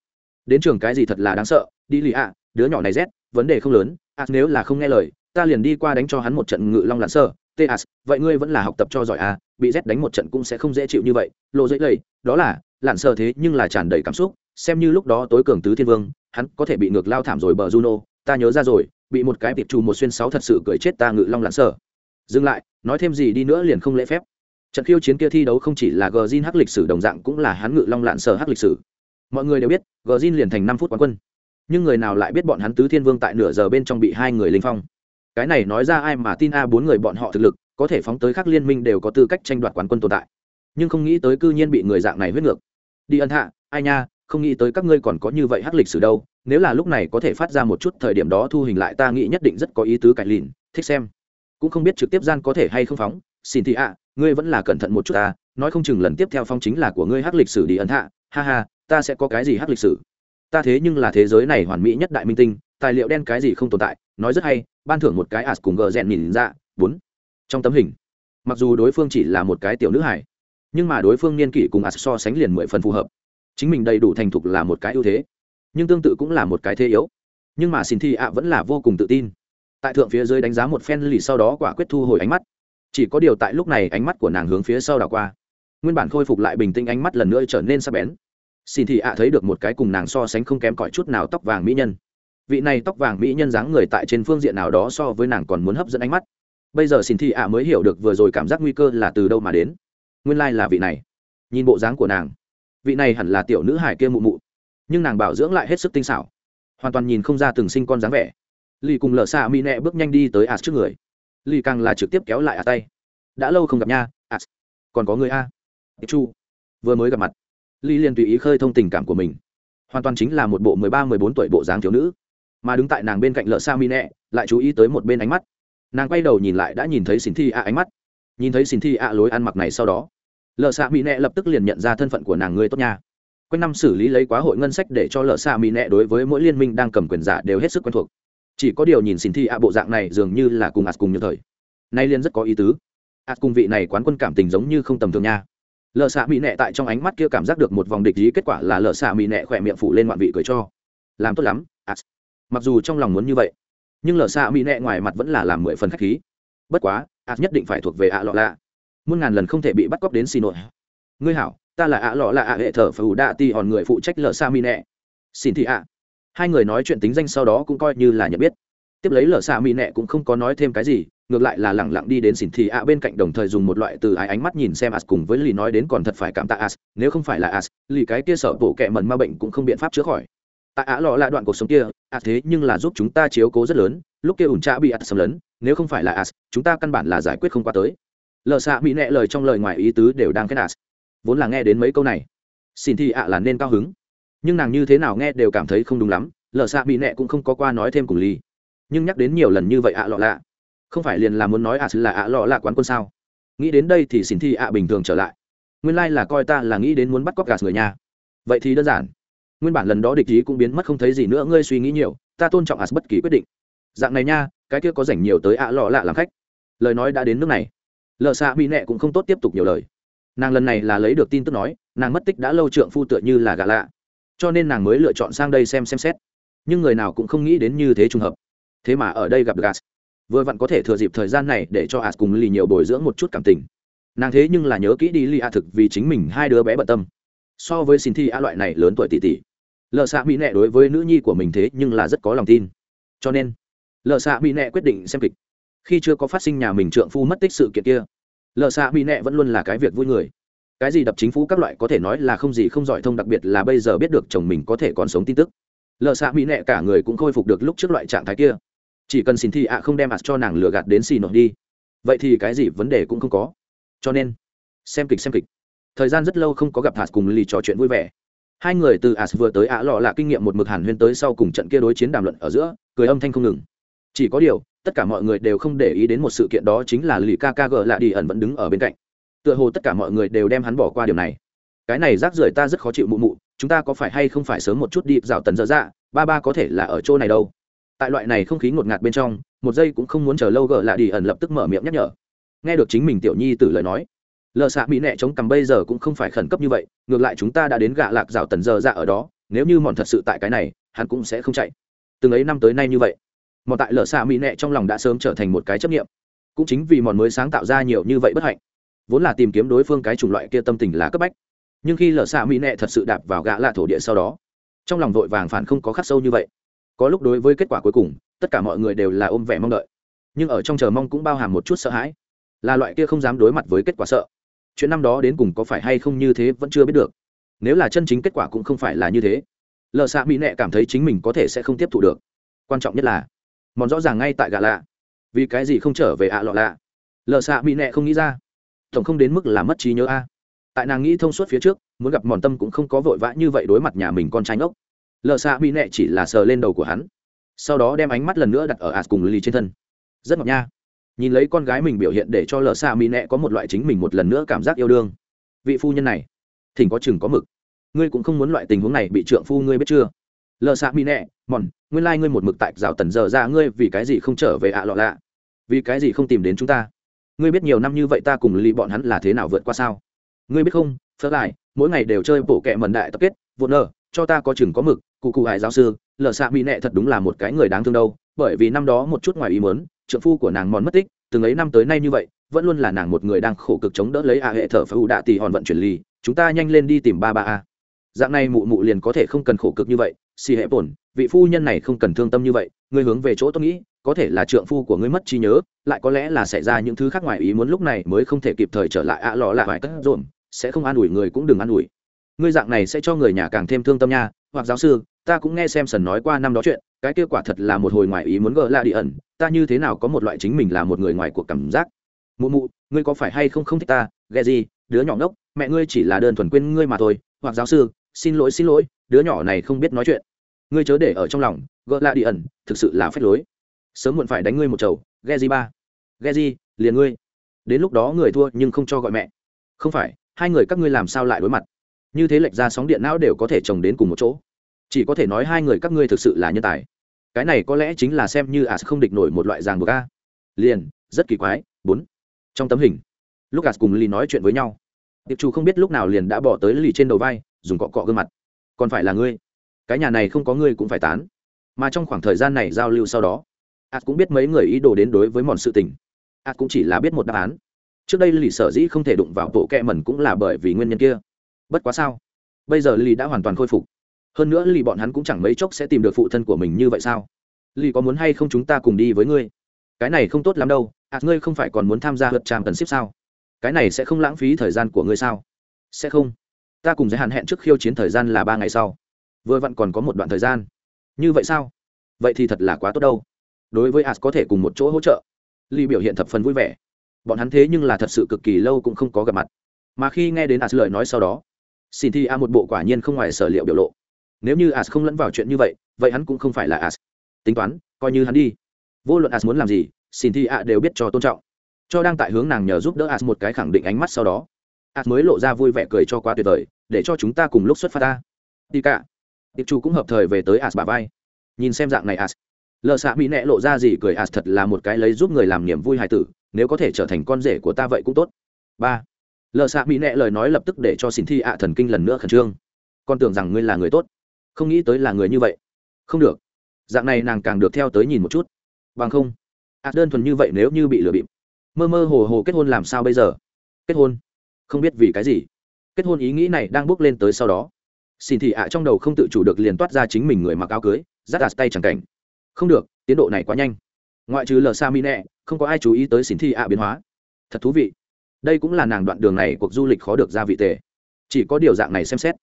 [SPEAKER 1] Đến trường cái gì thật là đáng sợ. Đi lì ạ, đứa nhỏ này rét, vấn đề không lớn. As nếu là không nghe lời, ta liền đi qua đánh cho hắn một trận ngự long lặn sơ. As vậy ngươi vẫn là học tập cho giỏi à? Bị rét đánh một trận cũng sẽ không dễ chịu như vậy. Lộ dễ lầy, đó là, lặn sơ thế nhưng là tràn đầy cảm xúc. Xem như lúc đó tối cường tứ thiên vương, hắn có thể bị ngược lao thảm rồi bờ juno. Ta nhớ ra rồi, bị một cái tiệp trù một xuyên sáu thật sự cười chết ta ngự long lặn sơ dừng lại, nói thêm gì đi nữa liền không lễ phép. Trận khiêu chiến kia thi đấu không chỉ là gờ zin hắc lịch sử đồng dạng cũng là hắn ngự long lạn sở hắc lịch sử. Mọi người đều biết gờ zin liền thành năm phút quán quân. Nhưng người nào lại biết bọn hắn tứ thiên vương tại nửa giờ bên trong bị hai người linh phong? Cái này nói ra ai mà tin a bốn người bọn họ thực lực, có thể phóng tới các liên minh đều có tư cách tranh đoạt quán quân tồn tại. Nhưng không nghĩ tới cư nhiên bị người dạng này huyết ngược. Đi ân hạ, ai nha, không nghĩ tới các ngươi còn có như vậy hắc lịch sử đâu, nếu là lúc này có thể phát ra một chút thời điểm đó thu hình lại ta nghĩ nhất định rất có ý tứ cải lìn, thích xem cũng không biết trực tiếp gian có thể hay không phóng. Xin thị ạ, ngươi vẫn là cẩn thận một chút ta, nói không chừng lần tiếp theo phong chính là của ngươi hắc lịch sử đi ấn hạ. Ha ha, ta sẽ có cái gì hắc lịch sử? Ta thế nhưng là thế giới này hoàn mỹ nhất đại minh tinh, tài liệu đen cái gì không tồn tại, nói rất hay, ban thưởng một cái ạt cùng gờ rèn nhìn ra, bốn. Trong tấm hình, mặc dù đối phương chỉ là một cái tiểu nữ hải nhưng mà đối phương niên kỷ cùng ạt so sánh liền mười phần phù hợp. Chính mình đầy đủ thành thục là một cái ưu thế, nhưng tương tự cũng là một cái thế yếu. Nhưng mà xin thi ạ vẫn là vô cùng tự tin tại thượng phía dưới đánh giá một phen lì sau đó quả quyết thu hồi ánh mắt. Chỉ có điều tại lúc này ánh mắt của nàng hướng phía sau đảo qua. Nguyên bản khôi phục lại bình tĩnh ánh mắt lần nữa trở nên sắc bén. Xin thị ạ thấy được một cái cùng nàng so sánh không kém cỏi chút nào tóc vàng mỹ nhân. Vị này tóc vàng mỹ nhân dáng người tại trên phương diện nào đó so với nàng còn muốn hấp dẫn ánh mắt. Bây giờ xin thị ạ mới hiểu được vừa rồi cảm giác nguy cơ là từ đâu mà đến. Nguyên lai、like、là vị này. Nhìn bộ dáng của nàng. Vị này hẳn là tiểu nữ hải kia mụ mụ. Nhưng nàng bảo dưỡng lại hết sức tinh xảo. Hoàn toàn nhìn không ra từng sinh con dáng vẻ lì cùng lở xạ mỹ nẹ bước nhanh đi tới as trước người. Lì càng là trực tiếp kéo lại as tay. Đã lâu không gặp nha as còn có người a. Chu. Vừa mới gặp mặt, lì liền tùy ý khơi thông tình cảm của mình. Hoàn toàn chính là một bộ mười ba, mười bốn tuổi bộ dáng thiếu nữ. Mà đứng tại nàng bên cạnh lở xa mi nẹ, lại chú ý tới một bên ánh mắt. Nàng quay đầu nhìn lại đã nhìn thấy xin thi À ánh mắt. Nhìn thấy xin thi À lối ăn mặc này sau đó lở xa mi nẹ lập tức liền nhận ra thân phận của nàng người tốt nha. Quanh năm xử lý lấy quá hội ngân sách để cho lợ xa mi nẹ đối với mỗi liên minh đang cầm quyền giả đều hết sức quen thuộc chỉ có điều nhìn xin thi ạ bộ dạng này dường như là cùng ạt cùng như thời. Nay liên rất có ý tứ. Ạt cùng vị này quán quân cảm tình giống như không tầm thường nha. Lờ xạ mỹ nẹ tại trong ánh mắt kia cảm giác được một vòng địch ý, kết quả là lờ xạ mỹ nẹ khỏe miệng phủ lên ngoạn vị cười cho. Làm tốt lắm ạt mặc dù trong lòng muốn như vậy, nhưng lờ xạ mỹ nẹ ngoài mặt vẫn là làm mười phần khách khí. Bất quá ạt nhất định phải thuộc về ạ lọ lạ. Muôn ngàn lần không thể bị bắt cóc đến xì nội ngươi hảo, ta là ạ lọ lạ ạ hệ thờ phù đa ti hòn người phụ trách lờ xạ mỹ nẹ. Xin thị ạ hai người nói chuyện tính danh sau đó cũng coi như là nhận biết. Tiếp lấy lờ xạ mỹ nẹ cũng không có nói thêm cái gì, ngược lại là lẳng lặng đi đến xỉn thị ạ bên cạnh đồng thời dùng một loại từ ái ánh mắt nhìn xem as cùng với lì nói đến còn thật phải cảm tạ as, nếu không phải là as, lì cái kia sợ bộ kẹ mẩn ma bệnh cũng không biện pháp chữa khỏi. Tại ạ lọ là đoạn cuộc sống kia, as thế nhưng là giúp chúng ta chiếu cố rất lớn, lúc kia ủn trạ bị as xâm lấn, nếu không phải là as, chúng ta căn bản là giải quyết không qua tới. Lờ xạ mỹ nẹ lời trong lời ngoài ý tứ đều đang khen as. Vốn là nghe đến mấy câu này xin thị ạ là nên cao hứng nhưng nàng như thế nào nghe đều cảm thấy không đúng lắm, lờ xạ bị nẹ cũng không có qua nói thêm cùng ly. Nhưng nhắc đến nhiều lần như vậy ạ lọ lạ, không phải liền là muốn nói ạ là ạ lọ lạ quán quân sao? Nghĩ đến đây thì xin thi ạ bình thường trở lại. Nguyên lai、like、là coi ta là nghĩ đến muốn bắt cóc gạt người nhà. Vậy thì đơn giản. Nguyên bản lần đó địch ý cũng biến mất không thấy gì nữa, ngươi suy nghĩ nhiều, ta tôn trọng ạ bất kỳ quyết định. Dạng này nha, cái kia có rảnh nhiều tới ạ lọ lạ làm khách. Lời nói đã đến nước này. Lờ xạ bị nẹ cũng không tốt tiếp tục nhiều lời. Nàng lần này là lấy được tin tức nói, nàng mất tích đã lâu trượng phu tựa như là gạ lạ cho nên nàng mới lựa chọn sang đây xem xem xét. Nhưng người nào cũng không nghĩ đến như thế trùng hợp. Thế mà ở đây gặp được as vừa vặn có thể thừa dịp thời gian này để cho as cùng lì nhiều bồi dưỡng một chút cảm tình. Nàng thế nhưng là nhớ kỹ đi lì a thực vì chính mình hai đứa bé bận tâm. So với xin thi a loại này lớn tuổi tỷ tỷ lợ xạ mỹ nệ đối với nữ nhi của mình thế nhưng là rất có lòng tin. Cho nên lợ xạ mỹ nệ quyết định xem kịch. Khi chưa có phát sinh nhà mình trượng phu mất tích sự kiện kia lợ xạ mỹ nệ vẫn luôn là cái việc vui người cái gì đập chính phủ các loại có thể nói là không gì không giỏi thông, đặc biệt là bây giờ biết được chồng mình có thể còn sống tin tức. Lợ xạ mỹ nệ cả người cũng khôi phục được lúc trước loại trạng thái kia. Chỉ cần xin thị ạ không đem ạt cho nàng lừa gạt đến xì nội đi. Vậy thì cái gì vấn đề cũng không có. Cho nên, xem kịch xem kịch. Thời gian rất lâu không có gặp hạt cùng lì trò chuyện vui vẻ. Hai người từ as vừa tới ạ lọ là kinh nghiệm một mực hàn huyên tới sau cùng trận kia đối chiến đàm luận ở giữa, cười âm thanh không ngừng. Chỉ có điều, tất cả mọi người đều không để ý đến một sự kiện đó chính là lì kkg gờ lạ đi ẩn vẫn đứng ở bên cạnh tựa hồ tất cả mọi người đều đem hắn bỏ qua điều này. Cái này rác rưởi ta rất khó chịu mụ mụ, chúng ta có phải hay không phải sớm một chút đi rào tần dở dạ ba ba có thể là ở chỗ này đâu. Tại loại này không khí ngột ngạt bên trong, một giây cũng không muốn chờ lâu gờ lạ đi ẩn lập tức mở miệng nhắc nhở. Nghe được chính mình tiểu nhi từ lời nói, lờ xạ mỹ nẹ chống cằm bây giờ cũng không phải khẩn cấp như vậy, ngược lại chúng ta đã đến gạ lạc rào tần dở dạ ở đó, nếu như mòn thật sự tại cái này, hắn cũng sẽ không chạy. Từng ấy năm tới nay như vậy mòn tại lờ xạ mỹ nẹ trong lòng đã sớm trở thành một cái chấp nghiệm cũng chính vì mòn mới sáng tạo ra nhiều như vậy bất hạnh vốn là tìm kiếm đối phương cái chủng loại kia tâm tình là cấp bách. Nhưng khi lở xạ mỹ nệ thật sự đạp vào gã lạ thổ địa sau đó, trong lòng vội vàng phản không có khắc sâu như vậy. Có lúc đối với kết quả cuối cùng, tất cả mọi người đều là ôm vẻ mong đợi. Nhưng ở trong chờ mong cũng bao hàm một chút sợ hãi. Là loại kia không dám đối mặt với kết quả sợ. Chuyện năm đó đến cùng có phải hay không như thế vẫn chưa biết được. Nếu là chân chính kết quả cũng không phải là như thế lợ xạ mỹ nệ cảm thấy chính mình có thể sẽ không tiếp thu được. Quan trọng nhất là, mòn rõ ràng ngay tại gà lạ. Vì cái gì không trở về ạ lọ lạ? Lợ xạ mỹ nệ không nghĩ ra tổng không đến mức là mất trí nhớ a. Tại nàng nghĩ thông suốt phía trước, muốn gặp mòn tâm cũng không có vội vã như vậy đối mặt nhà mình con trai ngốc. Lờ xạ mỹ nẹ chỉ là sờ lên đầu của hắn. Sau đó đem ánh mắt lần nữa đặt ở ạt cùng lì trên thân. Rất ngọt nha. Nhìn lấy con gái mình biểu hiện để cho lờ xạ mỹ nẹ có một loại chính mình một lần nữa cảm giác yêu đương. Vị phu nhân này, thỉnh có chừng có mực. Ngươi cũng không muốn loại tình huống này bị trượng phu ngươi biết chưa? Lờ xạ mỹ nẹ mòn, nguyên lai、like、ngươi một mực tại rào tần giờ ra ngươi vì cái gì không trở về ạ lọ lạ? Vì cái gì không tìm đến chúng ta? Ngươi biết nhiều năm như vậy ta cùng lì bọn hắn là thế nào vượt qua sao? Ngươi biết không? Phớt lại mỗi ngày đều chơi bổ kẹ mần đại tập kết vụn nở, cho ta có chừng có mực cụ cụ hải giáo sư lờ xạ mỹ nệ thật đúng là một cái người đáng thương đâu bởi vì năm đó một chút ngoài ý mớn trượng phu của nàng mòn mất tích từng ấy năm tới nay như vậy vẫn luôn là nàng một người đang khổ cực chống đỡ lấy a hệ thở phải ủ đạ tỷ hòn vận chuyển ly chúng ta nhanh lên đi tìm ba ba a. Dạng này mụ mụ liền có thể không cần khổ cực như vậy xì hệ bổn vị phu nhân này không cần thương tâm như vậy ngươi hướng về chỗ tôi nghĩ có thể là trượng phu của ngươi mất trí nhớ, lại có lẽ là xảy ra những thứ khác ngoài ý muốn lúc này mới không thể kịp thời trở lại ạ lọ là phải cất dồn sẽ không an ủi người cũng đừng an ủi. Ngươi dạng này sẽ cho người nhà càng thêm thương tâm nha, hoặc giáo sư, ta cũng nghe xem sần nói qua năm đó chuyện, cái kết quả thật là một hồi ngoài ý muốn gỡ lạ đi ẩn, ta như thế nào có một loại chính mình là một người ngoài cuộc cảm giác. Mụ mụ, ngươi có phải hay không không thích ta ghe gì, đứa nhỏ ngốc, mẹ ngươi chỉ là đơn thuần quên ngươi mà thôi, hoặc giáo sư, xin lỗi xin lỗi, đứa nhỏ này không biết nói chuyện. Ngươi chớ để ở trong lòng, gỡ lạ đi ẩn, thực sự là phép lối sớm muộn phải đánh ngươi một chầu, ghe gì ba. Ghe gì liền ngươi. Đến lúc đó người thua nhưng không cho gọi mẹ. Không phải, hai người các ngươi làm sao lại đối mặt? Như thế lệch ra sóng điện não đều có thể chồng đến cùng một chỗ. Chỉ có thể nói hai người các ngươi thực sự là nhân tài. Cái này có lẽ chính là xem như as không địch nổi một loại ràng buộc a. Liền, rất kỳ quái, bốn. Trong tấm hình, lúc as cùng lì nói chuyện với nhau, tiệp chủ không biết lúc nào liền đã bỏ tới lì trên đầu vai, dùng cọ cọ gương mặt. Còn phải là ngươi. Cái nhà này không có ngươi cũng phải tán. Mà trong khoảng thời gian này giao lưu sau đó as cũng biết mấy người ý đồ đến đối với mòn sự tình. As cũng chỉ là biết một đáp án. Trước đây lì sở dĩ không thể đụng vào bộ kẹ mẩn cũng là bởi vì nguyên nhân kia. Bất quá sao? Bây giờ lì đã hoàn toàn khôi phục. Hơn nữa lì bọn hắn cũng chẳng mấy chốc sẽ tìm được phụ thân của mình như vậy sao? Lì có muốn hay không chúng ta cùng đi với ngươi? Cái này không tốt lắm đâu. À ngươi không phải còn muốn tham gia hợp tràm tần ship sao? Cái này sẽ không lãng phí thời gian của ngươi sao? Sẽ không. Ta cùng giới hạn hẹn trước khiêu chiến thời gian là ba ngày sau. Vừa vặn còn có một đoạn thời gian. Như vậy sao? Vậy thì thật là quá tốt đâu đối với as có thể cùng một chỗ hỗ trợ. Ly biểu hiện thập phần vui vẻ. Bọn hắn thế nhưng là thật sự cực kỳ lâu cũng không có gặp mặt. Mà khi nghe đến as lời nói sau đó xin thi a một bộ quả nhiên không ngoài sở liệu biểu lộ. Nếu như as không lẫn vào chuyện như vậy vậy hắn cũng không phải là as tính toán, coi như hắn đi. Vô luận as muốn làm gì xin thi a đều biết cho tôn trọng. Cho đang tại hướng nàng nhờ giúp đỡ as một cái khẳng định ánh mắt sau đó as mới lộ ra vui vẻ cười cho quá tuyệt vời, để cho chúng ta cùng lúc xuất phát ta. Đi cả tiệp chủ cũng hợp thời về tới as bà vai. Nhìn xem dạng này as lợ xạ mỹ nẹ lộ ra gì cười as thật là một cái lấy giúp người làm niềm vui hài tử, nếu có thể trở thành con rể của ta vậy cũng tốt. Ba. Lợ xạ mỹ nẹ lời nói lập tức để cho xin thi ạ thần kinh lần nữa khẩn trương. Con tưởng rằng ngươi là người tốt, không nghĩ tới là người như vậy. Không được. Dạng này nàng càng được theo tới nhìn một chút. Bằng không ạ đơn thuần như vậy nếu như bị lừa bịp. Mơ mơ hồ hồ kết hôn làm sao bây giờ? Kết hôn? Không biết vì cái gì. Kết hôn ý nghĩ này đang bước lên tới sau đó. Xin thị ạ trong đầu không tự chủ được liền toát ra chính mình người mặc áo cưới rát ạt tay chẳng cảnh không được, tiến độ này quá nhanh. Ngoại trừ lờ sa mi nẹ, không có ai chú ý tới xin thi ạ biến hóa. Thật thú vị. Đây cũng là nàng đoạn đường này cuộc du lịch khó được ra vị tề. Chỉ có điều dạng này xem xét.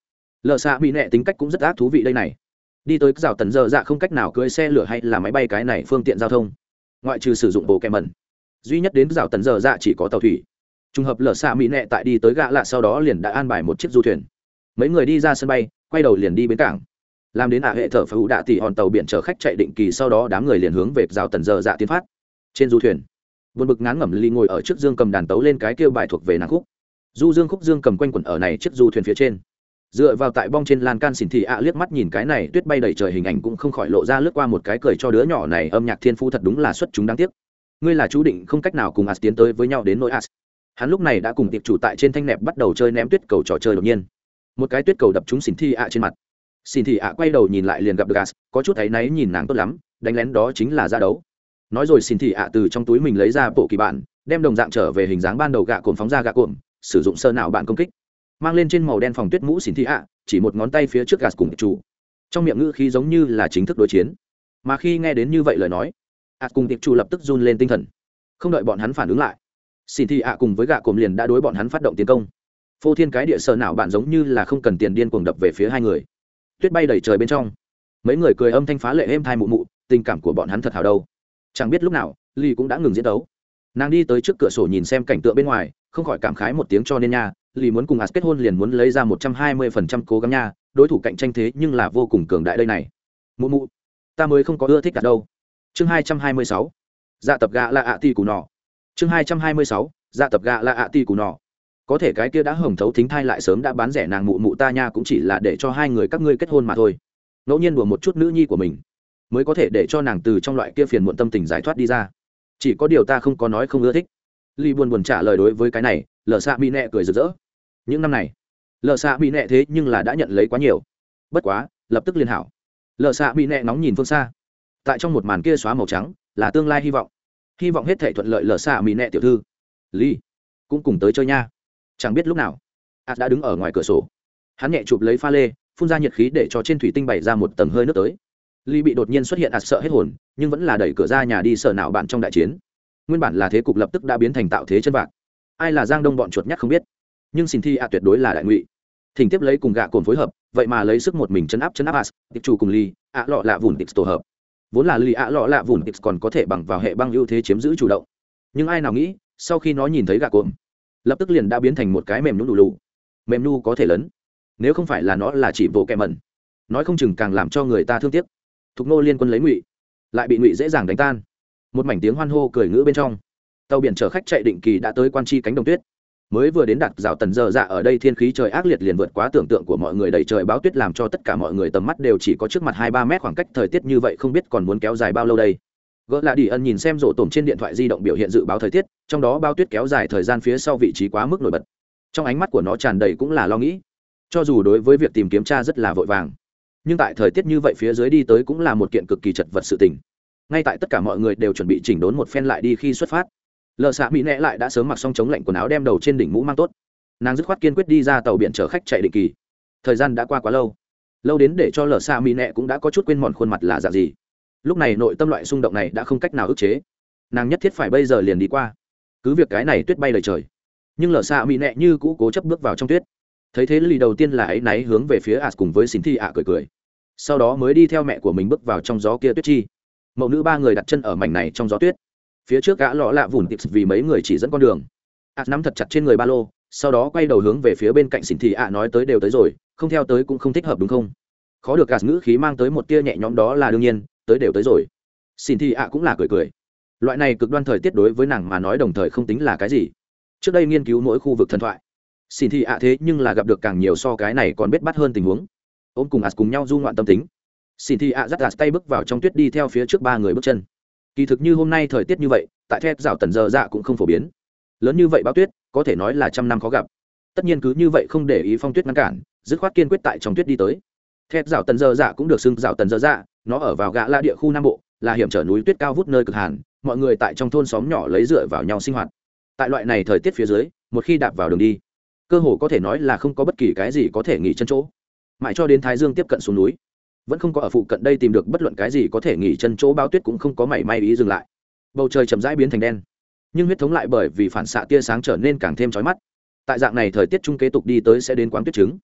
[SPEAKER 1] Lờ sa mỹ nệ tính cách cũng rất ác thú vị đây này. Đi tới rào tần dơ dạ không cách nào cưỡi xe lửa hay là máy bay cái này phương tiện giao thông. Ngoại trừ sử dụng bộ kèm mẩn. Duy nhất đến rào tần dơ dạ chỉ có tàu thủy. Trùng hợp lờ xạ mỹ nệ tại đi tới gã lạ sau đó liền đã an bài một chiếc du thuyền. Mấy người đi ra sân bay, quay đầu liền đi bến cảng làm đến ả hệ thở phải hữu đạ tỷ hòn tàu biển chở khách chạy định kỳ sau đó đám người liền hướng về rào tần dơ dạ tiến phát. Trên du thuyền vượt bực ngán ngẩm ly ngồi ở trước dương cầm đàn tấu lên cái kêu bài thuộc về nàng khúc. Du dương khúc dương cầm quanh quẩn ở này chiếc du thuyền phía trên. Dựa vào tại bong trên lan can xỉn thị ạ liếc mắt nhìn cái này tuyết bay đầy trời hình ảnh cũng không khỏi lộ ra lướt qua một cái cười cho đứa nhỏ này âm nhạc thiên phu thật đúng là xuất chúng đáng tiếc. Ngươi là chú định không cách nào cùng as tiến tới với nhau đến nỗi as. Hắn lúc này đã cùng tiệp chủ tại trên thanh nẹp bắt đầu chơi ném tuyết cầu trò chơi đột nhiên. Một cái tuyết cầu đập trúng xỉn thị ạ trên mặt. Xin thị ạ quay đầu nhìn lại liền gặp được Gas, có chút thấy náy nhìn nàng tốt lắm đánh lén đó chính là ra đấu. Nói rồi xin thị ạ từ trong túi mình lấy ra bộ kỳ bản đem đồng dạng trở về hình dáng ban đầu gạ cồn phóng ra gạ cồn sử dụng sơ nào bạn công kích. Mang lên trên màu đen phòng tuyết mũ xin thị ạ chỉ một ngón tay phía trước Gas cùng chủ. Trong miệng ngữ khí giống như là chính thức đối chiến. Mà khi nghe đến như vậy lời nói ạ cùng tiệp chủ lập tức run lên tinh thần. Không đợi bọn hắn phản ứng lại xin thị ạ cùng với gạ cồn liền đã đối bọn hắn phát động tiến công. Phô thiên cái địa sơ nào bạn giống như là không cần tiền điên cuồng đập về phía hai người tuyết bay đầy trời bên trong. Mấy người cười âm thanh phá lệ êm thai mụ mụ, tình cảm của bọn hắn thật hào đâu. Chẳng biết lúc nào, ly cũng đã ngừng diễn đấu. Nàng đi tới trước cửa sổ nhìn xem cảnh tượng bên ngoài, không khỏi cảm khái một tiếng cho nên nha, ly muốn cùng as kết hôn liền muốn lấy ra một trăm hai mươi phần trăm cố gắng nha, đối thủ cạnh tranh thế nhưng là vô cùng cường đại đây này. Mụ mụ, ta mới không có ưa thích cả đâu. Chương hai trăm hai mươi sáu dạ tập gạ là ạ ti cù nọ. Chương hai trăm hai mươi sáu dạ tập gạ là ạ ti cù nọ có thể cái kia đã hồng thấu thính thai lại sớm đã bán rẻ nàng mụ mụ ta nha cũng chỉ là để cho hai người các ngươi kết hôn mà thôi. Ngẫu nhiên đùa một chút nữ nhi của mình, mới có thể để cho nàng từ trong loại kia phiền muộn tâm tình giải thoát đi ra. Chỉ có điều ta không có nói không ưa thích. Ly buồn buồn trả lời đối với cái này, lờ xạ mỹ nẹ cười rực rỡ. Những năm này, lờ xạ mỹ nẹ thế nhưng là đã nhận lấy quá nhiều. Bất quá, lập tức liên hảo. Lờ xạ mỹ nẹ nóng nhìn phương xa. Tại trong một màn kia xóa màu trắng, là tương lai hy vọng. Hy vọng hết thể thuận lợi lờ xạ mỹ nẹ tiểu thư. Ly cũng cùng tới chơi nha chẳng biết lúc nào ạt đã đứng ở ngoài cửa sổ. Hắn nhẹ chụp lấy pha lê, phun ra nhiệt khí để cho trên thủy tinh bày ra một tầng hơi nước tới. Ly bị đột nhiên xuất hiện ạt sợ hết hồn, nhưng vẫn là đẩy cửa ra nhà đi sợ nào bạn trong đại chiến. Nguyên bản là thế cục lập tức đã biến thành tạo thế chân vạc. Ai là giang đông bọn chuột nhắc không biết. Nhưng xin thi ạ, tuyệt đối là đại ngụy. Thỉnh tiếp lấy cùng gạ cồn phối hợp, vậy mà lấy sức một mình chấn áp chấn áp as tiệp chủ cùng ly ạ lọ lạ vùn tiệp tổ hợp. Vốn là ly ạ lọ lạ vùn tiệp còn có thể bằng vào hệ băng ưu thế chiếm giữ chủ động. Nhưng ai nào nghĩ, sau khi nó nhìn thấy gạ cồn lập tức liền đã biến thành một cái mềm nhún đủ lù mềm nu có thể lớn. Nếu không phải là nó là chỉ bộ kẹ mẩn. Nói không chừng càng làm cho người ta thương tiếc. Thục nô liên quân lấy ngụy, lại bị ngụy dễ dàng đánh tan. Một mảnh tiếng hoan hô cười ngữ bên trong. Tàu biển chở khách chạy định kỳ đã tới quan chi cánh đồng tuyết. Mới vừa đến đặt rào tần dơ dạ ở đây thiên khí trời ác liệt liền vượt quá tưởng tượng của mọi người, đầy trời báo tuyết làm cho tất cả mọi người tầm mắt đều chỉ có trước mặt hai ba mét khoảng cách thời tiết như vậy, không biết còn muốn kéo dài bao lâu đây gỡ là đi ân nhìn xem rổ tổm trên điện thoại di động biểu hiện dự báo thời tiết, trong đó bao tuyết kéo dài thời gian phía sau vị trí quá mức nổi bật. Trong ánh mắt của nó tràn đầy cũng là lo nghĩ. Cho dù đối với việc tìm kiếm cha rất là vội vàng, nhưng tại thời tiết như vậy phía dưới đi tới cũng là một kiện cực kỳ chật vật sự tình. Ngay tại tất cả mọi người đều chuẩn bị chỉnh đốn một phen lại đi khi xuất phát, lờ xạ mỹ nẹ lại đã sớm mặc xong chống lạnh quần áo đem đầu trên đỉnh mũ mang tốt. Nàng dứt khoát kiên quyết đi ra tàu biển chở khách chạy định kỳ. Thời gian đã qua quá lâu. Lâu đến để cho lờ xạ mỹ nẹ cũng đã có chút quên mòn khuôn mặt là dạng gì lúc này nội tâm loại xung động này đã không cách nào ức chế. Nàng nhất thiết phải bây giờ liền đi qua. Cứ việc cái này tuyết bay lời trời, nhưng lở xạ mỹ nẹ như cũ cố chấp bước vào trong tuyết. Thấy thế lì đầu tiên là áy náy hướng về phía as cùng với xin thi ạ cười cười. Sau đó mới đi theo mẹ của mình bước vào trong gió kia tuyết chi. Mẫu nữ ba người đặt chân ở mảnh này trong gió tuyết. Phía trước gã lọ lạ vùn tips vì mấy người chỉ dẫn con đường. As nắm thật chặt trên người ba lô, sau đó quay đầu hướng về phía bên cạnh xin thị ạ nói tới đều tới rồi, không theo tới cũng không thích hợp đúng không? Khó được gạt ngữ khí mang tới một tia nhẹ nhõm đó là đương nhiên tới đều tới rồi. Xin thị ạ cũng là cười cười. Loại này cực đoan thời tiết đối với nàng mà nói đồng thời không tính là cái gì. Trước đây nghiên cứu mỗi khu vực thần thoại. Xin thị ạ thế nhưng là gặp được càng nhiều so cái này còn biết bắt hơn tình huống. Ôm cùng ạt cùng nhau du ngoạn tâm tính. Xin thị ạ dắt dắt tay bước vào trong tuyết đi theo phía trước ba người bước chân. Kỳ thực như hôm nay thời tiết như vậy, tại thép rào tần giờ dạ cũng không phổ biến. Lớn như vậy bao tuyết, có thể nói là trăm năm khó gặp. Tất nhiên cứ như vậy không để ý phong tuyết ngăn cản, dứt khoát kiên quyết tại trong tuyết đi tới. Thép rào tần giờ dạ cũng được xưng rào tần giờ dạ nó ở vào gã la địa khu nam bộ, là hiểm trở núi tuyết cao vút nơi cực hàn, mọi người tại trong thôn xóm nhỏ lấy dựa vào nhau sinh hoạt. Tại loại này thời tiết phía dưới, một khi đạp vào đường đi, cơ hồ có thể nói là không có bất kỳ cái gì có thể nghỉ chân chỗ. Mãi cho đến thái dương tiếp cận xuống núi, vẫn không có ở phụ cận đây tìm được bất luận cái gì có thể nghỉ chân chỗ bao tuyết cũng không có mảy may ý dừng lại. Bầu trời chậm rãi biến thành đen, nhưng huyết thống lại bởi vì phản xạ tia sáng trở nên càng thêm trói mắt. Tại dạng này thời tiết Chung kế tục đi tới sẽ đến quán tuyết trứng.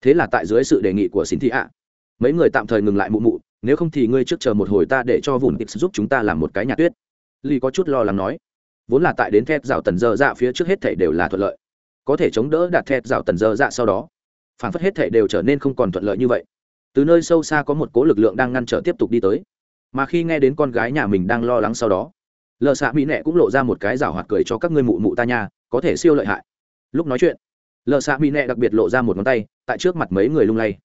[SPEAKER 1] Thế là tại dưới sự đề nghị của xin thị ạ mấy người tạm thời ngừng lại mụ mụ nếu không thì ngươi trước chờ một hồi ta để cho vùng tips giúp chúng ta làm một cái nhà tuyết. Ly có chút lo lắng nói. Vốn là tại đến thẹt rào tần dơ dạ phía trước hết thảy đều là thuận lợi. Có thể chống đỡ đạt thẹt rào tần dơ dạ sau đó, phản phất hết thảy đều trở nên không còn thuận lợi như vậy. Từ nơi sâu xa có một cố lực lượng đang ngăn trở tiếp tục đi tới. Mà khi nghe đến con gái nhà mình đang lo lắng sau đó, lờ xạ mỹ nẹ cũng lộ ra một cái rào hoạt cười cho các ngươi mụ mụ ta nha, có thể siêu lợi hại. Lúc nói chuyện, lờ xạ mỹ nẹ đặc biệt lộ ra một ngón tay, tại trước mặt mấy người lung lay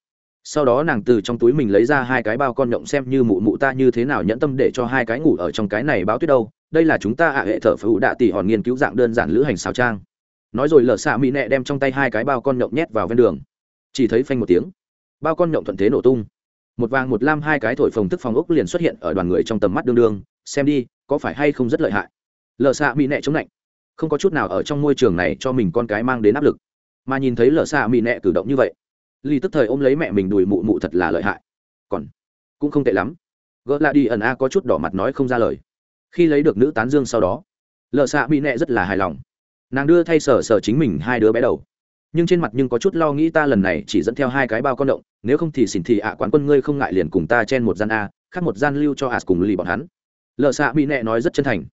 [SPEAKER 1] sau đó nàng từ trong túi mình lấy ra hai cái bao con nhộng xem như mụ mụ ta như thế nào nhẫn tâm để cho hai cái ngủ ở trong cái này báo tuyết đâu. Đây là chúng ta ạ, hệ thợ phụ đạ tỷ hòn nghiên cứu dạng đơn giản lữ hành xào trang. Nói rồi lở xạ mỹ nẹ đem trong tay hai cái bao con nhộng nhét vào ven đường. Chỉ thấy phanh một tiếng, bao con nhộng thuận thế nổ tung. Một vàng một lam hai cái thổi phồng tức phòng ốc liền xuất hiện ở đoàn người trong tầm mắt đương đương, xem đi, có phải hay không rất lợi hại. Lở xạ mỹ nẹ chống lạnh, không có chút nào ở trong môi trường này cho mình con cái mang đến áp lực. Mà nhìn thấy lở xạ mỹ nẹ cử động như vậy lì tức thời ôm lấy mẹ mình đùi mụ mụ thật là lợi hại. Còn cũng không tệ lắm. Gỡ lại đi ẩn a có chút đỏ mặt nói không ra lời. Khi lấy được nữ tán dương sau đó, lợ xạ mỹ nẹ rất là hài lòng. Nàng đưa thay sở sở chính mình hai đứa bé đầu. Nhưng trên mặt nhưng có chút lo nghĩ ta lần này chỉ dẫn theo hai cái bao con động, nếu không thì xỉn thì ạ quán quân ngươi không ngại liền cùng ta chen một gian a, khác một gian lưu cho ạ cùng lì bọn hắn. Lợ xạ mỹ nẹ nói rất chân thành.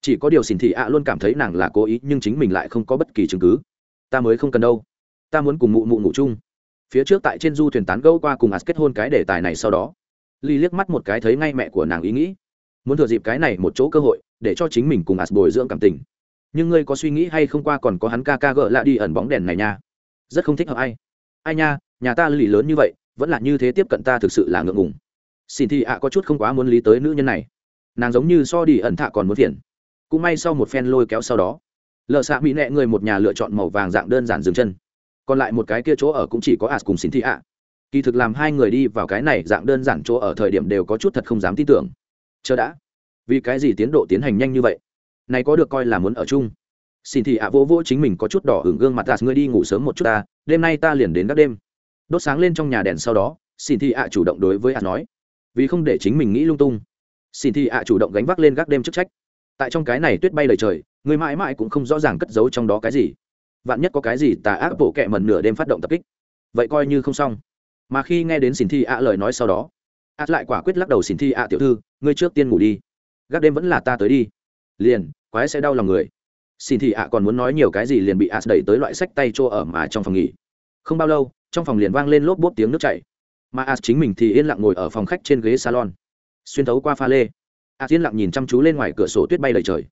[SPEAKER 1] Chỉ có điều xỉn thị ạ luôn cảm thấy nàng là cố ý nhưng chính mình lại không có bất kỳ chứng cứ. Ta mới không cần đâu. Ta muốn cùng mụ mụ ngủ chung phía trước tại trên du thuyền tán gẫu qua cùng ạt kết hôn cái đề tài này sau đó ly liếc mắt một cái thấy ngay mẹ của nàng ý nghĩ. Muốn thừa dịp cái này một chỗ cơ hội, để cho chính mình cùng ạt bồi dưỡng cảm tình. Nhưng ngươi có suy nghĩ hay không qua còn có hắn ca ca gỡ lại đi ẩn bóng đèn này nha. Rất không thích hợp ai. Ai nha, nhà ta lì lớn như vậy, vẫn là như thế tiếp cận ta thực sự là ngượng ngùng. Xin thì ạ, có chút không quá muốn lý tới nữ nhân này. Nàng giống như so đi ẩn thạ còn muốn phiền. Cũng may sau một phen lôi kéo sau đó, lợ xạ mỹ nẹ người một nhà lựa chọn màu vàng dạng đơn giản dừng chân còn lại một cái kia chỗ ở cũng chỉ có ạt cùng xin thị ạ. Kỳ thực làm hai người đi vào cái này dạng đơn giản chỗ ở thời điểm đều có chút thật không dám tin tưởng. Chờ đã. Vì cái gì tiến độ tiến hành nhanh như vậy? Này có được coi là muốn ở chung. Xin thị ạ à vô vô chính mình có chút đỏ hưởng gương mặt ạt ngươi đi ngủ sớm một chút ta, đêm nay ta liền đến các đêm. Đốt sáng lên trong nhà đèn sau đó xin thị ạ chủ động đối với ạt nói, vì không để chính mình nghĩ lung tung. Xin thị ạ chủ động gánh vác lên gác đêm chức trách. Tại trong cái này tuyết bay lời trời, người mãi mãi cũng không rõ ràng cất giấu trong đó cái gì vạn nhất có cái gì tà ác bộ kệ mẩn nửa đêm phát động tập kích. Vậy coi như không xong. Mà khi nghe đến xin thi ạ lời nói sau đó ạt lại quả quyết lắc đầu xin thi ạ tiểu thư, ngươi trước tiên ngủ đi. Gác đêm vẫn là ta tới đi. Liền, quái sẽ đau lòng người. Xin thi ạ còn muốn nói nhiều cái gì liền bị ạt đẩy tới loại sách tay chỗ ở mà trong phòng nghỉ. Không bao lâu, trong phòng liền vang lên lốp bốp tiếng nước chảy. Mà ạt chính mình thì yên lặng ngồi ở phòng khách trên ghế salon, xuyên thấu qua pha lê. Ạt yên lặng nhìn chăm chú lên ngoài cửa sổ tuyết bay đầy trời.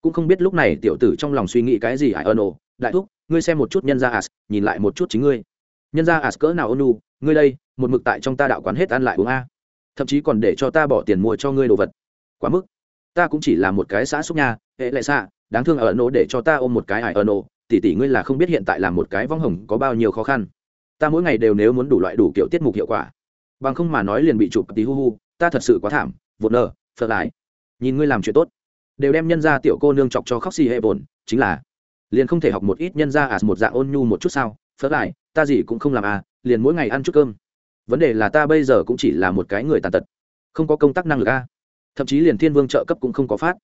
[SPEAKER 1] Cũng không biết lúc này tiểu tử trong lòng suy nghĩ cái gì ải ơn ồ đại thúc, ngươi xem một chút nhân gia as, nhìn lại một chút chính ngươi. Nhân gia as cỡ nào ônu ngươi đây, một mực tại trong ta đạo quán hết ăn lại uống a. Thậm chí còn để cho ta bỏ tiền mua cho ngươi đồ vật. Quá mức. Ta cũng chỉ là một cái xã xúc nha, hệ lại xa đáng thương ở nổ để cho ta ôm một cái ải ở nổ tỷ tỷ ngươi là không biết hiện tại là một cái vong hồng có bao nhiêu khó khăn. Ta mỗi ngày đều nếu muốn đủ loại đủ kiểu tiết mục hiệu quả. Bằng không mà nói liền bị chụp tí hu hu, ta thật sự quá thảm, vụt nở phật lại. Nhìn ngươi làm chuyện tốt. Đều đem nhân ra tiểu cô nương chọc cho khóc xì hệ bồn chính là liền không thể học một ít nhân ra à một dạng ôn nhu một chút sao? Phớt lại, ta gì cũng không làm à liền mỗi ngày ăn chút cơm. Vấn đề là ta bây giờ cũng chỉ là một cái người tàn tật, không có công tác năng lực a à. thậm chí liền thiên vương trợ cấp cũng không có phát.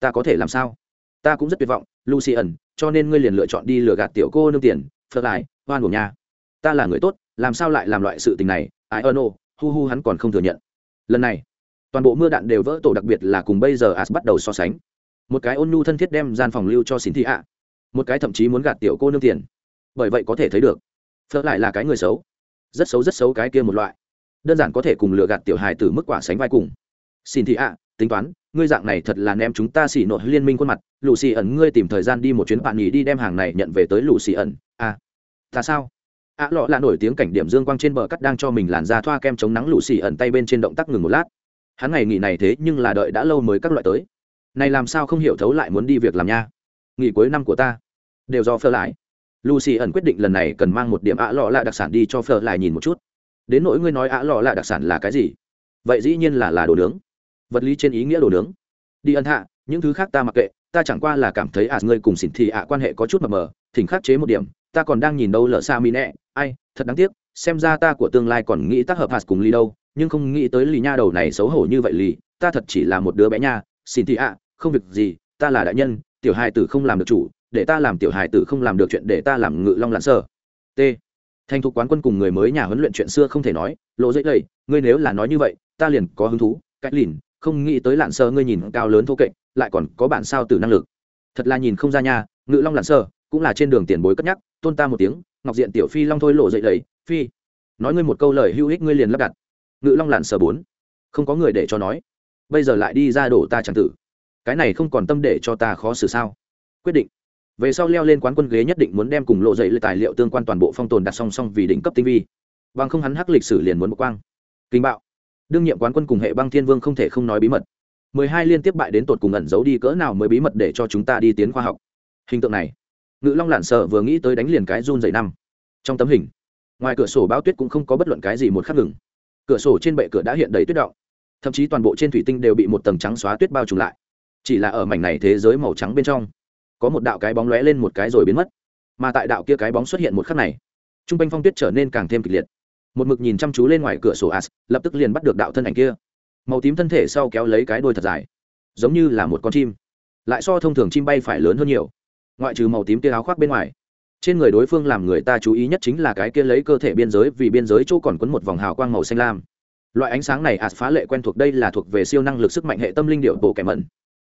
[SPEAKER 1] Ta có thể làm sao? Ta cũng rất tuyệt vọng, lucy ẩn, cho nên ngươi liền lựa chọn đi lừa gạt tiểu cô nương tiền phớt lại, hoan của nhà ta là người tốt, làm sao lại làm loại sự tình này? Ai ơ nô hu hu hắn còn không thừa nhận. Lần này, toàn bộ mưa đạn đều vỡ tổ, đặc biệt là cùng bây giờ as bắt đầu so sánh. Một cái ôn nhu thân thiết đem gian phòng lưu cho xin thị ạ một cái thậm chí muốn gạt tiểu cô nương tiền. Bởi vậy có thể thấy được phớt lại là cái người xấu. Rất xấu rất xấu cái kia một loại. Đơn giản có thể cùng lừa gạt tiểu hài từ mức quả sánh vai cùng. Xin thị ạ, tính toán, ngươi dạng này thật là ném chúng ta xỉ nội liên minh khuôn mặt. Lù xì ẩn, ngươi tìm thời gian đi một chuyến bạn nghỉ đi đem hàng này nhận về tới lù xì ẩn. À ta sao? Ạ lọ là nổi tiếng cảnh điểm dương quang trên bờ cắt đang cho mình làn da thoa kem chống nắng lù xì ẩn tay bên trên động tác ngừng một lát. Hắn ngày nghỉ này thế nhưng là đợi đã lâu mới các loại tới. Này làm sao không hiểu thấu lại muốn đi việc làm nha. Nghỉ cuối năm của ta đều do phở lại. Lucy ẩn quyết định lần này cần mang một điểm ạ lọ lạ đặc sản đi cho phở lại nhìn một chút. Đến nỗi ngươi nói ạ lọ lạ đặc sản là cái gì? Vậy dĩ nhiên là là đồ nướng. Vật lý trên ý nghĩa đồ nướng. Đi ân hạ, những thứ khác ta mặc kệ, ta chẳng qua là cảm thấy ạ ngươi cùng xỉn thì ạ quan hệ có chút mờ mờ, thỉnh khắc chế một điểm, ta còn đang nhìn đâu lỡ xa mi nẹ. Ai, thật đáng tiếc, xem ra ta của tương lai còn nghĩ tác hợp hạt cùng ly đâu, nhưng không nghĩ tới lì nha đầu này xấu hổ như vậy lì ta thật chỉ là một đứa bé nha. Xin thị ạ, không việc gì, ta là đại nhân, tiểu hai tử không làm được chủ để ta làm tiểu hài tử không làm được chuyện để ta làm ngự long lặn sơ. T. Thành thục quán quân cùng người mới nhà huấn luyện chuyện xưa không thể nói, lộ dễ đầy ngươi nếu là nói như vậy, ta liền có hứng thú, cách lìn, không nghĩ tới lặn sơ ngươi nhìn cao lớn thô kệch, lại còn có bản sao tử năng lực. Thật là nhìn không ra nha, ngự long lặn sơ, cũng là trên đường tiền bối cất nhắc, tôn ta một tiếng, ngọc diện tiểu phi long thôi lộ dậy đầy phi. Nói ngươi một câu lời hữu ích ngươi liền lắp đặt. Ngự long lặn sờ bốn. Không có người để cho nói. Bây giờ lại đi ra đổ ta chẳng tử. Cái này không còn tâm để cho ta khó xử sao. Quyết định về sau leo lên quán quân ghế nhất định muốn đem cùng lộ dậy lời tài liệu tương quan toàn bộ phong tồn đặt song song vì đỉnh cấp tinh vi. Bằng không hắn hắc lịch sử liền muốn một quang. Kinh bạo. Đương nhiệm quán quân cùng hệ băng thiên vương không thể không nói bí mật. Mười hai liên tiếp bại đến tột cùng ẩn giấu đi cỡ nào mới bí mật để cho chúng ta đi tiến khoa học. Hình tượng này, ngự long lạn sợ vừa nghĩ tới đánh liền cái run dày năm. Trong tấm hình, ngoài cửa sổ báo tuyết cũng không có bất luận cái gì một khắc ngừng. Cửa sổ trên bệ cửa đã hiện đầy tuyết động. Thậm chí toàn bộ trên thủy tinh đều bị một tầng trắng xóa tuyết bao trùm lại. Chỉ là ở mảnh này thế giới màu trắng bên trong có một đạo cái bóng lóe lên một cái rồi biến mất. Mà tại đạo kia cái bóng xuất hiện một khắc này t r u n g quanh phong tuyết trở nên càng thêm kịch liệt. Một mực nhìn chăm chú lên ngoài cửa sổ as, lập tức liền bắt được đạo thân ảnh kia. Màu tím thân thể sau kéo lấy cái đôi thật dài, giống như là một con chim. Lại so thông thường chim bay phải lớn hơn nhiều. Ngoại trừ màu tím kia áo khoác bên ngoài, trên người đối phương làm người ta chú ý nhất chính là cái kia lấy cơ thể biên giới vì biên giới chỗ còn quấn một vòng hào quang màu xanh lam. Loại ánh sáng này ạt phá lệ quen thuộc đây là thuộc về siêu năng lực sức mạnh hệ tâm linh điệu bộ kẻ mẩn.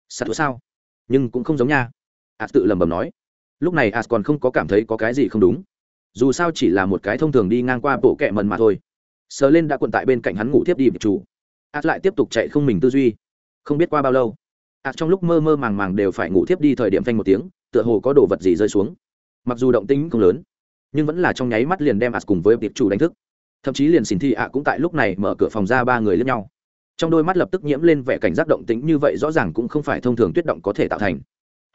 [SPEAKER 1] Sạt sao? Nhưng cũng không giống nha as tự lẩm bẩm nói. Lúc này as còn không có cảm thấy có cái gì không đúng. Dù sao chỉ là một cái thông thường đi ngang qua bộ kẹ mần mà thôi. Sờ lên đã quận tại bên cạnh hắn ngủ tiếp đi việc chủ. As lại tiếp tục chạy không mình tư duy. Không biết qua bao lâu, as trong lúc mơ mơ màng màng đều phải ngủ tiếp đi thời điểm phanh một tiếng, tựa hồ có đồ vật gì rơi xuống. Mặc dù động tĩnh không lớn, nhưng vẫn là trong nháy mắt liền đem as cùng với tiệp chủ đánh thức. Thậm chí liền xin thi ạ cũng tại lúc này mở cửa phòng ra ba người lẫn nhau. Trong đôi mắt lập tức nhiễm lên vẻ cảnh giác động tĩnh như vậy rõ ràng cũng không phải thông thường tuyết động có thể tạo thành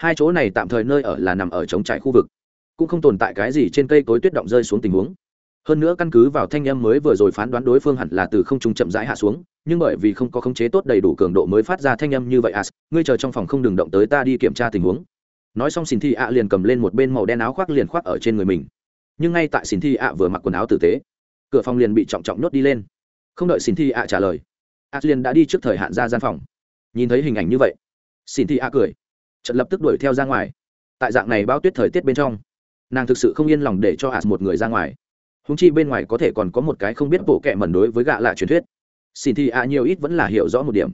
[SPEAKER 1] hai chỗ này tạm thời nơi ở là nằm ở trống trải khu vực, cũng không tồn tại cái gì trên cây cối tuyết động rơi xuống tình huống. Hơn nữa căn cứ vào thanh âm mới vừa rồi phán đoán đối phương hẳn là từ không trung chậm rãi hạ xuống, nhưng bởi vì không có khống chế tốt đầy đủ cường độ mới phát ra thanh âm như vậy, as, ngươi chờ trong phòng không đừng động tới ta đi kiểm tra tình huống. Nói xong xin thi ạ liền cầm lên một bên màu đen áo khoác liền khoác ở trên người mình. Nhưng ngay tại xin thi ạ vừa mặc quần áo tử tế, cửa phòng liền bị trọng trọng nhốt đi lên. Không đợi xin thi ạ trả lời, as liền đã đi trước thời hạn ra gian phòng. Nhìn thấy hình ảnh như vậy xin thi ạ cười trận lập tức đuổi theo ra ngoài. Tại dạng này bao tuyết thời tiết bên trong, nàng thực sự không yên lòng để cho as một người ra ngoài. Húng chi bên ngoài có thể còn có một cái không biết bộ kệ mẩn đối với gạ lạ truyền thuyết. Xin thì ạ nhiều ít vẫn là hiểu rõ một điểm.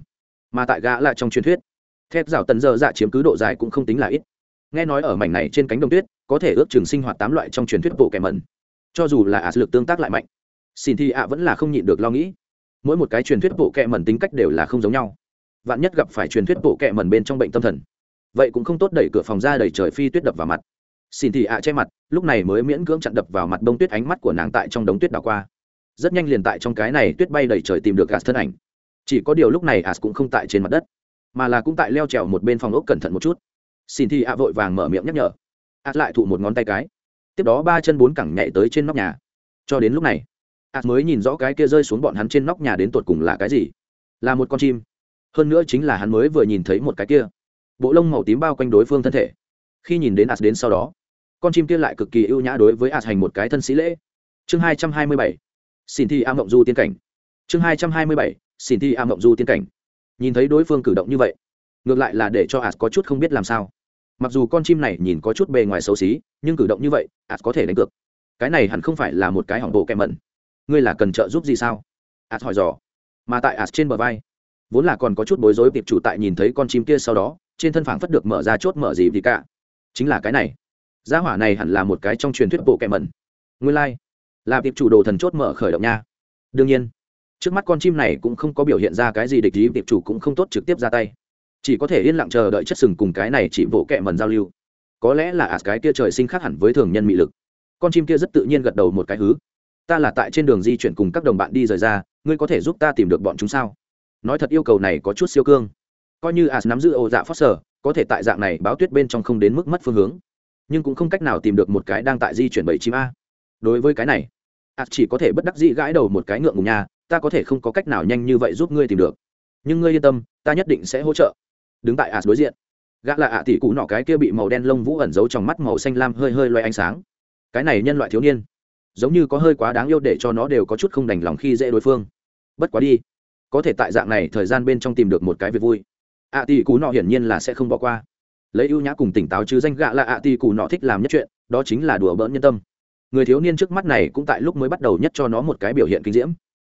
[SPEAKER 1] Mà tại gạ lạ trong truyền thuyết, thép rào tần dơ dạ chiếm cứ độ dài cũng không tính là ít. Nghe nói ở mảnh này trên cánh đồng tuyết, có thể ước chừng sinh hoạt tám loại trong truyền thuyết bộ kệ mẩn. Cho dù là ả lực tương tác lại mạnh, xin thì ạ vẫn là không nhịn được lo nghĩ. Mỗi một cái truyền thuyết bộ kệ mẩn tính cách đều là không giống nhau. Vạn nhất gặp phải truyền thuyết bộ kệ mẩn bên trong bệnh tâm thần vậy cũng không tốt đẩy cửa phòng ra đẩy trời phi tuyết đập vào mặt. Xin thì ạ che mặt, lúc này mới miễn cưỡng chặn đập vào mặt đông tuyết ánh mắt của nàng tại trong đống tuyết đảo qua. Rất nhanh liền tại trong cái này tuyết bay đầy trời tìm được gạt thân ảnh. Chỉ có điều lúc này as cũng không tại trên mặt đất, mà là cũng tại leo trèo một bên phòng ốc cẩn thận một chút. Xin thì ạ vội vàng mở miệng nhắc nhở. As lại thụ một ngón tay cái. Tiếp đó ba chân bốn cẳng nhảy tới trên nóc nhà. Cho đến lúc này as mới nhìn rõ cái kia rơi xuống bọn hắn trên nóc nhà đến tột cùng là cái gì. Là một con chim. Hơn nữa chính là hắn mới vừa nhìn thấy một cái kia bộ lông màu tím bao quanh đối phương thân thể. Khi nhìn đến as đến sau đó, con chim kia lại cực kỳ ưu nhã đối với as hành một cái thân sĩ lễ. Chương hai trăm hai mươi bảy, xin thi a mộng du tiên cảnh. Chương hai trăm hai mươi bảy, xin thi a mộng du tiên cảnh. Nhìn thấy đối phương cử động như vậy, ngược lại là để cho as có chút không biết làm sao. Mặc dù con chim này nhìn có chút bề ngoài xấu xí, nhưng cử động như vậy, as có thể đánh cược. Cái này hẳn không phải là một cái hỏng bộ kẹm mẩn. Ngươi là cần trợ giúp gì sao? As hỏi dò. Mà tại as trên bờ vai, vốn là còn có chút bối rối, tiệp chủ tại nhìn thấy con chim kia sau đó trên thân phảng phất được mở ra chốt mở gì thì cả. Chính là cái này. Gia hỏa này hẳn là một cái trong truyền thuyết bộ kẹm mẩn. Ngươi lai、like. là tiệp chủ đồ thần chốt mở khởi động nha. Đương nhiên, trước mắt con chim này cũng không có biểu hiện ra cái gì địch ý tiệp chủ cũng không tốt trực tiếp ra tay. Chỉ có thể yên lặng chờ đợi chất sừng cùng cái này chỉ bộ kẹ mần giao lưu. Có lẽ là ạt cái kia trời sinh khác hẳn với thường nhân mị lực. Con chim kia rất tự nhiên gật đầu một cái hứ. Ta là tại trên đường di chuyển cùng các đồng bạn đi rời ra, ngươi có thể giúp ta tìm được bọn chúng sao? Nói thật yêu cầu này có chút siêu cương coi như as nắm giữ ô dạ foster, có thể tại dạng này báo tuyết bên trong không đến mức mất phương hướng. Nhưng cũng không cách nào tìm được một cái đang tại di chuyển bảy chim a. Đối với cái này as chỉ có thể bất đắc dĩ gãi đầu một cái ngượng ngùng nhà ta có thể không có cách nào nhanh như vậy giúp ngươi tìm được. Nhưng ngươi yên tâm, ta nhất định sẽ hỗ trợ. Đứng tại as đối diện. Gã là ạ tỷ cụ nọ cái kia bị màu đen lông vũ ẩn giấu trong mắt màu xanh lam hơi hơi loay ánh sáng. Cái này nhân loại thiếu niên, giống như có hơi quá đáng yêu để cho nó đều có chút không đành lòng khi dễ đối phương. Bất quá đi, có thể tại dạng này thời gian bên trong tìm được một cái việc vui ạ tỷ cú nọ hiển nhiên là sẽ không bỏ qua. Lấy ưu nhã cùng tỉnh táo chứ danh gạ là ạ tỷ cú nọ thích làm nhất chuyện, đó chính là đùa bỡn nhân tâm. Người thiếu niên trước mắt này cũng tại lúc mới bắt đầu nhất cho nó một cái biểu hiện kinh diễm.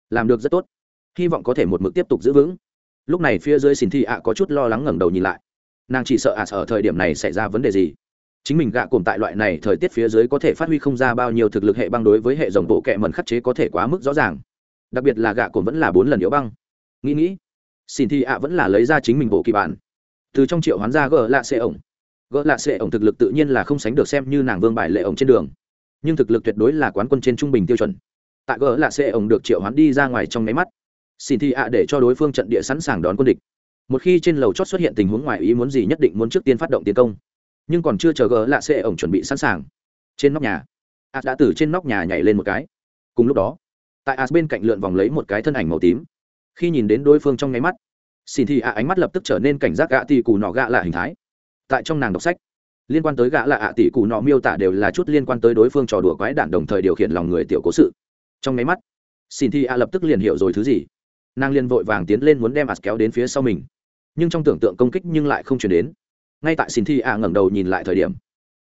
[SPEAKER 1] Làm được rất tốt. Hy vọng có thể một mực tiếp tục giữ vững. Lúc này phía dưới xin thi ạ có chút lo lắng ngẩng đầu nhìn lại. Nàng chỉ sợ ạ ở thời điểm này xảy ra vấn đề gì. Chính mình gạ cùng tại loại này thời tiết phía dưới có thể phát huy không ra bao nhiêu thực lực hệ băng đối với hệ dòng bộ kẹ mần khắc chế có thể quá mức rõ ràng. Đặc biệt là gạ cồn vẫn là bốn lần yếu băng. Nghĩ nghĩ xin thì ạ vẫn là lấy ra chính mình bộ kỳ bản. Từ trong triệu hoán ra gỡ lạ xệ ổng. Gỡ lạ xệ ổng thực lực tự nhiên là không sánh được xem như nàng vương bài lệ ổng trên đường. Nhưng thực lực tuyệt đối là quán quân trên trung bình tiêu chuẩn. Tại gỡ lạ xệ ổng được triệu hoán đi ra ngoài trong nháy mắt, xin thì ạ để cho đối phương trận địa sẵn sàng đón quân địch. Một khi trên lầu chót xuất hiện tình huống ngoài ý muốn gì nhất định muốn trước tiên phát động tiến công. Nhưng còn chưa chờ gỡ lạ xệ ổng chuẩn bị sẵn sàng, trên nóc nhà ạ đã từ trên nóc nhà nhảy lên một cái. Cùng lúc đó, tại as bên cạnh lượn vòng lấy một cái thân ảnh màu tím khi nhìn đến đối phương trong nháy mắt, xin thì ạ ánh mắt lập tức trở nên cảnh giác gạ tỷ cù nọ gạ là hình thái. Tại trong nàng đọc sách, liên quan tới gạ là ạ tỷ cù nọ miêu tả đều là chút liên quan tới đối phương trò đùa quái đản đồng thời điều khiển lòng người tiểu cố sự. Trong nháy mắt, xin thì ạ lập tức liền hiểu rồi thứ gì. Nàng liền vội vàng tiến lên muốn đem as kéo đến phía sau mình. Nhưng trong tưởng tượng công kích nhưng lại không chuyển đến. Ngay tại xin thi ạ ngẩng đầu nhìn lại thời điểm,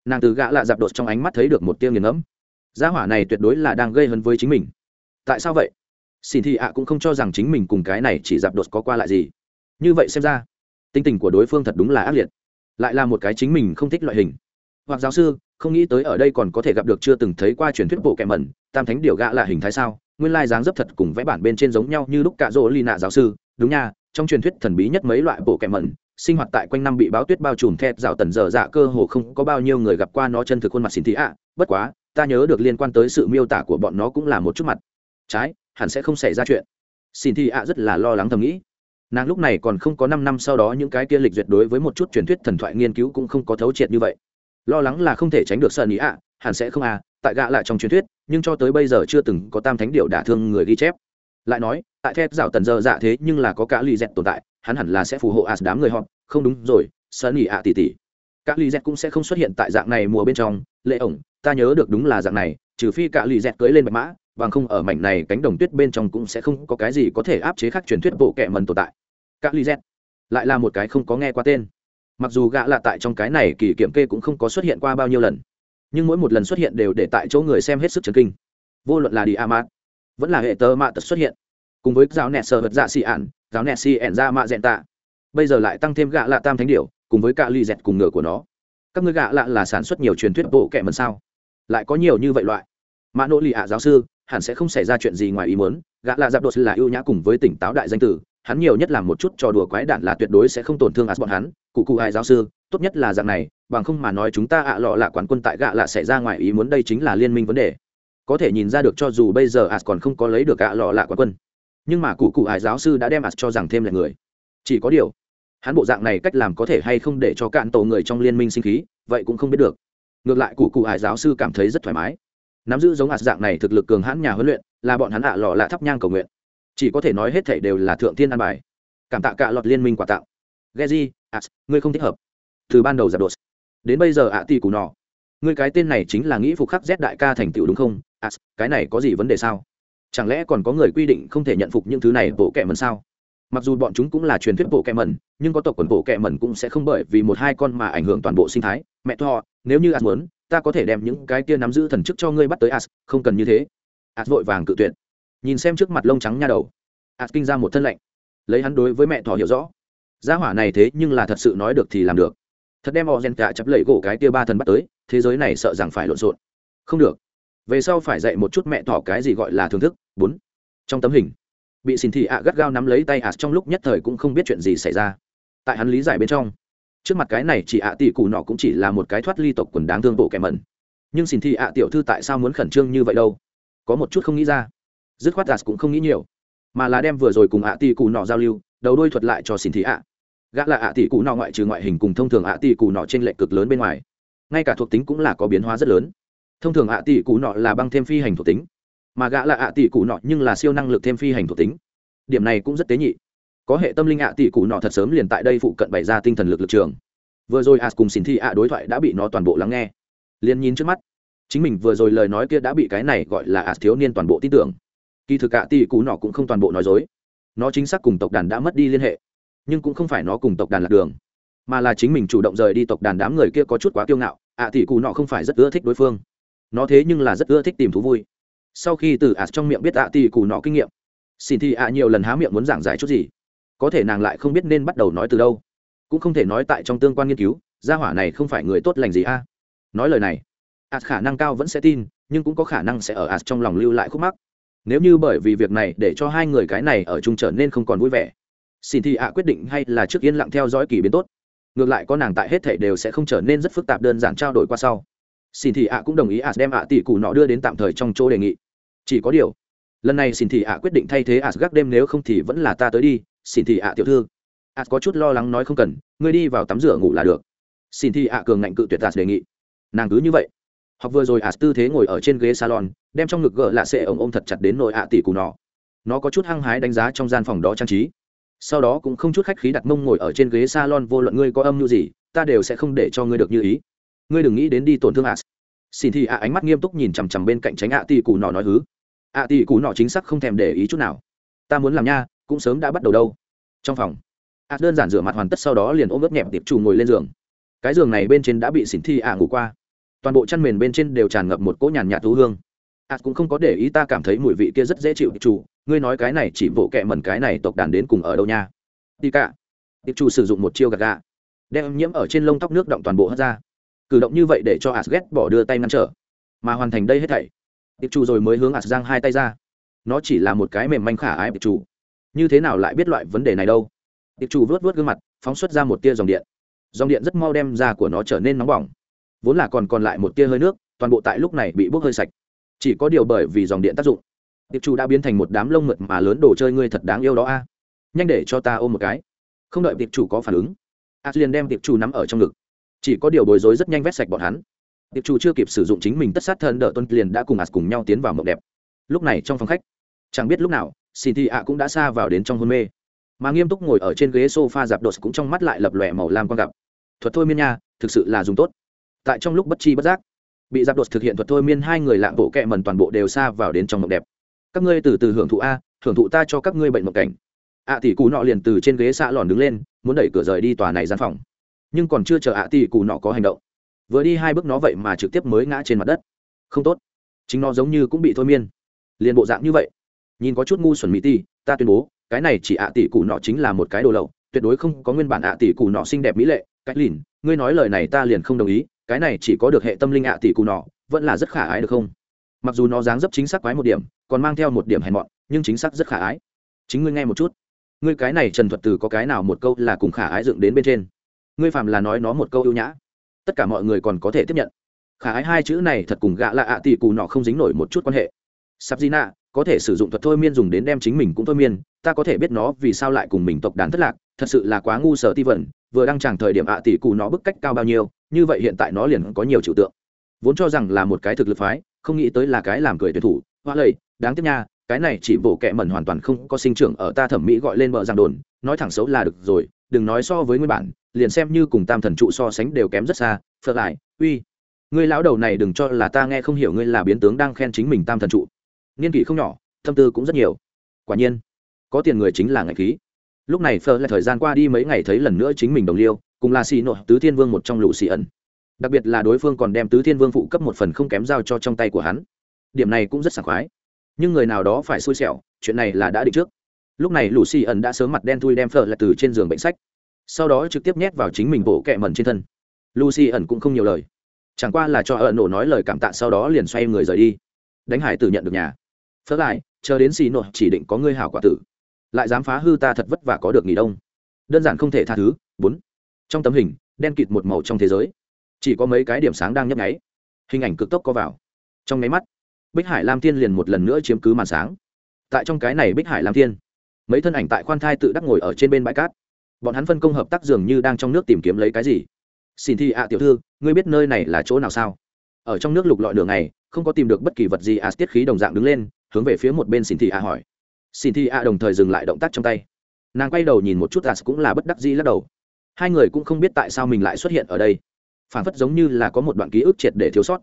[SPEAKER 1] nàng từ gã lạ dạp đột trong ánh mắt thấy được một tiêu nghiền ngẫm. Gia hỏa này tuyệt đối là đang gây hấn với chính mình. Tại sao vậy? Xin thị ạ cũng không cho rằng chính mình cùng cái này chỉ dạp đột có qua lại gì. Như vậy xem ra tinh tình của đối phương thật đúng là ác liệt. Lại là một cái chính mình không thích loại hình. Hoặc giáo sư, không nghĩ tới ở đây còn có thể gặp được chưa từng thấy qua truyền thuyết bộ kẻ mẩn, tam thánh điều gạ là hình thái sao? Nguyên lai dáng dấp thật cùng vẽ bản bên trên giống nhau như lúc cạ rỗ ly nạ giáo sư. Đúng nha, trong truyền thuyết thần bí nhất mấy loại bộ kẻ mẩn, sinh hoạt tại quanh năm bị báo tuyết bao trùm thẹt rào tần dở dạ cơ hồ không có bao nhiêu người gặp qua nó chân thực khuôn mặt xin thị ạ. Bất quá, ta nhớ được liên quan tới sự miêu tả của bọn nó cũng là một chút mặt. Trái hẳn sẽ không xảy ra chuyện. Xin thi ạ rất là lo lắng thầm nghĩ. Nàng lúc này còn không có năm năm sau đó những cái kia lịch duyệt đối với một chút truyền thuyết thần thoại nghiên cứu cũng không có thấu triệt như vậy. Lo lắng là không thể tránh được sợ ý ạ, hẳn sẽ không à tại gạ lại trong truyền thuyết, nhưng cho tới bây giờ chưa từng có tam thánh điệu đả thương người ghi chép. Lại nói, tại thép rào tần giờ dạ thế nhưng là có cả lì dẹt tồn tại, hắn hẳn là sẽ phù hộ as đám người họ. Không đúng rồi sợ ý ạ tỉ tỉ các lì dẹt cũng sẽ không xuất hiện tại dạng này mùa bên trong. Lệ ổng, ta nhớ được đúng là dạng này, trừ phi cả lì dẹt cưới lên bạch mã bằng không ở mảnh này cánh đồng tuyết bên trong cũng sẽ không có cái gì có thể áp chế khác truyền thuyết bộ kệ mần tồn tại. Các ly z lại là một cái không có nghe qua tên. Mặc dù gã là tại trong cái này kỳ kiểm kê cũng không có xuất hiện qua bao nhiêu lần nhưng mỗi một lần xuất hiện đều để tại chỗ người xem hết sức chấn kinh. Vô luận là đi amat vẫn là hệ tơ mạ tật xuất hiện cùng với giáo nẹt sờ vật dạ xì ản, giáo nẹt xì ẻn ra mạ dẹn tạ. Bây giờ lại tăng thêm gã lạ tam thánh điểu cùng với cả ly dẹt cùng ngựa của nó. Các ngươi gã lạ là sản xuất nhiều truyền thuyết bộ kệ mần sao? Lại có nhiều như vậy loại. Mã nỗ lì ạ giáo sư hẳn sẽ không xảy ra chuyện gì ngoài ý muốn, gã là giáp đột là ưu nhã cùng với tỉnh táo đại danh tử, hắn nhiều nhất làm một chút trò đùa quái đản là tuyệt đối sẽ không tổn thương as bọn hắn, cụ cụ hai giáo sư, tốt nhất là dạng này, bằng không mà nói chúng ta ạ lọ là quán quân tại gạ là xảy ra ngoài ý muốn đây chính là liên minh vấn đề. Có thể nhìn ra được cho dù bây giờ as còn không có lấy được gạ lọ là quán quân, nhưng mà cụ cụ hải giáo sư đã đem as cho rằng thêm là người. Chỉ có điều, hắn bộ dạng này cách làm có thể hay không để cho cạn tổ người trong liên minh sinh khí, vậy cũng không biết được. Ngược lại cụ cụ hải giáo sư cảm thấy rất thoải mái nắm giữ giống ạt dạng này thực lực cường hãn nhà huấn luyện, là bọn hắn ạ lọ lạ thắp nhang cầu nguyện. Chỉ có thể nói hết thảy đều là thượng thiên an bài. Cảm tạ cả lọt liên minh quà tặng geji as ngươi không thích hợp. Từ ban đầu giặc đột. Đến bây giờ ạ tỷ cù nọ. Ngươi cái tên này chính là nghĩ phục khắc z đại ca thành tựu đúng không? As cái này có gì vấn đề sao? Chẳng lẽ còn có người quy định không thể nhận phục những thứ này bộ kệ mần sao? Mặc dù bọn chúng cũng là truyền thuyết bộ kệ mần nhưng có tộc quần bộ kệ mần cũng sẽ không bởi vì một hai con mà ảnh hưởng toàn bộ sinh thái. Mẹ thọ, nếu như as muốn ta có thể đem những cái kia nắm giữ thần chức cho ngươi bắt tới as, không cần như thế. As vội vàng cự tuyệt. Nhìn xem trước mặt lông trắng nha đầu. As kinh ra một thân lạnh lấy hắn đối với mẹ thỏ hiểu rõ. Gia hỏa này thế nhưng là thật sự nói được thì làm được. Thật đem họ gen cả chập lẩy gỗ cái kia ba thần bắt tới, thế giới này sợ rằng phải lộn xộn. Không được. Về sau phải dạy một chút mẹ thỏ cái gì gọi là thưởng thức. Bốn. Trong tấm hình, bị xin thị ạ gắt gao nắm lấy tay ạt trong lúc nhất thời cũng không biết chuyện gì xảy ra. Tại hắn lý giải bên trong trước mặt cái này chỉ ạ tỷ cụ nọ cũng chỉ là một cái thoát ly tộc quần đáng thương bộ kẻ mẩn. Nhưng xin thị ạ tiểu thư tại sao muốn khẩn trương như vậy đâu? Có một chút không nghĩ ra. Dứt khoát gạt cũng không nghĩ nhiều. Mà là đem vừa rồi cùng ạ tỷ cụ nọ giao lưu, đầu đôi thuật lại cho xin thị ạ. Gã là ạ tỷ cụ nọ ngoại trừ ngoại hình cùng thông thường ạ tỷ cụ nọ trên lệ cực lớn bên ngoài. Ngay cả thuộc tính cũng là có biến hóa rất lớn. Thông thường ạ tỷ cụ nọ là băng thêm phi hành thuộc tính. Mà gã là ạ tỷ cụ nọ nhưng là siêu năng lực thêm phi hành thuộc tính. Điểm này cũng rất tế nhị có hệ tâm linh ạ tỷ cụ nọ thật sớm liền tại đây phụ cận bày ra tinh thần lực lực trường. Vừa rồi as cùng xin thị ạ đối thoại đã bị nó toàn bộ lắng nghe. Liền nhìn trước mắt, chính mình vừa rồi lời nói kia đã bị cái này gọi là as thiếu niên toàn bộ tin tưởng. Kỳ thực ạ tỷ cụ nọ cũng không toàn bộ nói dối. Nó chính xác cùng tộc đàn đã mất đi liên hệ, nhưng cũng không phải nó cùng tộc đàn lạc đường, mà là chính mình chủ động rời đi tộc đàn đám người kia có chút quá kiêu ngạo, ạ tỷ cụ nọ không phải rất ưa thích đối phương. Nó thế nhưng là rất ưa thích tìm thú vui. Sau khi từ ạt trong miệng biết ạ tỷ cụ nọ kinh nghiệm xin thì ạ nhiều lần há miệng muốn giảng giải chút gì có thể nàng lại không biết nên bắt đầu nói từ đâu. Cũng không thể nói tại trong tương quan nghiên cứu, gia hỏa này không phải người tốt lành gì a. Nói lời này ạt khả năng cao vẫn sẽ tin, nhưng cũng có khả năng sẽ ở ạt trong lòng lưu lại khúc mắc. Nếu như bởi vì việc này để cho hai người cái này ở chung trở nên không còn vui vẻ, xin thì ạ quyết định hay là trước yên lặng theo dõi kỳ biến tốt. Ngược lại có nàng tại hết thể đều sẽ không trở nên rất phức tạp đơn giản trao đổi qua sau. Xin thì ạ cũng đồng ý ạ đem ạ tỷ cụ nọ đưa đến tạm thời trong chỗ đề nghị. Chỉ có điều lần này xin thị ạ quyết định thay thế ạ gác đêm nếu không thì vẫn là ta tới đi, xin thị ạ tiểu thư. Ạ có chút lo lắng nói không cần, ngươi đi vào tắm rửa ngủ là được. Xin thị ạ cường ngạnh cự tuyệt ạ đề nghị. Nàng cứ như vậy. Học vừa rồi ạ tư thế ngồi ở trên ghế salon, đem trong ngực gỡ lạ xệ ổng ôm thật chặt đến nội ạ tỷ cù nọ. Nó có chút hăng hái đánh giá trong gian phòng đó trang trí. Sau đó cũng không chút khách khí đặt mông ngồi ở trên ghế salon, vô luận ngươi có âm mưu gì, ta đều sẽ không để cho ngươi được như ý. Ngươi đừng nghĩ đến đi tổn thương ạ xin thị ạ ánh mắt nghiêm túc nhìn chằm chằm bên cạnh tránh ạ tỷ cù nọ nói hứ ạ tỷ cụ nọ chính xác không thèm để ý chút nào. Ta muốn làm nha, cũng sớm đã bắt đầu đâu. Trong phòng ạt đơn giản rửa mặt hoàn tất sau đó liền ôm ướp nhẹp tiệp trù ngồi lên giường. Cái giường này bên trên đã bị xỉn thi ạ ngủ qua. Toàn bộ chăn mền bên trên đều tràn ngập một cỗ nhàn nhạt thú hương. Ạ cũng không có để ý ta cảm thấy mùi vị kia rất dễ chịu, tiệp trù. Ngươi nói cái này chỉ vỗ kẹ mẩn cái này tộc đàn đến cùng ở đâu nha? Đi cả. Tiệp trù sử dụng một chiêu gạt gà. Đem nhiễm ở trên lông tóc nước động toàn bộ hất ra. Cử động như vậy để cho ạt ghét bỏ đưa tay ngăn trở. Mà hoàn thành đây hết thảy tiệp chủ rồi mới hướng ạt giang hai tay ra. Nó chỉ là một cái mềm manh khả ái tiệp chủ như thế nào lại biết loại vấn đề này đâu? Tiệp chủ vớt vớt gương mặt, phóng xuất ra một tia dòng điện. Dòng điện rất mau đem da của nó trở nên nóng bỏng. Vốn là còn còn lại một tia hơi nước, toàn bộ tại lúc này bị bốc hơi sạch. Chỉ có điều bởi vì dòng điện tác dụng tiệp chủ đã biến thành một đám lông mượt mà lớn đồ chơi ngươi thật đáng yêu đó a. Nhanh để cho ta ôm một cái. Không đợi tiệp chủ có phản ứng a liền đem tiệp chủ nắm ở trong ngực. Chỉ có điều bối rối rất nhanh vét sạch bọn hắn tiệp chủ chưa kịp sử dụng chính mình tất sát thân đỡ tuân liền đã cùng ạt cùng nhau tiến vào mộng đẹp. Lúc này trong phòng khách, chẳng biết lúc nào xin thị ạ cũng đã xa vào đến trong hôn mê. Mà nghiêm túc ngồi ở trên ghế sofa dạp đột cũng trong mắt lại lập lòe màu lam quan gặp. Thuật thôi miên nha, thực sự là dùng tốt. Tại trong lúc bất chi bất giác, bị dạp đột thực hiện thuật thôi miên hai người lạng bộ kẹ mần toàn bộ đều xa vào đến trong mộng đẹp. Các ngươi từ từ hưởng thụ a, hưởng thụ ta cho các ngươi bệnh mộng cảnh. Ạ à tỷ cụ nọ liền từ trên ghế xạ lòn đứng lên, muốn đẩy cửa rời đi tòa này gian phòng. Nhưng còn chưa chờ ạ à tỷ cụ nọ có hành động vừa đi hai bước nó vậy mà trực tiếp mới ngã trên mặt đất. Không tốt. Chính nó giống như cũng bị thôi miên. Liền bộ dạng như vậy. Nhìn có chút ngu xuẩn mỹ ti ta tuyên bố, cái này chỉ ạ tỷ cụ nọ chính là một cái đồ lậu, tuyệt đối không có nguyên bản ạ tỷ cụ nọ xinh đẹp mỹ lệ. Cách lìn, ngươi nói lời này ta liền không đồng ý, cái này chỉ có được hệ tâm linh ạ tỷ cụ nọ, vẫn là rất khả ái được không? Mặc dù nó dáng dấp chính xác quái một điểm, còn mang theo một điểm hèn mọn, nhưng chính xác rất khả ái. Chính ngươi nghe một chút. Ngươi cái này trần thuật từ có cái nào một câu là cùng khả ái dựng đến bên trên? Ngươi phạm là nói nó một câu ưu nhã tất cả mọi người còn có thể tiếp nhận. Khả ái hai chữ này thật cùng gạ lạ ạ tỷ cù nọ không dính nổi một chút quan hệ. Sắp di nạ, có thể sử dụng thuật thôi miên dùng đến đem chính mình cũng thôi miên, ta có thể biết nó vì sao lại cùng mình tộc đàn thất lạc, thật sự là quá ngu sở ti vẩn vừa đăng chẳng thời điểm ạ tỷ cù nó bức cách cao bao nhiêu, như vậy hiện tại nó liền có nhiều trừu tượng. Vốn cho rằng là một cái thực lực phái, không nghĩ tới là cái làm cười tuyển thủ, hoa lầy, đáng tiếc nha, cái này chỉ bổ kệ mẩn hoàn toàn không có sinh trưởng ở ta thẩm mỹ gọi lên bờ giang đồn, nói thẳng xấu là được rồi, đừng nói so với nguyên bản liền xem như cùng tam thần trụ so sánh đều kém rất xa phật lại, uy. Ngươi lão đầu này đừng cho là ta nghe không hiểu ngươi là biến tướng đang khen chính mình tam thần trụ. Niên kỷ không nhỏ, tâm tư cũng rất nhiều. Quả nhiên, có tiền người chính là ngạch khí. Lúc này Phở lại thời gian qua đi mấy ngày thấy lần nữa chính mình đồng liêu, cùng là xì nội tứ thiên vương một trong lũ xì ẩn. Đặc biệt là đối phương còn đem tứ thiên vương phụ cấp một phần không kém giao cho trong tay của hắn. Điểm này cũng rất sảng khoái. Nhưng người nào đó phải xui xẻo, chuyện này là đã định trước. Lúc này lũ xì ẩn đã sớm mặt đen thui đem Phở lại từ trên giường bệnh sách sau đó trực tiếp nhét vào chính mình bộ kẹ mẩn trên thân. Lucy ẩn cũng không nhiều lời. Chẳng qua là cho ẩn nổ nói lời cảm tạ sau đó liền xoay người rời đi. Đánh hải tử nhận được nhà. Phớt lại, chờ đến xì nổ chỉ định có ngươi hảo quả tử. Lại dám phá hư ta thật vất vả có được nghỉ đông. Đơn giản không thể tha thứ. Bốn. Trong tấm hình, đen kịt một màu trong thế giới. Chỉ có mấy cái điểm sáng đang nhấp nháy. Hình ảnh cực tốc có vào. Trong máy mắt, bích hải lam thiên liền một lần nữa chiếm cứ màn sáng. Tại trong cái này bích hải lam thiên, mấy thân ảnh tại khoan thai tự đắc ngồi ở trên bên bãi cát bọn hắn phân công hợp tác dường như đang trong nước tìm kiếm lấy cái gì. Xin thi ạ, tiểu thư, ngươi biết nơi này là chỗ nào sao? Ở trong nước lục lọi đường này không có tìm được bất kỳ vật gì a tiết khí đồng dạng đứng lên, hướng về phía một bên xin thị a hỏi. Xin thị a đồng thời dừng lại động tác trong tay. Nàng quay đầu nhìn một chút a cũng là bất đắc dĩ lắc đầu. Hai người cũng không biết tại sao mình lại xuất hiện ở đây. Phản phất giống như là có một đoạn ký ức triệt để thiếu sót.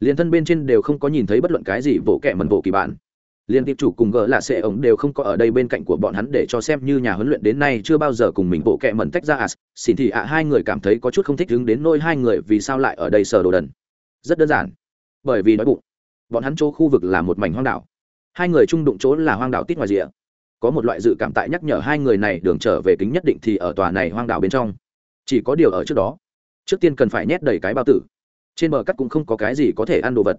[SPEAKER 1] Liền thân bên trên đều không có nhìn thấy bất luận cái gì, vỗ kẻ mần vỗ kỳ bản liên tiếp chủ cùng gỡ là sẽ ổng đều không có ở đây bên cạnh của bọn hắn để cho xem như nhà huấn luyện đến nay chưa bao giờ cùng mình bộ kẹ mẩn tách ra as xin thì ạ, hai người cảm thấy có chút không thích đứng đến nôi hai người vì sao lại ở đây sờ đồ đần. Rất đơn giản. Bởi vì đói bụng. Bọn hắn chỗ khu vực là một mảnh hoang đảo. Hai người chung đụng chỗ là hoang đảo tít ngoài rìa. Có một loại dự cảm tại nhắc nhở hai người này đường trở về kính nhất định thì ở tòa này hoang đảo bên trong. Chỉ có điều ở trước đó, trước tiên cần phải nhét đầy cái bao tử. Trên bờ cắt cũng không có cái gì có thể ăn đồ vật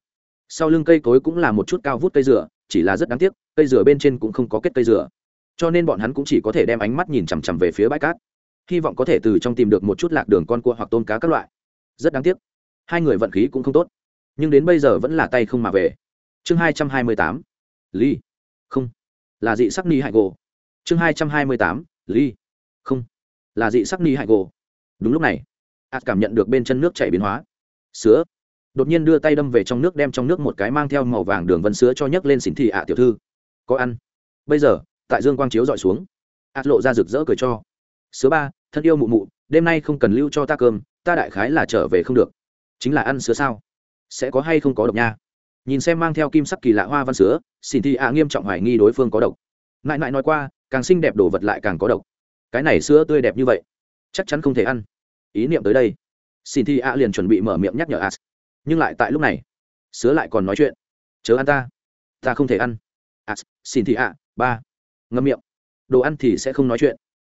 [SPEAKER 1] sau lưng cây cối cũng là một chút cao vút cây dừa, chỉ là rất đáng tiếc, cây dừa bên trên cũng không có kết cây dừa. Cho nên bọn hắn cũng chỉ có thể đem ánh mắt nhìn chằm chằm về phía bãi cát. Hy vọng có thể từ trong tìm được một chút lạc đường con cua hoặc tôm cá các loại. Rất đáng tiếc. Hai người vận khí cũng không tốt. Nhưng đến bây giờ vẫn là tay không mà về. Chương hai trăm hai mươi tám. Ly không. Là dị sắc ni hại gỗ chương hai trăm hai mươi tám. Ly không. Là dị sắc ni hại gỗ đúng lúc này ạt cảm nhận được bên chân nước chảy biến hóa. Sữa đột nhiên đưa tay đâm về trong nước đem trong nước một cái mang theo màu vàng đường vân sứa cho nhấc lên xỉn thị ạ tiểu thư. Có ăn. Bây giờ, tại dương quang chiếu dọi xuống. Ạt lộ ra rực rỡ cười cho. Sữa ba, thân yêu mụ mụ, đêm nay không cần lưu cho ta cơm, ta đại khái là trở về không được. Chính là ăn sứa sao? Sẽ có hay không có độc nha? Nhìn xem mang theo kim sắc kỳ lạ hoa văn sứa xin thị ạ nghiêm trọng hoài nghi đối phương có độc. Mãi mãi nói qua, càng xinh đẹp đồ vật lại càng có độc. Cái này sữa tươi đẹp như vậy, chắc chắn không thể ăn. Ý niệm tới đây. Xin thi a liền chuẩn bị mở miệng nhắc nhở as nhưng lại tại lúc này sứa lại còn nói chuyện chớ ăn ta ta không thể ăn à, xin thi a ba. Ngâm miệng. Đồ ăn thì sẽ không nói chuyện.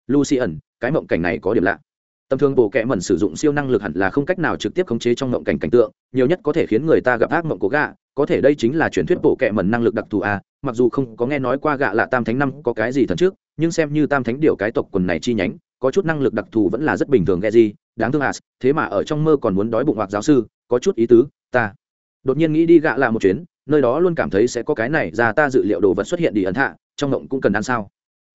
[SPEAKER 1] Lucy ẩn cái mộng cảnh này có điểm lạ. Tầm thường bộ kệ mẩn sử dụng siêu năng lực hẳn là không cách nào trực tiếp khống chế trong mộng cảnh cảnh tượng nhiều nhất có thể khiến người ta gặp ác mộng của gạ có thể đây chính là truyền thuyết bộ kệ mẩn năng lực đặc thù a mặc dù không có nghe nói qua gạ là tam thánh năm có cái gì thần trước nhưng xem như tam thánh điều cái tộc quần này chi nhánh có chút năng lực đặc thù vẫn là rất bình thường ghe gì đáng thương à, thế mà ở trong mơ còn muốn đói bụng hoặc giáo sư có chút ý tứ ta. Đột nhiên nghĩ đi gạ là một chuyến nơi đó luôn cảm thấy sẽ có cái này ra ta dự liệu đồ vật xuất hiện đi ấn hạ trong mộng cũng cần ăn sao.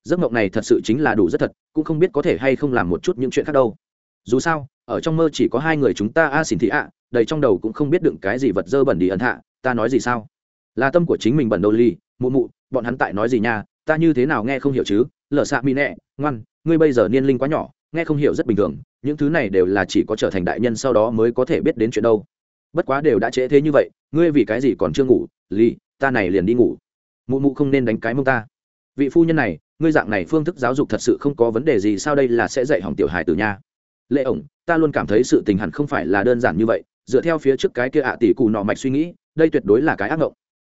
[SPEAKER 1] Giấc mộng này thật sự chính là đủ rất thật cũng không biết có thể hay không làm một chút những chuyện khác đâu. Dù sao ở trong mơ chỉ có hai người chúng ta a xỉn thị ạ đầy trong đầu cũng không biết đựng cái gì vật dơ bẩn đi ấn hạ ta nói gì sao? Là tâm của chính mình bẩn đâu ly mụ mụ bọn hắn tại nói gì nha ta như thế nào nghe không hiểu chứ? Lở xạ mỹ nẹ ngoan ngươi bây giờ niên linh quá nhỏ nghe không hiểu rất bình thường, những thứ này đều là chỉ có trở thành đại nhân sau đó mới có thể biết đến chuyện đâu. Bất quá đều đã trễ thế như vậy, ngươi vì cái gì còn chưa ngủ lì ta này liền đi ngủ. Mụ mụ không nên đánh cái mông ta. Vị phu nhân này, ngươi dạng này phương thức giáo dục thật sự không có vấn đề gì, sao đây là sẽ dạy hỏng tiểu hài từ nha? Lệ ổng, ta luôn cảm thấy sự tình hẳn không phải là đơn giản như vậy, dựa theo phía trước cái kia ạ tỷ cụ nọ mạch suy nghĩ, đây tuyệt đối là cái ác mộng.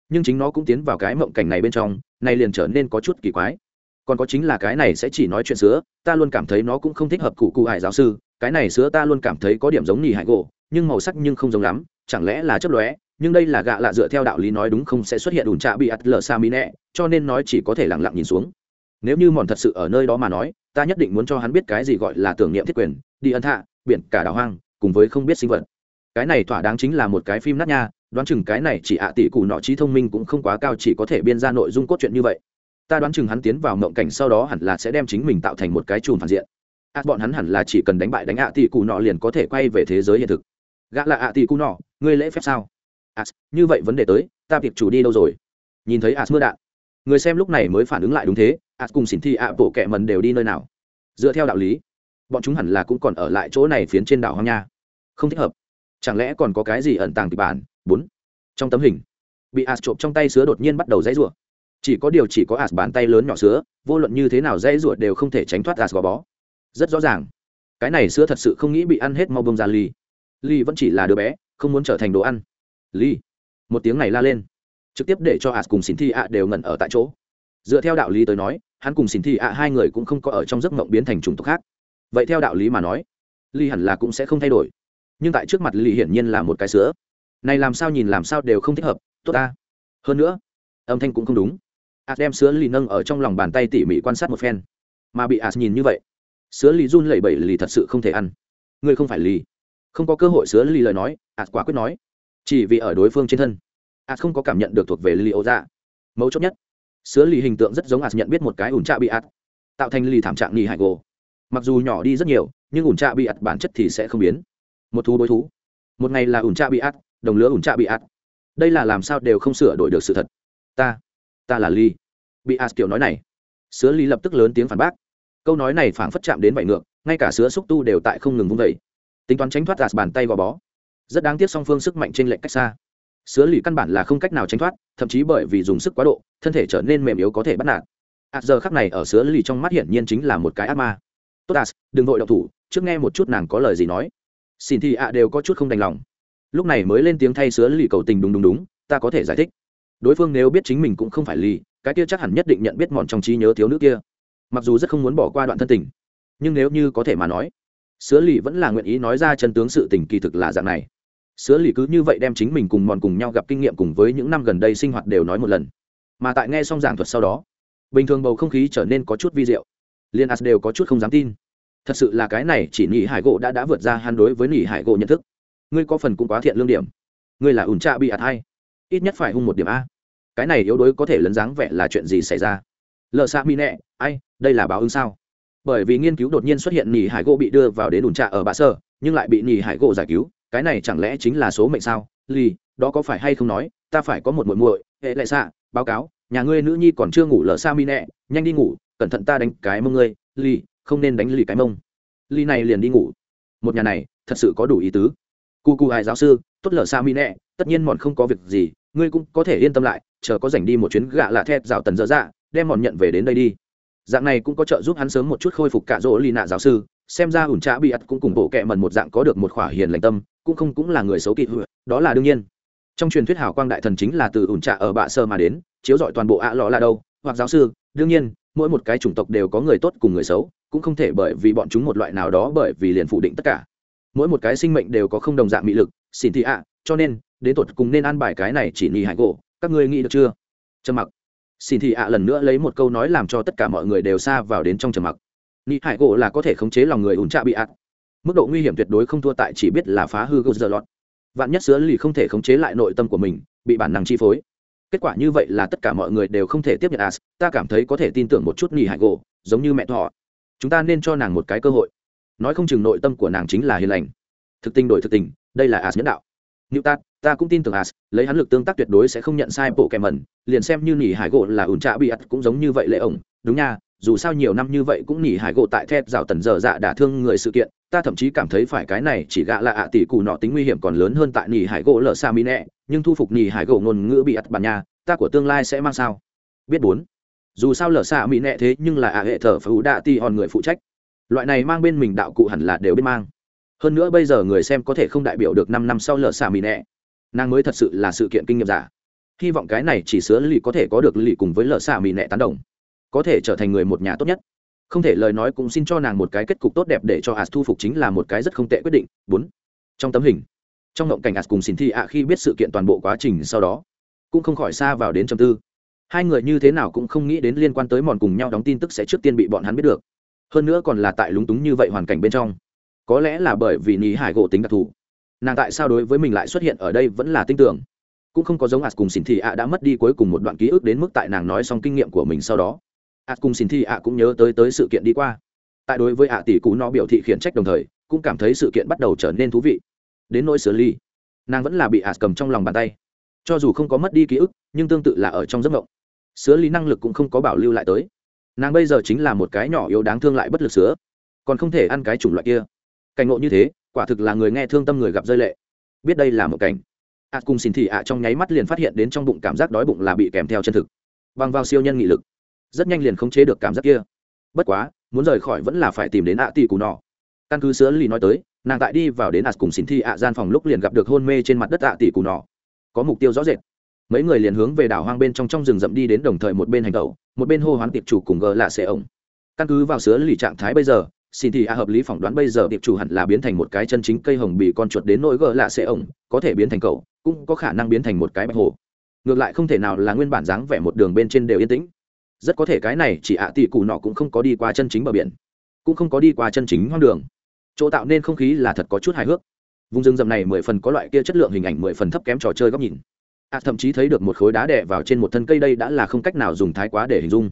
[SPEAKER 1] Nhưng chính nó cũng tiến vào cái mộng cảnh này bên trong, này liền trở nên có chút kỳ quái còn có chính là cái này sẽ chỉ nói chuyện sữa, ta luôn cảm thấy nó cũng không thích hợp cụ cụ hải giáo sư, cái này sữa ta luôn cảm thấy có điểm giống nhì hải gỗ, nhưng màu sắc nhưng không giống lắm, chẳng lẽ là chấp lóe, nhưng đây là gạ lạ dựa theo đạo lý nói đúng không sẽ xuất hiện ủn trạ bị ắt lờ xa mỹ nẹ, cho nên nói chỉ có thể lẳng lặng nhìn xuống. Nếu như mòn thật sự ở nơi đó mà nói, ta nhất định muốn cho hắn biết cái gì gọi là tưởng niệm thiết quyền, đi ân thạ, biển cả đảo hoang, cùng với không biết sinh vật. Cái này thỏa đáng chính là một cái phim nát nha, đoán chừng cái này chỉ ạ tỷ cụ nọ trí thông minh cũng không quá cao chỉ có thể biên ra nội dung cốt truyện như vậy ta đoán chừng hắn tiến vào mộng cảnh sau đó hẳn là sẽ đem chính mình tạo thành một cái chùm phản diện. Ạ bọn hắn hẳn là chỉ cần đánh bại đánh ạ tỷ cụ nọ liền có thể quay về thế giới hiện thực. Gã là ạ tỷ cụ nọ, ngươi lễ phép sao? Ạ như vậy vấn đề tới, ta việc chủ đi đâu rồi? Nhìn thấy ạ mưa đạn. Người xem lúc này mới phản ứng lại đúng thế ạ cùng xỉn thi ạ bộ kẹ mần đều đi nơi nào? Dựa theo đạo lý, bọn chúng hẳn là cũng còn ở lại chỗ này phiến trên đảo hoang nha. Không thích hợp. Chẳng lẽ còn có cái gì ẩn tàng kịch bản? Bốn. Trong tấm hình, bị ạ trộm trong tay sứa đột nhiên bắt đầu dãy rủa chỉ có điều chỉ có ạt bàn tay lớn nhỏ sứa, vô luận như thế nào dễ ruột đều không thể tránh thoát ạt gò bó. Rất rõ ràng. Cái này sữa thật sự không nghĩ bị ăn hết mau bông ra ly. Ly vẫn chỉ là đứa bé, không muốn trở thành đồ ăn. Ly. Một tiếng này la lên. Trực tiếp để cho ạt cùng xin thi ạ đều ngẩn ở tại chỗ. Dựa theo đạo lý tới nói, hắn cùng xin thi ạ hai người cũng không có ở trong giấc mộng biến thành chủng tộc khác. Vậy theo đạo lý mà nói, ly hẳn là cũng sẽ không thay đổi. Nhưng tại trước mặt ly hiển nhiên là một cái sữa này làm sao nhìn làm sao đều không thích hợp, tốt ta. Hơn nữa, âm thanh cũng không đúng as đem sứa lì nâng ở trong lòng bàn tay tỉ mỉ quan sát một phen. Mà bị as nhìn như vậy, sứa lì run lẩy bẩy lì thật sự không thể ăn. Ngươi không phải lì. Không có cơ hội sứa lì lời nói, as quả quyết nói. Chỉ vì ở đối phương trên thân, as không có cảm nhận được thuộc về lì ô dạ. Mấu chốt nhất, sứa lì hình tượng rất giống as nhận biết một cái ủn trạ bị as, tạo thành lì thảm trạng nì hải gồ. Mặc dù nhỏ đi rất nhiều, nhưng ủn trạ bị as bản chất thì sẽ không biến. Một thú đối thú. Một ngày là ủn trạ bị as, đồng lứa ủn trạ bị as. Đây là làm sao đều không sửa đổi được sự thật. Ta ta là ly bị a kiểu nói này. Sứa ly lập tức lớn tiếng phản bác. Câu nói này phảng phất chạm đến bảy ngược, ngay cả sứa xúc tu đều tại không ngừng vung vẩy tính toán tránh thoát gạt bàn tay gò bó. Rất đáng tiếc song phương sức mạnh trên lệnh cách xa. Sứa lì căn bản là không cách nào tránh thoát, thậm chí bởi vì dùng sức quá độ, thân thể trở nên mềm yếu có thể bắt nạt. À giờ khắc này ở sứa lì trong mắt hiển nhiên chính là một cái ác ma. Tốt as, đừng vội đậu thủ, trước nghe một chút nàng có lời gì nói. Xin thì ạ đều có chút không đành lòng. Lúc này mới lên tiếng thay sứa lì cầu tình đúng đúng đúng, ta có thể giải thích đối phương nếu biết chính mình cũng không phải lì, cái kia chắc hẳn nhất định nhận biết mòn trong trí nhớ thiếu nữ kia. Mặc dù rất không muốn bỏ qua đoạn thân tình, nhưng nếu như có thể mà nói, sứa lì vẫn là nguyện ý nói ra chân tướng sự tình kỳ thực là dạng này. Sứa lì cứ như vậy đem chính mình cùng mòn cùng nhau gặp kinh nghiệm cùng với những năm gần đây sinh hoạt đều nói một lần. Mà tại nghe xong giảng thuật sau đó, bình thường bầu không khí trở nên có chút vi diệu. Liên as đều có chút không dám tin. Thật sự là cái này chỉ nỉ hải gỗ đã đã vượt ra hắn đối với nỉ hải gỗ nhận thức. Ngươi có phần cũng quá thiện lương điểm. Ngươi là ủn trạ bị ạt hay. Ít nhất phải hung một điểm a cái này yếu đuối có thể lấn dáng vẻ là chuyện gì xảy ra? Lợ xạ mi nẹ, ai, đây là báo ứng sao? Bởi vì nghiên cứu đột nhiên xuất hiện nỉ hải gỗ bị đưa vào đến ủn trạ ở bạ sơ, nhưng lại bị nỉ hải gỗ giải cứu, cái này chẳng lẽ chính là số mệnh sao? Lì, đó có phải hay không nói, ta phải có một muội muội, hệ lệ xạ, báo cáo, nhà ngươi nữ nhi còn chưa ngủ lờ xa mi nẹ, nhanh đi ngủ, cẩn thận ta đánh cái mông ngươi. Lì, không nên đánh lì cái mông. Lì này liền đi ngủ. Một nhà này, thật sự có đủ ý tứ. Cu cu hai giáo sư, tốt lờ xa mi nẹ, tất nhiên mòn không có việc gì ngươi cũng có thể yên tâm lại, chờ có rảnh đi một chuyến gạ lạ thép rào tần dở dạ đem mòn nhận về đến đây đi. Dạng này cũng có trợ giúp hắn sớm một chút khôi phục cả rỗ lì nạ giáo sư, xem ra ủn trạ bị ắt cũng cùng bộ kệ mần một dạng có được một khỏa hiền lành tâm, cũng không cũng là người xấu kỵ hựa, đó là đương nhiên. Trong truyền thuyết hào quang đại thần chính là từ ủn trạ ở bạ sơ mà đến, chiếu dọi toàn bộ ạ lọ là đâu, hoặc giáo sư, đương nhiên, mỗi một cái chủng tộc đều có người tốt cùng người xấu, cũng không thể bởi vì bọn chúng một loại nào đó bởi vì liền phủ định tất cả. Mỗi một cái sinh mệnh đều có không đồng dạng mị lực xin thị ạ, cho nên đến tột cùng nên ăn bài cái này chỉ nhì hải gỗ, các ngươi nghĩ được chưa? Trầm mặc. Xin thị ạ lần nữa lấy một câu nói làm cho tất cả mọi người đều xa vào đến trong trầm mặc. Nhì hải gỗ là có thể khống chế lòng người ủn trạ bị ạt mức độ nguy hiểm tuyệt đối không thua tại chỉ biết là phá hư gô dơ lọt. Vạn nhất sứa lì không thể khống chế lại nội tâm của mình, bị bản năng chi phối. Kết quả như vậy là tất cả mọi người đều không thể tiếp nhận as ta cảm thấy có thể tin tưởng một chút nhì hải gỗ, giống như mẹ thọ. Chúng ta nên cho nàng một cái cơ hội. Nói không chừng nội tâm của nàng chính là hiền lành. Thực tình đổi thực tình, đây là as nhẫn đạo nếu ta, ta cũng tin tưởng as lấy hắn lực tương tác tuyệt đối sẽ không nhận sai bộ kèm mẩn liền xem như nỉ hải gỗ là ủn trạ bị ắt cũng giống như vậy lệ ổng đúng nha dù sao nhiều năm như vậy cũng nỉ hải gỗ tại thép rào tần dở dạ đả thương người sự kiện ta thậm chí cảm thấy phải cái này chỉ gạ là ạ tỷ cụ nọ tính nguy hiểm còn lớn hơn tại nỉ hải gỗ lở xa mi nẹ nhưng thu phục nỉ hải gỗ ngôn ngữ bị ắt bản nhà, ta của tương lai sẽ mang sao? Biết bốn. Dù sao lở xa mi nẹ thế nhưng là ạ hệ thở phú đạ ti hòn người phụ trách. Loại này mang bên mình đạo cụ hẳn là đều biết mang hơn nữa bây giờ người xem có thể không đại biểu được năm năm sau lở xả mỹ nẹ. Nàng mới thật sự là sự kiện kinh nghiệm giả. Hy vọng cái này chỉ sứa lì có thể có được lì cùng với lở xả mỹ nẹ tán đồng. Có thể trở thành người một nhà tốt nhất. Không thể lời nói cũng xin cho nàng một cái kết cục tốt đẹp để cho as thu phục chính là một cái rất không tệ quyết định. Bốn. Trong tấm hình. Trong ngộng cảnh as cùng xin thi ạ khi biết sự kiện toàn bộ quá trình sau đó, cũng không khỏi xa vào đến trầm tư. Hai người như thế nào cũng không nghĩ đến liên quan tới mòn cùng nhau đóng tin tức sẽ trước tiên bị bọn hắn biết được. Hơn nữa còn là tại lúng túng như vậy hoàn cảnh bên trong có lẽ là bởi vì nhì hải gỗ tính đặc thù. Nàng tại sao đối với mình lại xuất hiện ở đây vẫn là tin tưởng. Cũng không có giống ạt cùng xin thị ạ đã mất đi cuối cùng một đoạn ký ức đến mức tại nàng nói xong kinh nghiệm của mình sau đó. Ạt cùng xin thị ạ cũng nhớ tới tới sự kiện đi qua. Tại đối với ạ tỷ cú nó biểu thị khiển trách đồng thời, cũng cảm thấy sự kiện bắt đầu trở nên thú vị. Đến nỗi xử lý nàng vẫn là bị ạt cầm trong lòng bàn tay. Cho dù không có mất đi ký ức, nhưng tương tự là ở trong giấc mộng. Sứa lý năng lực cũng không có bảo lưu lại tới. Nàng bây giờ chính là một cái nhỏ yếu đáng thương lại bất lực sứa. Còn không thể ăn cái chủng loại kia cảnh ngộ như thế, quả thực là người nghe thương tâm người gặp rơi lệ. Biết đây là một cảnh. Ạ cùng xin thị ạ, trong nháy mắt liền phát hiện đến trong bụng cảm giác đói bụng là bị kèm theo chân thực. Bằng vào siêu nhân nghị lực, rất nhanh liền khống chế được cảm giác kia. Bất quá, muốn rời khỏi vẫn là phải tìm đến ạ tỷ cù nọ. Căn cứ sứa lì nói tới, nàng tại đi vào đến ạ cùng xin thị ạ gian phòng lúc liền gặp được hôn mê trên mặt đất ạ tỷ cù nọ. Có mục tiêu rõ rệt. Mấy người liền hướng về đảo hoang bên trong trong rừng rậm đi đến đồng thời một bên hành tẩu, một bên hô hoán tiệp chủ cùng gờ là xe ổng. Căn cứ vào sứa lì trạng thái bây giờ xin thì a hợp lý phỏng đoán bây giờ tiệp chủ hẳn là biến thành một cái chân chính cây hồng bị con chuột đến nỗi gờ lạ xệ ổng, có thể biến thành cậu, cũng có khả năng biến thành một cái bạch hồ. Ngược lại không thể nào là nguyên bản dáng vẻ một đường bên trên đều yên tĩnh. Rất có thể cái này chỉ ạ tỷ cụ nọ cũng không có đi qua chân chính bờ biển, cũng không có đi qua chân chính hoang đường. Chỗ tạo nên không khí là thật có chút hài hước. Vùng rừng rậm này mười phần có loại kia chất lượng hình ảnh mười phần thấp kém trò chơi góc nhìn. Ạ thậm chí thấy được một khối đá đè vào trên một thân cây đây đã là không cách nào dùng thái quá để hình dung.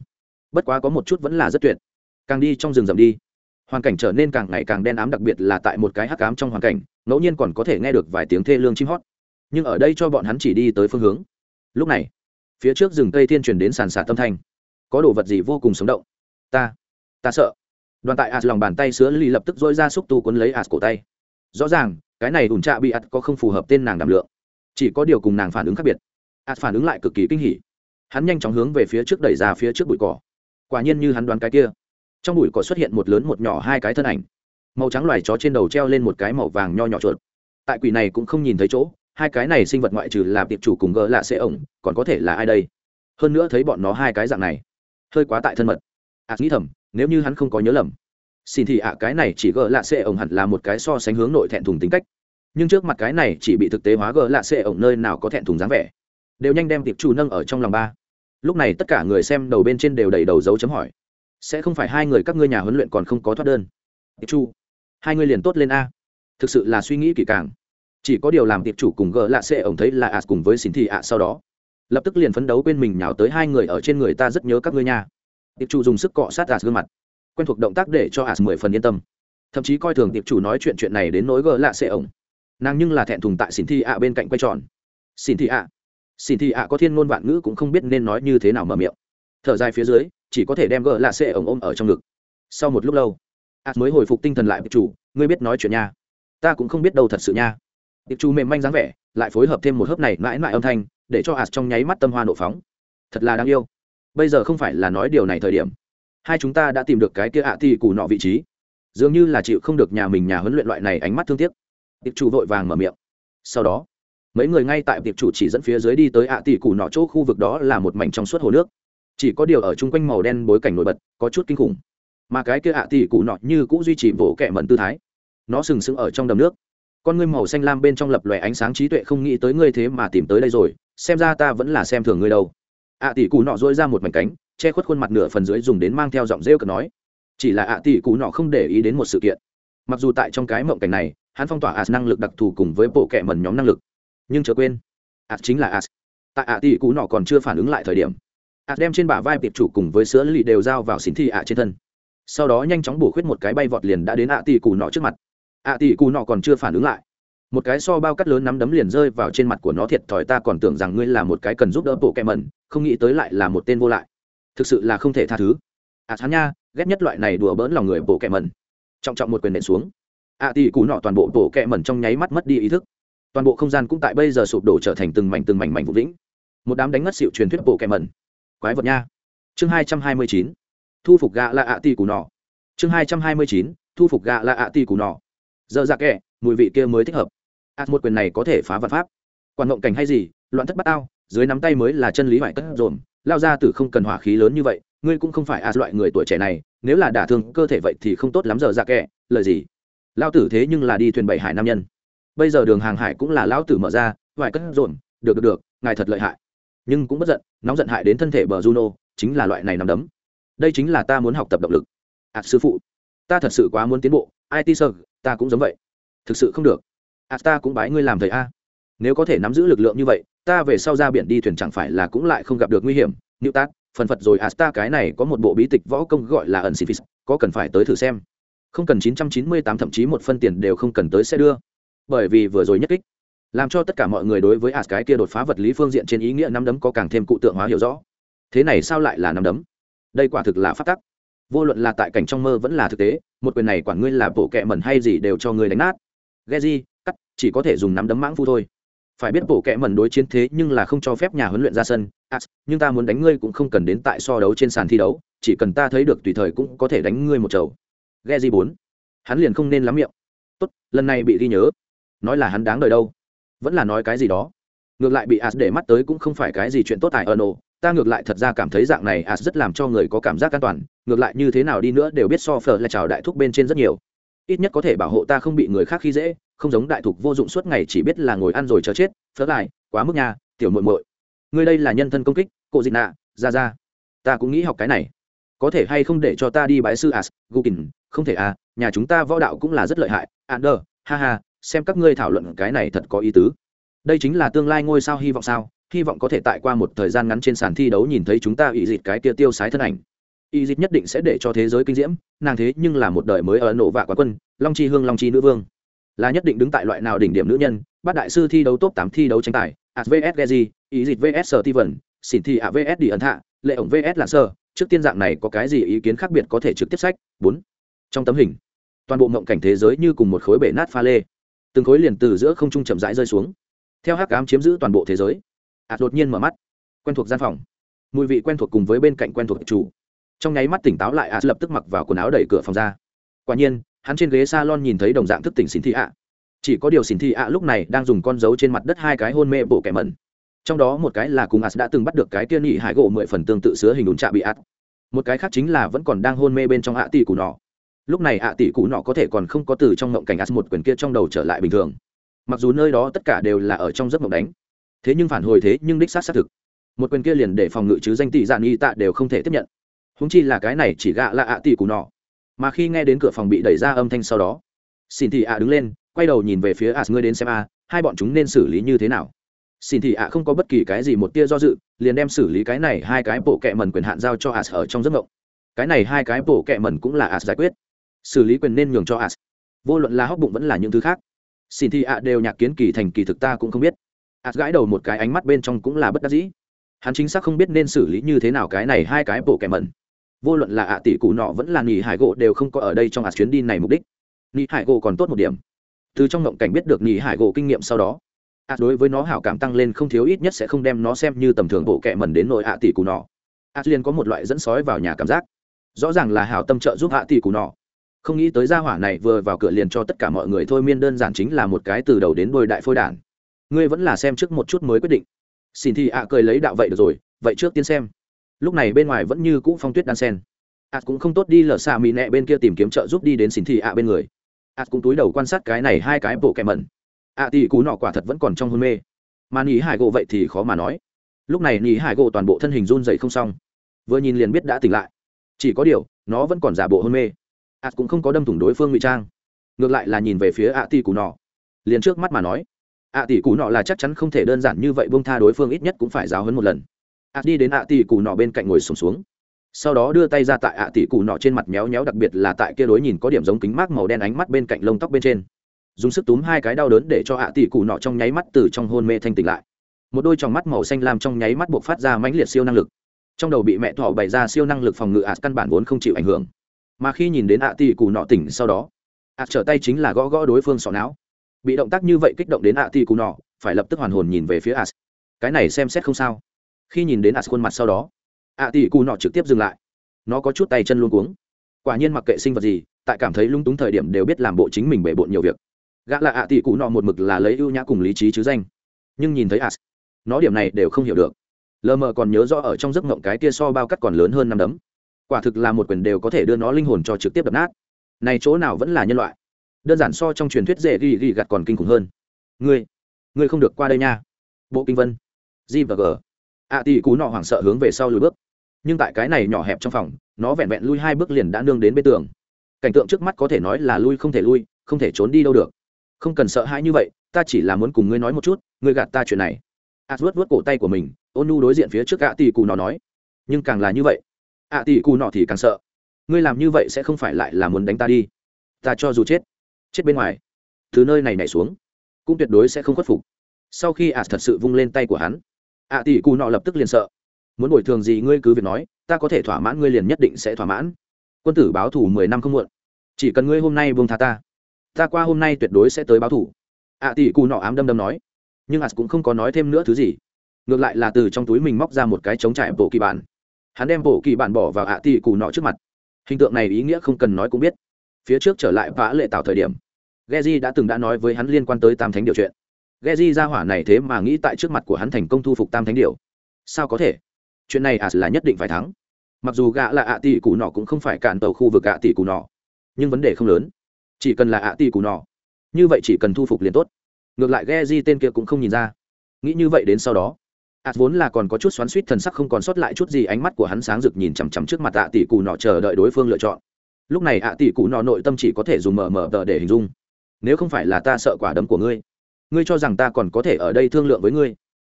[SPEAKER 1] Bất quá có một chút vẫn là rất tuyệt. Càng đi trong rừng rậm đi hoàn cảnh trở nên càng ngày càng đen ám, đặc biệt là tại một cái hắc ám trong hoàn cảnh, ngẫu nhiên còn có thể nghe được vài tiếng thê lương chim hót. Nhưng ở đây cho bọn hắn chỉ đi tới phương hướng. Lúc này, phía trước rừng cây thiên truyền đến sàn sạt tâm thanh. Có đồ vật gì vô cùng sống động? Ta ta sợ. Đoàn tại ạt lòng bàn tay sứa ly lập tức dôi ra xúc tu quấn lấy ạt cổ tay. Rõ ràng, cái này ủn trạ bị ạt có không phù hợp tên nàng đảm lượng. Chỉ có điều cùng nàng phản ứng khác biệt. Ạt phản ứng lại cực kỳ kinh hỉ. Hắn nhanh chóng hướng về phía trước đẩy ra phía trước bụi cỏ. Quả nhiên như hắn đoán cái kia trong bụi cỏ xuất hiện một lớn một nhỏ hai cái thân ảnh. Màu trắng loài chó trên đầu treo lên một cái màu vàng nho nhỏ chuột. Tại quỷ này cũng không nhìn thấy chỗ, hai cái này sinh vật ngoại trừ là tiệp chủ cùng gỡ lạ sẽ ổng, còn có thể là ai đây? Hơn nữa thấy bọn nó hai cái dạng này, hơi quá tại thân mật. Ạ nghĩ thầm, nếu như hắn không có nhớ lầm, xin thì ạ, cái này chỉ gỡ lạ sẽ ổng hẳn là một cái so sánh hướng nội thẹn thùng tính cách. Nhưng trước mặt cái này chỉ bị thực tế hóa gỡ lạ sẽ ổng nơi nào có thẹn thùng dáng vẻ, đều nhanh đem tiệp chủ nâng ở trong lòng ba. Lúc này tất cả người xem đầu bên trên đều đầy đầu dấu chấm hỏi sẽ không phải hai người các ngươi nhà huấn luyện còn không có thoát đơn. Tiệp chu, hai ngươi liền tốt lên a. Thực sự là suy nghĩ kỹ càng. Chỉ có điều làm tiệp chủ cùng gỡ lạ sẽ ổng thấy là as cùng với xin thị ạ sau đó, lập tức liền phấn đấu quên mình nhào tới hai người ở trên người ta rất nhớ các ngươi nha. Tiệp chủ dùng sức cọ sát as gương mặt, quen thuộc động tác để cho ạ mười phần yên tâm. Thậm chí coi thường tiệp chủ nói chuyện chuyện này đến nỗi gỡ lạ sẽ ổng. Nàng nhưng là thẹn thùng tại xin thị ạ bên cạnh quay tròn. Xin thị ạ, xin thị ạ có thiên ngôn vạn ngữ cũng không biết nên nói như thế nào mở miệng. Thở dài phía dưới chỉ có thể đem gỡ lạ xệ ổng ôm ở trong ngực. Sau một lúc lâu ạt mới hồi phục tinh thần lại, tiệp chủ, ngươi biết nói chuyện nha. Ta cũng không biết đâu thật sự nha. Tiệp chủ mềm manh dáng vẻ, lại phối hợp thêm một hớp này mãi mãi âm thanh, để cho ạt trong nháy mắt tâm hoa nộ phóng. Thật là đáng yêu. Bây giờ không phải là nói điều này thời điểm. Hai chúng ta đã tìm được cái kia ạ tỷ cù nọ vị trí. Dường như là chịu không được nhà mình nhà huấn luyện loại này ánh mắt thương tiếc. Tiệp chủ vội vàng mở miệng. Sau đó, mấy người ngay tại tiệp chủ chỉ dẫn phía dưới đi tới ạ tỷ cù nọ chỗ khu vực đó là một mảnh trong suốt hồ nước chỉ có điều ở chung quanh màu đen bối cảnh nổi bật, có chút kinh khủng. Mà cái kia ạ tỷ cụ nọ như cũng duy trì vỗ kẹ mận tư thái. Nó sừng sững ở trong đầm nước. Con ngươi màu xanh lam bên trong lập lòe ánh sáng trí tuệ không nghĩ tới ngươi thế mà tìm tới đây rồi, xem ra ta vẫn là xem thường ngươi đâu. Ạ tỷ cụ nọ dỗi ra một mảnh cánh, che khuất khuôn mặt nửa phần dưới dùng đến mang theo giọng rêu cực nói. Chỉ là ạ tỷ cụ nọ không để ý đến một sự kiện. Mặc dù tại trong cái mộng cảnh này, hắn phong tỏa as năng lực đặc thù cùng với bộ kệ mần nhóm năng lực. Nhưng chớ quên as chính là as tại ạ tỷ cụ nọ còn chưa phản ứng lại thời điểm as đem trên bả vai tiệp chủ cùng với sữa lì đều giao vào xín thi ạ trên thân. Sau đó nhanh chóng bổ khuyết một cái bay vọt liền đã đến ạ tỷ cù nọ trước mặt. ạ tỷ cù nọ còn chưa phản ứng lại. Một cái so bao cắt lớn nắm đấm liền rơi vào trên mặt của nó thiệt thòi, ta còn tưởng rằng ngươi là một cái cần giúp đỡ bộ kẹ mẩn, không nghĩ tới lại là một tên vô lại. Thực sự là không thể tha thứ. À, ạ hắn nha, ghét nhất loại này đùa bỡn lòng người bộ kẹ mẩn. Trọng trọng một quyền nện xuống. Ạ tỷ cù nọ toàn bộ bộ kẹ mẩn trong nháy mắt mất đi ý thức. Toàn bộ không gian cũng tại bây giờ sụp đổ trở thành từng mảnh từng mảnh mảnh vụ vĩnh. Một đám đánh ngất xịu truyền thuyết bộ kẹ mẩn quái vật nha. Chương hai trăm hai mươi chín, thu phục gạ là ạ ti cù nọ. Chương hai trăm hai mươi chín, thu phục gạ là ạ ti cù nọ. Giờ dạ ra kẹ mùi vị kia mới thích hợp. Ạt một quyền này có thể phá vật pháp. Quản ngộng cảnh hay gì, loạn thất bắt ao dưới nắm tay mới là chân lý hoại cất dồn lao ra từ không cần hỏa khí lớn như vậy, ngươi cũng không phải ạt loại người tuổi trẻ này, nếu là đả thương cơ thể vậy thì không tốt lắm giờ ra kệ, lời gì? Lao tử thế nhưng là đi thuyền bảy hải nam nhân. Bây giờ đường hàng hải cũng là lão tử mở ra, hoại cất dồn được được được, ngài thật lợi hại nhưng cũng bất giận, nóng giận hại đến thân thể bờ juno, chính là loại này nằm đấm. Đây chính là ta muốn học tập động lực. Ạt sư phụ, ta thật sự quá muốn tiến bộ it sơ, ta cũng giống vậy. Thực sự không được. A ta cũng bái ngươi làm thầy a. Nếu có thể nắm giữ lực lượng như vậy, ta về sau ra biển đi thuyền chẳng phải là cũng lại không gặp được nguy hiểm. Nữ tác phần phật rồi. À, Asta cái này có một bộ bí tịch võ công gọi là ẩn xịt có cần phải tới thử xem. Không cần 998 thậm chí một phân tiền đều không cần tới sẽ đưa. Bởi vì vừa rồi nhất kích làm cho tất cả mọi người đối với ạt cái kia đột phá vật lý phương diện trên ý nghĩa năm đấm có càng thêm cụ tượng hóa hiểu rõ thế này sao lại là năm đấm đây quả thực là phát tắc vô luận là tại cảnh trong mơ vẫn là thực tế một quyền này quản ngươi là bộ kẹ mẩn hay gì đều cho ngươi đánh nát ghe di cắt, chỉ có thể dùng nắm đấm mãng phu thôi. Phải biết bộ kẹ mẩn đối chiến thế nhưng là không cho phép nhà huấn luyện ra sân. À, nhưng ta muốn đánh ngươi cũng không cần đến tại so đấu trên sàn thi đấu, chỉ cần ta thấy được tùy thời cũng có thể đánh ngươi một chầu. ghe di bốn, Hắn liền không nên lắm miệng. Tốt, lần này bị ghi nhớ. Nói là hắn đáng đời đâu? Vẫn là nói cái gì đó. Ngược lại bị As để mắt tới cũng không phải cái gì chuyện tốt tại Arno, ta ngược lại thật ra cảm thấy dạng này As rất làm cho người có cảm giác an toàn, ngược lại như thế nào đi nữa đều biết so phở là chào đại thúc bên trên rất nhiều. Ít nhất có thể bảo hộ ta không bị người khác khi dễ không giống đại thục vô dụng suốt ngày chỉ biết là ngồi ăn rồi chờ chết. Phớt lại quá mức nha tiểu muội muội. Ngươi đây là nhân thân công kích cộ dịch nạ ra ra. Ta cũng nghĩ học cái này. Có thể hay không để cho ta đi bãi sư as gukin không thể à nhà chúng ta võ đạo cũng là rất lợi hại. Ander ha ha xem các ngươi thảo luận cái này thật có ý tứ. Đây chính là tương lai ngôi sao hy vọng sao? Hy vọng có thể tại qua một thời gian ngắn trên sàn thi đấu nhìn thấy chúng ta ỵ dịt cái kia tiêu sái thân ảnh. Y dịt nhất định sẽ để cho thế giới kinh diễm, nàng thế nhưng là một đời mới ở nổ vạ quá quân, long chi hương, long chi nữ vương. Là nhất định đứng tại loại nào đỉnh điểm nữ nhân, bắt đại sư thi đấu top tám thi đấu tranh tài, as vs geji ý dịch vs steven xỉn thi a đi ẩn hạ lệ ổng vs là sơ, trước tiên dạng này có cái gì ý kiến khác biệt có thể trực tiếp sách? Bốn. Trong tấm hình, toàn bộ mộng cảnh thế giới như cùng một khối bể nát pha lê từng khối liền từ giữa không trung chậm rãi rơi xuống. Theo hắc ám chiếm giữ toàn bộ thế giới, ạt đột nhiên mở mắt, quen thuộc gian phòng. Mùi vị quen thuộc cùng với bên cạnh quen thuộc chủ. Trong nháy mắt tỉnh táo lại as lập tức mặc vào quần áo đẩy cửa phòng ra. Quả nhiên, hắn trên ghế salon nhìn thấy đồng dạng thức tỉnh xin thị ạ. Chỉ có điều xin thị ạ lúc này đang dùng con dấu trên mặt đất hai cái hôn mê bộ kẻ mẩn. Trong đó một cái là cùng ạt đã từng bắt được cái tiên nhị hải gỗ mười phần tương tự sứa hình đùn trạ bị ạt. Một cái khác chính là vẫn còn đang hôn mê bên trong ạ tỷ của nó lúc này ạ tỷ cụ nọ có thể còn không có từ trong ngộng cảnh as một quyền kia trong đầu trở lại bình thường. Mặc dù nơi đó tất cả đều là ở trong giấc mộng đánh, thế nhưng phản hồi thế nhưng đích xác xác thực. Một quyền kia liền để phòng ngự chứ danh tỷ dạng y tạ đều không thể tiếp nhận. Húng chi là cái này chỉ gạ là ạ tỷ cụ nọ. Mà khi nghe đến cửa phòng bị đẩy ra âm thanh sau đó, xin thị ạ đứng lên, quay đầu nhìn về phía as ngươi đến xem a, hai bọn chúng nên xử lý như thế nào? Xin thị ạ không có bất kỳ cái gì một tia do dự, liền đem xử lý cái này hai cái bộ kẹ mần quyền hạn giao cho as ở trong giấc mộng. Cái này hai cái bộ kẹ mần cũng là as giải quyết xử lý quyền nên nhường cho as vô luận là hóc bụng vẫn là những thứ khác. Xin thị ạ đều nhạc kiến kỳ thành kỳ thực ta cũng không biết. As gãi đầu một cái ánh mắt bên trong cũng là bất đắc dĩ. Hắn chính xác không biết nên xử lý như thế nào cái này hai cái bộ kẻ mẩn. vô luận là ạ tỷ cụ nọ vẫn là nghỉ hải gỗ đều không có ở đây trong ạt chuyến đi này mục đích. Nghỉ hải gỗ còn tốt một điểm. Từ trong ngộng cảnh biết được nghỉ hải gỗ kinh nghiệm sau đó ạt đối với nó hảo cảm tăng lên không thiếu ít nhất sẽ không đem nó xem như tầm thường bộ kẹ mẩn đến nội ạ tỷ cụ nọ. Ạt liền có một loại dẫn sói vào nhà cảm giác. Rõ ràng là hảo tâm trợ giúp ạ tỷ cụ nọ không nghĩ tới gia hỏa này vừa vào cửa liền cho tất cả mọi người thôi, miên đơn giản chính là một cái từ đầu đến đôi đại phôi đản. Ngươi vẫn là xem trước một chút mới quyết định. Xin thì ạ cười lấy đạo vậy được rồi, vậy trước tiên xem. Lúc này bên ngoài vẫn như cũ phong tuyết đan sen. Ạ cũng không tốt đi lở xa mỹ nẹ bên kia tìm kiếm trợ giúp đi đến xin thì ạ bên người. Ạ cũng túi đầu quan sát cái này hai cái bộ kẹ mẩn. Ạ tỷ cú nọ quả thật vẫn còn trong hôn mê. Mà nỉ hải gỗ vậy thì khó mà nói. Lúc này nỉ hải gỗ toàn bộ thân hình run dậy không xong. Vừa nhìn liền biết đã tỉnh lại. Chỉ có điều, nó vẫn còn giả bộ hôn mê ạt cũng không có đâm thủng đối phương ngụy trang. Ngược lại là nhìn về phía ạ tỷ cù nọ. Liền trước mắt mà nói ạ tỷ cù nọ là chắc chắn không thể đơn giản như vậy bông tha đối phương ít nhất cũng phải giáo hấn một lần. Ạ đi đến ạ tỷ cù nọ bên cạnh ngồi sùng xuống, xuống sau đó đưa tay ra tại ạ tỷ cù nọ trên mặt méo méo đặc biệt là tại kia đối nhìn có điểm giống kính mát màu đen ánh mắt bên cạnh lông tóc bên trên. Dùng sức túm hai cái đau đớn để cho ạ tỷ cù nọ trong nháy mắt từ trong hôn mê thanh tỉnh lại. Một đôi tròng mắt màu xanh lam trong nháy mắt buộc phát ra mãnh liệt siêu năng lực. Trong đầu bị mẹ thỏ bày ra siêu năng lực phòng ngự ạt căn bản vốn không chịu ảnh hưởng mà khi nhìn đến ạ tỷ cụ nọ tỉnh sau đó ạ trở tay chính là gõ gõ đối phương sọ não. Bị động tác như vậy kích động đến ạ tỷ cụ nọ phải lập tức hoàn hồn nhìn về phía ạ. cái này xem xét không sao. Khi nhìn đến ạ khuôn mặt sau đó ạ tỷ cụ nọ trực tiếp dừng lại. Nó có chút tay chân luôn cuống. Quả nhiên mặc kệ sinh vật gì tại cảm thấy lung túng thời điểm đều biết làm bộ chính mình bể bộn nhiều việc. Gã là ạ tỷ cụ nọ một mực là lấy ưu nhã cùng lý trí chứ danh. Nhưng nhìn thấy ạ, nó điểm này đều không hiểu được. Lờ mờ còn nhớ rõ ở trong giấc mộng cái tia so bao cắt còn lớn hơn năm đấm quả thực là một quyền đều có thể đưa nó linh hồn cho trực tiếp đập nát. Này chỗ nào vẫn là nhân loại? Đơn giản so trong truyền thuyết dễ ghi ghi gặt còn kinh khủng hơn. Ngươi ngươi không được qua đây nha. Bộ kinh vân, g và g. A tỷ cú nọ hoảng sợ hướng về sau lùi bước. Nhưng tại cái này nhỏ hẹp trong phòng, nó vẹn vẹn lui hai bước liền đã nương đến bên tường. Cảnh tượng trước mắt có thể nói là lui không thể lui, không thể trốn đi đâu được. Không cần sợ hãi như vậy, ta chỉ là muốn cùng ngươi nói một chút, ngươi gạt ta chuyện này. A vuốt vuốt cổ tay của mình, ôn nu đối diện phía trước gã tỷ cù nọ nói. Nhưng càng là như vậy ạ tỷ cù nọ thì càng sợ. Ngươi làm như vậy sẽ không phải lại là muốn đánh ta đi. Ta cho dù chết chết bên ngoài. Thứ nơi này nhảy xuống, cũng tuyệt đối sẽ không khuất phục. Sau khi ạ thật sự vung lên tay của hắn, ạ tỷ cù nọ lập tức liền sợ. Muốn bồi thường gì ngươi cứ việc nói, ta có thể thỏa mãn ngươi liền nhất định sẽ thỏa mãn. Quân tử báo thủ mười năm không muộn. Chỉ cần ngươi hôm nay buông tha ta ta qua hôm nay tuyệt đối sẽ tới báo thủ ạ tỷ cù nọ ám đâm đâm nói. Nhưng ạ cũng không có nói thêm nữa thứ gì. Ngược lại là từ trong túi mình móc ra một cái chống trải bộ kỳ bản hắn đem bộ kỳ bản bỏ vào ạ tỷ cù nọ trước mặt hình tượng này ý nghĩa không cần nói cũng biết phía trước trở lại vã lệ tạo thời điểm Geji đã từng đã nói với hắn liên quan tới Tam Thánh điều chuyện. Geji ra hỏa này thế mà nghĩ tại trước mặt của hắn thành công thu phục Tam Thánh điều. Sao có thể? Chuyện này à là nhất định phải thắng. Mặc dù gã là ạ tỷ cù nọ cũng không phải cản tàu khu vực ạ tỷ cù nọ, nhưng vấn đề không lớn chỉ cần là ạ tỷ cù nọ như vậy chỉ cần thu phục liền tốt ngược lại Geji di tên kia cũng không nhìn ra nghĩ như vậy đến sau đó ạt vốn là còn có chút xoắn suýt thần sắc không còn sót lại chút gì, ánh mắt của hắn sáng rực nhìn chằm chằm trước mặt ạ tỷ cù nọ chờ đợi đối phương lựa chọn. Lúc này ạ tỷ cù nọ nội tâm chỉ có thể dùng mờ mờ tờ để hình dung. Nếu không phải là ta sợ quả đấm của ngươi ngươi cho rằng ta còn có thể ở đây thương lượng với ngươi.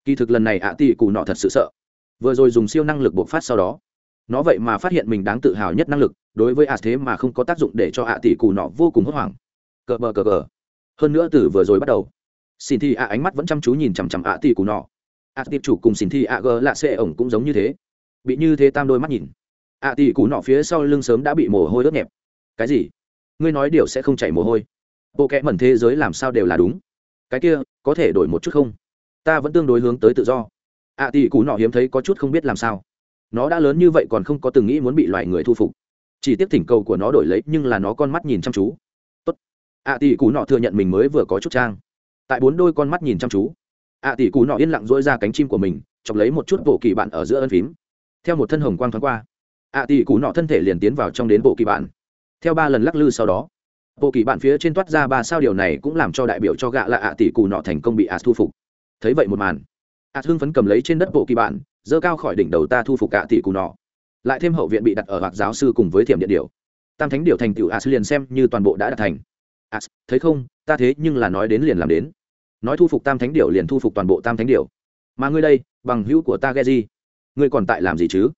[SPEAKER 1] Kỳ thực lần này ạ tỷ cù nọ thật sự sợ. Vừa rồi dùng siêu năng lực bộc phát sau đó, nó vậy mà phát hiện mình đáng tự hào nhất năng lực, đối với ạ thế mà không có tác dụng để cho ạ tỷ cù nọ vô cùng hốt hoảng. Cờ bờ cờ cờ. Hơn nữa từ vừa rồi bắt đầu, xin thì ạ ánh mắt vẫn chăm chú nhìn chằm chằm ạ tỷ cù nọ ạ tiệp chủ cùng xin thi ạ g lạ xệ ổng cũng giống như thế. Bị như thế tam đôi mắt nhìn. Ạ tỷ cù nọ phía sau lưng sớm đã bị mồ hôi ướt nhẹp. Cái gì? Ngươi nói điều sẽ không chảy mồ hôi. Bộ kẽ mẩn thế giới làm sao đều là đúng. Cái kia, có thể đổi một chút không? Ta vẫn tương đối hướng tới tự do. Ạ tỷ cù nọ hiếm thấy có chút không biết làm sao. Nó đã lớn như vậy còn không có từng nghĩ muốn bị loài người thu phục. Chỉ tiếp thỉnh cầu của nó đổi lấy, nhưng là nó con mắt nhìn chăm chú. Tốt. Ạ tỷ cú nọ thừa nhận mình mới vừa có chút trang. Tại bốn đôi con mắt nhìn chăm chú ạ tỷ cù nọ yên lặng dỗi ra cánh chim của mình, chọc lấy một chút bộ kỳ bạn ở giữa ân phím. Theo một thân hồng quang thoáng qua, ạ tỷ cù nọ thân thể liền tiến vào trong đến bộ kỳ bạn. Theo ba lần lắc lư sau đó, bộ kỳ bạn phía trên toát ra ba sao điều này cũng làm cho đại biểu cho gạ là ạ tỷ cù nọ thành công bị ạ thu phục. Thấy vậy một màn, ạ hưng phấn cầm lấy trên đất bộ kỳ bạn dơ cao khỏi đỉnh đầu ta thu phục ạ tỷ cù nọ. Lại thêm hậu viện bị đặt ở hoặc giáo sư cùng với thiểm điện điều tam thánh điều thành tựu as liền xem như toàn bộ đã đạt thành. As thấy không? Ta thế nhưng là nói đến liền làm đến nói thu phục tam thánh điểu liền thu phục toàn bộ tam thánh điểu mà ngươi đây, bằng hữu của ta ghe gì ngươi còn tại làm gì chứ?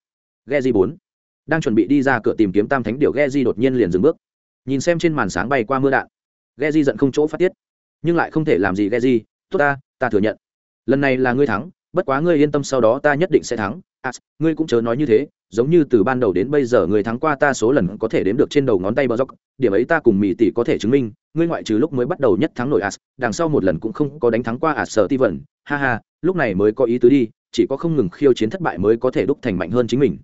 [SPEAKER 1] Ghe gì bốn, đang chuẩn bị đi ra cửa tìm kiếm tam thánh điểu ghe di đột nhiên liền dừng bước. Nhìn xem trên màn sáng bay qua mưa đạn ghe di giận không chỗ phát tiết. Nhưng lại không thể làm gì ghe di tốt ta ta thừa nhận. Lần này là ngươi thắng, bất quá ngươi yên tâm sau đó ta nhất định sẽ thắng à, ngươi cũng chớ nói như thế giống như từ ban đầu đến bây giờ người thắng qua ta số lần có thể đếm được trên đầu ngón tay bờ dốc điểm ấy ta cùng mỹ tỷ có thể chứng minh ngươi ngoại trừ lúc mới bắt đầu nhất thắng nổi as đằng sau một lần cũng không có đánh thắng qua as sở ti vẩn ha ha lúc này mới có ý tứ đi chỉ có không ngừng khiêu chiến thất bại mới có thể đúc thành mạnh hơn chính mình.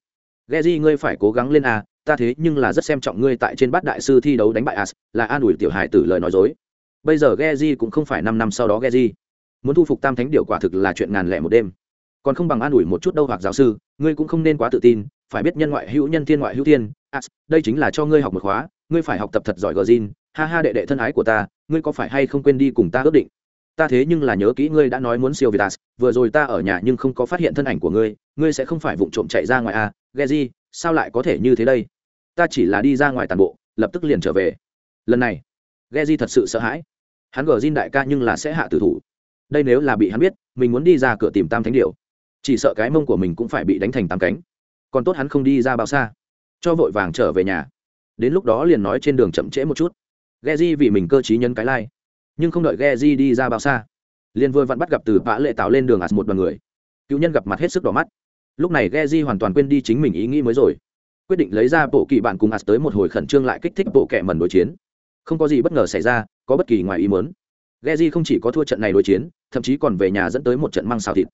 [SPEAKER 1] Geji ngươi phải cố gắng lên a ta thế nhưng là rất xem trọng ngươi tại trên bát đại sư thi đấu đánh bại as là an ủi tiểu hài tử lời nói dối. Bây giờ Geji cũng không phải năm năm sau đó Geji muốn thu phục tam thánh điều quả thực là chuyện ngàn lẻ một đêm còn không bằng an ủi một chút đâu hoặc giáo sư, ngươi cũng không nên quá tự tin, phải biết nhân ngoại hữu nhân thiên ngoại hữu thiên. As đây chính là cho ngươi học một khóa, ngươi phải học tập thật giỏi gờ zin ha ha đệ đệ thân ái của ta, ngươi có phải hay không quên đi cùng ta ước định? Ta thế nhưng là nhớ kỹ ngươi đã nói muốn siêu vitas vừa rồi ta ở nhà nhưng không có phát hiện thân ảnh của ngươi ngươi sẽ không phải vụng trộm chạy ra ngoài à? Geji sao lại có thể như thế đây? Ta chỉ là đi ra ngoài tàn bộ, lập tức liền trở về. Lần này Geji thật sự sợ hãi. Hắn gờ zin đại ca nhưng là sẽ hạ tử thủ. Đây nếu là bị hắn biết, mình muốn đi ra cửa tìm tam thánh điệu chỉ sợ cái mông của mình cũng phải bị đánh thành tám cánh. Còn tốt hắn không đi ra bao xa. Cho vội vàng trở về nhà. Đến lúc đó liền nói trên đường chậm trễ một chút. Geji vì mình cơ t nhân cái lai、like. nhưng không đợi Geji đi ra bao xa, liền vừa vặn bắt gặp từ vã lệ tạo lên đường ạt một đoàn người. Cựu nhân gặp mặt hết sức đỏ mắt. Lúc này Geji hoàn toàn quên đi chính mình ý nghĩ mới rồi. Quyết định lấy ra bộ kỳ bạn cùng ạt tới một hồi khẩn trương lại kích thích bộ kẻ mần đối chiến. Không có gì bất ngờ xảy ra, có bất kỳ ngoài ý muốn. Di không chỉ có thua trận này đối chiến, thậm chí còn về nhà dẫn tới một trận măng xào thịt.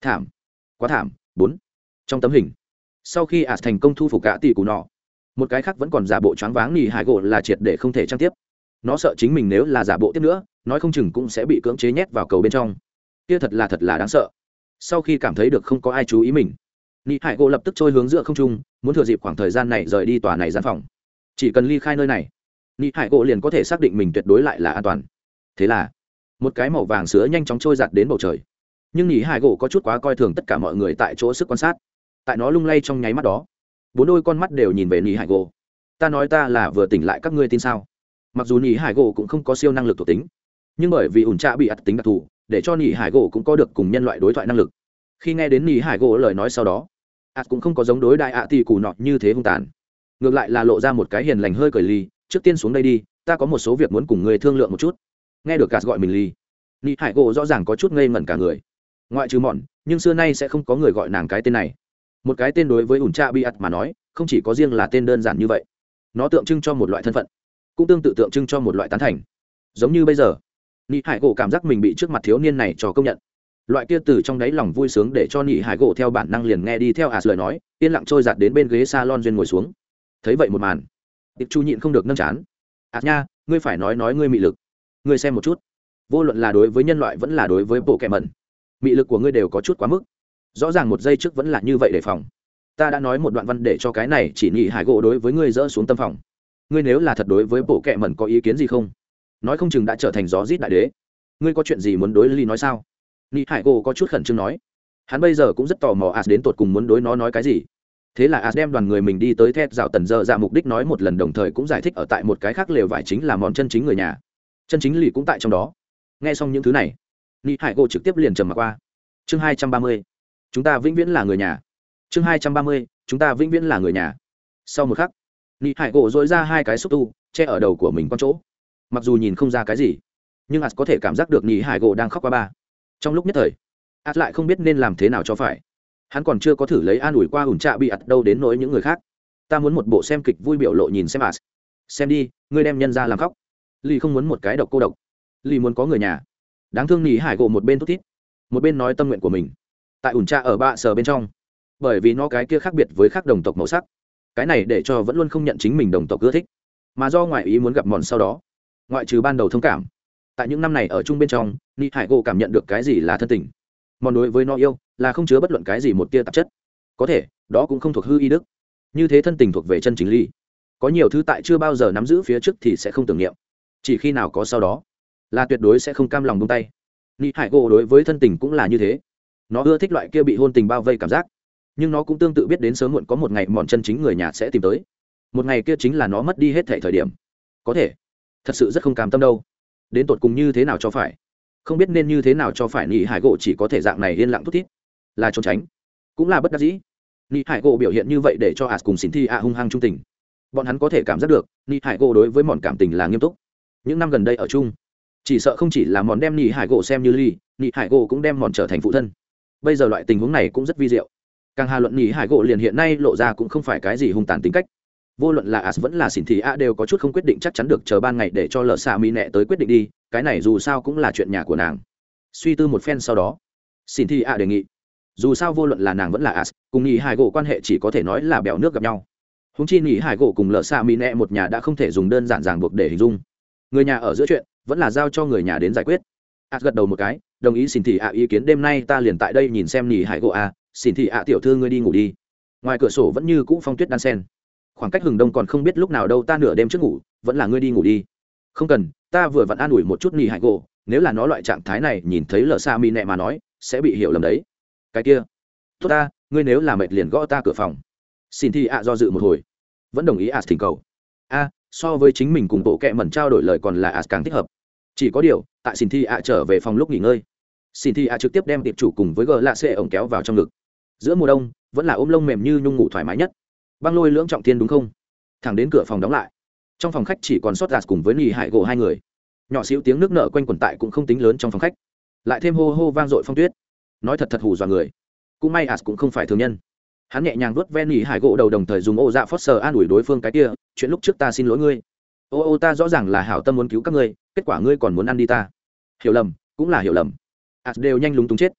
[SPEAKER 1] Thảm quá thảm, bốn. Trong tấm hình, sau khi ạt thành công thu phục cả tỷ cù nọ, một cái khác vẫn còn giả bộ choáng váng nghỉ hải gỗ là triệt để không thể trang tiếp. Nó sợ chính mình nếu là giả bộ tiếp nữa, nói không chừng cũng sẽ bị cưỡng chế nhét vào cầu bên trong. Kia thật là thật là đáng sợ. Sau khi cảm thấy được không có ai chú ý mình nị hải gỗ lập tức trôi hướng giữa không trung, muốn thừa dịp khoảng thời gian này rời đi tòa này gian phòng. Chỉ cần ly khai nơi này nị hải gỗ liền có thể xác định mình tuyệt đối lại là an toàn. Thế là, một cái màu vàng sữa nhanh chóng trôi giặt đến bầu trời nhưng nị hải gỗ có chút quá coi thường tất cả mọi người tại chỗ sức quan sát. Tại nó lung lay trong nháy mắt đó, bốn đôi con mắt đều nhìn về nị hải gỗ. Ta nói ta là vừa tỉnh lại các ngươi tin sao? Mặc dù nị hải gỗ cũng không có siêu năng lực thuộc tính, nhưng bởi vì ủn trạ bị ắt tính đặc thù, để cho nị hải gỗ cũng có được cùng nhân loại đối thoại năng lực. Khi nghe đến nị hải gỗ lời nói sau đó ạt cũng không có giống đối đại ạ tỷ cù nọ như thế hung tàn. Ngược lại là lộ ra một cái hiền lành hơi cười ly trước tiên xuống đây đi, ta có một số việc muốn cùng người thương lượng một chút. Nghe được cả gọi mình ly nị hải gỗ rõ ràng có chút ngây ngẩn cả người ngoại trừ mòn, nhưng xưa nay sẽ không có người gọi nàng cái tên này. Một cái tên đối với ủn cha bi ạt mà nói, không chỉ có riêng là tên đơn giản như vậy. Nó tượng trưng cho một loại thân phận, cũng tương tự tượng trưng cho một loại tán thành. Giống như bây giờ, nị hải gỗ cảm giác mình bị trước mặt thiếu niên này cho công nhận. Loại kia từ trong đáy lòng vui sướng để cho nị hải gỗ theo bản năng liền nghe đi theo ạt lời nói, yên lặng trôi giạt đến bên ghế s a lon duyên ngồi xuống. Thấy vậy một màn, tiệp chu nhịn không được nâng chán. As nha, ngươi phải nói nói ngươi mị lực. Ngươi xem một chút. Vô luận là đối với nhân loại vẫn là đối với bộ kẻ mẩn mị lực của ngươi đều có chút quá mức. Rõ ràng một giây trước vẫn là như vậy đề phòng. Ta đã nói một đoạn văn để cho cái này chỉ nhị hải gỗ đối với ngươi dỡ xuống tâm phòng. Ngươi nếu là thật đối với bộ kệ mẩn có ý kiến gì không? Nói không chừng đã trở thành gió rít đại đế. Ngươi có chuyện gì muốn đối ly nói sao? Nị hải gỗ có chút khẩn trương nói. Hắn bây giờ cũng rất tò mò as đến tột cùng muốn đối nó nói cái gì. Thế là as đem đoàn người mình đi tới thét rào tần dơ ra mục đích nói một lần đồng thời cũng giải thích ở tại một cái khác lều vải chính là món chân chính người nhà. Chân chính lì cũng tại trong đó. Nghe xong những thứ này nị hải gỗ trực tiếp liền trầm mặc qua. Chương hai trăm ba mươi, chúng ta vĩnh viễn là người nhà. Chương hai trăm ba mươi, chúng ta vĩnh viễn là người nhà. Sau một khắc, nị hải gỗ dội ra hai cái xúc tu, che ở đầu của mình con chỗ. Mặc dù nhìn không ra cái gì, nhưng as có thể cảm giác được nị hải gỗ đang khóc qua ba. Trong lúc nhất thời ạt lại không biết nên làm thế nào cho phải. Hắn còn chưa có thử lấy an ủi qua ủn trạ bị ạt đâu đến nỗi những người khác. Ta muốn một bộ xem kịch vui biểu lộ nhìn xem ạt xem đi, ngươi đem nhân ra làm khóc. Ly không muốn một cái độc cô độc. Ly muốn có người nhà đáng thương nỉ hải gỗ một bên thút thít, một bên nói tâm nguyện của mình. Tại ủn tra ở bạ sờ bên trong, bởi vì nó cái kia khác biệt với khác đồng tộc màu sắc, cái này để cho vẫn luôn không nhận chính mình đồng tộc ưa thích. Mà do ngoại ý muốn gặp mòn sau đó, ngoại trừ ban đầu thông cảm, tại những năm này ở chung bên trong ni hải gỗ cảm nhận được cái gì là thân tình. Mòn đối với nó yêu là không chứa bất luận cái gì một tia tạp chất. Có thể, đó cũng không thuộc hư y đức. Như thế thân tình thuộc về chân chính ly. Có nhiều thứ tại chưa bao giờ nắm giữ phía trước thì sẽ không tưởng niệm. Chỉ khi nào có sau đó là tuyệt đối sẽ không cam lòng bông tay. Nị hải gỗ đối với thân tình cũng là như thế. Nó ưa thích loại kia bị hôn tình bao vây cảm giác. Nhưng nó cũng tương tự biết đến sớm muộn có một ngày mòn chân chính người nhà sẽ tìm tới. Một ngày kia chính là nó mất đi hết thể thời điểm. Có thể. Thật sự rất không cam tâm đâu. Đến tột cùng như thế nào cho phải? Không biết nên như thế nào cho phải nị hải gỗ chỉ có thể dạng này yên lặng thút thít. Là trốn tránh. Cũng là bất đắc dĩ. Nị hải gỗ biểu hiện như vậy để cho ạt cùng xin thi a hung hăng trung tình. Bọn hắn có thể cảm giác được, nị hải gỗ đối với mòn cảm tình là nghiêm túc. Những năm gần đây ở chung chỉ sợ không chỉ là mòn đem nị hải gỗ xem như ly nị hải gỗ cũng đem mòn trở thành phụ thân. Bây giờ loại tình huống này cũng rất vi diệu. Càng hà luận nị hải gỗ liền hiện nay lộ ra cũng không phải cái gì hung tàn tính cách. Vô luận là as vẫn là xỉn thì a đều có chút không quyết định chắc chắn được chờ ban ngày để cho lờ xạ mỹ nẹ tới quyết định đi, cái này dù sao cũng là chuyện nhà của nàng. Suy tư một phen sau đó xỉn thì a đề nghị. Dù sao vô luận là nàng vẫn là as, cùng nhị hải gỗ quan hệ chỉ có thể nói là bèo nước gặp nhau. Húng chi nhị hải gỗ cùng lờ xạ mỹ nẹ một nhà đã không thể dùng đơn giản ràng buộc để hình dung. Người nhà ở giữa chuyện vẫn là giao cho người nhà đến giải quyết. Ạt gật đầu một cái, đồng ý xin thị ạ, ý kiến đêm nay ta liền tại đây nhìn xem nhì hải gỗ a. xin thị ạ, tiểu thư ngươi đi ngủ đi. Ngoài cửa sổ vẫn như cũ phong tuyết đan sen. Khoảng cách hừng đông còn không biết lúc nào đâu, ta nửa đêm trước ngủ, vẫn là ngươi đi ngủ đi. Không cần, ta vừa vặn an ủi một chút nhì hải gỗ, nếu là nó loại trạng thái này, nhìn thấy lờ xa mi nẹ mà nói, sẽ bị hiểu lầm đấy. Cái kia, tốt ta, ngươi nếu là mệt liền gõ ta cửa phòng. Xin thị ạ do dự một hồi. Vẫn đồng ý ạ, thỉnh cầu. A so với chính mình cùng bộ kệ mẩn trao đổi lời còn là as càng thích hợp. Chỉ có điều, tại xin thi ạ trở về phòng lúc nghỉ ngơi xin thi ạ trực tiếp đem tiệp chủ cùng với gờ lạ xe ổng kéo vào trong ngực. Giữa mùa đông, vẫn là ôm lông mềm như nhung ngủ thoải mái nhất. Băng lôi lưỡng trọng thiên đúng không? Thẳng đến cửa phòng đóng lại. Trong phòng khách chỉ còn sót gạt cùng với nỉ hại gỗ hai người. Nhỏ xíu tiếng nước nợ quanh quần tại cũng không tính lớn trong phòng khách. Lại thêm hô hô vang dội phong tuyết. Nói thật thật hù dọa người. Cũng may as cũng không phải thường nhân hắn nhẹ nhàng vuốt ven nhỉ hải gỗ đầu đồng thời dùng ô dạ phớt sờ an ủi đối phương cái kia chuyện lúc trước ta xin lỗi ngươi. Ô ô ta rõ ràng là hảo tâm muốn cứu các ngươi kết quả ngươi còn muốn ăn đi ta. Hiểu lầm cũng là hiểu lầm. À, đều nhanh lúng túng chết.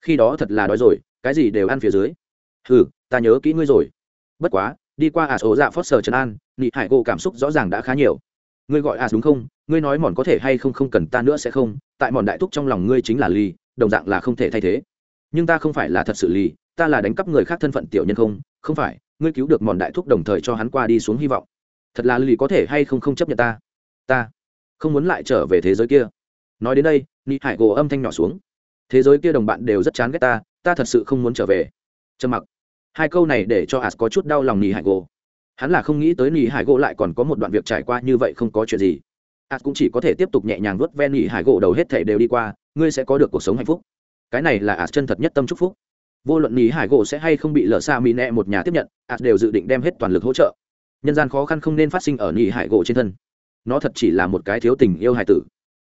[SPEAKER 1] Khi đó thật là đói rồi cái gì đều ăn phía dưới. Hừ ta nhớ kỹ ngươi rồi. Bất quá đi qua as ô dạ phớt sờ trần an nị hải gỗ cảm xúc rõ ràng đã khá nhiều. Ngươi gọi as đúng không? Ngươi nói mòn có thể hay không không cần ta nữa sẽ không tại mòn đại thúc trong lòng ngươi chính là ly đồng dạng là không thể thay thế. Nhưng ta không phải là thật sự ly ta là đánh cắp người khác thân phận tiểu nhân không? Không phải, ngươi cứu được mòn đại thúc đồng thời cho hắn qua đi xuống hy vọng. Thật là lì có thể hay không không chấp nhận ta? Ta không muốn lại trở về thế giới kia. Nói đến đây, nị hải gỗ âm thanh nhỏ xuống. Thế giới kia đồng bạn đều rất chán ghét ta ta thật sự không muốn trở về. Trầm mặc. Hai câu này để cho as có chút đau lòng nị hải gỗ hắn là không nghĩ tới nị hải gỗ lại còn có một đoạn việc trải qua như vậy không có chuyện gì. As cũng chỉ có thể tiếp tục nhẹ nhàng vớt ven nị hải gỗ đầu hết thể đều đi qua, ngươi sẽ có được cuộc sống hạnh phúc. Cái này là as chân thật nhất tâm chúc phúc vô luận nị hải gỗ sẽ hay không bị Lở xa mỹ nẹ một nhà tiếp nhận as đều dự định đem hết toàn lực hỗ trợ. Nhân gian khó khăn không nên phát sinh ở nị hải gỗ trên thân. Nó thật chỉ là một cái thiếu tình yêu hải tử.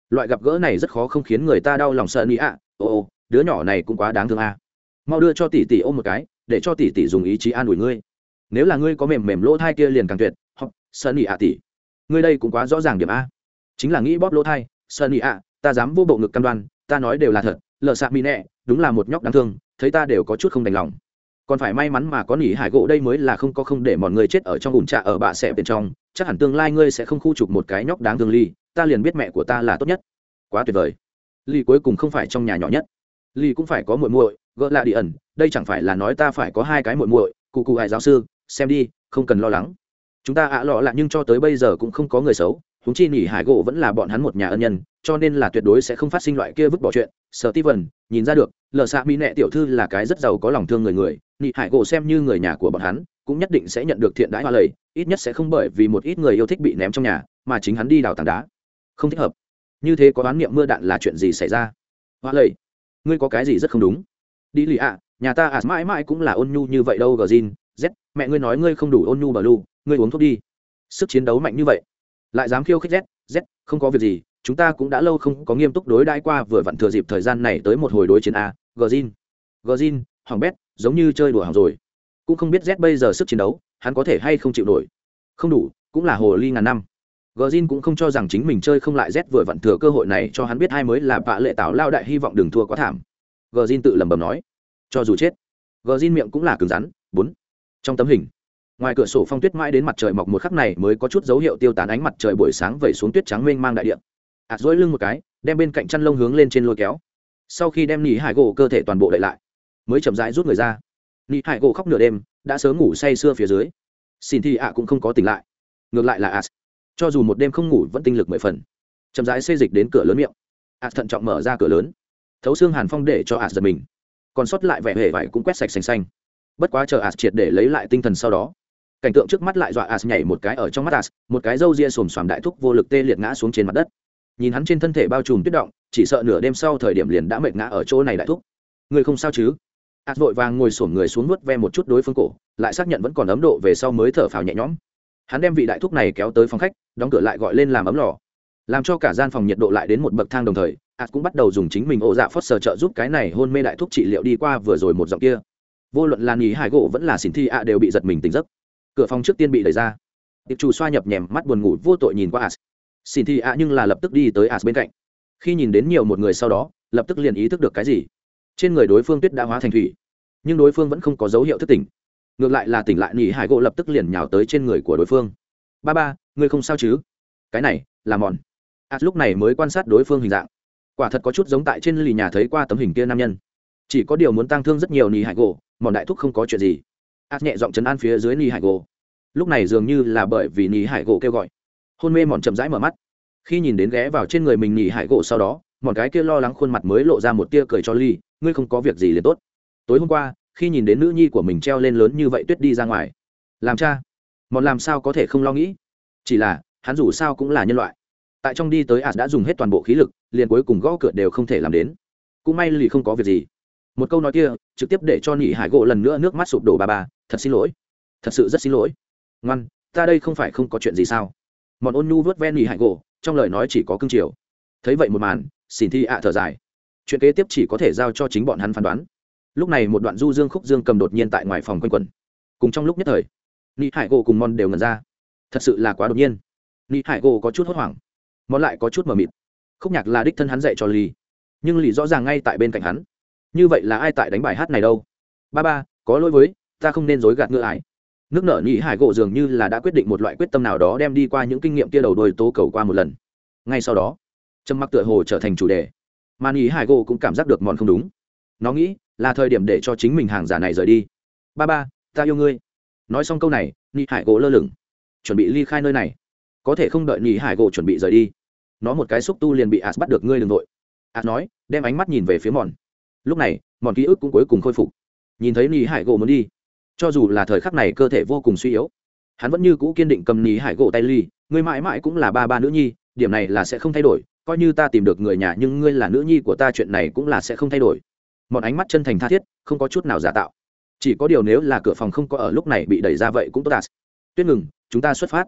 [SPEAKER 1] Loại gặp gỡ này rất khó không khiến người ta đau lòng sợ nị ạ. Ô ô, đứa nhỏ này cũng quá đáng thương a. Mau đưa cho tỷ tỷ ôm một cái, để cho tỷ tỷ dùng ý chí an ủi ngươi. Nếu là ngươi có mềm mềm lỗ thai kia liền càng tuyệt hoặc sợ ỉ ạ tỷ. Ngươi đây cũng quá rõ ràng điểm a. Chính là nghĩ bóp lỗ thai, Sợ ỉ ạ, ta dám vô bộ ngực cam đoan, ta nói đều là thật lợ xạ mỹ nẹ đúng là một nhóc đáng thương thấy ta đều có chút không đành lòng. Còn phải may mắn mà có nỉ hải gỗ đây mới là không có không để mọi người chết ở trong ủn trà ở bạ sẽ bên trong, chắc hẳn tương lai ngươi sẽ không khu trục một cái nhóc đáng thương ly, ta liền biết mẹ của ta là tốt nhất. Quá tuyệt vời. Ly cuối cùng không phải trong nhà nhỏ nhất. Ly cũng phải có muội muội, gỡ lạ đi ẩn, đây chẳng phải là nói ta phải có hai cái muội muội, cụ cụ hải giáo sư, xem đi, không cần lo lắng. Chúng ta ạ lọ lạ nhưng cho tới bây giờ cũng không có người xấu húng chi nỉ hải gỗ vẫn là bọn hắn một nhà ân nhân, cho nên là tuyệt đối sẽ không phát sinh loại kia vứt bỏ chuyện. Sở ti vần nhìn ra được lờ xạ mỹ nệ tiểu thư là cái rất giàu có lòng thương người người, nị hải gỗ xem như người nhà của bọn hắn, cũng nhất định sẽ nhận được thiện đãi hoa lầy, ít nhất sẽ không bởi vì một ít người yêu thích bị ném trong nhà, mà chính hắn đi đào tảng đá. Không thích hợp. Như thế có đoán niệm mưa đạn là chuyện gì xảy ra? Hoa lầy, ngươi có cái gì rất không đúng? Đi lì ạ, nhà ta à mãi mãi cũng là ôn nhu như vậy đâu, gờ zin z, mẹ ngươi nói ngươi không đủ ôn nhu bờ lu, ngươi uống thuốc đi. Sức chiến đấu mạnh như vậy. Lại dám khiêu khích z z, không có việc gì chúng ta cũng đã lâu không có nghiêm túc đối đãi qua vừa vặn thừa dịp thời gian này tới một hồi đối chiến a gờ zin hoàng bét, giống như chơi đùa hỏng rồi. Cũng không biết z bây giờ sức chiến đấu, hắn có thể hay không chịu nổi. Không đủ, cũng là hồ ly ngàn năm. Gờ cũng không cho rằng chính mình chơi không lại z vừa vặn thừa cơ hội này cho hắn biết hai mới là vạ lệ tạo lao đại hy vọng đừng thua quá thảm. Gờ tự lẩm bẩm nói. Cho dù chết gờ miệng cũng là cứng rắn. Bốn. Trong tấm hình, ngoài cửa sổ phong tuyết mãi đến mặt trời mọc một khắc này mới có chút dấu hiệu tiêu tán ánh mặt trời buổi sáng vẩy xuống tuyết trắng mênh mang đại điện ạt dỗi lưng một cái, đem bên cạnh chăn lông hướng lên trên lôi kéo. Sau khi đem nỉ hải gỗ cơ thể toàn bộ đậy lại, mới chậm rãi rút người ra. Nỉ hải gỗ khóc nửa đêm, đã sớm ngủ say sưa phía dưới. Xin thì ạ cũng không có tỉnh lại. Ngược lại là ạt cho dù một đêm không ngủ vẫn tinh lực mười phần. Chậm rãi xây dịch đến cửa lớn miệng. Ạt thận trọng mở ra cửa lớn. Thấu xương hàn phong để cho ạt giật mình. Còn sót lại vẻ hề vải cũng quét sạch xanh xanh. Bất quá chờ ạt triệt để lấy lại tinh thần sau đó, cảnh tượng trước mắt lại dọa ạt nhảy một cái ở trong mắt ạt một cái râu ria xồm xoàm đại thúc vô lực tê liệt ngã xuống trên mặt đất nhìn hắn trên thân thể bao trùm tuyết động, chỉ sợ nửa đêm sau thời điểm liền đã mệt ngã ở chỗ này đại thúc. Người không sao chứ? As vội vàng ngồi xổm người xuống nuốt ve một chút đối phương cổ, lại xác nhận vẫn còn ấm độ về sau mới thở phào nhẹ nhõm. Hắn đem vị đại thúc này kéo tới phòng khách, đóng cửa lại gọi lên làm ấm lò. Làm cho cả gian phòng nhiệt độ lại đến một bậc thang đồng thời as cũng bắt đầu dùng chính mình ổ dạ phót sờ trợ giúp cái này hôn mê đại thúc trị liệu đi qua vừa rồi một giọng kia. Vô luận là nghỉ hải gỗ vẫn là xỉn thi ạ đều bị giật mình tỉnh giấc. Cửa phòng trước tiên bị đẩy ra. Tiệp chủ xoa nhập nhèm mắt buồn ngủ, vô tội nhìn qua ạt xỉn thì ạ, nhưng là lập tức đi tới as bên cạnh. Khi nhìn đến nhiều một người sau đó, lập tức liền ý thức được cái gì. Trên người đối phương tuyết đã hóa thành thủy, nhưng đối phương vẫn không có dấu hiệu thức tỉnh. Ngược lại là tỉnh lại nỉ hải gỗ lập tức liền nhào tới trên người của đối phương. Ba ba, ngươi không sao chứ? Cái này, là mòn. Ạt lúc này mới quan sát đối phương hình dạng. Quả thật có chút giống tại trên lì nhà thấy qua tấm hình kia nam nhân. Chỉ có điều muốn tăng thương rất nhiều nỉ hải gỗ, mòn đại thúc không có chuyện gì. Ạt nhẹ giọng chấn an phía dưới nỉ hải gỗ. Lúc này dường như là bởi vì nỉ hải gỗ kêu gọi hôn mê mòn chậm rãi mở mắt. Khi nhìn đến ghé vào trên người mình nỉ hải gỗ sau đó, mòn cái kia lo lắng khuôn mặt mới lộ ra một tia cười cho ly, ngươi không có việc gì liền tốt. Tối hôm qua, khi nhìn đến nữ nhi của mình treo lên lớn như vậy tuyết đi ra ngoài, làm cha, mòn làm sao có thể không lo nghĩ? Chỉ là, hắn dù sao cũng là nhân loại. Tại trong đi tới ạt đã dùng hết toàn bộ khí lực, liền cuối cùng gõ cửa đều không thể làm đến. Cũng may lì không có việc gì. Một câu nói kia, trực tiếp để cho nỉ hải gỗ lần nữa nước mắt sụp đổ bà bà thật xin lỗi, thật sự rất xin lỗi. Ngoan, ta đây không phải không có chuyện gì sao? Mọn ôn nhu vớt ven nhì hải gỗ, trong lời nói chỉ có cương triều. thấy vậy một màn xin thi ạ thở dài. Chuyện kế tiếp chỉ có thể giao cho chính bọn hắn phán đoán. Lúc này một đoạn du dương khúc dương cầm đột nhiên tại ngoài phòng quanh quẩn. Cùng trong lúc nhất thời nhì hải gỗ cùng mòn đều ngần ra. Thật sự là quá đột nhiên. Nhì hải gỗ có chút hốt hoảng món lại có chút mờ mịt. Khúc nhạc là đích thân hắn dạy cho lì nhưng lì rõ ràng ngay tại bên cạnh hắn. Như vậy là ai tại đánh bài hát này đâu? Ba ba, có lỗi với, ta không nên dối gạt ngựa ải nước nở nhị hải gỗ dường như là đã quyết định một loại quyết tâm nào đó đem đi qua những kinh nghiệm kia đầu đôi tố cầu qua một lần. Ngay sau đó, trầm mặc tựa hồ trở thành chủ đề, mà nhị hải gỗ cũng cảm giác được mòn không đúng. Nó nghĩ là thời điểm để cho chính mình hàng giả này rời đi. Ba ba, ta yêu ngươi. Nói xong câu này, nhị hải gỗ lơ lửng, chuẩn bị ly khai nơi này. Có thể không đợi nhị hải gỗ chuẩn bị rời đi, nó một cái xúc tu liền bị as bắt được ngươi đ ừ n g nội as nói, đem ánh mắt nhìn về phía mòn. Lúc này, mòn ký ức cũng cuối cùng khôi phục. Nhìn thấy nhị hải gỗ muốn đi cho dù là thời khắc này cơ thể vô cùng suy yếu, hắn vẫn như cũ kiên định cầm ní hải gỗ tay ly ngươi mãi mãi cũng là ba ba nữ nhi, điểm này là sẽ không thay đổi, coi như ta tìm được người nhà nhưng ngươi là nữ nhi của ta chuyện này cũng là sẽ không thay đổi. Một ánh mắt chân thành tha thiết, không có chút nào giả tạo. Chỉ có điều nếu là cửa phòng không có ở lúc này bị đẩy ra vậy cũng tốt à. Tuyết ngừng, chúng ta xuất phát.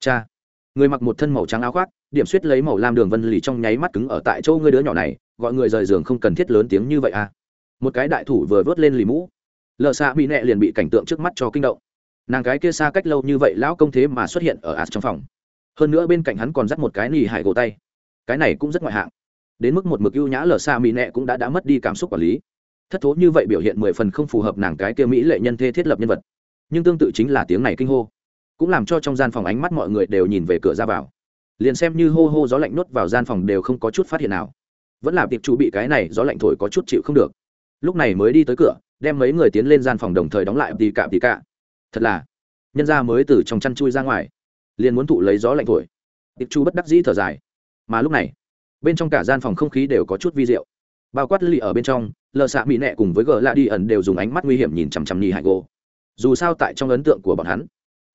[SPEAKER 1] Cha. Người mặc một thân màu trắng áo khoác, điểm suýt lấy màu lam đường vân lì trong nháy mắt cứng ở tại chỗ ngươi đứa nhỏ này, gọi người rời giường không cần thiết lớn tiếng như vậy à. Một cái đại thủ vừa vớt lên lì mũ lợ xạ mỹ nẹ liền bị cảnh tượng trước mắt cho kinh động. Nàng cái kia xa cách lâu như vậy lão công thế mà xuất hiện ở ạt trong phòng. Hơn nữa bên cạnh hắn còn dắt một cái nỉ hải gỗ tay. Cái này cũng rất ngoại hạng. Đến mức một mực ưu nhã lở xa mỹ nẹ cũng đã đã mất đi cảm xúc quản lý. Thất thố như vậy biểu hiện mười phần không phù hợp nàng cái kia mỹ lệ nhân thê thiết lập nhân vật. Nhưng tương tự chính là tiếng này kinh hô. Cũng làm cho trong gian phòng ánh mắt mọi người đều nhìn về cửa ra vào. Liền xem như hô hô gió lạnh nuốt vào gian phòng đều không có chút phát hiện nào. Vẫn là tiệp chủ bị cái này gió lạnh thổi có chút chịu không được. Lúc này mới đi tới cửa đem mấy người tiến lên gian phòng đồng thời đóng lại tì cạm tì cạ. Thật là, nhân ra mới từ trong chăn chui ra ngoài, liền muốn thụ lấy gió lạnh thổi. Tiệp chu bất đắc dĩ thở dài. Mà lúc này, bên trong cả gian phòng không khí đều có chút vi diệu. Bao quát lì ở bên trong, lờ xạ mỹ nẹ cùng với gờ lạ đi ẩn đều dùng ánh mắt nguy hiểm nhìn chằm chằm nhì hải gỗ. Dù sao tại trong ấn tượng của bọn hắn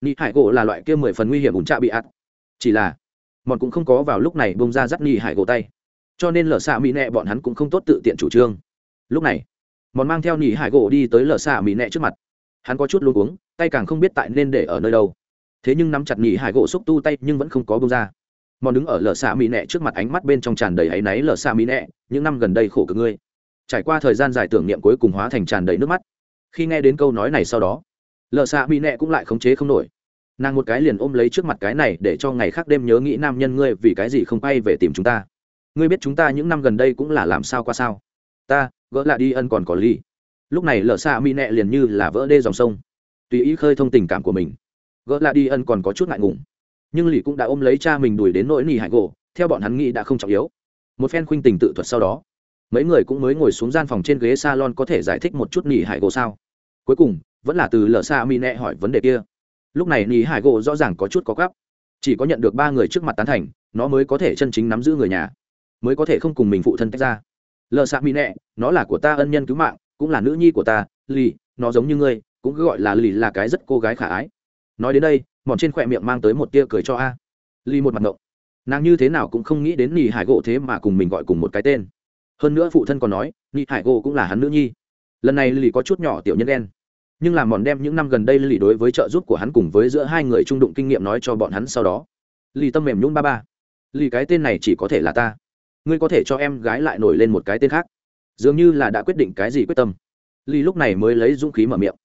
[SPEAKER 1] nhì hải gỗ là loại kia mười phần nguy hiểm ủn trạ bị ắt chỉ là, bọn cũng không có vào lúc này bông ra dắt nhì hải gỗ tay. Cho nên lờ xạ mỹ nẹ bọn hắn cũng không tốt tự tiện chủ trương. Lúc này mòn mang theo nỉ hải gỗ đi tới lở xạ mỹ nẹ trước mặt. Hắn có chút luôn uống tay càng không biết tại nên để ở nơi đâu. Thế nhưng nắm chặt nỉ hải gỗ xúc tu tay nhưng vẫn không có bông ra. Mòn đứng ở lở xạ mỹ nẹ trước mặt ánh mắt bên trong tràn đầy áy náy, lở xạ mỹ nẹ, những năm gần đây khổ cực ngươi. Trải qua thời gian dài tưởng niệm cuối cùng hóa thành tràn đầy nước mắt. Khi nghe đến câu nói này sau đó, lở xạ mỹ nẹ cũng lại khống chế không nổi. Nàng một cái liền ôm lấy trước mặt cái này để cho ngày khác đêm nhớ nghĩ nam nhân ngươi vì cái gì không bay về tìm chúng ta? Ngươi biết chúng ta những năm gần đây cũng là làm sao qua sao? Ta, gỡ lại đi ân còn có ly lúc này lở xạ mỹ nẹ liền như là vỡ đê dòng sông. Tùy ý khơi thông tình cảm của mình. Gỡ lại đi ân còn có chút ngại ngùng. Nhưng lì cũng đã ôm lấy cha mình đuổi đến nỗi nỉ hải gỗ, theo bọn hắn nghĩ đã không trọng yếu. Một phen khuynh tình tự thuật sau đó, mấy người cũng mới ngồi xuống gian phòng trên ghế salon có thể giải thích một chút nỉ hải gỗ sao. Cuối cùng, vẫn là từ lở xa mi nẹ hỏi vấn đề kia. Lúc này nỉ hải gỗ rõ ràng có chút có gấp chỉ có nhận được ba người trước mặt tán thành, nó mới có thể chân chính nắm giữ người nhà. Mới có thể không cùng mình phụ thân tách ra lờ xạ mi nẹ, nó là của ta ân nhân cứu mạng, cũng là nữ nhi của ta, lì, nó giống như ngươi, cũng cứ gọi là lì là cái rất cô gái khả ái. Nói đến đây, mòn trên khỏe miệng mang tới một tia cười cho a. Lì một mặt ngộng. Nàng như thế nào cũng không nghĩ đến nị hải gỗ thế mà cùng mình gọi cùng một cái tên. Hơn nữa phụ thân còn nói, nị hải gỗ cũng là hắn nữ nhi. Lần này lì có chút nhỏ tiểu nhân đen nhưng làm mòn đem những năm gần đây lì đối với trợ giúp của hắn cùng với giữa hai người trung đụng kinh nghiệm nói cho bọn hắn sau đó. Lì tâm mềm nhún ba ba. Lì cái tên này chỉ có thể là ta ngươi có thể cho em gái lại nổi lên một cái tên khác. Dường như là đã quyết định cái gì quyết tâm. Ly lúc này mới lấy dũng khí mở miệng.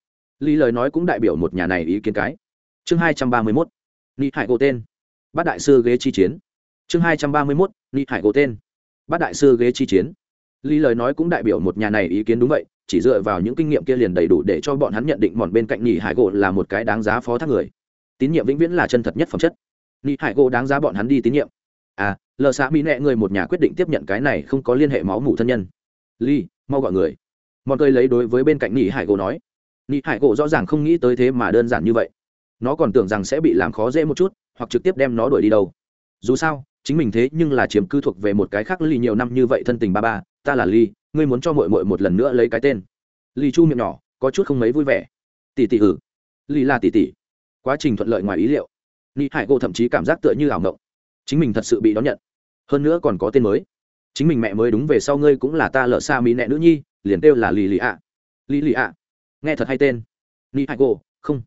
[SPEAKER 1] Ly lời nói cũng đại biểu một nhà này ý kiến cái. Chương hai trăm ba mươi mốt, ni hải gỗ tên. Bát đại sư ghế chi chiến. Chương hai trăm ba mươi mốt, ni hải gỗ tên. Bát đại sư ghế chi chiến. Lý lời nói cũng đại biểu một nhà này ý kiến đúng vậy, chỉ dựa vào những kinh nghiệm kia liền đầy đủ để cho bọn hắn nhận định mòn bên cạnh nhị hải gỗ là một cái đáng giá phó thác người. Tín nhiệm vĩnh viễn là chân thật nhất phẩm chất. Nhị hải gỗ đáng giá bọn hắn đi tín nhiệm. À lờ xã mỹ nẹ người một nhà quyết định tiếp nhận cái này không có liên hệ máu mủ thân nhân. Ly, mau gọi người. Mọi người lấy đối với bên cạnh nhị hải gỗ nói. Nhị hải gỗ rõ ràng không nghĩ tới thế mà đơn giản như vậy. Nó còn tưởng rằng sẽ bị làm khó dễ một chút, hoặc trực tiếp đem nó đuổi đi đâu. Dù sao, chính mình thế nhưng là chiếm cư thuộc về một cái khác ly nhiều năm như vậy thân tình ba ba, ta là ly, ngươi muốn cho mội mội một lần nữa lấy cái tên. Ly chu miệng nhỏ, có chút không mấy vui vẻ. Tỷ tỷ ử ừ. ly là tỷ tỷ quá trình thuận lợi ngoài ý liệu. Ly hải gỗ thậm chí cảm giác tựa như ảo ngộng. Chính mình thật sự bị đón nhận hơn nữa còn có tên mới. Chính mình mẹ mới đúng về sau ngươi cũng là ta lợ xa mỹ nẹ nữ nhi, liền kêu là lì lì ạ. Lì lì ạ. Nghe thật hay tên. Ni hai gỗ không.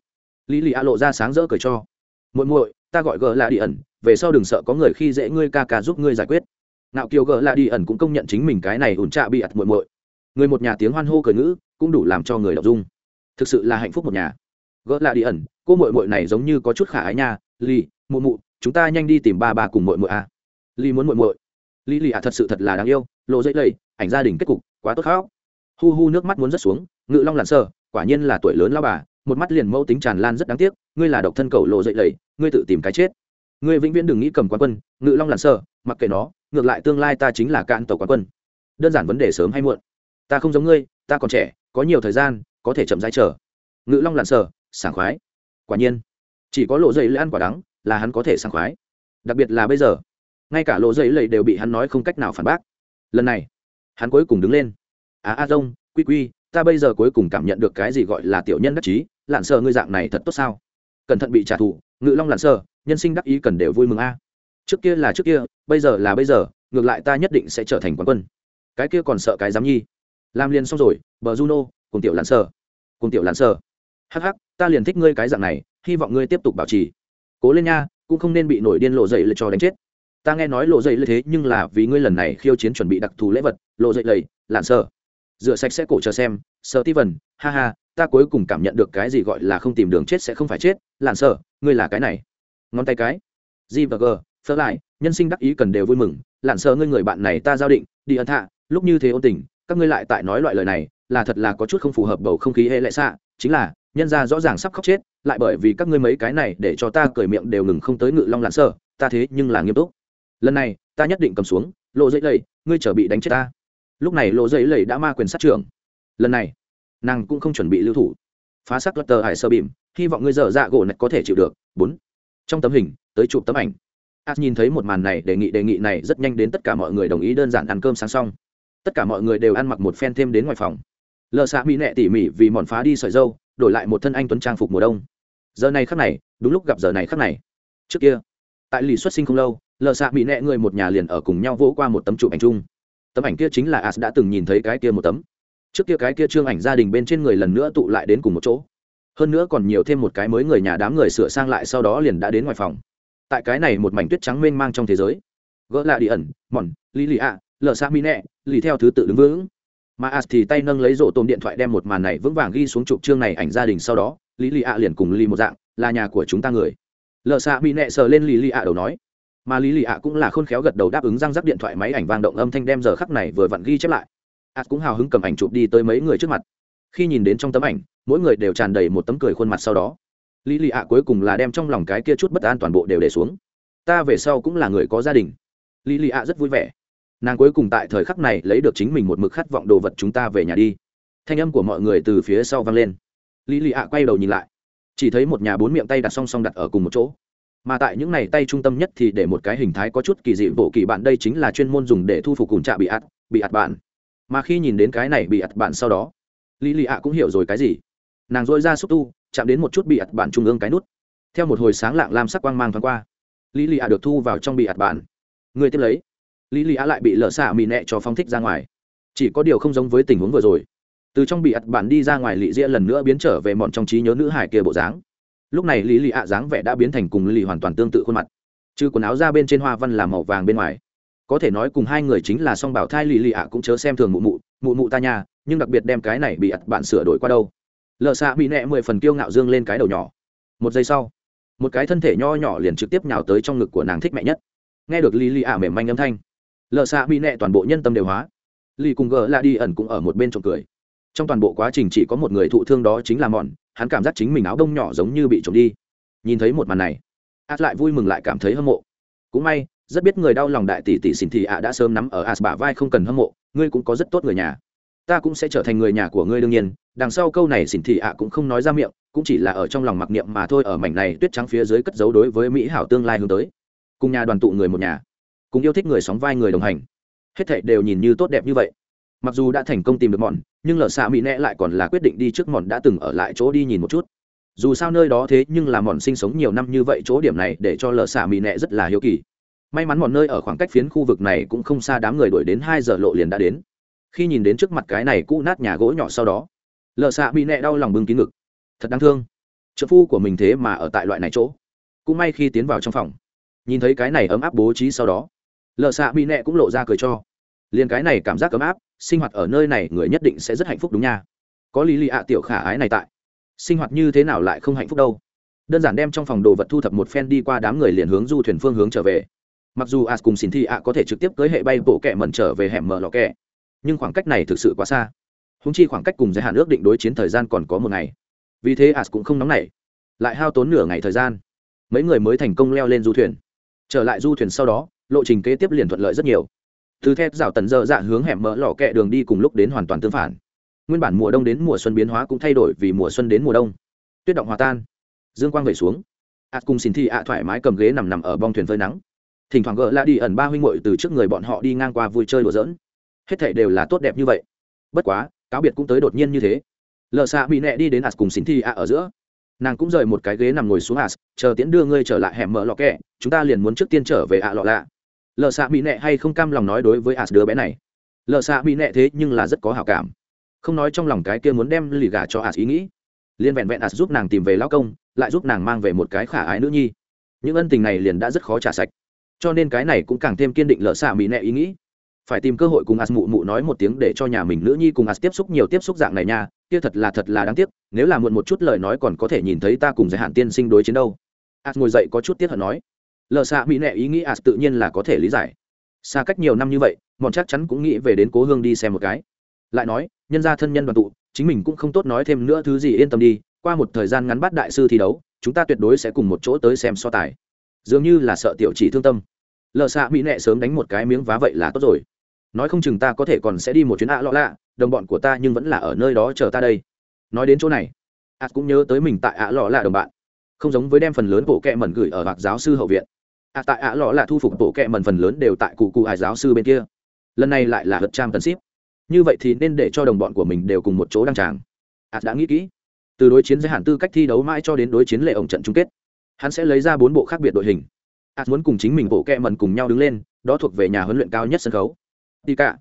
[SPEAKER 1] Lì lì ạ lộ ra sáng rỡ cười cho. Muội muội, ta gọi gờ là đi ẩn, về sau đừng sợ có người khi dễ ngươi ca ca giúp ngươi giải quyết. Nạo kiều gờ là đi ẩn cũng công nhận chính mình cái này ủn trạ bị ặt muội muội. Người một nhà tiếng hoan hô cười ngữ, cũng đủ làm cho người đọc dung. Thực sự là hạnh phúc một nhà. Gỡ là đi ẩn, cô muội muội này giống như có chút khả ái nha. Lì, mụ mụ, chúng ta nhanh đi tìm ba bà cùng muội muội à ly muốn muội muội. Lý lì à thật sự thật là đáng yêu lộ dậy lầy ảnh gia đình kết cục quá tốt khóc. Hu hu nước mắt muốn rớt xuống ngự long lặn sờ, quả nhiên là tuổi lớn lao bà một mắt liền mẫu tính tràn lan rất đáng tiếc ngươi là độc thân cầu lộ dậy lầy ngươi tự tìm cái chết. Ngươi vĩnh viễn đừng nghĩ cầm quán quân ngự long lặn sờ, mặc kệ nó ngược lại tương lai ta chính là cạn tàu quán quân. Đơn giản vấn đề sớm hay muộn. Ta không giống ngươi ta còn trẻ có nhiều thời gian có thể chậm rãi chờ. Ngự long lặn sờ sảng khoái. Quả nhiên chỉ có lộ dậy lưỡi ăn quả đắng là hắn có thể sảng khoái. Đặc biệt là bây giờ ngay cả lộ dây lầy đều bị hắn nói không cách nào phản bác. Lần này, hắn cuối cùng đứng lên. À, à a dông quy quy, ta bây giờ cuối cùng cảm nhận được cái gì gọi là tiểu nhân đắc chí lặn sờ ngươi dạng này thật tốt sao? Cẩn thận bị trả thù, ngự long lặn sờ, nhân sinh đắc ý cần đều vui mừng a. Trước kia là trước kia, bây giờ là bây giờ, ngược lại ta nhất định sẽ trở thành quán quân. Cái kia còn sợ cái dám nhi. Làm liền xong rồi, bờ juno, cùng tiểu lặn sờ. Cùng tiểu lặn sờ. Hắc hắc, ta liền thích ngươi cái dạng này, hy vọng ngươi tiếp tục bảo trì. Cố lên nha, cũng không nên bị nổi điên lộ dậy lệ cho đánh chết ta nghe nói lộ dậy lệ thế nhưng là vì ngươi lần này khiêu chiến chuẩn bị đặc thù lễ vật, lộ dậy lầy, lạn sợ rửa sạch sẽ cổ chờ xem sợ ti vần, ha ha, ta cuối cùng cảm nhận được cái gì gọi là không tìm đường chết sẽ không phải chết, lạn sợ ngươi là cái này. Ngón tay cái. G và g, phớt lại, nhân sinh đắc ý cần đều vui mừng, lạn sợ ngươi người bạn này ta giao định, đi ân thạ, lúc như thế ôn tình, các ngươi lại tại nói loại lời này, là thật là có chút không phù hợp bầu không khí hệ lệ xạ, chính là, nhân ra rõ ràng sắp khóc chết, lại bởi vì các ngươi mấy cái này để cho ta cởi miệng đều ngừng không tới ngự long lạn sợ ta thế nhưng là nghiêm túc lần này, ta nhất định cầm xuống lộ dây lầy, ngươi trở bị đánh chết ta. Lúc này lộ dây lầy đã ma quyền sát trưởng. Lần này, nàng cũng không chuẩn bị lưu thủ. Phá sắc lật tờ hải sơ bìm, hy vọng ngươi dở dạ gỗ này có thể chịu được. Bốn. Trong tấm hình, tới chụp tấm ảnh. As nhìn thấy một màn này, đề nghị đề nghị này rất nhanh đến tất cả mọi người đồng ý đơn giản ăn cơm sáng xong. Tất cả mọi người đều ăn mặc một phen thêm đến ngoài phòng. Lờ xạ mỹ nẹ tỉ mỉ vì mòn phá đi sợi dâu, đổi lại một thân anh tuấn trang phục mùa đông. Giờ này khắc này, đúng lúc gặp giờ này khắc này. Trước kia, tại lì xuất sinh không lâu lờ xạ mỹ nẹ người một nhà liền ở cùng nhau vỗ qua một tấm chụp ảnh chung. Tấm ảnh kia chính là as đã từng nhìn thấy cái kia một tấm. Trước kia cái kia trương ảnh gia đình bên trên người lần nữa tụ lại đến cùng một chỗ. Hơn nữa còn nhiều thêm một cái mới người nhà đám người sửa sang lại sau đó liền đã đến ngoài phòng. Tại cái này một mảnh tuyết trắng mênh mang trong thế giới. Gỡ lạ đi ẩn, mòn lý lì ạ, lờ xa mi nẹ, lì theo thứ tự đứng vững. Mà as thì tay nâng lấy rổ tôm điện thoại đem một màn này vững vàng ghi xuống chụp chương này ảnh gia đình sau đó lý lì ạ liền cùng lì một dạng, là nhà của chúng ta người. Lờ xa mi nẹ sờ lên lý lì ạ đầu nói mà lý lì ạ cũng là khôn khéo gật đầu đáp ứng răng rắc điện thoại máy ảnh vang động âm thanh đem giờ khắc này vừa vặn ghi chép lại. As cũng hào hứng cầm ảnh chụp đi tới mấy người trước mặt. Khi nhìn đến trong tấm ảnh, mỗi người đều tràn đầy một tấm cười khuôn mặt sau đó. Lý lì ạ cuối cùng là đem trong lòng cái kia chút bất an toàn bộ đều để xuống. Ta về sau cũng là người có gia đình. Lý lì ạ rất vui vẻ. Nàng cuối cùng tại thời khắc này lấy được chính mình một mực khát vọng đồ vật chúng ta về nhà đi. Thanh âm của mọi người từ phía sau vang lên. Lý lì ạ quay đầu nhìn lại. Chỉ thấy một nhà bốn miệng tay đặt song song đặt ở cùng một chỗ mà tại những này tay trung tâm nhất thì để một cái hình thái có chút kỳ dị, bộ kỳ bạn đây chính là chuyên môn dùng để thu phục cùng trạ bị ạt bị ạt bạn. Mà khi nhìn đến cái này bị ạt bạn sau đó, lý lì ạ cũng hiểu rồi cái gì. Nàng dội ra xúc tu, chạm đến một chút bị ạt bạn trung ương cái nút. Theo một hồi sáng lạng lam sắc quang mang thoáng qua, lý lì ạ được thu vào trong bị ạt bạn. Người tiếp lấy, lý lì ạ lại bị lỡ xạ mì nẹ cho phong thích ra ngoài. Chỉ có điều không giống với tình huống vừa rồi. Từ trong bị ạt bạn đi ra ngoài lì dĩa lần nữa biến trở về mọn trong trí nhớ nữ hải kia bộ dáng lúc này lý lì ạ dáng vẻ đã biến thành cùng lì hoàn toàn tương tự khuôn mặt. Trừ quần áo ra bên trên hoa văn là màu vàng bên ngoài. Có thể nói cùng hai người chính là song bảo thai lì lì ạ cũng chớ xem thường mụ mụ mụ mụ ta nhà nhưng đặc biệt đem cái này bị ặt bạn sửa đổi qua đâu. Lợ xạ bị nẹ mười phần kiêu ngạo dương lên cái đầu nhỏ. Một giây sau, một cái thân thể nho nhỏ liền trực tiếp nhào tới trong ngực của nàng thích mẹ nhất. Nghe được lì lì ạ mềm manh âm thanh lợ xạ bị nẹ toàn bộ nhân tâm đều hóa. Lì cùng gờ la đi ẩn cũng ở một bên trộm cười. Trong toàn bộ quá trình chỉ có một người thụ thương đó chính là mòn hắn cảm giác chính mình áo đông nhỏ giống như bị trộm đi. Nhìn thấy một màn này ạt lại vui mừng lại cảm thấy hâm mộ. Cũng may, rất biết người đau lòng đại tỷ tỷ xin thì ạ đã sớm nắm ở as bả vai không cần hâm mộ, ngươi cũng có rất tốt người nhà. Ta cũng sẽ trở thành người nhà của ngươi đương nhiên, đằng sau câu này xin thì ạ cũng không nói ra miệng, cũng chỉ là ở trong lòng mặc niệm mà thôi ở mảnh này tuyết trắng phía dưới cất giấu đối với mỹ hảo tương lai hướng tới. Cùng nhà đoàn tụ người một nhà, cùng yêu thích người sóng vai người đồng hành. Hết thảy đều nhìn như tốt đẹp như vậy mặc dù đã thành công tìm được mòn, nhưng lở xạ mỹ nẹ lại còn là quyết định đi trước mòn đã từng ở lại chỗ đi nhìn một chút. Dù sao nơi đó thế nhưng là mòn sinh sống nhiều năm như vậy, chỗ điểm này để cho lở xạ mỹ nẹ rất là hiếu kỳ. May mắn mòn nơi ở khoảng cách phiến khu vực này cũng không xa đám người đuổi đến hai giờ lộ liền đã đến. Khi nhìn đến trước mặt cái này cũ nát nhà gỗ nhỏ sau đó, lở xạ mỹ nẹ đau lòng bưng kín ngực. Thật đáng thương. Trợ phu của mình thế mà ở tại loại này chỗ. Cũng may khi tiến vào trong phòng, nhìn thấy cái này ấm áp bố trí sau đó lợ xạ bị nẹ cũng lộ ra cười cho liền cái này cảm giác ấm áp, sinh hoạt ở nơi này người nhất định sẽ rất hạnh phúc đúng nha. Có lý lì ạ tiểu khả ái này tại. Sinh hoạt như thế nào lại không hạnh phúc đâu? Đơn giản đem trong phòng đồ vật thu thập một phen đi qua đám người liền hướng du thuyền phương hướng trở về. Mặc dù as cùng xin thi ạ có thể trực tiếp cưới hệ bay bộ kẹ mẩn trở về hẻm mở lò kẹ, nhưng khoảng cách này thực sự quá xa. Húng chi khoảng cách cùng giới hạn ước định đối chiến thời gian còn có một ngày. Vì thế as cũng không nóng nảy, lại hao tốn nửa ngày thời gian. Mấy người mới thành công leo lên du thuyền. Trở lại du thuyền sau đó, lộ trình kế tiếp liền thuận lợi rất nhiều từ thép rào tần dơ dạ hướng hẻm mỡ lò kẹ đường đi cùng lúc đến hoàn toàn tương phản. Nguyên bản mùa đông đến mùa xuân biến hóa cũng thay đổi vì mùa xuân đến mùa đông. Tuyết động hòa tan. Dương quang về xuống. Ạt cùng xin thi ạ, thoải mái cầm ghế nằm nằm ở bong thuyền phơi nắng. Thỉnh thoảng gỡ lại đi ẩn ba huynh muội từ trước người bọn họ đi ngang qua vui chơi đùa giỡn. Hết thảy đều là tốt đẹp như vậy. Bất quá, cáo biệt cũng tới đột nhiên như thế. Lợ xạ bị nẹ đi đến ạt cùng xin thi ạ ở giữa. Nàng cũng rời một cái ghế nằm ngồi xuống ạt chờ tiễn đưa ngươi trở lại hẻm mỡ lò kẹ, chúng ta liền muốn trước tiên trở về ạ lọ lạ lợ xạ bị nệ hay không cam lòng nói đối với ạt đứa bé này? Lợ xạ bị nệ thế nhưng là rất có hảo cảm. Không nói trong lòng cái kia muốn đem lì gà cho ạt ý nghĩ. Liên vẹn vẹn ạt giúp nàng tìm về lao công, lại giúp nàng mang về một cái khả ái nữ nhi. Những ân tình này liền đã rất khó trả sạch. Cho nên cái này cũng càng thêm kiên định lợ xạ mỹ nệ ý nghĩ. Phải tìm cơ hội cùng as mụ mụ nói một tiếng để cho nhà mình nữ nhi cùng as tiếp xúc nhiều tiếp xúc dạng này nha. Kia thật là thật là đáng tiếc, nếu là muộn một chút lời nói còn có thể nhìn thấy ta cùng giới hạn tiên sinh đối chiến đâu. As ngồi dậy có chút tiếc hận nói lờ xạ mỹ nệ ý nghĩ ạt tự nhiên là có thể lý giải. Xa cách nhiều năm như vậy, bọn chắc chắn cũng nghĩ về đến cố hương đi xem một cái. Lại nói, nhân gia thân nhân đoàn tụ, chính mình cũng không tốt nói thêm nữa thứ gì, yên tâm đi, qua một thời gian ngắn bắt đại sư thi đấu, chúng ta tuyệt đối sẽ cùng một chỗ tới xem so tài. Dường như là sợ tiểu chỉ thương tâm. Lờ xạ mỹ nệ sớm đánh một cái miếng vá vậy là tốt rồi. Nói không chừng ta có thể còn sẽ đi một chuyến ạ lọ lạ, đồng bọn của ta nhưng vẫn là ở nơi đó chờ ta đây. Nói đến chỗ này ạt cũng nhớ tới mình tại ạ lọ lạ đồng bạn. Không giống với đem phần lớn bộ kẹ mẩn gửi ở bạc giáo sư hậu viện ạ tại ạ lọ là thu phục bộ kệ mần phần lớn đều tại cụ cụ hải giáo sư bên kia. Lần này lại là hật trang tấn ship. Như vậy thì nên để cho đồng bọn của mình đều cùng một chỗ đăng tràng. Ạt đã nghĩ kỹ. Từ đối chiến giới hạn tư cách thi đấu mãi cho đến đối chiến lệ ổng trận chung kết, hắn sẽ lấy ra bốn bộ khác biệt đội hình. Ạt muốn cùng chính mình bộ kệ mần cùng nhau đứng lên, đó thuộc về nhà huấn luyện cao nhất sân khấu. Đi cả.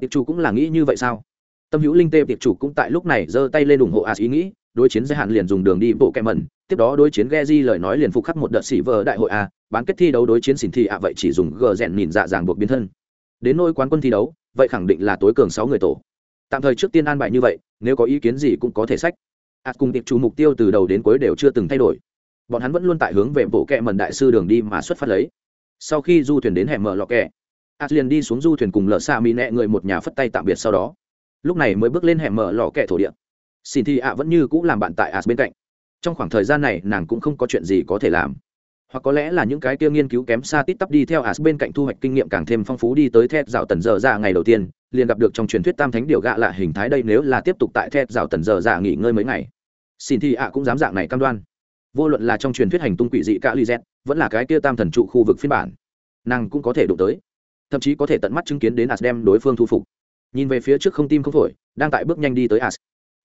[SPEAKER 1] Tiệp chủ cũng là nghĩ như vậy sao? Tâm hữu linh tê tiệp chủ cũng tại lúc này giơ tay lên ủng hộ ạ ý nghĩ, đối chiến giới hạn liền dùng đường đi bộ kẹ mẩn tiếp đó đối chiến Geji lời nói liền phục khắc một đợt xỉ vờ đại hội a bán kết thi đấu đối chiến xỉn thị ạ, vậy chỉ dùng gờ rèn nhìn dạ dàng buộc biến thân. Đến nôi quán quân thi đấu, vậy khẳng định là tối cường sáu người tổ. Tạm thời trước tiên an bài như vậy, nếu có ý kiến gì cũng có thể sách. Ạt cùng tiệp chủ mục tiêu từ đầu đến cuối đều chưa từng thay đổi. Bọn hắn vẫn luôn tại hướng về bộ kẹ mần đại sư đường đi mà xuất phát lấy. Sau khi du thuyền đến hẻm mở lọ kẹ as liền đi xuống du thuyền cùng lợ xa mỹ nẹ người một nhà phất tay tạm biệt sau đó. Lúc này mới bước lên hẻm mở lọ kẹ thổ địa. Xin thì ạ vẫn như cũng làm bạn tại ạt bên cạnh. Trong khoảng thời gian này, nàng cũng không có chuyện gì có thể làm hoặc có lẽ là những cái kia nghiên cứu kém xa tít tắp đi theo as bên cạnh thu hoạch kinh nghiệm càng thêm phong phú đi tới Thẹt dạo tần giờ ra dạ ngày đầu tiên, liền gặp được trong truyền thuyết tam thánh điều gạ lạ hình thái đây nếu là tiếp tục tại Thẹt dạo tần giờ ra dạ nghỉ ngơi mấy ngày. Xin thì ạ cũng dám dạng này cam đoan. Vô luận là trong truyền thuyết hành tung quỷ dị cả ly z vẫn là cái kia tam thần trụ khu vực phiên bản, nàng cũng có thể đụng tới. Thậm chí có thể tận mắt chứng kiến đến as đem đối phương thu phục. Nhìn về phía trước không tim không phổi, đang tại bước nhanh đi tới as.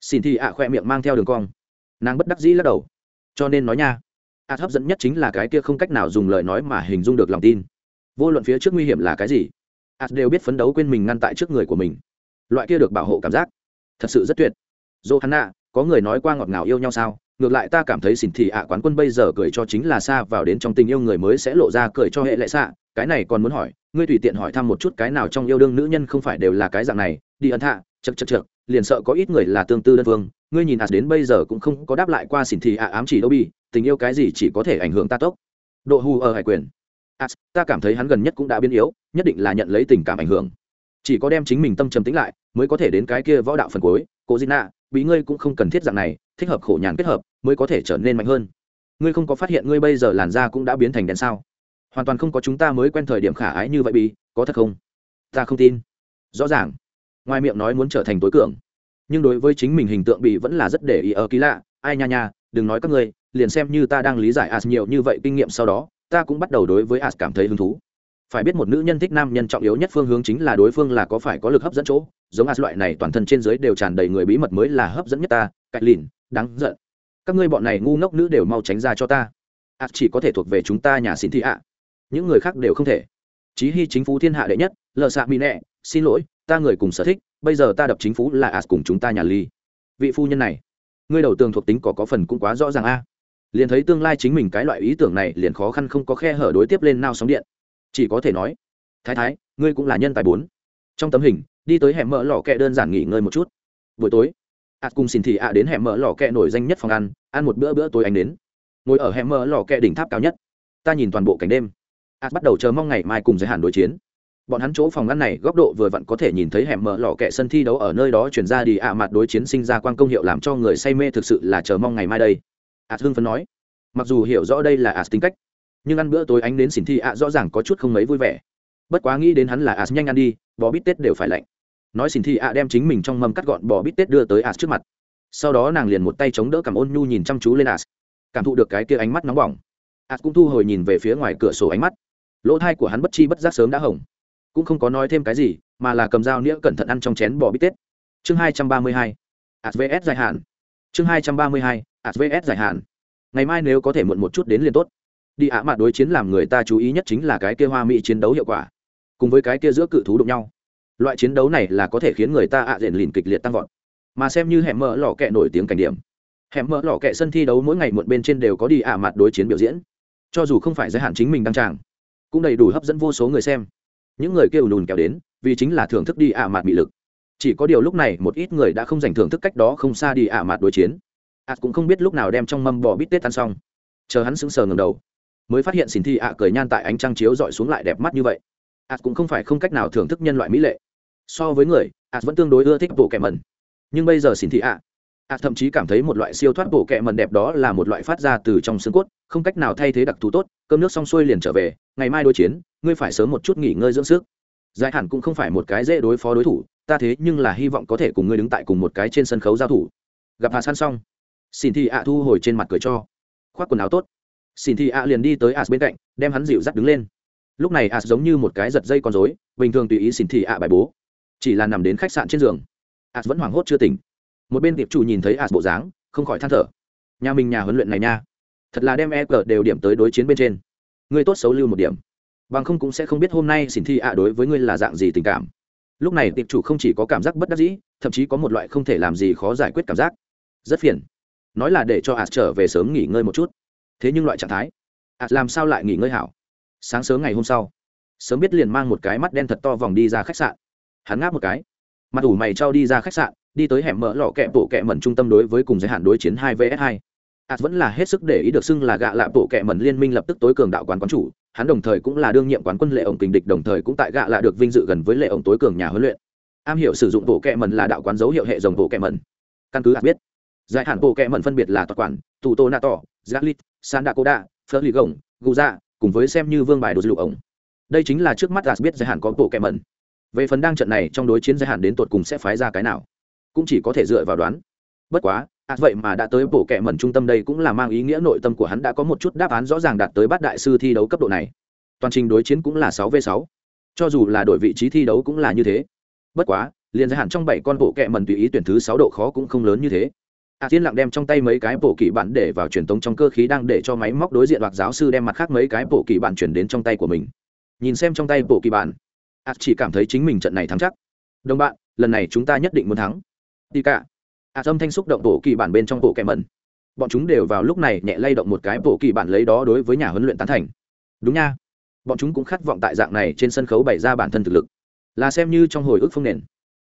[SPEAKER 1] Xin thì ạ khoe miệng mang theo đường cong. Nàng bất đắc dĩ lắc đầu. Cho nên nói nha ạt hấp dẫn nhất chính là cái kia không cách nào dùng lời nói mà hình dung được lòng tin. Vô luận phía trước nguy hiểm là cái gì ạt đều biết phấn đấu quên mình ngăn tại trước người của mình. Loại kia được bảo hộ cảm giác, thật sự rất tuyệt. Dô hắn ạ có người nói qua ngọt ngào yêu nhau sao? Ngược lại ta cảm thấy xỉn thị ạ quán quân bây giờ cười cho chính là xa vào đến trong tình yêu người mới sẽ lộ ra cười cho hệ lệ xạ. Cái này còn muốn hỏi, ngươi tùy tiện hỏi thăm một chút cái nào trong yêu đương nữ nhân không phải đều là cái dạng này? Đi ân hạ chật chật chật liền sợ có ít người là tương tư đơn phương. Ngươi nhìn ạt đến bây giờ cũng không có đáp lại qua xỉn thị ạ, ám chỉ đâu bi, tình yêu cái gì chỉ có thể ảnh hưởng ta tốc. Độ hù ở hải quyền. Ạt ta cảm thấy hắn gần nhất cũng đã biến yếu, nhất định là nhận lấy tình cảm ảnh hưởng. Chỉ có đem chính mình tâm trầm tĩnh lại, mới có thể đến cái kia võ đạo phần cuối. Cố dĩ nạ bị ngươi cũng không cần thiết dạng này, thích hợp khổ nhàn kết hợp, mới có thể trở nên mạnh hơn. Ngươi không có phát hiện ngươi bây giờ làn da cũng đã biến thành đèn sao? Hoàn toàn không có chúng ta mới quen thời điểm khả ái như vậy bị có thật không? Ta không tin. Rõ ràng ngoài miệng nói muốn trở thành tối cường. Nhưng đối với chính mình hình tượng bị vẫn là rất để ý ở kỳ lạ, ai nha nha, đừng nói các ngươi, liền xem như ta đang lý giải as nhiều như vậy kinh nghiệm sau đó, ta cũng bắt đầu đối với as cảm thấy hứng thú. Phải biết một nữ nhân thích nam nhân trọng yếu nhất phương hướng chính là đối phương là có phải có lực hấp dẫn chỗ, giống as loại này toàn thân trên dưới đều tràn đầy người bí mật mới là hấp dẫn nhất ta, cạnh lìn, đáng giận. Các ngươi bọn này ngu ngốc nữ đều mau tránh ra cho ta. As chỉ có thể thuộc về chúng ta nhà xin thị ạ. Những người khác đều không thể. Chí hy chính phủ thiên hạ đệ nhất, lờ xạ mỹ nẹ, xin lỗi ta người cùng sở thích, bây giờ ta đập chính phủ là as cùng chúng ta nhà ly. Vị phu nhân này, ngươi đầu tường thuộc tính có có phần cũng quá rõ ràng a. Liền thấy tương lai chính mình cái loại ý tưởng này liền khó khăn không có khe hở đối tiếp lên nao sóng điện. Chỉ có thể nói, thái thái, ngươi cũng là nhân tài bốn. Trong tấm hình, đi tới hẻm mỡ lò kẹ đơn giản nghỉ ngơi một chút. Buổi tối ạt cùng xin thị ạ đến hẻm mỡ lò kẹ nổi danh nhất phòng ăn ăn một bữa bữa tối anh đến ngồi ở hẻm mỡ lò kẹ đỉnh tháp cao nhất. Ta nhìn toàn bộ cảnh đêm. Ạt bắt đầu chờ mong ngày mai cùng giới hạn đối chiến bọn hắn chỗ phòng ngăn này góc độ vừa vặn có thể nhìn thấy hẻm mở lò kẹ sân thi đấu ở nơi đó chuyển ra đi ạ mặt đối chiến sinh ra quan công hiệu làm cho người say mê thực sự là chờ mong ngày mai đây. Ạt hưng phấn nói. Mặc dù hiểu rõ đây là ạt tính cách, nhưng ăn bữa tối ánh đến xỉn thi ạ rõ ràng có chút không mấy vui vẻ. Bất quá nghĩ đến hắn là ạt nhanh ăn đi, bò bít tết đều phải lạnh. Nói xỉn thi ạ đem chính mình trong mâm cắt gọn bò bít tết đưa tới ạt trước mặt. Sau đó nàng liền một tay chống đỡ cảm ôn nhu nhìn chăm chú lên ạt cảm thụ được cái kia ánh mắt nóng bỏng. Ạt cũng thu hồi nhìn về phía ngoài cửa sổ ánh mắt. Lỗ thai của hắn bất chi bất giác sớm đã hồng cũng không có nói thêm cái gì, mà là cầm dao nĩa cẩn thận ăn trong chén bò bít tết. Chương hai trăm ba mươi hai, asvs dài hạn. Chương hai trăm ba mươi hai, asvs dài hạn. Ngày mai nếu có thể muộn một chút đến liền tốt. Đi ạ mặt đối chiến làm người ta chú ý nhất chính là cái kia hoa mỹ chiến đấu hiệu quả, cùng với cái kia giữa cự thú đụng nhau. Loại chiến đấu này là có thể khiến người ta ạ diện lìn kịch liệt tăng vọt. Mà xem như hẻm mỡ lò kẹ nổi tiếng cảnh điểm, hẻm mỡ lò kẹ sân thi đấu mỗi ngày muộn bên trên đều có đi ạ mặt đối chiến biểu diễn. Cho dù không phải giới hạn chính mình đăng tràng, cũng đầy đủ hấp dẫn vô số người xem những người kêu lùn kéo đến, vì chính là thưởng thức đi ạ mạt bị lực. Chỉ có điều lúc này một ít người đã không dành thưởng thức cách đó không xa đi ạ mạt đối chiến. Ạt cũng không biết lúc nào đem trong mâm bò bít tết ăn xong. Chờ hắn sững sờ ngầm đầu, mới phát hiện xin thi ạ cười nhan tại ánh trăng chiếu dọi xuống lại đẹp mắt như vậy. Ạ cũng không phải không cách nào thưởng thức nhân loại mỹ lệ. So với người, ạ vẫn tương đối ưa thích bộ kẻ mẩn. Nhưng bây giờ xin thị ạ à thậm chí cảm thấy một loại siêu thoát bộ kẹ mần đẹp đó là một loại phát ra từ trong xương cốt, không cách nào thay thế đặc thù tốt, cơm nước xong xuôi liền trở về, ngày mai đối chiến, ngươi phải sớm một chút nghỉ ngơi dưỡng sức. Giải hẳn cũng không phải một cái dễ đối phó đối thủ, ta thế nhưng là hy vọng có thể cùng ngươi đứng tại cùng một cái trên sân khấu giao thủ. Gặp hà san xong, xin thị ạ thu hồi trên mặt cười cho. Khoác quần áo tốt. Xin thị ạ liền đi tới as bên cạnh, đem hắn dịu dắt đứng lên. Lúc này as giống như một cái giật dây con rối, bình thường tùy ý xin thị ạ bài bố. Chỉ là nằm đến khách sạn trên giường. As vẫn hoảng hốt chưa tỉnh một bên tiệp chủ nhìn thấy ạt bộ dáng, không khỏi than thở. Nhà mình nhà huấn luyện này nha. Thật là đem e cờ đều điểm tới đối chiến bên trên. Người tốt xấu lưu một điểm. Bằng không cũng sẽ không biết hôm nay xin thi ạ đối với ngươi là dạng gì tình cảm. Lúc này tiệp chủ không chỉ có cảm giác bất đắc dĩ, thậm chí có một loại không thể làm gì khó giải quyết cảm giác. Rất phiền. Nói là để cho ạt trở về sớm nghỉ ngơi một chút. Thế nhưng loại trạng thái ạt làm sao lại nghỉ ngơi hảo? Sáng sớm ngày hôm sau, sớm biết liền mang một cái mắt đen thật to vòng đi ra khách sạn. Hắn ngáp một cái. Mặt ủ mày trao đi ra khách sạn đi tới hẻm mở lọ kẹ bộ kẹ mẩn trung tâm đối với cùng giới hạn đối chiến hai vs hai. Ạt vẫn là hết sức để ý được xưng là gạ lạ bộ kẹ mẩn liên minh lập tức tối cường đạo quán quán chủ, hắn đồng thời cũng là đương nhiệm quán quân lệ ổng kình địch, đồng thời cũng tại gạ lạ được vinh dự gần với lệ ổng tối cường nhà huấn luyện. Am hiểu sử dụng bộ kẹ mẩn là đạo quán dấu hiệu hệ dòng bộ kẹ mẩn. Căn cứ ạt biết, giải hạn bộ kẹ mẩn phân biệt là toàn quản tù tô nạ tỏ giaclit sandakoda đa cô đa phớt lì gồng gù dạ cùng với xem như vương bài đồ lục ổng. Đây chính là trước mắt ạt biết giải hạn có bộ kẹ mẩn. Về phần đang trận này trong đối chiến giải hạn đến tột cùng sẽ phái ra cái nào? Cũng chỉ có thể dựa vào đoán. Bất quá à vậy mà đã tới bộ kệ mẩn trung tâm đây cũng là mang ý nghĩa nội tâm của hắn đã có một chút đáp án rõ ràng đạt tới bát đại sư thi đấu cấp độ này. Toàn trình đối chiến cũng là sáu v sáu. Cho dù là đổi vị trí thi đấu cũng là như thế. Bất quá, liền giới hạn trong bảy con bộ kệ mẩn tùy ý tuyển thứ sáu độ khó cũng không lớn như thế. A thiên lặng đem trong tay mấy cái bộ kỳ bản để vào truyền tống trong cơ khí đang để cho máy móc đối diện hoặc giáo sư đem mặt khác mấy cái bộ kỳ bản chuyển đến trong tay của mình. Nhìn xem trong tay bộ kỳ bản a chỉ cảm thấy chính mình trận này thắng chắc. Đồng bạn, lần này chúng ta nhất định muốn thắng đi cả. À, âm thanh xúc động bộ kỳ bản bên trong bộ kẹm mẩn. Bọn chúng đều vào lúc này nhẹ lay động một cái bộ kỳ bản lấy đó đối với nhà huấn luyện tán thành. Đúng nha. Bọn chúng cũng khát vọng tại dạng này trên sân khấu bày ra bản thân thực lực. Là xem như trong hồi ức phong nền.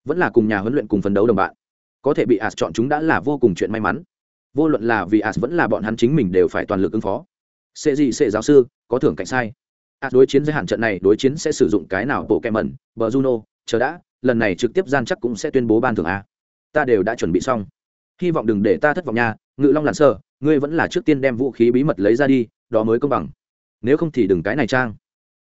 [SPEAKER 1] Vẫn là cùng nhà huấn luyện cùng phấn đấu đồng bạn. Có thể bị as chọn chúng đã là vô cùng chuyện may mắn. Vô luận là vì as vẫn là bọn hắn chính mình đều phải toàn lực ứng phó. Sẽ gì sẽ giáo sư có thưởng cạnh sai. As đối chiến giới hạn trận này đối chiến sẽ sử dụng cái nào bộ kẹ mẩn bờ juno chờ đã lần này trực tiếp gian chắc cũng sẽ tuyên bố ban thưởng a ta đều đã chuẩn bị xong. Hy vọng đừng để ta thất vọng nha, ngự long lặn sơ, ngươi vẫn là trước tiên đem vũ khí bí mật lấy ra đi, đó mới công bằng. Nếu không thì đừng cái này trang.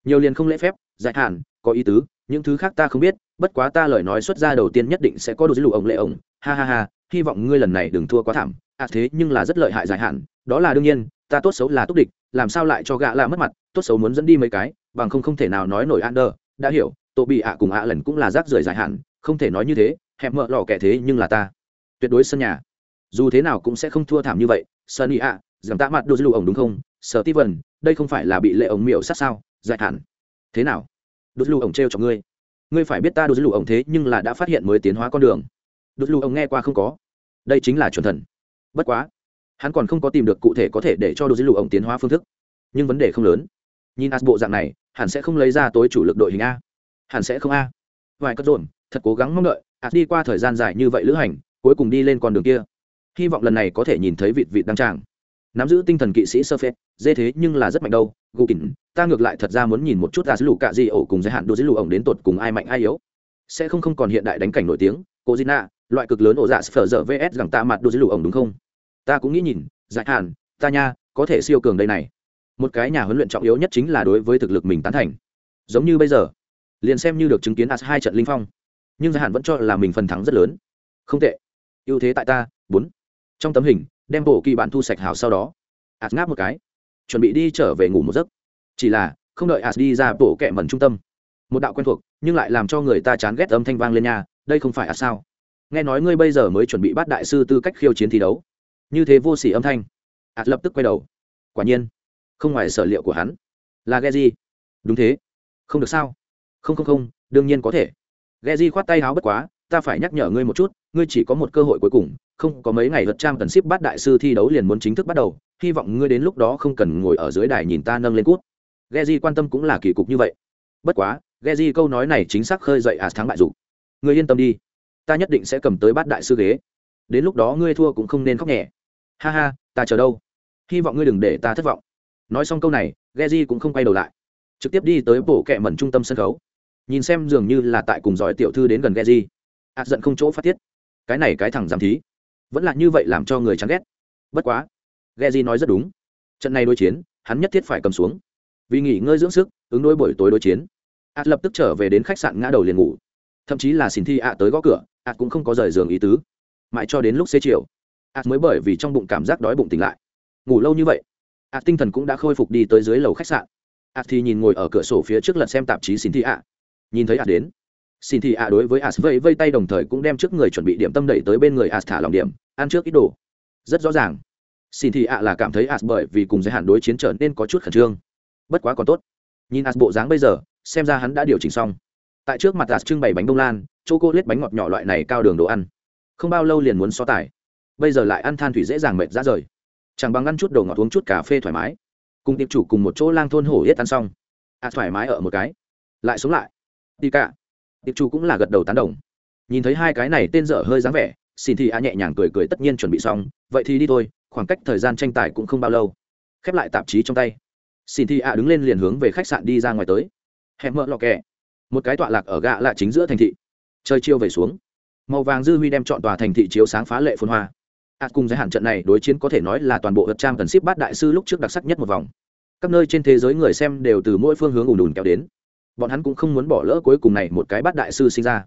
[SPEAKER 1] Nhiều liền không lễ phép dạy hạn, có ý tứ, những thứ khác ta không biết, bất quá ta lời nói xuất ra đầu tiên nhất định sẽ có đồ dữ lụ ổng lệ ổng ha ha ha, hy vọng ngươi lần này đừng thua quá thảm. À thế nhưng là rất lợi hại dài hạn, đó là đương nhiên, ta tốt xấu là tốt địch, làm sao lại cho gã là mất mặt, tốt xấu muốn dẫn đi mấy cái, bằng không không thể nào nói nổi an đơ đã hiểu tổ bị ạ cùng ạ lần cũng là rác rưởi dài hạn, không thể nói như thế hẹp mở lò kẻ thế nhưng là ta. Tuyệt đối sân nhà. Dù thế nào cũng sẽ không thua thảm như vậy. Sunny ạ rằng tạ mặt đôi lù ổng đúng không? Sở ti vần đây không phải là bị lệ ổng miểu sát sao? Dài hạn. Thế nào? Đôi lù ổng t r cho ngươi. Ngươi phải biết ta đôi lù ổng thế nhưng là đã phát hiện mới tiến hóa con đường. Đôi lù ổng nghe qua không có? Đây chính là chuẩn thần. Bất quá, hắn còn không có tìm được cụ thể có thể để cho đôi lù ổng tiến hóa phương thức. Nhưng vấn đề không lớn. Nhìn as bộ dạng này hẳn sẽ không lấy ra tối chủ lực đội hình a. Hẳn sẽ không a. Vài cất dồn thật cố gắng mong đợi Hạt đi qua thời gian dài như vậy lữ hành, cuối cùng đi lên con đường kia. Hy vọng lần này có thể nhìn thấy vịt vịt đăng tràng. Nắm giữ tinh thần kỵ sĩ sơ phết dê thế nhưng là rất mạnh đâu gù kín ta ngược lại thật ra muốn nhìn một chút ra lù cạ di ổ cùng giới hạn đô dữ lụ ổng đến tột cùng ai mạnh ai yếu. Sẽ không không còn hiện đại đánh cảnh nổi tiếng, cô gina loại cực lớn ổ dạ phở dở vs gẳng ta mặt đô dữ lụ ổng đúng không? Ta cũng nghĩ nhìn giải hạn, ta nha, có thể siêu cường đây này. Một cái nhà huấn luyện trọng yếu nhất chính là đối với thực lực mình tán thành. Giống như bây giờ, liền xem như được chứng kiến as hai trận linh phong nhưng giới hạn vẫn cho là mình phần thắng rất lớn. Không tệ. Ưu thế tại ta, bốn. Trong tấm hình, đem bộ kỳ bạn thu sạch hào sau đó. Ạt ngáp một cái. Chuẩn bị đi trở về ngủ một giấc. Chỉ là, không đợi ạt đi ra bộ kẹ mẩn trung tâm. Một đạo quen thuộc, nhưng lại làm cho người ta chán ghét âm thanh vang lên nhà đây không phải ạt sao? Nghe nói ngươi bây giờ mới chuẩn bị bắt đại sư tư cách khiêu chiến thi đấu. Như thế vô s ỉ âm thanh. Ạt lập tức quay đầu. Quả nhiên, không ngoài sở liệu của hắn. Là ghe gì đúng thế. Không được sao? Không không không, đương nhiên có thể ghe di khoát tay háo bất quá, ta phải nhắc nhở ngươi một chút, ngươi chỉ có một cơ hội cuối cùng, không có mấy ngày vật trang cần ship bắt đại sư thi đấu liền muốn chính thức bắt đầu, hy vọng ngươi đến lúc đó không cần ngồi ở dưới đài nhìn ta nâng lên cút. Geji quan tâm cũng là kỳ cục như vậy. Bất quá, Geji câu nói này chính xác khơi dậy à thắng bại dục. Ngươi yên tâm đi, ta nhất định sẽ cầm tới bát đại sư ghế. Đến lúc đó ngươi thua cũng không nên khóc nhẹ. Ha ha, ta chờ đâu? Hy vọng ngươi đừng để ta thất vọng. Nói xong câu này, Geji cũng không quay đầu lại, trực tiếp đi tới bộ kệ mẩn trung tâm sân khấu nhìn xem dường như là tại cùng giỏi tiểu thư đến gần ghe Geji ạt à, giận không chỗ phát tiết. Cái này cái thằng giảm thí. Vẫn là như vậy làm cho người chán ghét. Bất quá, ghe di nói rất đúng. Trận này đối chiến, hắn nhất thiết phải cầm xuống. Vì nghỉ ngơi dưỡng sức, ứng đối buổi tối đối chiến. Ạt lập tức trở về đến khách sạn ngã đầu liền ngủ. Thậm chí là xin thi ạ tới gõ cửa ạt cũng không có rời giường ý tứ. Mãi cho đến lúc xế chiều ạt mới bởi vì trong bụng cảm giác đói bụng tỉnh lại. Ngủ lâu như vậy ạt tinh thần cũng đã khôi phục đi tới dưới lầu khách sạn. Ạt thì nhìn ngồi ở cửa sổ phía trước lật xem tạp chí xin thi ạ nhìn thấy ạt đến. Xin thì ạ đối với ạt vây vây tay đồng thời cũng đem trước người chuẩn bị điểm tâm đẩy tới bên người ạt thả lòng điểm, ăn trước ít đồ. Rất rõ ràng. Xin thì ạ là cảm thấy ạt bởi vì cùng giới hạn đối chiến trở nên có chút khẩn trương. Bất quá còn tốt. Nhìn ạt bộ dáng bây giờ, xem ra hắn đã điều chỉnh xong. Tại trước mặt ạt trưng bày bánh đông lan chỗ cô lết bánh ngọt nhỏ loại này cao đường đồ ăn. Không bao lâu liền muốn so tài. Bây giờ lại ăn than thủy dễ dàng mệt ra rời. Chẳng bằng ăn chút đồ ngọt uống chút cà phê thoải mái. Cùng tiệp chủ cùng một chỗ lang thôn hổ yết ăn xong. As thoải mái ở một cái. Lại sống lại đi cả. Tiệp chủ cũng là gật đầu tán đồng. Nhìn thấy hai cái này tên dở hơi dáng vẻ, xin thì a nhẹ nhàng cười cười tất nhiên chuẩn bị xong, vậy thì đi thôi, khoảng cách thời gian tranh tài cũng không bao lâu. Khép lại tạp chí trong tay. Xin thì a đứng lên liền hướng về khách sạn đi ra ngoài tới. Hẹn mỡ lò kẹ. Một cái tọa lạc ở gạ lạ chính giữa thành thị. Trời chiêu về xuống. Màu vàng dư huy đem chọn tòa thành thị chiếu sáng phá lệ phồn hoa. Ạt cùng giới hạn trận này đối chiến có thể nói là toàn bộ hợp trang cần ship bát đại sư lúc trước đặc sắc nhất một vòng. Các nơi trên thế giới người xem đều từ mỗi phương hướng ùn ùn kéo đến bọn hắn cũng không muốn bỏ lỡ cuối cùng này một cái bát đại sư sinh ra.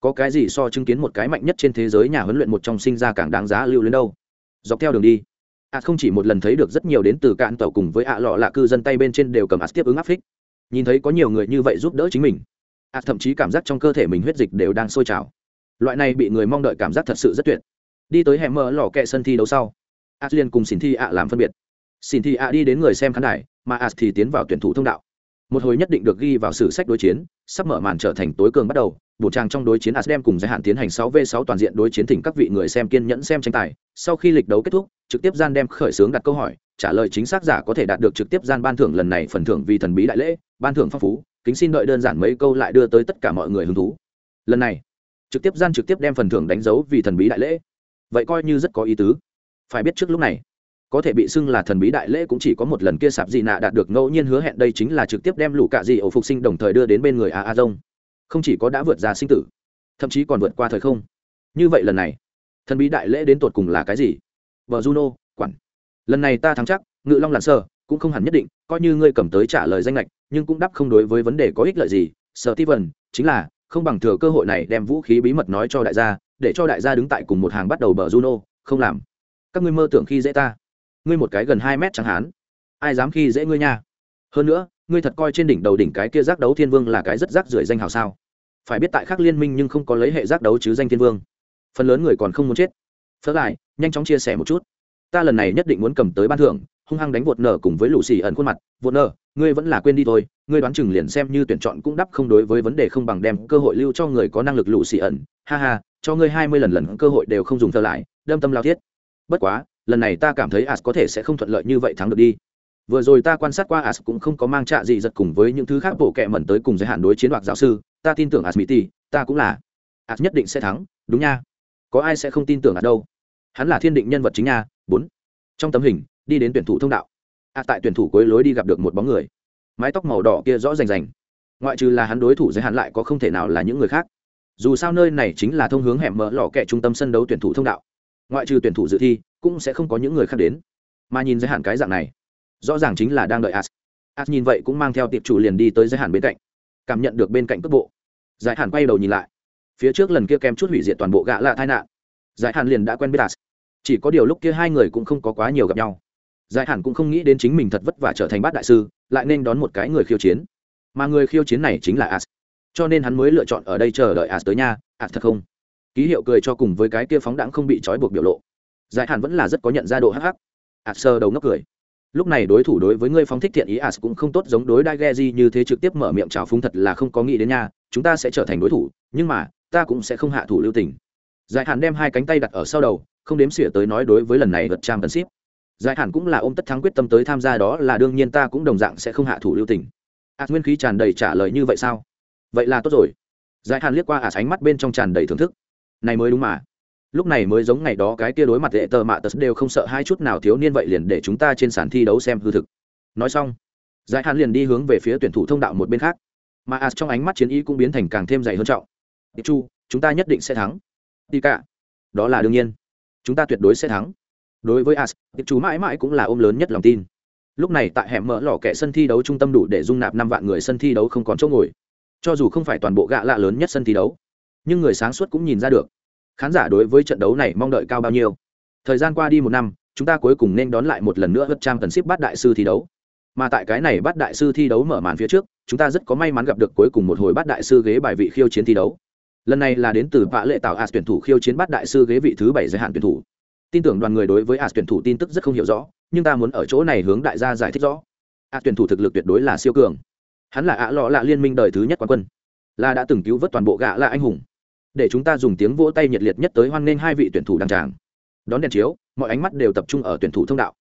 [SPEAKER 1] Có cái gì so chứng kiến một cái mạnh nhất trên thế giới nhà huấn luyện một trong sinh ra càng đáng giá lưu lên đâu? Dọc theo đường đi ạ không chỉ một lần thấy được rất nhiều đến từ cạn tàu cùng với ạ lọ lạ cư dân tay bên trên đều cầm a tiếp ứng áp phích. Nhìn thấy có nhiều người như vậy giúp đỡ chính mình ạ thậm chí cảm giác trong cơ thể mình huyết dịch đều đang sôi trào. Loại này bị người mong đợi cảm giác thật sự rất tuyệt. Đi tới hẻm mở lò kẹ sân thi đấu sau, a liền cùng xin thi ạ làm phân biệt. Xin thi ạ đi đến người xem khán đài, mà a thì tiến vào tuyển thủ thông đạo một hồi nhất định được ghi vào sử sách đối chiến, sắp mở màn trở thành tối cường bắt đầu. Bổ trang trong đối chiến Asdem cùng giới hạn tiến hành 6 v 6 toàn diện đối chiến thỉnh các vị người xem kiên nhẫn xem tranh tài. Sau khi lịch đấu kết thúc, trực tiếp gian đem khởi xướng đặt câu hỏi, trả lời chính xác giả có thể đạt được trực tiếp gian ban thưởng lần này phần thưởng vì thần bí đại lễ, ban thưởng phong phú, kính xin đợi đơn giản mấy câu lại đưa tới tất cả mọi người hứng thú. Lần này, trực tiếp gian trực tiếp đem phần thưởng đánh dấu vì thần bí đại lễ. Vậy coi như rất có ý tứ. Phải biết trước lúc này có thể bị xưng là thần bí đại lễ cũng chỉ có một lần kia sạp dị nạ đạt được ngẫu nhiên hứa hẹn đây chính là trực tiếp đem lũ cạ dị ổ phục sinh đồng thời đưa đến bên người a a dông không chỉ có đã vượt ra sinh tử, thậm chí còn vượt qua thời không. Như vậy lần này, thần bí đại lễ đến tột cùng là cái gì? Vợ juno, quản. Lần này ta thắng chắc, ngự long lặn sơ, cũng không hẳn nhất định, coi như ngươi cầm tới trả lời danh lệch nhưng cũng đáp không đối với vấn đề có ích lợi gì. Sợ ti vần chính là, không bằng thừa cơ hội này đem vũ khí bí mật nói cho đại gia, để cho đại gia đứng tại cùng một hàng bắt đầu bờ juno, không làm. Các ngươi mơ tưởng khi dễ ta ngươi một cái gần hai mét chẳng hán. Ai dám khi dễ ngươi nha? Hơn nữa, ngươi thật coi trên đỉnh đầu đỉnh cái kia giác đấu thiên vương là cái rất rác rưởi danh hào sao? Phải biết tại khác liên minh nhưng không có lấy hệ giác đấu chứ danh thiên vương. Phần lớn người còn không muốn chết. Phớt lại, nhanh chóng chia sẻ một chút. Ta lần này nhất định muốn cầm tới ban thưởng, hung hăng đánh vột nở cùng với lũ xì ẩn khuôn mặt. Vột nở, ngươi vẫn là quên đi thôi, ngươi đoán chừng liền xem như tuyển chọn cũng đắp không đối với vấn đề không bằng đem cơ hội lưu cho người có năng lực lũ xì ẩn. Ha ha, cho ngươi hai mươi lần lần cơ hội đều không dùng thơ lại, đâm tâm lao thiết. Bất quá lần này ta cảm thấy as có thể sẽ không thuận lợi như vậy thắng được đi. Vừa rồi ta quan sát qua as cũng không có mang trạ gì giật cùng với những thứ khác bộ kệ mẩn tới cùng giới hạn đối chiến đoạt giáo sư, ta tin tưởng as mỹ tỷ ta cũng là. As nhất định sẽ thắng, đúng nha. Có ai sẽ không tin tưởng as đâu? Hắn là thiên định nhân vật chính nha, bốn. Trong tấm hình, đi đến tuyển thủ thông đạo. As tại tuyển thủ cuối lối đi gặp được một bóng người. Mái tóc màu đỏ kia rõ rành rành. Ngoại trừ là hắn đối thủ giới hạn lại có không thể nào là những người khác. Dù sao nơi này chính là thông hướng hẻm mở lò kẹ trung tâm sân đấu tuyển thủ thông đạo. Ngoại trừ tuyển thủ dự thi cũng sẽ không có những người khác đến. Mà nhìn giới hạn cái dạng này, rõ ràng chính là đang đợi as. As nhìn vậy cũng mang theo tiệp chủ liền đi tới giới hạn bên cạnh, cảm nhận được bên cạnh cước bộ. Giải hạn quay đầu nhìn lại, phía trước lần kia kem chút hủy diệt toàn bộ gã là tai nạn. Giải hạn liền đã quen biết as. Chỉ có điều lúc kia hai người cũng không có quá nhiều gặp nhau. Giải hạn cũng không nghĩ đến chính mình thật vất vả trở thành bát đại sư, lại nên đón một cái người khiêu chiến. Mà người khiêu chiến này chính là as. Cho nên hắn mới lựa chọn ở đây chờ đợi as tới nha. As thật không? Ký hiệu cười cho cùng với cái kia phóng đãng không bị trói buộc biểu lộ giải hạn vẫn là rất có nhận ra độ hắc hắc. As sơ đầu ngốc cười. Lúc này đối thủ đối với ngươi phóng thích thiện ý ạt cũng không tốt giống đối đai ghe di như thế trực tiếp mở miệng trào phúng thật là không có nghĩ đến nha, chúng ta sẽ trở thành đối thủ, nhưng mà, ta cũng sẽ không hạ thủ lưu tình. Giải hạn đem hai cánh tay đặt ở sau đầu, không đếm xỉa tới nói đối với lần này vật trang tân ship. Giải hạn cũng là ôm tất thắng quyết tâm tới tham gia đó là đương nhiên ta cũng đồng dạng sẽ không hạ thủ lưu tình. Ạt nguyên khí tràn đầy trả lời như vậy sao? Vậy là tốt rồi. Giải hạn liếc qua ạt ánh mắt bên trong tràn đầy thưởng thức. Này mới đúng mà lúc này mới giống ngày đó cái kia đối mặt hệ tờ mạ tật đều không sợ hai chút nào thiếu niên vậy liền để chúng ta trên sàn thi đấu xem hư thực. Nói xong, giải hạn liền đi hướng về phía tuyển thủ thông đạo một bên khác. Mà as trong ánh mắt chiến ý cũng biến thành càng thêm dày hơn trọng. Đi chu, chúng ta nhất định sẽ thắng. Đi cả. Đó là đương nhiên. Chúng ta tuyệt đối sẽ thắng. Đối với as tiệp chú mãi mãi cũng là ôm lớn nhất lòng tin. Lúc này tại hẻm mở lò kẻ sân thi đấu trung tâm đủ để dung nạp năm vạn người sân thi đấu không còn chỗ ngồi. Cho dù không phải toàn bộ gạ lạ lớn nhất sân thi đấu, nhưng người sáng suốt cũng nhìn ra được khán giả đối với trận đấu này mong đợi cao bao nhiêu. Thời gian qua đi một năm, chúng ta cuối cùng nên đón lại một lần nữa hất trang tần ship bắt đại sư thi đấu. Mà tại cái này bắt đại sư thi đấu mở màn phía trước, chúng ta rất có may mắn gặp được cuối cùng một hồi bắt đại sư ghế bài vị khiêu chiến thi đấu. Lần này là đến từ vạ lệ tạo as tuyển thủ khiêu chiến bắt đại sư ghế vị thứ bảy giới hạn tuyển thủ. Tin tưởng đoàn người đối với as tuyển thủ tin tức rất không hiểu rõ, nhưng ta muốn ở chỗ này hướng đại gia giải thích rõ. As tuyển thủ thực lực tuyệt đối là siêu cường. Hắn là ạ lọ lạ liên minh đời thứ nhất quán quân. Là đã từng cứu vớt toàn bộ gạ là anh hùng để chúng ta dùng tiếng vỗ tay nhiệt liệt nhất tới hoan nghênh hai vị tuyển thủ đăng tràng. Đón đèn chiếu, mọi ánh mắt đều tập trung ở tuyển thủ thông đạo.